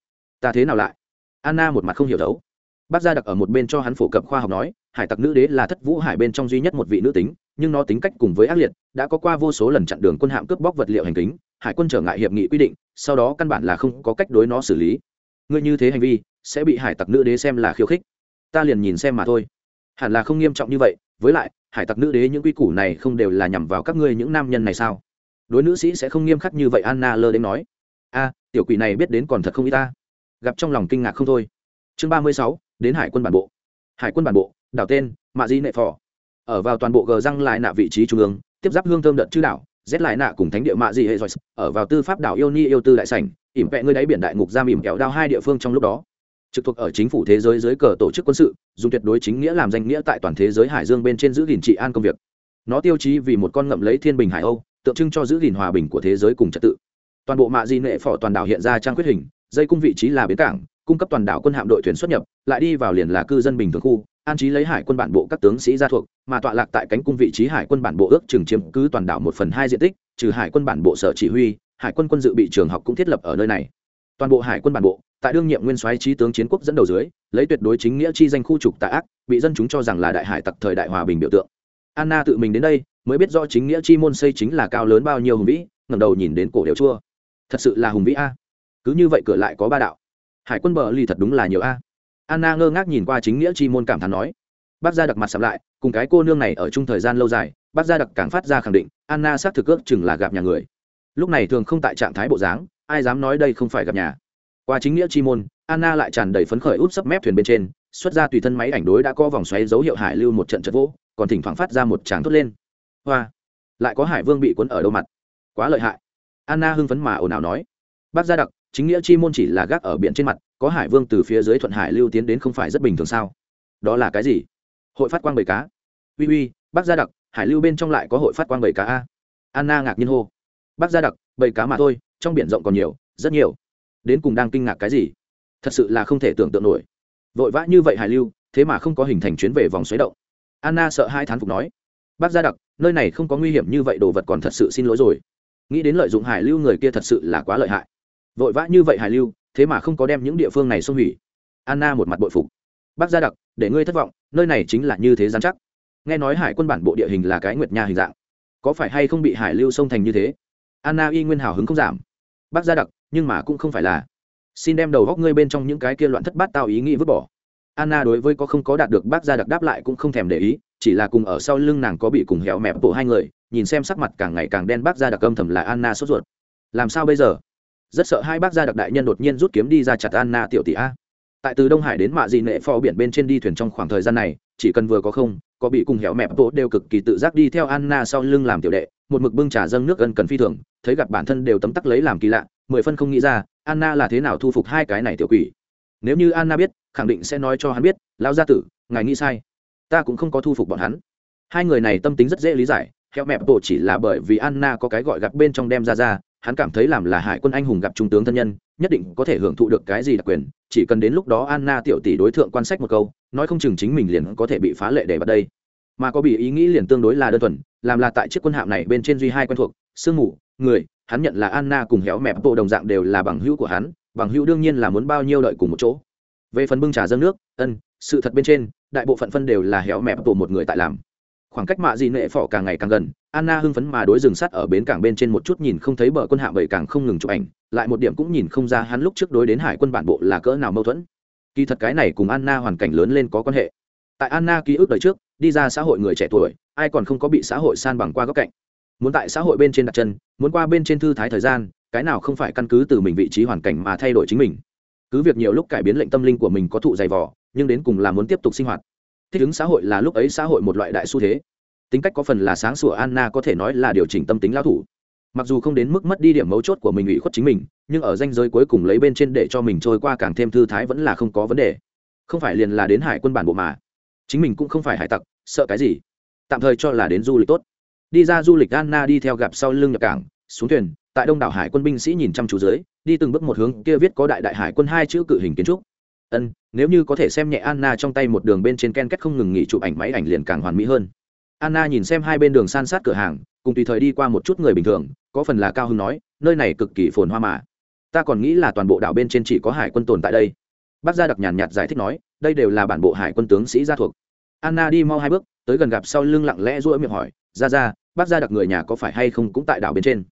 Ta thế nào lại? Anna một mặt không hiểu thấu bác gia đặc ở một bên cho hắn phổ cập khoa học nói, hải tặc nữ đế là thất vũ hải bên trong duy nhất một vị nữ tính, nhưng nó tính cách cùng với ác liệt, đã có qua vô số lần chặn đường quân hạm cướp bóc vật liệu hành kính, hải quân trở ngại hiệp nghị quy định, sau đó căn bản là không có cách đối nó xử lý. Ngươi như thế hành vi, sẽ bị hải tặc nữ đế xem là khiêu khích. Ta liền nhìn xem mà thôi. Hẳn là không nghiêm trọng như vậy, với lại hải tặc nữ đế những quy củ này không đều là nhằm vào các ngươi những nam nhân này sao? Đối nữ sĩ sẽ không nghiêm khắc như vậy, anna lơ đến nói. A, tiểu quỷ này biết đến còn thật không y ta. Gặp trong lòng kinh ngạc không thôi. Chương ba mươi sáu, đến hải quân bản bộ. Hải quân bản bộ, đảo tên, mạ di nệ phò. Ở vào toàn bộ gờ răng lại nạ vị trí trung ương, tiếp giáp hương thơm đợt chư đảo rét lại nạ cùng thánh địa mạ di hệ giỏi ở vào tư pháp đảo yêu ni yêu tư đại sảnh, ỉm vẹ ngươi đáy biển đại ngục giam ỉm kẹo đao hai địa phương trong lúc đó trực thuộc ở chính phủ thế giới dưới cờ tổ chức quân sự, dùng tuyệt đối chính nghĩa làm danh nghĩa tại toàn thế giới hải dương bên trên giữ gìn trị an công việc. Nó tiêu chí vì một con ngậm lấy thiên bình hải âu, tượng trưng cho giữ gìn hòa bình của thế giới cùng trật tự. Toàn bộ mạ di nệ phỏ toàn đảo hiện ra trang quyết hình, dây cung vị trí là bến cảng, cung cấp toàn đảo quân hạm đội thuyền xuất nhập, lại đi vào liền là cư dân bình thường khu, an trí lấy hải quân bản bộ các tướng sĩ gia thuộc, mà tọa lạc tại cánh cung vị trí hải quân bản bộ ước chừng chiếm cứ toàn đảo một phần hai diện tích, trừ hải quân bản bộ sở chỉ huy, hải quân quân dự bị trường học cũng thiết lập ở nơi này toàn bộ hải quân bản bộ, tại đương nhiệm nguyên soái trí tướng chiến quốc dẫn đầu dưới, lấy tuyệt đối chính nghĩa chi danh khu trục tà ác, bị dân chúng cho rằng là đại hải tặc thời đại hòa bình biểu tượng. Anna tự mình đến đây, mới biết do chính nghĩa chi môn xây chính là cao lớn bao nhiêu hùng vĩ, ngẩng đầu nhìn đến cổ đều chua. Thật sự là hùng vĩ a. À. Cứ như vậy cửa lại có ba đạo. Hải quân bờ ly thật đúng là nhiều a. À. Anna ngơ ngác nhìn qua chính nghĩa chi môn cảm thán nói. Bác gia đặc mặt sắm lại, cùng cái cô nương này ở chung thời gian lâu dài, bác gia đặc càng phát ra khẳng định, anna xác thực ước chừng là gặp nhà người lúc này thường không tại trạng thái bộ dáng, ai dám nói đây không phải gặp nhà. Qua chính nghĩa chi môn, anna lại tràn đầy phấn khởi út sấp mép thuyền bên trên, xuất ra tùy thân máy ảnh đối đã có vòng xoáy dấu hiệu hải lưu một trận trận vỗ, còn thỉnh thoảng phát ra một tràng thốt lên. Hoa! Lại có hải vương bị cuốn ở đâu mặt? Quá lợi hại. Anna hưng phấn mà ồn ào nói. Bác gia đặc, chính nghĩa chi môn chỉ là gác ở biển trên mặt, có hải vương từ phía dưới thuận hải lưu tiến đến không phải rất bình thường sao? Đó là cái gì? Hội phát quang bầy cá. Uy uy, bác gia đặc, hải lưu bên trong lại có hội phát quang bầy cá a. Anna ngạc nhiên hô bác gia đặc, bầy cá mà thôi, trong biển rộng còn nhiều, rất nhiều. Đến cùng đang kinh ngạc cái gì? Thật sự là không thể tưởng tượng nổi. Vội vã như vậy hải lưu, thế mà không có hình thành chuyến về vòng xoáy động. Anna sợ hai thán phục nói. Bác gia đặc, nơi này không có nguy hiểm như vậy, đồ vật còn thật sự xin lỗi rồi. Nghĩ đến lợi dụng hải lưu người kia thật sự là quá lợi hại. Vội vã như vậy hải lưu, thế mà không có đem những địa phương này xông hủy. Anna một mặt bội phục. Bác gia đặc, để ngươi thất vọng, nơi này chính là như thế giám chắc. Nghe nói hải quân bản bộ địa hình là cái nguyệt nha hình dạng. Có phải hay không bị hải lưu xông thành như thế? Anna y nguyên hào hứng không giảm. Bác gia đặc, nhưng mà cũng không phải là. Xin đem đầu góc ngươi bên trong những cái kia loạn thất bát tao ý nghĩ vứt bỏ. Anna đối với có không có đạt được bác gia đặc đáp lại cũng không thèm để ý, chỉ là cùng ở sau lưng nàng có bị cùng hẻo mẹp bộ hai người, nhìn xem sắc mặt càng ngày càng đen bác gia đặc âm thầm là anna sốt ruột. Làm sao bây giờ? Rất sợ hai bác gia đặc đại nhân đột nhiên rút kiếm đi ra chặt anna tiểu tỷ a. Tại từ đông hải đến mạ dị nệ phò biển bên trên đi thuyền trong khoảng thời gian này, chỉ cần vừa có không, có bị cùng hẻo mẹp bộ đều cực kỳ tự giác đi theo anna sau lưng làm tiểu đệ, một mực bưng trà dâng nước gần cần phi thường thấy gặp bản thân đều tấm tắc lấy làm kỳ lạ, mười phân không nghĩ ra, anna là thế nào thu phục hai cái này tiểu quỷ. Nếu như anna biết, khẳng định sẽ nói cho hắn biết, lão gia tử, ngài nghĩ sai. Ta cũng không có thu phục bọn hắn. Hai người này tâm tính rất dễ lý giải heo mẹp bộ chỉ là bởi vì anna có cái gọi gặp bên trong đem ra ra, hắn cảm thấy làm là hải quân anh hùng gặp trung tướng thân nhân, nhất định có thể hưởng thụ được cái gì đặc quyền, chỉ cần đến lúc đó anna tiểu tỷ đối tượng quan sách một câu, nói không chừng chính mình liền có thể bị phá lệ để bắt đây. Mà có bị ý nghĩ liền tương đối là đơn thuần, làm là tại chiếc quân hạm này bên trên duy hai quen thuộc sương mù, người, hắn nhận là anna cùng héo mẹp bộ đồng dạng đều là bằng hữu của hắn, bằng hữu đương nhiên là muốn bao nhiêu đợi cùng một chỗ. Về phần bưng trà dâng nước, ân, sự thật bên trên, đại bộ phận phân đều là héo mẹp bộ một người tại làm. Khoảng cách mạ dị nệ phỏ càng ngày càng gần, anna hưng phấn mà đối rừng sắt ở bến cảng bên trên một chút nhìn không thấy bờ quân hạ bầy càng không ngừng chụp ảnh, lại một điểm cũng nhìn không ra hắn lúc trước đối đến hải quân bản bộ là cỡ nào mâu thuẫn. Kỳ thật cái này cùng anna hoàn cảnh lớn lên có quan hệ. Tại anna ký ức đời trước, đi ra xã hội người trẻ tuổi, ai còn không có bị xã hội san bằng qua góc cạnh muốn tại xã hội bên trên đặt chân, muốn qua bên trên thư thái thời gian, cái nào không phải căn cứ từ mình vị trí hoàn cảnh mà thay đổi chính mình. Cứ việc nhiều lúc cải biến lệnh tâm linh của mình có thụ dày vỏ nhưng đến cùng là muốn tiếp tục sinh hoạt. Thích ứng xã hội là lúc ấy xã hội một loại đại xu thế. Tính cách có phần là sáng sủa anna có thể nói là điều chỉnh tâm tính lao thủ. Mặc dù không đến mức mất đi điểm mấu chốt của mình ủy khuất chính mình, nhưng ở danh giới cuối cùng lấy bên trên để cho mình trôi qua càng thêm thư thái vẫn là không có vấn đề. Không phải liền là đến hải quân bản bộ mà. Chính mình cũng không phải hải tặc, sợ cái gì? Tạm thời cho là đến du lịch tốt đi ra du lịch anna đi theo gặp sau lưng nhập cảng, xuống thuyền, tại đông đảo hải quân binh sĩ nhìn chăm chú dưới, đi từng bước một hướng kia viết có đại đại hải quân hai chữ cự hình kiến trúc. Ân, nếu như có thể xem nhẹ anna trong tay một đường bên trên ken kết không ngừng nghỉ chụp ảnh máy ảnh liền càng hoàn mỹ hơn. Anna nhìn xem hai bên đường san sát cửa hàng, cùng tùy thời đi qua một chút người bình thường, có phần là cao hưng nói, nơi này cực kỳ phồn hoa mà. Ta còn nghĩ là toàn bộ đảo bên trên chỉ có hải quân tồn tại đây. Bác gia đặc nhàn nhạt giải thích nói, đây đều là bản bộ hải quân tướng sĩ gia thuộc. Anna đi mau hai bước, tới gần gặp sau lưng lặng lẽ ruỗi miệng hỏi ra ra, bác gia đặc người nhà có phải hay không cũng tại đảo bên trên.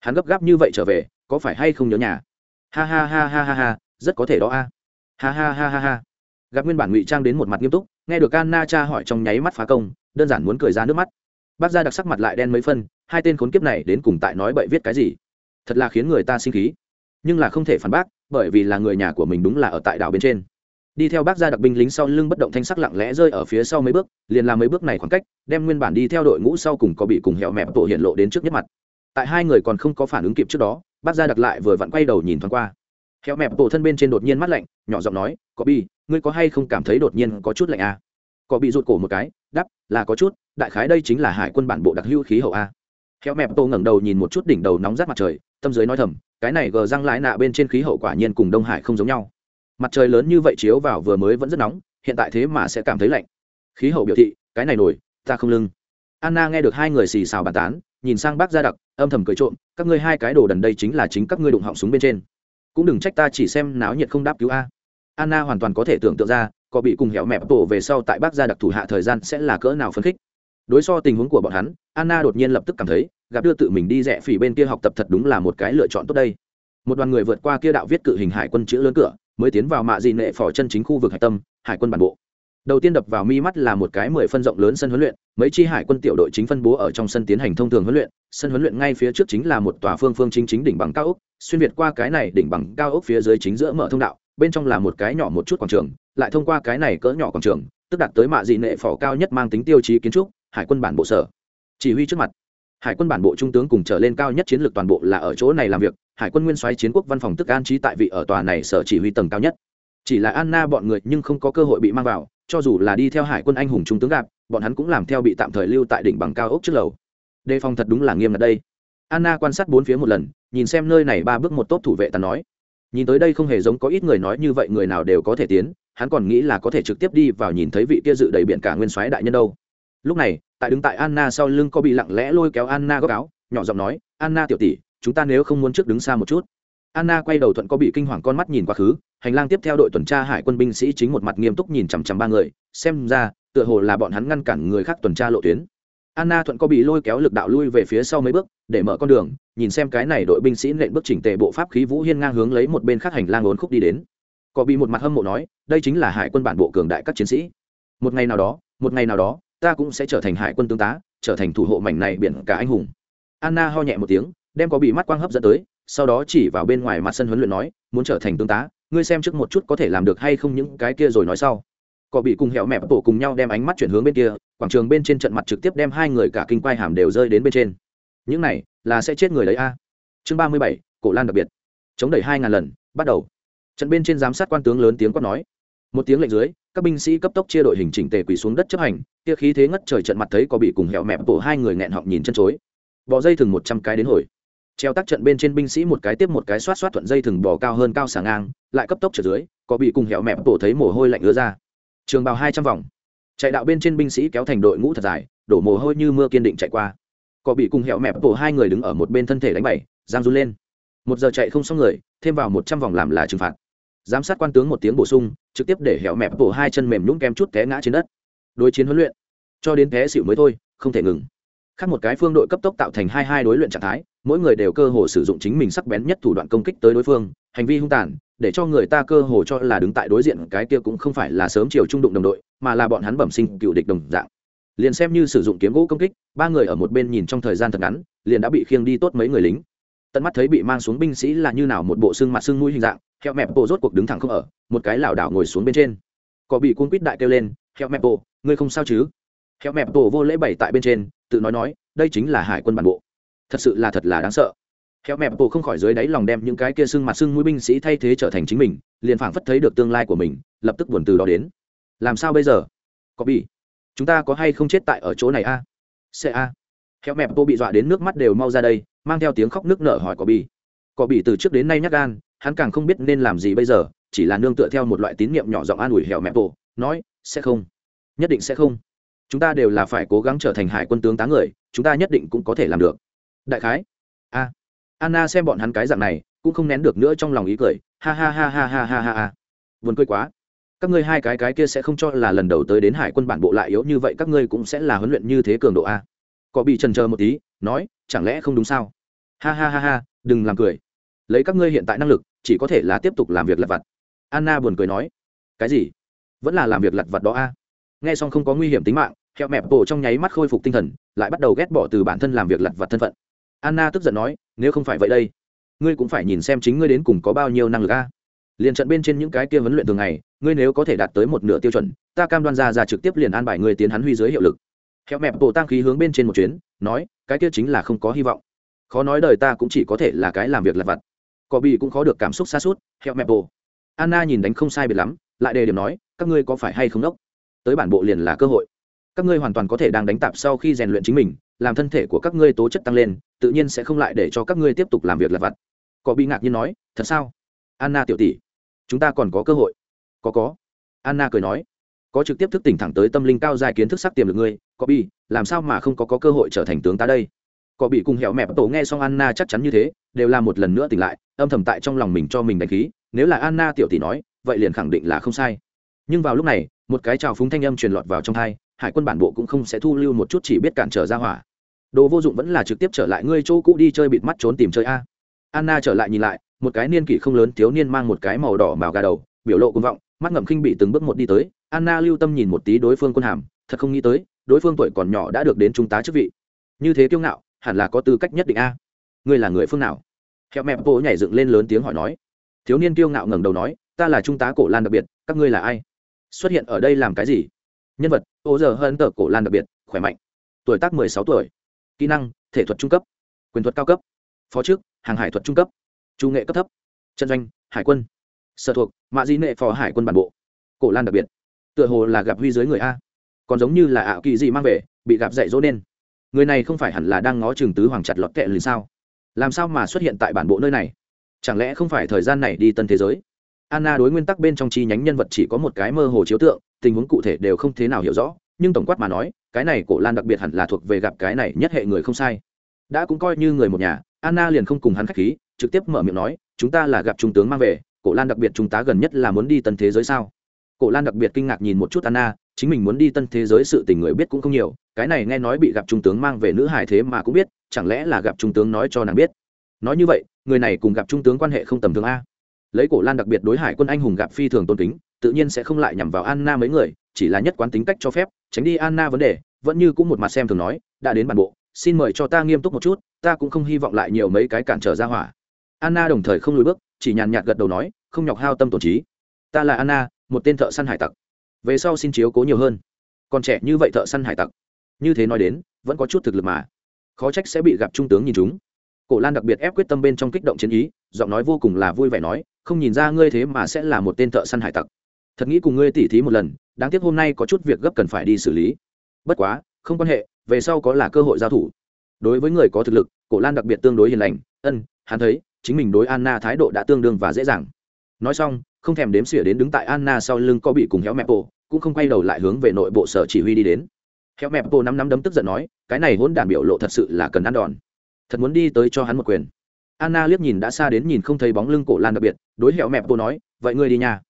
Hắn gấp gáp như vậy trở về, có phải hay không nhớ nhà? Ha ha ha ha ha ha, rất có thể đó a. Ha ha ha ha ha. Gặp nguyên bản ngụy trang đến một mặt nghiêm túc, nghe được anna cha hỏi trong nháy mắt phá công, đơn giản muốn cười ra nước mắt. Bác gia đặc sắc mặt lại đen mấy phân, hai tên khốn kiếp này đến cùng tại nói bậy viết cái gì? Thật là khiến người ta sinh khí. Nhưng là không thể phản bác, bởi vì là người nhà của mình đúng là ở tại đảo bên trên đi theo bác gia đặc binh lính sau lưng bất động thanh sắc lặng lẽ rơi ở phía sau mấy bước, liền làm mấy bước này khoảng cách, đem nguyên bản đi theo đội ngũ sau cùng có bị cùng hẹo mẹp tổ hiện lộ đến trước nhất mặt. Tại hai người còn không có phản ứng kịp trước đó, bác gia đặc lại vừa vặn quay đầu nhìn thoáng qua. Hẹo mẹp tổ thân bên trên đột nhiên mắt lạnh, nhỏ giọng nói có bi, ngươi có hay không cảm thấy đột nhiên có chút lạnh à? có bị rụt cổ một cái đắp là có chút, đại khái đây chính là hải quân bản bộ đặc hữu khí hậu a. Hẹo mẹp tổ ngẩng đầu nhìn một chút đỉnh đầu nóng rát mặt trời, tâm giới nói thầm, cái này gờ răng lái nạ bên trên khí hậu quả nhiên cùng đông hải không giống nhau mặt trời lớn như vậy chiếu vào vừa mới vẫn rất nóng, hiện tại thế mà sẽ cảm thấy lạnh. Khí hậu biểu thị, cái này nổi, ta không lưng. Anna nghe được hai người xì xào bàn tán, nhìn sang bác gia đặc, âm thầm cười trộm, các ngươi hai cái đồ đần đây chính là chính các ngươi đụng họng súng bên trên. Cũng đừng trách ta chỉ xem náo nhiệt không đáp cứu a. Anna hoàn toàn có thể tưởng tượng ra, có bị cùng hẻo mẹp tổ về sau tại bác gia đặc thủ hạ thời gian sẽ là cỡ nào phấn khích. Đối so tình huống của bọn hắn, anna đột nhiên lập tức cảm thấy, gặp đưa tự mình đi rẽ phỉ bên kia học tập thật đúng là một cái lựa chọn tốt đây. Một đoàn người vượt qua kia đạo viết cự hình hải quân chữ lớn cửa mới tiến vào mạ dị nệ phỏ chân chính khu vực hải tâm, hải quân bản bộ. Đầu tiên đập vào mi mắt là một cái mười phân rộng lớn sân huấn luyện, mấy chi hải quân tiểu đội chính phân bố ở trong sân tiến hành thông thường huấn luyện. Sân huấn luyện ngay phía trước chính là một tòa phương phương chính chính đỉnh bằng cao ốc, xuyên việt qua cái này đỉnh bằng cao ốc phía dưới chính giữa mở thông đạo, bên trong là một cái nhỏ một chút quảng trường, lại thông qua cái này cỡ nhỏ quảng trường, tức đạt tới mạ dị nệ phỏ cao nhất mang tính tiêu chí kiến trúc, hải quân bản bộ sở. Chỉ huy trước mặt hải quân bản bộ trung tướng cùng trở lên cao nhất chiến lược toàn bộ là ở chỗ này làm việc, hải quân nguyên soái chiến quốc văn phòng tức an trí tại vị ở tòa này sở chỉ huy tầng cao nhất. Chỉ là anna bọn người nhưng không có cơ hội bị mang vào, cho dù là đi theo hải quân anh hùng trung tướng gặp, bọn hắn cũng làm theo bị tạm thời lưu tại đỉnh bằng cao ốc trước lầu. Đề phòng thật đúng là nghiêm ngặt đây. Anna quan sát bốn phía một lần, nhìn xem nơi này ba bước một tốt thủ vệ ta nói. Nhìn tới đây không hề giống có ít người nói như vậy, người nào đều có thể tiến, hắn còn nghĩ là có thể trực tiếp đi vào nhìn thấy vị kia dự đầy biện cả nguyên soái đại nhân đâu. Lúc này tại đứng tại anna sau lưng có bị lặng lẽ lôi kéo anna góc áo, nhỏ giọng nói, anna tiểu tỷ, chúng ta nếu không muốn trước đứng xa một chút. Anna quay đầu thuận có bị kinh hoàng con mắt nhìn quá khứ, hành lang tiếp theo đội tuần tra hải quân binh sĩ chính một mặt nghiêm túc nhìn chằm chằm ba người, xem ra, tựa hồ là bọn hắn ngăn cản người khác tuần tra lộ tuyến. Anna thuận có bị lôi kéo lực đạo lui về phía sau mấy bước, để mở con đường, nhìn xem cái này đội binh sĩ lệnh bước chỉnh tề bộ pháp khí vũ hiên ngang hướng lấy một bên khác hành lang ốn khúc đi đến. Có bị một mặt hâm mộ nói, đây chính là hải quân bản bộ cường đại các chiến sĩ. Một ngày nào đó, một ngày nào đó ta cũng sẽ trở thành hải quân tướng tá, trở thành thủ hộ mảnh này biển cả anh hùng. Anna ho nhẹ một tiếng, đem có bị mắt quang hấp dẫn tới, sau đó chỉ vào bên ngoài mặt sân huấn luyện nói, muốn trở thành tướng tá, ngươi xem trước một chút có thể làm được hay không những cái kia rồi nói sau. Có bị cùng hẹo mẹ bổ cùng nhau đem ánh mắt chuyển hướng bên kia, quảng trường bên trên trận mặt trực tiếp đem hai người cả kinh quai hàm đều rơi đến bên trên. Những này là sẽ chết người đấy a. Chương ba mươi bảy, cổ lan đặc biệt. Chống đẩy hai ngàn lần, bắt đầu. Trận bên trên giám sát quan tướng lớn tiếng quát nói một tiếng lệnh dưới, các binh sĩ cấp tốc chia đội hình chỉnh tề quỳ xuống đất chấp hành, kia khí thế ngất trời trận mặt thấy có bị cùng hẹo mẹp bổ hai người nghẹn họng nhìn chân chối. Bỏ dây thừng một trăm cái đến hồi. Treo tác trận bên trên binh sĩ một cái tiếp một cái xoát xoát thuận dây thừng bò cao hơn cao sàng ngang, lại cấp tốc trở dưới, có bị cùng hẹo mẹp bổ thấy mồ hôi lạnh ứa ra. Trường bào hai trăm vòng. Chạy đạo bên trên binh sĩ kéo thành đội ngũ thật dài, đổ mồ hôi như mưa kiên định chạy qua. Có bị cùng hẹo mẹp bổ hai người đứng ở một bên thân thể đánh bảy giang run lên. Một giờ chạy không xong người, thêm vào một trăm vòng làm là trừng phạt giám sát quan tướng một tiếng bổ sung, trực tiếp để hẻo mẹp bổ hai chân mềm nhũng kem chút té ngã trên đất. Đối chiến huấn luyện, cho đến té xịu mới thôi, không thể ngừng. Khác một cái phương đội cấp tốc tạo thành hai hai đối luyện trạng thái, mỗi người đều cơ hồ sử dụng chính mình sắc bén nhất thủ đoạn công kích tới đối phương, hành vi hung tàn, để cho người ta cơ hồ cho là đứng tại đối diện, cái kia cũng không phải là sớm chiều trung đụng đồng đội, mà là bọn hắn bẩm sinh cựu địch đồng dạng. Liền xem như sử dụng kiếm gỗ công kích, ba người ở một bên nhìn trong thời gian thật ngắn, liền đã bị khiêng đi tốt mấy người lính. Tận mắt thấy bị mang xuống binh sĩ là như nào một bộ xương mặt xương mũi hình dạng hẹo mẹp bộ rốt cuộc đứng thẳng không ở, một cái lảo đảo ngồi xuống bên trên. Có bị cuốn quýt đại kêu lên, hẹo mẹp bộ, ngươi không sao chứ? Hẹo mẹp bộ vô lễ bày tại bên trên, tự nói nói, đây chính là hải quân bản bộ. Thật sự là thật là đáng sợ. Hẹo mẹp bộ không khỏi dưới đáy lòng đem những cái kia xương mặt xương mũi binh sĩ thay thế trở thành chính mình, liền phảng phất thấy được tương lai của mình, lập tức buồn từ đó đến. Làm sao bây giờ? Có bị? Chúng ta có hay không chết tại ở chỗ này a? Sẽ a. Heo mẹp bộ bị dọa đến nước mắt đều mau ra đây, mang theo tiếng khóc nước nở hỏi có bị. Có bị từ trước đến nay nhắc gan hắn càng không biết nên làm gì bây giờ, chỉ là nương tựa theo một loại tín nhiệm nhỏ giọng an ủi hẻo mẹ bộ nói, sẽ không. Nhất định sẽ không. Chúng ta đều là phải cố gắng trở thành hải quân tướng tá người, chúng ta nhất định cũng có thể làm được. Đại khái. A. Anna xem bọn hắn cái dạng này, cũng không nén được nữa trong lòng ý cười, ha ha ha ha ha ha ha ha. Buồn cười quá. Các ngươi hai cái cái kia sẽ không cho là lần đầu tới đến hải quân bản bộ lại yếu như vậy, các ngươi cũng sẽ là huấn luyện như thế cường độ a. Có bị trần chờ một tí, nói, chẳng lẽ không đúng sao? Ha ha ha ha, đừng làm cười lấy các ngươi hiện tại năng lực, chỉ có thể là tiếp tục làm việc lặt vặt. Anna buồn cười nói. Cái gì? Vẫn là làm việc lặt vặt đó a? Nghe xong không có nguy hiểm tính mạng heo mẹp bộ trong nháy mắt khôi phục tinh thần, lại bắt đầu ghét bỏ từ bản thân làm việc lặt vặt thân phận. Anna tức giận nói, nếu không phải vậy đây, ngươi cũng phải nhìn xem chính ngươi đến cùng có bao nhiêu năng lực a. Liền trận bên trên những cái kia vấn luyện thường ngày, ngươi nếu có thể đạt tới một nửa tiêu chuẩn, ta cam đoan ra ra trực tiếp liền an bài ngươi tiến hắn huy dưới hiệu lực. Heo mẹp bộ tăng khí hướng bên trên một chuyến, nói, cái kia chính là không có hy vọng. Khó nói đời ta cũng chỉ có thể là cái làm việc lặt vặt có bị cũng khó được cảm xúc xa suốt hẹo mẹp bồ. anna nhìn đánh không sai biệt lắm lại đề điểm nói các ngươi có phải hay không đốc? Tới bản bộ liền là cơ hội. Các ngươi hoàn toàn có thể đang đánh tạp sau khi rèn luyện chính mình làm thân thể của các ngươi tố chất tăng lên tự nhiên sẽ không lại để cho các ngươi tiếp tục làm việc lặt vặt. Có bị ngạc nhiên nói thật sao? Anna tiểu tỷ chúng ta còn có cơ hội. Có có. Anna cười nói có trực tiếp thức tỉnh thẳng tới tâm linh cao dài kiến thức sắc tiềm lực ngươi có bị làm sao mà không có, có cơ hội trở thành tướng ta đây? Có bị cùng hẻo mẹp tổ nghe xong anna chắc chắn như thế, đều là một lần nữa tỉnh lại, âm thầm tại trong lòng mình cho mình đánh khí, nếu là anna tiểu tỷ nói, vậy liền khẳng định là không sai. Nhưng vào lúc này, một cái trào phúng thanh âm truyền lọt vào trong thai, hải quân bản bộ cũng không sẽ thu lưu một chút chỉ biết cản trở ra hỏa. Đồ vô dụng vẫn là trực tiếp trở lại ngươi chỗ cũ đi chơi bịt mắt trốn tìm chơi a. Anna trở lại nhìn lại, một cái niên kỷ không lớn thiếu niên mang một cái màu đỏ màu gà đầu, biểu lộ công vọng, mắt ngậm khinh bị từng bước một đi tới. Anna lưu tâm nhìn một tí đối phương quân hàm, thật không nghĩ tới, đối phương tuổi còn nhỏ đã được đến trung tá chức vị. Như thế kiêu ngạo hẳn là có tư cách nhất định a. Ngươi là người phương nào? Hẹo mẹp bộ nhảy dựng lên lớn tiếng hỏi nói. Thiếu niên kiêu ngạo ngẩng đầu nói, ta là trung tá cổ lan đặc biệt, các ngươi là ai? Xuất hiện ở đây làm cái gì? Nhân vật, ô giờ hơn tờ cổ lan đặc biệt, khỏe mạnh. Tuổi tác mười sáu tuổi. Kỹ năng, thể thuật trung cấp. Quyền thuật cao cấp. Phó chức, hàng hải thuật trung cấp. Trung nghệ cấp thấp. Chân doanh, hải quân. Sở thuộc, mạ di nệ phò hải quân bản bộ. Cổ lan đặc biệt. Tựa hồ là gặp huy dưới người a. Còn giống như là ảo kỳ gì mang về, bị gặp dạy dỗ nên người này không phải hẳn là đang ngó chừng tứ hoàng chặt lọt kệ lì sao? Làm sao mà xuất hiện tại bản bộ nơi này? Chẳng lẽ không phải thời gian này đi tân thế giới? Anna đối nguyên tắc bên trong chi nhánh nhân vật chỉ có một cái mơ hồ chiếu tượng, tình huống cụ thể đều không thế nào hiểu rõ, nhưng tổng quát mà nói, cái này cổ lan đặc biệt hẳn là thuộc về gặp cái này nhất hệ người không sai. Đã cũng coi như người một nhà, anna liền không cùng hắn k h á c h khí, trực tiếp mở miệng nói, chúng ta là gặp trung tướng mang về, cổ lan đặc biệt chúng ta gần nhất là muốn đi tân thế giới sao? Cổ lan đặc biệt kinh ngạc nhìn một chút anna chính mình muốn đi tân thế giới sự tình người biết cũng không nhiều, cái này nghe nói bị gặp trung tướng mang về nữ hải thế mà cũng biết, chẳng lẽ là gặp trung tướng nói cho nàng biết? Nói như vậy, người này cùng gặp trung tướng quan hệ không tầm thường a. Lấy cổ lan đặc biệt đối hải quân anh hùng gặp phi thường tôn kính, tự nhiên sẽ không lại nhằm vào anna mấy người, chỉ là nhất quán tính cách cho phép, tránh đi anna vấn đề, vẫn như cũng một mặt xem thường nói, đã đến bản bộ, xin mời cho ta nghiêm túc một chút, ta cũng không hy vọng lại nhiều mấy cái cản trở ra hỏa. Anna đồng thời không lùi bước, chỉ nhàn nhạt gật đầu nói, không nhọc hao tâm tổn trí. Ta là anna, một tên thợ săn hải tặc về sau xin chiếu cố nhiều hơn. Còn trẻ như vậy thợ săn hải tặc. Như thế nói đến, vẫn có chút thực lực mà. Khó trách sẽ bị gặp trung tướng nhìn chúng. Cổ lan đặc biệt ép quyết tâm bên trong kích động chiến ý, giọng nói vô cùng là vui vẻ nói, không nhìn ra ngươi thế mà sẽ là một tên thợ săn hải tặc. Thật nghĩ cùng ngươi tỉ thí một lần, đáng tiếc hôm nay có chút việc gấp cần phải đi xử lý. Bất quá, không quan hệ, về sau có là cơ hội giao thủ. Đối với người có thực lực, cổ lan đặc biệt tương đối hiền lành, ân, hắn thấy, chính mình đối anna thái độ đã tương đương và dễ dàng. Nói xong không thèm đếm xỉa đến đứng tại anna sau lưng có bị cùng héo mẹ bộ cũng không quay đầu lại hướng về nội bộ sở chỉ huy đi đến. Héo mẹ bộ năm năm đấm tức giận nói, cái này hỗn đản biểu lộ thật sự là cần ăn đòn. Thật muốn đi tới cho hắn một quyền. Anna liếc nhìn đã xa đến nhìn không thấy bóng lưng cổ lan đặc biệt, đối héo mẹ bộ nói, vậy ngươi đi nhà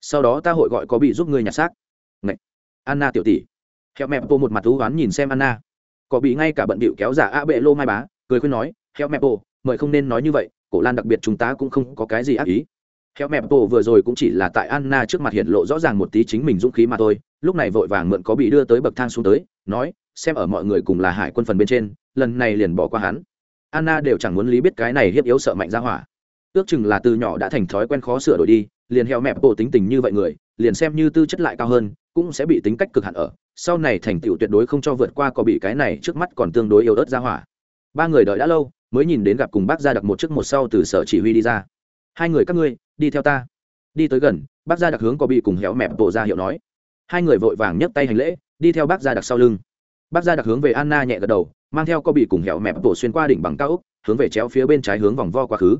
sau đó ta hội gọi có bị giúp ngươi nhặt xác. Ngậy! anna tiểu tỷ. Héo mẹ bộ một mặt thú oán nhìn xem anna. Có bị ngay cả bận bịu kéo giả a bệ lô mai bá, cười khuyên nói, héo mẹ bộ mời không nên nói như vậy, cổ lan đặc biệt chúng ta cũng không có cái gì ác ý. Khéo mẹ bộ vừa rồi cũng chỉ là tại anna trước mặt hiện lộ rõ ràng một tí chính mình dũng khí mà thôi, lúc này vội vàng mượn có bị đưa tới bậc thang xuống tới, nói, xem ở mọi người cùng là hải quân phần bên trên, lần này liền bỏ qua hắn. Anna đều chẳng muốn lý biết cái này hiếp yếu sợ mạnh ra hỏa. Ước chừng là từ nhỏ đã thành thói quen khó sửa đổi đi, liền heo mẹ bộ tính tình như vậy người, liền xem như tư chất lại cao hơn, cũng sẽ bị tính cách cực hạn ở. Sau này thành tựu tuyệt đối không cho vượt qua có bị cái này trước mắt còn tương đối yếu ớt ra hỏa. Ba người đợi đã lâu, mới nhìn đến gặp cùng bác gia đặc một trước một sau từ sở chỉ huy đi ra. Hai người các ngươi đi theo ta. Đi tới gần, bác gia đặc hướng có bị cùng héo mẹp bộ ra hiệu nói. Hai người vội vàng nhấc tay hành lễ, đi theo bác gia đặc sau lưng. Bác gia đặc hướng về anna nhẹ gật đầu, mang theo có bị cùng hẻo mẹp bộ xuyên qua đỉnh bằng cao ốc, hướng về chéo phía bên trái hướng vòng vo quá khứ.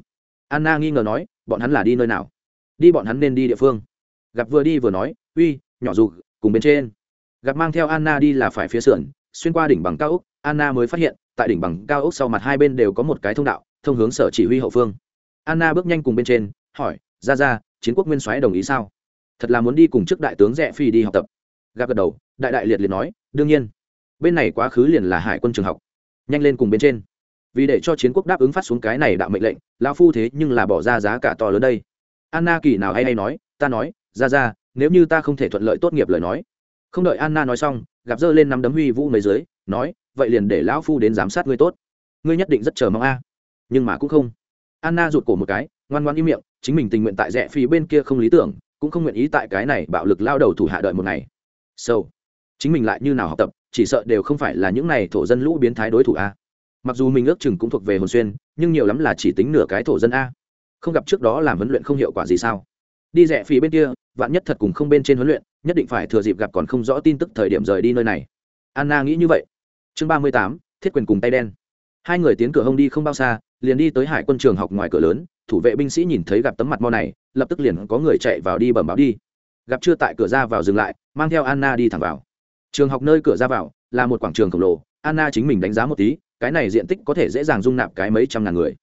Anna nghi ngờ nói, bọn hắn là đi nơi nào? Đi bọn hắn nên đi địa phương. Gặp vừa đi vừa nói, uy, nhỏ dù, cùng bên trên. Gặp mang theo anna đi là phải phía sườn, xuyên qua đỉnh bằng cao ốc, anna mới phát hiện, tại đỉnh bằng cao ốc sau mặt hai bên đều có một cái thông đạo, thông hướng sở chỉ huy hậu phương. Anna bước nhanh cùng bên trên, hỏi ra ra, chiến quốc nguyên soái đồng ý sao? Thật là muốn đi cùng trước đại tướng rẽ phi đi học tập. Gặp gật đầu, đại đại liệt liệt nói, đương nhiên. Bên này quá khứ liền là hải quân trường học. Nhanh lên cùng bên trên. Vì để cho chiến quốc đáp ứng phát xuống cái này đạo mệnh lệnh lao phu thế nhưng là bỏ ra giá cả to lớn đây. Anna kỳ nào hay hay nói, ta nói, ra ra, nếu như ta không thể thuận lợi tốt nghiệp lời nói. Không đợi anna nói xong, gặp dơ lên nắm đấm huy vũ mấy dưới, nói, vậy liền để lão phu đến giám sát ngươi tốt. Ngươi nhất định rất chờ mong a. Nhưng mà cũng không. Anna rụt cổ một cái, ngoan ngoan im miệng chính mình tình nguyện tại rẽ phí bên kia không lý tưởng, cũng không nguyện ý tại cái này bạo lực lao đầu thủ hạ đợi một ngày. Sâu chính mình lại như nào học tập, chỉ sợ đều không phải là những này thổ dân lũ biến thái đối thủ a. Mặc dù mình ước chừng cũng thuộc về hồn xuyên, nhưng nhiều lắm là chỉ tính nửa cái thổ dân a. Không gặp trước đó làm huấn luyện không hiệu quả gì sao? Đi rẻ phí bên kia, vạn nhất thật cùng không bên trên huấn luyện, nhất định phải thừa dịp gặp còn không rõ tin tức thời điểm rời đi nơi này. Anna nghĩ như vậy. Chương ba mươi tám, thiết quyền cùng tay đen. Hai người tiến cửa hông đi không bao xa, liền đi tới hải quân trường học ngoài cửa lớn thủ vệ binh sĩ nhìn thấy gặp tấm mặt mo này, lập tức liền có người chạy vào đi bẩm báo đi. Gặp chưa tại cửa ra vào dừng lại, mang theo anna đi thẳng vào. Trường học nơi cửa ra vào là một quảng trường khổng lồ, anna chính mình đánh giá một tí, cái này diện tích có thể dễ dàng dung nạp cái mấy trăm ngàn người.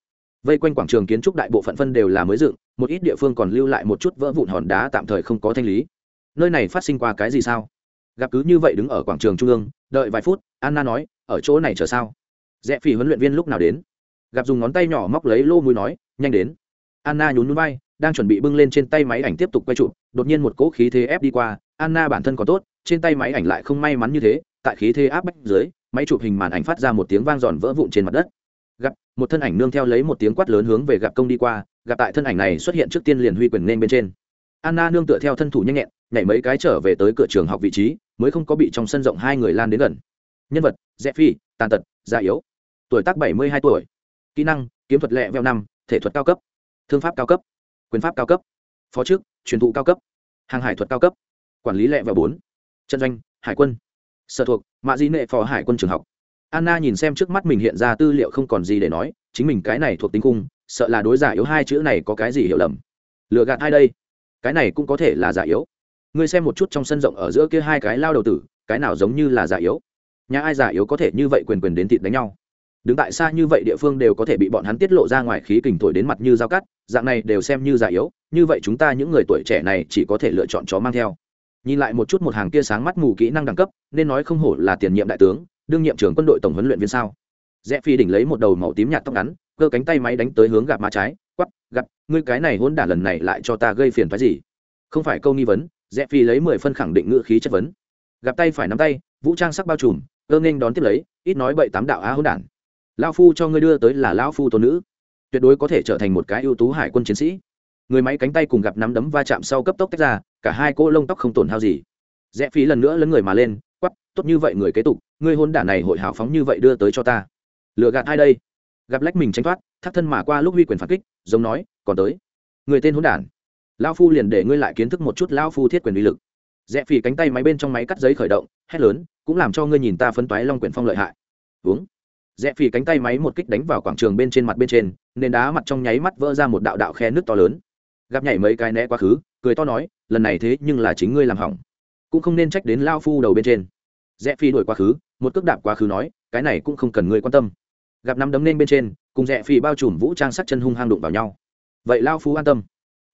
Vây quanh quảng trường kiến trúc đại bộ phận phân đều là mới dựng, một ít địa phương còn lưu lại một chút vỡ vụn hòn đá tạm thời không có thanh lý. Nơi này phát sinh qua cái gì sao? Gặp cứ như vậy đứng ở quảng trường trung ương, đợi vài phút, anna nói, ở chỗ này chờ sao? Rẽ phi huấn luyện viên lúc nào đến? Gặp dùng ngón tay nhỏ móc lấy lô mũi nói nhanh đến. Anna nhún núi bay đang chuẩn bị bưng lên trên tay máy ảnh tiếp tục quay chụp, đột nhiên một cỗ khí thế ép đi qua, anna bản thân có tốt, trên tay máy ảnh lại không may mắn như thế, tại khí thế áp bách dưới, máy chụp hình màn ảnh phát ra một tiếng vang giòn vỡ vụn trên mặt đất. Gặp, một thân ảnh nương theo lấy một tiếng quát lớn hướng về gặp công đi qua, gặp tại thân ảnh này xuất hiện trước tiên liền huy quyền nên bên trên. Anna nương tựa theo thân thủ nhanh nhẹn, nhảy mấy cái trở về tới cửa trường học vị trí, mới không có bị trong sân rộng hai người lan đến gần. Nhân vật dễ phi tàn tật, già yếu. Tuổi tác bảy mươi hai tuổi. Kỹ năng, kiếm thuật lẹ veo năm thể thuật cao cấp, thương pháp cao cấp, quyền pháp cao cấp, phó chức truyền thụ cao cấp, hàng hải thuật cao cấp, quản lý lệ và bốn, trận doanh, hải quân, sở thuộc, mạ di nệ phò hải quân trường học. Anna nhìn xem trước mắt mình hiện ra tư liệu không còn gì để nói, chính mình cái này thuộc tính cung, sợ là đối giả yếu hai chữ này có cái gì hiểu lầm. Lựa gạt hai đây? Cái này cũng có thể là giả yếu. Ngươi xem một chút trong sân rộng ở giữa kia hai cái lao đầu tử, cái nào giống như là giả yếu? Nhà ai giả yếu có thể như vậy quyền quyền đến thịt đánh nhau? Đứng tại xa như vậy địa phương đều có thể bị bọn hắn tiết lộ ra ngoài khí kình thổi đến mặt như dao cắt, dạng này đều xem như giả yếu, như vậy chúng ta những người tuổi trẻ này chỉ có thể lựa chọn chó mang theo. Nhìn lại một chút một hàng kia sáng mắt mù kỹ năng đẳng cấp, nên nói không hổ là tiền nhiệm đại tướng, đương nhiệm trưởng quân đội tổng huấn luyện viên sao? Rẽ phi đỉnh lấy một đầu màu tím nhạt tóc ngắn, cơ cánh tay máy đánh tới hướng gạt má trái, quắp gặp ngươi cái này hôn đả lần này lại cho ta gây phiền phái gì? Không phải câu nghi vấn rẽ phi lấy mười phân khẳng định ngữ khí chất vấn. Gặp tay phải nắm tay, vũ trang sắc bao trùm, cơ nghênh đón tiếp lấy, ít nói bậy tám đạo á hôn đản lao phu cho ngươi đưa tới là lão phu tôn nữ. Tuyệt đối có thể trở thành một cái ưu tú hải quân chiến sĩ. Người máy cánh tay cùng gặp nắm đấm va chạm sau cấp tốc tách ra, cả hai cỗ lông tóc không tổn hao gì. Rẽ phí lần nữa lấn người mà lên, quắp, tốt như vậy người kế tục, ngươi hôn đả này hội hào phóng như vậy đưa tới cho ta. Lựa gạt hai đây? Gặp lách mình tránh thoát, thắt thân mà qua lúc huy quyền phản kích, giống nói, còn tới. Người tên hôn đản. Lao phu liền để ngươi lại kiến thức một chút lao phu thiết quyền uy lực. Rẽ phỉ cánh tay máy bên trong máy cắt giấy khởi động, hét lớn, cũng làm cho ngươi nhìn ta phấn toái long quyền phong lợi hại. Uống rẽ phỉ cánh tay máy một kích đánh vào quảng trường bên trên mặt bên trên, nền đá mặt trong nháy mắt vỡ ra một đạo đạo khe nước to lớn. Gặp nhảy mấy cái né quá khứ, cười to nói, lần này thế nhưng là chính ngươi làm hỏng. Cũng không nên trách đến lao phu đầu bên trên. Rẽ phi đuổi quá khứ, một cước đạp quá khứ nói, cái này cũng không cần ngươi quan tâm. Gặp năm đấm nên bên trên, cùng rẽ phì bao trùm vũ trang sắc chân hung hăng đụng vào nhau. Vậy lao phu an tâm.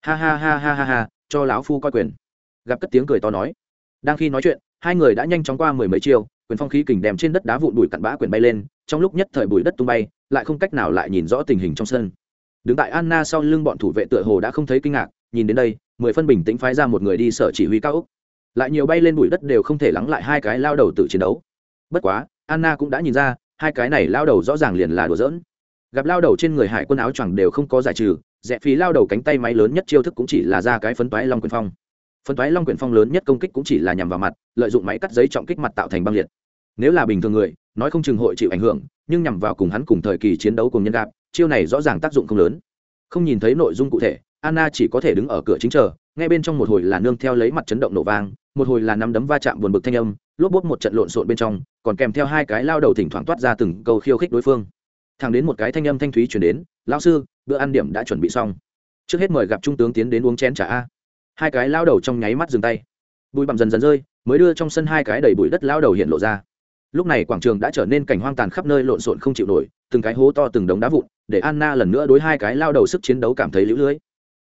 Ha ha ha ha ha ha, cho lão phu coi quyền. Gặp cất tiếng cười to nói. Đang khi nói chuyện, hai người đã nhanh chóng qua mười mấy chiều quyền phong khí kình đem trên đất đá vụn bụi cặn bã quyền bay lên, trong lúc nhất thời bụi đất tung bay, lại không cách nào lại nhìn rõ tình hình trong sân. Đứng tại anna sau lưng bọn thủ vệ tựa hồ đã không thấy kinh ngạc, nhìn đến đây, mười phân bình tĩnh phái ra một người đi sở chỉ huy cao úc lại nhiều bay lên bụi đất đều không thể lắng lại hai cái lao đầu tự chiến đấu. Bất quá, anna cũng đã nhìn ra, hai cái này lao đầu rõ ràng liền là đùa giỡn. Gặp lao đầu trên người hải quân áo choàng đều không có giải trừ, rẽ phí lao đầu cánh tay máy lớn nhất chiêu thức cũng chỉ là ra cái phấn toái long quyền phong. Phấn toái long quyền phong lớn nhất công kích cũng chỉ là nhằm vào mặt, lợi dụng máy cắt giấy trọng kích mặt tạo thành băng liệt nếu là bình thường người, nói không chừng hội chịu ảnh hưởng, nhưng nhằm vào cùng hắn cùng thời kỳ chiến đấu cùng nhân gạp chiêu này rõ ràng tác dụng không lớn. Không nhìn thấy nội dung cụ thể, anna chỉ có thể đứng ở cửa chính chờ, ngay bên trong một hồi là nương theo lấy mặt chấn động nổ vang, một hồi là nắm đấm va chạm buồn bực thanh âm, lốp bốt một trận lộn xộn bên trong, còn kèm theo hai cái lao đầu thỉnh thoảng toát ra từng câu khiêu khích đối phương. Thẳng đến một cái thanh âm thanh thúy chuyển đến lao sư, bữa ăn điểm đã chuẩn bị xong. Trước hết mời gặp trung tướng tiến đến uống chén trà a. Hai cái lao đầu trong nháy mắt dừng tay. Bụi bặm dần dần rơi, mới đưa trong sân hai cái đầy bụi đất lao đầu hiện lộ ra lúc này quảng trường đã trở nên cảnh hoang tàn khắp nơi lộn xộn không chịu nổi, từng cái hố to từng đống đá vụn, để anna lần nữa đối hai cái lao đầu sức chiến đấu cảm thấy lũ lưới.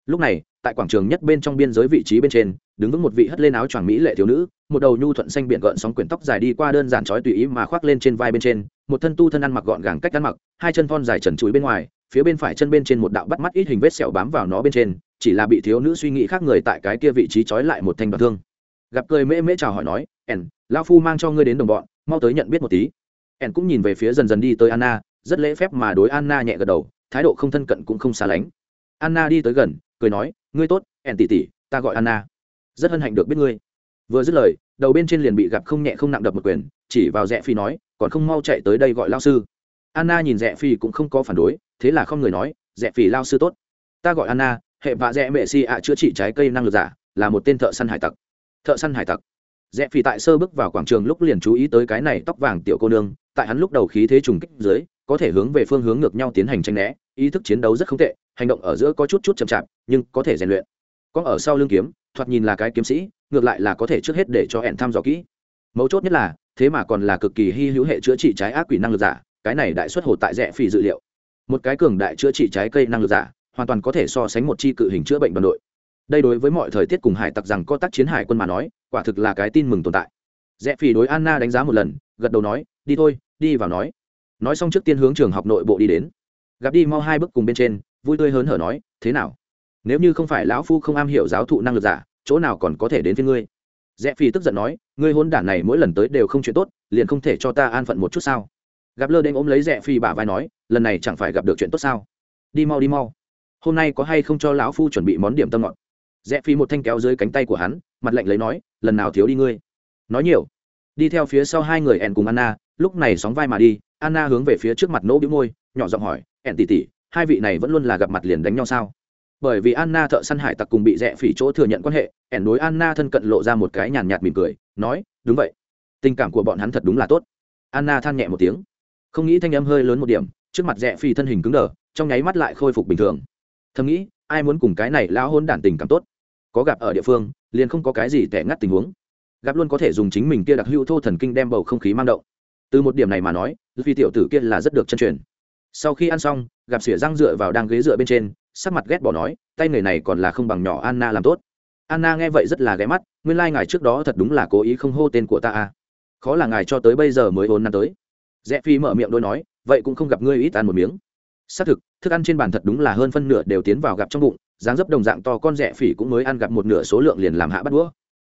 Lúc này, tại quảng trường nhất bên trong biên giới vị trí bên trên, đứng vững một vị hất lên áo choàng mỹ lệ thiếu nữ, một đầu nhu thuận xanh biển gợn sóng quyển tóc dài đi qua đơn giản trói tùy ý mà khoác lên trên vai bên trên, một thân tu thân ăn mặc gọn gàng cách ăn mặc, hai chân thon dài trần chuối bên ngoài, phía bên phải chân bên trên một đạo bắt mắt ít hình vết sẹo bám vào nó bên trên, chỉ là bị thiếu nữ suy nghĩ khác người tại cái kia vị trí trói lại một thanh đoạn thương. Gặp cười mễ mễ chào hỏi nói, ẻn lao phu mang cho ngươi đến đồng bọn mau tới nhận biết một tí. Ẻn cũng nhìn về phía dần dần đi tới anna, rất lễ phép mà đối anna nhẹ gật đầu, thái độ không thân cận cũng không xa lánh. Anna đi tới gần, cười nói, ngươi tốt ẻn tỉ tỉ ta gọi anna. Rất hân hạnh được biết ngươi. Vừa dứt lời, đầu bên trên liền bị gặp không nhẹ không nặng đập một quyền, chỉ vào rẽ phi nói, còn không mau chạy tới đây gọi lao sư. Anna nhìn rẽ phi cũng không có phản đối, thế là không người nói, rẽ phi lao sư tốt. Ta gọi anna, hệ vạ rẽ mẹ si ạ chữa trị trái cây năng lực giả, là một tên thợ săn hải tặc. Thợ săn hải tặc rẽ phi tại sơ bước vào quảng trường lúc liền chú ý tới cái này tóc vàng tiểu cô nương, tại hắn lúc đầu khí thế trùng kích dưới, có thể hướng về phương hướng ngược nhau tiến hành tranh né, ý thức chiến đấu rất không tệ, hành động ở giữa có chút chút chậm chạp, nhưng có thể rèn luyện. Có ở sau lưng kiếm, thoạt nhìn là cái kiếm sĩ, ngược lại là có thể trước hết để cho hẹn thăm dò kỹ. Mấu chốt nhất là, thế mà còn là cực kỳ hy hữu hệ chữa trị trái ác quỷ năng lực giả, cái này đại xuất hồ tại rẽ phỉ dự liệu. Một cái cường đại chữa trị trái cây năng lực giả, hoàn toàn có thể so sánh một chi cự hình chữa bệnh đoàn đội. Đây đối với mọi thời tiết cùng hải tặc rằng có tác chiến hải quân mà nói quả thực là cái tin mừng tồn tại. Rẽ phì đối anna đánh giá một lần, gật đầu nói, đi thôi, đi vào nói. Nói xong trước tiên hướng trường học nội bộ đi đến. Gặp đi mau hai bước cùng bên trên, vui tươi hớn hở nói, thế nào? Nếu như không phải lão phu không am hiểu giáo thụ năng lực giả, chỗ nào còn có thể đến với ngươi? Rẽ phi tức giận nói, ngươi hôn đản này mỗi lần tới đều không chuyện tốt, liền không thể cho ta an phận một chút sao? Gặp lơ đen ôm lấy rẽ phi bả vai nói, lần này chẳng phải gặp được chuyện tốt sao? Đi mau đi mau. Hôm nay có hay không cho lão phu chuẩn bị món điểm tâm ngọt? Rẽ phi một thanh kéo dưới cánh tay của hắn mặt lạnh lấy nói, lần nào thiếu đi ngươi? Nói nhiều. Đi theo phía sau hai người ẻn cùng anna, lúc này sóng vai mà đi, anna hướng về phía trước mặt nỗ bĩu môi, nhỏ giọng hỏi ẻn tỉ tỉ hai vị này vẫn luôn là gặp mặt liền đánh nhau sao? Bởi vì anna thợ săn hải tặc cùng bị rẽ phỉ chỗ thừa nhận quan hệ ẻn đối anna thân cận lộ ra một cái nhàn nhạt mỉm cười, nói, đúng vậy. Tình cảm của bọn hắn thật đúng là tốt. Anna than nhẹ một tiếng. Không nghĩ thanh âm hơi lớn một điểm, trước mặt rẽ phỉ thân hình cứng đờ, trong nháy mắt lại khôi phục bình thường. Thầm nghĩ, ai muốn cùng cái này lão hôn đản tình cảm tốt? Có gặp ở địa phương, liền không có cái gì tẻ ngắt tình huống. Gặp luôn có thể dùng chính mình kia đặc hữu thô thần kinh đem bầu không khí mang động. Từ một điểm này mà nói vì tiểu tử kia là rất được chân truyền. Sau khi ăn xong, gặp xỉa răng dựa vào đang ghế dựa bên trên, sắc mặt ghét bỏ nói, tay người này còn là không bằng nhỏ anna làm tốt. Anna nghe vậy rất là ghé mắt, nguyên lai、like、ngài trước đó thật đúng là cố ý không hô tên của ta à. khó là ngài cho tới bây giờ mới ốn năm tới. Rẽ phi mở miệng đôi nói, vậy cũng không gặp ngươi ít ăn một miếng. Xác thực, thức ăn trên bàn thật đúng là hơn phân nửa đều tiến vào gặp trong bụng dáng dấp đồng dạng to con rẻ phỉ cũng mới ăn gặp một nửa số lượng liền làm hạ bắt đũa.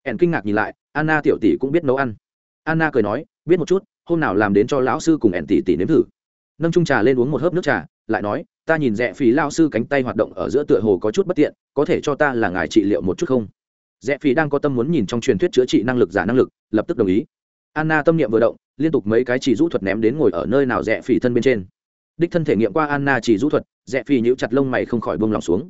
Ẻn kinh ngạc nhìn lại, anna tiểu tỷ cũng biết nấu ăn. Anna cười nói, biết một chút, hôm nào làm đến cho lão sư cùng ẻn tỷ tỷ nếm thử. Nâng trung trà lên uống một hớp nước trà, lại nói, ta nhìn rẽ phí lao sư cánh tay hoạt động ở giữa tựa hồ có chút bất tiện, có thể cho ta là ngài trị liệu một chút không? Rẽ phí đang có tâm muốn nhìn trong truyền thuyết chữa trị năng lực giả năng lực, lập tức đồng ý. Anna tâm niệm vừa động, liên tục mấy cái chỉ rũ thuật ném đến ngồi ở nơi nào rẽ phí thân bên trên. Đích thân thể nghiệm qua anna chỉ rũ thuật rẽ phí nhíu chặt lông mày không khỏi bông lòng xuống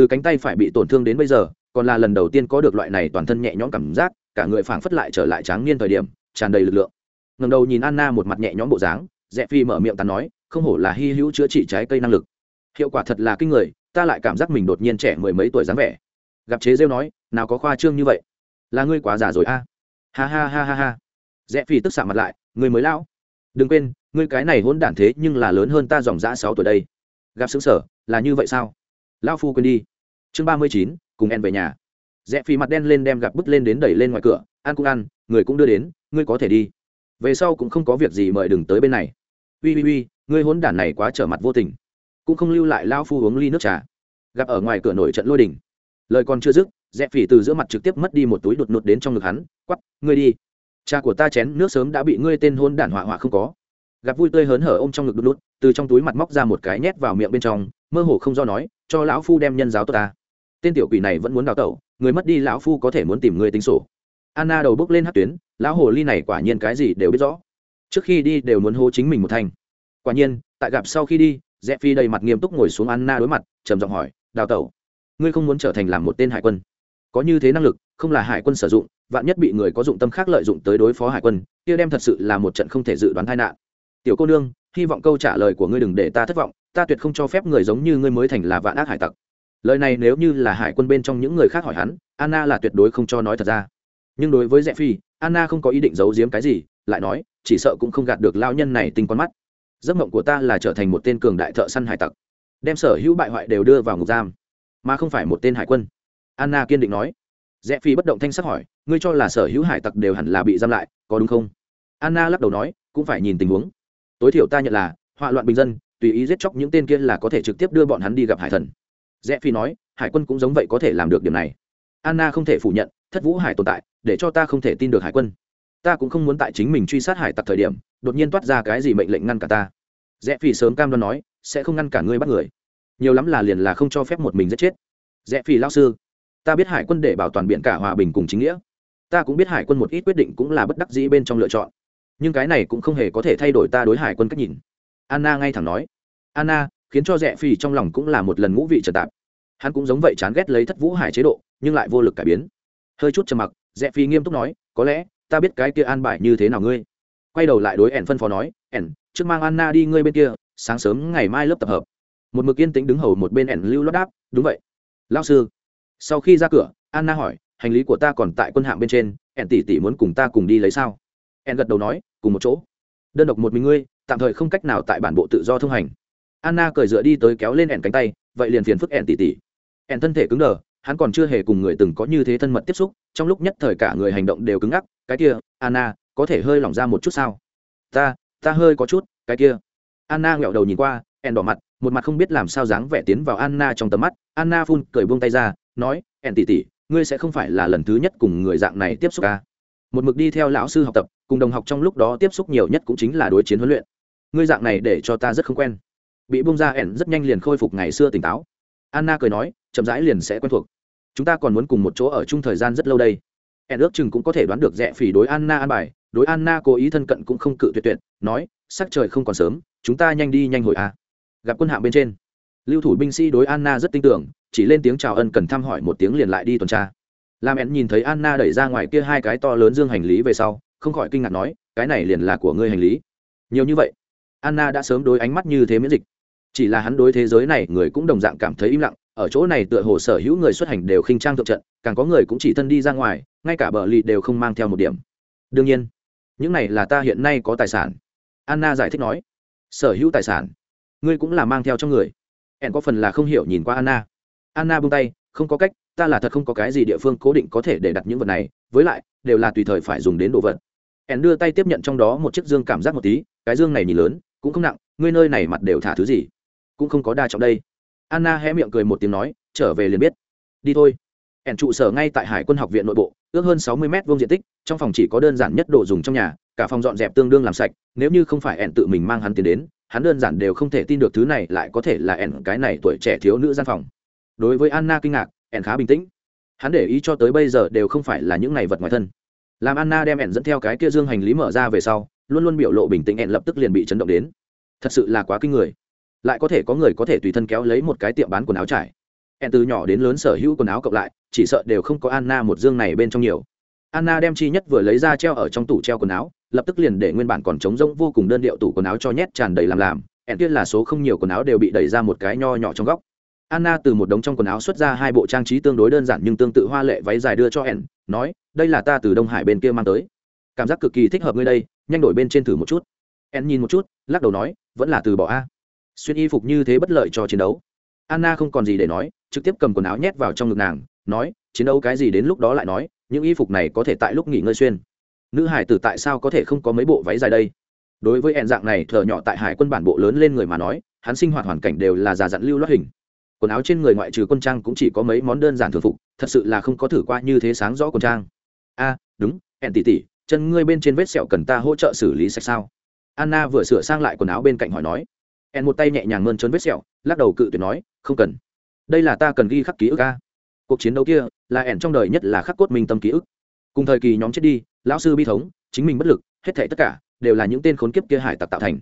từ cánh tay phải bị tổn thương đến bây giờ còn là lần đầu tiên có được loại này toàn thân nhẹ nhõm cảm giác cả người phảng phất lại trở lại tráng niên thời điểm tràn đầy lực lượng. Ngầm đầu nhìn anna một mặt nhẹ nhõm bộ dáng rẽ phi mở miệng tán nói không hổ là hy hữu chữa trị trái cây năng lực. Hiệu quả thật là kinh người ta lại cảm giác mình đột nhiên trẻ mười mấy tuổi dáng vẻ. Gặp chế rêu nói nào có khoa trương như vậy? Là ngươi quá già rồi a. Ha ha ha ha ha. Rẽ phi tức xạ mặt lại người mới lão, đừng quên ngươi cái này hôn đản thế nhưng là lớn hơn ta dòng dã sáu tuổi đây. Gặp xứng sở là như vậy sao? Lao phu quên đi chương ba mươi chín, cùng en về nhà. Rẽ phi mặt đen lên đem gặp bứt lên đến đẩy lên ngoài cửa, ăn cũng ăn, người cũng đưa đến, ngươi có thể đi. Về sau cũng không có việc gì mời đừng tới bên này. Ui ui ui ngươi hốn đản này quá trở mặt vô tình. Cũng không lưu lại lao phu uống ly nước trà. Gặp ở ngoài cửa nổi trận lôi đình. Lời còn chưa dứt, rẽ phỉ từ giữa mặt trực tiếp mất đi một túi đột nụt đến trong ngực hắn, quắp, ngươi đi. Cha của ta chén nước sớm đã bị ngươi tên hôn đản hỏa hỏa không có. Gặp vui tươi hớn hở ôm trong ngực đột nút từ trong túi mặt móc ra một cái nhét vào miệng bên trong, mơ hồ không do nói, cho lão phu đem nhân giáo tốt ta tên tiểu quỷ này vẫn muốn đào tẩu, người mất đi lão phu có thể muốn tìm người tính sổ. Anna đầu bước lên hát tuyến, lão hồ ly này quả nhiên cái gì đều biết rõ. Trước khi đi đều muốn hô chính mình một thành quả nhiên, tại gặp sau khi đi rẽ phi đầy mặt nghiêm túc ngồi xuống anna đối mặt, trầm giọng hỏi, đào tẩu, ngươi không muốn trở thành làm một tên hải quân? Có như thế năng lực, không là hải quân sử dụng, vạn nhất bị người có dụng tâm khác lợi dụng tới đối phó hải quân, kia đem thật sự là một trận không thể dự đoán tai nạn. Tiểu cô nương, hy vọng câu trả lời của ngươi đừng để ta thất vọng, ta tuyệt không cho phép người giống như ngươi mới thành là vạn ác hải tặc lời này nếu như là hải quân bên trong những người khác hỏi hắn, anna là tuyệt đối không cho nói thật ra. Nhưng đối với rẽ phi anna không có ý định giấu giếm cái gì, lại nói, chỉ sợ cũng không gạt được lao nhân này tinh con mắt. Giấc mộng của ta là trở thành một tên cường đại thợ săn hải tặc, đem sở hữu bại hoại đều đưa vào ngục giam, mà không phải một tên hải quân. Anna kiên định nói. Rẽ phi bất động thanh sắc hỏi, ngươi cho là sở hữu hải tặc đều hẳn là bị giam lại, có đúng không? Anna lắc đầu nói, cũng phải nhìn tình huống. Tối thiểu ta nhận là, họa loạn bình dân, tùy ý giết chóc những tên kia là có thể trực tiếp đưa bọn hắn đi gặp hải thần rẽ phi nói, hải quân cũng giống vậy có thể làm được điểm này. Anna không thể phủ nhận, thất vũ hải tồn tại, để cho ta không thể tin được hải quân. Ta cũng không muốn tại chính mình truy sát hải tặc thời điểm, đột nhiên toát ra cái gì mệnh lệnh ngăn cả ta. Rẽ phi sớm cam đoan nói, sẽ không ngăn cả ngươi bắt người. Nhiều lắm là liền là không cho phép một mình giết chết. Rẽ phi lao sư, ta biết hải quân để bảo toàn biển cả hòa bình cùng chính nghĩa. Ta cũng biết hải quân một ít quyết định cũng là bất đắc dĩ bên trong lựa chọn. Nhưng cái này cũng không hề có thể thay đổi ta đối hải quân cách nhìn. Anna ngay thẳng nói, anna khiến cho rẽ phi trong lòng cũng là một lần ngũ vị trần tạp. Hắn cũng giống vậy chán ghét lấy thất vũ hải chế độ, nhưng lại vô lực cải biến. Hơi chút trầm mặc, rẽ phi nghiêm túc nói, có lẽ ta biết cái kia an bài như thế nào ngươi. Quay đầu lại đối ẻn phân phó nói, ẻn, trước mang anna đi ngươi bên kia, sáng sớm ngày mai lớp tập hợp. Một mực yên tĩnh đứng hầu một bên ẻn lưu lót đáp, đúng vậy. Lao sư. Sau khi ra cửa, anna hỏi, hành lý của ta còn tại quân hạng bên trên, ẻn tỉ tỉ muốn cùng ta cùng đi lấy sao? Ẻn gật đầu nói, cùng một chỗ. Đơn độc một mình ngươi, tạm thời không cách nào tại bản bộ tự do thông hành anna cởi dựa đi tới kéo lên ẻn cánh tay vậy liền phiền phức ẻn tỉ tỉ. ẻn thân thể cứng đờ hắn còn chưa hề cùng người từng có như thế thân mật tiếp xúc trong lúc nhất thời cả người hành động đều cứng ngắc cái kia anna có thể hơi lỏng ra một chút sao? Ta ta hơi có chút cái kia. Anna nghẹo đầu nhìn qua ẻn đỏ mặt một mặt không biết làm sao dáng vẻ tiến vào anna trong tầm mắt. Anna phun cởi buông tay ra nói ẻn tỉ tỉ, ngươi sẽ không phải là lần thứ nhất cùng người dạng này tiếp xúc à? một mực đi theo lão sư học tập cùng đồng học trong lúc đó tiếp xúc nhiều nhất cũng chính là đối chiến huấn luyện. Ngươi dạng này để cho ta rất không quen bị bung ra ẻn rất nhanh liền khôi phục ngày xưa tỉnh táo. Anna cười nói, chậm rãi liền sẽ quen thuộc. Chúng ta còn muốn cùng một chỗ ở chung thời gian rất lâu đây. Ẻn ước chừng cũng có thể đoán được rẽ phỉ đối anna an bài, đối anna cố ý thân cận cũng không cự tuyệt tuyệt, nói, sắc trời không còn sớm, chúng ta nhanh đi nhanh hồi a à. gặp quân hạng bên trên, lưu thủ binh sĩ đối anna rất tin tưởng, chỉ lên tiếng chào ân cần thăm hỏi một tiếng liền lại đi tuần tra. Làm ẻn nhìn thấy anna đẩy ra ngoài kia hai cái to lớn dương hành lý về sau, không khỏi kinh ngạc nói, cái này liền là của ngươi hành lý. Nhiều như vậy, anna đã sớm đối ánh mắt như thế miễn dịch chỉ là hắn đối thế giới này, người cũng đồng dạng cảm thấy im lặng. Ở chỗ này tựa hồ sở hữu người xuất hành đều khinh trang thượng trận, càng có người cũng chỉ thân đi ra ngoài, ngay cả bờ lì đều không mang theo một điểm. Đương nhiên, những này là ta hiện nay có tài sản. Anna giải thích nói, sở hữu tài sản, ngươi cũng là mang theo trong người. Hẹn có phần là không hiểu nhìn qua anna. Anna buông tay, không có cách, ta là thật không có cái gì địa phương cố định có thể để đặt những vật này, với lại, đều là tùy thời phải dùng đến đồ vật. Hẹn đưa tay tiếp nhận trong đó một chiếc dương cảm giác một tí, cái dương này nhìn lớn, cũng không nặng, ngươi nơi này mặt đều thả thứ gì cũng không có đa trọng đây. Anna hé miệng cười một tiếng nói, trở về liền biết. Đi thôi. Ẻn trụ sở ngay tại hải quân học viện nội bộ, ước hơn sáu mươi m vuông diện tích, trong phòng chỉ có đơn giản nhất đồ dùng trong nhà, cả phòng dọn dẹp tương đương làm sạch, nếu như không phải ẻn tự mình mang hắn tiền đến, hắn đơn giản đều không thể tin được thứ này lại có thể là ẻn cái này tuổi trẻ thiếu nữ gian phòng. Đối với anna kinh ngạc, ẻn khá bình tĩnh. Hắn để ý cho tới bây giờ đều không phải là những này vật ngoài thân. Làm anna đem ẻn dẫn theo cái kia dương hành lý mở ra về sau, luôn luôn biểu lộ bình tĩnh ẻn lập tức liền bị chấn động đến. Thật sự là quá kinh người lại có thể có người có thể tùy thân kéo lấy một cái tiệm bán quần áo trải. Hẹn từ nhỏ đến lớn sở hữu quần áo cộng lại, chỉ sợ đều không có anna một dương này bên trong nhiều. Anna đem chi nhất vừa lấy ra treo ở trong tủ treo quần áo, lập tức liền để nguyên bản còn trống rỗng vô cùng đơn điệu tủ quần áo cho nhét tràn đầy làm làm, hẹn kia là số không nhiều quần áo đều bị đẩy ra một cái nho nhỏ trong góc. Anna từ một đống trong quần áo xuất ra hai bộ trang trí tương đối đơn giản nhưng tương tự hoa lệ váy dài đưa cho hẹn, nói, đây là ta từ đông hải bên kia mang tới. Cảm giác cực kỳ thích hợp ngươi đây, nhanh đổi bên trên thử một chút. Hẹn nhìn một chút, lắc đầu nói, vẫn là từ bỏ a xuyên y phục như thế bất lợi cho chiến đấu. Anna không còn gì để nói, trực tiếp cầm quần áo nhét vào trong ngực nàng, nói, chiến đấu cái gì đến lúc đó lại nói, những y phục này có thể tại lúc nghỉ ngơi xuyên. Nữ hải tử tại sao có thể không có mấy bộ váy dài đây? Đối với hẹn dạng này thợ nhỏ tại hải quân bản bộ lớn lên người mà nói, hắn sinh hoạt hoàn cảnh đều là già dặn lưu loát hình. Quần áo trên người ngoại trừ quân trang cũng chỉ có mấy món đơn giản thường phục, thật sự là không có thử qua như thế sáng rõ quân trang. A, đúng hẹn tỉ tỉ chân ngươi bên trên vết sẹo cần ta hỗ trợ xử lý sạch sao? Anna vừa sửa sang lại quần áo bên cạnh hỏi nói en một tay nhẹ nhàng mơn trớn vết sẹo, lắc đầu cự tuyệt nói, không cần. Đây là ta cần ghi khắc ký ức a. Cuộc chiến đấu kia là ẻn trong đời nhất là khắc cốt minh tâm ký ức. Cùng thời kỳ nhóm chết đi, lão sư bi thống, chính mình bất lực, hết thảy tất cả đều là những tên khốn kiếp kia hải tặc tạo thành.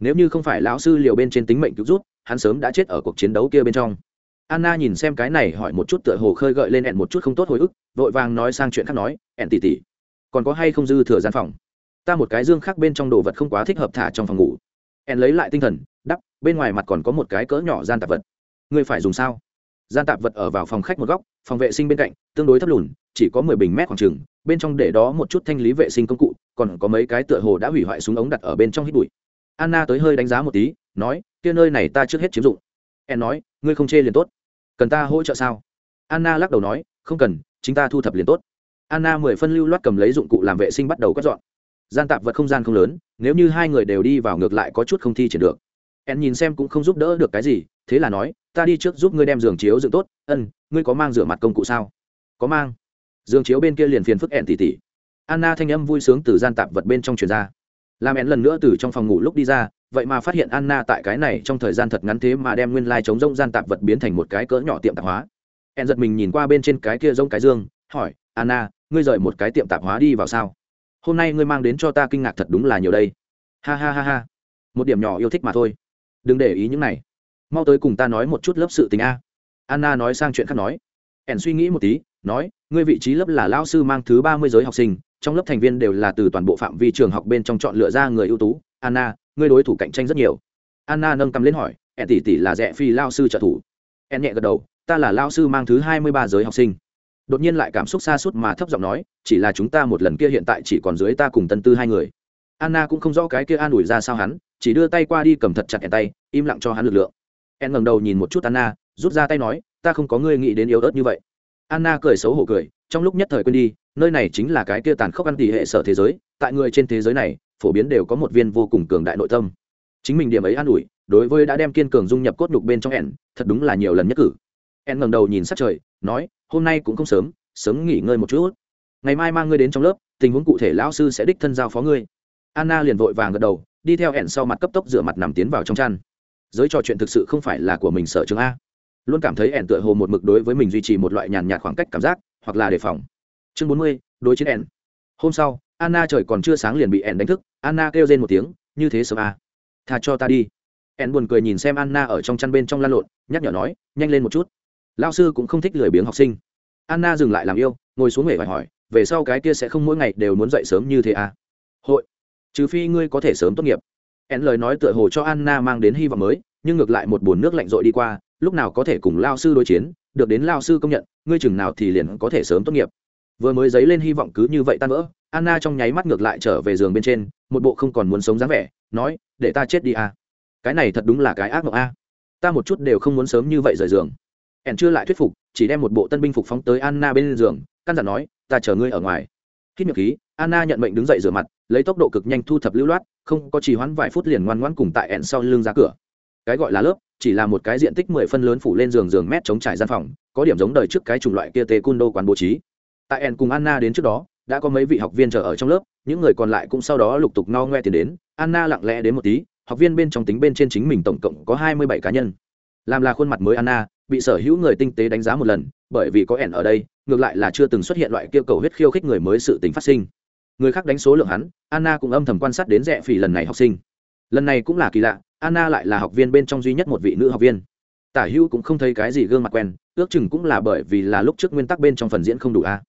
Nếu như không phải lão sư liều bên trên tính mệnh cứu rút hắn sớm đã chết ở cuộc chiến đấu kia bên trong. Anna nhìn xem cái này hỏi một chút tựa hồ khơi gợi lên ẹn một chút không tốt hồi ức, vội vàng nói sang chuyện khác nói ẹn tỉ tỉ còn có hay không dư thừa gian phòng? Ta một cái dương khác bên trong đồ vật không quá thích hợp thả trong phòng ngủ en lấy lại tinh thần, đắp, bên ngoài mặt còn có một cái cỡ nhỏ gian tạp vật. Ngươi phải dùng sao? Gian tạp vật ở vào phòng khách một góc, phòng vệ sinh bên cạnh, tương đối thấp lùn, chỉ có mười bình mét khoảng trừng bên trong để đó một chút thanh lý vệ sinh công cụ, còn có mấy cái tựa hồ đã hủy hoại súng ống đặt ở bên trong hít bụi. Anna tới hơi đánh giá một tí, nói, kia nơi này ta trước hết chiếm dụng. En nói, ngươi không chê liền tốt. Cần ta hỗ trợ sao? Anna lắc đầu nói, không cần, chính ta thu thập liền tốt. Anna mười phân lưu loát cầm lấy dụng cụ làm vệ sinh bắt đầu quét dọn gian tạp vật không gian không lớn, nếu như hai người đều đi vào ngược lại có chút không thi triển được. Em nhìn xem cũng không giúp đỡ được cái gì, thế là nói, ta đi trước giúp ngươi đem giường chiếu dựng tốt. Ân, ngươi có mang rửa mặt công cụ sao? Có mang. Giường chiếu bên kia liền phiền phức ẹn tỉ tỉ. Anna thanh âm vui sướng từ gian tạp vật bên trong truyền ra. Làm ẹn lần nữa từ trong phòng ngủ lúc đi ra, vậy mà phát hiện anna tại cái này trong thời gian thật ngắn thế mà đem nguyên lai、like、chống rông gian tạp vật biến thành một cái cỡ nhỏ tiệm tạp hóa. Ẹn giật mình nhìn qua bên trên cái kia rông cái dương, hỏi, anna, ngươi rời một cái tiệm tạp hóa đi vào sao? Hôm nay ngươi mang đến cho ta kinh ngạc thật đúng là nhiều đây. Ha ha ha ha. Một điểm nhỏ yêu thích mà thôi. Đừng để ý những này. Mau tới cùng ta nói một chút lớp sự tình a. Anna nói sang chuyện khác nói. Ẻn suy nghĩ một tí, nói, ngươi vị trí lớp là lao sư mang thứ ba mươi giới học sinh, trong lớp thành viên đều là từ toàn bộ phạm vi trường học bên trong chọn lựa ra người ưu tú. Anna, ngươi đối thủ cạnh tranh rất nhiều. Anna nâng cầm lên hỏi, ẻn tỷ tỷ là rẽ phi lao sư trợ thủ? Ẻn nhẹ gật đầu, ta là lao sư mang thứ hai mươi ba giới học sinh đột nhiên lại cảm xúc xa suốt mà thấp giọng nói, chỉ là chúng ta một lần kia hiện tại chỉ còn dưới ta cùng tân tư hai người. Anna cũng không rõ cái kia an ủi ra sao hắn, chỉ đưa tay qua đi cầm thật chặt hẹn tay, im lặng cho hắn lực lượng. Em ngẩng đầu nhìn một chút anna, rút ra tay nói, ta không có ngươi nghĩ đến yếu ớt như vậy. Anna cười xấu hổ cười, trong lúc nhất thời quên đi, nơi này chính là cái kia tàn khốc ăn tỷ hệ sở thế giới, tại người trên thế giới này, phổ biến đều có một viên vô cùng cường đại nội tâm. Chính mình điểm ấy an ủi, đối với đã đem kiên cường dung nhập cốt nhục bên trong ẻn, thật đúng là nhiều lần nhất cử. Ẻn ngẩng đầu nhìn sát trời, nói hôm nay cũng không sớm sớm nghỉ ngơi một chút. Ngày mai mang ngươi đến trong lớp, tình huống cụ thể lão sư sẽ đích thân giao phó ngươi. Anna liền vội vàng gật đầu, đi theo ẻn sau mặt cấp tốc rửa mặt nằm tiến vào trong chăn. Giới trò chuyện thực sự không phải là của mình sở trường a. Luôn cảm thấy ẻn tựa hồ một mực đối với mình duy trì một loại nhàn nhạt khoảng cách cảm giác, hoặc là đề phòng. Chương bốn mươi, đối chiến ẻn. Hôm sau, anna trời còn chưa sáng liền bị ẻn đánh thức, anna kêu lên một tiếng, như thế sớm a. Thà cho ta đi. Ẻn buồn cười nhìn xem anna ở trong chăn bên trong lan lộn, nhắc nhở nói, nhanh lên một chút lao sư cũng không thích lười biếng học sinh. Anna dừng lại làm yêu, ngồi xuống nghề và hỏi, về sau cái kia sẽ không mỗi ngày đều muốn dậy sớm như thế à? Hội, trừ phi ngươi có thể sớm tốt nghiệp. Ẻn lời nói tựa hồ cho anna mang đến hy vọng mới, nhưng ngược lại một bồn nước lạnh rội đi qua, lúc nào có thể cùng lao sư đối chiến, được đến lao sư công nhận, ngươi chừng nào thì liền có thể sớm tốt nghiệp. Vừa mới dấy lên hy vọng cứ như vậy tan vỡ, anna trong nháy mắt ngược lại trở về giường bên trên, một bộ không còn muốn sống dáng vẻ, nói, để ta chết đi à. cái này thật đúng là cái ác mộng a. Ta một chút đều không muốn sớm như vậy rời giường ẻn chưa lại thuyết phục, chỉ đem một bộ tân binh phục phóng tới anna bên giường, căn dặn nói, ta chờ ngươi ở ngoài. Khi miệng khí, anna nhận mệnh đứng dậy rửa mặt, lấy tốc độ cực nhanh thu thập lưu loát, không có trì hoãn vài phút liền ngoan ngoãn cùng tại ẻn sau lưng ra cửa. Cái gọi là lớp, chỉ là một cái diện tích mười phân lớn phủ lên giường giường mét chống trải gian phòng, có điểm giống đời trước cái chủng loại kia tê cun đô quán bố trí. Tại ẻn cùng anna đến trước đó, đã có mấy vị học viên chờ ở trong lớp, những người còn lại cũng sau đó lục tục no ngoe tiền đến, anna lặng lẽ đến một tí, học viên bên trong tính bên trên chính mình tổng cộng có hai mươi bảy cá nhân. Làm là khuôn mặt mới anna bị sở hữu người tinh tế đánh giá một lần, bởi vì có ẻn ở đây, ngược lại là chưa từng xuất hiện loại kêu cầu huyết khiêu khích người mới sự tính phát sinh. Người khác đánh số lượng hắn, anna cũng âm thầm quan sát đến rẽ phỉ lần này học sinh. Lần này cũng là kỳ lạ, anna lại là học viên bên trong duy nhất một vị nữ học viên. Tả hữu cũng không thấy cái gì gương mặt quen, ước chừng cũng là bởi vì là lúc trước nguyên tắc bên trong phần diễn không đủ a.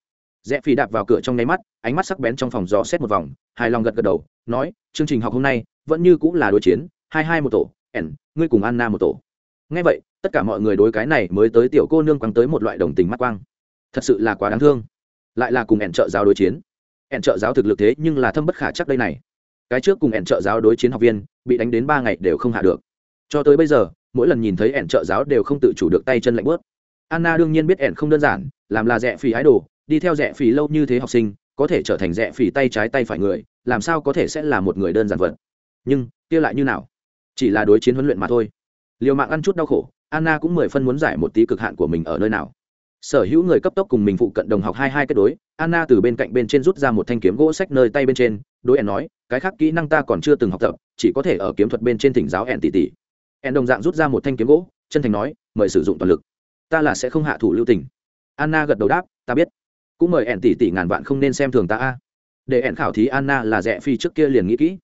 Rẽ phỉ đạp vào cửa trong nháy mắt, ánh mắt sắc bén trong phòng gió xét một vòng, hài lòng gật gật đầu, nói, chương trình học hôm nay vẫn như cũng là đối chiến, hai hai một tổ, ẻn, ngươi cùng anna một tổ. Ngay vậy tất cả mọi người đối cái này mới tới tiểu cô nương quăng tới một loại đồng tình mắt quang. Thật sự là quá đáng thương. Lại là cùng ẻn trợ giáo đối chiến. ẻn trợ giáo thực lực thế nhưng là thâm bất khả chắc đây này. Cái trước cùng ẻn trợ giáo đối chiến học viên, bị đánh đến ba ngày đều không hạ được. Cho tới bây giờ, mỗi lần nhìn thấy ẻn trợ giáo đều không tự chủ được tay chân lạnh bớt anna đương nhiên biết ẻn không đơn giản, làm là rẻ phì ái đồ đi theo rẻ phì lâu như thế học sinh, có thể trở thành rẻ phì tay trái tay phải người, làm sao có thể sẽ là một người đơn giản vật. Nhưng, kia lại như nào? Chỉ là đối chiến huấn luyện mà thôi. Liều mạng ăn chút đau khổ anna cũng mười phân muốn giải một tí cực hạn của mình ở nơi nào. Sở hữu người cấp tốc cùng mình phụ cận đồng học hai hai kết đối, anna từ bên cạnh bên trên rút ra một thanh kiếm gỗ sách nơi tay bên trên, đối ẻn nói, cái khác kỹ năng ta còn chưa từng học tập, chỉ có thể ở kiếm thuật bên trên thỉnh giáo ẻn tỷ tỷ. Ẻn đồng dạng rút ra một thanh kiếm gỗ, chân thành nói, mời sử dụng toàn lực. Ta là sẽ không hạ thủ lưu tình. Anna gật đầu đáp, ta biết. Cũng mời ẻn tỷ tỷ ngàn vạn không nên xem thường ta a. Để ẻn khảo thí anna là rẻ phi trước kia liền nghĩ kỹ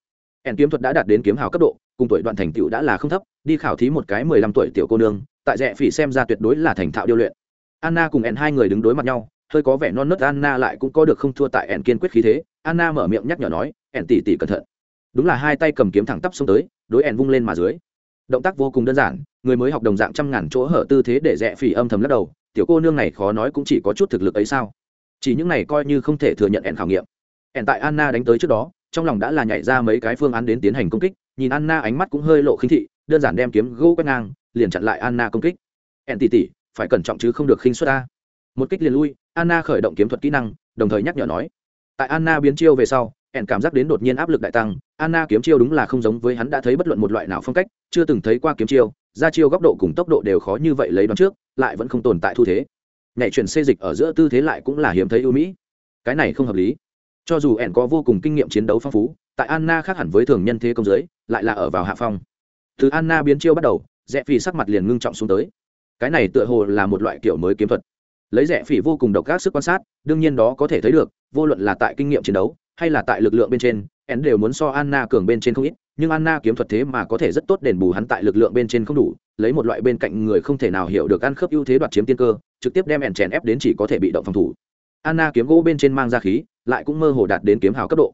ẻn kiếm thuật đã đạt đến kiếm hào cấp độ, cùng tuổi đoạn thành tựu đã là không thấp, đi khảo thí một cái mười lăm tuổi tiểu cô nương, tại rẽ phỉ xem ra tuyệt đối là thành thạo điêu luyện. Anna cùng ẻn hai người đứng đối mặt nhau, hơi có vẻ non nớt, anna lại cũng có được không thua tại ẻn kiên quyết khí thế. Anna mở miệng nhắc nhở nói, ẻn tỉ tỉ cẩn thận. Đúng là hai tay cầm kiếm thẳng tắp xông tới, đối ẻn vung lên mà dưới. Động tác vô cùng đơn giản, người mới học đồng dạng trăm ngàn chỗ hở tư thế để rẽ phỉ âm thầm lắc đầu, tiểu cô nương này khó nói cũng chỉ có chút thực lực ấy sao? Chỉ những này coi như không thể thừa nhận ẻn khảo nghiệm. Ẻn tại anna đánh tới trước đó trong lòng đã là nhảy ra mấy cái phương án đến tiến hành công kích, nhìn anna ánh mắt cũng hơi lộ khinh thị, đơn giản đem kiếm gỗ quét ngang, liền chặn lại anna công kích. Ẹn tỉ tỉ phải cẩn trọng chứ không được khinh xuất ta. Một kích liền lui, anna khởi động kiếm thuật kỹ năng, đồng thời nhắc nhở nói. Tại anna biến chiêu về sau, ẹn cảm giác đến đột nhiên áp lực đại tăng, anna kiếm chiêu đúng là không giống với hắn đã thấy bất luận một loại nào phong cách, chưa từng thấy qua kiếm chiêu, ra chiêu góc độ cùng tốc độ đều khó như vậy lấy đón trước, lại vẫn không tồn tại thu thế. Nhảy chuyển xê dịch ở giữa tư thế lại cũng là hiếm thấy ưu mỹ. Cái này không hợp lý cho dù ẻn có vô cùng kinh nghiệm chiến đấu phong phú, tại anna khác hẳn với thường nhân thế công giới, lại là ở vào hạ phong. Từ anna biến chiêu bắt đầu, rẽ phi sắc mặt liền ngưng trọng xuống tới. Cái này tựa hồ là một loại kiểu mới kiếm thuật. Lấy rẻ phỉ vô cùng độc ác sức quan sát, đương nhiên đó có thể thấy được, vô luận là tại kinh nghiệm chiến đấu, hay là tại lực lượng bên trên, ẻn đều muốn so anna cường bên trên không ít, nhưng anna kiếm thuật thế mà có thể rất tốt đền bù hắn tại lực lượng bên trên không đủ, lấy một loại bên cạnh người không thể nào hiểu được ăn khớp ưu thế đoạt chiếm tiên cơ, trực tiếp đem ẻn chèn ép đến chỉ có thể bị động phòng thủ. Anna kiếm gỗ bên trên mang ra khí lại cũng mơ hồ đạt đến kiếm hào cấp độ.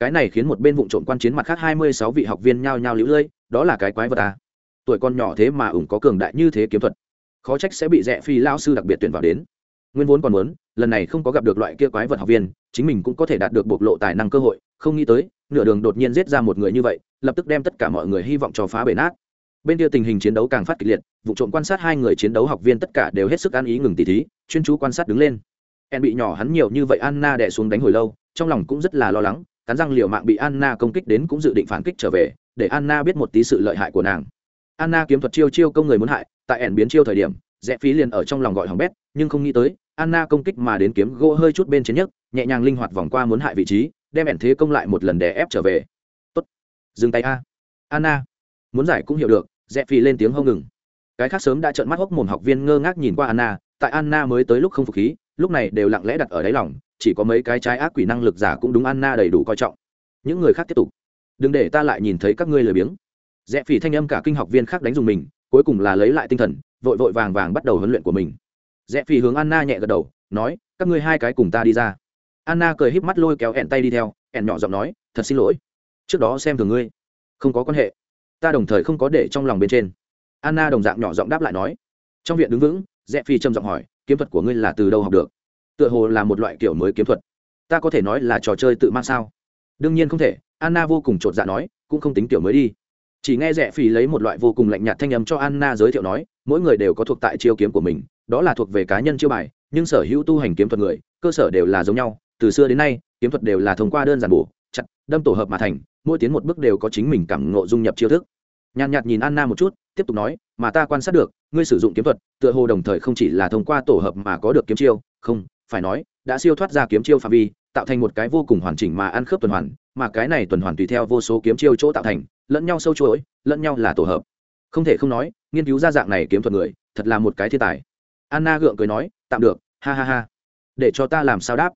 Cái này khiến một bên vụ trộm quan chiến mặt khác hai mươi sáu vị học viên nhao nhao lũ lưỡi đó là cái quái vật à. tuổi con nhỏ thế mà ủng có cường đại như thế kiếm thuật, khó trách sẽ bị rẽ phi lao sư đặc biệt tuyển vào đến. Nguyên vốn còn muốn, lần này không có gặp được loại kia quái vật học viên, chính mình cũng có thể đạt được bộc lộ tài năng cơ hội, không nghĩ tới, nửa đường đột nhiên giết ra một người như vậy, lập tức đem tất cả mọi người hy vọng cho phá bể nát. Bên kia tình hình chiến đấu càng phát kịch liệt vụ trộm quan sát hai người chiến đấu học viên tất cả đều hết sức an ý ngừng tỉ thí, chuyên chú quan sát đứng lên en bị nhỏ hắn nhiều như vậy anna đẻ xuống đánh hồi lâu, trong lòng cũng rất là lo lắng, cắn răng liều mạng bị anna công kích đến cũng dự định phản kích trở về, để anna biết một tí sự lợi hại của nàng. Anna kiếm thuật chiêu chiêu công người muốn hại, tại ẻn biến chiêu thời điểm, rẽ phí liền ở trong lòng gọi hỏng bét, nhưng không nghĩ tới, anna công kích mà đến kiếm gỗ hơi chút bên trên nhất nhẹ nhàng linh hoạt vòng qua muốn hại vị trí, đem ẻn thế công lại một lần để ép trở về. Tốt. Dừng tay a. Anna. Muốn giải cũng hiểu được, rẽ phí lên tiếng hông ngừng. Cái khác sớm đã trợn mắt hốc mồm học viên ngơ ngác nhìn qua anna, tại anna mới tới lúc không phục khí lúc này đều lặng lẽ đặt ở đáy lòng, chỉ có mấy cái trái ác quỷ năng lực giả cũng đúng anna đầy đủ coi trọng. Những người khác tiếp tục. Đừng để ta lại nhìn thấy các ngươi lười biếng. Rẽ phỉ thanh âm cả kinh học viên khác đánh dùng mình, cuối cùng là lấy lại tinh thần, vội vội vàng vàng bắt đầu huấn luyện của mình. Rẽ phỉ hướng anna nhẹ gật đầu, nói, các ngươi hai cái cùng ta đi ra. Anna cười híp mắt lôi kéo ẹn tay đi theo, ẹn nhỏ giọng nói, thật xin lỗi. Trước đó xem thường ngươi. Không có quan hệ. Ta đồng thời không có để trong lòng bên trên. Anna đồng dạng nhỏ giọng đáp lại nói. Trong viện đứng vững rẽ phi trầm giọng hỏi, kiếm thuật của ngươi là từ đâu học được? Tựa hồ là một loại kiểu mới kiếm thuật. Ta có thể nói là trò chơi tự mang sao? Đương nhiên không thể. Anna vô cùng chột dạ nói, cũng không tính kiểu mới đi. Chỉ nghe rẽ phi lấy một loại vô cùng lạnh nhạt thanh âm cho anna giới thiệu nói, mỗi người đều có thuộc tại chiêu kiếm của mình, đó là thuộc về cá nhân chiêu bài, nhưng sở hữu tu hành kiếm thuật người, cơ sở đều là giống nhau. Từ xưa đến nay, kiếm thuật đều là thông qua đơn giản bổ, chặt, đâm tổ hợp mà thành, mỗi tiến một bước đều có chính mình cảm ngộ dung nhập chiêu thức nhàn nhạt nhìn anna một chút, tiếp tục nói, mà ta quan sát được, ngươi sử dụng kiếm thuật, tựa hồ đồng thời không chỉ là thông qua tổ hợp mà có được kiếm chiêu. Không, phải nói, đã siêu thoát ra kiếm chiêu phạm vi, tạo thành một cái vô cùng hoàn chỉnh mà ăn khớp tuần hoàn, mà cái này tuần hoàn tùy theo vô số kiếm chiêu chỗ tạo thành, lẫn nhau sâu chuỗi, lẫn nhau là tổ hợp. Không thể không nói, nghiên cứu ra dạng này kiếm thuật người, thật là một cái thiên tài. Anna gượng cười nói, tạm được, ha ha ha. Để cho ta làm sao đáp?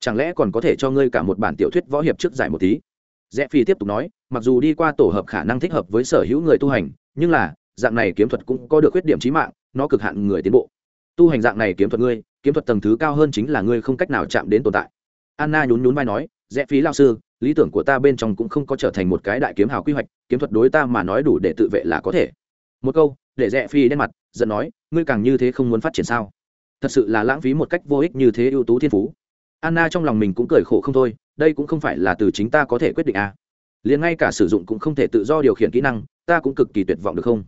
Chẳng lẽ còn có thể cho ngươi cả một bản tiểu thuyết võ hiệp trước giải một tí? Rẽ phi tiếp tục nói, mặc dù đi qua tổ hợp khả năng thích hợp với sở hữu người tu hành, nhưng là, dạng này kiếm thuật cũng có được khuyết điểm trí mạng, nó cực hạn người tiến bộ. Tu hành dạng này kiếm thuật ngươi, kiếm thuật tầng thứ cao hơn chính là ngươi không cách nào chạm đến tồn tại. Anna nhún nhún vai nói, rẽ phí lao sư, lý tưởng của ta bên trong cũng không có trở thành một cái đại kiếm hào quy hoạch, kiếm thuật đối ta mà nói đủ để tự vệ là có thể. Một câu, để rẽ phi đen mặt, giận nói, ngươi càng như thế không muốn phát triển sao? Thật sự là lãng phí một cách vô ích như thế ưu tú thiên phú anna trong lòng mình cũng cười khổ không thôi, đây cũng không phải là từ chính ta có thể quyết định à. liền ngay cả sử dụng cũng không thể tự do điều khiển kỹ năng, ta cũng cực kỳ tuyệt vọng được không?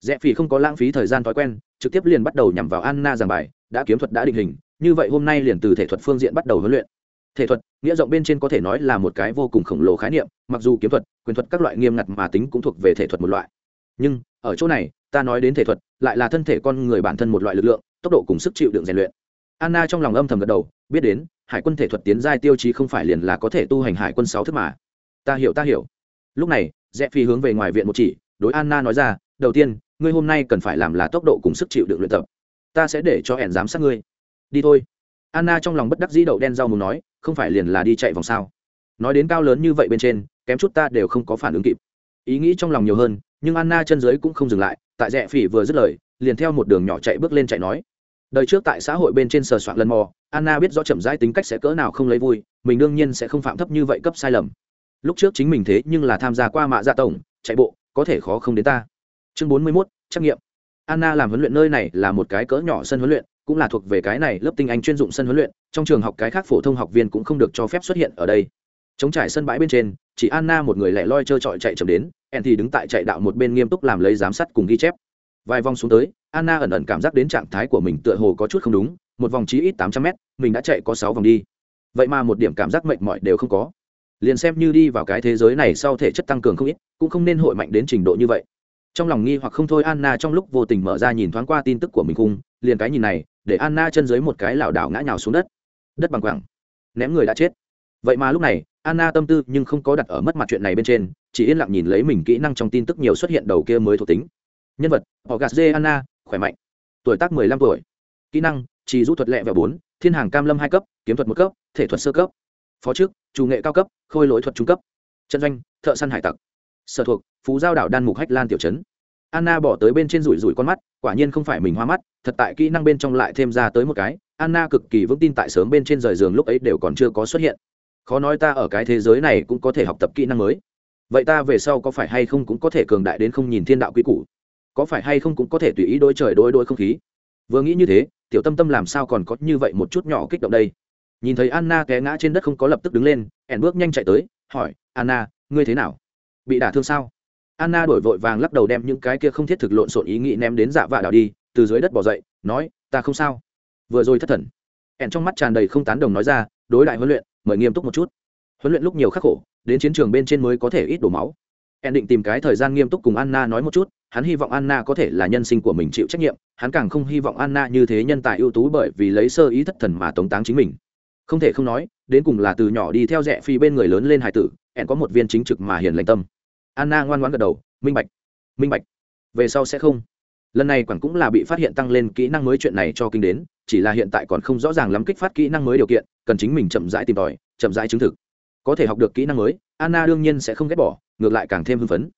Rẽ phỉ không có lãng phí thời gian thói quen, trực tiếp liền bắt đầu nhằm vào anna giảng bài, đã kiếm thuật đã định hình, như vậy hôm nay liền từ thể thuật phương diện bắt đầu huấn luyện. Thể thuật, nghĩa rộng bên trên có thể nói là một cái vô cùng khổng lồ khái niệm, mặc dù kiếm thuật, quyền thuật các loại nghiêm ngặt mà tính cũng thuộc về thể thuật một loại. Nhưng, ở chỗ này, ta nói đến thể thuật, lại là thân thể con người bản thân một loại lực lượng, tốc độ cùng sức chịu đựng rèn luyện. Anna trong lòng âm thầm gật đầu, biết đến hải quân thể thuật tiến giai tiêu chí không phải liền là có thể tu hành hải quân sáu thức mà. Ta hiểu ta hiểu. Lúc này rẽ phi hướng về ngoài viện một chỉ, đối anna nói ra, đầu tiên, ngươi hôm nay cần phải làm là tốc độ cùng sức chịu được luyện tập. Ta sẽ để cho hẹn giám sát ngươi. Đi thôi. Anna trong lòng bất đắc dĩ đậu đen rau muốn nói, không phải liền là đi chạy vòng sao? Nói đến cao lớn như vậy bên trên, kém chút ta đều không có phản ứng kịp. Ý nghĩ trong lòng nhiều hơn, nhưng anna chân dưới cũng không dừng lại, tại rẽ phỉ vừa dứt lời, liền theo một đường nhỏ chạy bước lên chạy nói, đời trước tại xã hội bên trên sờ soạn lần mò anna biết rõ chậm rãi tính cách sẽ cỡ nào không lấy vui mình đương nhiên sẽ không phạm thấp như vậy cấp sai lầm. Lúc trước chính mình thế nhưng là tham gia qua mạ dạ tổng chạy bộ có thể khó không đến ta. Chương bốn mươi 41, trắc nghiệm. Anna làm huấn luyện nơi này là một cái cỡ nhỏ sân huấn luyện cũng là thuộc về cái này lớp tinh anh chuyên dụng sân huấn luyện trong trường học cái khác phổ thông học viên cũng không được cho phép xuất hiện ở đây. Chống trải sân bãi bên trên chỉ anna một người lẻ loi trơ trọi chạy chậm đến en thì đứng tại chạy đạo một bên nghiêm túc làm lấy giám sát cùng ghi chép. Vài vòng xuống tới anna ẩn ẩn cảm giác đến trạng thái của mình tựa hồ có chút không đúng một vòng chí ít tám trăm mét, mình đã chạy có sáu vòng đi. Vậy mà một điểm cảm giác mệt mỏi đều không có. Liền xem như đi vào cái thế giới này sau thể chất tăng cường không ít, cũng không nên hội mạnh đến trình độ như vậy. Trong lòng nghi hoặc không thôi, anna trong lúc vô tình mở ra nhìn thoáng qua tin tức của mình cung liền cái nhìn này, để anna chân dưới một cái lảo đảo ngã nhào xuống đất. Đất bằng quẳng ném người đã chết. Vậy mà lúc này, anna tâm tư nhưng không có đặt ở mất mặt chuyện này bên trên, chỉ yên lặng nhìn lấy mình kỹ năng trong tin tức nhiều xuất hiện đầu kia mới thuộc tính. Nhân vật họ gạt dê anna, khỏe mạnh. Tuổi tác mười lăm tuổi. Kỹ năng chỉ rút thuật lệ và bốn, thiên hàng cam lâm hai cấp, kiếm thuật một cấp, thể thuật sơ cấp. Phó chức chủ nghệ cao cấp, khôi lỗi thuật trung cấp. Trận doanh, thợ săn hải tặc. Sở thuộc, phú giao đảo đan mục hách lan tiểu trấn. Anna bỏ tới bên trên rủi rủi con mắt, quả nhiên không phải mình hoa mắt, thật tại kỹ năng bên trong lại thêm ra tới một cái. Anna cực kỳ vững tin tại sớm bên trên rời giường lúc ấy đều còn chưa có xuất hiện. Khó nói ta ở cái thế giới này cũng có thể học tập kỹ năng mới. Vậy ta về sau có phải hay không cũng có thể cường đại đến không nhìn thiên đạo quy củ? Có phải hay không cũng có thể tùy ý đôi trời đôi đôi không khí? Vừa nghĩ như thế, tiểu tâm tâm làm sao còn có như vậy một chút nhỏ kích động đây? Nhìn thấy anna té ngã trên đất không có lập tức đứng lên, ẻn bước nhanh chạy tới, hỏi, anna, ngươi thế nào? Bị đả thương sao? Anna đổi vội vàng lắc đầu đem những cái kia không thiết thực lộn xộn ý nghĩ ném đến dạ vạ đảo đi, từ dưới đất bỏ dậy, nói, ta không sao. Vừa rồi thất thần. Ẻn trong mắt tràn đầy không tán đồng nói ra, đối đại huấn luyện, mời nghiêm túc một chút. Huấn luyện lúc nhiều khắc khổ, đến chiến trường bên trên mới có thể ít đổ máu. Ẻn định tìm cái thời gian nghiêm túc cùng anna nói một chút hắn hy vọng anna có thể là nhân sinh của mình chịu trách nhiệm, hắn càng không hy vọng anna như thế nhân tài ưu tú bởi vì lấy sơ ý thất thần mà tống táng chính mình. Không thể không nói, đến cùng là từ nhỏ đi theo rẻ phi bên người lớn lên hài tử ẻn có một viên chính trực mà hiền lành tâm. Anna ngoan ngoãn gật đầu, minh bạch minh bạch, về sau sẽ không. Lần này quản cũng là bị phát hiện tăng lên kỹ năng mới chuyện này cho kinh đến, chỉ là hiện tại còn không rõ ràng lắm kích phát kỹ năng mới điều kiện, cần chính mình chậm rãi tìm tòi, chậm rãi chứng thực. Có thể học được kỹ năng mới, anna đương nhiên sẽ không ghét bỏ, ngược lại càng thêm hưng phấn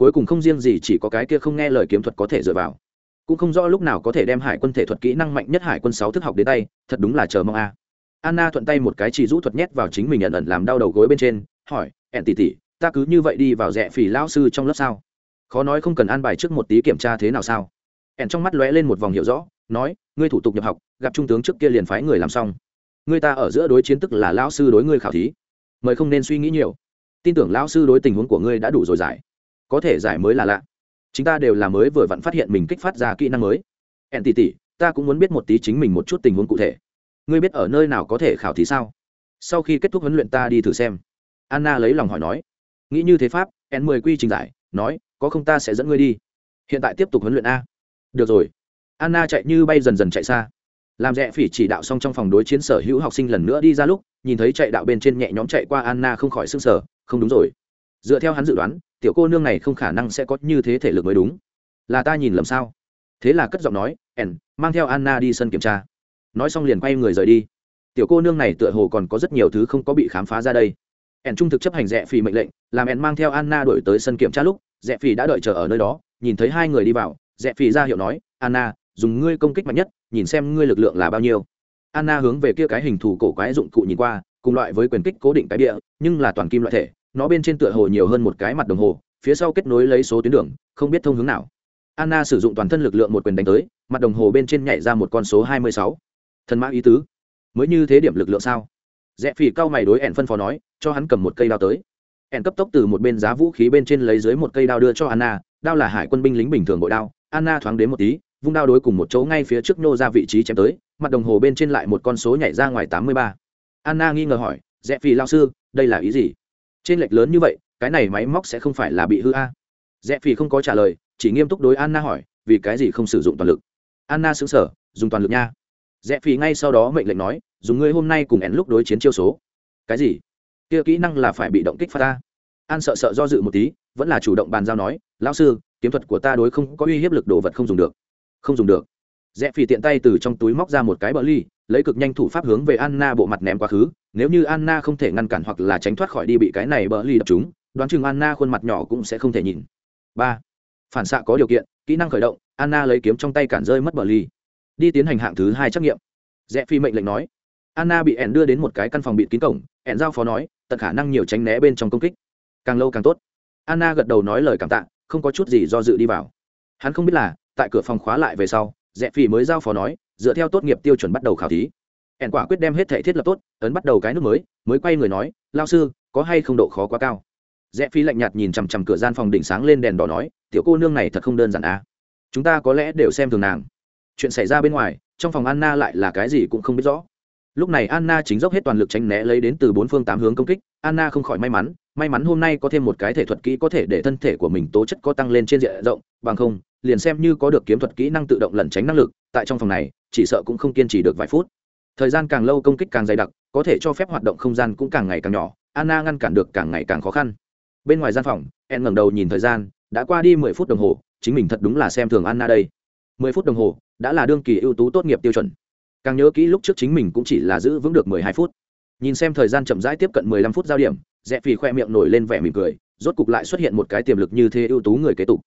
cuối cùng không riêng gì chỉ có cái kia không nghe lời kiếm thuật có thể dựa vào. Cũng không rõ lúc nào có thể đem hải quân thể thuật kỹ năng mạnh nhất hải quân sáu thức học đến tay, thật đúng là chờ mong a. Anna thuận tay một cái chỉ rũ thuật nhét vào chính mình ẩn ẩn làm đau đầu gối bên trên, hỏi, ẹn tỉ tỉ ta cứ như vậy đi vào rẽ phỉ lao sư trong lớp sao? Khó nói không cần an bài trước một tí kiểm tra thế nào sao? Ẹn trong mắt lóe lên một vòng hiểu rõ, nói, ngươi thủ tục nhập học, gặp trung tướng trước kia liền phái người làm xong. Ngươi ta ở giữa đối chiến tức là lao sư đối ngươi khảo thí. Mời không nên suy nghĩ nhiều. Tin tưởng lao sư đối tình huống của ngươi đã đủ rồi giải có thể giải mới là lạ. Chúng ta đều là mới vừa vặn phát hiện mình kích phát ra kỹ năng mới. Ẹn tỉ tỉ, ta cũng muốn biết một tí chính mình một chút tình huống cụ thể. Ngươi biết ở nơi nào có thể khảo thí sao? Sau khi kết thúc huấn luyện ta đi thử xem. Anna lấy lòng hỏi nói. Nghĩ như thế pháp n mười quy trình giải, nói, có không ta sẽ dẫn ngươi đi. Hiện tại tiếp tục huấn luyện a. Được rồi. Anna chạy như bay dần dần chạy xa. Làm rẽ phỉ chỉ đạo xong trong phòng đối chiến sở hữu học sinh lần nữa đi ra lúc, nhìn thấy chạy đạo bên trên nhẹ nhóm chạy qua anna không khỏi s ư n g sở không đúng rồi. Dựa theo hắn dự đoán tiểu cô nương này không khả năng sẽ có như thế thể lực mới đúng. Là ta nhìn lầm sao? Thế là cất giọng nói, ẻn, mang theo anna đi sân kiểm tra. Nói xong liền quay người rời đi. Tiểu cô nương này tựa hồ còn có rất nhiều thứ không có bị khám phá ra đây. Ẻn trung thực chấp hành rẽ phì mệnh lệnh, làm ẻn mang theo anna đổi tới sân kiểm tra lúc, rẽ phì đã đợi chờ ở nơi đó, nhìn thấy hai người đi vào, rẽ phì ra hiệu nói, anna, dùng ngươi công kích mạnh nhất, nhìn xem ngươi lực lượng là bao nhiêu. Anna hướng về kia cái hình thù cổ quái dụng cụ nhìn qua, cùng loại với quyền kích cố định cái địa nhưng là toàn kim loại thể nó bên trên tựa hồ nhiều hơn một cái mặt đồng hồ, phía sau kết nối lấy số tuyến đường, không biết thông hướng nào. Anna sử dụng toàn thân lực lượng một quyền đánh tới, mặt đồng hồ bên trên nhảy ra một con số hai mươi sáu. Thần mã ý tứ. Mới như thế điểm lực lượng sao? Rẽ phì cao mày đối ẻn phân phó nói, cho hắn cầm một cây đao tới. Ẻn cấp tốc từ một bên giá vũ khí bên trên lấy dưới một cây đao đưa cho anna, đao là hải quân binh lính bình thường bội đao. Anna thoáng đến một tí, vung đao đối cùng một chỗ ngay phía trước nô ra vị trí chém tới, mặt đồng hồ bên trên lại một con số nhảy ra ngoài tám mươi ba. Anna nghi ngờ hỏi, rẽ phi lao sư, đây là ý gì? Trên lệch lớn như vậy, cái này máy móc sẽ không phải là bị hư a. Rẽ phi không có trả lời, chỉ nghiêm túc đối anna hỏi, vì cái gì không sử dụng toàn lực? Anna xứng sở dùng toàn lực nha. Rẽ phi ngay sau đó mệnh lệnh nói, dùng ngươi hôm nay cùng én lúc đối chiến chiêu số. Cái gì? Kia kỹ năng là phải bị động kích phát ta an sợ sợ do dự một tí, vẫn là chủ động bàn giao nói, lão sư, kiếm thuật của ta đối không có uy hiếp lực đồ vật không dùng được. Không dùng được rẽ phi tiện tay từ trong túi móc ra một cái bờ ly, lấy cực nhanh thủ pháp hướng về anna bộ mặt ném quá khứ. Nếu như anna không thể ngăn cản hoặc là tránh thoát khỏi đi bị cái này bờ ly đập chúng đoán chừng anna khuôn mặt nhỏ cũng sẽ không thể nhìn. Ba. Phản xạ có điều kiện, kỹ năng khởi động, anna lấy kiếm trong tay cản rơi mất bờ ly. Đi tiến hành hạng thứ hai trắc nghiệm. Rẽ phi mệnh lệnh nói. Anna bị ẻn đưa đến một cái căn phòng bị kín cổng ẻn giao phó nói, tận khả năng nhiều tránh né bên trong công kích. Càng lâu càng tốt. Anna gật đầu nói lời cảm tạ, không có chút gì do dự đi vào. Hắn không biết là, tại cửa phòng khóa lại về sau rẽ phi mới giao phó nói, dựa theo tốt nghiệp tiêu chuẩn bắt đầu khảo thí. Ẻn quả quyết đem hết thể thiết lập tốt, ấn bắt đầu cái nước mới mới quay người nói, lao sư, có hay không độ khó quá cao? Rẽ phi lạnh nhạt nhìn chằm chằm cửa gian phòng đỉnh sáng lên đèn đỏ nói, tiểu cô nương này thật không đơn giản à. chúng ta có lẽ đều xem thường nàng. Chuyện xảy ra bên ngoài, trong phòng anna lại là cái gì cũng không biết rõ lúc này anna chính dốc hết toàn lực tránh né lấy đến từ bốn phương tám hướng công kích. Anna không khỏi may mắn may mắn hôm nay có thêm một cái thể thuật kỹ có thể để thân thể của mình tố chất có tăng lên trên diện rộng, bằng không, liền xem như có được kiếm thuật kỹ năng tự động lẩn tránh năng lực, tại trong phòng này, chỉ sợ cũng không kiên trì được vài phút. Thời gian càng lâu công kích càng dày đặc, có thể cho phép hoạt động không gian cũng càng ngày càng nhỏ, anna ngăn cản được càng ngày càng khó khăn. Bên ngoài gian phòng, en ngẩng đầu nhìn thời gian, đã qua đi mười phút đồng hồ, chính mình thật đúng là xem thường anna đây. mười phút đồng hồ, đã là đương kỳ ưu tú tốt nghiệp tiêu chuẩn càng nhớ kỹ lúc trước chính mình cũng chỉ là giữ vững được mười hai phút. Nhìn xem thời gian chậm rãi tiếp cận mười lăm phút giao điểm rẽ phì khoe miệng nổi lên vẻ mỉm cười, rốt cục lại xuất hiện một cái tiềm lực như thế ưu tú người kế tục.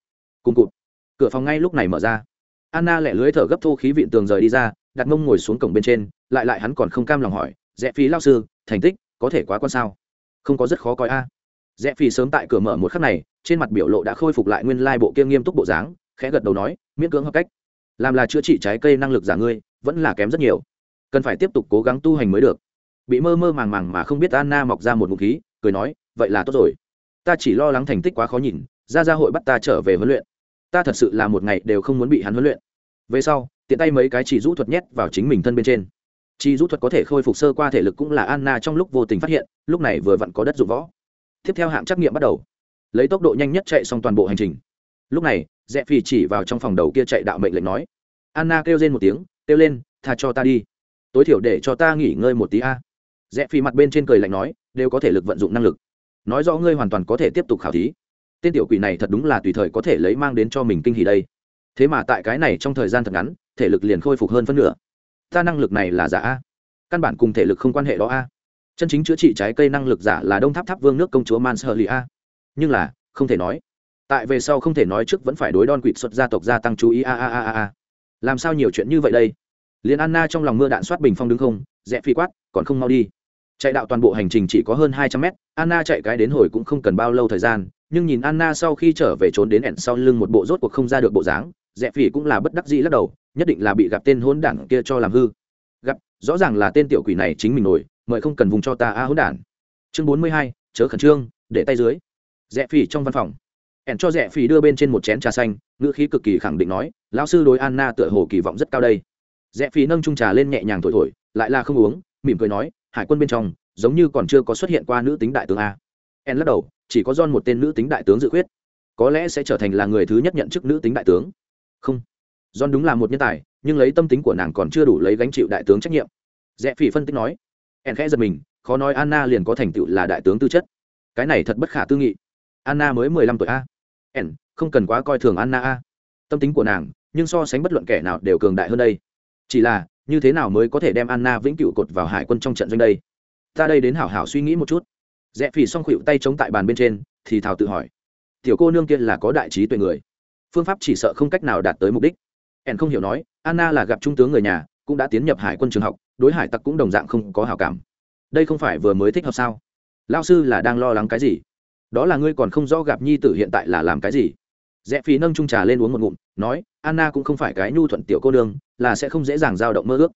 Cùng cụt. Cửa phòng ngay lúc này mở ra. Anna lẻ lưới thở gấp thô khí vịn tường rời đi ra, đặt mông ngồi xuống cổng bên trên, lại lại hắn còn không cam lòng hỏi rẽ phí lao sư, thành tích có thể quá quan sao? Không có rất khó coi a. À. rẽ phí sớm tại cửa mở một khắc này, trên mặt biểu lộ đã khôi phục lại nguyên lai bộ kia nghiêm túc bộ dáng, khẽ gật đầu nói, miễn cưỡng hợp cách. Làm là chữa trị trái cây năng lực giả ngươi vẫn là kém rất nhiều. Cần phải tiếp tục cố gắng tu hành mới được. Bị mơ mơ màng màng mà không biết anna mọc ra một ngụ khí, cười nói, vậy là tốt rồi. Ta chỉ lo lắng thành tích quá khó nhìn, ra ra hội bắt ta trở về huấn luyện. Ta thật sự là một ngày đều không muốn bị hắn huấn luyện. Về sau, tiện tay mấy cái chỉ rũ thuật nhét vào chính mình thân bên trên. Chỉ rũ thuật có thể khôi phục sơ qua thể lực cũng là anna trong lúc vô tình phát hiện, lúc này vừa vặn có đất dụng võ. Tiếp theo hạng trắc nghiệm bắt đầu. Lấy tốc độ nhanh nhất chạy xong toàn bộ hành trình. Lúc này rẽ phi chỉ vào trong phòng đầu kia chạy đạo mệnh lệnh nói. Anna kêu lên một tiếng kêu lên, tha cho ta đi. Tối thiểu để cho ta nghỉ ngơi một tí a. Rẽ phi mặt bên trên cười lạnh nói, đều có thể lực vận dụng năng lực. Nói rõ ngươi hoàn toàn có thể tiếp tục khảo thí. Tên tiểu quỷ này thật đúng là tùy thời có thể lấy mang đến cho mình kinh hỉ đây. Thế mà tại cái này trong thời gian thật ngắn, thể lực liền khôi phục hơn phân nửa. Ta năng lực này là giả a? Căn bản cùng thể lực không quan hệ đó a. Chân chính chữa trị trái cây năng lực giả là đông tháp tháp vương nước công chúa man sơ lì a. Nhưng là, không thể nói. Tại về sau không thể nói trước vẫn phải đối đon quỵt xuất gia tộc gia tăng chú ý a a a a a làm sao nhiều chuyện như vậy đây? Liền anna trong lòng mưa đạn soát bình phong đứng không, rẽ phi quát, còn không mau đi. Chạy đạo toàn bộ hành trình chỉ có hơn hai trăm mét, anna chạy cái đến hồi cũng không cần bao lâu thời gian, nhưng nhìn anna sau khi trở về trốn đến ẻn sau lưng một bộ rốt cuộc không ra được bộ dáng, rẽ Phi cũng là bất đắc dĩ lắc đầu, nhất định là bị gặp tên hôn đản kia cho làm hư. Gặp, rõ ràng là tên tiểu quỷ này chính mình nổi, mời không cần vùng cho ta a hôn đản. Chương bốn mươi hai, chớ khẩn trương, để tay dưới. Rẽ Phi trong văn phòng. Ẻn cho rẽ Phi đưa bên trên một chén trà xanh ngữ khí cực kỳ khẳng định nói, lão sư đối anna tựa hồ kỳ vọng rất cao đây. Rẽ phí nâng trung trà lên nhẹ nhàng thổi thổi, lại là không uống, mỉm cười nói, hải quân bên trong, giống như còn chưa có xuất hiện qua nữ tính đại tướng a. En lắc đầu, chỉ có don một tên nữ tính đại tướng dự khuyết. Có lẽ sẽ trở thành là người thứ nhất nhận chức nữ tính đại tướng. Không. Don đúng là một nhân tài, nhưng lấy tâm tính của nàng còn chưa đủ lấy gánh chịu đại tướng trách nhiệm. Rẽ phỉ phân tích nói. En khẽ giật mình, khó nói anna liền có thành tựu là đại tướng tư chất. Cái này thật bất khả tư nghị. Anna mới mười lăm tuổi a. En không cần quá coi thường anna a. Tâm tính của nàng, nhưng so sánh bất luận kẻ nào đều cường đại hơn đây. Chỉ là, như thế nào mới có thể đem anna vĩnh cửu cột vào hải quân trong trận doanh đây? Ta đây đến hảo hảo suy nghĩ một chút. Rẽ phỉ xong khuỵu tay chống tại bàn bên trên, thì thào tự hỏi. Tiểu cô nương kia là có đại trí tuệ người. Phương pháp chỉ sợ không cách nào đạt tới mục đích. Ẻn không hiểu nói, anna là gặp trung tướng người nhà, cũng đã tiến nhập hải quân trường học, đối hải tặc cũng đồng dạng không có hảo cảm. Đây không phải vừa mới thích hợp sao? Lao sư là đang lo lắng cái gì? Đó là ngươi còn không rõ gặp nhi tử hiện tại là làm cái gì? Rẽ phí nâng trung trà lên uống một ngụm, nói, anna cũng không phải cái nhu thuận tiểu cô nương, là sẽ không dễ dàng dao động mơ ước.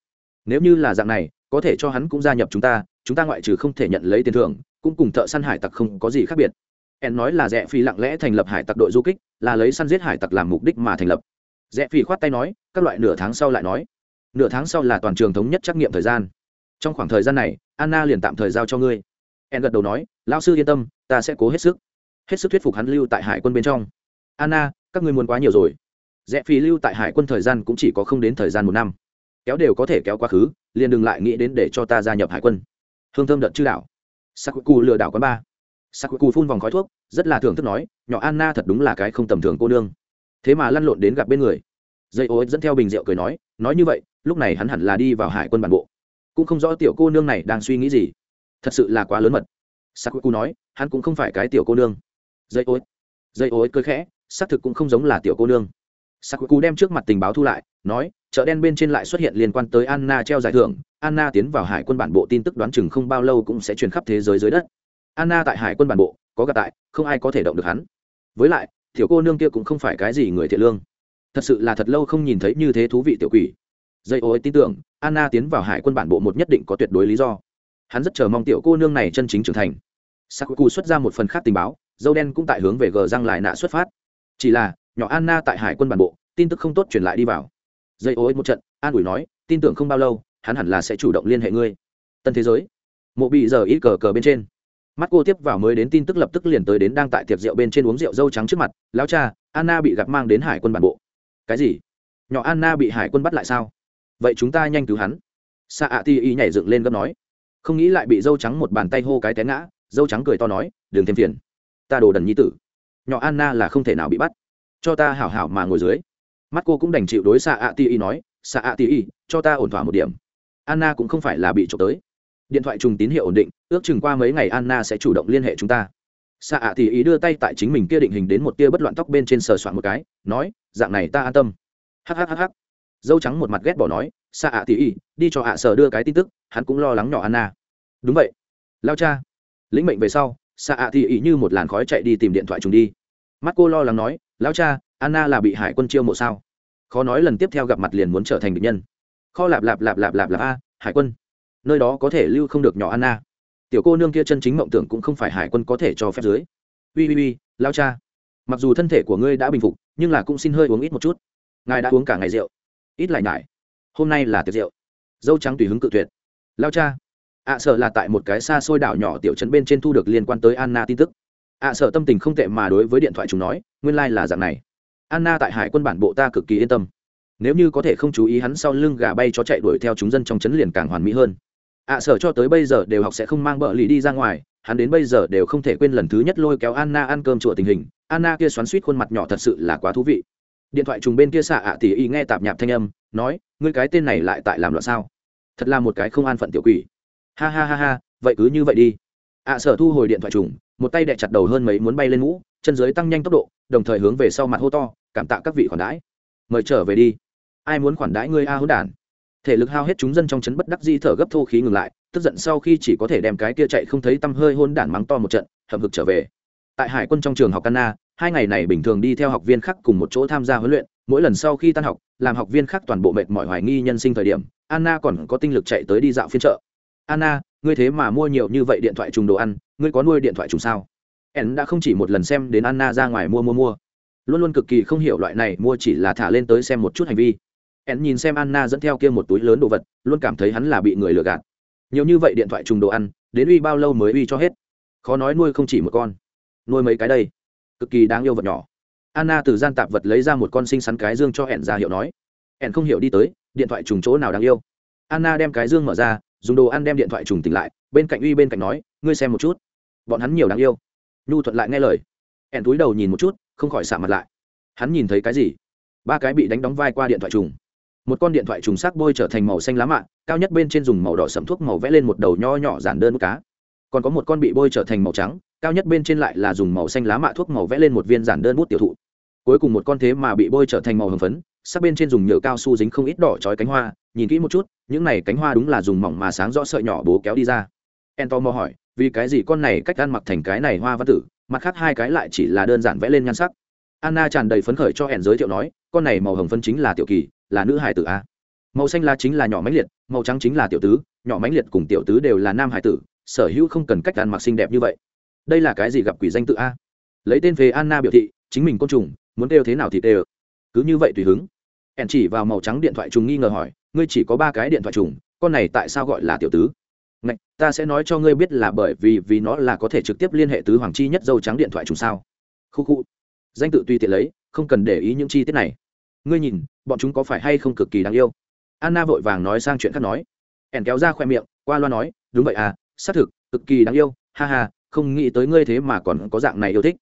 Nếu như là dạng này, có thể cho hắn cũng gia nhập chúng ta chúng ta ngoại trừ không thể nhận lấy tiền thưởng, cũng cùng thợ săn hải tặc không có gì khác biệt. En nói là rẽ phi lặng lẽ thành lập hải tặc đội du kích, là lấy săn giết hải tặc làm mục đích mà thành lập. Rẽ phi khoát tay nói, các loại nửa tháng sau lại nói. Nửa tháng sau là toàn trường thống nhất trắc nghiệm thời gian. Trong khoảng thời gian này, anna liền tạm thời giao cho ngươi. En gật đầu nói lao sư yên tâm, ta sẽ cố hết sức. Hết sức thuyết phục hắn lưu tại hải quân bên trong anna, các ngươi muốn quá nhiều rồi. Rẽ phi lưu tại hải quân thời gian cũng chỉ có không đến thời gian một năm. Kéo đều có thể kéo quá khứ, liền đừng lại nghĩ đến để cho ta gia nhập hải quân. Hương thơm đợt chư đảo. Sakuku lừa đảo quán ba. Sakuku phun vòng khói thuốc, rất là thưởng thức nói, nhỏ anna thật đúng là cái không tầm thường cô nương. Thế mà lăn lộn đến gặp bên người. Dây ô dẫn theo bình rượu cười nói nói như vậy, lúc này hắn hẳn là đi vào hải quân bản bộ. Cũng không rõ tiểu cô nương này đang suy nghĩ gì. Thật sự là quá lớn mật. Sakuku nói, hắn cũng không phải cái tiểu cô nương. Dây ô dây ô cười khẽ xác thực cũng không giống là tiểu cô nương. Sakuku đem trước mặt tình báo thu lại, nói, chợ đen bên trên lại xuất hiện liên quan tới anna treo giải thưởng. Anna tiến vào hải quân bản bộ tin tức đoán chừng không bao lâu cũng sẽ truyền khắp thế giới dưới đất. Anna tại hải quân bản bộ, có gặp tại, không ai có thể động được hắn. Với lại, tiểu cô nương kia cũng không phải cái gì người thiện lương. Thật sự là thật lâu không nhìn thấy như thế thú vị tiểu quỷ. Dây ô tin tưởng, anna tiến vào hải quân bản bộ một nhất định có tuyệt đối lý do. Hắn rất chờ mong tiểu cô nương này chân chính trưởng thành. Sakuku xuất ra một phần khác tình báo, dâu đen cũng tại hướng về gờ răng lại nạ xuất phát chỉ là, nhỏ anna tại hải quân bản bộ, tin tức không tốt truyền lại đi vào. Dây ô một trận, an ủi nói, tin tưởng không bao lâu, hắn hẳn là sẽ chủ động liên hệ ngươi. Tân thế giới. Mộ bị giờ ít cờ cờ bên trên. Mắt cô tiếp vào mới đến tin tức lập tức liền tới đến đang tại tiệc rượu bên trên uống rượu dâu trắng trước mặt, lão cha, anna bị gặp mang đến hải quân bản bộ. Cái gì? Nhỏ anna bị hải quân bắt lại sao? Vậy chúng ta nhanh cứu hắn. Sa ạ ti y nhảy dựng lên gấp nói. Không nghĩ lại bị dâu trắng một bàn tay hô cái té ngã, dâu trắng cười to nói, đừng thêm phiền. Ta đồ đần nhi tử nhỏ anna là không thể nào bị bắt. Cho ta hảo hảo mà ngồi dưới. Mắt cô cũng đành chịu đối xạ ạ ti y nói xạ ạ ti y, cho ta ổn thỏa một điểm. Anna cũng không phải là bị trộm tới. Điện thoại trùng tín hiệu ổn định, ước chừng qua mấy ngày anna sẽ chủ động liên hệ chúng ta. Xạ ạ ti y đưa tay tại chính mình kia định hình đến một tia bất loạn tóc bên trên sờ soạn một cái, nói, dạng này ta an tâm. Hhhh dâu trắng một mặt ghét bỏ nói xạ ạ ti y, đi cho ạ sờ đưa cái tin tức, hắn cũng lo lắng nhỏ anna. Đúng vậy. Lao cha. Lĩnh mệnh về sau xạ ạ ti y như một làn khói chạy đi tìm điện thoại trùng đi mắt cô lo lắng nói lão cha anna là bị hải quân chiêu mộ sao? Khó nói lần tiếp theo gặp mặt liền muốn trở thành địch nhân. Kho lạp lạp lạp lạp lạp lạp a hải quân nơi đó có thể lưu không được nhỏ anna. Tiểu cô nương kia chân chính mộng tưởng cũng không phải hải quân có thể cho phép dưới. Ui ui ui lao cha mặc dù thân thể của ngươi đã bình phục nhưng là cũng xin hơi uống ít một chút. Ngài đã uống cả ngày rượu ít lại nhải. Hôm nay là tiệc rượu dâu trắng tùy hứng cự tuyệt. Lao cha ạ à, sợ là tại một cái xa xôi đảo nhỏ tiểu trấn bên trên thu được liên quan tới anna tin tức ạ à, sợ tâm tình không tệ mà đối với điện thoại chúng nói nguyên lai、like、là dạng này. Anna tại hải quân bản bộ ta cực kỳ yên tâm. Nếu như có thể không chú ý hắn sau lưng gà bay chó chạy đuổi theo chúng dân trong chấn liền càng hoàn mỹ hơn. Ạ à, sở cho tới bây giờ đều học sẽ không mang bợ lì đi ra ngoài hắn đến bây giờ đều không thể quên lần thứ nhất lôi kéo anna ăn cơm chùa tình hình. Anna kia xoắn suýt khuôn mặt nhỏ thật sự là quá thú vị. Điện thoại trùng bên kia xạ ạ tỉ y nghe tạp nhạp thanh âm nói ngươi cái tên này lại tại làm loạn sao? Thật là một cái không an phận tiểu quỷ. Ha ha ha ha vậy cứ như vậy đi. Ạ sở thu hồi điện thoại trùng một tay đè chặt đầu hơn mấy muốn bay lên mũ, chân dưới tăng nhanh tốc độ, đồng thời hướng về sau mặt hô to, cảm tạ các vị khoản đãi. Mời trở về đi. Ai muốn khoản đãi ngươi a hỗn đản? Thể lực hao hết chúng dân trong chấn bất đắc di thở gấp thô khí ngừng lại, tức giận sau khi chỉ có thể đem cái kia chạy không thấy tăm hơi hôn đản mắng to một trận, hậm hực trở về. Tại hải quân trong trường học canna hai ngày này bình thường đi theo học viên khác cùng một chỗ tham gia huấn luyện, mỗi lần sau khi tan học, làm học viên khác toàn bộ mệt mỏi hoài nghi nhân sinh thời điểm, anna còn có tinh lực chạy tới đi dạo phiên chợ. Anna, ngươi thế mà mua nhiều như vậy điện thoại trùng đồ ăn ngươi có nuôi điện thoại trùng sao? Ẩn đã không chỉ một lần xem đến anna ra ngoài mua mua mua. Luôn luôn cực kỳ không hiểu loại này mua chỉ là thả lên tới xem một chút hành vi. Ẩn nhìn xem anna dẫn theo kia một túi lớn đồ vật, luôn cảm thấy hắn là bị người lừa gạt. Nhiều như vậy điện thoại trùng đồ ăn, đến uy bao lâu mới uy cho hết? Khó nói nuôi không chỉ một con. Nuôi mấy cái đây? Cực kỳ đáng yêu vật nhỏ. Anna từ gian tạp vật lấy ra một con xinh xắn cái dương cho hẹn ra hiệu nói. Hẹn không hiểu đi tới, điện thoại trùng chỗ nào đáng yêu? Anna đem cái dương mở ra, dùng đồ ăn đem điện thoại trùng tỉnh lại, bên cạnh uy bên cạnh nói, ngươi xem một chút bọn hắn nhiều đáng yêu. Nhu thuận lại nghe lời. Hẹn túi đầu nhìn một chút, không khỏi xả mặt lại. Hắn nhìn thấy cái gì? Ba cái bị đánh đóng vai qua điện thoại trùng. Một con điện thoại trùng sắc bôi trở thành màu xanh lá mạ, cao nhất bên trên dùng màu đỏ sẫm thuốc màu vẽ lên một đầu nho nhỏ giản đơn cá. Còn có một con bị bôi trở thành màu trắng, cao nhất bên trên lại là dùng màu xanh lá mạ thuốc màu vẽ lên một viên giản đơn bút tiểu thụ. Cuối cùng một con thế mà bị bôi trở thành màu hồng phấn, sắc bên trên dùng nhựa cao su dính không ít đỏ trói cánh hoa, nhìn kỹ một chút, những này cánh hoa đúng là dùng mỏng mà sáng rõ sợi nhỏ bố kéo đi ra. En to mò hỏi vì cái gì con này cách ăn mặc thành cái này hoa văn tử, mặt khác hai cái lại chỉ là đơn giản vẽ lên nhan sắc. Anna tràn đầy phấn khởi cho hẹn giới thiệu nói, con này màu hồng phân chính là tiểu kỳ, là nữ hải tử a. Màu xanh lá chính là nhỏ mãnh liệt, màu trắng chính là tiểu tứ, nhỏ mãnh liệt cùng tiểu tứ đều là nam hải tử, sở hữu không cần cách ăn mặc xinh đẹp như vậy. Đây là cái gì gặp quỷ danh tự a? Lấy tên về anna biểu thị, chính mình côn trùng, muốn kêu thế nào thì kêu. Cứ như vậy tùy hứng. Hẹn chỉ vào màu trắng điện thoại trùng nghi ngờ hỏi, ngươi chỉ có ba cái điện thoại trùng, con này tại sao gọi là tiểu tứ? Ngạch, ta sẽ nói cho ngươi biết là bởi vì vì nó là có thể trực tiếp liên hệ tứ hoàng chi nhất dâu trắng điện thoại trùng sao. Khu khu. Danh tự tùy tiện lấy không cần để ý những chi tiết này. Ngươi nhìn bọn chúng có phải hay không cực kỳ đáng yêu? Anna vội vàng nói sang chuyện khác nói. Ẻn kéo ra khoe miệng qua loa nói đúng vậy à xác thực cực kỳ đáng yêu ha ha không nghĩ tới ngươi thế mà còn có dạng này yêu thích.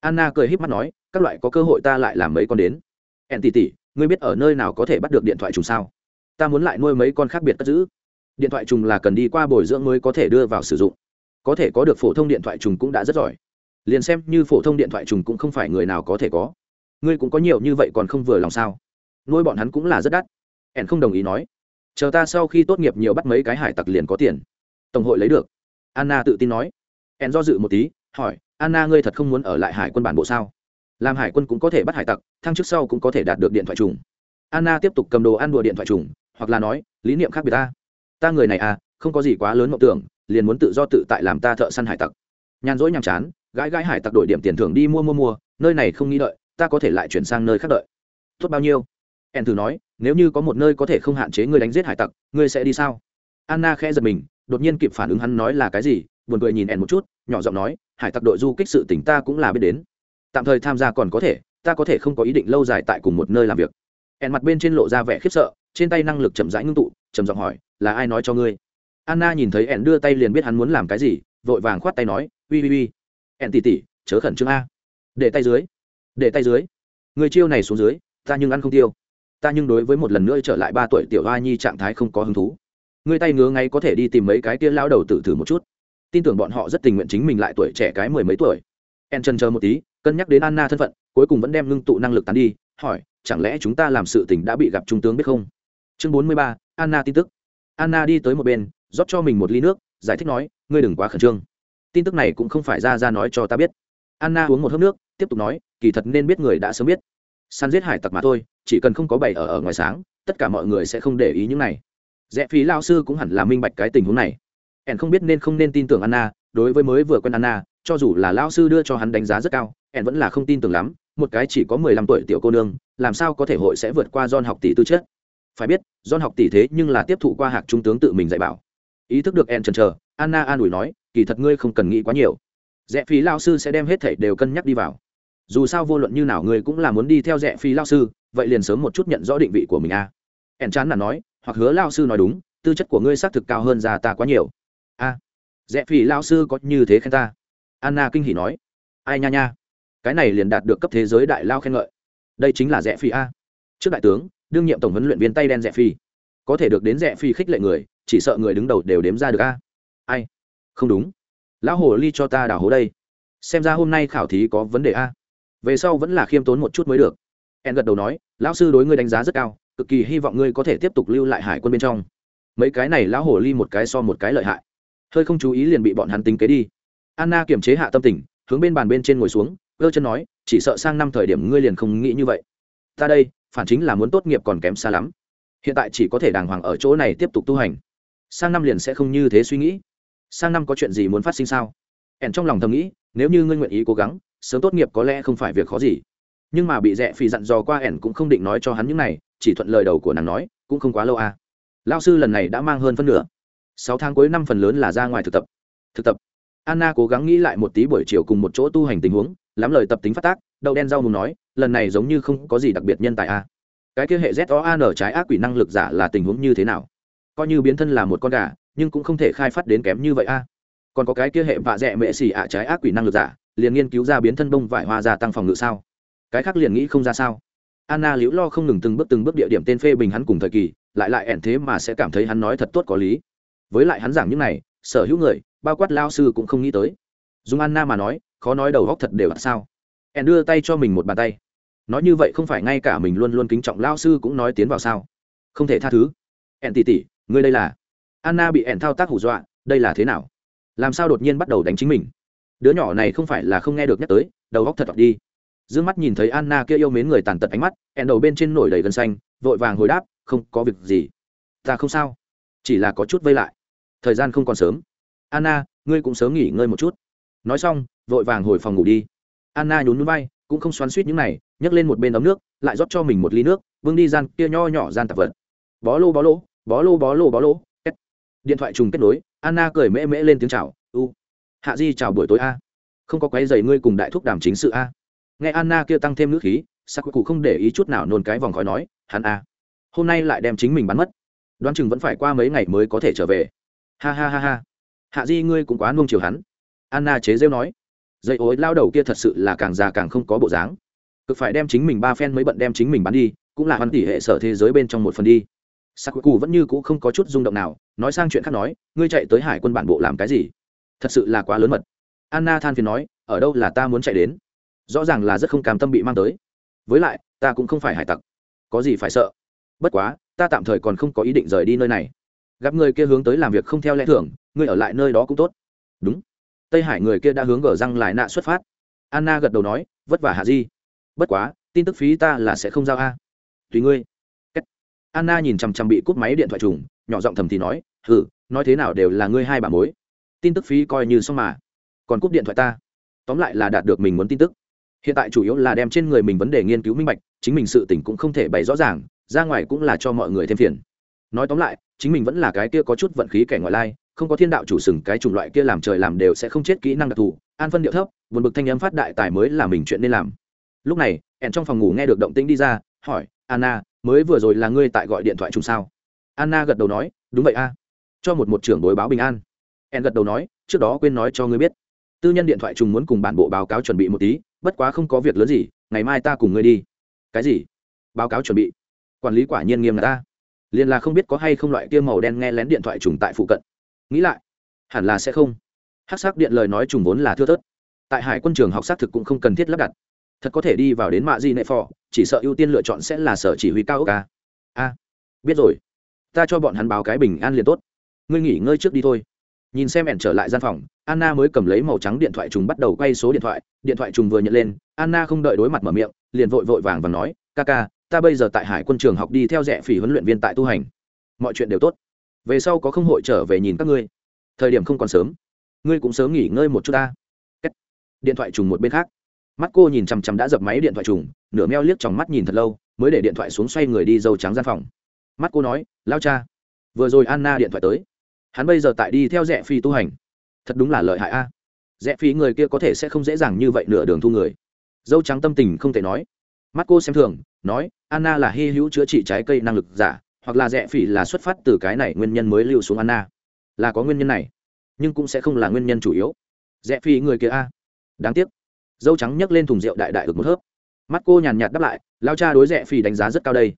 Anna cười híp mắt nói các loại có cơ hội ta lại làm mấy con đến. Ẻn tỷ tỷ, ngươi biết ở nơi nào có thể bắt được điện thoại trùng sao? Ta muốn lại nuôi mấy con khác biệt cất giữ điện thoại trùng là cần đi qua bồi dưỡng mới có thể đưa vào sử dụng. Có thể có được phổ thông điện thoại trùng cũng đã rất giỏi. Liền xem như phổ thông điện thoại trùng cũng không phải người nào có thể có. Ngươi cũng có nhiều như vậy còn không vừa lòng sao? Nuôi bọn hắn cũng là rất đắt. Ẻn không đồng ý nói. Chờ ta sau khi tốt nghiệp nhiều bắt mấy cái hải tặc liền có tiền. Tổng hội lấy được. Anna tự tin nói. Ẻn do dự một tí, hỏi, anna, ngươi thật không muốn ở lại hải quân bản bộ sao? Làm hải quân cũng có thể bắt hải tặc, thăng chức sau cũng có thể đạt được điện thoại trùng. Anna tiếp tục cầm đồ ăn đùa điện thoại trùng, hoặc là nói, lý niệm khác biệt ta ta người này à không có gì quá lớn mộng tưởng, liền muốn tự do tự tại làm ta thợ săn hải tặc. Nhàn rỗi nhàm chán gái gái hải tặc đổi điểm tiền thưởng đi mua mua mua, nơi này không nghĩ đợi, ta có thể lại chuyển sang nơi khác đợi. Tốt bao nhiêu? En thử nói, nếu như có một nơi có thể không hạn chế ngươi đánh giết hải tặc, ngươi sẽ đi sao? Anna khẽ giật mình, đột nhiên kịp phản ứng hắn nói là cái gì, buồn cười nhìn en một chút, nhỏ giọng nói, hải tặc đội du kích sự tỉnh ta cũng là biết đến. Tạm thời tham gia còn có thể, ta có thể không có ý định lâu dài tại cùng một nơi làm việc. En mặt bên trên lộ ra vẻ khiếp sợ trên tay năng lực chậm rãi ngưng tụ, trầm giọng hỏi, là ai nói cho ngươi? Anna nhìn thấy ẻn đưa tay liền biết hắn muốn làm cái gì, vội vàng khoát tay nói, ui ui ui. Ẻn tỉ tỉ, chớ khẩn trương a. Để tay dưới, để tay dưới. Người chiêu này xuống dưới, ta nhưng ăn không tiêu. Ta nhưng đối với một lần nữa trở lại ba tuổi tiểu hoa nhi trạng thái không có hứng thú. Người tay ngứa ngay có thể đi tìm mấy cái kia lao đầu tử thử một chút. Tin tưởng bọn họ rất tình nguyện chính mình lại tuổi trẻ cái mười mấy tuổi. En chân chờ một tí, cân nhắc đến anna thân phận, cuối cùng vẫn đem ngưng tụ năng lực tán đi, hỏi, chẳng lẽ chúng ta làm sự tình đã bị gặp trung tướng biết không? Chương bốn mươi ba, anna tin tức. Anna đi tới một bên, rót cho mình một ly nước, giải thích nói, ngươi đừng quá khẩn trương. Tin tức này cũng không phải ra ra nói cho ta biết. Anna uống một hớp nước, tiếp tục nói, kỳ thật nên biết người đã sớm biết. Săn giết hải tặc mà thôi, chỉ cần không có bày ở ở ngoài sáng, tất cả mọi người sẽ không để ý những này. Rẽ phí lao sư cũng hẳn là minh bạch cái tình huống này. Ẻn không biết nên không nên tin tưởng anna, đối với mới vừa quen anna, cho dù là lao sư đưa cho hắn đánh giá rất cao, ẻn vẫn là không tin tưởng lắm, một cái chỉ có mười lăm tuổi tiểu cô nương, làm sao có thể hội sẽ vượt qua don học tỷ tư chất? Phải biết don học tỷ thế nhưng là tiếp thụ qua hạc trung tướng tự mình dạy bảo. Ý thức được En chần chờ, anna an ủi nói, kỳ thật ngươi không cần nghĩ quá nhiều. Rẽ phí lao sư sẽ đem hết thảy đều cân nhắc đi vào. Dù sao vô luận như nào ngươi cũng là muốn đi theo rẽ phí lao sư, vậy liền sớm một chút nhận rõ định vị của mình a. À. chán là nói, hoặc hứa lao sư nói đúng, tư chất của ngươi xác thực cao hơn già ta quá nhiều. A à. rẽ phí lao sư có như thế khen ta? Anna kinh hỉ nói. Ai nha nha, cái này liền đạt được cấp thế giới đại lao khen ngợi. Đây chính là rẽ phi a. Trước đại tướng đương nhiệm tổng huấn luyện viên tay đen rẻ phi. Có thể được đến rẻ phi khích lệ người, chỉ sợ người đứng đầu đều đếm ra được a. Ai? Không đúng. Lão hồ ly cho ta đào hố đây. Xem ra hôm nay khảo thí có vấn đề a. Về sau vẫn là khiêm tốn một chút mới được. En gật đầu nói, lão sư đối ngươi đánh giá rất cao, cực kỳ hy vọng ngươi có thể tiếp tục lưu lại hải quân bên trong. Mấy cái này lão hồ ly một cái so một cái lợi hại. Hơi không chú ý liền bị bọn hắn tính kế đi. Anna kiềm chế hạ tâm tình, hướng bên bàn bên trên ngồi xuống, ơ chân nói, chỉ sợ sang năm thời điểm ngươi liền không nghĩ như vậy. Ta đây phản chính là muốn tốt nghiệp còn kém xa lắm. Hiện tại chỉ có thể đàng hoàng ở chỗ này tiếp tục tu hành. Sang năm liền sẽ không như thế suy nghĩ. Sang năm có chuyện gì muốn phát sinh sao? Ẻn trong lòng thầm nghĩ, nếu như ngươi nguyện ý cố gắng, sớm tốt nghiệp có lẽ không phải việc khó gì. Nhưng mà bị rẽ phì dặn dò qua ẻn cũng không định nói cho hắn những này, chỉ thuận lời đầu của nàng nói, cũng không quá lâu à. Lao sư lần này đã mang hơn phân nửa. Sáu tháng cuối năm phần lớn là ra ngoài thực tập. Thực tập. Anna cố gắng nghĩ lại một tí buổi chiều cùng một chỗ tu hành tình huống, lắm lời tập tính phát tác, đậu đen rau mùng nói lần này giống như không có gì đặc biệt nhân tài a. Cái kia hệ z o an trái ác quỷ năng lực giả là tình huống như thế nào? Coi như biến thân là một con gà, nhưng cũng không thể khai phát đến kém như vậy a. Còn có cái kia hệ vạ dẹ mệ xỉ ạ trái ác quỷ năng lực giả, liền nghiên cứu ra biến thân bông vải hoa gia tăng phòng ngự sao? Cái khác liền nghĩ không ra sao? Anna liễu lo không ngừng từng bước từng bước địa điểm tên phê bình hắn cùng thời kỳ, lại lại ẻn thế mà sẽ cảm thấy hắn nói thật tốt có lý. Với lại hắn giảng những này, sở hữu người, bao quát lao sư cũng không nghĩ tới. Dùng anna mà nói, khó nói đầu góc thật đều là sao? Ẻn đưa tay cho mình một bàn tay nói như vậy không phải ngay cả mình luôn luôn kính trọng lao sư cũng nói tiến vào sao? Không thể tha thứ. Ẹn tỉ tỉ, ngươi đây là? Anna bị ẹn thao tác hù dọa, đây là thế nào? Làm sao đột nhiên bắt đầu đánh chính mình? Đứa nhỏ này không phải là không nghe được nhắc tới, đầu góc thật đọc đi. D ư ơ n g mắt nhìn thấy anna kia yêu mến người tàn tật ánh mắt, ẹn đầu bên trên nổi đầy gân xanh, vội vàng hồi đáp, không có việc gì. Ta không sao, chỉ là có chút vây lại. Thời gian không còn sớm. Anna, ngươi cũng sớm nghỉ ngơi một chút. Nói xong, vội vàng hồi phòng ngủ đi. Anna nhún núi vai cũng không xoắn suýt những này nhấc lên một bên ấm nước, lại rót cho mình một ly nước, vương đi gian kia nho nhỏ gian tạp vật. Bó lô bó lô bó lô bó lô bó lô. Kết. điện thoại trùng kết nối, anna cười mễ mễ lên tiếng chào, u, hạ di chào buổi tối a. Không có quấy giày ngươi cùng đại thúc đàm chính sự a. Nghe anna kia tăng thêm nước khí, sắc cụ không để ý chút nào nôn cái vòng khói nói, hắn a, hôm nay lại đem chính mình bắn mất. Đoán chừng vẫn phải qua mấy ngày mới có thể trở về. Ha ha ha ha. Hạ di ngươi cũng quá nung chiều hắn. Anna chế rêu nói dây ối, lao đầu kia thật sự là càng già càng không có bộ dáng cực phải đem chính mình ba phen mới bận đem chính mình bán đi, cũng là hoàn tỷ hệ sở thế giới bên trong một phần đi. Sắc cụ vẫn như cũ không có chút rung động nào, nói sang chuyện khác nói, ngươi chạy tới hải quân bản bộ làm cái gì? Thật sự là quá lớn mật. Anna than phiền nói, ở đâu là ta muốn chạy đến? Rõ ràng là rất không cam tâm bị mang tới. Với lại, ta cũng không phải hải tặc. Có gì phải sợ? Bất quá, ta tạm thời còn không có ý định rời đi nơi này. Gặp người kia hướng tới làm việc không theo lẽ thường, ngươi ở lại nơi đó cũng tốt. Đúng. Tây hải người kia đã hướng gờ răng lại nạ xuất phát. Anna gật đầu nói, vất vả hạ di bất quá, tin tức phí ta là sẽ không giao a. Tùy ngươi. Anna nhìn chằm chằm bị cúp máy điện thoại trùng, nhỏ giọng thầm thì nói, hừ, nói thế nào đều là ngươi hai bà mối. Tin tức phí coi như xong mà. Còn cúp điện thoại ta. Tóm lại là đạt được mình muốn tin tức. Hiện tại chủ yếu là đem trên người mình vấn đề nghiên cứu minh bạch, chính mình sự tỉnh cũng không thể bày rõ ràng, ra ngoài cũng là cho mọi người thêm phiền. Nói tóm lại, chính mình vẫn là cái kia có chút vận khí kẻ ngoại lai, không có thiên đạo chủ sừng cái chủng loại kia làm trời làm đều sẽ không chết kỹ năng đặc thù. An phân điệu thấp, buồn bực thanh âm phát đại tài mới là mình chuyện nên làm lúc này ẻn trong phòng ngủ nghe được động tĩnh đi ra, hỏi, anna, mới vừa rồi là ngươi tại gọi điện thoại chung sao? Anna gật đầu nói, đúng vậy a, cho một một trưởng đối báo bình an. Ẻn gật đầu nói, trước đó quên nói cho ngươi biết. Tư nhân điện thoại trùng muốn cùng bản bộ báo cáo chuẩn bị một tí, bất quá không có việc lớn gì, ngày mai ta cùng ngươi đi. Cái gì? Báo cáo chuẩn bị? Quản lý quả nhiên nghiêm ngặt ta liền là không biết có hay không loại kia màu đen nghe lén điện thoại trùng tại phụ cận. Nghĩ lại, hẳn là sẽ không. Hát sắc điện lời nói trùng vốn là thưa thớt. Tại hải quân trường học xác thực cũng không cần thiết lắp đặt thật có thể đi vào đến mạ di nệ phò, chỉ sợ ưu tiên lựa chọn sẽ là sở chỉ huy cao ốc ca. A, biết rồi. Ta cho bọn hắn báo cái bình an liền tốt. Ngươi nghỉ ngơi trước đi thôi. Nhìn xem ẻn trở lại gian phòng, anna mới cầm lấy màu trắng điện thoại trùng bắt đầu quay số điện thoại. Điện thoại trùng vừa nhận lên, anna không đợi đối mặt mở miệng, liền vội vội vàng và nói, ca ca, ta bây giờ tại hải quân trường học đi theo rẻ phỉ huấn luyện viên tại tu hành. Mọi chuyện đều tốt. Về sau có không hội trở về nhìn các ngươi. Thời điểm không còn sớm. Ngươi cũng sớm nghỉ ngơi một chút ta. Điện thoại trùng một bên khác mắt cô nhìn chằm chằm đã dập máy điện thoại trùng, nửa meo liếc trong mắt nhìn thật lâu, mới để điện thoại xuống xoay người đi dâu trắng gian phòng. Mắt cô nói, lao cha, vừa rồi anna điện thoại tới. Hắn bây giờ tại đi theo rẽ phi tu hành. Thật đúng là lợi hại a. Rẽ phi người kia có thể sẽ không dễ dàng như vậy nửa đường thu người. Dâu trắng tâm tình không thể nói. Mắt cô xem thường, nói, anna là hy hữu chữa trị trái cây năng lực giả, hoặc là rẽ Phi là xuất phát từ cái này nguyên nhân mới lưu xuống anna. Là có nguyên nhân này, nhưng cũng sẽ không là nguyên nhân chủ yếu. Rẽ Phi người kia a. Đáng tiếc dâu trắng nhấc lên thùng rượu đại đại ực một hớp. Mắt cô nhàn nhạt đáp lại lao cha đối rẻ phì đánh giá rất cao đây.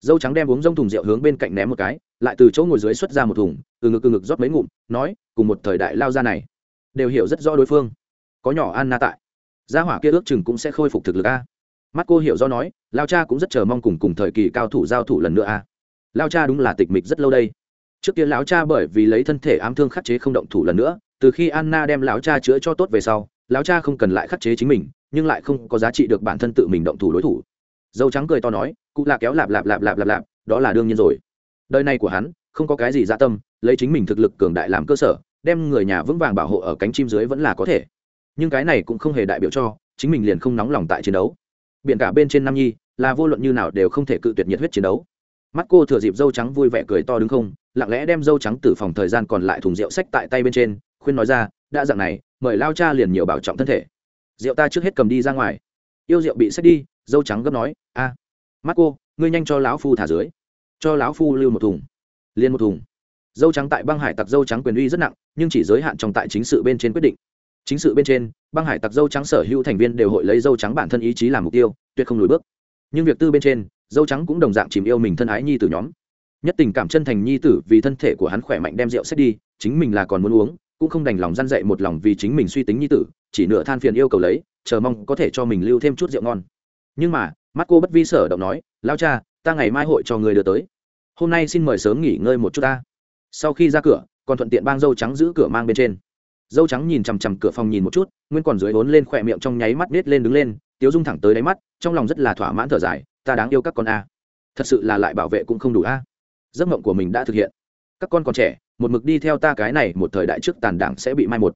Dâu trắng đem uống rông thùng rượu hướng bên cạnh ném một cái, lại từ chỗ ngồi dưới xuất ra một thùng, từ ngực từ ngực rót mấy ngụm, nói, cùng một thời đại lao ra này, đều hiểu rất rõ đối phương. Có nhỏ anna tại, gia hỏa kia ước chừng cũng sẽ khôi phục thực lực a. Mắt cô hiểu do nói lao cha cũng rất chờ mong cùng cùng thời kỳ cao thủ giao thủ lần nữa a. Lao cha đúng là tịch mịch rất lâu đây. Trước kia lão cha bởi vì lấy thân thể ám thương khắc chế không động thủ lần nữa từ khi anna đem lão cha chữa cho tốt về sau, lão cha không cần lại khắc chế chính mình, nhưng lại không có giá trị được bản thân tự mình động thủ đối thủ. Dâu trắng cười to nói, cụ là kéo lạp lạp lạp lạp lạp lạp, đó là đương nhiên rồi. Đời này của hắn, không có cái gì dạ tâm, lấy chính mình thực lực cường đại làm cơ sở, đem người nhà vững vàng bảo hộ ở cánh chim dưới vẫn là có thể. Nhưng cái này cũng không hề đại biểu cho, chính mình liền không nóng lòng tại chiến đấu. Biển cả bên trên nam nhi, là vô luận như nào đều không thể cự tuyệt nhiệt huyết chiến đấu. Mắt cô thừa dịp dâu trắng vui vẻ cười to đứng không, lặng lẽ đem dâu trắng từ phòng thời gian còn lại thùng rượu sách tại tay bên trên khuyên nói ra, đã dạng này, mời lao cha liền nhiều bảo trọng thân thể. Rượu ta trước hết cầm đi ra ngoài. Yêu rượu bị xét đi, dâu trắng gấp nói, a mắt cô ngươi nhanh cho lão phu thả dưới. Cho lão phu lưu một thùng. Liền một thùng. Dâu trắng tại băng hải tặc dâu trắng quyền uy rất nặng, nhưng chỉ giới hạn trong tại chính sự bên trên quyết định. Chính sự bên trên, băng hải tặc dâu trắng sở hữu thành viên đều hội lấy dâu trắng bản thân ý chí làm mục tiêu, tuyệt không lùi bước. Nhưng việc tư bên trên, dâu trắng cũng đồng dạng chìm yêu mình thân ái nhi tử nhóm. Nhất tình cảm chân thành nhi tử vì thân thể của hắn khỏe mạnh đem rượu xét đi, chính mình là còn muốn uống cũng không đành lòng răn dậy một lòng vì chính mình suy tính nhi tử, chỉ nửa than phiền yêu cầu lấy, chờ mong có thể cho mình lưu thêm chút rượu ngon. Nhưng mà, mắt cô bất vi sở động nói, lao cha, ta ngày mai hội cho người đưa tới. Hôm nay xin mời sớm nghỉ ngơi một chút ta. Sau khi ra cửa, còn thuận tiện bang dâu trắng giữ cửa mang bên trên. Dâu trắng nhìn chằm chằm cửa phòng nhìn một chút, nguyên còn dưới vốn lên khỏe miệng trong nháy mắt nết lên đứng lên, tiếu dung thẳng tới đáy mắt, trong lòng rất là thỏa mãn thở dài, ta đáng yêu các con a. Thật sự là lại bảo vệ cũng không đủ a. Giấc mộng của mình đã thực hiện. Các con còn trẻ một mực đi theo ta cái này một thời đại trước tàn đảng sẽ bị mai một.